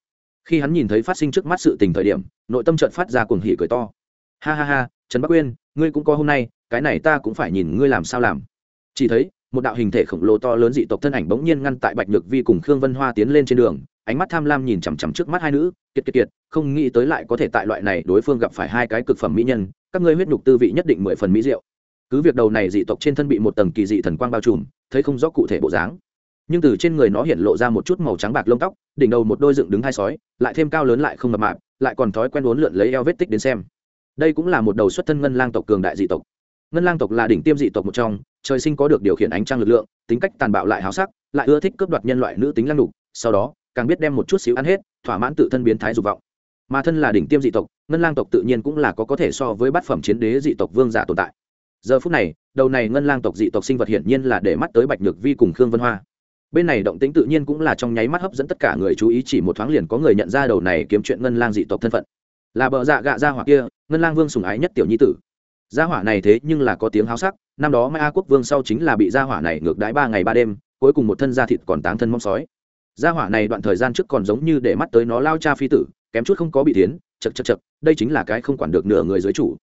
Khi hắn nhìn thấy phát sinh trước mắt sự tình thời điểm, nội tâm trận phát ra cuồng hỉ cười to. Ha ha ha trần bắc uyên ngươi cũng có hôm nay, cái này ta cũng phải nhìn ngươi làm sao làm. Chỉ thấy, một đạo hình thể khổng lồ to lớn dị tộc thân ảnh bỗng nhiên ngăn tại bạch nhược vi cùng khương vân hoa tiến lên trên đường, ánh mắt tham lam nhìn chằm chằm trước mắt hai nữ, kiệt kiệt kiệt, không nghĩ tới lại có thể tại loại này đối phương gặp phải hai cái cực phẩm mỹ nhân, các ngươi huyết nhục tư vị nhất định mười phần mỹ diệu. Cứ việc đầu này dị tộc trên thân bị một tầng kỳ dị thần quang bao trùm, thấy không rõ cụ thể bộ dáng, nhưng từ trên người nó hiện lộ ra một chút màu trắng bạc lông tóc, đỉnh đầu một đôi dựng đứng hai sói, lại thêm cao lớn lại không mập mạp, lại còn thói quen uốn lượn lấy eo vết tích đến xem đây cũng là một đầu xuất thân ngân lang tộc cường đại dị tộc. Ngân lang tộc là đỉnh tiêm dị tộc một trong, trời sinh có được điều khiển ánh trăng lực lượng, tính cách tàn bạo lại háo sắc, lại ưa thích cướp đoạt nhân loại nữ tính lăng đục sau đó, càng biết đem một chút xíu ăn hết, thỏa mãn tự thân biến thái dục vọng. Mà thân là đỉnh tiêm dị tộc, ngân lang tộc tự nhiên cũng là có có thể so với bát phẩm chiến đế dị tộc vương giả tồn tại. Giờ phút này, đầu này ngân lang tộc dị tộc sinh vật hiển nhiên là để mắt tới bạch nhược vi cùng khương vân hoa. Bên này động tĩnh tự nhiên cũng là trong nháy mắt hấp dẫn tất cả người chú ý, chỉ một thoáng liền có người nhận ra đầu này kiếm chuyện ngân lang dị tộc thân phận là bờ dạ gạ gia hỏa kia, ngân lang vương sùng ái nhất tiểu nhi tử. Gia hỏa này thế nhưng là có tiếng háo sắc, năm đó mai a quốc vương sau chính là bị gia hỏa này ngược đãi ba ngày ba đêm, cuối cùng một thân da thịt còn táng thân mong sói. Gia hỏa này đoạn thời gian trước còn giống như để mắt tới nó lao cha phi tử, kém chút không có bị tiến chật chật chật, đây chính là cái không quản được nửa người dưới chủ.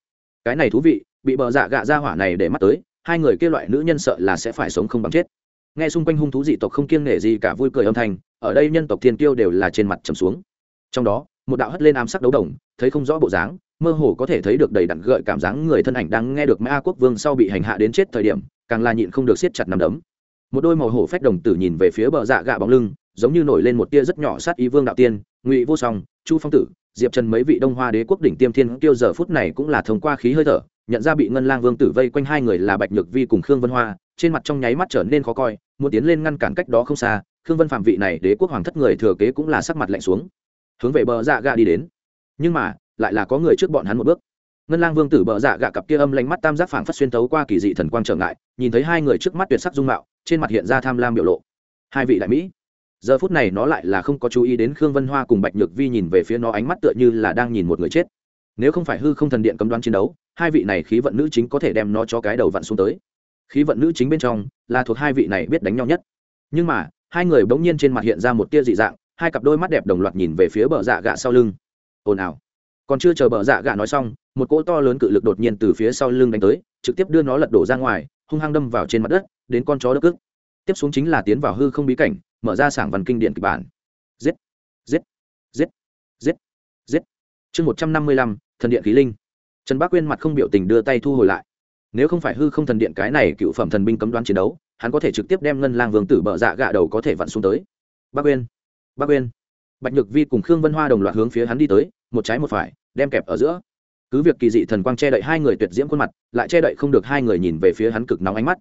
Cái này thú vị, bị bờ dạ gạ gia hỏa này để mắt tới, hai người kia loại nữ nhân sợ là sẽ phải sống không bằng chết. Nghe xung quanh hung thú dị tộc không kiêng nể gì cả vui cười âm thanh, ở đây nhân tộc thiên kiêu đều là trên mặt trầm xuống. Trong đó một đạo hất lên ám sắc đấu đồng, thấy không rõ bộ dáng, mơ hồ có thể thấy được đầy đặn gợi cảm giác người thân ảnh đang nghe được mã quốc vương sau bị hành hạ đến chết thời điểm, càng là nhịn không được siết chặt nằm đấm. Một đôi màu hổ phách đồng tử nhìn về phía bờ dạ gạ bóng lưng, giống như nổi lên một tia rất nhỏ sát ý vương đạo tiên, ngụy vô song, chu phong tử, diệp trần mấy vị đông hoa đế quốc đỉnh tiêm thiên kêu giờ phút này cũng là thông qua khí hơi thở, nhận ra bị ngân lang vương tử vây quanh hai người là bạch nhược vi cùng khương vân hoa, trên mặt trong nháy mắt trở nên khó coi, muốn tiến lên ngăn cản cách đó không xa, khương vân phạm vị này đế quốc hoàng thất người thừa kế cũng là sắc mặt lạnh xuống hướng về bờ dạ gà đi đến. Nhưng mà, lại là có người trước bọn hắn một bước. Ngân lang vương tử bờ dạ gạ cặp kia âm lánh mắt tam giác phảng phất xuyên tấu qua kỳ dị thần quang trở ngại, nhìn thấy hai người trước mắt tuyệt sắc dung mạo, trên mặt hiện ra tham lam biểu lộ. Hai vị đại mỹ, giờ phút này nó lại là không có chú ý đến khương vân hoa cùng bạch nhược vi nhìn về phía nó ánh mắt tựa như là đang nhìn một người chết. Nếu không phải hư không thần điện cấm đoán chiến đấu, hai vị này khí vận nữ chính có thể đem nó cho cái đầu vặn xuống tới. Khí vận nữ chính bên trong là thuộc hai vị này biết đánh nhau nhất. Nhưng mà, hai người bỗng nhiên trên mặt hiện ra một tia dị dạng hai cặp đôi mắt đẹp đồng loạt nhìn về phía bờ dạ gạ sau lưng. Ồn ào. Còn chưa chờ bờ dạ gạ nói xong, một cỗ to lớn cự lực đột nhiên từ phía sau lưng đánh tới, trực tiếp đưa nó lật đổ ra ngoài, hung hăng đâm vào trên mặt đất, đến con chó đất ức tiếp xuống chính là tiến vào hư không bí cảnh, mở ra sảng văn kinh điện kịch bản. Giết giết giết giết giết. Chương một trăm năm mươi lăm, thần điện khí linh. Trần bác quyên mặt không biểu tình đưa tay thu hồi lại. Nếu không phải hư không thần điện cái này cựu phẩm thần binh cấm đoán chiến đấu, hắn có thể trực tiếp đem ngân lang vương tử bợ dạ gạ đầu có thể vặn xuống tới. Bác quyên bác uyên. Bạch nhược vi cùng khương vân hoa đồng loạt hướng phía hắn đi tới, một trái một phải, đem kẹp ở giữa. Cứ việc kỳ dị thần quang che đậy hai người tuyệt diễm khuôn mặt, lại che đậy không được hai người nhìn về phía hắn cực nóng ánh mắt.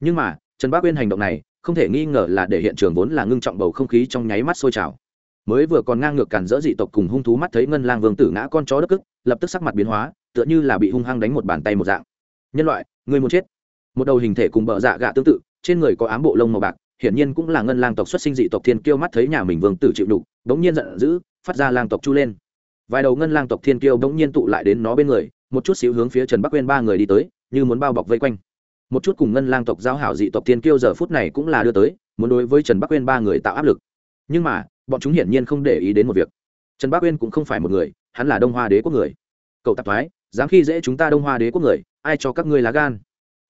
Nhưng mà, trần bác uyên hành động này, không thể nghi ngờ là để hiện trường vốn là ngưng trọng bầu không khí trong nháy mắt sôi trào. Mới vừa còn ngang ngược cản dỡ dị tộc cùng hung thú mắt thấy ngân lang vương tử ngã con chó đất cức, lập tức sắc mặt biến hóa, tựa như là bị hung hăng đánh một bàn tay một dạng. Nhân loại người muốn chết. Một đầu hình thể cùng bờ dạ gạ tương tự, trên người có ám bộ lông màu bạc hiển nhiên cũng là ngân lang tộc xuất sinh dị tộc thiên kiêu mắt thấy nhà mình vương tử chịu đục bỗng nhiên giận dữ, phát ra lang tộc chu lên. Vài đầu ngân lang tộc thiên kiêu bỗng nhiên tụ lại đến nó bên người, một chút xíu hướng phía trần bắc quên ba người đi tới, như muốn bao bọc vây quanh. Một chút cùng ngân lang tộc giao hảo dị tộc thiên kiêu giờ phút này cũng là đưa tới, muốn đối với trần bắc quên ba người tạo áp lực. Nhưng mà, bọn chúng hiển nhiên không để ý đến một việc. Trần bắc quên cũng không phải một người, hắn là đông hoa đế quốc người. Cậu tạp thoái, dám khi dễ chúng ta đông hoa đế quốc người, ai cho các ngươi lá gan?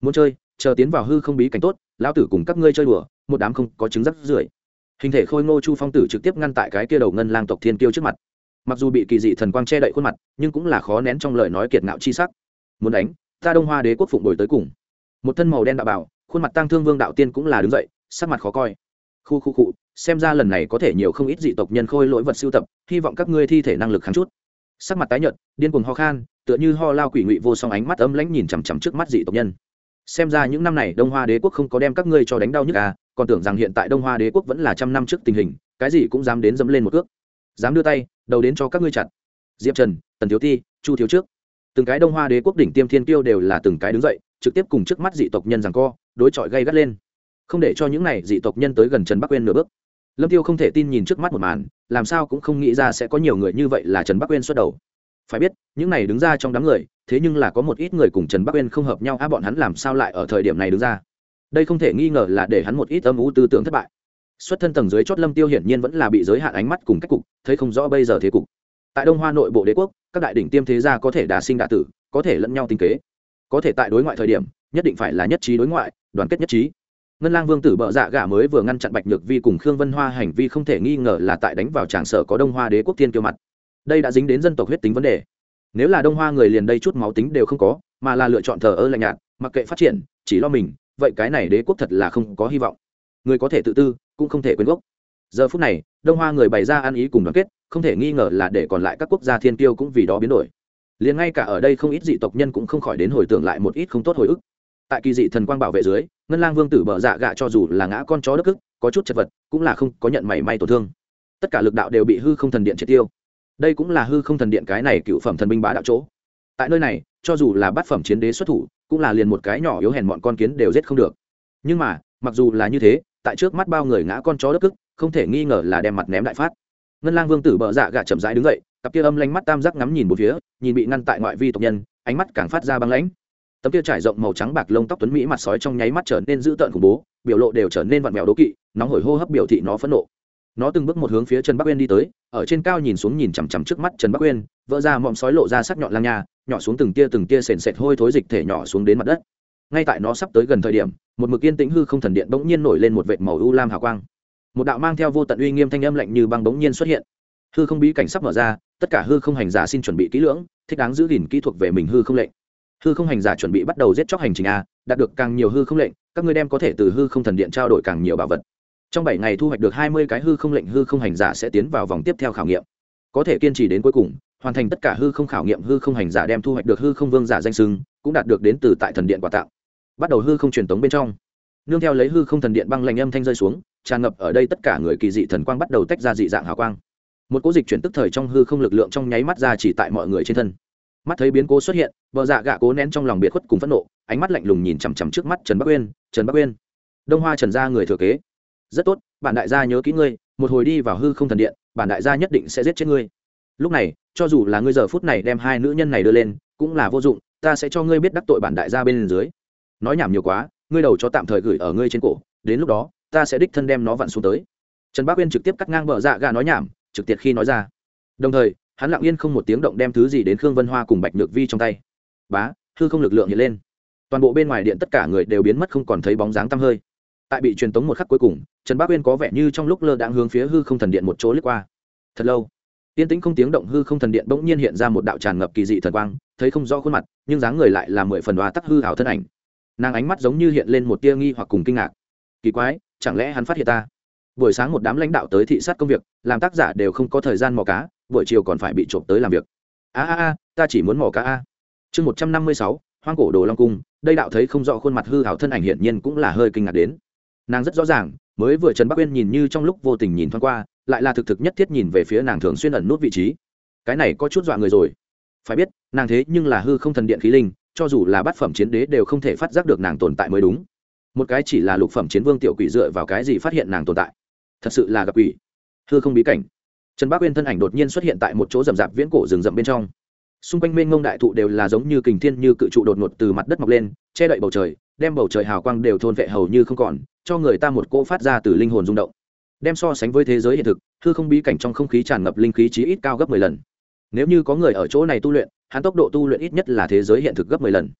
Muốn chơi, chờ tiến vào hư không bí cảnh tốt, lão tử cùng các ngươi chơi đùa một đám không có chứng rắc rưởi. Hình thể khôi ngô chu phong tử trực tiếp ngăn tại cái kia đầu ngân lang tộc thiên kiêu trước mặt. Mặc dù bị kỳ dị thần quang che đậy khuôn mặt, nhưng cũng là khó nén trong lời nói kiệt ngạo chi sắc. Muốn đánh, ta đông hoa đế quốc phụng đổi tới cùng. Một thân màu đen đạo bảo, khuôn mặt tăng thương vương đạo tiên cũng là đứng dậy, sắc mặt khó coi. Khu khu cụ xem ra lần này có thể nhiều không ít dị tộc nhân khôi lỗi vật sưu tập, hy vọng các ngươi thi thể năng lực kháng chút. Sắc mặt tái nhợt, điên cuồng ho khan, tựa như ho lao quỷ ngụy vô song ánh mắt ấm lãnh nhìn chằm chằm trước mắt dị tộc nhân. Xem ra những năm này đông hoa đế quốc không có đem các ngươi cho đánh đau nhức à còn tưởng rằng hiện tại đông hoa đế quốc vẫn là trăm năm trước tình hình, cái gì cũng dám đến dẫm lên một cước. Dám đưa tay, đầu đến cho các ngươi chặt. Diệp trần, tần thiếu ti, chu thiếu trước. Từng cái đông hoa đế quốc đỉnh tiêm thiên tiêu đều là từng cái đứng dậy, trực tiếp cùng trước mắt dị tộc nhân rằng co, đối chọi gây gắt lên. Không để cho những này dị tộc nhân tới gần trần bắc quên nửa bước. Lâm tiêu không thể tin nhìn trước mắt một màn, làm sao cũng không nghĩ ra sẽ có nhiều người như vậy là trần bắc quên xuất đầu. Phải biết, những này đứng ra trong đám người, thế nhưng là có một ít người cùng trần bắc quên không hợp nhau, á, bọn hắn làm sao lại ở thời điểm này đứng ra? Đây không thể nghi ngờ là để hắn một ít âm u tư tưởng thất bại. Xuất thân tầng dưới chót lâm tiêu hiển nhiên vẫn là bị giới hạn ánh mắt cùng cách cục, thấy không rõ bây giờ thế cục. Tại đông hoa nội bộ đế quốc, các đại đỉnh tiêm thế gia có thể đà sinh đà tử, có thể lẫn nhau tinh kế. Có thể tại đối ngoại thời điểm, nhất định phải là nhất trí đối ngoại, đoàn kết nhất trí. Ngân lang vương tử bợ dạ gà mới vừa ngăn chặn bạch nhược vi cùng khương vân hoa hành vi không thể nghi ngờ là tại đánh vào tràng sở có đông hoa đế quốc thiên kiêu mặt. Đây đã dính đến dân tộc huyết tính vấn đề. Nếu là đông hoa người liền đây chút máu tính đều không có, mà là lựa chọn thờ ơ lạnh nhạt, mặc kệ phát triển, chỉ lo mình vậy cái này đế quốc thật là không có hy vọng. Người có thể tự tư, cũng không thể quên gốc. Giờ phút này, đông hoa người bày ra ăn ý cùng đoàn kết, không thể nghi ngờ là để còn lại các quốc gia thiên tiêu cũng vì đó biến đổi. Liền ngay cả ở đây không ít dị tộc nhân cũng không khỏi đến hồi tưởng lại một ít không tốt hồi ức. Tại kỳ dị thần quang bảo vệ dưới, ngân lang vương tử bợ dạ gạ cho dù là ngã con chó đất ức có chút chật vật, cũng là không có nhận mảy may tổn thương. Tất cả lực đạo đều bị hư không thần điện triệt tiêu. Đây cũng là hư không thần điện cái này cựu phẩm thần binh bá đạo chỗ tại nơi này, cho dù là bát phẩm chiến đế xuất thủ, cũng là liền một cái nhỏ yếu hèn bọn con kiến đều giết không được. Nhưng mà, mặc dù là như thế, tại trước mắt bao người ngã con chó đất ức không thể nghi ngờ là đem mặt ném đại phát. Ngân lang vương tử bợ dạ gà chậm rãi đứng dậy, cặp kia âm lanh mắt tam giác ngắm nhìn một phía, nhìn bị ngăn tại ngoại vi tộc nhân, ánh mắt càng phát ra băng lãnh. Tấm kia trải rộng màu trắng bạc lông tóc tuấn mỹ mặt sói trong nháy mắt trở nên dữ tợn khủng bố, biểu lộ đều trở nên vặn vẹo đố kỵ, nóng hổi hô hấp biểu thị nó phẫn nộ. Nó từng bước một hướng phía trần bắc uyên đi tới, ở trên cao nhìn xuống nhìn chằm chằm trước mắt trần bắc uyên, vỡ ra mọm sói lộ ra sắc nhọn lang nha nhỏ xuống từng tia từng tia sền sệt hôi thối dịch thể nhỏ xuống đến mặt đất. Ngay tại nó sắp tới gần thời điểm, một mực yên tĩnh hư không thần điện bỗng nhiên nổi lên một vệt màu u lam hào quang. Một đạo mang theo vô tận uy nghiêm thanh âm lạnh như băng bỗng nhiên xuất hiện. Hư không bí cảnh sắp mở ra, tất cả hư không hành giả xin chuẩn bị kỹ lưỡng, thích đáng giữ gìn kỹ thuật về mình hư không lệnh. Hư không hành giả chuẩn bị bắt đầu giết chóc hành trình a, đạt được càng nhiều hư không lệnh, các ngươi đem có thể từ hư không thần điện trao đổi càng nhiều bảo vật. Trong bảy ngày thu hoạch được hai mươi cái hư không lệnh hư không hành giả sẽ tiến vào vòng tiếp theo khảo nghiệm. Có thể kiên trì đến cuối cùng hoàn thành tất cả hư không khảo nghiệm, hư không hành giả đem thu hoạch được hư không vương giả danh sưng cũng đạt được đến từ tại thần điện quà tặng bắt đầu hư không truyền tống bên trong. Nương theo lấy hư không thần điện băng lạnh âm thanh rơi xuống, tràn ngập ở đây tất cả người kỳ dị thần quang bắt đầu tách ra dị dạng hào quang. Một cố dịch chuyển tức thời trong hư không lực lượng trong nháy mắt ra chỉ tại mọi người trên thân. Mắt thấy biến cố xuất hiện, vợ dạ gạ cố nén trong lòng biệt khuất cùng phẫn nộ, ánh mắt lạnh lùng nhìn chằm chằm trước mắt trần bắc uyên, trần bắc uyên, đông hoa trần gia người thừa kế. Rất tốt, bản đại gia nhớ kỹ ngươi, một hồi đi vào hư không thần điện, bản đại gia nhất định sẽ giết chết ngươi lúc này, cho dù là ngươi giờ phút này đem hai nữ nhân này đưa lên, cũng là vô dụng, ta sẽ cho ngươi biết đắc tội bản đại gia bên dưới. Nói nhảm nhiều quá, ngươi đầu cho tạm thời gửi ở ngươi trên cổ, đến lúc đó, ta sẽ đích thân đem nó vặn xuống tới. Trần bác uyên trực tiếp cắt ngang vợ dạ gà nói nhảm, trực tiệt khi nói ra. Đồng thời, hắn lặng yên không một tiếng động đem thứ gì đến khương vân hoa cùng bạch nhược vi trong tay. Bá, hư không lực lượng hiện lên. Toàn bộ bên ngoài điện tất cả người đều biến mất không còn thấy bóng dáng tăm hơi. Tại bị truyền tống một khắc cuối cùng, trần bác uyên có vẻ như trong lúc lơ đãng hướng phía hư không thần điện một chỗ lướt qua. Thật lâu tiên tĩnh không tiếng động hư không thần điện bỗng nhiên hiện ra một đạo tràn ngập kỳ dị thần quang, thấy không rõ khuôn mặt, nhưng dáng người lại là mười phần oa tắc hư ảo thân ảnh. Nàng ánh mắt giống như hiện lên một tia nghi hoặc cùng kinh ngạc. Kỳ quái, chẳng lẽ hắn phát hiện ta? Buổi sáng một đám lãnh đạo tới thị sát công việc, làm tác giả đều không có thời gian mò cá, buổi chiều còn phải bị trộm tới làm việc. A a a, ta chỉ muốn mò cá a. Chương một trăm năm mươi sáu, hoang cổ đồ long cung, đây đạo thấy không rõ khuôn mặt hư ảo thân ảnh hiển nhiên cũng là hơi kinh ngạc đến. Nàng rất rõ ràng, mới vừa trần bắc uyên nhìn như trong lúc vô tình nhìn thoáng qua lại là thực thực nhất thiết nhìn về phía nàng thường xuyên ẩn nút vị trí. Cái này có chút dọa người rồi. Phải biết, nàng thế nhưng là hư không thần điện khí linh, cho dù là bát phẩm chiến đế đều không thể phát giác được nàng tồn tại mới đúng. Một cái chỉ là lục phẩm chiến vương tiểu quỷ dựa vào cái gì phát hiện nàng tồn tại? Thật sự là gặp quỷ. Hư không bí cảnh. Trần bác uyên thân ảnh đột nhiên xuất hiện tại một chỗ rậm rạp viễn cổ rừng rậm bên trong. Xung quanh mênh ngông đại thụ đều là giống như kình thiên như cự trụ đột ngột từ mặt đất mọc lên, che đậy bầu trời, đem bầu trời hào quang đều thôn vệ hầu như không còn, cho người ta một cỗ phát ra từ linh hồn rung động đem so sánh với thế giới hiện thực thư không bí cảnh trong không khí tràn ngập linh khí chí ít cao gấp mười lần. Nếu như có người ở chỗ này tu luyện, hắn tốc độ tu luyện ít nhất là thế giới hiện thực gấp mười lần.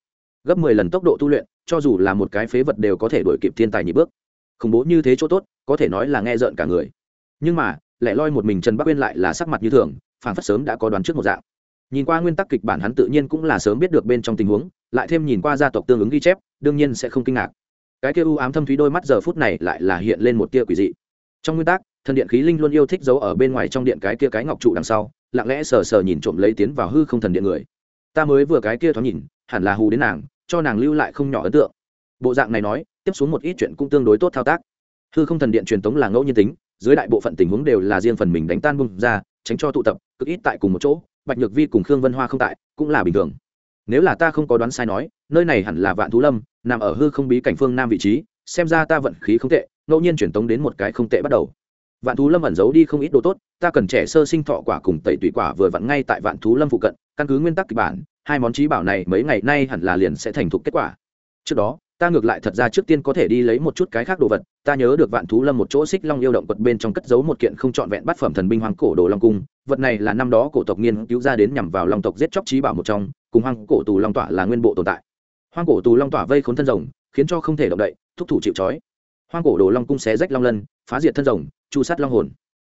Gấp mười lần tốc độ tu luyện, cho dù là một cái phế vật đều có thể đuổi kịp thiên tài nhị bước. Khủng bố như thế chỗ tốt, có thể nói là nghe rợn cả người. Nhưng mà, lẻ loi một mình trần bắc uyên lại là sắc mặt như thường phản phất sớm đã có đoán trước một dạng. Nhìn qua nguyên tắc kịch bản hắn tự nhiên cũng là sớm biết được bên trong tình huống, lại thêm nhìn qua gia tộc tương ứng ghi chép, đương nhiên sẽ không kinh ngạc. Cái kia u ám thâm thúy đôi mắt giờ phút này lại là hiện lên một tia quỷ dị trong nguyên tắc, thần điện khí linh luôn yêu thích giấu ở bên ngoài trong điện cái kia cái ngọc trụ đằng sau, lặng lẽ sờ sờ nhìn trộm lấy tiến vào hư không thần điện người. Ta mới vừa cái kia thoáng nhìn, hẳn là hù đến nàng, cho nàng lưu lại không nhỏ ấn tượng. Bộ dạng này nói, tiếp xuống một ít chuyện cũng tương đối tốt thao tác. Hư không thần điện truyền tống là ngẫu nhiên tính, dưới đại bộ phận tình huống đều là riêng phần mình đánh tan bung ra, tránh cho tụ tập, cực ít tại cùng một chỗ, bạch nhược vi cùng khương vân hoa không tại, cũng là bình thường. Nếu là ta không có đoán sai nói, nơi này hẳn là vạn thú lâm, nằm ở hư không bí cảnh phương nam vị trí, xem ra ta vận khí không tệ ngẫu nhiên truyền tống đến một cái không tệ bắt đầu. Vạn thú lâm ẩn giấu đi không ít đồ tốt, ta cần trẻ sơ sinh thọ quả cùng tẩy tủy quả vừa vặn ngay tại vạn thú lâm phụ cận, căn cứ nguyên tắc kịch bản, hai món trí bảo này mấy ngày nay hẳn là liền sẽ thành thục kết quả. Trước đó, ta ngược lại thật ra trước tiên có thể đi lấy một chút cái khác đồ vật, ta nhớ được vạn thú lâm một chỗ xích long yêu động quật bên trong cất giấu một kiện không trọn vẹn bát phẩm thần binh hoàng cổ đồ long cung, vật này là năm đó cổ tộc nghiên cứu ra đến nhằm vào long tộc giết chóc trí bảo một trong, cùng hoàng cổ tù long tỏa là nguyên bộ tồn tại. Hoang cổ tù long tỏa vây khốn thân rồng, khiến cho không thể động đậy, thúc thủ chịu trói hoang cổ đồ long cung xé rách long lân, phá diệt thân rồng, chu sát long hồn.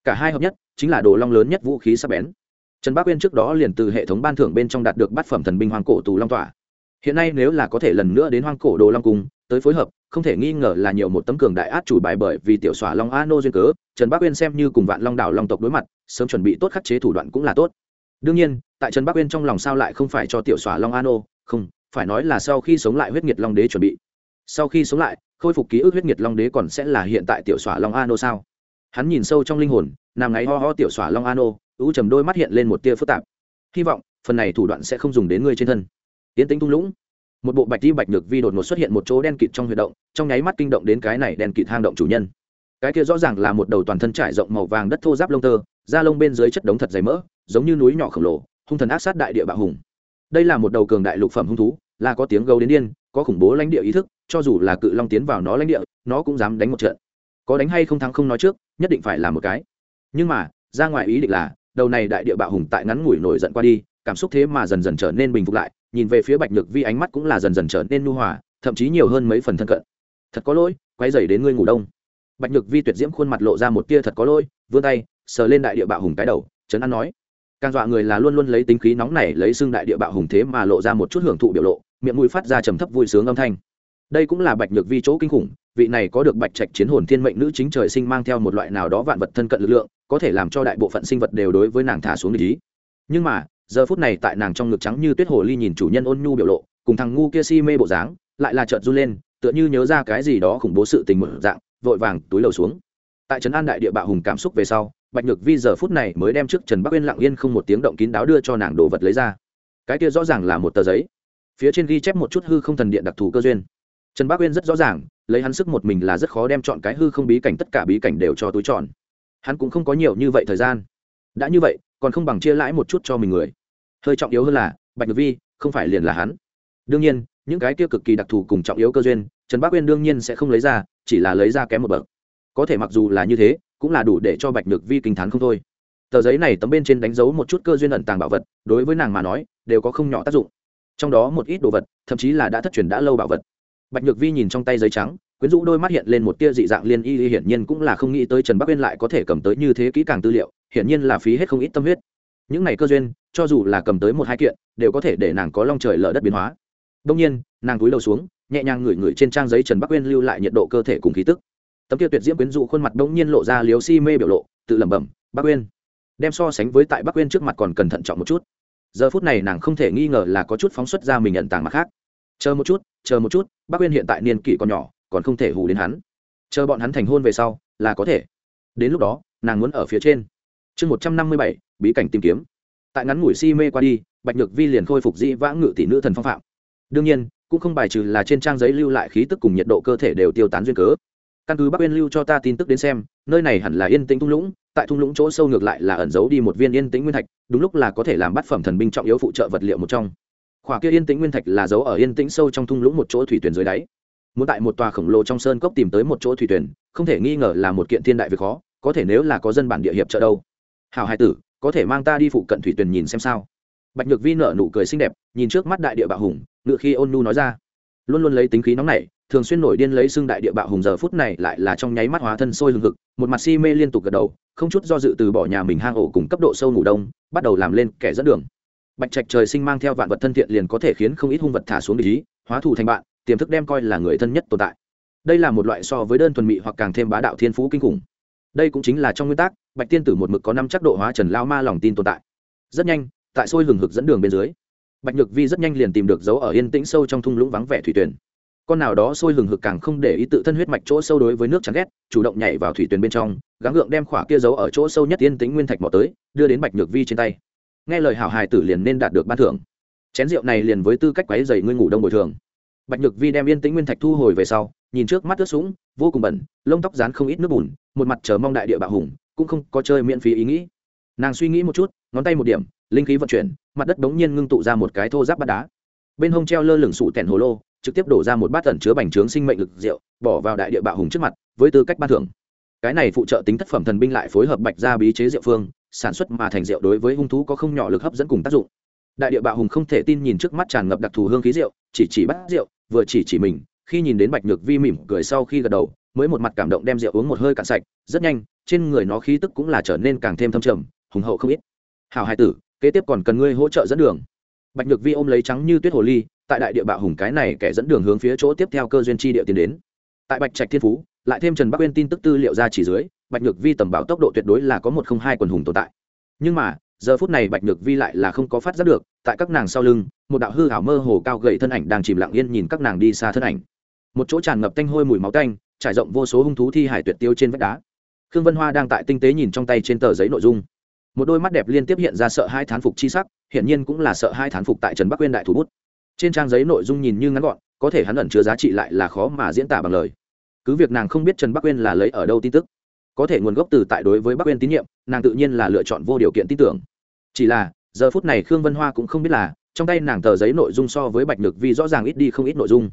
Cả hai hợp nhất, chính là đồ long lớn nhất vũ khí sắc bén. Trần bác uyên trước đó liền từ hệ thống ban thưởng bên trong đạt được bát phẩm thần binh hoang cổ tù long tỏa. Hiện nay nếu là có thể lần nữa đến hoang cổ đồ long cung, tới phối hợp, không thể nghi ngờ là nhiều một tấm cường đại át chủ bài bởi vì tiểu xỏa long a nô duyên cớ, trần bác uyên xem như cùng vạn long đảo long tộc đối mặt, sớm chuẩn bị tốt khắc chế thủ đoạn cũng là tốt. Đương nhiên, tại trần bác uyên trong lòng sao lại không phải cho tiểu xỏa long a nô, không, phải nói là sau khi sống lại huyết nhiệt long đế chuẩn bị. Sau khi sống lại khôi phục ký ức huyết nhiệt long đế còn sẽ là hiện tại tiểu xỏa long Ano sao? Hắn nhìn sâu trong linh hồn nằm ngáy ho ho tiểu xỏa long Ano, u trầm đôi mắt hiện lên một tia phức tạp. Hy vọng phần này thủ đoạn sẽ không dùng đến ngươi trên thân. Tiến tính tung lũng. Một bộ bạch đi bạch nhược vi đột ngột xuất hiện một chỗ đen kịt trong huy động trong nháy mắt kinh động đến cái này đen kịt hang động chủ nhân. Cái kia rõ ràng là một đầu toàn thân trải rộng màu vàng đất thô giáp lông tơ da lông bên dưới chất đống thật dày mỡ giống như núi nhỏ khổng lồ hung thần ác sát đại địa bạo hùng. Đây là một đầu cường đại lục phẩm hung thú là có tiếng gấu đến điên có khủng bố lãnh địa ý thức cho dù là cự long tiến vào nó lãnh địa, nó cũng dám đánh một trận. Có đánh hay không thắng không nói trước, nhất định phải là một cái. Nhưng mà, ra ngoài ý định là, đầu này đại địa bạo hùng tại ngắn ngủi nổi giận qua đi, cảm xúc thế mà dần dần trở nên bình phục lại, nhìn về phía bạch nhược vi ánh mắt cũng là dần dần trở nên nu hòa, thậm chí nhiều hơn mấy phần thân cận. Thật có lỗi, quay dày đến ngươi ngủ đông. Bạch nhược vi tuyệt diễm khuôn mặt lộ ra một tia thật có lỗi, vươn tay, sờ lên đại địa bạo hùng cái đầu, trấn an nói. Càng dọa người là luôn luôn lấy tính khí nóng này lấy xương đại địa bạo hùng thế mà lộ ra một chút hưởng thụ biểu lộ, miệng mũi phát ra trầm thấp vui sướng âm thanh đây cũng là bạch nhược vi chỗ kinh khủng, vị này có được bạch trạch chiến hồn thiên mệnh nữ chính trời sinh mang theo một loại nào đó vạn vật thân cận lực lượng, có thể làm cho đại bộ phận sinh vật đều đối với nàng thả xuống lý nhưng mà, giờ phút này tại nàng trong ngực trắng như tuyết hồ ly nhìn chủ nhân ôn nhu biểu lộ, cùng thằng ngu kia si mê bộ dáng, lại là chợt run lên, tựa như nhớ ra cái gì đó khủng bố sự tình mở dạng, vội vàng túi lầu xuống. Tại trấn an đại địa bạo hùng cảm xúc về sau, bạch nhược vi giờ phút này mới đem trước trần bắc uyên lặng yên không một tiếng động kín đáo đưa cho nàng đồ vật lấy ra. Cái kia rõ ràng là một tờ giấy. Phía trên ghi chép một chút hư không thần điện đặc thù cơ duyên trần bác uyên rất rõ ràng, lấy hắn sức một mình là rất khó đem chọn cái hư không bí cảnh tất cả bí cảnh đều cho túi tròn hắn cũng không có nhiều như vậy thời gian. Đã như vậy, còn không bằng chia lãi một chút cho mình người. Hơi trọng yếu hơn là, bạch ngược vi, không phải liền là hắn. Đương nhiên, những cái kia cực kỳ đặc thù cùng trọng yếu cơ duyên, trần bác uyên đương nhiên sẽ không lấy ra, chỉ là lấy ra kém một bậc. Có thể mặc dù là như thế, cũng là đủ để cho bạch nhược vi kinh t h á n không thôi. Tờ giấy này tấm bên trên đánh dấu một chút cơ duyên ẩn tàng bảo vật, đối với nàng mà nói, đều có không nhỏ tác dụng. Trong đó một ít đồ vật, thậm chí là đã thất truyền đã lâu bảo vật bạch nhược vi nhìn trong tay giấy trắng, quyến rũ đôi mắt hiện lên một tia dị dạng liên y hiển nhiên cũng là không nghĩ tới trần bắc uyên lại có thể cầm tới như thế kỹ càng tư liệu, hiển nhiên là phí hết không ít tâm huyết. Những này cơ duyên, cho dù là cầm tới một hai kiện, đều có thể để nàng có long trời lở đất biến hóa. Đông nhiên, nàng cúi đầu xuống, nhẹ nhàng ngửi ngửi trên trang giấy trần bắc uyên lưu lại nhiệt độ cơ thể cùng khí tức. Tấm kia tuyệt diễm quyến rũ khuôn mặt đông nhiên lộ ra liếu si mê biểu lộ, tự lẩm bẩm, bắc uyên. Đem so sánh với tại bắc uyên trước mặt còn cần thận trọng một chút. Giờ phút này nàng không thể nghi ngờ là có chút phóng xuất ra mình nhận tàng mặt khác chờ một chút, chờ một chút bắc uyên hiện tại niên kỷ còn nhỏ, còn không thể hù đến hắn. Chờ bọn hắn thành hôn về sau, là có thể. Đến lúc đó, nàng muốn ở phía trên. Chương một trăm năm mươi bảy, bí cảnh tìm kiếm. Tại ngắn ngủi si mê qua đi, bạch nhược vi liền khôi phục dĩ vãng ngự tỷ nữ thần phong phạm. Đương nhiên, cũng không bài trừ là trên trang giấy lưu lại khí tức cùng nhiệt độ cơ thể đều tiêu tán duyên cớ. Căn cứ bắc uyên lưu cho ta tin tức đến xem, nơi này hẳn là yên tĩnh thung lũng, tại thung lũng chỗ sâu ngược lại là ẩn giấu đi một viên yên tĩnh nguyên thạch, đúng lúc là có thể làm bát phẩm thần binh trọng yếu phụ trợ vật liệu một trong khỏa kia yên tĩnh nguyên thạch là giấu ở yên tĩnh sâu trong thung lũng một chỗ thủy tuyển dưới đáy. Muốn tại một tòa khổng lồ trong sơn cốc tìm tới một chỗ thủy tuyển không thể nghi ngờ là một kiện thiên đại việc khó, có thể nếu là có dân bản địa hiệp trợ đâu. Hào hai tử, có thể mang ta đi phụ cận thủy tuyển nhìn xem sao. Bạch nhược vi nở nụ cười xinh đẹp, nhìn trước mắt đại địa bạo hùng, ngựa khi ôn nu nói ra. Luôn luôn lấy tính khí nóng nảy, thường xuyên nổi điên lấy xương đại địa bạo hùng giờ phút này lại là trong nháy mắt hóa thân sôi hừng hực, một mặt si mê liên tục gật đầu, không chút do dự từ bỏ nhà mình hang ổ cùng cấp độ sâu ngủ đông, bắt đầu làm lên kẻ dẫn đường bạch trạch trời sinh mang theo vạn vật thân thiện liền có thể khiến không ít hung vật thả xuống để ý, hóa thù thành bạn, tiềm thức đem coi là người thân nhất tồn tại. Đây là một loại so với đơn thuần mị hoặc càng thêm bá đạo thiên phú kinh khủng. Đây cũng chính là trong nguyên tắc, bạch tiên tử một mực có năm chắc độ hóa trần lao ma lòng tin tồn tại. Rất nhanh, tại sôi hừng hực dẫn đường bên dưới, bạch nhược vi rất nhanh liền tìm được dấu ở yên tĩnh sâu trong thung lũng vắng vẻ thủy tuyển con nào đó sôi hừng hực càng không để ý tự thân huyết mạch chỗ sâu đối với nước chán ghét, chủ động nhảy vào thủy tuyển bên trong, gắng gượng đem khỏa kia giấu ở chỗ sâu nhất yên tĩnh nguyên thạch mỏ tới, đưa đến bạch nhược vi trên tay nghe lời hảo hài tử liền nên đạt được ban thưởng. Chén rượu này liền với tư cách quáy dày ngươi ngủ đông bồi thường. Bạch nhược vi đem yên tĩnh nguyên thạch thu hồi về sau, nhìn trước mắt ướt sũng, vô cùng bẩn, lông tóc dán không ít nước bùn, một mặt chờ mong đại địa bạo hùng, cũng không có chơi miễn phí ý nghĩ. Nàng suy nghĩ một chút, ngón tay một điểm, linh khí vận chuyển, mặt đất bỗng nhiên ngưng tụ ra một cái thô giáp bát đá. Bên hông treo lơ lửng sụ tẻn hồ lô, trực tiếp đổ ra một bát tẩn chứa bành trướng sinh mệnh lực rượu, bỏ vào đại địa bạo hùng trước mặt, với tư cách ban thưởng. Cái này phụ trợ tính tác phẩm thần binh lại phối hợp bạch gia bí chế rượu phương sản xuất mà thành rượu đối với hung thú có không nhỏ lực hấp dẫn cùng tác dụng. Đại địa bạo hùng không thể tin nhìn trước mắt tràn ngập đặc thù hương khí rượu, chỉ chỉ bắt rượu, vừa chỉ chỉ mình, khi nhìn đến bạch nhược vi mỉm cười sau khi gật đầu, mới một mặt cảm động đem rượu uống một hơi cạn sạch, rất nhanh, trên người nó khí tức cũng là trở nên càng thêm thâm trầm, hùng hậu không ít. Hào hai tử, kế tiếp còn cần ngươi hỗ trợ dẫn đường. Bạch nhược vi ôm lấy trắng như tuyết hồ ly, tại đại địa bạo hùng cái này kẻ dẫn đường hướng phía chỗ tiếp theo cơ duyên chi địa tiến đến. Tại bạch trạch thiên phú, lại thêm trần bắc uyên tin tức tư liệu ra chỉ dưới bạch nhược vi tầm bảo tốc độ tuyệt đối là có một không hai quần hùng tồn tại. Nhưng mà, giờ phút này bạch nhược vi lại là không có phát giác được, tại các nàng sau lưng, một đạo hư hảo mơ hồ cao gậy thân ảnh đang chìm lặng yên nhìn các nàng đi xa thân ảnh. Một chỗ tràn ngập tanh hôi mùi máu tanh, trải rộng vô số hung thú thi hải tuyệt tiêu trên vách đá. Khương vân hoa đang tại tinh tế nhìn trong tay trên tờ giấy nội dung. Một đôi mắt đẹp liên tiếp hiện ra sợ hai thán phục chi sắc, hiển nhiên cũng là sợ hai thán phục tại trần bắc uyên đại thủ bút. Trên trang giấy nội dung nhìn như ngắn gọn, có thể hắn ẩn chứa giá trị lại là khó mà diễn tả bằng lời. Cứ việc nàng không biết trần bắc uyên là lấy ở đâu tin tức có thể nguồn gốc từ tại đối với bắc uyên tín nhiệm, nàng tự nhiên là lựa chọn vô điều kiện tin tưởng. Chỉ là, giờ phút này khương vân hoa cũng không biết là, trong tay nàng tờ giấy nội dung so với bạch nhược vi rõ ràng ít đi không ít nội dung.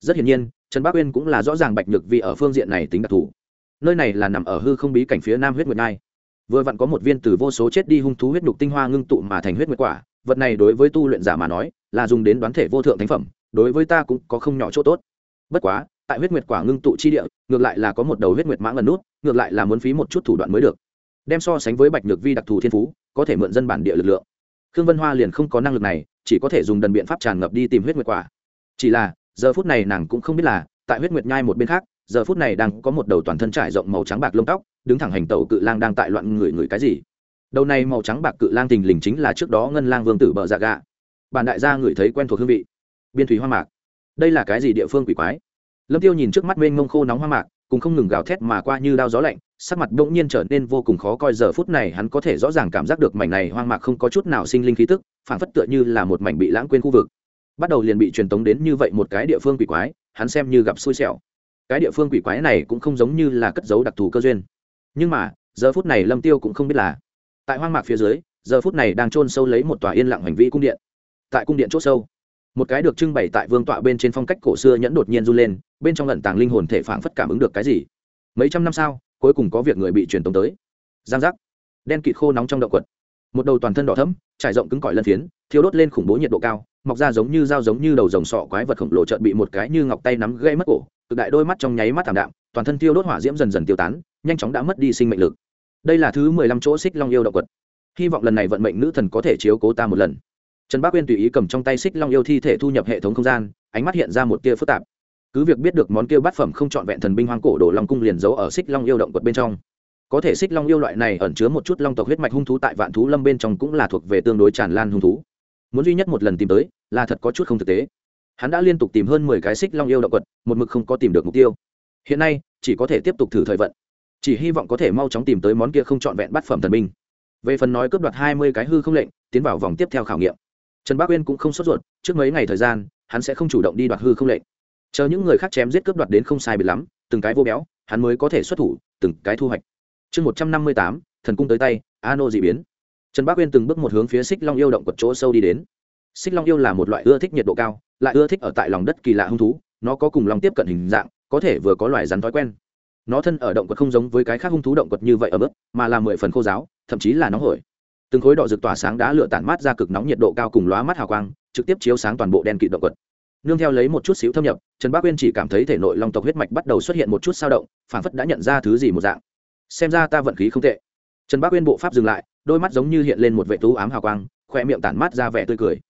Rất hiển nhiên, trần bắc uyên cũng là rõ ràng bạch nhược vi ở phương diện này tính đặc thù. Nơi này là nằm ở hư không bí cảnh phía nam huyết nguyệt nai. vừa vặn có một viên từ vô số chết đi hung thú huyết nhục tinh hoa ngưng tụ mà thành huyết nguyệt quả, vật này đối với tu luyện giả mà nói, là dùng đến đoán thể vô thượng thánh phẩm, đối với ta cũng có không nhỏ chỗ tốt. Bất quá tại huyết nguyệt quả ngưng tụ chi địa, ngược lại là có một đầu huyết nguyệt mãng ẩn nút, ngược lại là muốn phí một chút thủ đoạn mới được. Đem so sánh với bạch nhược vi đặc thù thiên phú, có thể mượn dân bản địa lực lượng. Khương vân hoa liền không có năng lực này, chỉ có thể dùng đần biện pháp tràn ngập đi tìm huyết nguyệt quả. Chỉ là, giờ phút này nàng cũng không biết là, tại huyết nguyệt nhai một bên khác, giờ phút này đang có một đầu toàn thân trải rộng màu trắng bạc lông tóc, đứng thẳng hành tẩu cự lang đang tại loạn người người cái gì. Đầu này màu trắng bạc cự lang tình lình chính là trước đó ngân lang vương tử bợ dạ gạ. Bản đại gia ngửi thấy quen thuộc hương vị. Biên thủy hoa mạc. Đây là cái gì địa phương quỷ quái? Lâm tiêu nhìn trước mắt mênh mông khô nóng hoa mạc cùng không ngừng gào thét mà qua như đao gió lạnh, sắc mặt bỗng nhiên trở nên vô cùng khó coi, giờ phút này hắn có thể rõ ràng cảm giác được mảnh này hoang mạc không có chút nào sinh linh khí tức phản phất tựa như là một mảnh bị lãng quên khu vực. Bắt đầu liền bị truyền tống đến như vậy một cái địa phương quỷ quái, hắn xem như gặp xui xẻo. Cái địa phương quỷ quái này cũng không giống như là cất dấu đặc thù cơ duyên. Nhưng mà, giờ phút này lâm tiêu cũng không biết là, tại hoang mạc phía dưới, giờ phút này đang chôn sâu lấy một tòa yên lặng hành vi cung điện. Tại cung điện chỗ sâu một cái được trưng bày tại vương tọa bên trên phong cách cổ xưa nhẫn đột nhiên du lên, bên trong lận tàng linh hồn thể phảng phất cảm ứng được cái gì. Mấy trăm năm sau, cuối cùng có việc người bị truyền tống tới. Giang giác. Đen kịt khô nóng trong động quật. Một đầu toàn thân đỏ thẫm, trải rộng cứng cỏi lân phiến thiếu đốt lên khủng bố nhiệt độ cao, mọc ra giống như dao giống như đầu rồng sọ quái vật khổng lồ trợn bị một cái như ngọc tay nắm gây mất cổ, cực đại đôi mắt trong nháy mắt thảm đạm, toàn thân thiêu đốt hỏa diễm dần dần tiêu tán, nhanh chóng đã mất đi sinh mệnh lực. Đây là thứ mười lăm chỗ xích long yêu động quật. Hy vọng lần này vận mệnh nữ thần có thể chiếu cố ta một lần trần bác uyên tùy ý cầm trong tay xích long yêu thi thể thu nhập hệ thống không gian, ánh mắt hiện ra một tia phức tạp. Cứ việc biết được món kia bát phẩm không trọn vẹn thần binh hoang cổ đồ long cung liền giấu ở xích long yêu động quật bên trong. Có thể xích long yêu loại này ẩn chứa một chút long tộc huyết mạch hung thú tại vạn thú lâm bên trong cũng là thuộc về tương đối tràn lan hung thú. Muốn duy nhất một lần tìm tới, là thật có chút không thực tế. Hắn đã liên tục tìm hơn mười cái xích long yêu động quật, một mực không có tìm được mục tiêu. Hiện nay, chỉ có thể tiếp tục thử thời vận. Chỉ hy vọng có thể mau chóng tìm tới món kia không trọn vẹn bát phẩm thần binh. Về phần nói cướp đoạt hai mươi cái hư không lệnh, tiến vào vòng tiếp theo khảo nghiệm trần bác uyên cũng không sốt ruột trước mấy ngày thời gian hắn sẽ không chủ động đi đoạt hư không lệnh. Chờ những người khác chém giết cướp đoạt đến không sai bị lắm từng cái vô béo hắn mới có thể xuất thủ từng cái thu hoạch. Chương một trăm năm mươi tám thần cung tới tay a nô d ị biến. Trần bác uyên từng bước một hướng phía xích long yêu động quật chỗ sâu đi đến. Xích long yêu là một loại ưa thích nhiệt độ cao lại ưa thích ở tại lòng đất kỳ lạ hung thú nó có cùng lòng tiếp cận hình dạng có thể vừa có loài rắn thói quen. Nó thân ở động quật không giống với cái khác hung thú động quật như vậy ở bước, mà là mười phần khô giáo thậm chí là nóng hổi từng khối đỏ rực tỏa sáng đã lựa tản mát ra cực nóng nhiệt độ cao cùng lóa mắt hào quang, trực tiếp chiếu sáng toàn bộ đen kịt động quật nương theo lấy một chút xíu thâm nhập, trần bác uyên chỉ cảm thấy thể nội long tộc huyết mạch bắt đầu xuất hiện một chút sao động phản phất đã nhận ra thứ gì một dạng. Xem ra ta vận khí không tệ. Trần bác uyên bộ pháp dừng lại, đôi mắt giống như hiện lên một vệ tú ám hào quang khoe miệng tản mát ra vẻ tươi cười.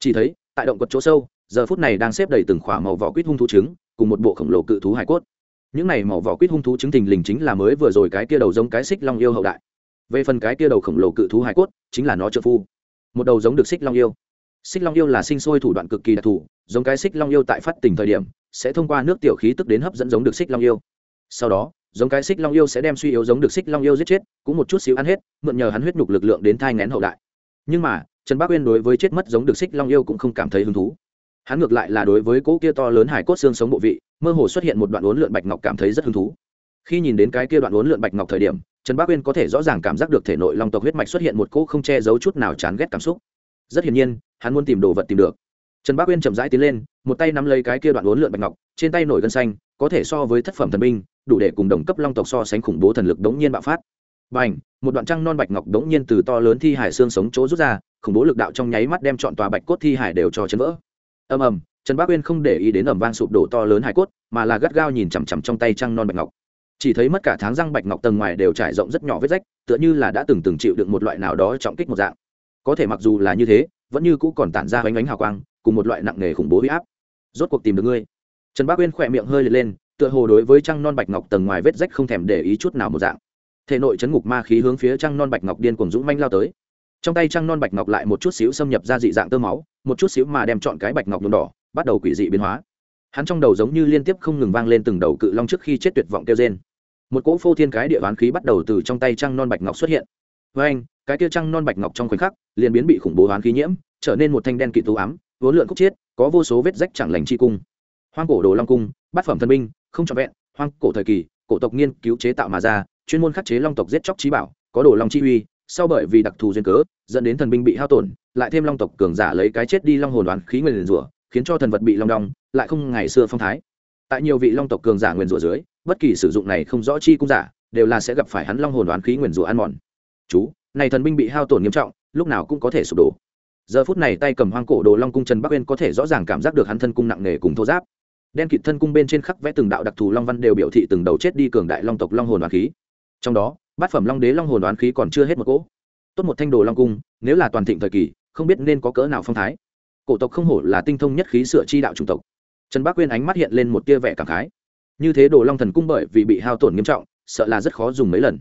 Chỉ thấy, tại động quật chỗ sâu, giờ phút này đang xếp đầy từng khỏa màu vỏ quýt hung thú trứng, cùng một bộ khổng lồ cự thú hải cốt. Những này màu vỏ quýt hung thú trứng thình lình chính là mới vừa rồi cái kia đầu giống cái xích long yêu hậu đại về phần cái kia đầu khổng lồ cự thú hải cốt, chính là nó trợ phu. Một đầu giống được xích long yêu. Xích long yêu là sinh sôi thủ đoạn cực kỳ đặc thù, giống cái xích long yêu tại phát tình thời điểm, sẽ thông qua nước tiểu khí tức đến hấp dẫn giống được xích long yêu. Sau đó, giống cái xích long yêu sẽ đem suy yếu giống được xích long yêu giết chết, cũng một chút xíu ăn hết, mượn nhờ hắn huyết nhục lực lượng đến thai ngén hậu đại. Nhưng mà, trần bác uyên đối với chết mất giống được xích long yêu cũng không cảm thấy hứng thú. Hắn ngược lại là đối với cỗ kia to lớn hải cốt xương sống bộ vị, mơ hồ xuất hiện một đoạn uốn lượn bạch ngọc cảm thấy rất hứng thú. Khi nhìn đến cái kia đoạn uốn lượn bạch ngọc thời điểm trần bác uyên có thể rõ ràng cảm giác được thể nội long tộc huyết mạch xuất hiện một cỗ không che giấu chút nào chán ghét cảm xúc. Rất hiển nhiên, hắn muốn tìm đồ vật tìm được. Trần bác uyên chậm rãi tiến lên, một tay nắm lấy cái kia đoạn uốn lượn bạch ngọc, trên tay nổi gân xanh, có thể so với thất phẩm thần binh, đủ để cùng đồng cấp long tộc so sánh khủng bố thần lực đống nhiên bạo phát. B à n h một đoạn trăng non bạch ngọc đống nhiên từ to lớn thi hải xương sống chỗ rút ra, khủng bố lực đạo trong nháy mắt đem chọn tòa bạch cốt thi hải đều cho chấn vỡ. Ầm ầm, trần bác uyên không để ý đến ẩm vang sụp đổ to lớn hải cốt, mà là gắt gao nhìn chằm chằm trong tay trăng non bạch ngọc chỉ thấy mất cả tháng răng bạch ngọc tầng ngoài đều trải rộng rất nhỏ vết rách tựa như là đã từng từng chịu được một loại nào đó trọng kích một dạng. Có thể mặc dù là như thế vẫn như cũ còn tản ra bánh ánh hào quang cùng một loại nặng nề khủng bố huy áp. Rốt cuộc tìm được ngươi. Trần bác uyên khỏe miệng hơi lên, lên tựa hồ đối với trăng non bạch ngọc tầng ngoài vết rách không thèm để ý chút nào một dạng. Thể nội chấn ngục ma khí hướng phía trăng non bạch ngọc điên cuồng dũng manh lao tới. Trong tay trăng non bạch ngọc lại một chút xíu xâm nhập ra dị dạng tơ máu một chút xíu mà đem chọn cái bạch ngọc nhuộm đỏ bắt đầu quỷ dị biến hóa. Hắn trong đầu giống như liên tiếp không ngừng vang lên từng đầu cự long trước khi chết tuyệt vọng kêu trên một cỗ phô thiên cái địa bán khí bắt đầu từ trong tay trăng non bạch ngọc xuất hiện. Với anh, cái kia trăng non bạch ngọc trong khoảnh khắc liền biến bị khủng bố hoán khí nhiễm, trở nên một thanh đen kỵ tú ám, vốn lượn khúc chiết, có vô số vết rách chẳng lành chi cung. Hoang cổ đồ long cung, bát phẩm thân binh, không trọn vẹn, hoang cổ thời kỳ, cổ tộc nghiên cứu chế tạo mà ra, chuyên môn khắc chế long tộc giết chóc trí bảo, có đồ long chi uy, sau bởi vì đặc thù duyên cớ, dẫn đến thần binh bị hao tổn, lại thêm long tộc cường giả lấy cái chết đi long hồn đoán khí nguyền rủa, khiến cho thần vật bị long đong, lại không ngày xưa phong thái tại nhiều vị long tộc cường giả nguyền rủa dưới, bất kỳ sử dụng này không rõ chi cung giả, đều là sẽ gặp phải hắn long hồn đoán khí nguyền rủa ăn mòn. Chú, này thần binh bị hao tổn nghiêm trọng, lúc nào cũng có thể sụp đổ. Giờ phút này tay cầm hoang cổ đồ long cung trần bắc uyên có thể rõ ràng cảm giác được hắn thân cung nặng nề cùng thô giáp. Đen kịt thân cung bên trên khắc vẽ từng đạo đặc thù long văn đều biểu thị từng đầu chết đi cường đại long tộc long hồn đoán khí. Trong đó, bát phẩm long đế long hồn đoán khí còn chưa hết một cỗ. Tốt một thanh đồ long cung, nếu là toàn thịnh thời kỳ, không biết nên có cỡ nào phong thái. Cổ tộc không hổ là tinh thông nhất khí sửa chi đạo chủng tộc trần bác quyên ánh mắt hiện lên một tia vẻ cảm khái. Như thế đồ long thần cung bởi vì bị hao tổn nghiêm trọng, sợ là rất khó dùng mấy lần.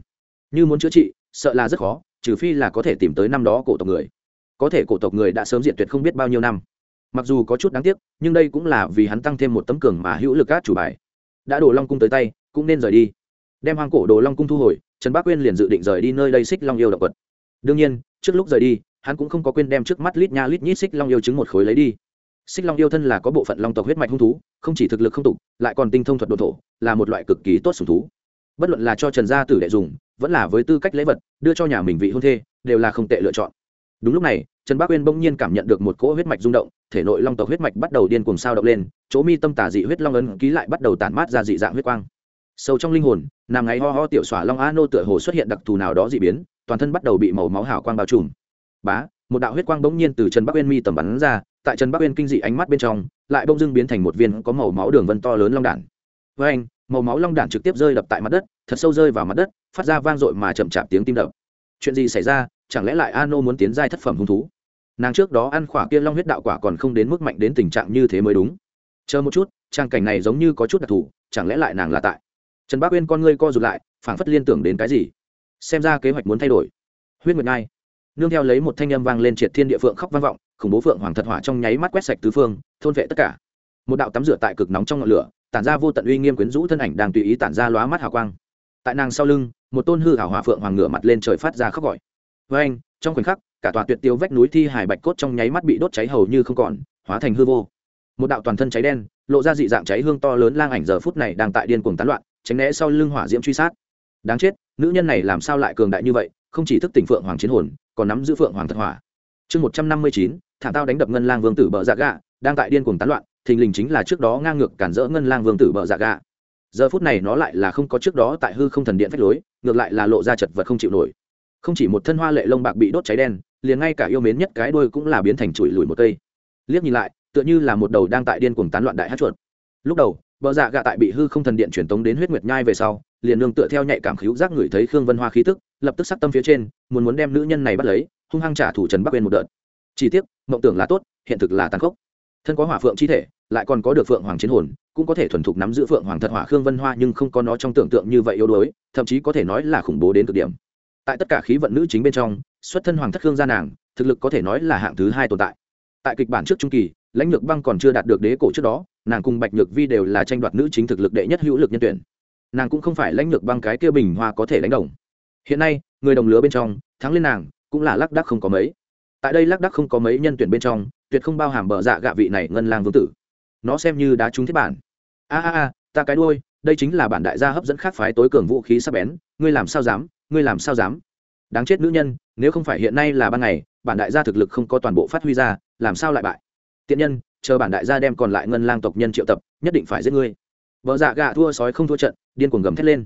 Như muốn chữa trị, sợ là rất khó, trừ phi là có thể tìm tới năm đó cổ tộc người. Có thể cổ tộc người đã sớm diện tuyệt không biết bao nhiêu năm. Mặc dù có chút đáng tiếc, nhưng đây cũng là vì hắn tăng thêm một tấm cường mà hữu lực các chủ bài. Đã đồ long cung tới tay, cũng nên rời đi. Đem hoang cổ đồ long cung thu hồi, trần bác quyên liền dự định rời đi nơi đây xích long yêu động vật. Đương nhiên, trước lúc rời đi, hắn cũng không có quên đem trước mắt lít nha lít nhít xích long yêu trứng một khối lấy đi xích long yêu thân là có bộ phận long tộc huyết mạch hung thú, không chỉ thực lực không tục, lại còn tinh thông thuật độ thổ, là một loại cực kỳ tốt sùng thú. Bất luận là cho trần gia tử đệ dùng, vẫn là với tư cách lễ vật, đưa cho nhà mình vị hôn thê, đều là không tệ lựa chọn. Đúng lúc này, trần bác uyên bỗng nhiên cảm nhận được một cỗ huyết mạch rung động, thể nội long tộc huyết mạch bắt đầu điên cuồng sao động lên, chỗ mi tâm tả dị huyết long ấn ký lại bắt đầu tản mát ra dị dạng huyết quang. Sâu trong linh hồn, nằm ngáy ho ho tiểu xỏa long a nô tựa hồ xuất hiện đặc thù nào đó dị biến, toàn thân bắt đầu bị màu máu hảo quang bao trùm. Bá, một đạo huyết quang bỗng nhiên từ trần bắc uyên mi tầm bắn ra tại trần bắc uyên kinh dị ánh mắt bên trong lại bỗng dưng biến thành một viên có màu máu đường vân to lớn long đản với anh màu máu long đản trực tiếp rơi đập tại mặt đất thật sâu rơi vào mặt đất phát ra vang dội mà chậm chạp tiếng tim đập chuyện gì xảy ra chẳng lẽ lại a nô muốn tiến giai thất phẩm hung thú nàng trước đó ăn khỏa kia long huyết đạo quả còn không đến mức mạnh đến tình trạng như thế mới đúng chờ một chút trang cảnh này giống như có chút đặc thù chẳng lẽ lại nàng là tại trần bác uyên con ngươi co rụt lại phảng phất liên tưởng đến cái gì xem ra kế hoạch muốn thay đổi huyết nguyệt ngai nương theo lấy một thanh âm vang lên triệt thiên địa phượng khóc vang vọng khủng bố phượng hoàng thật hỏa trong nháy mắt quét sạch tứ phương, thôn vệ tất cả. Một đạo tắm rửa tại cực nóng trong ngọn lửa, tản ra vô tận uy nghiêm quyến rũ thân ảnh đang tùy ý tản ra lóa mắt hào quang. Tại nàng sau lưng, một tôn hư hảo hỏa phượng hoàng ngửa mặt lên trời phát ra khóc gọi. Với anh, trong khoảnh khắc, cả tòa tuyệt tiêu vách núi thi hải bạch cốt trong nháy mắt bị đốt cháy hầu như không còn, hóa thành hư vô. Một đạo toàn thân cháy đen, lộ ra dị dạng cháy hương to lớn lang ảnh giờ phút này đang tại điên cuồng tán loạn, tránh né sau lưng hỏa diễm truy sát. Đáng chết, nữ nhân này làm sao lại cường đại như vậy, không chỉ thức tỉnh phượng hoàng chiến hồn, còn nắm giữ phượng hoàng thật hỏa. Chương một trăm năm mươi chín thảm tao đánh đập ngân lang vương tử bờ dạ gạ đang tại điên cuồng tán loạn, thình lình chính là trước đó ngang ngược cản rỡ ngân lang vương tử bờ dạ gạ giờ phút này nó lại là không có trước đó tại hư không thần điện phách lối, ngược lại là lộ ra chật vật không chịu nổi. Không chỉ một thân hoa lệ lông bạc bị đốt cháy đen, liền ngay cả yêu mến nhất cái đôi cũng là biến thành chùi lùi một cây. Liếc nhìn lại, tựa như là một đầu đang tại điên cuồng tán loạn đại hát chuột. Lúc đầu, bờ dạ gạ tại bị hư không thần điện truyền tống đến huyết nguyệt nhai về sau, liền nương tựa theo nhạy cảm khíu giác ngửi thấy khương vân hoa khí tức, lập tức sắc tâm phía trên, muốn muốn đem nữ nhân này bắt lấy, hung hăng trả thủ trần bắc bên một đợt chi tiết, mộng tưởng là tốt, hiện thực là tàn khốc. Thân có hỏa phượng chi thể, lại còn có được phượng hoàng chiến hồn, cũng có thể thuần thục nắm giữ phượng hoàng thật hỏa khương vân hoa nhưng không có nó trong tưởng tượng như vậy yếu đuối, thậm chí có thể nói là khủng bố đến cực điểm. Tại tất cả khí vận nữ chính bên trong, xuất thân hoàng thất khương gia nàng, thực lực có thể nói là hạng thứ hai tồn tại. Tại kịch bản trước trung kỳ, lãnh lược băng còn chưa đạt được đế cổ trước đó, nàng cùng bạch nhược vi đều là tranh đoạt nữ chính thực lực đệ nhất hữu lực nhân tuyển. Nàng cũng không phải lãnh lược băng cái kia bình hoa có thể đánh đồng. Hiện nay, người đồng lứa bên trong, thắng lên nàng, cũng là lác đác không có mấy tại đây lác đắc không có mấy nhân tuyển bên trong, tuyệt không bao hàm bờ dạ gạ vị này ngân lang vương tử. Nó xem như đá trúng thiết bản. A a a, ta cái đuôi, đây chính là bản đại gia hấp dẫn khác phái tối cường vũ khí sắp bén, ngươi làm sao dám, ngươi làm sao dám? Đáng chết nữ nhân, nếu không phải hiện nay là ban ngày, bản đại gia thực lực không có toàn bộ phát huy ra, làm sao lại bại? Tiện nhân, chờ bản đại gia đem còn lại ngân lang tộc nhân triệu tập, nhất định phải giết ngươi. Vợ dạ gạ thua sói không thua trận, điên cuồng gầm thét lên.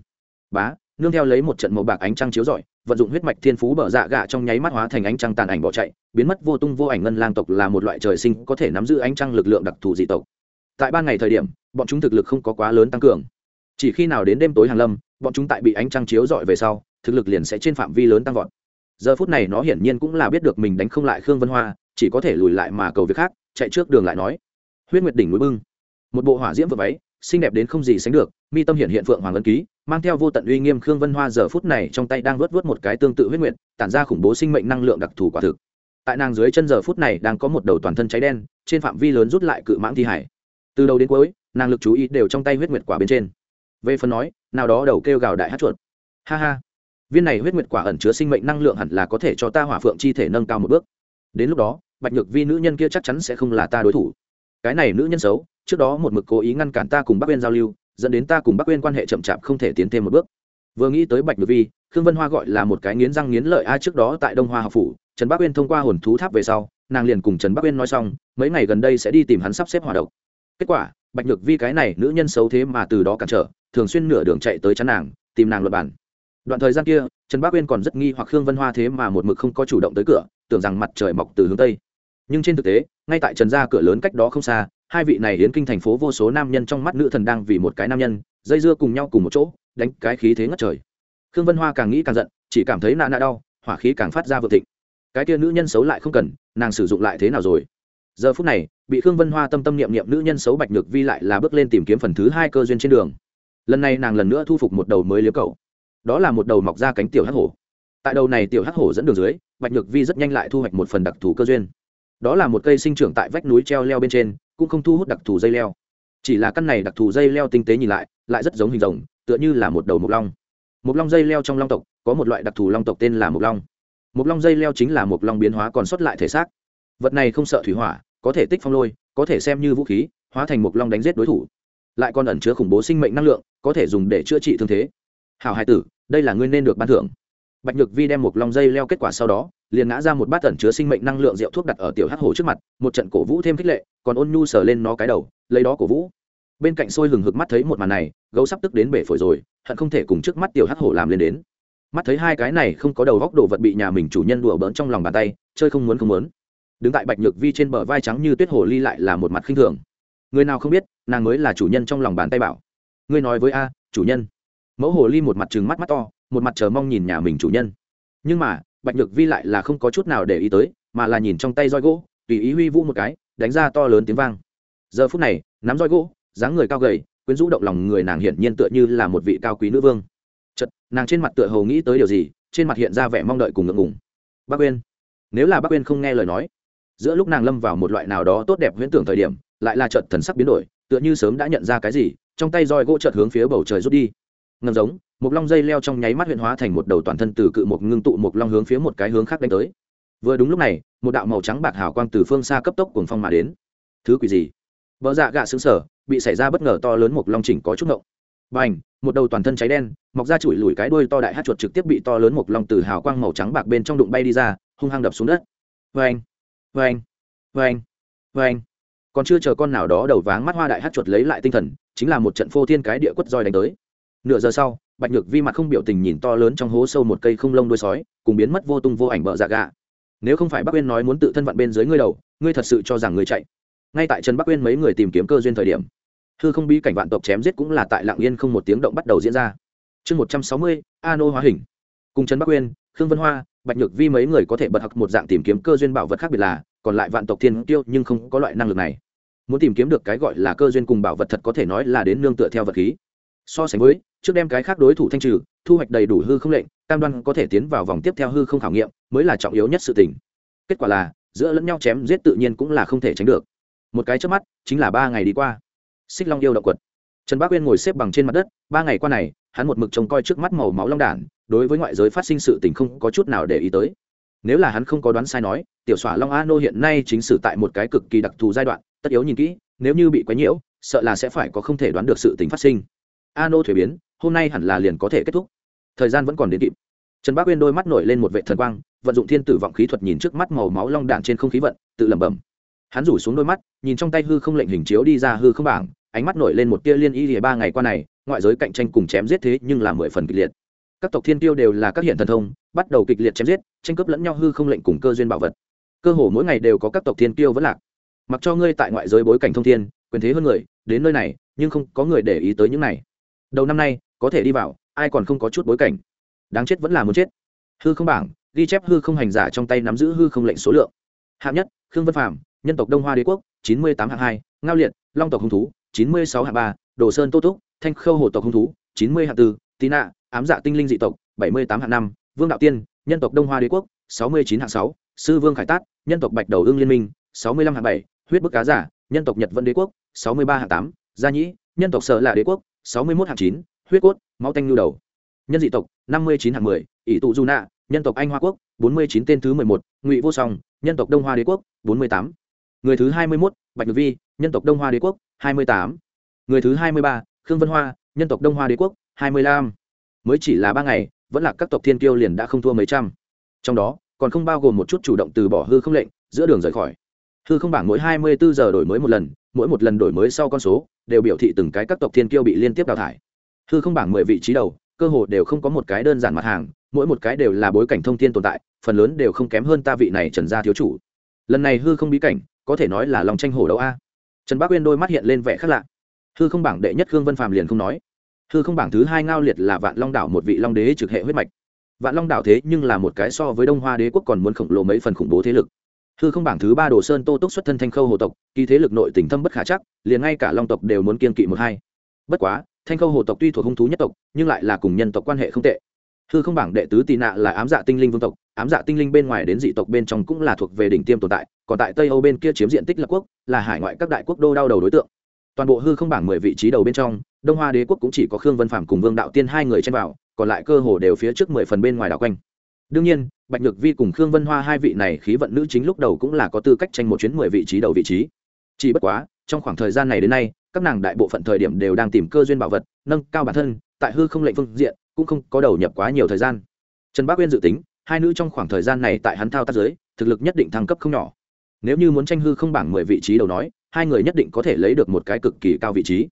Bá nương theo lấy một trận màu bạc ánh trăng chiếu rọi, vận dụng huyết mạch thiên phú bờ dạ gạ trong nháy mắt hóa thành ánh trăng tàn ảnh bỏ chạy, biến mất vô tung vô ảnh ngân lang tộc là một loại trời sinh có thể nắm giữ ánh trăng lực lượng đặc thù dị tộc. Tại ban ngày thời điểm, bọn chúng thực lực không có quá lớn tăng cường. Chỉ khi nào đến đêm tối hàng lâm, bọn chúng tại bị ánh trăng chiếu rọi về sau, thực lực liền sẽ trên phạm vi lớn tăng vọt. Giờ phút này nó hiển nhiên cũng là biết được mình đánh không lại khương vân hoa, chỉ có thể lùi lại mà cầu việc khác, chạy trước đường lại nói, huyết nguyệt đỉnh núi bưng. Một bộ hỏa diễm vừa váy xinh đẹp đến không gì sánh được, mi tâm hiện hiện phượng hoàng ân ký, mang theo vô tận uy nghiêm khương vân hoa giờ phút này trong tay đang vớt vớt một cái tương tự huyết nguyệt, tản ra khủng bố sinh mệnh năng lượng đặc thù quả thực. Tại nàng dưới chân giờ phút này đang có một đầu toàn thân cháy đen, trên phạm vi lớn rút lại cự mãng thi hải. Từ đầu đến cuối, nàng lực chú ý đều trong tay huyết nguyệt quả bên trên. Về phần nói, nào đó đầu kêu gào đại hát chuột. Ha ha. Viên này huyết nguyệt quả ẩn chứa sinh mệnh năng lượng hẳn là có thể cho ta hỏa phượng chi thể nâng cao một bước. Đến lúc đó, bạch nhược vi nữ nhân kia chắc chắn sẽ không là ta đối thủ cái này nữ nhân xấu, trước đó một mực cố ý ngăn cản ta cùng bắc uyên giao lưu, dẫn đến ta cùng bắc uyên quan hệ chậm chạp không thể tiến thêm một bước. Vừa nghĩ tới bạch nhược vi, khương vân hoa gọi là một cái nghiến răng nghiến lợi ai trước đó tại đông hoa học phủ, trần bắc uyên thông qua hồn thú tháp về sau, nàng liền cùng trần bắc uyên nói xong, mấy ngày gần đây sẽ đi tìm hắn sắp xếp hòa độc. Kết quả, bạch nhược vi cái này nữ nhân xấu thế mà từ đó cản trở, thường xuyên nửa đường chạy tới chắn nàng, tìm nàng luật bản đoạn thời gian kia, trần bác uyên còn rất nghi hoặc khương vân hoa thế mà một mực không có chủ động tới cửa, tưởng rằng mặt trời mọc từ hướng tây nhưng trên thực tế, ngay tại trần gia cửa lớn cách đó không xa, hai vị này hiến kinh thành phố vô số nam nhân trong mắt nữ thần đang vì một cái nam nhân, dây dưa cùng nhau cùng một chỗ, đánh cái khí thế ngất trời. Khương vân hoa càng nghĩ càng giận, chỉ cảm thấy nạ nạ đau, hỏa khí càng phát ra vượt thịnh. Cái tia nữ nhân xấu lại không cần, nàng sử dụng lại thế nào rồi? Giờ phút này, bị khương vân hoa tâm tâm niệm niệm nữ nhân xấu bạch nhược vi lại là bước lên tìm kiếm phần thứ hai cơ duyên trên đường. Lần này nàng lần nữa thu phục một đầu mới liếm cầu đó là một đầu mọc ra cánh tiểu hắc hổ. Tại đầu này tiểu hắc hổ dẫn đường dưới, bạch nhược vi rất nhanh lại thu hoạch một phần đặc thù cơ duyên đó là một cây sinh trưởng tại vách núi treo leo bên trên, cũng không thu hút đặc thù dây leo. Chỉ là căn này đặc thù dây leo tinh tế nhìn lại lại rất giống hình rồng, tựa như là một đầu mộc long. Mộc long dây leo trong long tộc, có một loại đặc thù long tộc tên là mộc long. Mộc long dây leo chính là mộc long biến hóa còn sót lại thể xác. Vật này không sợ thủy hỏa, có thể tích phong lôi, có thể xem như vũ khí, hóa thành mộc long đánh giết đối thủ. Lại còn ẩn chứa khủng bố sinh mệnh năng lượng, có thể dùng để chữa trị thương thế. Hảo hai tử, đây là ngươi nên được ban thưởng. Bạch nhược vi đem một long dây leo kết quả sau đó liền ngã ra một bát ẩn chứa sinh mệnh năng lượng rượu thuốc đặt ở tiểu hắc hồ trước mặt, một trận cổ vũ thêm khích lệ, còn ôn nhu sờ lên nó cái đầu, lấy đó cổ vũ. Bên cạnh sôi hừng hực mắt thấy một màn này, gấu sắp tức đến bể phổi rồi, hận không thể cùng trước mắt tiểu hắc hổ làm lên đến. Mắt thấy hai cái này không có đầu góc đồ vật bị nhà mình chủ nhân đùa bỡn trong lòng bàn tay, chơi không muốn không muốn. Đứng tại bạch nhược vi trên bờ vai trắng như tuyết hồ ly lại là một mặt khinh thường. Người nào không biết, nàng mới là chủ nhân trong lòng bàn tay bảo. Ngươi nói với a, chủ nhân. Mẫu hồ ly một mặt trừng mắt mắt to, một mặt chờ mong nhìn nhà mình chủ nhân. Nhưng mà bạch nhược vi lại là không có chút nào để ý tới, mà là nhìn trong tay roi gỗ, tùy ý huy vũ một cái, đánh ra to lớn tiếng vang. Giờ phút này, nắm roi gỗ, dáng người cao gầy, quyến rũ động lòng người nàng hiển nhiên tựa như là một vị cao quý nữ vương. Chật nàng trên mặt tựa hầu nghĩ tới điều gì, trên mặt hiện ra vẻ mong đợi cùng ngượng ngùng. Bác uyên nếu là bác uyên không nghe lời nói, giữa lúc nàng lâm vào một loại nào đó tốt đẹp huyễn tưởng thời điểm, lại là trận thần sắc biến đổi, tựa như sớm đã nhận ra cái gì, trong tay roi gỗ chợt hướng phía bầu trời rút đi. Ngầm giống một long dây leo trong nháy mắt huyện hóa thành một đầu toàn thân từ cự một ngưng tụ một long hướng phía một cái hướng khác đánh tới. Vừa đúng lúc này, một đạo màu trắng bạc hào quang từ phương xa cấp tốc cuồng phong mà đến. Thứ quỷ gì? Vợ dạ gạ xứng sở bị xảy ra bất ngờ to lớn một long chỉnh có chút ngộng. B à n h một đầu toàn thân cháy đen, mọc ra chùi lùi cái đuôi to đại hát chuột trực tiếp bị to lớn một long từ hào quang màu trắng bạc bên trong đụng bay đi ra, hung hăng đập xuống đất. Vê anh vê anh vê anh vê anh còn chưa chờ con nào đó đầu váng mắt hoa đại hát chuột lấy lại tinh thần, chính là một trận phô thiên cái địa quất roi đánh tới. Nửa giờ sau bạch nhược vi mặt không biểu tình nhìn to lớn trong hố sâu một cây không lông đuôi sói, cùng biến mất vô tung vô ảnh bợ dạ gà. Nếu không phải bắc uyên nói muốn tự thân vặn bên dưới ngươi đầu, ngươi thật sự cho rằng ngươi chạy. Ngay tại trần bắc uyên mấy người tìm kiếm cơ duyên thời điểm, hư không bí cảnh vạn tộc chém giết cũng là tại lạng yên không một tiếng động bắt đầu diễn ra. Chương một trăm sáu mươi a nô hóa hình. Cùng trần bắc uyên, khương vân hoa, bạch nhược vi mấy người có thể bật học một dạng tìm kiếm cơ duyên bảo vật khác biệt là, còn lại vạn tộc thiên tiêu nhưng không có loại năng lực này. Muốn tìm kiếm được cái gọi là cơ duyên cùng bảo vật thật có thể nói là đến nương tựa theo vật khí so sánh với, trước đem cái khác đối thủ thanh trừ, thu hoạch đầy đủ hư không lệnh, cam đoan có thể tiến vào vòng tiếp theo hư không khảo nghiệm, mới là trọng yếu nhất sự tình. Kết quả là, giữa lẫn nhau chém giết tự nhiên cũng là không thể tránh được. Một cái trước mắt, chính là ba ngày đi qua. Xích long yêu động quật. Trần bác uyên ngồi xếp bằng trên mặt đất, ba ngày qua này, hắn một mực trông coi trước mắt màu máu long đản, đối với ngoại giới phát sinh sự tình không có chút nào để ý tới. Nếu là hắn không có đoán sai nói, tiểu xỏa long a nô hiện nay chính xử tại một cái cực kỳ đặc thù giai đoạn, tất yếu nhìn kỹ, nếu như bị quấy nhiễu, sợ là sẽ phải có không thể đoán được sự tình phát sinh a nô thuế biến, hôm nay hẳn là liền có thể kết thúc. Thời gian vẫn còn đến kịp. Trần bác uyên đôi mắt nổi lên một vệ thần quang, vận dụng thiên tử vọng khí thuật nhìn trước mắt màu máu long đạn trên không khí vận, tự lẩm bẩm. Hắn rủ xuống đôi mắt, nhìn trong tay hư không lệnh hình chiếu đi ra hư không bảng, ánh mắt nổi lên một tia liên y lìa ba ngày qua này, ngoại giới cạnh tranh cùng chém giết thế nhưng là mười phần kịch liệt. Các tộc thiên tiêu đều là các hiện thần thông, bắt đầu kịch liệt chém giết, tranh cướp lẫn nhau hư không lệnh cùng cơ duyên bảo vật. Cơ hồ mỗi ngày đều có các tộc thiên tiêu vẫn lạc. Mặc cho ngươi tại ngoại giới bối cảnh thông thiên, quyền thế hơn người, đến nơi này, nhưng không có người để ý tới những này đầu năm nay, có thể đi vào, ai còn không có chút bối cảnh. Đáng chết vẫn là muốn chết. Hư không bảng, ghi chép hư không hành giả trong tay nắm giữ hư không lệnh số lượng. Hạng nhất, khương vân phạm nhân tộc đông hoa đế quốc, chín mươi tám hạng hai, ngao liệt, long tộc hung thú, chín mươi sáu hạng ba, đồ sơn tô túc, thanh khâu hồ tộc hung thú, chín mươi hạng tư tí nạ, ám dạ tinh linh dị tộc, bảy mươi tám hạng năm, vương đạo tiên, nhân tộc đông hoa đế quốc, sáu mươi chín hạng sáu, sư vương khải tát, nhân tộc bạch đầu ương liên minh, sáu mươi lăm hạng bảy, huyết bức cá giả, nhân tộc nhật vân đế quốc, sáu mươi ba hạng tám, gia nhĩ, nhân tộc sở là đế quốc sáu mươi một hạng chín, huyết cốt, máu tanh lưu đầu. Nhân dị tộc, năm mươi chín hạng mười, ỷ tụ du nạ, nhân tộc anh hoa quốc, bốn mươi chín tên thứ mười một, ngụy vô song, nhân tộc đông hoa đế quốc, bốn mươi tám. Người thứ hai mươi mốt, bạch nhược vi, nhân tộc đông hoa đế quốc, hai mươi tám. Người thứ hai mươi ba, khương vân hoa, nhân tộc đông hoa đế quốc, hai mươi lăm. Mới chỉ là ba ngày, vẫn là các tộc thiên kiêu liền đã không thua mấy trăm. Trong đó, còn không bao gồm một chút chủ động từ bỏ hư không lệnh, giữa đường rời khỏi. Hư không bảng mỗi hai mươi bốn giờ đổi mới một lần mỗi một lần đổi mới sau con số, đều biểu thị từng cái các tộc thiên kiêu bị liên tiếp đào thải. Hư không bảng mười vị trí đầu, cơ hồ đều không có một cái đơn giản mặt hàng, mỗi một cái đều là bối cảnh thông thiên tồn tại, phần lớn đều không kém hơn ta vị này trần gia thiếu chủ. Lần này hư không bí cảnh, có thể nói là lòng tranh hổ đấu a. Trần bác uyên đôi mắt hiện lên vẻ khác lạ. Hư không bảng đệ nhất khương vân phàm liền không nói. Hư không bảng thứ hai ngao liệt là vạn long đảo một vị long đế trực hệ huyết mạch. Vạn long đảo thế nhưng là một cái so với đông hoa đế quốc còn muốn khổng lồ mấy phần khủng bố thế lực hư không bảng thứ ba đồ sơn tô túc xuất thân thanh khâu hồ tộc, kỳ thế lực nội tình thâm bất khả chắc, liền ngay cả long tộc đều muốn kiên kỵ một hai. Bất quá, thanh khâu hồ tộc tuy thuộc hung thú nhất tộc, nhưng lại là cùng nhân tộc quan hệ không tệ. Hư không bảng đệ tứ Tỳ nạ là ám dạ tinh linh vương tộc, ám dạ tinh linh bên ngoài đến dị tộc bên trong cũng là thuộc về đỉnh tiêm tồn tại, còn tại tây âu bên kia chiếm diện tích là quốc, là hải ngoại các đại quốc đô đau đầu đối tượng. Toàn bộ hư không bảng mười vị trí đầu bên trong, đông hoa đế quốc cũng chỉ có khương vân phàm cùng vương đạo tiên hai người chen vào, còn lại cơ hồ đều phía trước mười phần bên ngoài đảo quanh đương nhiên, bạch nhược vi cùng khương vân hoa hai vị này khí vận nữ chính lúc đầu cũng là có tư cách tranh một chuyến mười vị trí đầu vị trí. Chỉ bất quá, trong khoảng thời gian này đến nay, các nàng đại bộ phận thời điểm đều đang tìm cơ duyên bảo vật, nâng cao bản thân, tại hư không lệnh phương diện, cũng không có đầu nhập quá nhiều thời gian. Trần bác uyên dự tính, hai nữ trong khoảng thời gian này tại hắn thao tác giới, thực lực nhất định thăng cấp không nhỏ. Nếu như muốn tranh hư không bảng mười vị trí đầu nói, hai người nhất định có thể lấy được một cái cực kỳ cao vị trí.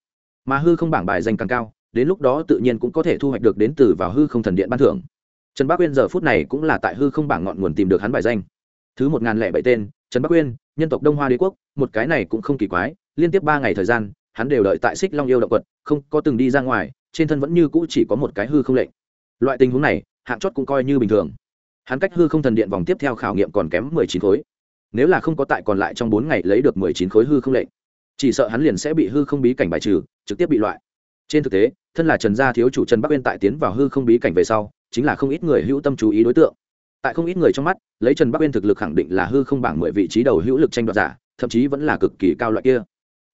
Mà hư không bảng bài danh càng cao, đến lúc đó tự nhiên cũng có thể thu hoạch được đến từ vào hư không thần điện ban thưởng trần bắc uyên giờ phút này cũng là tại hư không bảng ngọn nguồn tìm được hắn bài danh. Thứ một ngàn lẻ bảy tên, trần bắc uyên, nhân tộc đông hoa đế quốc, một cái này cũng không kỳ quái, liên tiếp ba ngày thời gian, hắn đều đợi tại xích long yêu động quật, không có từng đi ra ngoài, trên thân vẫn như cũ chỉ có một cái hư không lệnh. Loại tình huống này, hạng chót cũng coi như bình thường. Hắn cách hư không thần điện vòng tiếp theo khảo nghiệm còn kém mười chín khối. Nếu là không có tại còn lại trong bốn ngày lấy được mười chín khối hư không lệnh, chỉ sợ hắn liền sẽ bị hư không bí cảnh bài trừ, trực tiếp bị loại. Trên thực tế, thân là trần gia thiếu chủ trần bắc uyên tại tiến vào hư không bí cảnh về sau chính là không ít người hữu tâm chú ý đối tượng. Tại không ít người trong mắt, lấy trần bắc uyên thực lực khẳng định là hư không bảng mười vị trí đầu hữu lực tranh đoạt giả, thậm chí vẫn là cực kỳ cao loại kia.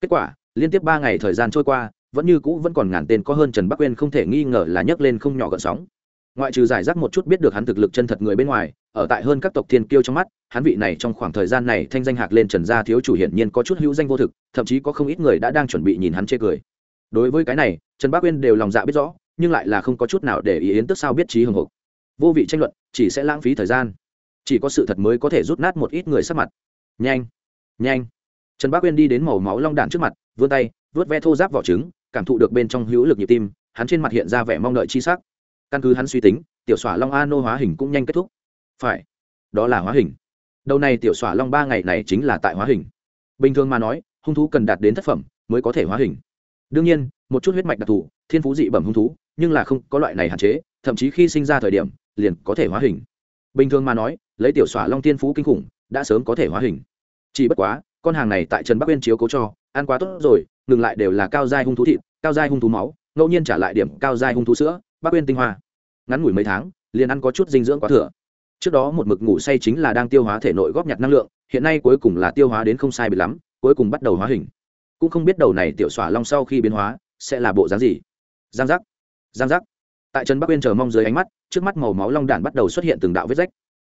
Kết quả, liên tiếp ba ngày thời gian trôi qua, vẫn như cũ vẫn còn ngàn tên có hơn trần bắc uyên không thể nghi ngờ là nhấc lên không nhỏ gợn sóng. Ngoại trừ giải rác một chút biết được hắn thực lực chân thật người bên ngoài, ở tại hơn các tộc thiên kiêu trong mắt, hắn vị này trong khoảng thời gian này thanh danh hạc lên trần gia thiếu chủ hiển nhiên có chút hữu danh vô thực, thậm chí có không ít người đã đang chuẩn bị nhìn hắn chê cười. Đối với cái này, trần Bắc uyên đều lòng dạ biết rõ nhưng lại là không có chút nào để ý yến tức sao biết trí hưng hục. Vô vị tranh luận, chỉ sẽ lãng phí thời gian. Chỉ có sự thật mới có thể rút nát một ít người sắc mặt. Nhanh nhanh. Trần bác uyên đi đến màu máu long đạn trước mặt, vươn tay vớt ve thô giáp vỏ trứng, cảm thụ được bên trong hữu lực nhịp tim, hắn trên mặt hiện ra vẻ mong đợi chi sắc. Căn cứ hắn suy tính, tiểu xỏa long a nô hóa hình cũng nhanh kết thúc. Phải, đó là hóa hình. Đầu này tiểu xỏa long ba ngày này chính là tại hóa hình. Bình thường mà nói, hung thú cần đạt đến thất phẩm mới có thể hóa hình. Đương nhiên, một chút huyết mạch đặc thù, thiên phú dị bẩm hung thú nhưng là không có loại này hạn chế, thậm chí khi sinh ra thời điểm, liền có thể hóa hình. Bình thường mà nói, lấy tiểu xỏa long tiên phú kinh khủng, đã sớm có thể hóa hình. Chỉ bất quá, con hàng này tại trần bắc uyên chiếu cố cho, ăn quá tốt rồi, ngừng lại đều là cao giai hung thú thịt, cao giai hung thú máu, ngẫu nhiên trả lại điểm cao giai hung thú sữa, bắc uyên tinh hoa. Ngắn ngủi mấy tháng, liền ăn có chút dinh dưỡng quá thừa. Trước đó một mực ngủ say chính là đang tiêu hóa thể nội góp nhặt năng lượng, hiện nay cuối cùng là tiêu hóa đến không sai bị lắm, cuối cùng bắt đầu hóa hình. Cũng không biết đầu này tiểu xỏa long sau khi biến hóa, sẽ là bộ dáng gì. Giang giác giang giác. Tại trần bắc uyên chờ mong dưới ánh mắt, trước mắt màu máu long đản bắt đầu xuất hiện từng đạo vết rách.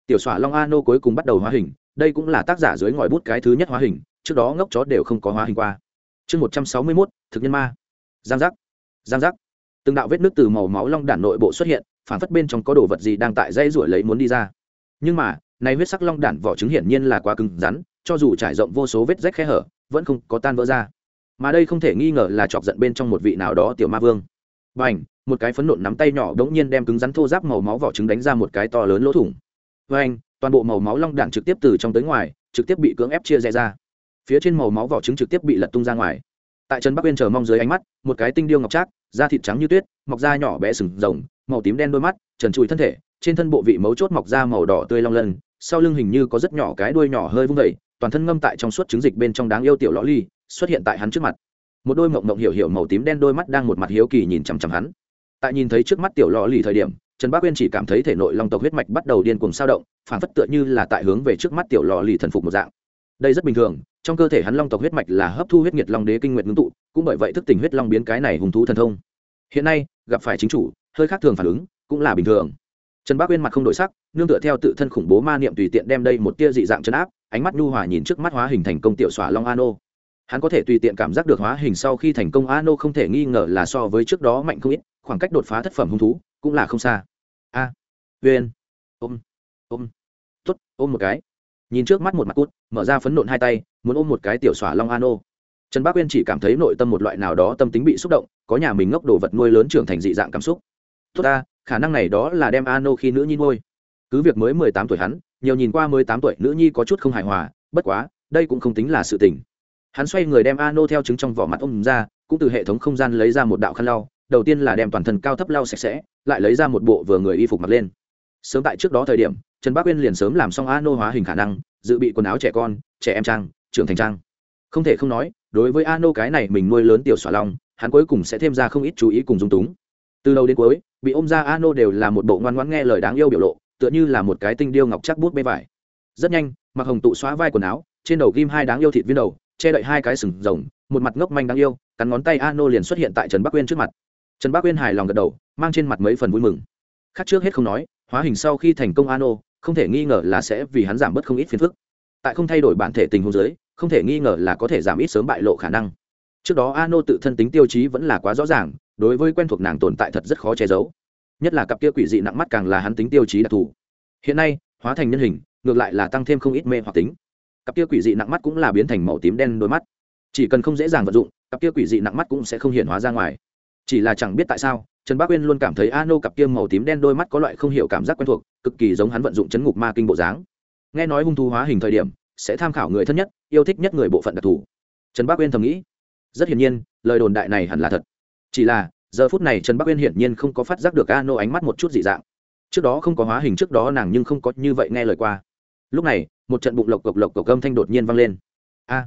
Tiểu xỏa long a nô cuối cùng bắt đầu hóa hình, đây cũng là tác giả dưới ngòi bút cái thứ nhất hóa hình, trước đó ngốc chó đều không có hóa hình qua. Chương một trăm sáu mươi mốt, thực nhân ma. Giang giác. Giang giác. Từng đạo vết nước từ màu máu long đản nội bộ xuất hiện, phản phất bên trong có đồ vật gì đang tại dây ruổi lấy muốn đi ra. Nhưng mà nay huyết sắc long đản vỏ trứng hiển nhiên là quá cứng rắn, cho dù trải rộng vô số vết rách khe hở, vẫn không có tan vỡ ra. Mà đây không thể nghi ngờ là chọc giận bên trong một vị nào đó tiểu ma vương và một cái phấn nộn nắm tay nhỏ đống nhiên đem cứng rắn thô giáp màu máu vỏ trứng đánh ra một cái to lớn lỗ thủng. Và toàn bộ màu máu long đạn trực tiếp từ trong tới ngoài, trực tiếp bị cưỡng ép chia rẽ ra. Phía trên màu máu vỏ trứng trực tiếp bị lật tung ra ngoài. Tại trần bắc uyên chờ mong dưới ánh mắt, một cái tinh điêu ngọc trác, da thịt trắng như tuyết, mọc da nhỏ bé sừng rồng, màu tím đen đôi mắt, trần trụi thân thể, trên thân bộ vị mấu chốt mọc da màu đỏ tươi long lân, sau lưng hình như có rất nhỏ cái đuôi nhỏ hơi vung vẩy toàn thân ngâm tại trong suốt trứng dịch bên trong đáng yêu tiểu lõ ly, xuất hiện tại hắn trước mặt một đôi mộng mộng hiểu hiểu màu tím đen đôi mắt đang một mặt hiếu kỳ nhìn chằm chằm hắn. Tại nhìn thấy trước mắt tiểu lò lì thời điểm, trần bác uyên chỉ cảm thấy thể nội long tộc huyết mạch bắt đầu điên cuồng sao động phản phất tựa như là tại hướng về trước mắt tiểu lò lì thần phục một dạng. Đây rất bình thường, trong cơ thể hắn long tộc huyết mạch là hấp thu huyết nhiệt long đế kinh nguyện ngưng tụ, cũng bởi vậy thức tỉnh huyết long biến cái này hùng thú thần thông. Hiện nay, gặp phải chính chủ, hơi khác thường phản ứng, cũng là bình thường. Trần bác uyên mặt không đổi sắc, nương tựa theo tự thân khủng bố ma niệm tùy tiện đem đây một tia dị dạng chấn áp, ánh mắt nhu hòa nhìn trước mắt hóa hình thành công tiểu xỏa long anô hắn có thể tùy tiện cảm giác được hóa hình sau khi thành công, ano không thể nghi ngờ là so với trước đó mạnh không ít, khoảng cách đột phá thất phẩm hung thú cũng là không xa. A vn ôm ôm t ố t ôm một cái. Nhìn trước mắt một mặt cút, mở ra phấn nộn hai tay, muốn ôm một cái tiểu xỏa long ano. Trần bác uyên chỉ cảm thấy nội tâm một loại nào đó tâm tính bị xúc động, có nhà mình ngốc đồ vật nuôi lớn trưởng thành dị dạng cảm xúc. Tốt ta, khả năng này đó là đem ano khi nữ nhi nuôi. Cứ việc mới mười tám tuổi hắn, nhiều nhìn qua mười tám tuổi nữ nhi có chút không hài hòa, bất quá, đây cũng không tính là sự tình hắn xoay người đem ano theo trứng trong vỏ mặt ôm ra, cũng từ hệ thống không gian lấy ra một đạo khăn lau, đầu tiên là đem toàn thân cao thấp lau sạch sẽ, lại lấy ra một bộ vừa người y phục mặc lên. Sớm tại trước đó thời điểm, trần bác uyên liền sớm làm xong ano hóa hình khả năng, dự bị quần áo trẻ con, trẻ em trang, trưởng thành trang. Không thể không nói, đối với ano cái này mình nuôi lớn tiểu xỏa long, hắn cuối cùng sẽ thêm ra không ít chú ý cùng dung túng. Từ đầu đến cuối, bị ôm ra ano đều là một bộ ngoan ngoãn nghe lời đáng yêu biểu lộ, tựa như là một cái tinh điêu ngọc chắc bút bê vải. Rất nhanh, mặc hồng tụ xóa vai quần áo, trên đầu ghim hai đáng yêu thịt viên đầu che đậy hai cái sừng rồng, một mặt ngốc manh đáng yêu, cắn ngón tay ano liền xuất hiện tại trần bắc uyên trước mặt. Trần bắc uyên hài lòng gật đầu, mang trên mặt mấy phần vui mừng. Khác trước hết không nói, hóa hình sau khi thành công ano, không thể nghi ngờ là sẽ vì hắn giảm bớt không ít phiền phức. Tại không thay đổi bản thể tình huống giới không thể nghi ngờ là có thể giảm ít sớm bại lộ khả năng. Trước đó a nô tự thân tính tiêu chí vẫn là quá rõ ràng, đối với quen thuộc nàng tồn tại thật rất khó che giấu. Nhất là cặp kia quỷ dị nặng mắt càng là hắn tính tiêu chí đặc thù. Hiện nay, hóa thành nhân hình, ngược lại là tăng thêm không ít mê hoặc tính cặp kia quỷ dị nặng mắt cũng là biến thành màu tím đen đôi mắt. Chỉ cần không dễ dàng vận dụng, cặp kia quỷ dị nặng mắt cũng sẽ không hiện hóa ra ngoài. Chỉ là chẳng biết tại sao, trần bác uyên luôn cảm thấy a nô cặp kia màu tím đen đôi mắt có loại không hiểu cảm giác quen thuộc, cực kỳ giống hắn vận dụng chấn ngục ma kinh bộ dáng. Nghe nói hung thú hóa hình thời điểm, sẽ tham khảo người thân nhất, yêu thích nhất người bộ phận đặc thù. Trần bác uyên thầm nghĩ. Rất hiển nhiên, lời đồn đại này hẳn là thật. Chỉ là, giờ phút này trần bắc uyên hiển nhiên không có phát giác được a nô ánh mắt một chút dị dạng. Trước đó không có hóa hình, trước đó nàng nhưng không có như vậy nghe lời qua. Lúc này một trận bụng lộc cộc lộc cộc âm thanh đột nhiên vang lên. A,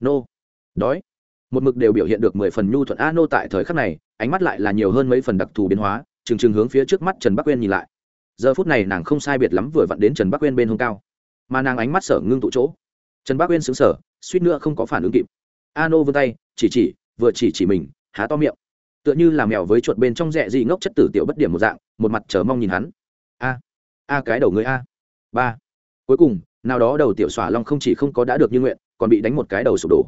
nô, đói. Một mực đều biểu hiện được mười phần nhu thuận a nô tại thời khắc này, ánh mắt lại là nhiều hơn mấy phần đặc thù biến hóa, trừng trừng hướng phía trước mắt trần bắc uyên nhìn lại. Giờ phút này nàng không sai biệt lắm vừa vặn đến trần bắc uyên bên hông cao. Mà nàng ánh mắt sở ngưng tụ chỗ. Trần bắc uyên xứng sở suýt nữa không có phản ứng kịp. A nô vươn tay, chỉ chỉ, vừa chỉ chỉ mình, há to miệng. Tựa như là mèo với chuột bên trong rẽ dị ngốc chất tử tiểu bất điểm một dạng, một mặt chờ mong nhìn hắn. A a cái đầu người a. Ba. Cuối cùng nào đó đầu tiểu xỏa long không chỉ không có đã được như nguyện, còn bị đánh một cái đầu sụp đổ.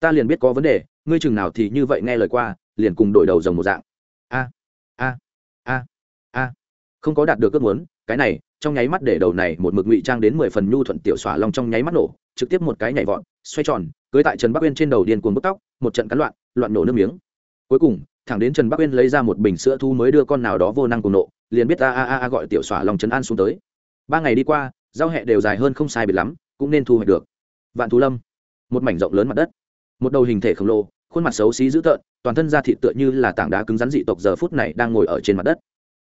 Ta liền biết có vấn đề, ngươi chừng nào thì như vậy nghe lời qua, liền cùng đổi đầu rồng một dạng. A a a a. Không có đạt được ước muốn, cái này, trong nháy mắt để đầu này một mực ngụy trang đến mười phần nhu thuận tiểu xỏa long trong nháy mắt nổ, trực tiếp một cái nhảy vọt, xoay tròn, cưới tại trần bắc uyên trên đầu điên cuồng bức tóc, một trận cắn loạn loạn nổ nước miếng. Cuối cùng, thẳng đến trần bắc uyên lấy ra một bình sữa thu mới đưa con nào đó vô năng cùng nộ, liền biết a a a a gọi tiểu xỏa long trấn an xuống tới. Ba ngày đi qua giao hẹ đều dài hơn không sai biệt lắm, cũng nên thu hoạch được. Vạn thú lâm, một mảnh rộng lớn mặt đất, một đầu hình thể khổng lồ, khuôn mặt xấu xí dữ tợn, toàn thân da thịt tựa như là tảng đá cứng rắn dị tộc giờ phút này đang ngồi ở trên mặt đất.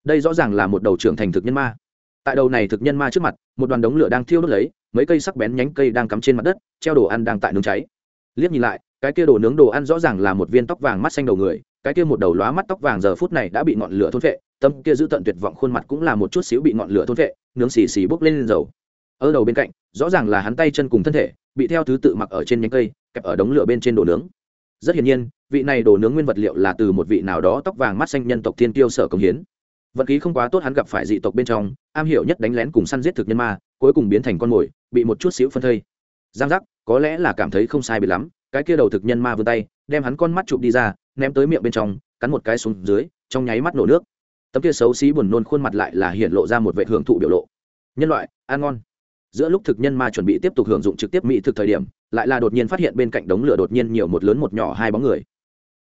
Đây rõ ràng là một đầu trưởng thành thực nhân ma. Tại đầu này thực nhân ma trước mặt, một đoàn đống lửa đang thiêu đốt lấy, mấy cây sắc bén nhánh cây đang cắm trên mặt đất, treo đồ ăn đang tại nướng cháy. Liếc nhìn lại, cái kia đồ nướng đồ ăn rõ ràng là một viên tóc vàng mắt xanh đầu người, cái kia một đầu lóa mắt tóc vàng giờ phút này đã bị ngọn lửa thôn vệ tâm kia giữ tận tuyệt vọng khuôn mặt cũng là một chút xíu bị ngọn lửa thôn vệ, nướng xì xì bốc lên lên dầu. Ở đầu bên cạnh, rõ ràng là hắn tay chân cùng thân thể, bị theo thứ tự mặc ở trên nhánh cây, kẹp ở đống lửa bên trên đồ nướng. Rất hiển nhiên, vị này đồ nướng nguyên vật liệu là từ một vị nào đó tóc vàng mắt xanh nhân tộc thiên tiêu sở công hiến. Vận khí không quá tốt hắn gặp phải dị tộc bên trong, am hiểu nhất đánh lén cùng săn giết thực nhân ma, cuối cùng biến thành con mồi, bị một chút xíu phân thây. Giang giác, có lẽ là cảm thấy không sai bị lắm, cái kia đầu thực nhân ma vươn tay, đem hắn con mắt chụp đi ra, ném tới miệng bên trong, cắn một cái xuống dưới, trong nháy mắt nổ nước tấm kia xấu xí buồn nôn khuôn mặt lại là hiện lộ ra một vệ hưởng thụ biểu lộ. Nhân loại, ăn ngon. Giữa lúc thực nhân ma chuẩn bị tiếp tục hưởng dụng trực tiếp mỹ thực thời điểm, lại là đột nhiên phát hiện bên cạnh đống lửa đột nhiên nhiều một lớn một nhỏ hai bóng người.